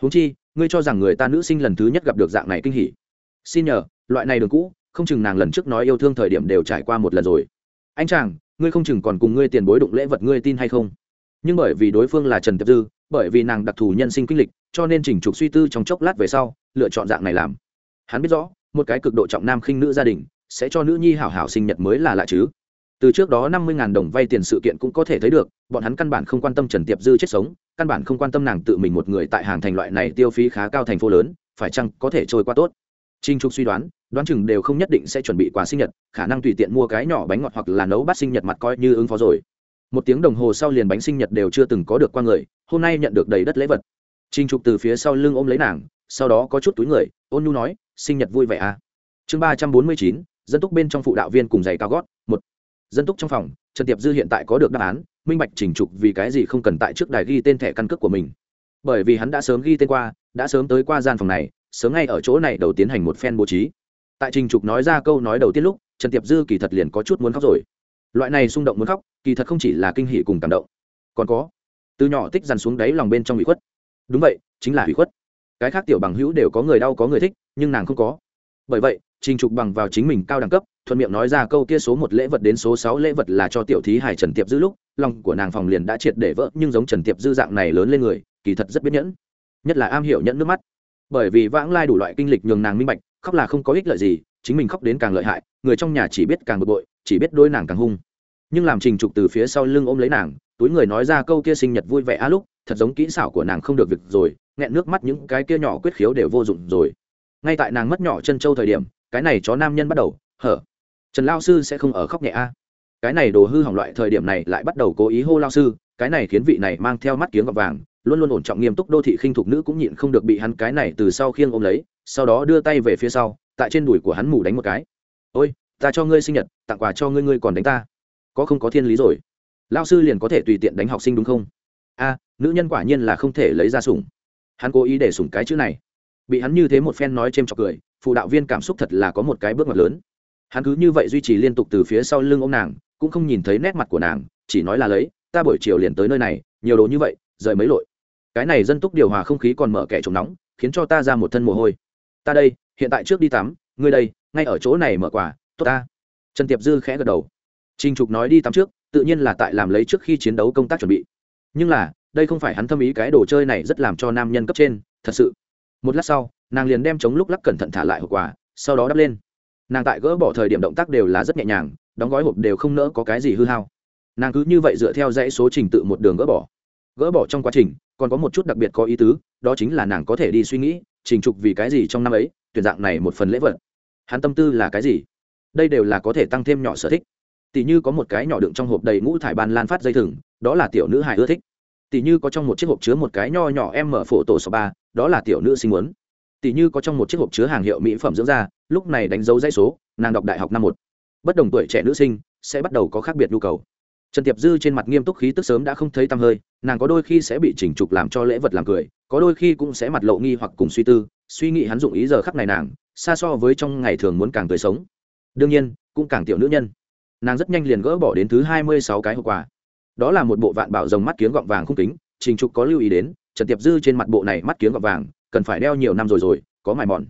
Huống chi, ngươi cho rằng người ta nữ sinh lần thứ nhất gặp được dạng này kinh hỉ. Xin nhờ loại này đường cũ, không chừng nàng lần trước nói yêu thương thời điểm đều trải qua một lần rồi. Anh chàng, ngươi không chừng còn cùng ngươi tiền bối đụng lễ vật ngươi tin hay không? Nhưng bởi vì đối phương là trần tiệp dư, bởi vì nàng đặc thù nhân sinh kinh lịch, cho nên chỉnh trục suy tư trong chốc lát về sau, lựa chọn dạng này làm. Hắn biết rõ, một cái cực độ trọng nam khinh nữ gia đình, sẽ cho nữ nhi hảo hảo sinh nhật mới là lạ chứ. Từ trước đó năm mươi đồng vay tiền sự kiện cũng có thể thấy được, bọn hắn căn bản không quan tâm trần tiệp dư chết sống, căn bản không quan tâm nàng tự mình một người tại hàng thành loại này tiêu phí khá cao thành phố lớn, phải chăng có thể trôi qua tốt? Trình trục suy đoán đoán chừng đều không nhất định sẽ chuẩn bị quà sinh nhật, khả năng tùy tiện mua cái nhỏ bánh ngọt hoặc là nấu bát sinh nhật mặt coi như ứng phó rồi. Một tiếng đồng hồ sau liền bánh sinh nhật đều chưa từng có được qua người, hôm nay nhận được đầy đất lễ vật. Trình trục từ phía sau lưng ôm lấy nàng, sau đó có chút túi người, ôn nhu nói, sinh nhật vui vẻ à? Chương ba trăm bốn mươi chín, dân túc bên trong phụ đạo viên cùng giày cao gót, một. Dân túc trong phòng, trần tiệp dư hiện tại có được đáp án, minh bạch chỉnh trục vì cái gì không cần tại trước đài ghi tên thẻ căn cước của mình. Bởi vì hắn đã sớm ghi tên qua, đã sớm tới qua gian phòng này sớm ngay ở chỗ này đầu tiến hành một phen bố trí. Tại trình trục nói ra câu nói đầu tiên lúc, trần tiệp dư kỳ thật liền có chút muốn khóc rồi. Loại này xung động muốn khóc, kỳ thật không chỉ là kinh hỷ cùng cảm động. Còn có, từ nhỏ tích dằn xuống đáy lòng bên trong ủy khuất. Đúng vậy, chính là ủy khuất. Cái khác tiểu bằng hữu đều có người đau có người thích, nhưng nàng không có. Bởi vậy, trình trục bằng vào chính mình cao đẳng cấp, thuận miệng nói ra câu kia số một lễ vật đến số sáu lễ vật là cho tiểu thí hải trần tiệp dư lúc, lòng của nàng phòng liền đã triệt để vỡ, nhưng giống trần tiệp dư dạng này lớn lên người, kỳ thật rất biết nhẫn. Nhất là am hiểu nhẫn nước mắt bởi vì vãng lai đủ loại kinh lịch nhường nàng minh bạch, khóc là không có ích lợi gì, chính mình khóc đến càng lợi hại, người trong nhà chỉ biết càng bực bội, chỉ biết đôi nàng càng hung. Nhưng làm trình trục từ phía sau lưng ôm lấy nàng, túi người nói ra câu kia sinh nhật vui vẻ, a lúc thật giống kỹ xảo của nàng không được việc rồi, nghẹn nước mắt những cái kia nhỏ quyết khiếu đều vô dụng rồi. Ngay tại nàng mất nhỏ chân châu thời điểm, cái này chó nam nhân bắt đầu, hở, trần lao sư sẽ không ở khóc nhẹ a? Cái này đồ hư hỏng loại thời điểm này lại bắt đầu cố ý hô lao sư, cái này khiến vị này mang theo mắt kiếng gọt vàng luôn luôn ổn trọng nghiêm túc đô thị khinh thục nữ cũng nhịn không được bị hắn cái này từ sau khiêng ôm lấy, sau đó đưa tay về phía sau, tại trên đùi của hắn mù đánh một cái. Ôi, ta cho ngươi sinh nhật, tặng quà cho ngươi ngươi còn đánh ta. Có không có thiên lý rồi? Lao sư liền có thể tùy tiện đánh học sinh đúng không? A, nữ nhân quả nhiên là không thể lấy ra sủng. Hắn cố ý để sủng cái chữ này. Bị hắn như thế một phen nói c h chọc cười, phụ đạo viên cảm xúc thật là có một cái bước ngoặt lớn. Hắn cứ như vậy duy trì liên tục từ phía sau lưng ô m nàng, cũng không nhìn thấy nét mặt của nàng, chỉ nói là lấy, ta buổi chiều liền tới nơi này, nhiều đồ như vậy rời mấy lội. Cái này dân túc điều hòa không khí còn mở kẻ trống nóng, khiến cho ta ra một thân mồ hôi. Ta đây, hiện tại trước đi tắm, ngươi đây, ngay ở chỗ này mở quả tốt ta. Trần tiệp dư khẽ gật đầu. Trinh trục nói đi tắm trước, tự nhiên là tại làm lấy trước khi chiến đấu công tác chuẩn bị. Nhưng là, đây không phải hắn thâm ý cái đồ chơi này rất làm cho nam nhân cấp trên, thật sự. Một lát sau, nàng liền đem chống lúc lắc cẩn thận thả lại hộp quà, sau đó đắp lên. Nàng tại gỡ bỏ thời điểm động tác đều là rất nhẹ nhàng, đóng gói hộp đều không nỡ có cái gì hư hao. Nàng cứ như vậy dựa theo dãy số trình tự một đường gỡ bỏ gỡ bỏ trong quá trình, còn có một chút đặc biệt có ý tứ, đó chính là nàng có thể đi suy nghĩ, trình trục vì cái gì trong năm ấy, tuyển dạng này một phần lễ vật. Hắn tâm tư là cái gì? Đây đều là có thể tăng thêm nhỏ sở thích. Tỷ như có một cái nhỏ đựng trong hộp đầy ngũ thải ban lan phát dây thừng, đó là tiểu nữ hài ưa thích. Tỷ như có trong một chiếc hộp chứa một cái nho nhỏ em mở phổ tổ số ba, đó là tiểu nữ sinh muốn. Tỷ như có trong một chiếc hộp chứa hàng hiệu mỹ phẩm dưỡng da, lúc này đánh dấu dãy số, nàng đọc đại học năm một. Bất đồng tuổi trẻ nữ sinh sẽ bắt đầu có khác biệt nhu cầu trần tiệp dư trên mặt nghiêm túc khí tức sớm đã không thấy tăm hơi, nàng có đôi khi sẽ bị chỉnh trục làm cho lễ vật làm cười, có đôi khi cũng sẽ mặt lộ nghi hoặc cùng suy tư, suy nghĩ hắn dụng ý giờ khắc này nàng, xa so với trong ngày thường muốn càng tươi sống. Đương nhiên, cũng càng tiểu nữ nhân. Nàng rất nhanh liền gỡ bỏ đến thứ hai mươi sáu cái hộp quà. Đó là một bộ vạn bảo rồng mắt kiếng gọng vàng không kính, trình trục có lưu ý đến, trần tiệp dư trên mặt bộ này mắt kiếng gọng vàng, cần phải đeo nhiều năm rồi rồi, có mài mòn.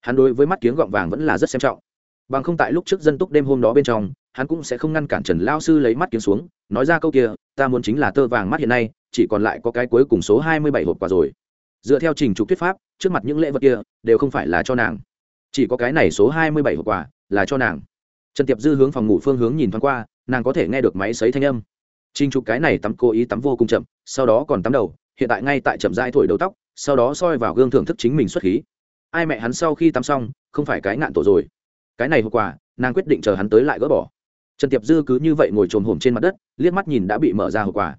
Hắn đối với mắt kiếng gọng vàng vẫn là rất xem trọng. Bằng không tại lúc trước dân túc đêm hôm đó bên trong hắn cũng sẽ không ngăn cản trần lao sư lấy mắt kiếm xuống, nói ra câu kia, ta muốn chính là tơ vàng mắt hiện nay, chỉ còn lại có cái cuối cùng số hai mươi bảy hộp quà rồi. Dựa theo trình trục thuyết pháp, trước mặt những lễ vật kia đều không phải là cho nàng. Chỉ có cái này số hai mươi bảy hộp quà là cho nàng. Trần tiệp dư hướng phòng ngủ phương hướng nhìn thoáng qua, nàng có thể nghe được máy xấy thanh âm. Trinh trục cái này tắm cố ý tắm vô cùng chậm, sau đó còn tắm đầu, hiện tại ngay tại chậm dai thổi đầu tóc, sau đó soi vào gương thưởng thức chính mình xuất khí. Ai mẹ hắn sau khi tắm xong, không phải cái ngạn tổ rồi. Cái này hậu quả nàng quyết định chờ hắn tới lại gỡ bỏ trần tiệp dư cứ như vậy ngồi trồm hổm trên mặt đất, liếc mắt nhìn đã bị mở ra hậu quả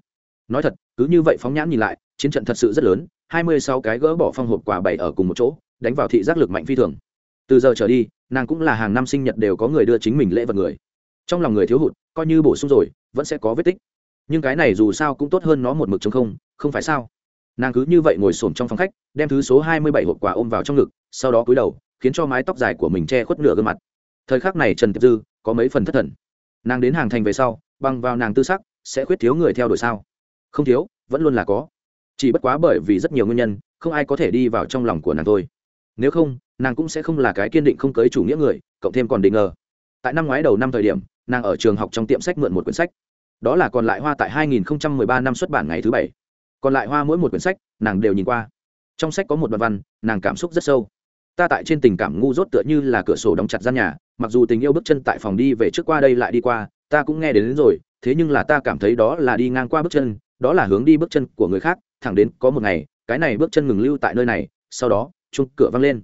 nói thật, cứ như vậy phóng nhãn nhìn lại, chiến trận thật sự rất lớn, hai mươi sáu cái gỡ bỏ phong hộp quả bảy ở cùng một chỗ, đánh vào thị giác lực mạnh phi thường. Từ giờ trở đi, nàng cũng là hàng năm sinh nhật đều có người đưa chính mình lễ vật người. Trong lòng người thiếu hụt, coi như bổ sung rồi, vẫn sẽ có vết tích. Nhưng cái này dù sao cũng tốt hơn nó một mực chống không không phải sao? Nàng cứ như vậy ngồi s trong phòng khách, đem thứ số hai mươi bảy hộp quà ôm vào trong ngực, sau đó cúi đầu, khiến cho mái tóc dài của mình che khuất nửa gương mặt. Thời khắc này trần tiệp dư có mấy phần thất thần nàng đến hàng thành về sau băng vào nàng tư sắc, sẽ khuyết thiếu người theo đuổi sao? Không thiếu, vẫn luôn là có. Chỉ bất quá bởi vì rất nhiều nguyên nhân, không ai có thể đi vào trong lòng của nàng thôi. Nếu không, nàng cũng sẽ không là cái kiên định không cưới chủ nghĩa người, cộng thêm còn định ngờ. Tại năm ngoái đầu năm thời điểm, nàng ở trường học trong tiệm sách mượn một quyển sách. Đó là còn lại hoa tại 2013 năm xuất bản ngày thứ bảy. Còn lại hoa mỗi một quyển sách, nàng đều nhìn qua. Trong sách có một đoạn văn, nàng cảm xúc rất sâu ta tại trên tình cảm ngu dốt tựa như là cửa sổ đóng chặt gian nhà mặc dù tình yêu bước chân tại phòng đi về trước qua đây lại đi qua ta cũng nghe đến, đến rồi thế nhưng là ta cảm thấy đó là đi ngang qua bước chân đó là hướng đi bước chân của người khác thẳng đến có một ngày cái này bước chân ngừng lưu tại nơi này sau đó chung cửa văng lên.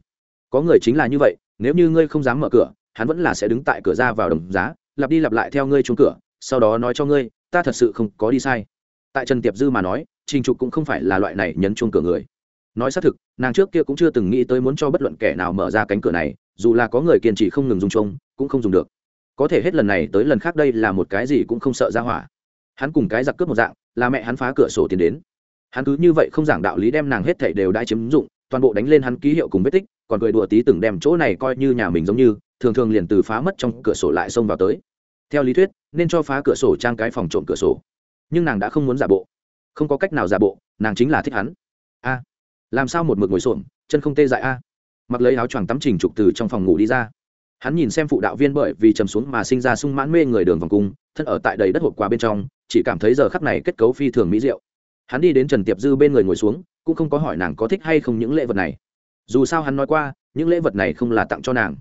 Có người chính là như vậy nếu như ngươi không dám mở cửa hắn vẫn là sẽ đứng tại cửa ra vào đồng giá lặp đi lặp lại theo ngươi chung cửa sau đó nói cho ngươi ta thật sự không có đi sai. Tại trần tiệp dư mà nói trình trục cũng không phải là loại này nhấn chung cửa người nói xác thực, nàng trước kia cũng chưa từng nghĩ tới muốn cho bất luận kẻ nào mở ra cánh cửa này, dù là có người kiên trì không ngừng dùng chung cũng không dùng được. Có thể hết lần này tới lần khác đây là một cái gì cũng không sợ ra hỏa. Hắn cùng cái giặc cướp một dạng, là mẹ hắn phá cửa sổ tiến đến. Hắn cứ như vậy không giảng đạo lý đem nàng hết thảy đều đã chiếm dụng, toàn bộ đánh lên hắn ký hiệu cùng vết tích, còn cười đùa tí từng đem chỗ này coi như nhà mình giống như, thường thường liền từ phá mất trong cửa sổ lại xông vào tới. Theo lý thuyết, nên cho phá cửa sổ trang cái phòng trộm cửa sổ. Nhưng nàng đã không muốn giả bộ. Không có cách nào giả bộ, nàng chính là thích hắn. A làm sao một mực ngồi xổm, chân không tê dại a? Mặc lấy áo choàng tắm trình trục từ trong phòng ngủ đi ra. Hắn nhìn xem phụ đạo viên bởi vì trầm xuống mà sinh ra sung mãn mê người đường vòng cung, thân ở tại đầy đất hộp quà bên trong, chỉ cảm thấy giờ khắc này kết cấu phi thường mỹ diệu. Hắn đi đến trần tiệp dư bên người ngồi xuống, cũng không có hỏi nàng có thích hay không những lễ vật này. Dù sao hắn nói qua, những lễ vật này không là tặng cho nàng.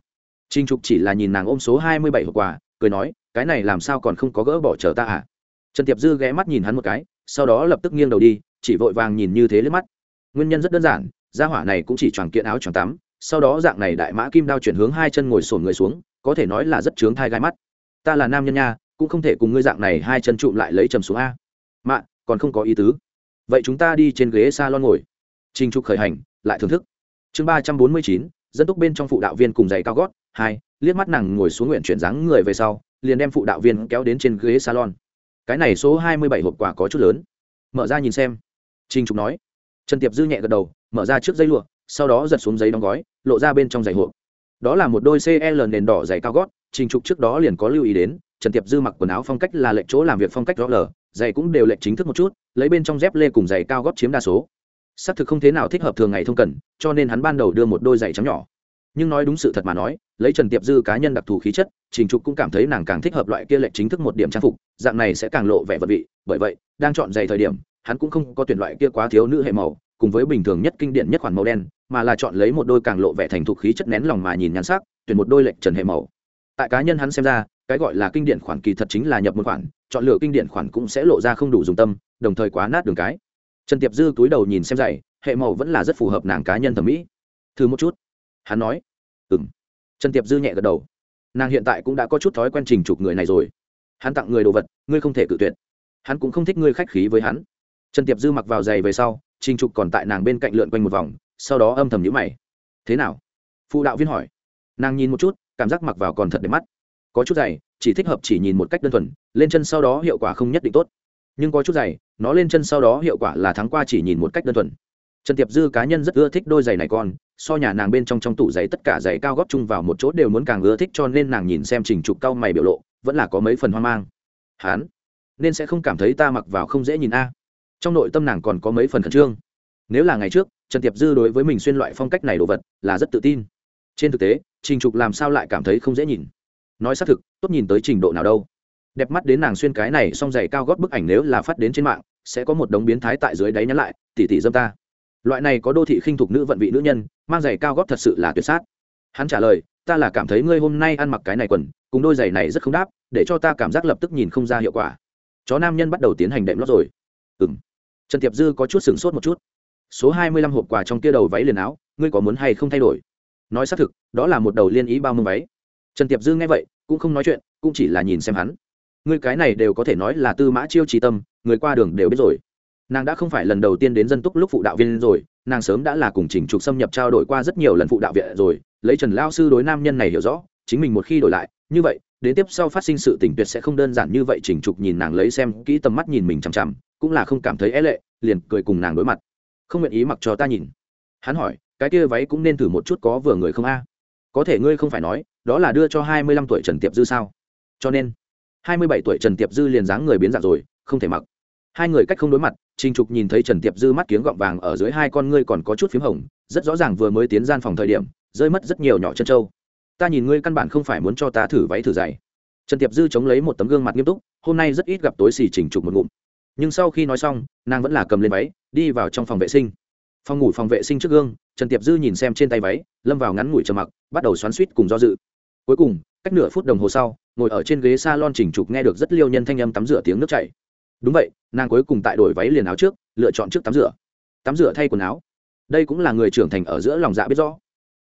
Trinh trục chỉ là nhìn nàng ôm số hai mươi bảy hộp quà, cười nói, cái này làm sao còn không có gỡ bỏ chờ ta à? Trần tiệp dư ghé mắt nhìn hắn một cái, sau đó lập tức nghiêng đầu đi, chỉ vội vàng nhìn như thế lên mắt nguyên nhân rất đơn giản, gia hỏa này cũng chỉ choàng kiện áo choàng tắm, sau đó dạng này đại mã kim đao chuyển hướng hai chân ngồi sổn người xuống, có thể nói là rất trướng thai gai mắt. Ta là nam nhân nha, cũng không thể cùng ngươi dạng này hai chân trụm lại lấy trầm xuống a. Mạ, còn không có ý tứ. Vậy chúng ta đi trên ghế s a lon ngồi. Trình trục khởi hành, lại thưởng thức. Chương ba trăm bốn mươi chín, dân túc bên trong phụ đạo viên cùng giày cao gót. Hai, liếc mắt nàng ngồi xuống nguyện chuyển dáng người về sau, liền đem phụ đạo viên kéo đến trên ghế salon. Cái này số hai mươi bảy hộp quà có chút lớn. Mở ra nhìn xem. Trình trục nói trần tiệp dư nhẹ gật đầu, mở ra trước dây lụa, sau đó giật xuống giấy đóng gói, lộ ra bên trong giày hộp. Đó là một đôi cl nền đỏ giày cao gót, trình trục trước đó liền có lưu ý đến, trần tiệp dư mặc quần áo phong cách là lệnh chỗ làm việc phong cách rõ lờ giày cũng đều lệnh chính thức một chút, lấy bên trong dép lê cùng giày cao gót chiếm đa số. Xác thực không thế nào thích hợp thường ngày thông cần, cho nên hắn ban đầu đưa một đôi giày trắng nhỏ. Nhưng nói đúng sự thật mà nói, lấy trần tiệp dư cá nhân đặc thù khí chất, trình trục cũng cảm thấy nàng càng thích hợp loại kia lệnh chính thức một điểm trang phục, dạng này sẽ càng lộ vẻ vật vị, bởi vậy, đang chọn giày thời điểm hắn cũng không có tuyển loại kia quá thiếu nữ hệ màu, cùng với bình thường nhất kinh điển nhất khoản màu đen, mà là chọn lấy một đôi càng lộ vẻ thành thục khí chất nén lòng mà nhìn nhắn sắc, tuyển một đôi lệch trần hệ màu. Tại cá nhân hắn xem ra, cái gọi là kinh điển khoản kỳ thật chính là nhập một khoản, chọn lựa kinh điển khoản cũng sẽ lộ ra không đủ dùng tâm, đồng thời quá nát đường cái. Trần tiệp dư túi đầu nhìn xem giày hệ màu vẫn là rất phù hợp nàng cá nhân thẩm mỹ. Thử một chút. Hắn nói. Ừng trần tiệp dư nhẹ gật đầu. Nàng hiện tại cũng đã có chút thói quen trình chụp người này rồi. Hắn tặng người đồ vật, ngươi không thể cự tuyệt. Hắn cũng không thích ngươi khách khí với hắn trần tiệp dư mặc vào giày về sau, trình trục còn tại nàng bên cạnh lượn quanh một vòng, sau đó âm thầm nhữ mày. Thế nào? Phụ đạo viên hỏi. Nàng nhìn một chút, cảm giác mặc vào còn thật đẹp mắt. Có chút giày, chỉ thích hợp chỉ nhìn một cách đơn thuần, lên chân sau đó hiệu quả không nhất định tốt. Nhưng có chút giày, nó lên chân sau đó hiệu quả là thắng qua chỉ nhìn một cách đơn thuần. Trần tiệp dư cá nhân rất ưa thích đôi giày này con, so nhà nàng bên trong trong tủ giày tất cả giày cao góp chung vào một chỗ đều muốn càng ưa thích cho nên nàng nhìn xem trình trục cao mày biểu lộ, vẫn là có mấy phần hoang mang. Hán, nên sẽ không cảm thấy ta mặc vào không dễ nhìn a trong nội tâm nàng còn có mấy phần khẩn trương. Nếu là ngày trước, trần tiệp dư đối với mình xuyên loại phong cách này đồ vật là rất tự tin. Trên thực tế, trình trục làm sao lại cảm thấy không dễ nhìn? Nói xác thực, tốt nhìn tới trình độ nào đâu. Đẹp mắt đến nàng xuyên cái này song giày cao gót bức ảnh nếu là phát đến trên mạng, sẽ có một đống biến thái tại dưới đáy nhắn lại, tỉ tỉ dâm ta. Loại này có đô thị khinh thục nữ vận vị nữ nhân, mang giày cao gót thật sự là tuyệt sát. Hắn trả lời, ta là cảm thấy ngươi hôm nay ăn mặc cái này quần, cùng đôi giày này rất không đáp, để cho ta cảm giác lập tức nhìn không ra hiệu quả. Chó nam nhân bắt đầu tiến hành đệm lót rồi. Ừm, trần tiệp dư có chút sửng sốt một chút. Số hai mươi lăm hộp quà trong kia đầu váy liền áo ngươi có muốn hay không thay đổi? Nói xác thực đó là một đầu liên ý bao mông váy. Trần tiệp dư nghe vậy cũng không nói chuyện cũng chỉ là nhìn xem hắn. Ngươi cái này đều có thể nói là tư mã chiêu trí tâm người qua đường đều biết rồi. Nàng đã không phải lần đầu tiên đến dân túc lúc phụ đạo viên rồi nàng sớm đã là cùng trình trục xâm nhập trao đổi qua rất nhiều lần phụ đạo viện rồi lấy trần lao sư đối nam nhân này hiểu rõ chính mình một khi đổi lại như vậy đến tiếp sau phát sinh sự tình tuyệt sẽ không đơn giản như vậy trình trục nhìn nàng lấy xem kỹ tầm mắt nhìn mình chằm chằm cũng là không cảm thấy é lệ, liền cười cùng nàng đối mặt. Không nguyện ý mặc cho ta nhìn. Hắn hỏi, cái kia váy cũng nên thử một chút có vừa người không a? Có thể ngươi không phải nói, đó là đưa cho hai mươi lăm tuổi trần tiệp dư sao? Cho nên, hai mươi bảy tuổi trần tiệp dư liền dáng người biến dạng rồi, không thể mặc. Hai người cách không đối mặt, trình trục nhìn thấy trần tiệp dư mắt kiếng gọng vàng ở dưới hai con ngươi còn có chút p h í m hồng, rất rõ ràng vừa mới tiến gian phòng thời điểm, rơi mất rất nhiều nhỏ chân trâu. Ta nhìn ngươi căn bản không phải muốn cho ta thử váy thử dày trần tiệp dư chống lấy một tấm gương mặt nghiêm túc, hôm nay rất ít gặp tối xì trình trục một ngụm nhưng sau khi nói xong, nàng vẫn là cầm lên váy, đi vào trong phòng vệ sinh. Phòng ngủ phòng vệ sinh trước gương, trần tiệp dư nhìn xem trên tay váy, lâm vào ngắn ngủi trầm mặc, bắt đầu xoắn suýt cùng do dự. Cuối cùng, cách nửa phút đồng hồ sau, ngồi ở trên ghế s a lon chỉnh trục nghe được rất liêu nhân thanh âm tắm rửa tiếng nước chảy. Đúng vậy, nàng cuối cùng tại đổi váy liền áo trước, lựa chọn trước tắm rửa. Tắm rửa thay quần áo. Đây cũng là người trưởng thành ở giữa lòng dạ biết rõ.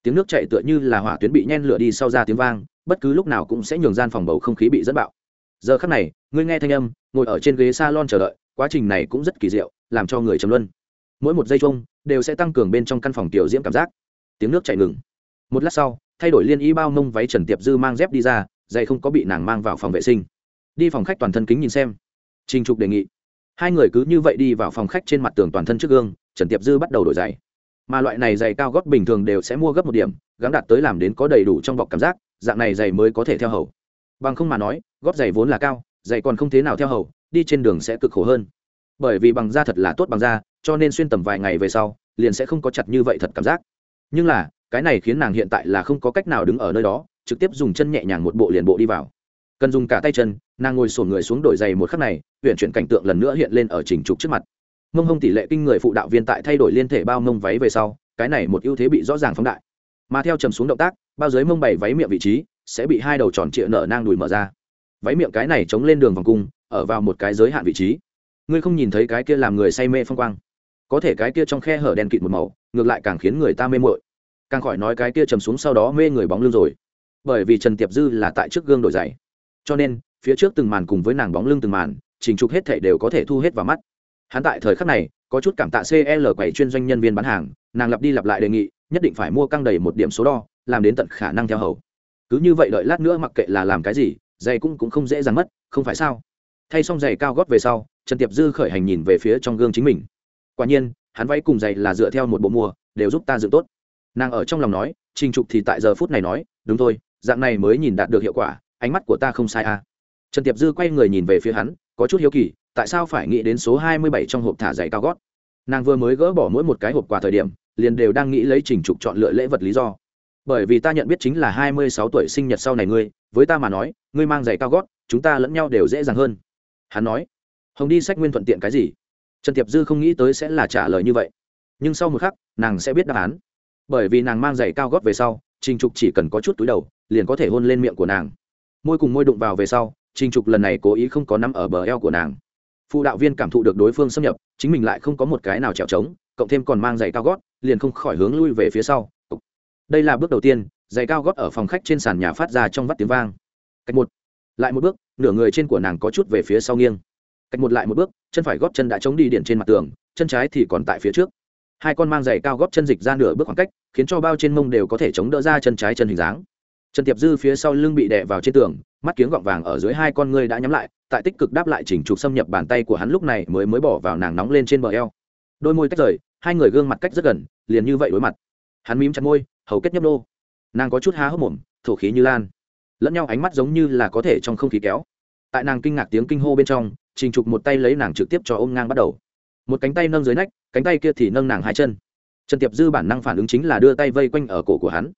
Tiếng nước chạy tựa như là hỏa tuyến bị nhen lửa đi sau ra tiếng vang, bất cứ lúc nào cũng sẽ nhường gian phòng bầu không khí bị dẫn bạo. Giờ khắc này, ngươi nghe thanh âm, ngồi ở trên ghế s a lon chờ đợi quá trình này cũng rất kỳ diệu làm cho người chấm luân mỗi một giây chung đều sẽ tăng cường bên trong căn phòng tiểu diễm cảm giác tiếng nước chạy ngừng một lát sau thay đổi liên y bao mông váy trần tiệp dư mang dép đi ra dày không có bị nàng mang vào phòng vệ sinh đi phòng khách toàn thân kính nhìn xem Trình Trục đề nghị. Hai người cứ như vậy đi vào phòng khách trên mặt tường toàn thân trước gương, Trần Tiệp Dư bắt đầu đổi giày. Mà loại này giày cao gót bình thường đều sẽ mua gấp một điểm, gắng đạt tới làm đến có đầy đủ trong bọc cảm giác, dạng này giày mới có thể theo hầu. Bằng không mà nói, gót giày vốn là cao, giày còn không thế nào theo hầu, đi trên đường sẽ cực khổ hơn. Bởi vì bằng da thật là tốt bằng da, cho nên xuyên tầm vài ngày về sau, liền sẽ không có chặt như vậy thật cảm giác. Nhưng là, cái này khiến nàng hiện tại là không có cách nào đứng ở nơi đó, trực tiếp dùng chân nhẹ nhàng một bộ liền bộ đi vào cần dùng cả tay chân nàng ngồi sổn người xuống đổi giày một khắc này huyện chuyển cảnh tượng lần nữa hiện lên ở trình trục trước mặt mông hông tỷ lệ kinh người phụ đạo viên tại thay đổi liên thể bao mông váy về sau cái này một ưu thế bị rõ ràng phóng đại mà theo trầm xuống động tác bao dưới mông bày váy miệng vị trí sẽ bị hai đầu tròn trịa nở nang đùi mở ra váy miệng cái này chống lên đường vòng cung ở vào một cái giới hạn vị trí. Ngươi không nhìn thấy cái kia làm người say mê phong quang. Có thể cái kia trong khe hở đèn kịt một màu, ngược lại càng khiến người ta mê mội càng khỏi nói cái kia trầm xuống sau đó mê người bóng lưng rồi. Bởi vì trần tiệp dư là tại trước gương đổi giày cho nên, phía trước từng màn cùng với nàng bóng lưng từng màn trình trục hết thể đều có thể thu hết vào mắt. Hắn tại thời khắc này, có chút cảm tạ cl quầy chuyên doanh nhân viên bán hàng, nàng lặp đi lặp lại đề nghị, nhất định phải mua căng đầy một điểm số đo, làm đến tận khả năng theo hầu. Cứ như vậy đợi lát nữa mặc kệ là làm cái gì, giày cũng cũng không dễ dàng mất, không phải sao? Thay xong giày cao gót về sau, trần tiệp dư khởi hành nhìn về phía trong gương chính mình. Quả nhiên, hắn váy cùng giày là dựa theo một bộ mùa đều giúp ta dựng tốt. Nàng ở trong lòng nói, trình trục thì tại giờ phút này nói, đúng thôi, dạng này mới nhìn đạt được hiệu quả, ánh mắt của ta không sai à. Trần tiệp dư quay người nhìn về phía hắn, có chút hiếu kỳ, tại sao phải nghĩ đến số hai mươi bảy trong hộp thả giày cao gót? Nàng vừa mới gỡ bỏ mỗi một cái hộp quà thời điểm, liền đều đang nghĩ lấy trình trục chọn lựa lễ vật lý do. Bởi vì ta nhận biết chính là hai mươi sáu tuổi sinh nhật sau này ngươi, với ta mà nói, ngươi mang giày cao gót, chúng ta lẫn nhau đều dễ dàng hơn hắn nói, hồng đi sách nguyên thuận tiện cái gì? Trần tiệp dư không nghĩ tới sẽ là trả lời như vậy. Nhưng sau một khắc, nàng sẽ biết đáp án. Bởi vì nàng mang giày cao gót về sau, trình trục chỉ cần có chút túi đầu, liền có thể hôn lên miệng của nàng. Môi cùng môi đụng vào về sau, trình trục lần này cố ý không có nắm ở bờ eo của nàng. Phụ đạo viên cảm thụ được đối phương xâm nhập, chính mình lại không có một cái nào trèo trống, cộng thêm còn mang giày cao gót, liền không khỏi hướng lui về phía sau. Đây là bước đầu tiên, giày cao gót ở phòng khách trên sàn nhà phát ra trong vắt tiếng vang. Cách một lại một bước, nửa người trên của nàng có chút về phía sau nghiêng. Cách một lại một bước, chân phải gót chân đã chống đi điện trên mặt tường, chân trái thì còn tại phía trước. Hai con mang giày cao gót chân dịch ra nửa bước khoảng cách, khiến cho bao trên mông đều có thể chống đỡ ra chân trái chân hình dáng. Trần tiệp dư phía sau lưng bị đè vào trên tường, mắt kiếng gọng vàng ở dưới hai con ngươi đã nhắm lại, tại tích cực đáp lại chỉnh trục xâm nhập bàn tay của hắn lúc này mới mới bỏ vào nàng nóng lên trên bờ eo. Đôi môi tách rời, hai người gương mặt cách rất gần, liền như vậy đối mặt. Hắn mím chặt môi, hầu kết nhấp nô. Nàng có chút há hốc mồm, thổ khí như lan lẫn nhau ánh mắt giống như là có thể trong không khí kéo. Tại nàng kinh ngạc tiếng kinh hô bên trong, trình trục một tay lấy nàng trực tiếp cho ôm ngang bắt đầu. Một cánh tay nâng dưới nách, cánh tay kia thì nâng nàng hai chân. Trần tiệp dư bản năng phản ứng chính là đưa tay vây quanh ở cổ của hắn.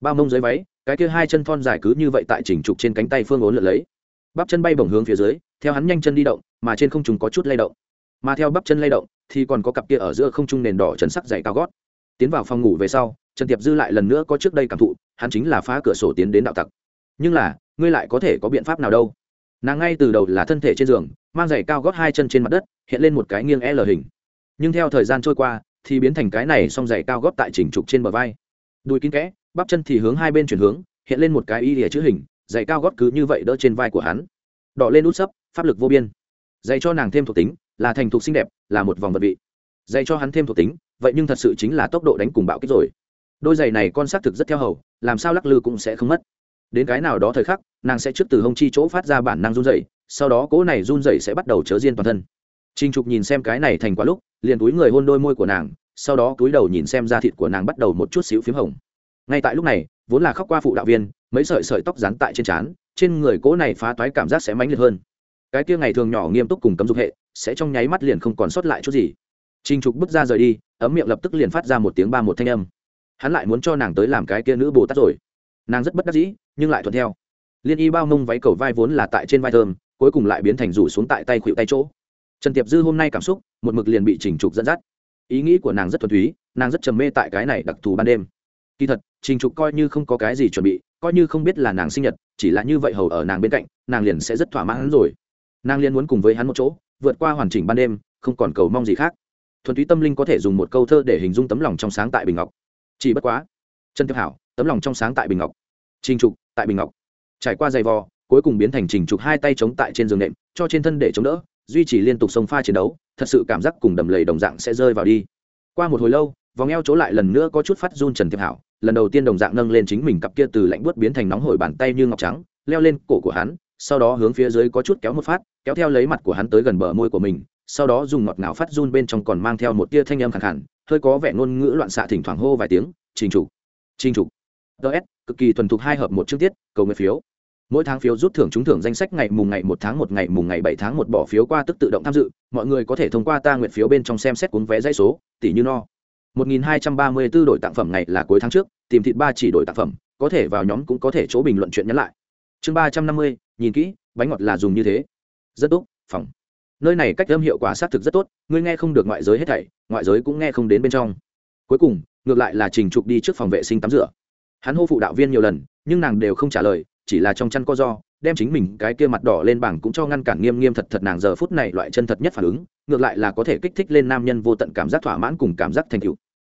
Bao mông dưới váy, cái kia hai chân thon dài cứ như vậy tại chỉnh trục trên cánh tay phương ốn lượt lấy. Bắp chân bay bổng hướng phía dưới, theo hắn nhanh chân đi động, mà trên không trung có chút lay động. Mà theo bắp chân lay động, thì còn có cặp kia ở giữa không trung nền đỏ trần sắc dày cao gót. Tiến vào phòng ngủ về sau, trần tiệp dư lại lần nữa có trước đây cảm thụ, hắn chính là phá cửa sổ tiến đến đạo tặc nhưng là, ngươi lại có thể có biện pháp nào đâu? Nàng ngay từ đầu là thân thể trên giường, mang giày cao gót hai chân trên mặt đất, hiện lên một cái nghiêng e l hình. Nhưng theo thời gian trôi qua, thì biến thành cái này song giày cao gót tại chỉnh trục trên bờ vai. Đùi kín kẽ, bắp chân thì hướng hai bên chuyển hướng, hiện lên một cái y lìa chữ hình, giày cao gót cứ như vậy đỡ trên vai của hắn. Đỏ lên út sấp, pháp lực vô biên. Dạy cho nàng thêm thuộc tính, là thành thục xinh đẹp, là một vòng vật vị. Dạy cho hắn thêm thuộc tính, vậy nhưng thật sự chính là tốc độ đánh cùng bạo kích rồi. Đôi giày này con xác thực rất theo hầu, làm sao lắc lư cũng sẽ không mất đến cái nào đó thời khắc, nàng sẽ trước từ hông chi chỗ phát ra bản năng run dày sau đó cỗ này run dày sẽ bắt đầu chớ riêng toàn thân. Trinh trục nhìn xem cái này thành quá lúc, liền túi người hôn đôi môi của nàng, sau đó túi đầu nhìn xem da thịt của nàng bắt đầu một chút xíu p h í m hồng. Ngay tại lúc này, vốn là khóc qua phụ đạo viên, mấy sợi sợi tóc rán tại trên trán, trên người cỗ này phá toái cảm giác sẽ mãnh liệt hơn. Cái kia ngày thường nhỏ nghiêm túc cùng cấm dục hệ, sẽ trong nháy mắt liền không còn sót lại chút gì. Trinh trục bước ra rời đi, ấm miệng lập tức liền phát ra một tiếng ba một thanh âm. Hắn lại muốn cho nàng tới làm cái kia nữ bồ tát rồi nàng rất bất đắc dĩ, nhưng lại thuận theo. Liên y bao mông váy cầu vai vốn là tại trên vai thơm, cuối cùng lại biến thành rủ xuống tại tay khuỵu tay chỗ. Trần tiệp dư hôm nay cảm xúc, một mực liền bị chỉnh trục dẫn dắt. Ý nghĩ của nàng rất thuần túy, nàng rất trầm mê tại cái này đặc thù ban đêm. Kỳ thật trình trục coi như không có cái gì chuẩn bị, coi như không biết là nàng sinh nhật, chỉ là như vậy hầu ở nàng bên cạnh, nàng liền sẽ rất thỏa mãn rồi. Nàng liền muốn cùng với hắn một chỗ, vượt qua hoàn chỉnh ban đêm, không còn cầu mong gì khác. Thuần túy tâm linh có thể dùng một câu thơ để hình dung tấm lòng trong sáng tại bình ngọc. Chỉ bất quá, trần tiếp hảo tấm lòng trong sáng tại bình ngọc. Trình trục, tại bình ngọc. Trải qua giày vò, cuối cùng biến thành trình trục hai tay chống tại trên giường nệm, cho trên thân để chống đỡ, duy trì liên tục sông pha chiến đấu, thật sự cảm giác cùng đầm lầy đồng dạng sẽ rơi vào đi. Qua một hồi lâu, vòng eo chỗ lại lần nữa có chút phát run trần thiệp hảo, lần đầu tiên đồng dạng nâng lên chính mình cặp kia từ lạnh buốt biến thành nóng hổi bàn tay như ngọc trắng, leo lên cổ của hắn, sau đó hướng phía dưới có chút kéo một phát, kéo theo lấy mặt của hắn tới gần bờ môi của mình, sau đó dùng ngọt ngào phát run bên trong còn mang theo một tia thanh âm khẳng hẳn hơi có vẻ ngôn ngữ loạn xạ thỉnh thoảng hô vài tiếng, trình trục trình trục ts cực kỳ thuần thục hai hợp một chương tiết, cầu nguyện phiếu. Mỗi tháng phiếu rút thưởng trúng thưởng danh sách ngày mùng ngày một tháng một, ngày mùng ngày bảy tháng một bỏ phiếu qua tức tự động tham dự. Mọi người có thể thông qua ta nguyện phiếu bên trong xem xét cuốn vé dãy số, tỷ như no. 1234 đổi tặng phẩm ngày là cuối tháng trước, tìm thịt ba chỉ đổi tặng phẩm, có thể vào nhóm cũng có thể chỗ bình luận chuyện nhắn lại. Chương ba trăm năm mươi, nhìn kỹ, bánh ngọt là dùng như thế. Rất tốt, phòng. Nơi này cách âm hiệu quả xác thực rất tốt, ngươi nghe không được ngoại giới hết thảy, ngoại giới cũng nghe không đến bên trong. Cuối cùng, ngược lại là trình trục đi trước phòng vệ sinh tắm rửa hắn hô phụ đạo viên nhiều lần, nhưng nàng đều không trả lời, chỉ là trong chăn co do, đem chính mình cái kia mặt đỏ lên bảng cũng cho ngăn cản nghiêm nghiêm thật thật nàng giờ phút này loại chân thật nhất phản ứng, ngược lại là có thể kích thích lên nam nhân vô tận cảm giác thỏa mãn cùng cảm giác thành cựu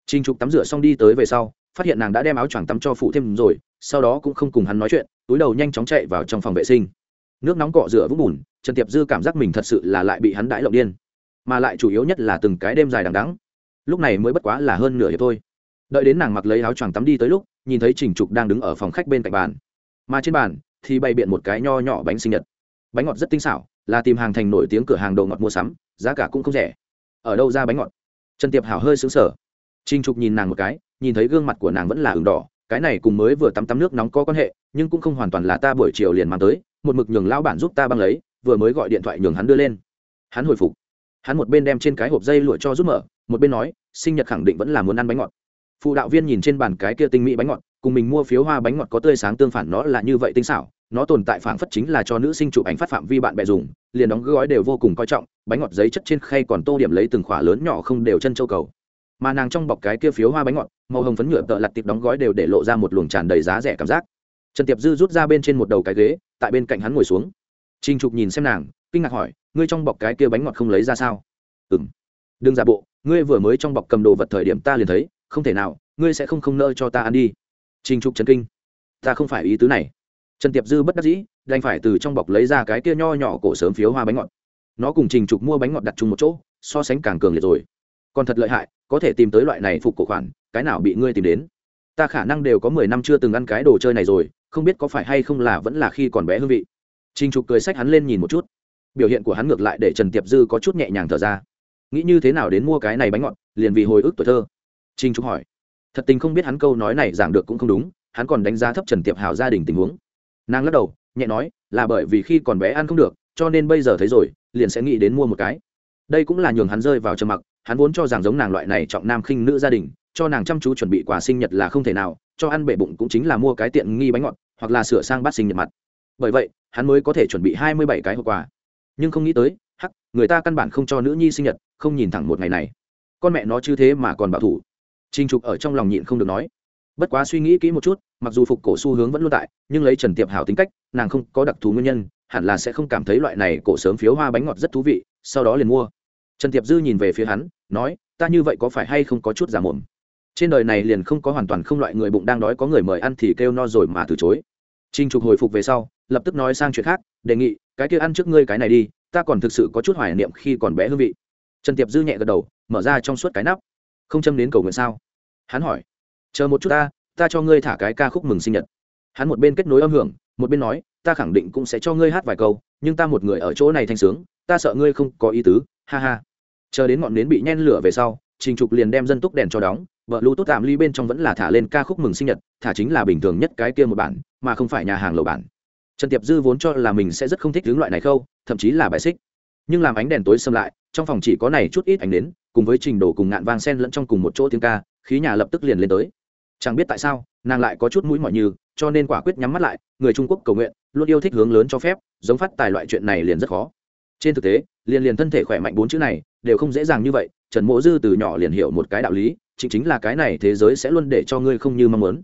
trình trục tắm rửa xong đi tới về sau, phát hiện nàng đã đem áo choàng tắm cho phụ thêm rồi, sau đó cũng không cùng hắn nói chuyện, túi đầu nhanh chóng chạy vào trong phòng vệ sinh. Nước nóng cọ rửa vũng bùn, trần tiệp dư cảm giác mình thật sự là lại bị hắn đãi lộng điên. Mà lại chủ yếu nhất là từng cái đêm dài đằng đắng lúc này mới bất quá là hơn nửa hiệp thôi đợi đến nàng mặc lấy áo choàng tắm đi tới lúc, nhìn thấy trình trục đang đứng ở phòng khách bên cạnh bàn. Mà trên bàn thì bày biện một cái nho nhỏ bánh sinh nhật. Bánh ngọt rất tinh xảo, là tìm hàng thành nổi tiếng cửa hàng đồ ngọt mua sắm, giá cả cũng không rẻ. Ở đâu ra bánh ngọt? Trần tiệp hảo hơi xứng sở trình trục nhìn nàng một cái, nhìn thấy gương mặt của nàng vẫn là ửng đỏ, cái này cùng mới vừa tắm tắm nước nóng có quan hệ, nhưng cũng không hoàn toàn là ta buổi chiều liền mang tới, một mực nhường lão bản giúp ta băng lấy, vừa mới gọi điện thoại nhường hắn đưa lên. Hắn hồi phục. Hắn một bên đem trên cái hộp dây lụa cho giúp mở, một bên nói, sinh nhật khẳng định vẫn là muốn ăn bánh ngọt phụ đạo viên nhìn trên bàn cái kia tinh mỹ bánh ngọt, cùng mình mua phiếu hoa bánh ngọt có tươi sáng tương phản, nó là như vậy tinh xảo, nó tồn tại phản phất chính là cho nữ sinh chụp ảnh phát phạm vi bạn bè dùng, liền đóng gói đều vô cùng coi trọng, bánh ngọt giấy chất trên khay còn tô điểm lấy từng khỏa lớn nhỏ không đều chân châu cầu. Mà nàng trong bọc cái kia phiếu hoa bánh ngọt, màu hồng phấn nhựa tợ lặt tiệp đóng gói đều để lộ ra một luồng tràn đầy giá rẻ cảm giác. Trần tiệp dư rút ra bên trên một đầu cái ghế, tại bên cạnh hắn ngồi xuống. Trinh trục nhìn xem nàng, kinh ngạc hỏi, ngươi trong bọc cái kia bánh ngọt không lấy ra sao? Ừ m đừng giả bộ, ngươi vừa mới trong bọc cầm đồ vật thời điểm ta liền thấy không thể nào ngươi sẽ không không nỡ cho ta ăn đi. Trình trục trần kinh. Ta không phải ý tứ này. Trần tiệp dư bất đắc dĩ đành phải từ trong bọc lấy ra cái kia nho nhỏ cổ sớm phiếu hoa bánh ngọt. Nó cùng trình trục mua bánh ngọt đặt chung một chỗ so sánh càng cường liệt rồi. Còn thật lợi hại có thể tìm tới loại này phục cổ khoản cái nào bị ngươi tìm đến? Ta khả năng đều có mười năm chưa từng ăn cái đồ chơi này rồi không biết có phải hay không là vẫn là khi còn bé hương vị. Trình Trục cười sách hắn lên nhìn một chút. Biểu hiện của hắn ngược lại để Trần Tiệp Dư có chút nhẹ nhàng thở ra. Nghĩ như thế nào đến mua cái này bánh ngọt, liền vì hồi ức tuổi thơ. Trình Trục hỏi. Thật tình không biết hắn câu nói này giảng được cũng không đúng, hắn còn đánh giá thấp Trần Tiệp Hào gia đình tình huống. Nàng lắc đầu, nhẹ nói, là bởi vì khi còn bé ăn không được, cho nên bây giờ thấy rồi, liền sẽ nghĩ đến mua một cái. Đây cũng là nhường hắn rơi vào trầm mặc, hắn vốn cho rằng giống nàng loại này trọng nam khinh nữ gia đình, cho nàng chăm chú chuẩn bị quà sinh nhật là không thể nào, cho ăn bể bụng cũng chính là mua cái tiện nghi bánh ngọt, hoặc là sửa sang bát sinh nhật mặt. Bởi vậy, hắn mới có thể chuẩn bị hai mươi bảy cái hộp quà nhưng không nghĩ tới hắc người ta căn bản không cho nữ nhi sinh nhật không nhìn thẳng một ngày này con mẹ nó chứ thế mà còn bảo thủ Trình trục ở trong lòng nhịn không được nói. Bất quá suy nghĩ kỹ một chút, mặc dù phục cổ xu hướng vẫn luôn tại, nhưng lấy trần tiệp hảo tính cách, nàng không có đặc thù nguyên nhân, hẳn là sẽ không cảm thấy loại này cổ sớm phiếu hoa bánh ngọt rất thú vị, sau đó liền mua. Trần tiệp dư nhìn về phía hắn, nói, ta như vậy có phải hay không có chút giả mồm? Trên đời này liền không có hoàn toàn không loại người bụng đang đói có người mời ăn thì kêu no rồi mà từ chối. Trình trục hồi phục về sau, lập tức nói sang chuyện khác, đề nghị, cái kia ăn trước ngươi cái này đi, ta còn thực sự có chút hoài niệm khi còn bé hương vị. Trần tiệp dư nhẹ gật đầu, mở ra trong suốt cái nắp không châm đến cầu nguyện sao? Hắn hỏi. Chờ một chút ta ta cho ngươi thả cái ca khúc mừng sinh nhật. Hắn một bên kết nối âm hưởng, một bên nói, ta khẳng định cũng sẽ cho ngươi hát vài câu, nhưng ta một người ở chỗ này thanh sướng, ta sợ ngươi không có ý tứ, ha ha. Chờ đến ngọn nến bị nhen lửa về sau, trình trục liền đem dân túc đèn cho đóng vợ lưu tốt tạm ly bên trong vẫn là thả lên ca khúc mừng sinh nhật, thả chính là bình thường nhất cái kia một bản, mà không phải nhà hàng lầu bản. Trần tiệp dư vốn cho là mình sẽ rất không thích hướng loại này khâu, thậm chí là bài xích. Nhưng làm ánh đèn tối xâm lại, trong phòng chỉ có này chút ít ánh đến cùng với trình độ cùng ngạn vang sen lẫn trong cùng một chỗ tiếng ca, khí nhà lập tức liền lên tới. Chẳng biết tại sao, nàng lại có chút mũi mọi như cho nên quả quyết nhắm mắt lại, người trung quốc cầu nguyện, luôn yêu thích hướng lớn cho phép, giống phát tài loại chuyện này liền rất khó. Trên thực tế, liền liền thân thể khỏe mạnh bốn chữ này, đều không dễ dàng như vậy, trần mộ dư từ nhỏ liền hiểu một cái đạo lý, chính chính là cái này thế giới sẽ luôn để cho ngươi không như mong muốn.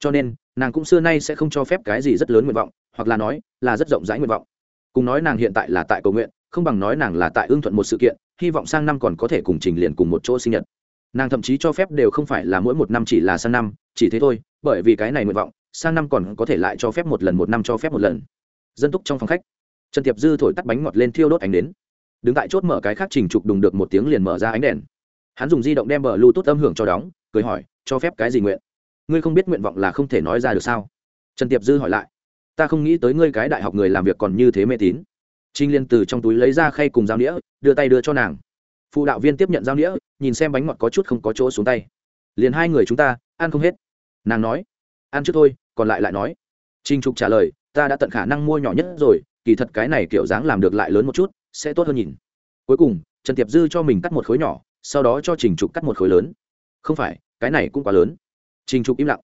Cho nên, nàng cũng xưa nay sẽ không cho phép cái gì rất lớn nguyện vọng, hoặc là nói là rất rộng rãi nguyện vọng. Cùng nói nàng hiện tại là tại cầu nguyện, không bằng nói nàng là tại ưng thuận một sự kiện hy vọng sang năm còn có thể cùng trình liền cùng một chỗ sinh nhật. Nàng thậm chí cho phép đều không phải là mỗi một năm chỉ là sang năm, chỉ thế thôi, bởi vì cái này nguyện vọng, sang năm còn có thể lại cho phép một lần, một năm cho phép một lần. Dân túc trong phòng khách, trần tiệp dư thổi tắt bánh ngọt lên thiêu đốt ánh đến. Đứng tại chốt mở cái khác trình trục đùng được một tiếng liền mở ra ánh đèn. Hắn dùng di động đem bờ lưu tốt âm hưởng cho đóng, cười hỏi, cho phép cái gì nguyện? Ngươi không biết nguyện vọng là không thể nói ra được sao? Trần tiệp dư hỏi lại, ta không nghĩ tới ngươi cái đại học người làm việc còn như thế mê tín trinh liên từ trong túi lấy ra khay cùng dao nĩa, đưa tay đưa cho nàng. Phụ đạo viên tiếp nhận dao nĩa, nhìn xem bánh ngọt có chút không có chỗ xuống tay. Liền hai người chúng ta, ăn không hết. Nàng nói, ăn trước thôi, còn lại lại nói. Trinh trục trả lời, ta đã tận khả năng mua nhỏ nhất rồi, kỳ thật cái này kiểu dáng làm được lại lớn một chút, sẽ tốt hơn nhìn. Cuối cùng, trần tiệp dư cho mình cắt một khối nhỏ, sau đó cho trình trục cắt một khối lớn. Không phải, cái này cũng quá lớn. Trình trục im lặng.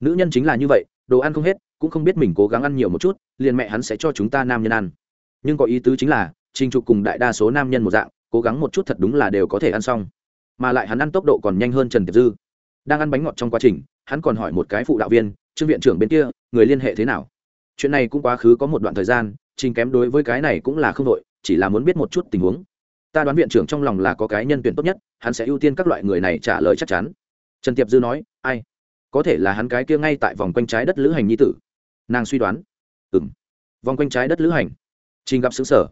Nữ nhân chính là như vậy, đồ ăn không hết, cũng không biết mình cố gắng ăn nhiều một chút, liền mẹ hắn sẽ cho chúng ta nam nhân ăn nhưng có ý tứ chính là, trình trục cùng đại đa số nam nhân một dạng, cố gắng một chút thật đúng là đều có thể ăn xong. Mà lại hắn ăn tốc độ còn nhanh hơn trần tiệp dư. Đang ăn bánh ngọt trong quá trình, hắn còn hỏi một cái phụ đạo viên, trương viện trưởng bên kia, người liên hệ thế nào? Chuyện này cũng quá khứ có một đoạn thời gian, trình kém đối với cái này cũng là không đội chỉ là muốn biết một chút tình huống. Ta đoán viện trưởng trong lòng là có cái nhân tuyển tốt nhất, hắn sẽ ưu tiên các loại người này trả lời chắc chắn. Trần tiệp dư nói, ai? Có thể là hắn cái kia ngay tại vòng quanh trái đất lữ hành nhi tử. Nàng suy đoán ừng vòng quanh trái đất lữ hành? Trình gặp xứng sở.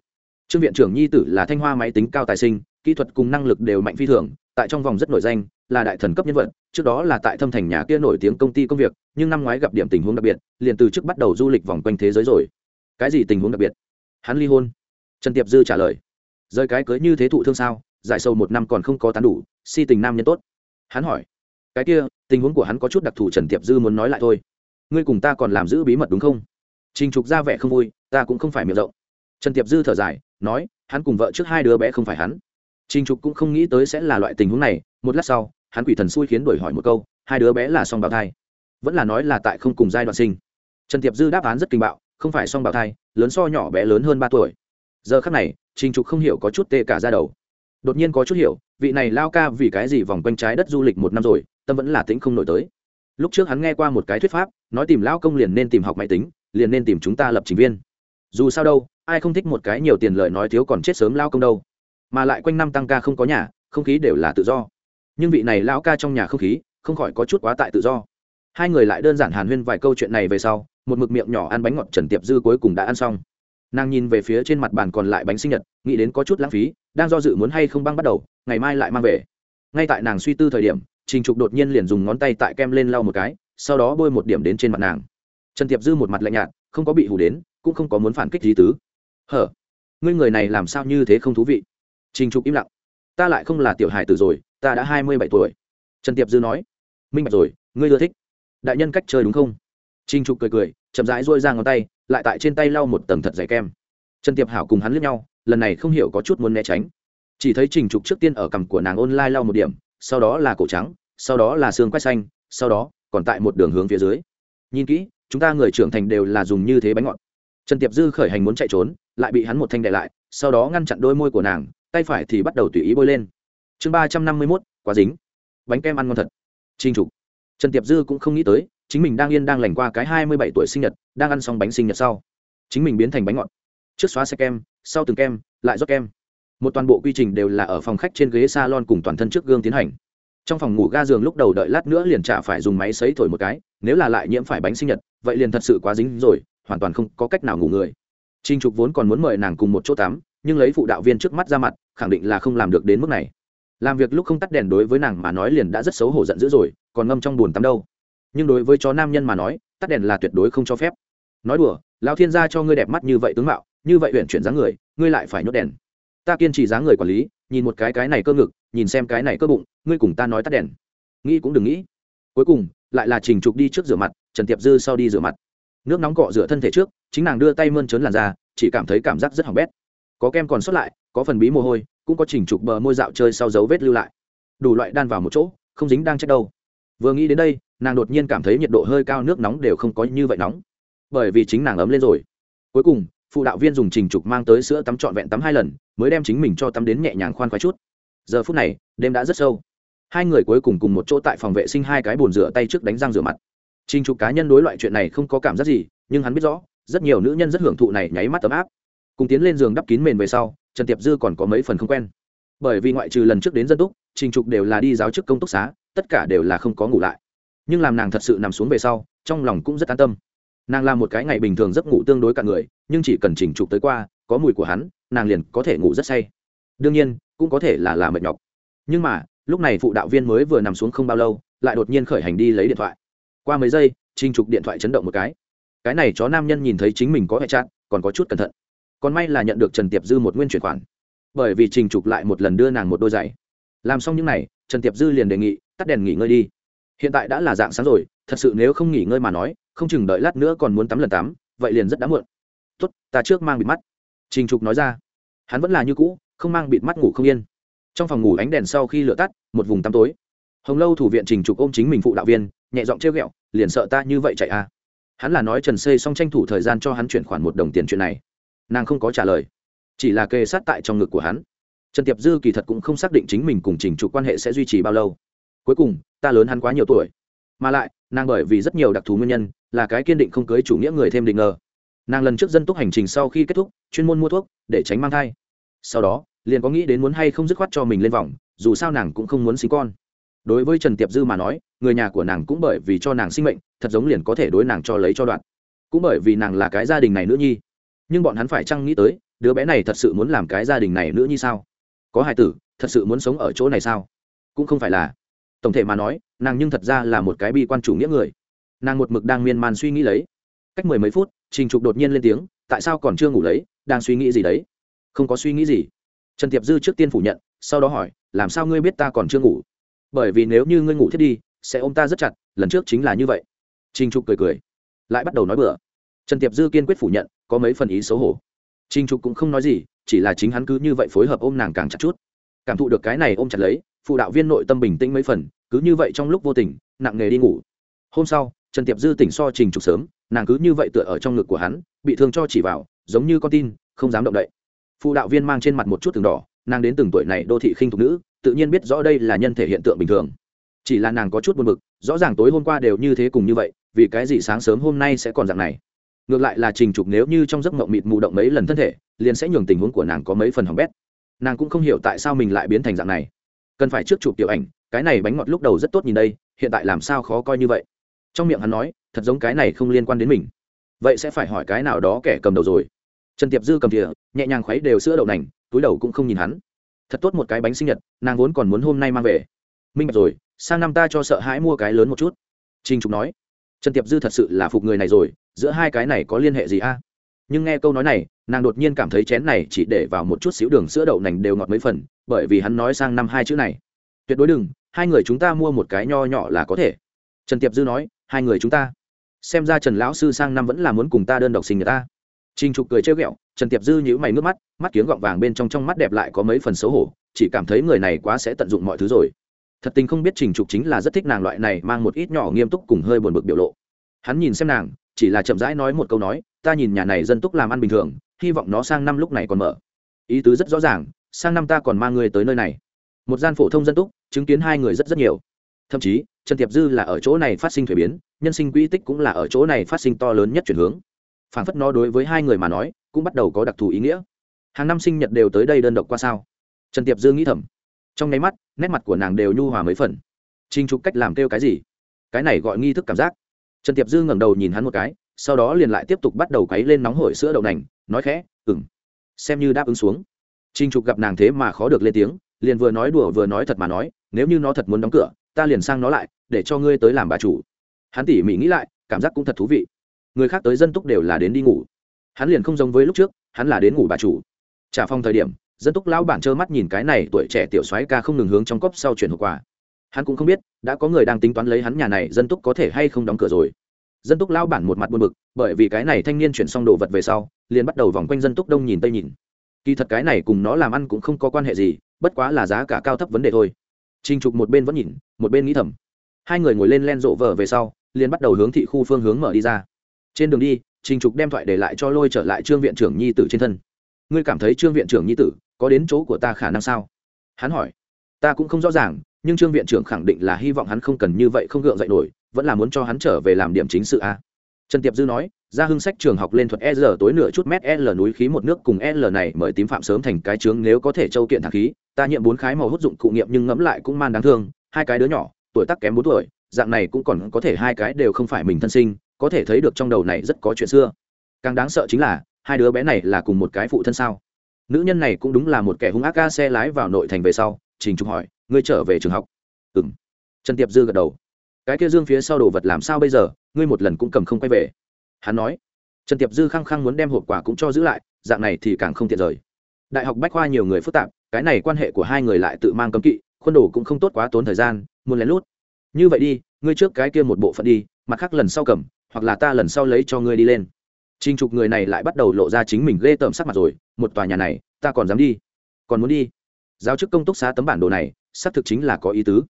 Trương viện trưởng nhi tử là thanh hoa máy tính cao tài sinh, kỹ thuật cùng năng lực đều mạnh phi thường, tại trong vòng rất nổi danh, là đại thần cấp nhân vật, trước đó là tại thâm thành nhà kia nổi tiếng công ty công việc, nhưng năm ngoái gặp điểm tình huống đặc biệt, liền từ trước bắt đầu du lịch vòng quanh thế giới rồi. Cái gì tình huống đặc biệt? Hắn ly hôn. Trần tiệp dư trả lời. Rời cái cưới như thế thụ thương sao? Giải sâu một năm còn không có tán đủ, si tình nam nhân tốt. Hắn hỏi. Cái kia, tình huống của hắn có chút đặc thù, trần tiệp dư muốn nói lại thôi. Ngươi cùng ta còn làm giữ bí mật đúng không? Trình trục ra vẻ không vui, ta cũng không phải miệng rộng trần tiệp dư thở dài, nói, hắn cùng vợ trước hai đứa bé không phải hắn. Trình trục cũng không nghĩ tới sẽ là loại tình huống này, một lát sau, hắn quỷ thần xui khiến đổi hỏi một câu, hai đứa bé là song bào thai? Vẫn là nói là tại không cùng giai đoạn sinh. Trần tiệp dư đáp án rất kinh bạo, không phải song bào thai, lớn so nhỏ bé lớn hơn ba tuổi. Giờ khắc này, trình trục không hiểu có chút tê cả ra đầu. Đột nhiên có chút hiểu, vị này lao ca vì cái gì vòng quanh trái đất du lịch một năm rồi, tâm vẫn là tính không nổi tới. Lúc trước hắn nghe qua một cái thuyết pháp, nói tìm lao công liền nên tìm học máy tính, liền nên tìm chúng ta lập trình viên dù sao đâu, ai không thích một cái nhiều tiền lời nói thiếu còn chết sớm lao công đâu. Mà lại quanh năm tăng ca không có nhà, không khí đều là tự do. Nhưng vị này lão ca trong nhà không khí, không khỏi có chút quá tại tự do. Hai người lại đơn giản hàn huyên vài câu chuyện này về sau, một mực miệng nhỏ ăn bánh ngọt trần tiệp dư cuối cùng đã ăn xong. Nàng nhìn về phía trên mặt bàn còn lại bánh sinh nhật, nghĩ đến có chút lãng phí, đang do dự muốn hay không băng bắt đầu, ngày mai lại mang về. Ngay tại nàng suy tư thời điểm, trình trục đột nhiên liền dùng ngón tay tại kem lên lau một cái, sau đó bôi một điểm đến trên mặt nàng. Trần tiệp dư một mặt lạnh nhạt, không có bị hủ đến cũng không có muốn phản kích gì tứ. Hở? Ngươi người này làm sao như thế không thú vị? Trình trục im lặng. Ta lại không là tiểu hài tử rồi, ta đã hai mươi bảy tuổi. Trần tiệp dư nói. Minh bạch rồi, ngươi ưa thích. Đại nhân cách chơi đúng không? Trình trục cười cười, chậm rãi rôi ra ngón tay, lại tại trên tay lau một tầng thật dày kem. Trần tiệp hảo cùng hắn lướt nhau, lần này không hiểu có chút muốn né tránh. Chỉ thấy trình trục trước tiên ở cằm của nàng ôn lai lau một điểm, sau đó là cổ trắng, sau đó là xương quét xanh, sau đó còn tại một đường hướng phía dưới. Nhìn kỹ, chúng ta người trưởng thành đều là dùng như thế bánh ngọt trần tiệp dư khởi hành muốn chạy trốn, lại bị hắn một thanh đệ lại, sau đó ngăn chặn đôi môi của nàng, tay phải thì bắt đầu tùy ý bôi lên. Chương ba trăm năm mươi mốt, quá dính. Bánh kem ăn ngon thật. Trinh trục. Trần tiệp dư cũng không nghĩ tới, chính mình đang yên đang lành qua cái hai mươi bảy tuổi sinh nhật, đang ăn xong bánh sinh nhật sau. Chính mình biến thành bánh ngọt. Trước xóa xe kem, sau từng kem, lại rót kem. Một toàn bộ quy trình đều là ở phòng khách trên ghế salon cùng toàn thân trước gương tiến hành. Trong phòng ngủ ga giường lúc đầu đợi lát nữa liền trả phải dùng máy sấy thổi một cái, nếu là lại nhiễm phải bánh sinh nhật, vậy liền thật sự quá dính rồi hoàn toàn không có cách nào ngủ người. Trinh trục vốn còn muốn mời nàng cùng một chỗ tắm, nhưng lấy phụ đạo viên trước mắt ra mặt, khẳng định là không làm được đến mức này. Làm việc lúc không tắt đèn đối với nàng mà nói liền đã rất xấu hổ giận dữ rồi, còn ngâm trong buồn tắm đâu. Nhưng đối với chó nam nhân mà nói, tắt đèn là tuyệt đối không cho phép. Nói đùa lao thiên gia cho ngươi đẹp mắt như vậy tướng mạo, như vậy huyện chuyển dáng người, ngươi lại phải nhốt đèn. Ta kiên trì dáng người quản lý, nhìn một cái cái này cơ ngực, nhìn xem cái này cơ bụng, ngươi cùng ta nói tắt đèn. Nghĩ cũng đừng nghĩ. Cuối cùng, lại là trình trục đi trước rửa mặt, trần tiệp dư sau đi rửa mặt nước nóng cọ rửa thân thể trước, chính nàng đưa tay mơn trớn làn da, chỉ cảm thấy cảm giác rất hỏng bét. Có kem còn sót lại, có phần bí mồ hôi, cũng có chỉnh trục bờ môi dạo chơi sau dấu vết lưu lại. Đủ loại đan vào một chỗ, không dính đang chết đâu. Vừa nghĩ đến đây, nàng đột nhiên cảm thấy nhiệt độ hơi cao, nước nóng đều không có như vậy nóng. Bởi vì chính nàng ấm lên rồi. Cuối cùng, phụ đạo viên dùng trình trục mang tới sữa tắm trọn vẹn tắm hai lần, mới đem chính mình cho tắm đến nhẹ nhàng khoan khoái chút. Giờ phút này, đêm đã rất sâu. Hai người cuối cùng cùng một chỗ tại phòng vệ sinh hai cái bồn rửa tay trước đánh răng rửa mặt trình trục cá nhân đối loại chuyện này không có cảm giác gì, nhưng hắn biết rõ, rất nhiều nữ nhân rất hưởng thụ này nháy mắt ấm áp. Cùng tiến lên giường đắp kín mền về sau, trần tiệp dư còn có mấy phần không quen. Bởi vì ngoại trừ lần trước đến dân túc, trình trục đều là đi giáo chức công túc xá, tất cả đều là không có ngủ lại. Nhưng làm nàng thật sự nằm xuống về sau, trong lòng cũng rất an tâm. Nàng làm một cái ngày bình thường giấc ngủ tương đối cả người, nhưng chỉ cần Trình trục tới qua, có mùi của hắn, nàng liền có thể ngủ rất say. Đương nhiên, cũng có thể là là mệt nhọc. Nhưng mà, lúc này phụ đạo viên mới vừa nằm xuống không bao lâu, lại đột nhiên khởi hành đi lấy điện thoại qua mấy giây, trình trục điện thoại chấn động một cái. Cái này chó nam nhân nhìn thấy chính mình có hệ trạng, còn có chút cẩn thận. Còn may là nhận được trần tiệp dư một nguyên chuyển khoản. Bởi vì trình trục lại một lần đưa nàng một đôi giày. Làm xong những n à y trần tiệp dư liền đề nghị, tắt đèn nghỉ ngơi đi. Hiện tại đã là dạng sáng rồi, thật sự nếu không nghỉ ngơi mà nói, không chừng đợi lát nữa còn muốn tắm lần tắm, vậy liền rất đã muộn. Tuất ta trước mang bịt mắt. Trình trục nói ra. Hắn vẫn là như cũ, không mang bịt mắt ngủ không yên. Trong phòng ngủ ánh đèn sau khi lửa tắt, một vùng tăm tối. Hồng lâu thủ viện trình trục ôm chính mình phụ đạo viên nhẹ giọng trêu ghẹo, liền sợ ta như vậy chạy à? Hắn là nói trần xây xong tranh thủ thời gian cho hắn chuyển khoản một đồng tiền chuyện này. Nàng không có trả lời, chỉ là kề sát tại trong ngực của hắn. Trần tiệp dư kỳ thật cũng không xác định chính mình cùng trình trục quan hệ sẽ duy trì bao lâu. Cuối cùng, ta lớn hắn quá nhiều tuổi. Mà lại, nàng bởi vì rất nhiều đặc thù nguyên nhân, là cái kiên định không cưới chủ nghĩa người thêm định ngờ. Nàng lần trước dân túc hành trình sau khi kết thúc, chuyên môn mua thuốc, để tránh mang thai. Sau đó, liền có nghĩ đến muốn hay không dứt khoát cho mình lên vòng, dù sao nàng cũng không muốn sinh con đối với trần tiệp dư mà nói, người nhà của nàng cũng bởi vì cho nàng sinh mệnh, thật giống liền có thể đối nàng cho lấy cho đoạn. Cũng bởi vì nàng là cái gia đình này nữ nhi. Nhưng bọn hắn phải chăng nghĩ tới, đứa bé này thật sự muốn làm cái gia đình này nữa nhi sao? Có hài tử, thật sự muốn sống ở chỗ này sao? Cũng không phải là. Tổng thể mà nói, nàng nhưng thật ra là một cái bi quan chủ nghĩa người. Nàng một mực đang miên man suy nghĩ lấy. Cách mười mấy phút, trình trục đột nhiên lên tiếng, tại sao còn chưa ngủ lấy, đang suy nghĩ gì đấy? Không có suy nghĩ gì. Trần tiệp dư trước tiên phủ nhận, sau đó hỏi, làm sao ngươi biết ta còn chưa ngủ? Bởi vì nếu như ngươi ngủ thiết đi sẽ ôm ta rất chặt lần trước chính là như vậy trình trục cười cười lại bắt đầu nói bừa trần tiệp dư kiên quyết phủ nhận có mấy phần ý xấu hổ Trình Trục cũng không nói gì, chỉ là chính hắn cứ như vậy phối hợp ôm nàng càng chặt chút. Cảm thụ được cái này ôm chặt lấy, phụ đạo viên nội tâm bình tĩnh mấy phần, cứ như vậy trong lúc vô tình, nặng nghề đi ngủ. Hôm sau, Trần Tiệp Dư tỉnh so Trình Trục sớm, nàng cứ như vậy tựa ở trong ngực của hắn, bị thương cho chỉ vào, giống như con tin, không dám động đậy. Phụ đạo viên mang trên mặt một chút từng đỏ, nàng đến từng tuổi này đô thị khinh thục nữ, tự nhiên biết rõ đây là nhân thể hiện tượng bình thường. Chỉ là nàng có chút buồn bực, rõ ràng tối hôm qua đều như thế cùng như vậy, vì cái gì sáng sớm hôm nay sẽ còn dạng này? ngược lại là trình trục nếu như trong giấc mộng mịt mù động mấy lần thân thể liền sẽ nhường tình huống của nàng có mấy phần hỏng bét. Nàng cũng không hiểu tại sao mình lại biến thành dạng này. Cần phải trước chụp tiểu ảnh cái này bánh ngọt lúc đầu rất tốt nhìn đây hiện tại làm sao khó coi như vậy? Trong miệng hắn nói thật giống cái này không liên quan đến mình. Vậy sẽ phải hỏi cái nào đó kẻ cầm đầu rồi. Trần tiệp dư cầm thìa nhẹ nhàng khuấy đều sữa đậu nành túi đầu cũng không nhìn hắn thật tốt một cái bánh sinh nhật, nàng vốn còn muốn hôm nay mang về. Minh bạch rồi, sang năm ta cho sợ hãi mua cái lớn một chút. Trinh trục nói, trần tiệp dư thật sự là phục người này rồi, giữa hai cái này có liên hệ gì a? Nhưng nghe câu nói này, nàng đột nhiên cảm thấy chén này chỉ để vào một chút xíu đường, sữa đậu nành đều ngọt mấy phần, bởi vì hắn nói sang năm hai chữ này. Tuyệt đối đừng, hai người chúng ta mua một cái nho nhỏ là có thể. Trần tiệp dư nói, hai người chúng ta. Xem ra trần lão sư sang năm vẫn là muốn cùng ta đơn độc sinh người ta. Trinh trục cười trêu ghẹo trần tiệp dư nhíu mày nước mắt mắt kiếng gọng vàng bên trong trong mắt đẹp lại có mấy phần xấu hổ, chỉ cảm thấy người này quá sẽ tận dụng mọi thứ rồi. Thật tình không biết trình trục chính là rất thích nàng loại này mang một ít nhỏ nghiêm túc cùng hơi buồn bực biểu lộ. Hắn nhìn xem nàng, chỉ là chậm rãi nói một câu nói, ta nhìn nhà này dân túc làm ăn bình thường, hy vọng nó sang năm lúc này còn mở. Ý tứ rất rõ ràng, sang năm ta còn mang người tới nơi này. Một gian phổ thông dân túc, chứng kiến hai người rất rất nhiều. Thậm chí, trần tiệp dư là ở chỗ này phát sinh thuế biến, nhân sinh quỹ tích cũng là ở chỗ này phát sinh to lớn nhất chuyển hướng. Phản phất nó đối với hai người mà nói cũng bắt đầu có đặc thù ý nghĩa. Hàng năm sinh nhật đều tới đây đơn độc qua sao? Trần tiệp dư nghĩ thầm. Trong nháy mắt, nét mặt của nàng đều nhu hòa mấy phần. Trình trục cách làm kêu cái gì? Cái này gọi nghi thức cảm giác. Trần tiệp dư ngẩng đầu nhìn hắn một cái, sau đó liền lại tiếp tục bắt đầu quấy lên nóng hổi sữa đậu nành, nói khẽ ừng xem như đáp ứng xuống. Trình trục gặp nàng thế mà khó được lên tiếng, liền vừa nói đùa vừa nói thật mà nói, nếu như nó thật muốn đóng cửa, ta liền sang nó lại, để cho ngươi tới làm bà chủ. Hắn tỉ mỉ nghĩ lại, cảm giác cũng thật thú vị. Người khác tới dân túc đều là đến đi ngủ hắn liền không giống với lúc trước hắn là đến ngủ bà chủ. Trả phong thời điểm dân túc lão bản trơ mắt nhìn cái này tuổi trẻ tiểu soái ca không ngừng hướng trong cốc sau chuyển hậu quả hắn cũng không biết đã có người đang tính toán lấy hắn nhà này dân túc có thể hay không đóng cửa rồi. Dân túc lão bản một mặt buồn bực bởi vì cái này thanh niên chuyển xong đồ vật về sau liền bắt đầu vòng quanh dân túc đông nhìn tây nhìn. Kỳ thật cái này cùng nó làm ăn cũng không có quan hệ gì bất quá là giá cả cao thấp vấn đề thôi. Trinh Trục một bên vẫn nhìn, một bên nghĩ thầm. Hai người ngồi lên len rộ vờ về sau, liền bắt đầu hướng thị khu phương hướng mở đi ra. Trên đường đi, Trình Trục đem thoại để lại cho lôi trở lại Trương viện trưởng nhi tử trên thân. Ngươi cảm thấy Trương viện trưởng nhi tử có đến chỗ của ta khả năng sao? Hắn hỏi. Ta cũng không rõ ràng, nhưng Trương viện trưởng khẳng định là hy vọng hắn không cần như vậy không gượng dậy nổi, vẫn là muốn cho hắn trở về làm điểm chính sự a. Trần Tiệp Dư nói, ra hưng sách trường học lên thuật E giờ tối nửa chút mét L núi khí một nước cùng L này mời tím phạm sớm thành cái trướng nếu có thể châu kiện thẳng khí, ta nhiệm bốn khái màu hút dụng cụ nghiệm nhưng ngẫm lại cũng man đáng thương, hai cái đứa nhỏ, tuổi tác kém bốn tuổi, dạng này cũng còn có thể hai cái đều không phải mình thân sinh, có thể thấy được trong đầu này rất có chuyện xưa. Càng đáng sợ chính là, hai đứa bé này là cùng một cái phụ thân sao? Nữ nhân này cũng đúng là một kẻ hung ác ca xe lái vào nội thành về sau, Trình Trục hỏi, ngươi trở về trường học? Ừm. Trần Tiệp Dư gật đầu. Cái kia dương phía sau đồ vật làm sao bây giờ, ngươi một lần cũng cầm không quay về hắn nói trần tiệp dư khăng khăng muốn đem hộp quà cũng cho giữ lại dạng này thì càng không tiện rời đại học bách khoa nhiều người phức tạp cái này quan hệ của hai người lại tự mang cấm kỵ khuôn đồ cũng không tốt quá tốn thời gian muốn lén lút như vậy đi ngươi trước cái kia một bộ phận đi mặt khác lần sau cầm hoặc là ta lần sau lấy cho ngươi đi lên Trình trục người này lại bắt đầu lộ ra chính mình ghê tởm sắc mặt rồi, một tòa nhà này, ta còn dám đi. Còn muốn đi. Giáo chức công túc xá tấm bản đồ này, xác thực chính là có ý tứ.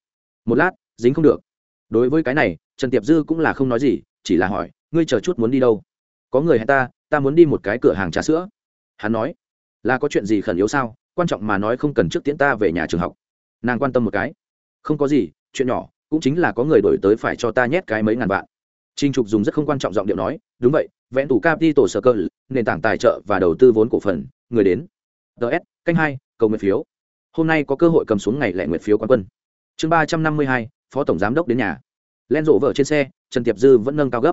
Một lát, dính không được. Đối với cái này, Trần Tiệp Dư cũng là không nói gì, chỉ là hỏi, ngươi chờ chút muốn đi đâu có người hẹn ta ta muốn đi một cái cửa hàng trà sữa hắn nói là có chuyện gì khẩn yếu sao quan trọng mà nói không cần trước tiễn ta về nhà trường học nàng quan tâm một cái không có gì chuyện nhỏ cũng chính là có người đổi tới phải cho ta nhét cái mấy ngàn vạn Trình Trục dùng rất không quan trọng giọng điệu nói, đúng vậy, vẽn tủ capital circle, nền tảng tài trợ và đầu tư vốn cổ phần, người đến. DS, canh hai, cầu nguyện phiếu. Hôm nay có cơ hội cầm xuống ngày lẻ nguyện phiếu quán quân. Chương ba trăm năm mươi hai, phó tổng giám đốc đến nhà. Len rộ vợ trên xe, Trần Tiệp Dư vẫn nâng cao gấp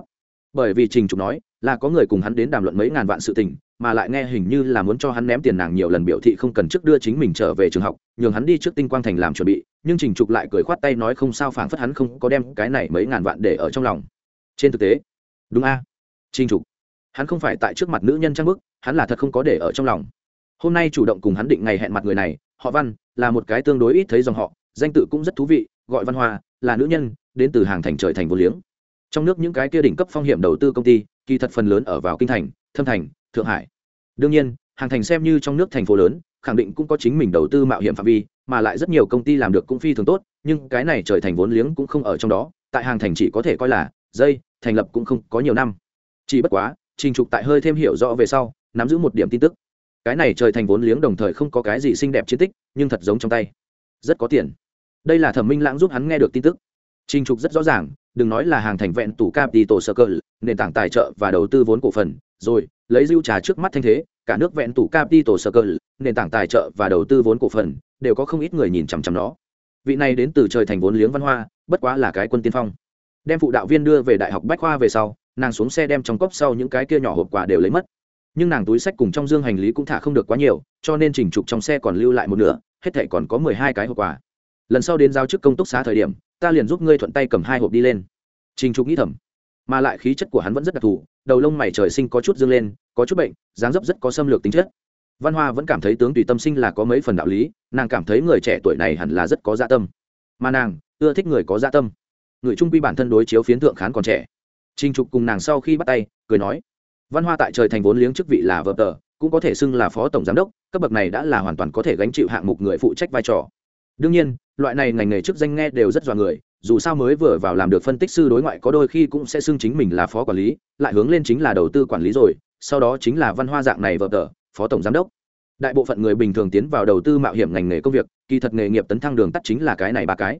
bởi vì trình trục nói là có người cùng hắn đến đàm luận mấy ngàn vạn sự tình mà lại nghe hình như là muốn cho hắn ném tiền nàng nhiều lần biểu thị không cần trước đưa chính mình trở về trường học nhường hắn đi trước tinh quang thành làm chuẩn bị nhưng trình trục lại cười khoát tay nói không sao phảng phất hắn không có đem cái này mấy ngàn vạn để ở trong lòng trên thực tế, đúng a. Trinh trục, hắn không phải tại trước mặt nữ nhân trang bức, hắn là thật không có để ở trong lòng. Hôm nay chủ động cùng hắn định ngày hẹn mặt người này, họ văn, là một cái tương đối ít thấy dòng họ, danh tự cũng rất thú vị, gọi văn hoa, là nữ nhân, đến từ hàng thành trời thành vô liếng. Trong nước những cái kia đỉnh cấp phong hiểm đầu tư công ty, kỳ thật phần lớn ở vào kinh thành, thâm thành, thượng hải. Đương nhiên, hàng thành xem như trong nước thành phố lớn, khẳng định cũng có chính mình đầu tư mạo hiểm phạm vi, mà lại rất nhiều công ty làm được cũng phi thường tốt, nhưng cái này trời thành vốn liếng cũng không ở trong đó, tại hàng thành chỉ có thể coi là dây, thành lập cũng không có nhiều năm. Chỉ bất quá, trình trục tại hơi thêm hiểu rõ về sau, nắm giữ một điểm tin tức. Cái này trời thành vốn liếng đồng thời không có cái gì xinh đẹp chiến tích, nhưng thật giống trong tay. Rất có tiền. Đây là thẩm minh lãng giúp hắn nghe được tin tức. Trình trục rất rõ ràng, đừng nói là hàng thành vẹn tủ capital circle, nền tảng tài trợ và đầu tư vốn cổ phần. Rồi, lấy dưu trà trước mắt thanh thế, cả nước vẹn tủ capital circle, nền tảng tài trợ và đầu tư vốn cổ phần, đều có không ít người nhìn chằm chằm nó. Vị này đến từ trời thành vốn liếng văn hoa, bất quá là cái quân tiên phong đem phụ đạo viên đưa về đại học bách khoa về sau, nàng xuống xe đem trong cốc sau những cái kia nhỏ hộp quà đều lấy mất. Nhưng nàng túi sách cùng trong dương hành lý cũng thả không được quá nhiều, cho nên chỉnh trục trong xe còn lưu lại một nửa, hết thể còn có mười hai cái hộp quà. Lần sau đến giao chức công túc xá thời điểm, ta liền giúp ngươi thuận tay cầm hai hộp đi lên. Trình trục nghĩ thầm, mà lại khí chất của hắn vẫn rất đặc thù, đầu lông mày trời sinh có chút dương lên, có chút bệnh, dáng dấp rất có xâm lược tính chất. Văn hoa vẫn cảm thấy tướng tùy tâm sinh là có mấy phần đạo lý, nàng cảm thấy người trẻ tuổi này hẳn là rất có dạ tâm. Mà nàng, ưa thích người có dạ tâm người trung quy bản thân đối chiếu phiến thượng khán còn trẻ. Trinh trục cùng nàng sau khi bắt tay, cười nói, văn hoa tại trời thành vốn liếng chức vị là vợ tờ, cũng có thể xưng là phó tổng giám đốc, cấp bậc này đã là hoàn toàn có thể gánh chịu hạng mục người phụ trách vai trò. Đương nhiên, loại này ngành nghề chức danh nghe đều rất dọa người, dù sao mới vừa vào làm được phân tích sư đối ngoại có đôi khi cũng sẽ xưng chính mình là phó quản lý, lại hướng lên chính là đầu tư quản lý rồi, sau đó chính là văn hoa dạng này vợ tờ, phó tổng giám đốc. Đại bộ phận người bình thường tiến vào đầu tư mạo hiểm ngành nghề công việc, kỳ thật nghề nghiệp tấn thăng đường tắt chính là cái này ba cái.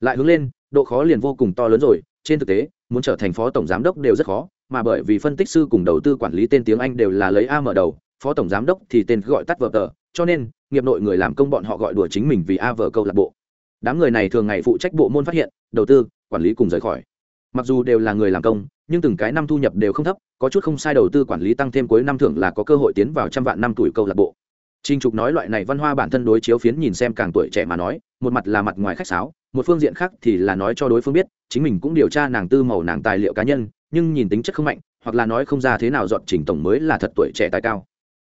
Lại hướng lên độ khó liền vô cùng to lớn rồi. Trên thực tế muốn trở thành phó tổng giám đốc đều rất khó mà bởi vì phân tích sư cùng đầu tư quản lý tên tiếng anh đều là lấy a mở đầu phó tổng giám đốc thì tên gọi tắt vợ tờ cho nên nghiệp nội người làm công bọn họ gọi đùa chính mình vì a vợ câu lạc bộ. Đám người này thường ngày phụ trách bộ môn phát hiện đầu tư quản lý cùng rời khỏi. Mặc dù đều là người làm công nhưng từng cái năm thu nhập đều không thấp có chút không sai đầu tư quản lý tăng thêm cuối năm thưởng là có cơ hội tiến vào trăm vạn năm tuổi câu lạc bộ. Trình Trục nói loại này văn hoa bản thân đối chiếu phiến nhìn xem càng tuổi trẻ mà nói, một mặt là mặt ngoài khách sáo, một phương diện khác thì là nói cho đối phương biết, chính mình cũng điều tra nàng tư màu nàng tài liệu cá nhân, nhưng nhìn tính chất không mạnh, hoặc là nói không ra thế nào dọn Trình tổng mới là thật tuổi trẻ tài cao.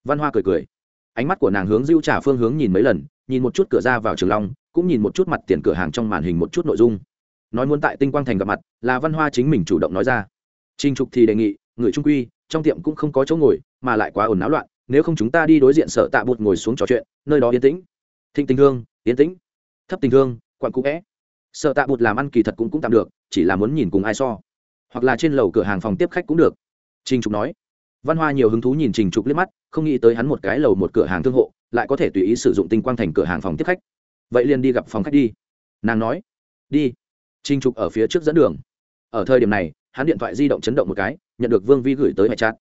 Văn Hoa cười cười, ánh mắt của nàng hướng Dưu trả phương hướng nhìn mấy lần, nhìn một chút cửa ra vào Trường Long, cũng nhìn một chút mặt tiền cửa hàng trong màn hình một chút nội dung. Nói muốn tại Tinh Quang Thành gặp mặt, là Văn Hoa chính mình chủ động nói ra. Trình Trục thì đề nghị, người trung quy, trong tiệm cũng không có chỗ ngồi, mà lại quá ồn náo loạn, nếu không chúng ta đi đối diện sở tạ bụt ngồi xuống trò chuyện nơi đó yên tĩnh thịnh tình hương yên tĩnh thấp tình thương quặn cũ vẽ sợ tạ bụt làm ăn kỳ thật cũng cũng tạm được chỉ là muốn nhìn cùng ai so. Hoặc là trên lầu cửa hàng phòng tiếp khách cũng được. Trình trục nói. Văn hoa nhiều hứng thú nhìn trình trục liếc mắt không nghĩ tới hắn một cái lầu một cửa hàng thương hộ lại có thể tùy ý sử dụng tinh quang thành cửa hàng phòng tiếp khách. Vậy liền đi gặp phòng khách đi. Nàng nói. Đi. Trình trục ở phía trước dẫn đường. Ở thời điểm này hắn điện thoại di động chấn động một cái nhận được vương vi gửi tới hệ chat.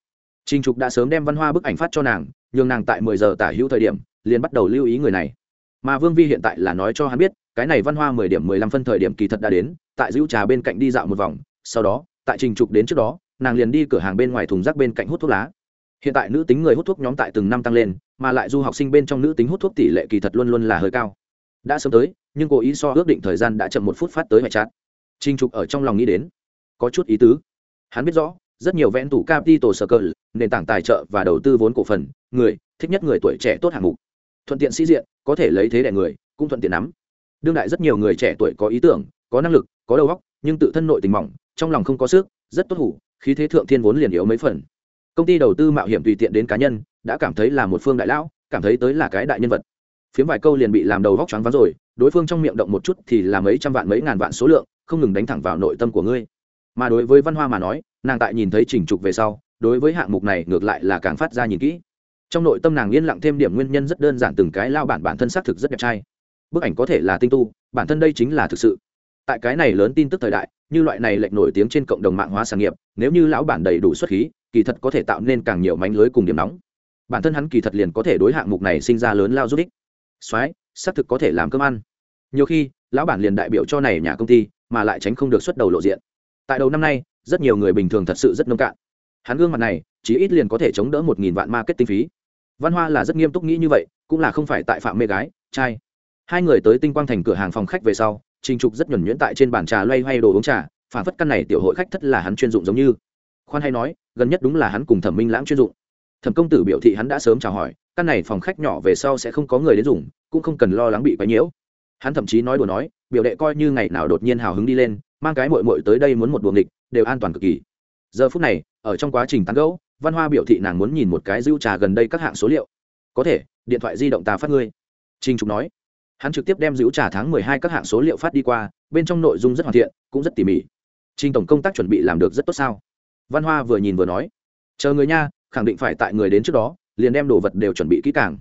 Trình Trục đã sớm đem văn hoa bức ảnh phát cho nàng, nhường nàng tại mười giờ tả hữu thời điểm, liền bắt đầu lưu ý người này. Mà Vương Vi hiện tại là nói cho hắn biết, cái này văn hoa mười điểm mười lăm phân thời điểm kỳ thật đã đến, tại dữ trà bên cạnh đi dạo một vòng, sau đó, tại Trình Trục đến trước đó, nàng liền đi cửa hàng bên ngoài thùng rác bên cạnh hút thuốc lá. Hiện tại nữ tính người hút thuốc nhóm tại từng năm tăng lên, mà lại du học sinh bên trong nữ tính hút thuốc tỷ lệ kỳ thật luôn luôn là hơi cao. Đã sớm tới, nhưng cố ý so ước định thời gian đã chậm một phút phát tới hệ chát. Trình Trục ở trong lòng nghĩ đến, có chút ý tứ. Hắn biết rõ, rất nhiều vẽn tủ capital circle nền tảng tài trợ và đầu tư vốn cổ phần người thích nhất người tuổi trẻ tốt hạng mục thuận tiện sĩ diện, có thể lấy thế đẻ người, cũng thuận tiện nắm. Đương đại rất nhiều người trẻ tuổi có ý tưởng, có năng lực, có đầu óc, nhưng tự thân nội tình mỏng, trong lòng không có sức, rất tốt hủ, khí thế thượng thiên vốn liền yếu mấy phần. Công ty đầu tư mạo hiểm tùy tiện đến cá nhân, đã cảm thấy là một phương đại lão, cảm thấy tới là cái đại nhân vật. Phiếm vài câu liền bị làm đầu vóc choáng váng rồi, đối phương trong miệng động một chút thì là mấy trăm vạn, mấy ngàn vạn số lượng, không ngừng đánh thẳng vào nội tâm của ngươi. Mà đối với văn hoa mà nói, nàng tại nhìn thấy trình trục về sau, đối với hạng mục này ngược lại là càng phát ra nhìn kỹ trong nội tâm nàng yên lặng thêm điểm nguyên nhân rất đơn giản từng cái lao bản bản thân xác thực rất đẹp trai. Bức ảnh có thể là tinh tu, bản thân đây chính là thực sự. Tại cái này lớn tin tức thời đại, như loại này lệch nổi tiếng trên cộng đồng mạng hóa sản nghiệp, nếu như lão bản đầy đủ xuất khí, kỳ thật có thể tạo nên càng nhiều mánh lưới cùng điểm nóng. Bản thân hắn kỳ thật liền có thể đối hạng mục này sinh ra lớn lao giúp ích. Soái, xác thực có thể làm cơm ăn. Nhiều khi, lão bản liền đại biểu cho này nhà công ty, mà lại tránh không được xuất đầu lộ diện. Tại đầu năm nay, rất nhiều người bình thường thật sự rất nông cạn. Hắn gương mặt này chỉ ít liền có thể chống đỡ một nghìn vạn marketing phí văn hoa là rất nghiêm túc nghĩ như vậy, cũng là không phải tại phạm mê gái, trai. Hai người tới tinh quang thành cửa hàng phòng khách về sau, trình trục rất nhuẩn nhuyễn tại trên bàn trà loay hoay đồ uống trà, phản phất căn này tiểu hội khách thất là hắn chuyên dụng giống như. Khoan hay nói, gần nhất đúng là hắn cùng thẩm minh lãng chuyên dụng. Thẩm công tử biểu thị hắn đã sớm chào hỏi, căn này phòng khách nhỏ về sau sẽ không có người đến dùng, cũng không cần lo lắng bị quấy nhiễu. Hắn thậm chí nói đùa nói, biểu đệ coi như ngày nào đột nhiên hào hứng đi lên, mang cái mội mội tới đây muốn một buồng địch đều an toàn cực kỳ. Giờ phút này, ở trong quá trình tán gẫu văn hoa biểu thị nàng muốn nhìn một cái dữ trà gần đây các hạng số liệu. Có thể điện thoại di động ta phát ngươi. Trinh trục nói. Hắn trực tiếp đem dữ trà tháng mười hai các hạng số liệu phát đi qua bên trong nội dung rất hoàn thiện cũng rất tỉ mỉ. Trinh tổng công tác chuẩn bị làm được rất tốt sao? Văn hoa vừa nhìn vừa nói. Chờ người nha khẳng định phải tại người đến trước đó liền đem đồ vật đều chuẩn bị kỹ càng.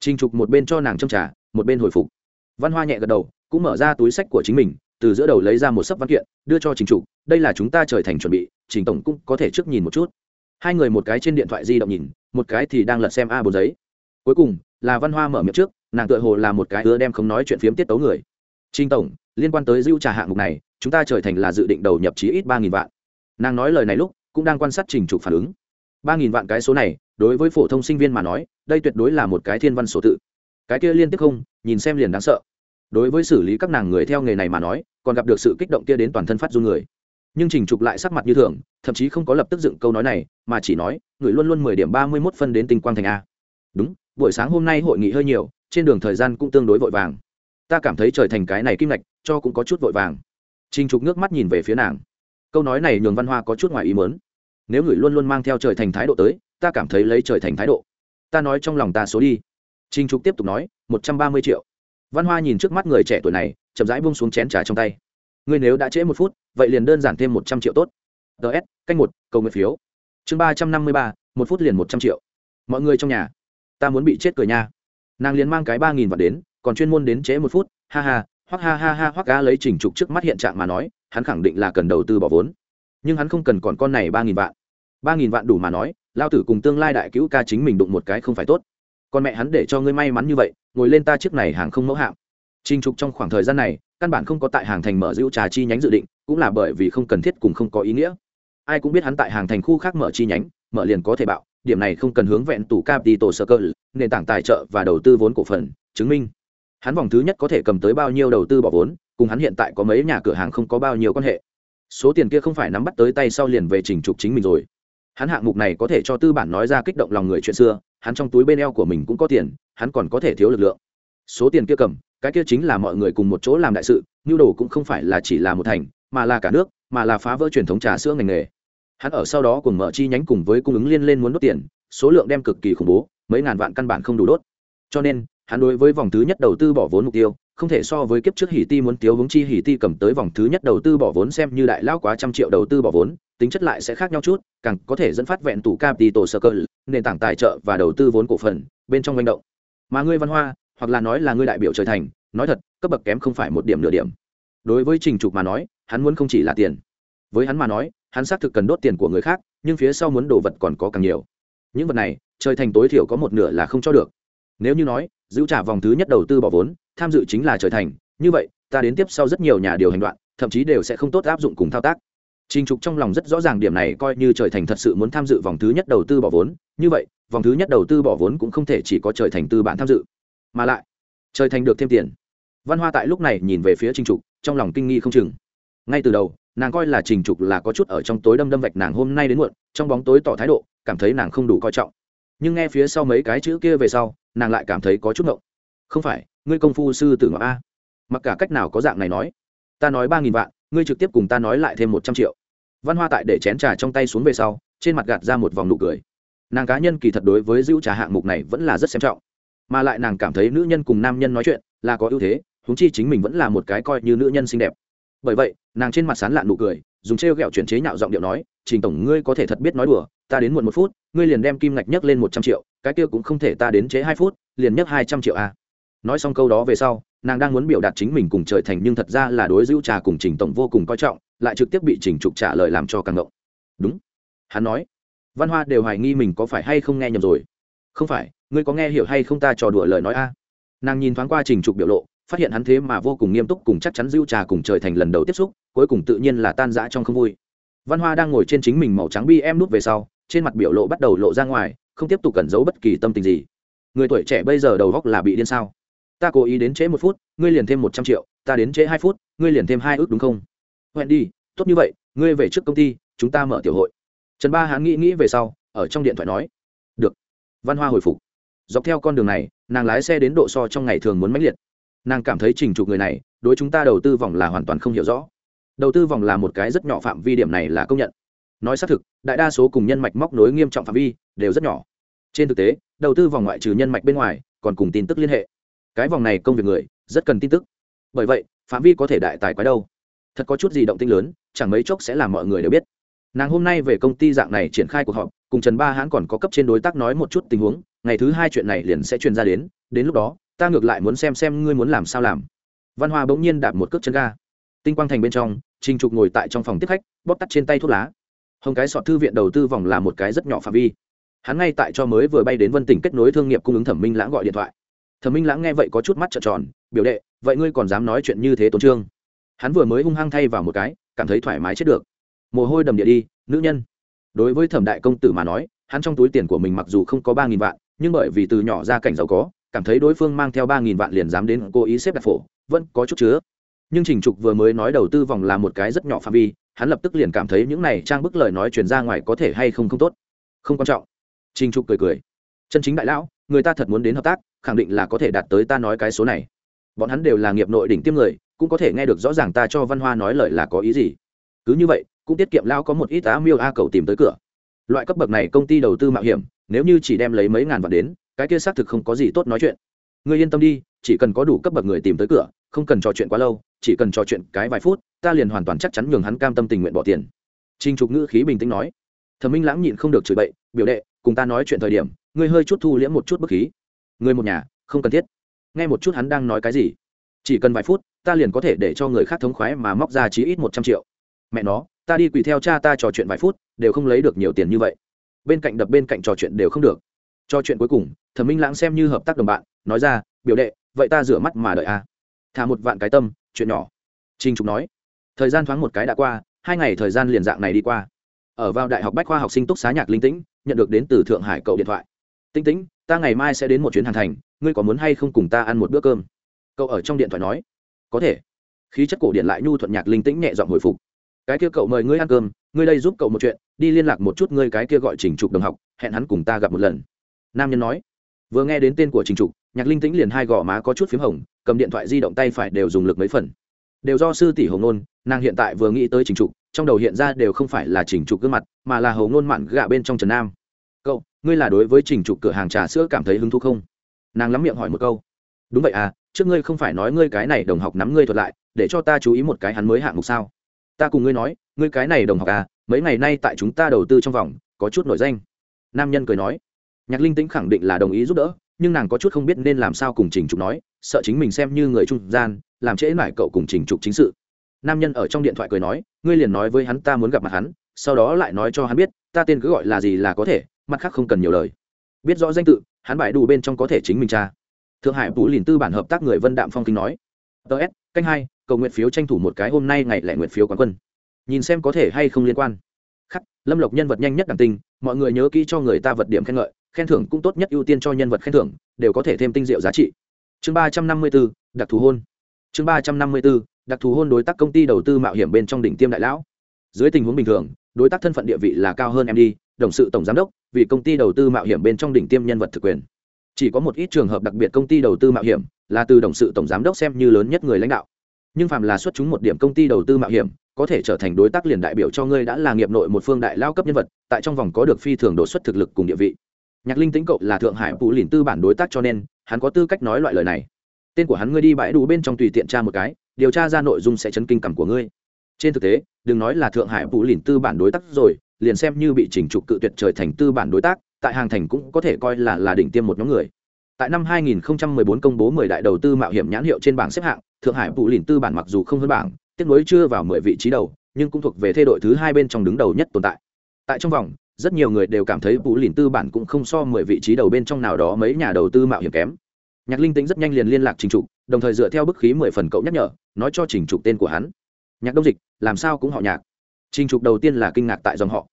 Trinh trục một bên cho nàng châm trà, một bên hồi phục. Văn hoa nhẹ gật đầu cũng mở ra túi sách của chính mình từ giữa đầu lấy ra một sấp văn kiện đưa cho trình trục đây là chúng ta trời thành chuẩn bị trình tổng cũng có thể trước nhìn một chút hai người một cái trên điện thoại di động nhìn, một cái thì đang lật xem a bốn giấy. Cuối cùng, là văn hoa mở miệng trước, nàng tựa hồ là một cái ưa đem không nói chuyện phiếm tiết tấu người. Trình tổng, liên quan tới dưu trà hạng mục này, chúng ta trời thành là dự định đầu nhập chí ít ba nghìn vạn. Nàng nói lời này lúc, cũng đang quan sát trình trục phản ứng. ba nghìn vạn cái số này, đối với phổ thông sinh viên mà nói, đây tuyệt đối là một cái thiên văn số tự. Cái kia liên tiếp không, nhìn xem liền đáng sợ. Đối với xử lý các nàng người theo nghề này mà nói, còn gặp được sự kích động kia đến toàn thân phát du người nhưng trình trục lại sắc mặt như thường, thậm chí không có lập tức dựng câu nói này, mà chỉ nói, người luôn luôn mười điểm ba mươi mốt phân đến tinh quang thành a. Đúng, buổi sáng hôm nay hội nghị hơi nhiều, trên đường thời gian cũng tương đối vội vàng. Ta cảm thấy trời thành cái này kim lạch cho cũng có chút vội vàng. Trình trục nước mắt nhìn về phía nàng. Câu nói này nhường văn hoa có chút ngoài ý mớn nếu người luôn luôn mang theo trời thành thái độ tới, ta cảm thấy lấy trời thành thái độ. Ta nói trong lòng ta số đi. Trình trục tiếp tục nói, một trăm ba mươi triệu. Văn hoa nhìn trước mắt người trẻ tuổi này, chậm rãi buông xuống chén trà trong tay ngươi nếu đã trễ một phút, vậy liền đơn giản thêm một trăm triệu tốt. Ts canh một, cầu nguyện phiếu. Chương ba trăm năm mươi ba, một phút liền một trăm triệu. Mọi người trong nhà, ta muốn bị chết cười nha. Nàng liền mang cái ba nghìn vạn đến, còn chuyên môn đến trễ một phút, ha ha hoặc ha ha ha hoặc ga lấy trình trục trước mắt hiện trạng mà nói, hắn khẳng định là cần đầu tư bỏ vốn. Nhưng hắn không cần còn con này ba nghìn vạn. Ba nghìn vạn đủ mà nói, lao tử cùng tương lai đại cứu ca chính mình đụng một cái không phải tốt. Con mẹ hắn để cho ngươi may mắn như vậy, ngồi lên ta chiếc này hàng không mẫu hạm trình trục trong khoảng thời gian này, căn bản không có tại hàng thành mở rượu trà chi nhánh dự định, cũng là bởi vì không cần thiết cùng không có ý nghĩa. Ai cũng biết hắn tại hàng thành khu khác mở chi nhánh, mở liền có thể bạo, điểm này không cần hướng vẹn tủ capital circle, nền tảng tài trợ và đầu tư vốn cổ phần, chứng minh. Hắn vòng thứ nhất có thể cầm tới bao nhiêu đầu tư bỏ vốn, cùng hắn hiện tại có mấy nhà cửa hàng không có bao nhiêu quan hệ. Số tiền kia không phải nắm bắt tới tay sau liền về trình trục chính mình rồi. Hắn hạng mục này có thể cho tư bản nói ra kích động lòng người chuyện xưa, hắn trong túi bên eo của mình cũng có tiền, hắn còn có thể thiếu lực lượng. Số tiền kia cầm cái kia chính là mọi người cùng một chỗ làm đại sự nhu đồ cũng không phải là chỉ là một thành, mà là cả nước, mà là phá vỡ truyền thống trà sữa ngành nghề. Hắn ở sau đó cùng mở chi nhánh cùng với cung ứng liên lên muốn đốt tiền, số lượng đem cực kỳ khủng bố, mấy ngàn vạn căn bản không đủ đốt. Cho nên, hắn đối với vòng thứ nhất đầu tư bỏ vốn mục tiêu, không thể so với kiếp trước hỉ ti muốn tiêu vướng chi hỉ ti cầm tới vòng thứ nhất đầu tư bỏ vốn xem như đại lao quá trăm triệu đầu tư bỏ vốn, tính chất lại sẽ khác nhau chút, càng có thể dẫn phát vẹn tủ capital circle, nền tảng tài trợ và đầu tư vốn cổ phần, bên trong manh động. Mà ngươi văn hoa hoặc là nói là ngươi đại biểu trời thành nói thật cấp bậc kém không phải một điểm nửa điểm. Đối với trình trục mà nói hắn muốn không chỉ là tiền. Với hắn mà nói hắn xác thực cần đốt tiền của người khác nhưng phía sau muốn đồ vật còn có càng nhiều. Những vật này trời thành tối thiểu có một nửa là không cho được. Nếu như nói giữ trả vòng thứ nhất đầu tư bỏ vốn tham dự chính là trời thành như vậy ta đến tiếp sau rất nhiều nhà điều hành đoạn thậm chí đều sẽ không tốt áp dụng cùng thao tác. Trình Trục trong lòng rất rõ ràng điểm này coi như Trời Thành thật sự muốn tham dự vòng thứ nhất đầu tư bỏ vốn, như vậy, vòng thứ nhất đầu tư bỏ vốn cũng không thể chỉ có Trời Thành tư bản tham dự, mà lại, Trời Thành được thêm tiền. Văn Hoa tại lúc này nhìn về phía Trình Trục, trong lòng kinh nghi không chừng. Ngay từ đầu, nàng coi là Trình Trục là có chút ở trong tối đâm đâm vạch nàng hôm nay đến muộn, trong bóng tối tỏ thái độ, cảm thấy nàng không đủ coi trọng. Nhưng nghe phía sau mấy cái chữ kia về sau, nàng lại cảm thấy có chút ngộng. Không phải, ngươi công phu sư tử ngọc a? Mặc cả cách nào có dạng này nói, ta nói ba nghìn vạn, ngươi trực tiếp cùng ta nói lại thêm một trăm triệu văn hoa tại để chén trà trong tay xuống về sau trên mặt gạt ra một vòng nụ cười nàng cá nhân kỳ thật đối với giữ trà hạng mục này vẫn là rất xem trọng mà lại nàng cảm thấy nữ nhân cùng nam nhân nói chuyện là có ưu thế húng chi chính mình vẫn là một cái coi như nữ nhân xinh đẹp. Bởi vậy, nàng trên mặt sán lạn nụ cười, dùng t r ghẹo chuyển chế nhạo giọng điệu nói, trình tổng, ngươi có thể thật biết nói đùa, ta đến muộn một phút, ngươi liền đem kim ngạch nhấc lên một trăm triệu, cái kia cũng không thể ta đến chế hai phút, liền nhấc hai trăm triệu a à. nói xong câu đó về sau, nàng đang muốn biểu đạt chính mình cùng trời thành nhưng thật ra là đối giữ trà cùng trình tổng vô cùng coi trọng, lại trực tiếp bị trình trục trả lời làm cho càng ngộng. Đúng. Hắn nói, văn hoa đều hoài nghi mình có phải hay không nghe nhầm rồi. Không phải ngươi có nghe hiểu hay không ta trò đùa lời nói a? Nàng nhìn thoáng qua trình trục biểu lộ, phát hiện hắn thế mà vô cùng nghiêm túc cùng chắc chắn giữ trà cùng trời thành lần đầu tiếp xúc, cuối cùng tự nhiên là tan rã trong không vui. Văn hoa đang ngồi trên chính mình màu trắng bi em nút về sau, trên mặt biểu lộ bắt đầu lộ ra ngoài, không tiếp tục cẩn giấu bất kỳ tâm tình gì. Người tuổi trẻ bây giờ đầu góc là bị điên sao? Ta cố ý đến trễ một phút, ngươi liền thêm một trăm triệu, ta đến trễ hai phút, ngươi liền thêm hai ước đúng không? Hẹn đi, tốt như vậy, ngươi về trước công ty, chúng ta mở tiểu hội. Trần ba hán nghĩ nghĩ về sau, ở trong điện thoại nói. Được. Văn hoa hồi phục dọc theo con đường này, nàng lái xe đến độ so trong ngày thường muốn mãnh liệt. Nàng cảm thấy trình trục người này, đối chúng ta đầu tư vòng là hoàn toàn không hiểu rõ. Đầu tư vòng là một cái rất nhỏ phạm vi điểm này là công nhận. Nói xác thực, đại đa số cùng nhân mạch móc nối nghiêm trọng phạm vi đều rất nhỏ. Trên thực tế, đầu tư vòng ngoại trừ nhân mạch bên ngoài, còn cùng tin tức liên hệ. Cái vòng này công việc người, rất cần tin tức. Bởi vậy, phạm vi có thể đại tài quái đâu. Thật có chút gì động tinh lớn, chẳng mấy chốc sẽ làm mọi người đều biết. Nàng hôm nay về công ty dạng này triển khai cuộc họp cùng trần ba hãn còn có cấp trên đối tác nói một chút tình huống, ngày thứ hai chuyện này liền sẽ truyền ra đến đến lúc đó, ta ngược lại muốn xem xem ngươi muốn làm sao làm. Văn hoa bỗng nhiên đạp một cước chân ga. Tinh quang thành bên trong, trình trục ngồi tại trong phòng tiếp khách, bóp tắt trên tay thuốc lá. Hồng cái sọt thư viện đầu tư vòng là một cái rất nhỏ phạm vi. Hắn ngay tại cho mới vừa bay đến vân tỉnh kết nối thương nghiệp cung ứng thẩm minh lãng gọi điện thoại. Thẩm minh lãng nghe vậy có chút mắt trợn tròn, biểu đệ, vậy ngươi còn dám nói chuyện như thế tốn trương? Hắn vừa mới hung hăng thay vào một cái, cảm thấy thoải mái chết được. Mồ hôi đầm địa đi, nữ nhân đối với thẩm đại công tử mà nói, hắn trong túi tiền của mình mặc dù không có ba nghìn vạn, nhưng bởi vì từ nhỏ ra cảnh giàu có, cảm thấy đối phương mang theo ba nghìn vạn liền dám đến cố ý xếp đặt phổ, vẫn có chút chứa. Nhưng trình trục vừa mới nói đầu tư vòng là một cái rất nhỏ phạm vi, hắn lập tức liền cảm thấy những này trang bức lời nói truyền ra ngoài có thể hay không không tốt. Không quan trọng. Trình trục cười cười. Chân chính đại lão, người ta thật muốn đến hợp tác, khẳng định là có thể đạt tới ta nói cái số này. Bọn hắn đều là nghiệp nội đỉnh tiêm người, cũng có thể nghe được rõ ràng ta cho văn hoa nói lời là có ý gì. Cứ như vậy cũng tiết kiệm lao có một ít á miêu a cầu tìm tới cửa. Loại cấp bậc này công ty đầu tư mạo hiểm, nếu như chỉ đem lấy mấy ngàn vạn đến, cái kia xác thực không có gì tốt nói chuyện. Ngươi yên tâm đi, chỉ cần có đủ cấp bậc người tìm tới cửa, không cần trò chuyện quá lâu, chỉ cần trò chuyện cái vài phút, ta liền hoàn toàn chắc chắn nhường hắn cam tâm tình nguyện bỏ tiền. Trinh trục ngữ khí bình tĩnh nói. Thẩm minh lãng nhịn không được chửi bậy, biểu đệ, cùng ta nói chuyện thời điểm, ngươi hơi chút thu liễm một chút bức khí. Người một nhà, không cần thiết. Nghe một chút hắn đang nói cái gì. Chỉ cần vài phút, ta liền có thể để cho người khác thống khoái mà móc ra chí ít một trăm triệu. Mẹ nó ta đi quỳ theo cha ta trò chuyện vài phút, đều không lấy được nhiều tiền như vậy. Bên cạnh đập bên cạnh trò chuyện đều không được. Trò chuyện cuối cùng, thẩm minh lãng xem như hợp tác đồng bạn, nói ra, biểu đệ, vậy ta rửa mắt mà đợi a. Thả một vạn cái tâm, chuyện nhỏ. Trinh trục nói. Thời gian thoáng một cái đã qua, hai ngày thời gian liền dạng này đi qua. Ở vào đại học bách khoa học sinh túc xá nhạc linh tĩnh, nhận được đến từ thượng hải cậu điện thoại. Tinh tĩnh, ta ngày mai sẽ đến một chuyến hàn thành, ngươi có muốn hay không cùng ta ăn một bữa cơm? Cậu ở trong điện thoại nói. Có thể. Khí chất cổ điện lại nhu thuận nhạc linh tĩnh nhẹ giọng hồi phục cái kia cậu mời ngươi ăn cơm, ngươi đây giúp cậu một chuyện, đi liên lạc một chút ngươi cái kia gọi trình trục đồng học, hẹn hắn cùng ta gặp một lần. Nam nhân nói. Vừa nghe đến tên của trình trục, nhạc linh tĩnh liền hai gò má có chút p h í m hồng, cầm điện thoại di động tay phải đều dùng lực mấy phần. Đều do sư tỷ hồng nôn nàng hiện tại vừa nghĩ tới trình trục, trong đầu hiện ra đều không phải là trình trục gương mặt, mà là hồng nôn mặn gạ bên trong trần nam. Cậu, ngươi là đối với trình trục cửa hàng trà sữa cảm thấy hứng thú không? Nàng lắm miệng hỏi một câu. Đúng vậy à trước ngươi không phải nói ngươi cái này đồng học nắm ngươi thuật lại, để cho ta chú ý một cái hắn mới hạng mục sao? Ta cùng ngươi nói, ngươi cái này đồng học à mấy ngày nay tại chúng ta đầu tư trong vòng, có chút nổi danh. Nam nhân cười nói. Nhạc linh tĩnh khẳng định là đồng ý giúp đỡ, nhưng nàng có chút không biết nên làm sao cùng trình trục nói, sợ chính mình xem như người trung gian, làm trễ mải cậu cùng trình trục chính sự. Nam nhân ở trong điện thoại cười nói, ngươi liền nói với hắn ta muốn gặp mặt hắn, sau đó lại nói cho hắn biết, ta tên cứ gọi là gì là có thể, mặt khác không cần nhiều lời. Biết rõ danh tự, hắn bại đủ bên trong có thể chính mình cha thượng hải tú liền tư bản hợp tác người vân đạm phong kinh nói. Ts canh hai cầu nguyện phiếu tranh thủ một cái hôm nay ngày lẻ nguyện phiếu quán quân. Nhìn xem có thể hay không liên quan. Khắc, lâm lộc nhân vật nhanh nhất đẳng tinh, mọi người nhớ kỹ cho người ta vật điểm khen ngợi, khen thưởng cũng tốt nhất ưu tiên cho nhân vật khen thưởng, đều có thể thêm tinh diệu giá trị. Chương ba trăm năm mươi bốn đặc thù hôn. Chương ba trăm năm mươi bốn đặc thù hôn đối tác công ty đầu tư mạo hiểm bên trong đỉnh tiêm đại lão. Dưới tình huống bình thường, đối tác thân phận địa vị là cao hơn em đi, đồng sự tổng giám đốc, vì công ty đầu tư mạo hiểm bên trong đỉnh tiêm nhân vật thực quyền. Chỉ có một ít trường hợp đặc biệt công ty đầu tư mạo hiểm, là từ đồng sự tổng giám đốc xem như lớn nhất người lãnh đạo nhưng phạm là xuất chúng một điểm công ty đầu tư mạo hiểm, có thể trở thành đối tác liền đại biểu cho ngươi đã là nghiệp nội một phương đại lao cấp nhân vật, tại trong vòng có được phi thường đột xuất thực lực cùng địa vị. Nhạc linh tĩnh cậu là thượng hải phụ lìn tư bản đối tác cho nên, hắn có tư cách nói loại lời này. Tên của hắn ngươi đi bãi đủ bên trong tùy tiện tra một cái, điều tra ra nội dung sẽ chấn kinh cảm của ngươi. Trên thực tế, đừng nói là thượng hải phụ lìn tư bản đối tác rồi, liền xem như bị chỉnh trục cự tuyệt trời thành tư bản đối tác, tại hàng thành cũng có thể coi là là đỉnh tiêm một nhóm người tại năm 2014 công bố 10 đại đầu tư mạo hiểm nhãn hiệu trên bảng xếp hạng, thượng hải Vũ Lĩnh tư bản mặc dù không hơn bảng, tiếc nối chưa vào 10 vị trí đầu, nhưng cũng thuộc về thế đội thứ hai bên trong đứng đầu nhất tồn tại. Tại trong vòng, rất nhiều người đều cảm thấy Vũ Lĩnh tư bản cũng không so 10 vị trí đầu bên trong nào đó mấy nhà đầu tư mạo hiểm kém. Nhạc linh Tĩnh rất nhanh liền liên lạc trình trục, đồng thời dựa theo bức khí 10 phần cậu nhắc nhở, nói cho trình trục tên của hắn. Nhạc đông dịch, làm sao cũng họ nhạc. Trình trục đầu tiên là kinh ngạc tại dòng họ.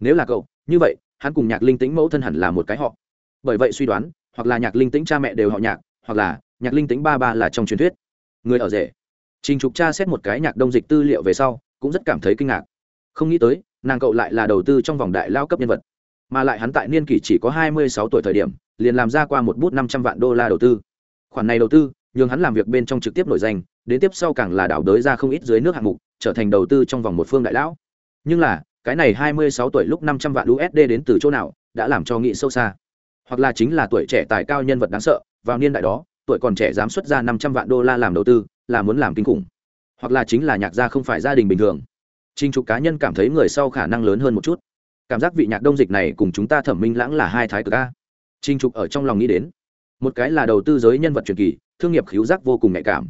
Nếu là cậu, như vậy, hắn cùng nhạc linh Tĩnh mẫu thân hẳn là một cái họ. Bởi vậy suy đoán hoặc là nhạc linh tĩnh cha mẹ đều họ nhạc, hoặc là nhạc linh tĩnh ba ba là trong truyền thuyết. Người ở rể. Trình trục cha xét một cái nhạc đông dịch tư liệu về sau, cũng rất cảm thấy kinh ngạc. Không nghĩ tới, nàng cậu lại là đầu tư trong vòng đại lao cấp nhân vật. Mà lại hắn tại niên kỷ chỉ có hai mươi sáu tuổi thời điểm, liền làm ra qua một bút năm trăm vạn đô la đầu tư. Khoản này đầu tư, nhường hắn làm việc bên trong trực tiếp nổi danh, đến tiếp sau càng là đảo đới ra không ít dưới nước hạng mục, trở thành đầu tư trong vòng một phương đại lão. Nhưng là, cái này hai mươi sáu tuổi lúc năm trăm vạn usd đến từ chỗ nào, đã làm cho nghị sâu xa hoặc là chính là tuổi trẻ tài cao nhân vật đáng sợ, vào niên đại đó, tuổi còn trẻ dám xuất ra năm trăm vạn đô la làm đầu tư, là muốn làm kinh khủng. Hoặc là chính là nhạc gia không phải gia đình bình thường. Trình trục cá nhân cảm thấy người sau khả năng lớn hơn một chút. Cảm giác vị nhạc đông dịch này cùng chúng ta thẩm minh lãng là hai thái cực a. Trình trục ở trong lòng nghĩ đến. Một cái là đầu tư giới nhân vật truyền kỳ, thương nghiệp khiếu giác vô cùng nhạy cảm.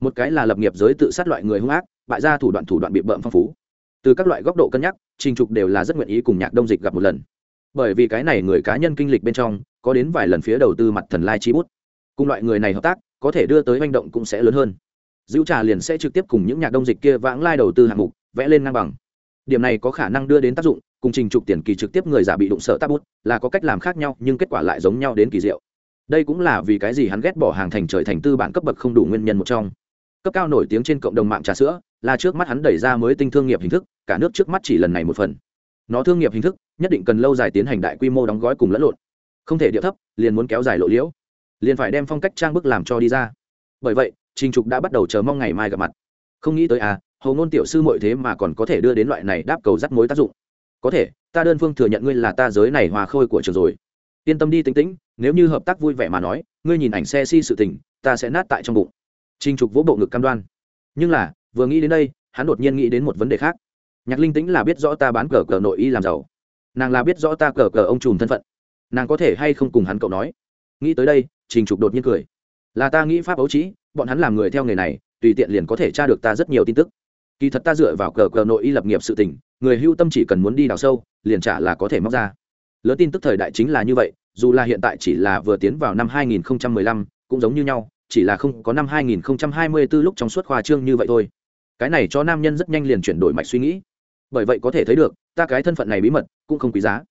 Một cái là lập nghiệp giới tự sát loại người hung ác, bại ra thủ đoạn thủ đoạn bị bợm phong phú. Từ các loại góc độ cân nhắc, trình trục đều là rất nguyện ý cùng nhạc đông dịch gặp một lần bởi vì cái này người cá nhân kinh lịch bên trong, có đến vài lần phía đầu tư mặt thần lai chi bút. Cùng loại người này hợp tác, có thể đưa tới manh động cũng sẽ lớn hơn. Dữ trà liền sẽ trực tiếp cùng những nhạc đông dịch kia vãng lai đầu tư hạng mục, vẽ lên ngang bằng. Điểm này có khả năng đưa đến tác dụng, cùng trình trục tiền kỳ trực tiếp người giả bị đụng sợ tác bút, là có cách làm khác nhau, nhưng kết quả lại giống nhau đến kỳ diệu. Đây cũng là vì cái gì hắn ghét bỏ hàng thành trời thành tư bản cấp bậc không đủ nguyên nhân một trong. Cấp cao nổi tiếng trên cộng đồng mạng trà sữa, là trước mắt hắn đẩy ra mới tinh thương nghiệp hình thức, cả nước trước mắt chỉ lần này một phần. Nó thương nghiệp hình thức nhất định cần lâu dài tiến hành đại quy mô đóng gói cùng lẫn lộn. Không thể địa thấp, liền muốn kéo dài lộ liễu. Liền phải đem phong cách trang bức làm cho đi ra. Bởi vậy, trình trục đã bắt đầu chờ mong ngày mai gặp mặt. Không nghĩ tới à hầu ngôn tiểu sư mọi thế mà còn có thể đưa đến loại này đáp cầu dắt mối tác dụng. Có thể, ta đơn phương thừa nhận ngươi là ta giới này hòa khôi của trường rồi. Yên tâm đi tính tĩnh, nếu như hợp tác vui vẻ mà nói, ngươi nhìn ảnh xe si sự tình, ta sẽ nát tại trong bụng. Trình trục vỗ bộ ngực cam đoan. Nhưng là, vừa nghĩ đến đây, hắn đột nhiên nghĩ đến một vấn đề khác. Nhạc linh tĩnh là biết rõ ta bán cờ cờ nội y làm giàu nàng là biết rõ ta cờ cờ ông trùm thân phận. Nàng có thể hay không cùng hắn cậu nói? Nghĩ tới đây trình trục đột nhiên cười. Là ta nghĩ pháp ấu trĩ bọn hắn làm người theo nghề này tùy tiện liền có thể tra được ta rất nhiều tin tức. Kỳ thật ta dựa vào cờ cờ nội y lập nghiệp sự tình người hưu tâm chỉ cần muốn đi đào sâu liền trả là có thể móc ra. Lớn tin tức thời đại chính là như vậy dù là hiện tại chỉ là vừa tiến vào năm 2015, cũng giống như nhau chỉ là không có năm 2024 lúc trong suốt khoa trương như vậy thôi. Cái này cho nam nhân rất nhanh liền chuyển đổi mạch suy nghĩ bởi vậy có thể thấy được, ta cái thân phận này bí mật, cũng không quý giá.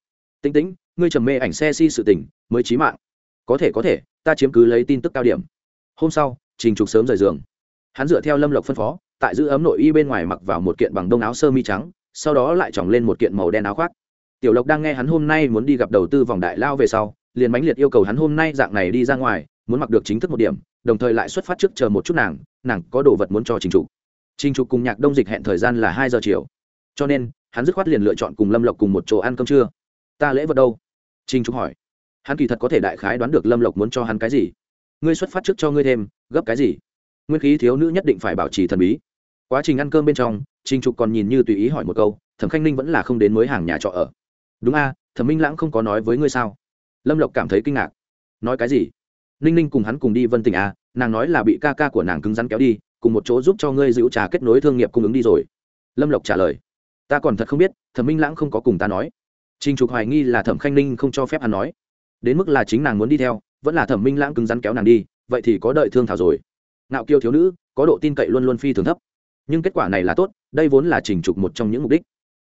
Tinh tính, ngươi trầm mê ảnh xe si sự tình, mới trí mạng. Có thể có thể, ta chiếm cứ lấy tin tức cao điểm. Hôm sau, trình trục sớm rời giường. Hắn dựa theo lâm lộc phân phó, tại giữ ấm nội y bên ngoài mặc vào một kiện bằng đông áo sơ mi trắng, sau đó lại tròng lên một kiện màu đen áo khoác. Tiểu lộc đang nghe hắn hôm nay muốn đi gặp đầu tư vòng đại lao về sau, liền mãnh liệt yêu cầu hắn hôm nay dạng này đi ra ngoài, muốn mặc được chính thức một điểm, đồng thời lại xuất phát trước chờ một chút nàng nàng có đồ vật muốn cho trình trục. Trình trục cùng nhạc đông dịch hẹn thời gian là hai giờ chiều cho nên, hắn dứt khoát liền lựa chọn cùng lâm lộc cùng một chỗ ăn cơm trưa. Ta lễ vật đâu? Trình trúc hỏi. Hắn kỳ thật có thể đại khái đoán được lâm lộc muốn cho hắn cái gì. Ngươi xuất phát trước cho ngươi thêm, gấp cái gì? Nguyên khí thiếu nữ nhất định phải bảo trì thần bí. Quá trình ăn cơm bên trong, trình trục còn nhìn như tùy ý hỏi một câu, thẩm khanh ninh vẫn là không đến mới hàng nhà trọ ở. Đúng a, thẩm minh lãng không có nói với ngươi sao? Lâm lộc cảm thấy kinh ngạc. Nói cái gì? Ninh ninh cùng hắn cùng đi vân tình a, nàng nói là bị ca ca của nàng cứng rắn kéo đi, cùng một chỗ giúp cho ngươi giữ trà kết nối thương nghiệp cung ứng đi rồi. Lâm lộc trả lời ta còn thật không biết, thẩm minh lãng không có cùng ta nói. Trình trục hoài nghi là thẩm khanh ninh không cho phép hắn nói. Đến mức là chính nàng muốn đi theo, vẫn là thẩm minh lãng cứng rắn kéo nàng đi, vậy thì có đợi thương thảo rồi. Nạo kiêu thiếu nữ, có độ tin cậy luôn luôn phi thường thấp. Nhưng kết quả này là tốt, đây vốn là trình trục một trong những mục đích.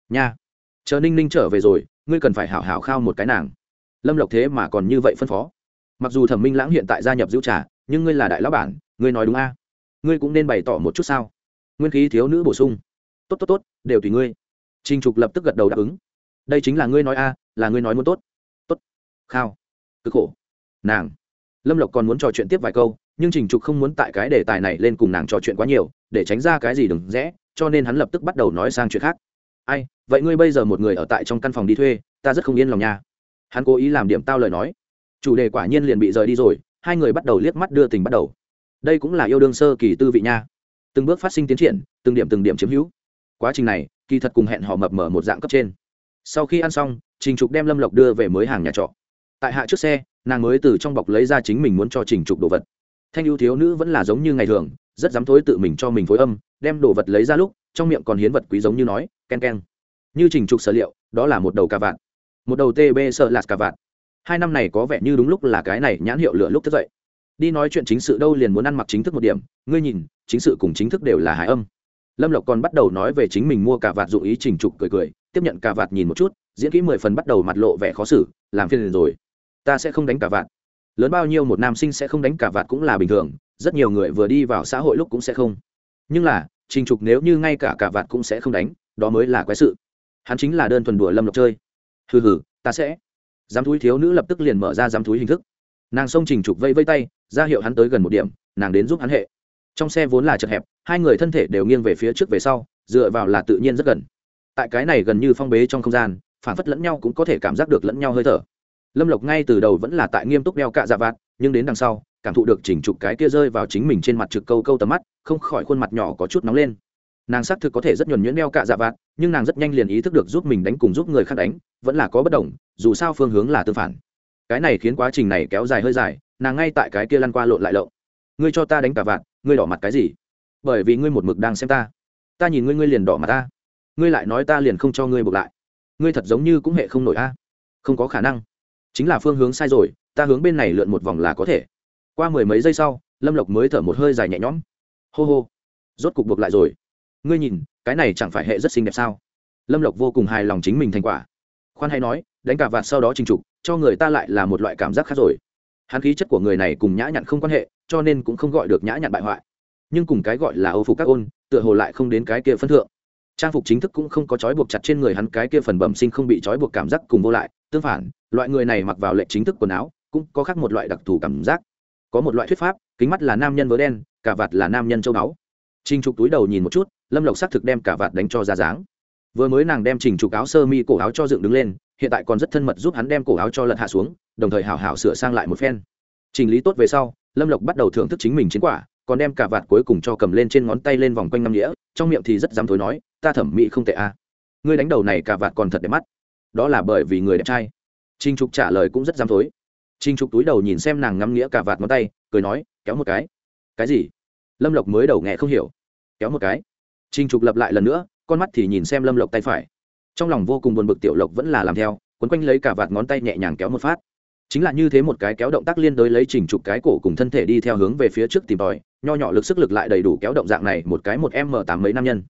Nha, chờ ninh ninh trở về rồi, ngươi cần phải hảo hảo khao một cái nàng. Lâm lộc thế mà còn như vậy phân phó. Mặc dù thẩm minh lãng hiện tại gia nhập giữ trà, nhưng ngươi là đại lão bản, ngươi nói đúng a. Ngươi cũng nên bày tỏ một chút sao. Nguyên khí thiếu nữ bổ sung. Tốt tốt tốt, đều tùy ngươi trình trục lập tức gật đầu đáp ứng. Đây chính là ngươi nói a, là ngươi nói muốn tốt. Tốt. Khao. Cực khổ. Nàng. Lâm lộc còn muốn trò chuyện tiếp vài câu, nhưng trình trục không muốn tại cái đề tài này lên cùng nàng trò chuyện quá nhiều, để tránh ra cái gì đừng rẽ, cho nên hắn lập tức bắt đầu nói sang chuyện khác. Ai, vậy ngươi bây giờ một người ở tại trong căn phòng đi thuê, ta rất không yên lòng nha. Hắn cố ý làm điểm tao lời nói. Chủ đề quả nhiên liền bị rời đi rồi, hai người bắt đầu liếc mắt đưa tình bắt đầu. Đây cũng là yêu đương sơ kỳ tư vị nha. Từng bước phát sinh tiến triển, từng điểm từng điểm chiếm hữu quá trình này, kỳ thật cùng hẹn họ mập mở một dạng cấp trên. Sau khi ăn xong, trình trục đem lâm lộc đưa về mới hàng nhà trọ. Tại hạ trước xe, nàng mới từ trong bọc lấy ra chính mình muốn cho trình trục đồ vật. Thanh ưu thiếu nữ vẫn là giống như ngày thường, rất dám thối tự mình cho mình phối âm, đem đồ vật lấy ra lúc, trong miệng còn hiến vật quý giống như nói, ken ken. Như trình trục sở liệu, đó là một đầu cà vạn một đầu tb sợ lạt cà vạn hai năm này có vẻ như đúng lúc là cái này nhãn hiệu lựa lúc thức dậy. Đi nói chuyện chính sự đâu liền muốn ăn mặc chính thức một điểm. Ngươi nhìn, chính sự cùng chính thức đều là hải âm lâm lộc còn bắt đầu nói về chính mình mua cà vạt dụ ý trình trục cười cười, tiếp nhận cà vạt nhìn một chút, diễn kỹ mười phần bắt đầu mặt lộ vẻ khó xử, làm phiền rồi. Ta sẽ không đánh cà vạt. Lớn bao nhiêu một nam sinh sẽ không đánh cà vạt cũng là bình thường, rất nhiều người vừa đi vào xã hội lúc cũng sẽ không. Nhưng là, trình trục nếu như ngay cả cà vạt cũng sẽ không đánh, đó mới là quái sự. Hắn chính là đơn thuần đùa lâm lộc chơi. Hừ hừ, ta sẽ. Giám thúi thiếu nữ lập tức liền mở ra giám thúi hình thức. Nàng xông trình trục vây vây tay, ra hiệu hắn tới gần một điểm, nàng đến giúp hắn hệ trong xe vốn là chật hẹp, hai người thân thể đều nghiêng về phía trước về sau, dựa vào là tự nhiên rất gần. Tại cái này gần như phong bế trong không gian, phản phất lẫn nhau cũng có thể cảm giác được lẫn nhau hơi thở. Lâm lộc ngay từ đầu vẫn là tại nghiêm túc đeo cạ dạ vạt, nhưng đến đằng sau, cảm thụ được chỉnh trục cái kia rơi vào chính mình trên mặt trực câu câu tầm mắt, không khỏi khuôn mặt nhỏ có chút nóng lên. Nàng xác thực có thể rất nhuẩn nhuyễn đeo cạ dạ vạt, nhưng nàng rất nhanh liền ý thức được giúp mình đánh cùng giúp người khác đánh, vẫn là có bất đồng, dù sao phương hướng là tương phản. Cái này khiến quá trình này kéo dài hơi dài, nàng ngay tại cái kia lăn qua lộn lại lộn ngươi cho ta đánh cả vạn, ngươi đỏ mặt cái gì? Bởi vì ngươi một mực đang xem ta. Ta nhìn ngươi ngươi liền đỏ mặt ta. Ngươi lại nói ta liền không cho ngươi buộc lại. Ngươi thật giống như cũng hệ không nổi a. Không có khả năng. Chính là phương hướng sai rồi ta hướng bên này lượn một vòng là có thể. Qua mười mấy giây sau lâm lộc mới thở một hơi dài nhẹ nhõm. Hô hô. Rốt cục buộc lại rồi. Ngươi nhìn cái này chẳng phải hệ rất xinh đẹp sao? Lâm lộc vô cùng hài lòng chính mình thành quả. Khoan hay nói đánh cả vạt sau đó trình trục cho người ta lại là một loại cảm giác khác rồi hắn khí chất của người này cùng nhã nhặn không quan hệ, cho nên cũng không gọi được nhã nhặn bại hoại. Nhưng cùng cái gọi là âu phục các ôn, tựa hồ lại không đến cái kia phân thượng. Trang phục chính thức cũng không có trói buộc chặt trên người hắn cái kia phần bẩm sinh không bị trói buộc cảm giác cùng vô lại, tương phản, loại người này mặc vào lệnh chính thức quần áo, cũng có khác một loại đặc thù cảm giác. Có một loại thuyết pháp, kính mắt là nam nhân vớ đen, cả vạt là nam nhân châu báu. Trình trục túi đầu nhìn một chút, lâm lộc xác thực đem cả vạt đánh cho ra dáng. Vừa mới nàng đem trình trục áo sơ mi cổ áo cho dựng đứng lên hiện tại còn rất thân mật giúp hắn đem cổ áo cho lật hạ xuống đồng thời hảo hảo sửa sang lại một phen. Chỉnh lý tốt về sau lâm lộc bắt đầu thưởng thức chính mình chiến quả còn đem cả vạt cuối cùng cho cầm lên trên ngón tay lên vòng quanh năm nghĩa, trong miệng thì rất dám thối nói ta thẩm mỹ không tệ a à. ngươi đánh đầu này cả vạt còn thật đẹp mắt. Đó là bởi vì người đẹp trai. Trinh trục trả lời cũng rất dám thối. Trinh trục túi đầu nhìn xem nàng ngắm nghĩa cả vạt ngón tay cười nói kéo một cái. Cái gì? Lâm lộc mới đầu nghe không hiểu. Kéo một cái. Trinh trục lập lại lần nữa con mắt thì nhìn xem lâm lộc tay phải trong lòng vô cùng buồn bực tiểu lộc vẫn là làm theo, quấn quanh lấy cả vạt ngón tay nhẹ nhàng kéo một phát. Chính là như thế một cái kéo động tác liên đối lấy chỉnh trục cái cổ cùng thân thể đi theo hướng về phía trước tìm tòi, nho nhỏ lực sức lực lại đầy đủ kéo động dạng này một cái một m tám mấy nam nhân.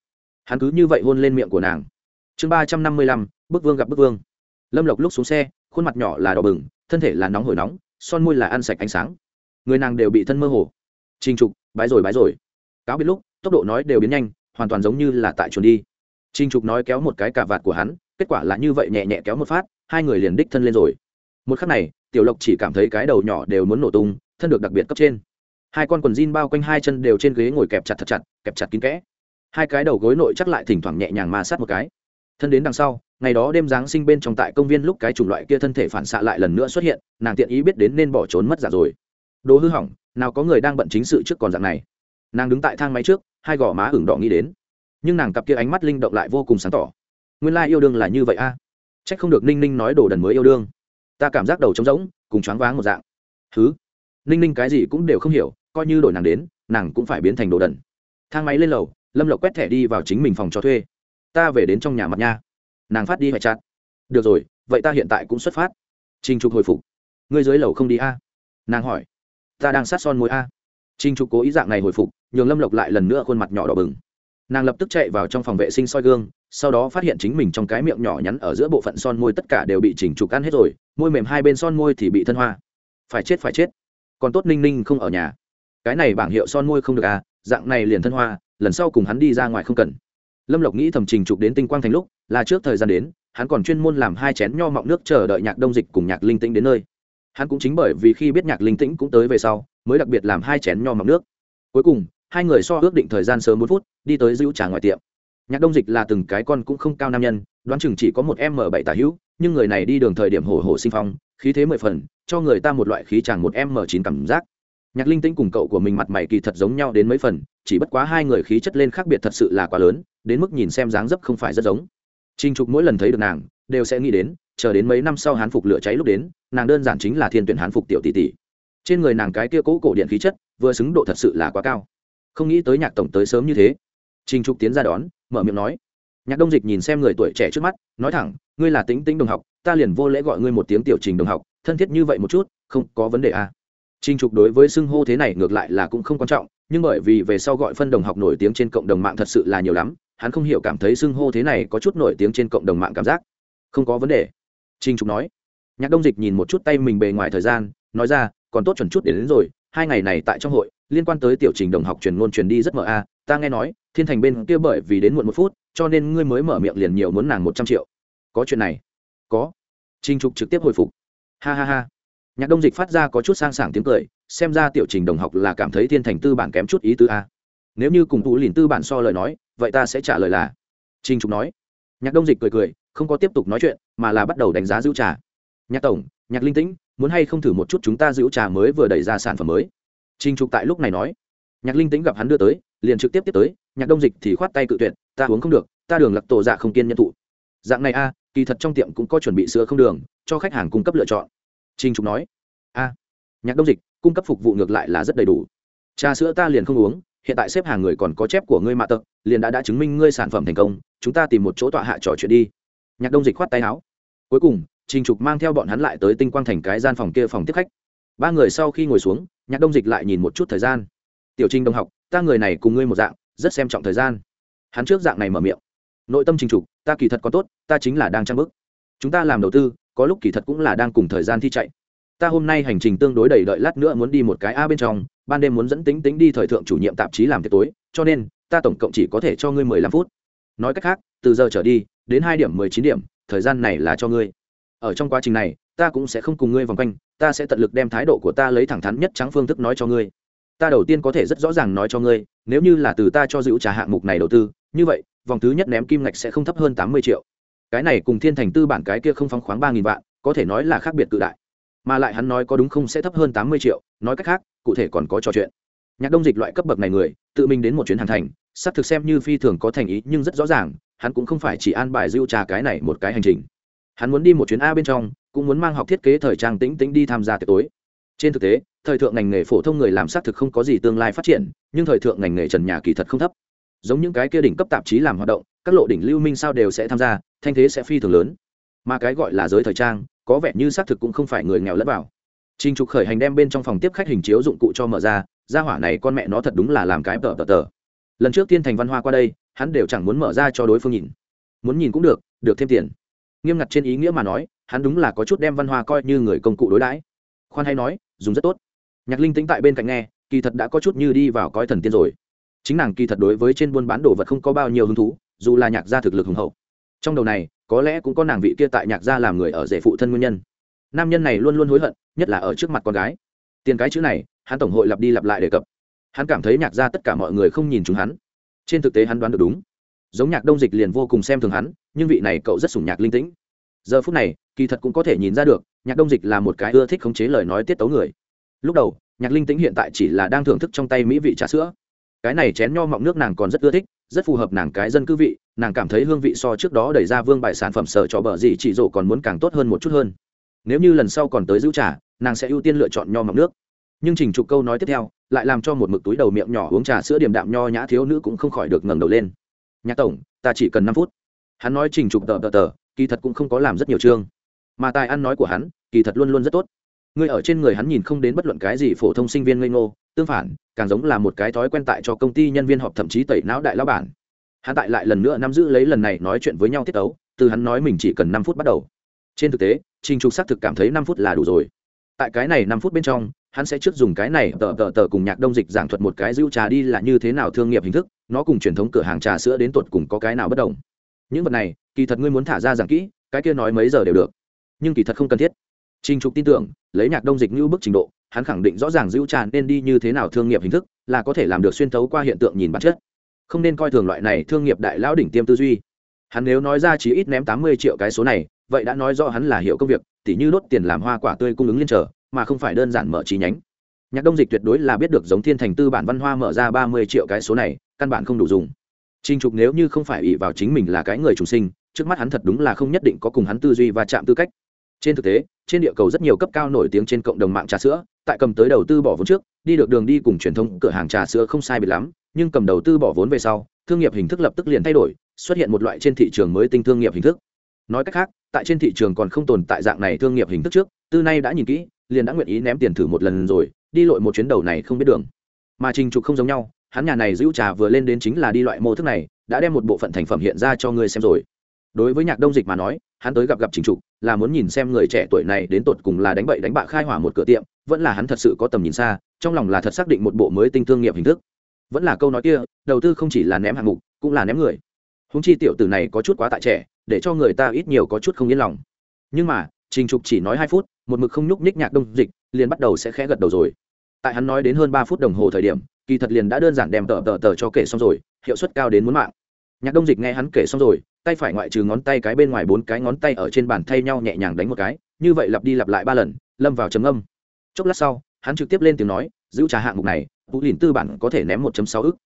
Hắn cứ như vậy hôn lên miệng của nàng. Chương ba trăm năm mươi lăm, bức vương gặp bức vương. Lâm lộc lúc xuống xe, khuôn mặt nhỏ là đỏ bừng, thân thể là nóng hổi nóng, son môi là ăn sạch ánh sáng. Người nàng đều bị thân mơ hồ. Trình trục bái rồi bái rồi. Cáo biết lúc, tốc độ nói đều biến nhanh, hoàn toàn giống như là tại chuồn đi trình trục nói kéo một cái cà vạt của hắn, kết quả là như vậy nhẹ nhẹ kéo một phát, hai người liền đích thân lên rồi. Một khắc này, tiểu lộc chỉ cảm thấy cái đầu nhỏ đều muốn nổ tung, thân được đặc biệt cấp trên. Hai con quần jean bao quanh hai chân đều trên ghế ngồi kẹp chặt thật chặt, kẹp chặt kín kẽ. Hai cái đầu gối nội chắc lại thỉnh thoảng nhẹ nhàng ma sát một cái. Thân đến đằng sau, ngày đó đêm giáng sinh bên trong tại công viên lúc cái chủng loại kia thân thể phản xạ lại lần nữa xuất hiện, nàng tiện ý biết đến nên bỏ trốn mất giả rồi. Đồ hư hỏng, nào có người đang bận chính sự trước còn dạng này. Nàng đứng tại thang máy trước, hai gò má ửng đỏ nghĩ đến nhưng nàng cặp kia ánh mắt linh động lại vô cùng sáng tỏ. Nguyên lai yêu đương là như vậy a. À? c h ắ c không được ninh ninh nói đồ đần mới yêu đương. Ta cảm giác đầu trống rỗng, cùng choáng váng một dạng. Thứ ninh ninh cái gì cũng đều không hiểu, coi như đổi nàng đến, nàng cũng phải biến thành đồ đần. Thang máy lên lầu, lâm lộc quét thẻ đi vào chính mình phòng cho thuê. Ta về đến trong nhà mặt nha. Nàng phát đi hoại chặt. Được rồi, vậy ta hiện tại cũng xuất phát. Trinh trục hồi phục. Ngươi dưới lầu không đi a? Nàng hỏi. Ta đang sát son môi a. Trinh trục cố ý dạng này hồi phục, nhường lâm lộc lại lần nữa khuôn mặt nhỏ đỏ bừng nàng lập tức chạy vào trong phòng vệ sinh soi gương, sau đó phát hiện chính mình trong cái miệng nhỏ nhắn ở giữa bộ phận son môi tất cả đều bị chỉnh trục ăn hết rồi, môi mềm hai bên son môi thì bị thân hoa. Phải chết phải chết. Còn tốt ninh ninh không ở nhà. Cái này bảng hiệu son môi không được à dạng này liền thân hoa, lần sau cùng hắn đi ra ngoài không cần. Lâm lộc nghĩ thầm trình trục đến tinh quang thành lúc, là trước thời gian đến, hắn còn chuyên môn làm hai chén nho mọng nước chờ đợi nhạc đông dịch cùng nhạc linh tĩnh đến nơi. Hắn cũng chính bởi vì khi biết nhạc linh tĩnh cũng tới về sau, mới đặc biệt làm hai chén nho mọng nước. Cuối cùng hai người so ước định thời gian sớm bốn phút, đi tới giữ trà ngoài tiệm. Nhạc đông dịch là từng cái con cũng không cao nam nhân, đoán chừng chỉ có một m bảy tả hữu, nhưng người này đi đường thời điểm hổ hổ sinh phong, khí thế mười phần, cho người ta một loại khí chàng một m chín cảm giác. Nhạc linh tĩnh cùng cậu của mình mặt mày kỳ thật giống nhau đến mấy phần, chỉ bất quá hai người khí chất lên khác biệt thật sự là quá lớn, đến mức nhìn xem dáng dấp không phải rất giống. Trinh trục mỗi lần thấy được nàng, đều sẽ nghĩ đến, chờ đến mấy năm sau hán phục lửa cháy lúc đến, nàng đơn giản chính là thiên tuyển hán phục tiểu tỷ tỷ. Trên người nàng cái kia cố cổ điện khí chất, vừa xứng độ thật sự là quá cao không nghĩ tới nhạc tổng tới sớm như thế Trình trục tiến ra đón mở miệng nói nhạc đông dịch nhìn xem người tuổi trẻ trước mắt nói thẳng ngươi là tính tính đồng học ta liền vô lễ gọi ngươi một tiếng tiểu trình đồng học thân thiết như vậy một chút không có vấn đề à. Trình Trục đối với xưng hô thế này ngược lại là cũng không quan trọng, nhưng bởi vì về sau gọi phân đồng học nổi tiếng trên cộng đồng mạng thật sự là nhiều lắm, hắn không hiểu cảm thấy xưng hô thế này có chút nổi tiếng trên cộng đồng mạng cảm giác. Không có vấn đề. Trình Trục nói. Nhạc Đông Dịch nhìn một chút tay mình bề ngoài thời gian, nói ra, còn tốt chuẩn chút đến, đến rồi, hai ngày này tại trong hội, liên quan tới tiểu trình đồng học truyền ngôn truyền đi rất mờ a, ta nghe nói, Thiên Thành bên kia bởi vì đến muộn một phút, cho nên ngươi mới mở miệng liền nhiều muốn nàng một trăm triệu. Có chuyện này? Có. trinh Trục trực tiếp hồi phục. Ha ha ha nhạc đông dịch phát ra có chút sang sảng tiếng cười xem ra tiểu trình đồng học là cảm thấy thiên thành tư bản kém chút ý tứ a nếu như cùng tú lìn tư bản so lời nói vậy ta sẽ trả lời là trinh trục nói nhạc đông dịch cười cười không có tiếp tục nói chuyện mà là bắt đầu đánh giá giữ trả nhạc tổng nhạc linh tĩnh muốn hay không thử một chút chúng ta giữ trà mới vừa đẩy ra sản phẩm mới trình trục tại lúc này nói nhạc linh tĩnh gặp hắn đưa tới liền trực tiếp tiếp tới nhạc đông dịch thì khoát tay cự tuyệt ta uống không được ta đường lặc tổ dạ không kiên nhân thụ dạng này a kỳ thật trong tiệm cũng có chuẩn bị sữa không đường cho khách hàng cung cấp lựa chọn Trình Trục nói, a, nhạc đông dịch, cung cấp phục vụ ngược lại là rất đầy đủ. Trà sữa ta liền không uống, hiện tại xếp hàng người còn có chép của ngươi mạ tật, liền đã đã chứng minh ngươi sản phẩm thành công, chúng ta tìm một chỗ tọa hạ trò chuyện đi. Nhạc đông dịch khoát tay áo. Cuối cùng, Trình Trục mang theo bọn hắn lại tới Tinh Quang Thành cái gian phòng kia phòng tiếp khách. Ba người sau khi ngồi xuống, Nhạc Đông Dịch lại nhìn một chút thời gian. "Tiểu Trình đồng học, ta người này cùng ngươi một dạng, rất xem trọng thời gian." Hắn trước dạng này mở miệng. Nội tâm Trình Trục, ta kỳ thật có tốt, ta chính là đang trang bức. Chúng ta làm đầu tư, có lúc kỳ thật cũng là đang cùng thời gian thi chạy ta hôm nay hành trình tương đối đầy đợi lát nữa muốn đi một cái a bên trong ban đêm muốn dẫn tính tính đi thời thượng chủ nhiệm tạp chí làm tiệc tối cho nên ta tổng cộng chỉ có thể cho ngươi mười lăm phút nói cách khác từ giờ trở đi đến hai điểm mười chín điểm thời gian này là cho ngươi ở trong quá trình này, ta cũng sẽ không cùng ngươi vòng quanh, ta sẽ tận lực đem thái độ của ta lấy thẳng thắn nhất trắng phương thức nói cho ngươi. Ta đầu tiên có thể rất rõ ràng nói cho ngươi, nếu như là từ ta cho giữ trả hạng mục này đầu tư, như vậy, vòng thứ nhất ném kim ngạch sẽ không thấp hơn tám mươi triệu. Cái này cùng thiên thành tư bản cái kia không phóng khoáng ba nghìn vạn, có thể nói là khác biệt cự đại. Mà lại hắn nói có đúng không sẽ thấp hơn tám mươi triệu, nói cách khác, cụ thể còn có trò chuyện. Nhạc đông dịch loại cấp bậc này người, tự mình đến một chuyến hàng thành, xác thực xem như phi thường có thành ý, nhưng rất rõ ràng, hắn cũng không phải chỉ an bài dưu trà cái này một cái hành trình hắn muốn đi một chuyến a bên trong cũng muốn mang học thiết kế thời trang tĩnh tĩnh đi tham gia tiệc tối trên thực tế thời thượng ngành nghề phổ thông người làm xác thực không có gì tương lai phát triển nhưng thời thượng ngành nghề trần nhà kỳ thật không thấp giống những cái kia đỉnh cấp tạp chí làm hoạt động các lộ đỉnh lưu minh sao đều sẽ tham gia thanh thế sẽ phi thường lớn mà cái gọi là giới thời trang có vẻ như xác thực cũng không phải người nghèo lẫn vào Trình Trục khởi hành đem bên trong phòng tiếp khách hình chiếu dụng cụ cho mở ra, gia hỏa này con mẹ nó thật đúng là làm cái tờ tờ tờ. Lần trước Tiên Thành Văn Hoa qua đây, hắn đều chẳng muốn mở ra cho đối phương nhìn. Muốn nhìn cũng được, được thêm tiền. Nghiêm ngặt trên ý nghĩa mà nói, hắn đúng là có chút đem Văn Hoa coi như người công cụ đối đãi. Khoan hay nói, dùng rất tốt. Nhạc Linh tĩnh tại bên cạnh nghe, kỳ thật đã có chút như đi vào coi thần tiên rồi. Chính nàng kỳ thật đối với trên buôn bán đồ vật không có bao nhiêu hứng thú, dù là nhạc gia thực lực hùng hậu. Trong đầu này, có lẽ cũng có nàng vị kia tại nhạc gia làm người ở rể phụ thân nguyên nhân nam nhân này luôn luôn hối hận nhất là ở trước mặt con gái tiền cái chữ này hắn tổng hội lặp đi lặp lại đề cập hắn cảm thấy nhạc Gia tất cả mọi người không nhìn chúng hắn trên thực tế hắn đoán được đúng giống nhạc đông dịch liền vô cùng xem thường hắn nhưng vị này cậu rất sủng nhạc linh tĩnh. Giờ phút này, kỳ thật cũng có thể nhìn ra được, nhạc đông dịch là một cái ưa thích khống chế lời nói tiết tấu người. Lúc đầu, nhạc linh tĩnh hiện tại chỉ là đang thưởng thức trong tay mỹ vị trà sữa. Cái này chén nho mọng nước nàng còn rất ưa thích, rất phù hợp nàng cái dân cư vị, nàng cảm thấy hương vị so trước đó đẩy ra vương bài sản phẩm sở cho bờ gì chỉ rộ còn muốn càng tốt hơn một chút hơn. Nếu như lần sau còn tới giữ trà, nàng sẽ ưu tiên lựa chọn nho mọng nước. Nhưng trình trục câu nói tiếp theo, lại làm cho một mực túi đầu miệng nhỏ uống trà sữa điểm đạm nho nhã thiếu nữ cũng không khỏi được ngẩng đầu lên. Nhạc tổng, ta chỉ cần năm phút hắn nói trình trục tờ tờ tờ, kỳ thật cũng không có làm rất nhiều chương. Mà tài ăn nói của hắn, kỳ thật luôn luôn rất tốt. Người ở trên người hắn nhìn không đến bất luận cái gì phổ thông sinh viên ngây ngô, tương phản, càng giống là một cái thói quen tại cho công ty nhân viên họp thậm chí tẩy não đại lao bản. Hắn tại lại lần nữa nắm giữ lấy lần này nói chuyện với nhau tiết ấu từ hắn nói mình chỉ cần năm phút bắt đầu. Trên thực tế, trình trục xác thực cảm thấy năm phút là đủ rồi. Tại cái này năm phút bên trong, hắn sẽ trước dùng cái này tờ tờ tờ cùng nhạc đông dịch giảng thuật một cái rượu trà đi là như thế nào thương nghiệp hình thức, nó cùng truyền thống cửa hàng trà sữa đến tuột cùng có cái nào bất đồng những vật này, kỳ thật ngươi muốn thả ra giảng kỹ, cái kia nói mấy giờ đều được. Nhưng kỳ thật không cần thiết. Trinh trục tin tưởng, lấy nhạc đông dịch như bức trình độ, hắn khẳng định rõ ràng dữ tràn nên đi như thế nào thương nghiệp hình thức, là có thể làm được xuyên thấu qua hiện tượng nhìn bản chất. Không nên coi thường loại này thương nghiệp đại lão đỉnh tiêm tư duy. Hắn nếu nói ra chỉ ít ném tám mươi triệu cái số này, vậy đã nói rõ hắn là hiểu công việc, tỉ như đốt tiền làm hoa quả tươi cung ứng liên trở, mà không phải đơn giản mở trí nhánh. Nhạc đông dịch tuyệt đối là biết được giống thiên thành tư bản văn hoa mở ra ba mươi triệu cái số này, căn bản không đủ dùng. Trình trục nếu như không phải ỷ vào chính mình là cái người trùng sinh, trước mắt hắn thật đúng là không nhất định có cùng hắn tư duy và chạm tư cách. Trên thực tế, trên địa cầu rất nhiều cấp cao nổi tiếng trên cộng đồng mạng trà sữa, tại cầm tới đầu tư bỏ vốn trước, đi được đường đi cùng truyền thông cửa hàng trà sữa không sai biệt lắm, nhưng cầm đầu tư bỏ vốn về sau, thương nghiệp hình thức lập tức liền thay đổi, xuất hiện một loại trên thị trường mới tinh thương nghiệp hình thức. Nói cách khác, tại trên thị trường còn không tồn tại dạng này thương nghiệp hình thức trước, tư nay đã nhìn kỹ, liền đã nguyện ý ném tiền thử một lần rồi, đi lội một chuyến đầu này không biết đường. Mà trình trục không giống nhau hắn nhà này giữ trà vừa lên đến chính là đi loại mô thức này, đã đem một bộ phận thành phẩm hiện ra cho ngươi xem rồi. Đối với nhạc đông dịch mà nói, hắn tới gặp gặp trình trục, là muốn nhìn xem người trẻ tuổi này đến tột cùng là đánh bậy đánh bạ khai hỏa một cửa tiệm, vẫn là hắn thật sự có tầm nhìn xa, trong lòng là thật xác định một bộ mới tinh thương nghiệp hình thức. Vẫn là câu nói kia, đầu tư không chỉ là ném hạng mục, cũng là ném người. Húng chi tiểu tử này có chút quá tại trẻ, để cho người ta ít nhiều có chút không yên lòng. Nhưng mà, trình trục chỉ nói hai phút, một mực không nhúc nhích nhạc đông dịch, liền bắt đầu sẽ khẽ gật đầu rồi. Tại hắn nói đến hơn ba phút đồng hồ thời điểm kỳ thật liền đã đơn giản đem tờ tờ tờ cho kể xong rồi, hiệu suất cao đến muốn mạng. Nhạc đông dịch nghe hắn kể xong rồi, tay phải ngoại trừ ngón tay cái bên ngoài bốn cái ngón tay ở trên bàn thay nhau nhẹ nhàng đánh một cái, như vậy lặp đi lặp lại ba lần, lâm vào chấm âm chốc lát sau, hắn trực tiếp lên tiếng nói, giữ trà hạng mục này, vũ lìn tư bản có thể ném một sáu ức.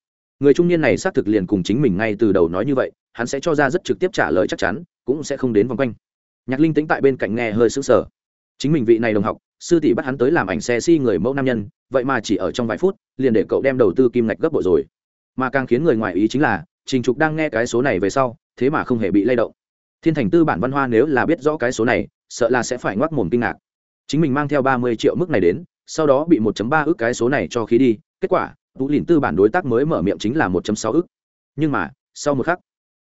Người trung niên này xác thực liền cùng chính mình ngay từ đầu nói như vậy, hắn sẽ cho ra rất trực tiếp trả lời chắc chắn, cũng sẽ không đến vòng quanh. Nhạc linh tính tại bên cạnh nghe hơi sững sờ. Chính mình vị này đồng học sư tỷ bắt hắn tới làm ảnh xe si người mẫu nam nhân vậy mà chỉ ở trong vài phút liền để cậu đem đầu tư kim ngạch gấp bội rồi mà càng khiến người ngoài ý chính là trình trục đang nghe cái số này về sau thế mà không hề bị lay động thiên thành tư bản văn hoa nếu là biết rõ cái số này sợ là sẽ phải ngoác mồm kinh ngạc chính mình mang theo ba mươi triệu mức này đến sau đó bị 1 ba ước cái số này cho khí đi kết quả tú lìn tư bản đối tác mới mở miệng chính là 1 sáu ước nhưng mà sau một khắc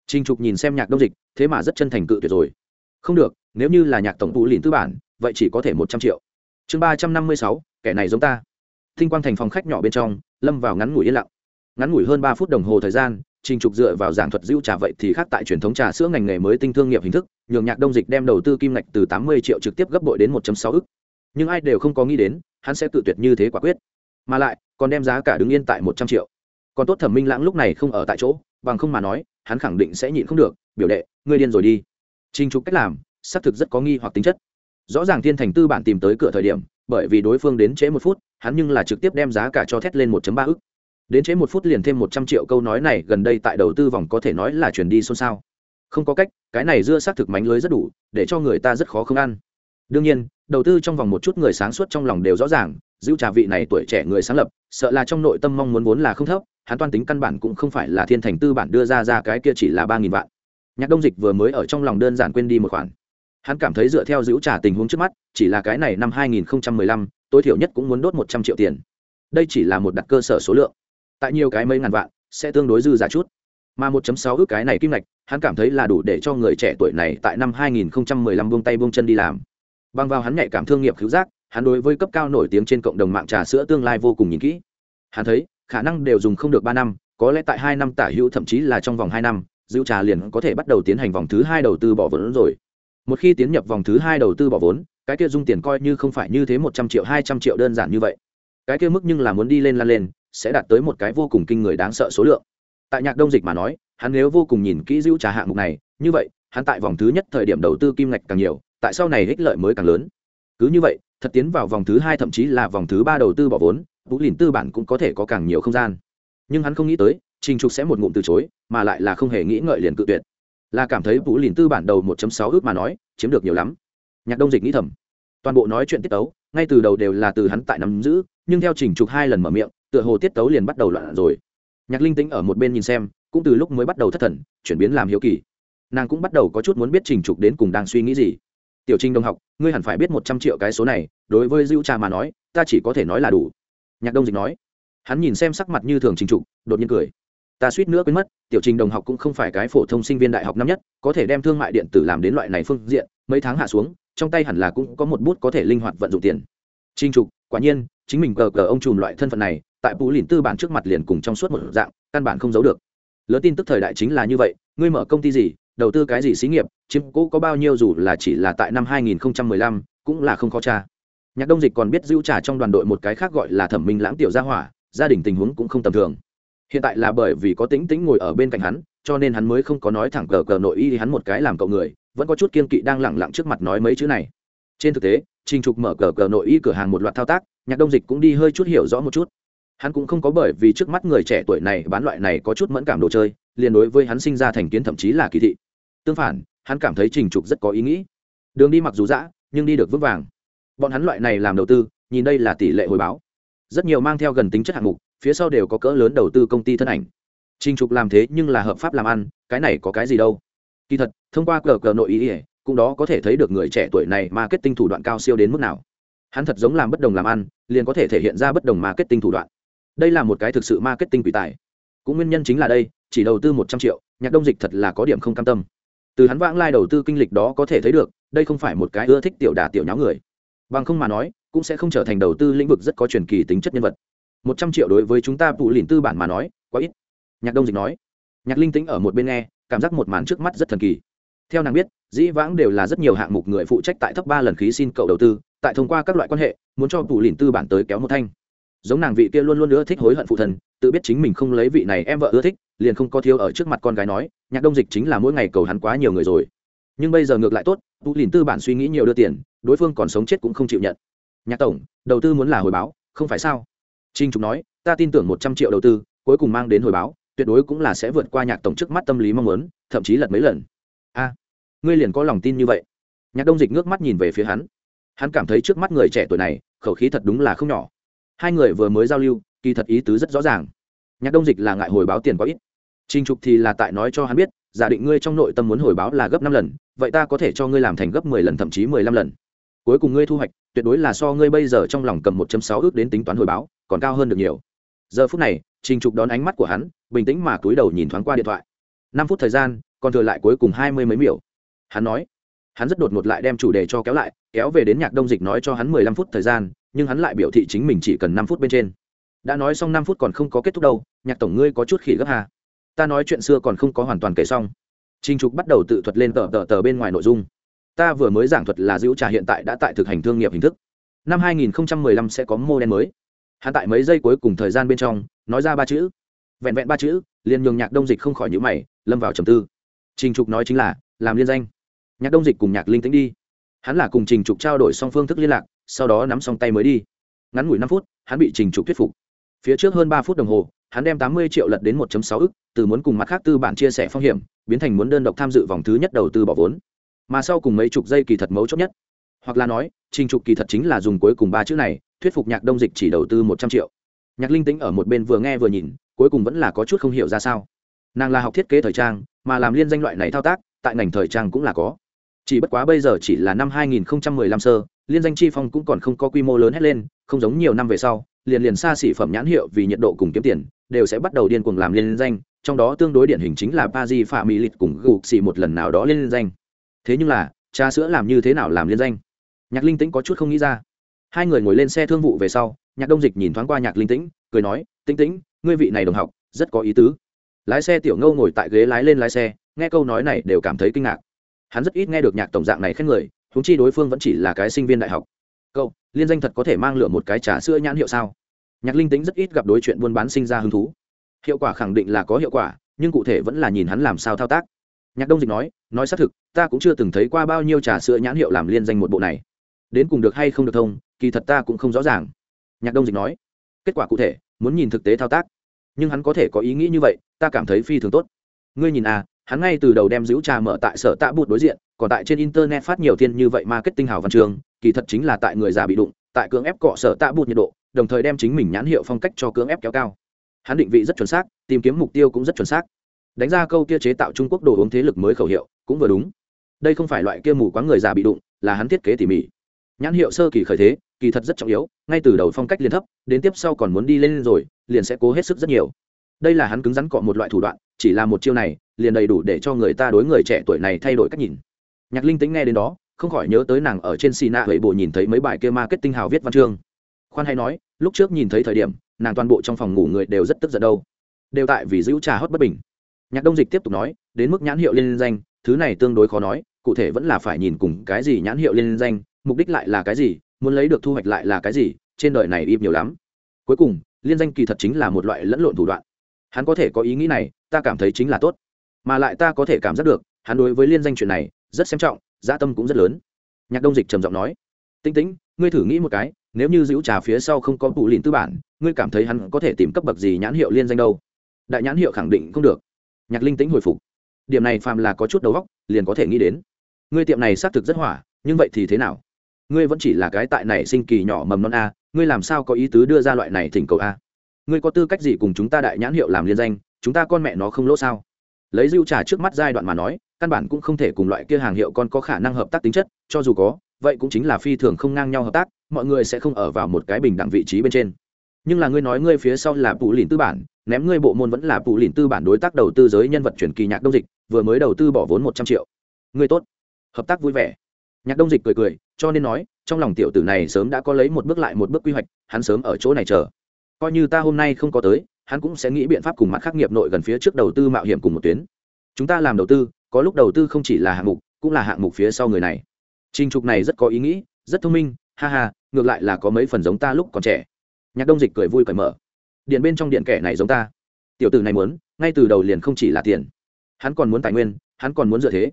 Trình Trục nhìn xem nhạc đông dịch, thế mà rất chân thành cự tuyệt rồi. Không được, nếu như là nhạc tổng tú lìn tư bản, vậy chỉ có thể một trăm triệu. Chương ba trăm năm mươi sáu, kẻ này giống ta. thinh quang thành phòng khách nhỏ bên trong, lâm vào ngắn ngủi yên lặng. Ngắn ngủi hơn ba phút đồng hồ thời gian, Trình Trục dựa vào giảng thuật dữ trà vậy thì khác tại truyền thống trà sữa ngành nghề mới tinh thương nghiệp hình thức, nhường nhạc đông dịch đem đầu tư kim ngạch từ tám mươi triệu trực tiếp gấp bội đến 1 sáu ức. Nhưng ai đều không có nghĩ đến, hắn sẽ tự tuyệt như thế quả quyết. Mà lại, còn đem giá cả đứng yên tại một trăm triệu. Còn tốt Thẩm Minh Lãng lúc này không ở tại chỗ, bằng không mà nói, hắn khẳng định sẽ nhịn không được biểu đệ ngươi điên rồi đi trình trục cách làm xác thực rất có nghi hoặc tính chất rõ ràng thiên thành tư bản tìm tới cửa thời điểm, bởi vì đối phương đến trễ một phút, hắn nhưng là trực tiếp đem giá cả cho thét lên 1 ba ức. Đến trễ một phút liền thêm một trăm triệu câu nói này, gần đây tại đầu tư vòng có thể nói là chuyển đi xôn xao. Không có cách, cái này dưa xác thực mánh lưới rất đủ, để cho người ta rất khó không ăn. Đương nhiên, đầu tư trong vòng một chút người sáng suốt trong lòng đều rõ ràng, giữ trà vị này tuổi trẻ người sáng lập, sợ là trong nội tâm mong muốn vốn là không thấp, hắn toan tính căn bản cũng không phải là thiên thành tư bản đưa ra ra cái kia chỉ là ba nghìn vạn. Nhạc đông dịch vừa mới ở trong lòng đơn giản quên đi một khoản hắn cảm thấy dựa theo giữ trả tình huống trước mắt chỉ là cái này năm 2015, tối thiểu nhất cũng muốn đốt một trăm triệu tiền. Đây chỉ là một đặt cơ sở số lượng. Tại nhiều cái mấy ngàn vạn sẽ tương đối dư giả chút. Mà 1.6 ước cái này kim ngạch hắn cảm thấy là đủ để cho người trẻ tuổi này tại năm 2015 buông tay buông chân đi làm. Bằng vào hắn nhạy cảm thương nghiệp cứu giác hắn đối với cấp cao nổi tiếng trên cộng đồng mạng trà sữa tương lai vô cùng nhìn kỹ. Hắn thấy khả năng đều dùng không được ba năm có lẽ tại hai năm tả hữu thậm chí là trong vòng hai năm giữ trà liền có thể bắt đầu tiến hành vòng thứ hai đầu tư bỏ vốn rồi một khi tiến nhập vòng thứ hai đầu tư bỏ vốn, cái kia dung tiền coi như không phải như thế một trăm triệu, hai trăm triệu đơn giản như vậy. Cái kia mức nhưng là muốn đi lên lan lên, sẽ đạt tới một cái vô cùng kinh người đáng sợ số lượng. Tại nhạc đông dịch mà nói, hắn nếu vô cùng nhìn kỹ giữ trà hạng mục này, như vậy, hắn tại vòng thứ nhất thời điểm đầu tư kim ngạch càng nhiều, tại sau này ích lợi mới càng lớn. Cứ như vậy, thật tiến vào vòng thứ hai thậm chí là vòng thứ ba đầu tư bỏ vốn, vũ lìn tư bản cũng có thể có càng nhiều không gian. Nhưng hắn không nghĩ tới, trình trục sẽ một ngụm từ chối, mà lại là không hề nghĩ ngợi liền cự tuyệt là cảm thấy vũ lìn tư bản đầu 1.6 ước mà nói, chiếm được nhiều lắm. Nhạc đông dịch nghĩ thầm. Toàn bộ nói chuyện tiết tấu, ngay từ đầu đều là từ hắn tại nắm giữ, nhưng theo trình trục hai lần mở miệng, tựa hồ tiết tấu liền bắt đầu loạn rồi. Nhạc linh tính ở một bên nhìn xem, cũng từ lúc mới bắt đầu thất thần, chuyển biến làm hiếu kỳ. Nàng cũng bắt đầu có chút muốn biết trình trục đến cùng đang suy nghĩ gì. Tiểu trình đồng học, ngươi hẳn phải biết một trăm triệu cái số này, đối với dữ trà mà nói, ta chỉ có thể nói là đủ. Nhạc đông dịch nói. Hắn nhìn xem sắc mặt như thường trình trục, đột nhiên cười ta suýt nữa quên mất tiểu trình đồng học cũng không phải cái phổ thông sinh viên đại học năm nhất có thể đem thương mại điện tử làm đến loại này phương diện mấy tháng hạ xuống trong tay hẳn là cũng có một bút có thể linh hoạt vận dụng tiền. Trình trục quả nhiên chính mình cờ cờ ông trùm loại thân phận này tại bù lìn tư bản trước mặt liền cùng trong suốt một dạng căn bản không giấu được. Lớn tin tức thời đại chính là như vậy ngươi mở công ty gì đầu tư cái gì xí nghiệp chiếm cũ có bao nhiêu dù là chỉ là tại năm 2015, cũng là không khó tra. Nhạc đông dịch còn biết giữ trả trong đoàn đội một cái khác gọi là thẩm minh lãng tiểu gia hỏa gia đình tình huống cũng không tầm thường hiện tại là bởi vì có tính tính ngồi ở bên cạnh hắn, cho nên hắn mới không có nói thẳng cờ cờ nội y hắn một cái làm cậu người, vẫn có chút kiên kỵ đang lẳng lặng trước mặt nói mấy chữ này. Trên thực tế, trình trục mở cờ cờ nội y cửa hàng một loạt thao tác, nhạc đông dịch cũng đi hơi chút hiểu rõ một chút. Hắn cũng không có bởi vì trước mắt người trẻ tuổi này bán loại này có chút mẫn cảm đồ chơi, liền đối với hắn sinh ra thành kiến thậm chí là kỳ thị. Tương phản, hắn cảm thấy trình trục rất có ý nghĩ. Đường đi mặc dù dã, nhưng đi được vững vàng. Bọn hắn loại này làm đầu tư, nhìn đây là tỷ lệ hồi báo rất nhiều mang theo gần tính chất hạng mục, phía sau đều có cỡ lớn đầu tư công ty thân ảnh. Trình trục làm thế nhưng là hợp pháp làm ăn, cái này có cái gì đâu. Kỳ thật, thông qua cờ cờ nội ý ỉa cũng đó có thể thấy được người trẻ tuổi này marketing thủ đoạn cao siêu đến mức nào. Hắn thật giống làm bất đồng làm ăn, liền có thể thể hiện ra bất đồng marketing thủ đoạn. Đây là một cái thực sự marketing quỷ tài. Cũng nguyên nhân chính là đây, chỉ đầu tư một trăm triệu, nhạc đông dịch thật là có điểm không cam tâm. Từ hắn vãng lai đầu tư kinh lịch đó có thể thấy được, đây không phải một cái ưa thích tiểu đà tiểu nháo người. Bằng không mà nói cũng sẽ không trở thành đầu tư lĩnh vực rất có truyền kỳ tính chất nhân vật. Một trăm triệu đối với chúng ta phụ lìn tư bản mà nói, quá ít. Nhạc đông dịch nói. Nhạc linh tính ở một bên nghe, cảm giác một màn trước mắt rất thần kỳ. Theo nàng biết, dĩ vãng đều là rất nhiều hạng mục người phụ trách tại thấp ba lần khí xin cậu đầu tư, tại thông qua các loại quan hệ, muốn cho phụ lìn tư bản tới kéo một thanh. Giống nàng vị kia luôn luôn ưa thích hối hận phụ thần, tự biết chính mình không lấy vị này em vợ ưa thích, liền không có thiếu ở trước mặt con gái nói, nhạc đông dịch chính là mỗi ngày cầu hắn quá nhiều người rồi. Nhưng bây giờ ngược lại tốt tu lìn tư bản suy nghĩ nhiều đưa tiền, đối phương còn sống chết cũng không chịu nhận nhạc tổng, đầu tư muốn là hồi báo, không phải sao? Trinh trục nói, ta tin tưởng một trăm triệu đầu tư, cuối cùng mang đến hồi báo, tuyệt đối cũng là sẽ vượt qua nhạc tổng trước mắt tâm lý mong muốn, thậm chí lật mấy lần. A, ngươi liền có lòng tin như vậy? Nhạc đông dịch ngước mắt nhìn về phía hắn. Hắn cảm thấy trước mắt người trẻ tuổi này, khẩu khí thật đúng là không nhỏ. Hai người vừa mới giao lưu, kỳ thật ý tứ rất rõ ràng. Nhạc đông dịch là ngại hồi báo tiền có ít. Trinh trục thì là tại nói cho hắn biết, giả định ngươi trong nội tâm muốn hồi báo là gấp năm lần, vậy ta có thể cho ngươi làm thành gấp mười lần, thậm chí mười lăm lần cuối cùng ngươi thu hoạch, tuyệt đối là so ngươi bây giờ trong lòng cầm một sáu ước đến tính toán hồi báo, còn cao hơn được nhiều. Giờ phút này, trình trục đón ánh mắt của hắn, bình tĩnh mà cúi đầu nhìn thoáng qua điện thoại. Năm phút thời gian, còn thừa lại cuối cùng hai mươi mấy miểu. Hắn nói, hắn rất đột ngột lại đem chủ đề cho kéo lại, kéo về đến nhạc đông dịch nói cho hắn mười lăm phút thời gian, nhưng hắn lại biểu thị chính mình chỉ cần năm phút bên trên. Đã nói xong năm phút còn không có kết thúc đâu, nhạc tổng ngươi có chút khỉ gấp hà. Ta nói chuyện xưa còn không có hoàn toàn kể xong. Trình Trục bắt đầu tự thuật lên tờ tờ tờ bên ngoài nội dung. Ta vừa mới giảng thuật là dữ Trà hiện tại đã tại thực hành thương nghiệp hình thức. Năm 2015 sẽ có mô đen mới. Hắn tại mấy giây cuối cùng thời gian bên trong, nói ra ba chữ. Vẹn vẹn ba chữ, liền nhường Nhạc Đông Dịch không khỏi nhữ mày, lâm vào trầm tư. Trình Trục nói chính là, làm liên danh. Nhạc Đông Dịch cùng Nhạc Linh Tĩnh đi. Hắn là cùng Trình Trục trao đổi song phương thức liên lạc, sau đó nắm song tay mới đi. Ngắn ngủi năm phút, hắn bị Trình Trục thuyết phục. Phía trước hơn ba phút đồng hồ, hắn đem tám mươi triệu lật đến 1.6 ức, từ muốn cùng mặt khác tư bản chia sẻ phong hiểm, biến thành muốn đơn độc tham dự vòng thứ nhất đầu tư bỏ vốn mà sau cùng mấy chục giây kỳ thật mấu chốt nhất. Hoặc là nói, trình trục kỳ thật chính là dùng cuối cùng ba chữ này, thuyết phục nhạc đông dịch chỉ đầu tư một trăm triệu. Nhạc linh tính ở một bên vừa nghe vừa nhìn, cuối cùng vẫn là có chút không hiểu ra sao. Nàng là học thiết kế thời trang, mà làm liên danh loại này thao tác, tại ngành thời trang cũng là có. Chỉ bất quá bây giờ chỉ là năm 2015 sơ, liên danh chi phong cũng còn không có quy mô lớn hết lên, không giống nhiều năm về sau, liền liền xa xỉ phẩm nhãn hiệu vì nhiệt độ cùng kiếm tiền, đều sẽ bắt đầu điên cuồng làm liên danh, trong đó tương đối điển hình chính là Paris Phạm Mỹ Lịch cùng gục xì một lần nào đó liên danh thế nhưng là, trà sữa làm như thế nào làm liên danh? Nhạc linh tĩnh có chút không nghĩ ra. Hai người ngồi lên xe thương vụ về sau, nhạc đông dịch nhìn thoáng qua nhạc linh tĩnh, cười nói, tĩnh tĩnh, ngươi vị này đồng học, rất có ý tứ. Lái xe tiểu ngâu ngồi tại ghế lái lên lái xe, nghe câu nói này đều cảm thấy kinh ngạc. Hắn rất ít nghe được nhạc tổng dạng này khen người thúng chi đối phương vẫn chỉ là cái sinh viên đại học. Câu liên danh thật có thể mang lửa một cái trà sữa nhãn hiệu sao? Nhạc linh tính rất ít gặp đối chuyện buôn bán sinh ra hứng thú. Hiệu quả khẳng định là có hiệu quả, nhưng cụ thể vẫn là nhìn hắn làm sao thao tác nhạc đông dịch nói nói xác thực, ta cũng chưa từng thấy qua bao nhiêu trà sữa nhãn hiệu làm liên danh một bộ này. Đến cùng được hay không được thông, kỳ thật ta cũng không rõ ràng. Nhạc đông dịch nói, kết quả cụ thể, muốn nhìn thực tế thao tác. Nhưng hắn có thể có ý nghĩ như vậy, ta cảm thấy phi thường tốt. Ngươi nhìn à hắn ngay từ đầu đem giữ trà mở tại sở tạ bụt đối diện, còn tại trên internet phát nhiều thiên như vậy marketing hào văn trường, kỳ thật chính là tại người già bị đụng, tại cưỡng ép cọ sở tạ bụt nhiệt độ, đồng thời đem chính mình nhãn hiệu phong cách cho cưỡng ép kéo cao. Hắn định vị rất chuẩn xác, tìm kiếm mục tiêu cũng rất chuẩn xác đánh ra câu kia chế tạo trung quốc đồ uống thế lực mới khẩu hiệu, cũng vừa đúng. Đây không phải loại kia mù quáng người già bị đụng, là hắn thiết kế tỉ mỉ. Nhãn hiệu sơ kỳ khởi thế, kỳ thật rất trọng yếu, ngay từ đầu phong cách liền thấp, đến tiếp sau còn muốn đi lên rồi, liền sẽ cố hết sức rất nhiều. Đây là hắn cứng rắn cọ một loại thủ đoạn, chỉ là một chiêu này, liền đầy đủ để cho người ta đối người trẻ tuổi này thay đổi cách nhìn. Nhạc linh tính nghe đến đó, không khỏi nhớ tới nàng ở trên xì nạ huệ bộ nhìn thấy mấy bài kia marketing hào viết văn chương. Khoan hay nói, lúc trước nhìn thấy thời điểm, nàng toàn bộ trong phòng ngủ người đều rất tức giận đâu. Đều tại vì giữ trà hót bất bình nhạc đông dịch tiếp tục nói, đến mức nhãn hiệu liên danh, thứ này tương đối khó nói, cụ thể vẫn là phải nhìn cùng cái gì nhãn hiệu liên danh, mục đích lại là cái gì, muốn lấy được thu hoạch lại là cái gì, trên đời này im nhiều lắm. Cuối cùng, liên danh kỳ thật chính là một loại lẫn lộn thủ đoạn. Hắn có thể có ý nghĩ này, ta cảm thấy chính là tốt. Mà lại ta có thể cảm giác được, hắn đối với liên danh chuyện này, rất xem trọng gia tâm cũng rất lớn. Nhạc đông dịch trầm giọng nói tinh tĩnh, ngươi thử nghĩ một cái, nếu như giữ trà phía sau không có tủ lìn tư bản, ngươi cảm thấy hắn có thể tìm cấp bậc gì nhãn hiệu liên danh đâu? Đại nhãn hiệu khẳng định không được nhạc linh tĩnh hồi phục. Điểm này phàm là có chút đầu óc, liền có thể nghĩ đến. Ngươi tiệm này xác thực rất hỏa, nhưng vậy thì thế nào? Ngươi vẫn chỉ là cái tại này sinh kỳ nhỏ mầm non a, ngươi làm sao có ý tứ đưa ra loại này thỉnh cầu a? Ngươi có tư cách gì cùng chúng ta đại nhãn hiệu làm liên danh, chúng ta con mẹ nó không lỗ sao? Lấy rượu trà trước mắt giai đoạn mà nói, căn bản cũng không thể cùng loại kia hàng hiệu con có khả năng hợp tác tính chất, cho dù có, vậy cũng chính là phi thường không ngang nhau hợp tác, mọi người sẽ không ở vào một cái bình đẳng vị trí bên trên. Nhưng là ngươi nói ngươi phía sau là phụ lìn tư bản ném ngươi bộ môn vẫn là phụ lìn tư bản đối tác đầu tư giới nhân vật chuyển kỳ nhạc đông dịch, vừa mới đầu tư bỏ vốn một trăm triệu. Ngươi tốt. Hợp tác vui vẻ. Nhạc đông dịch cười cười, cho nên nói, trong lòng tiểu tử này sớm đã có lấy một bước lại một bước quy hoạch, hắn sớm ở chỗ này chờ. Coi như ta hôm nay không có tới, hắn cũng sẽ nghĩ biện pháp cùng mặt khắc nghiệp nội gần phía trước đầu tư mạo hiểm cùng một tuyến. Chúng ta làm đầu tư, có lúc đầu tư không chỉ là hạng mục, cũng là hạng mục phía sau người này. Trình trục này rất có ý nghĩ, rất thông minh, ha ha, ngược lại là có mấy phần giống ta lúc còn trẻ. Nhạc đông dịch cười vui cởi mở điện bên trong điện kẻ này giống ta. Tiểu tử này muốn, ngay từ đầu liền không chỉ là tiền. Hắn còn muốn tài nguyên, hắn còn muốn dựa thế.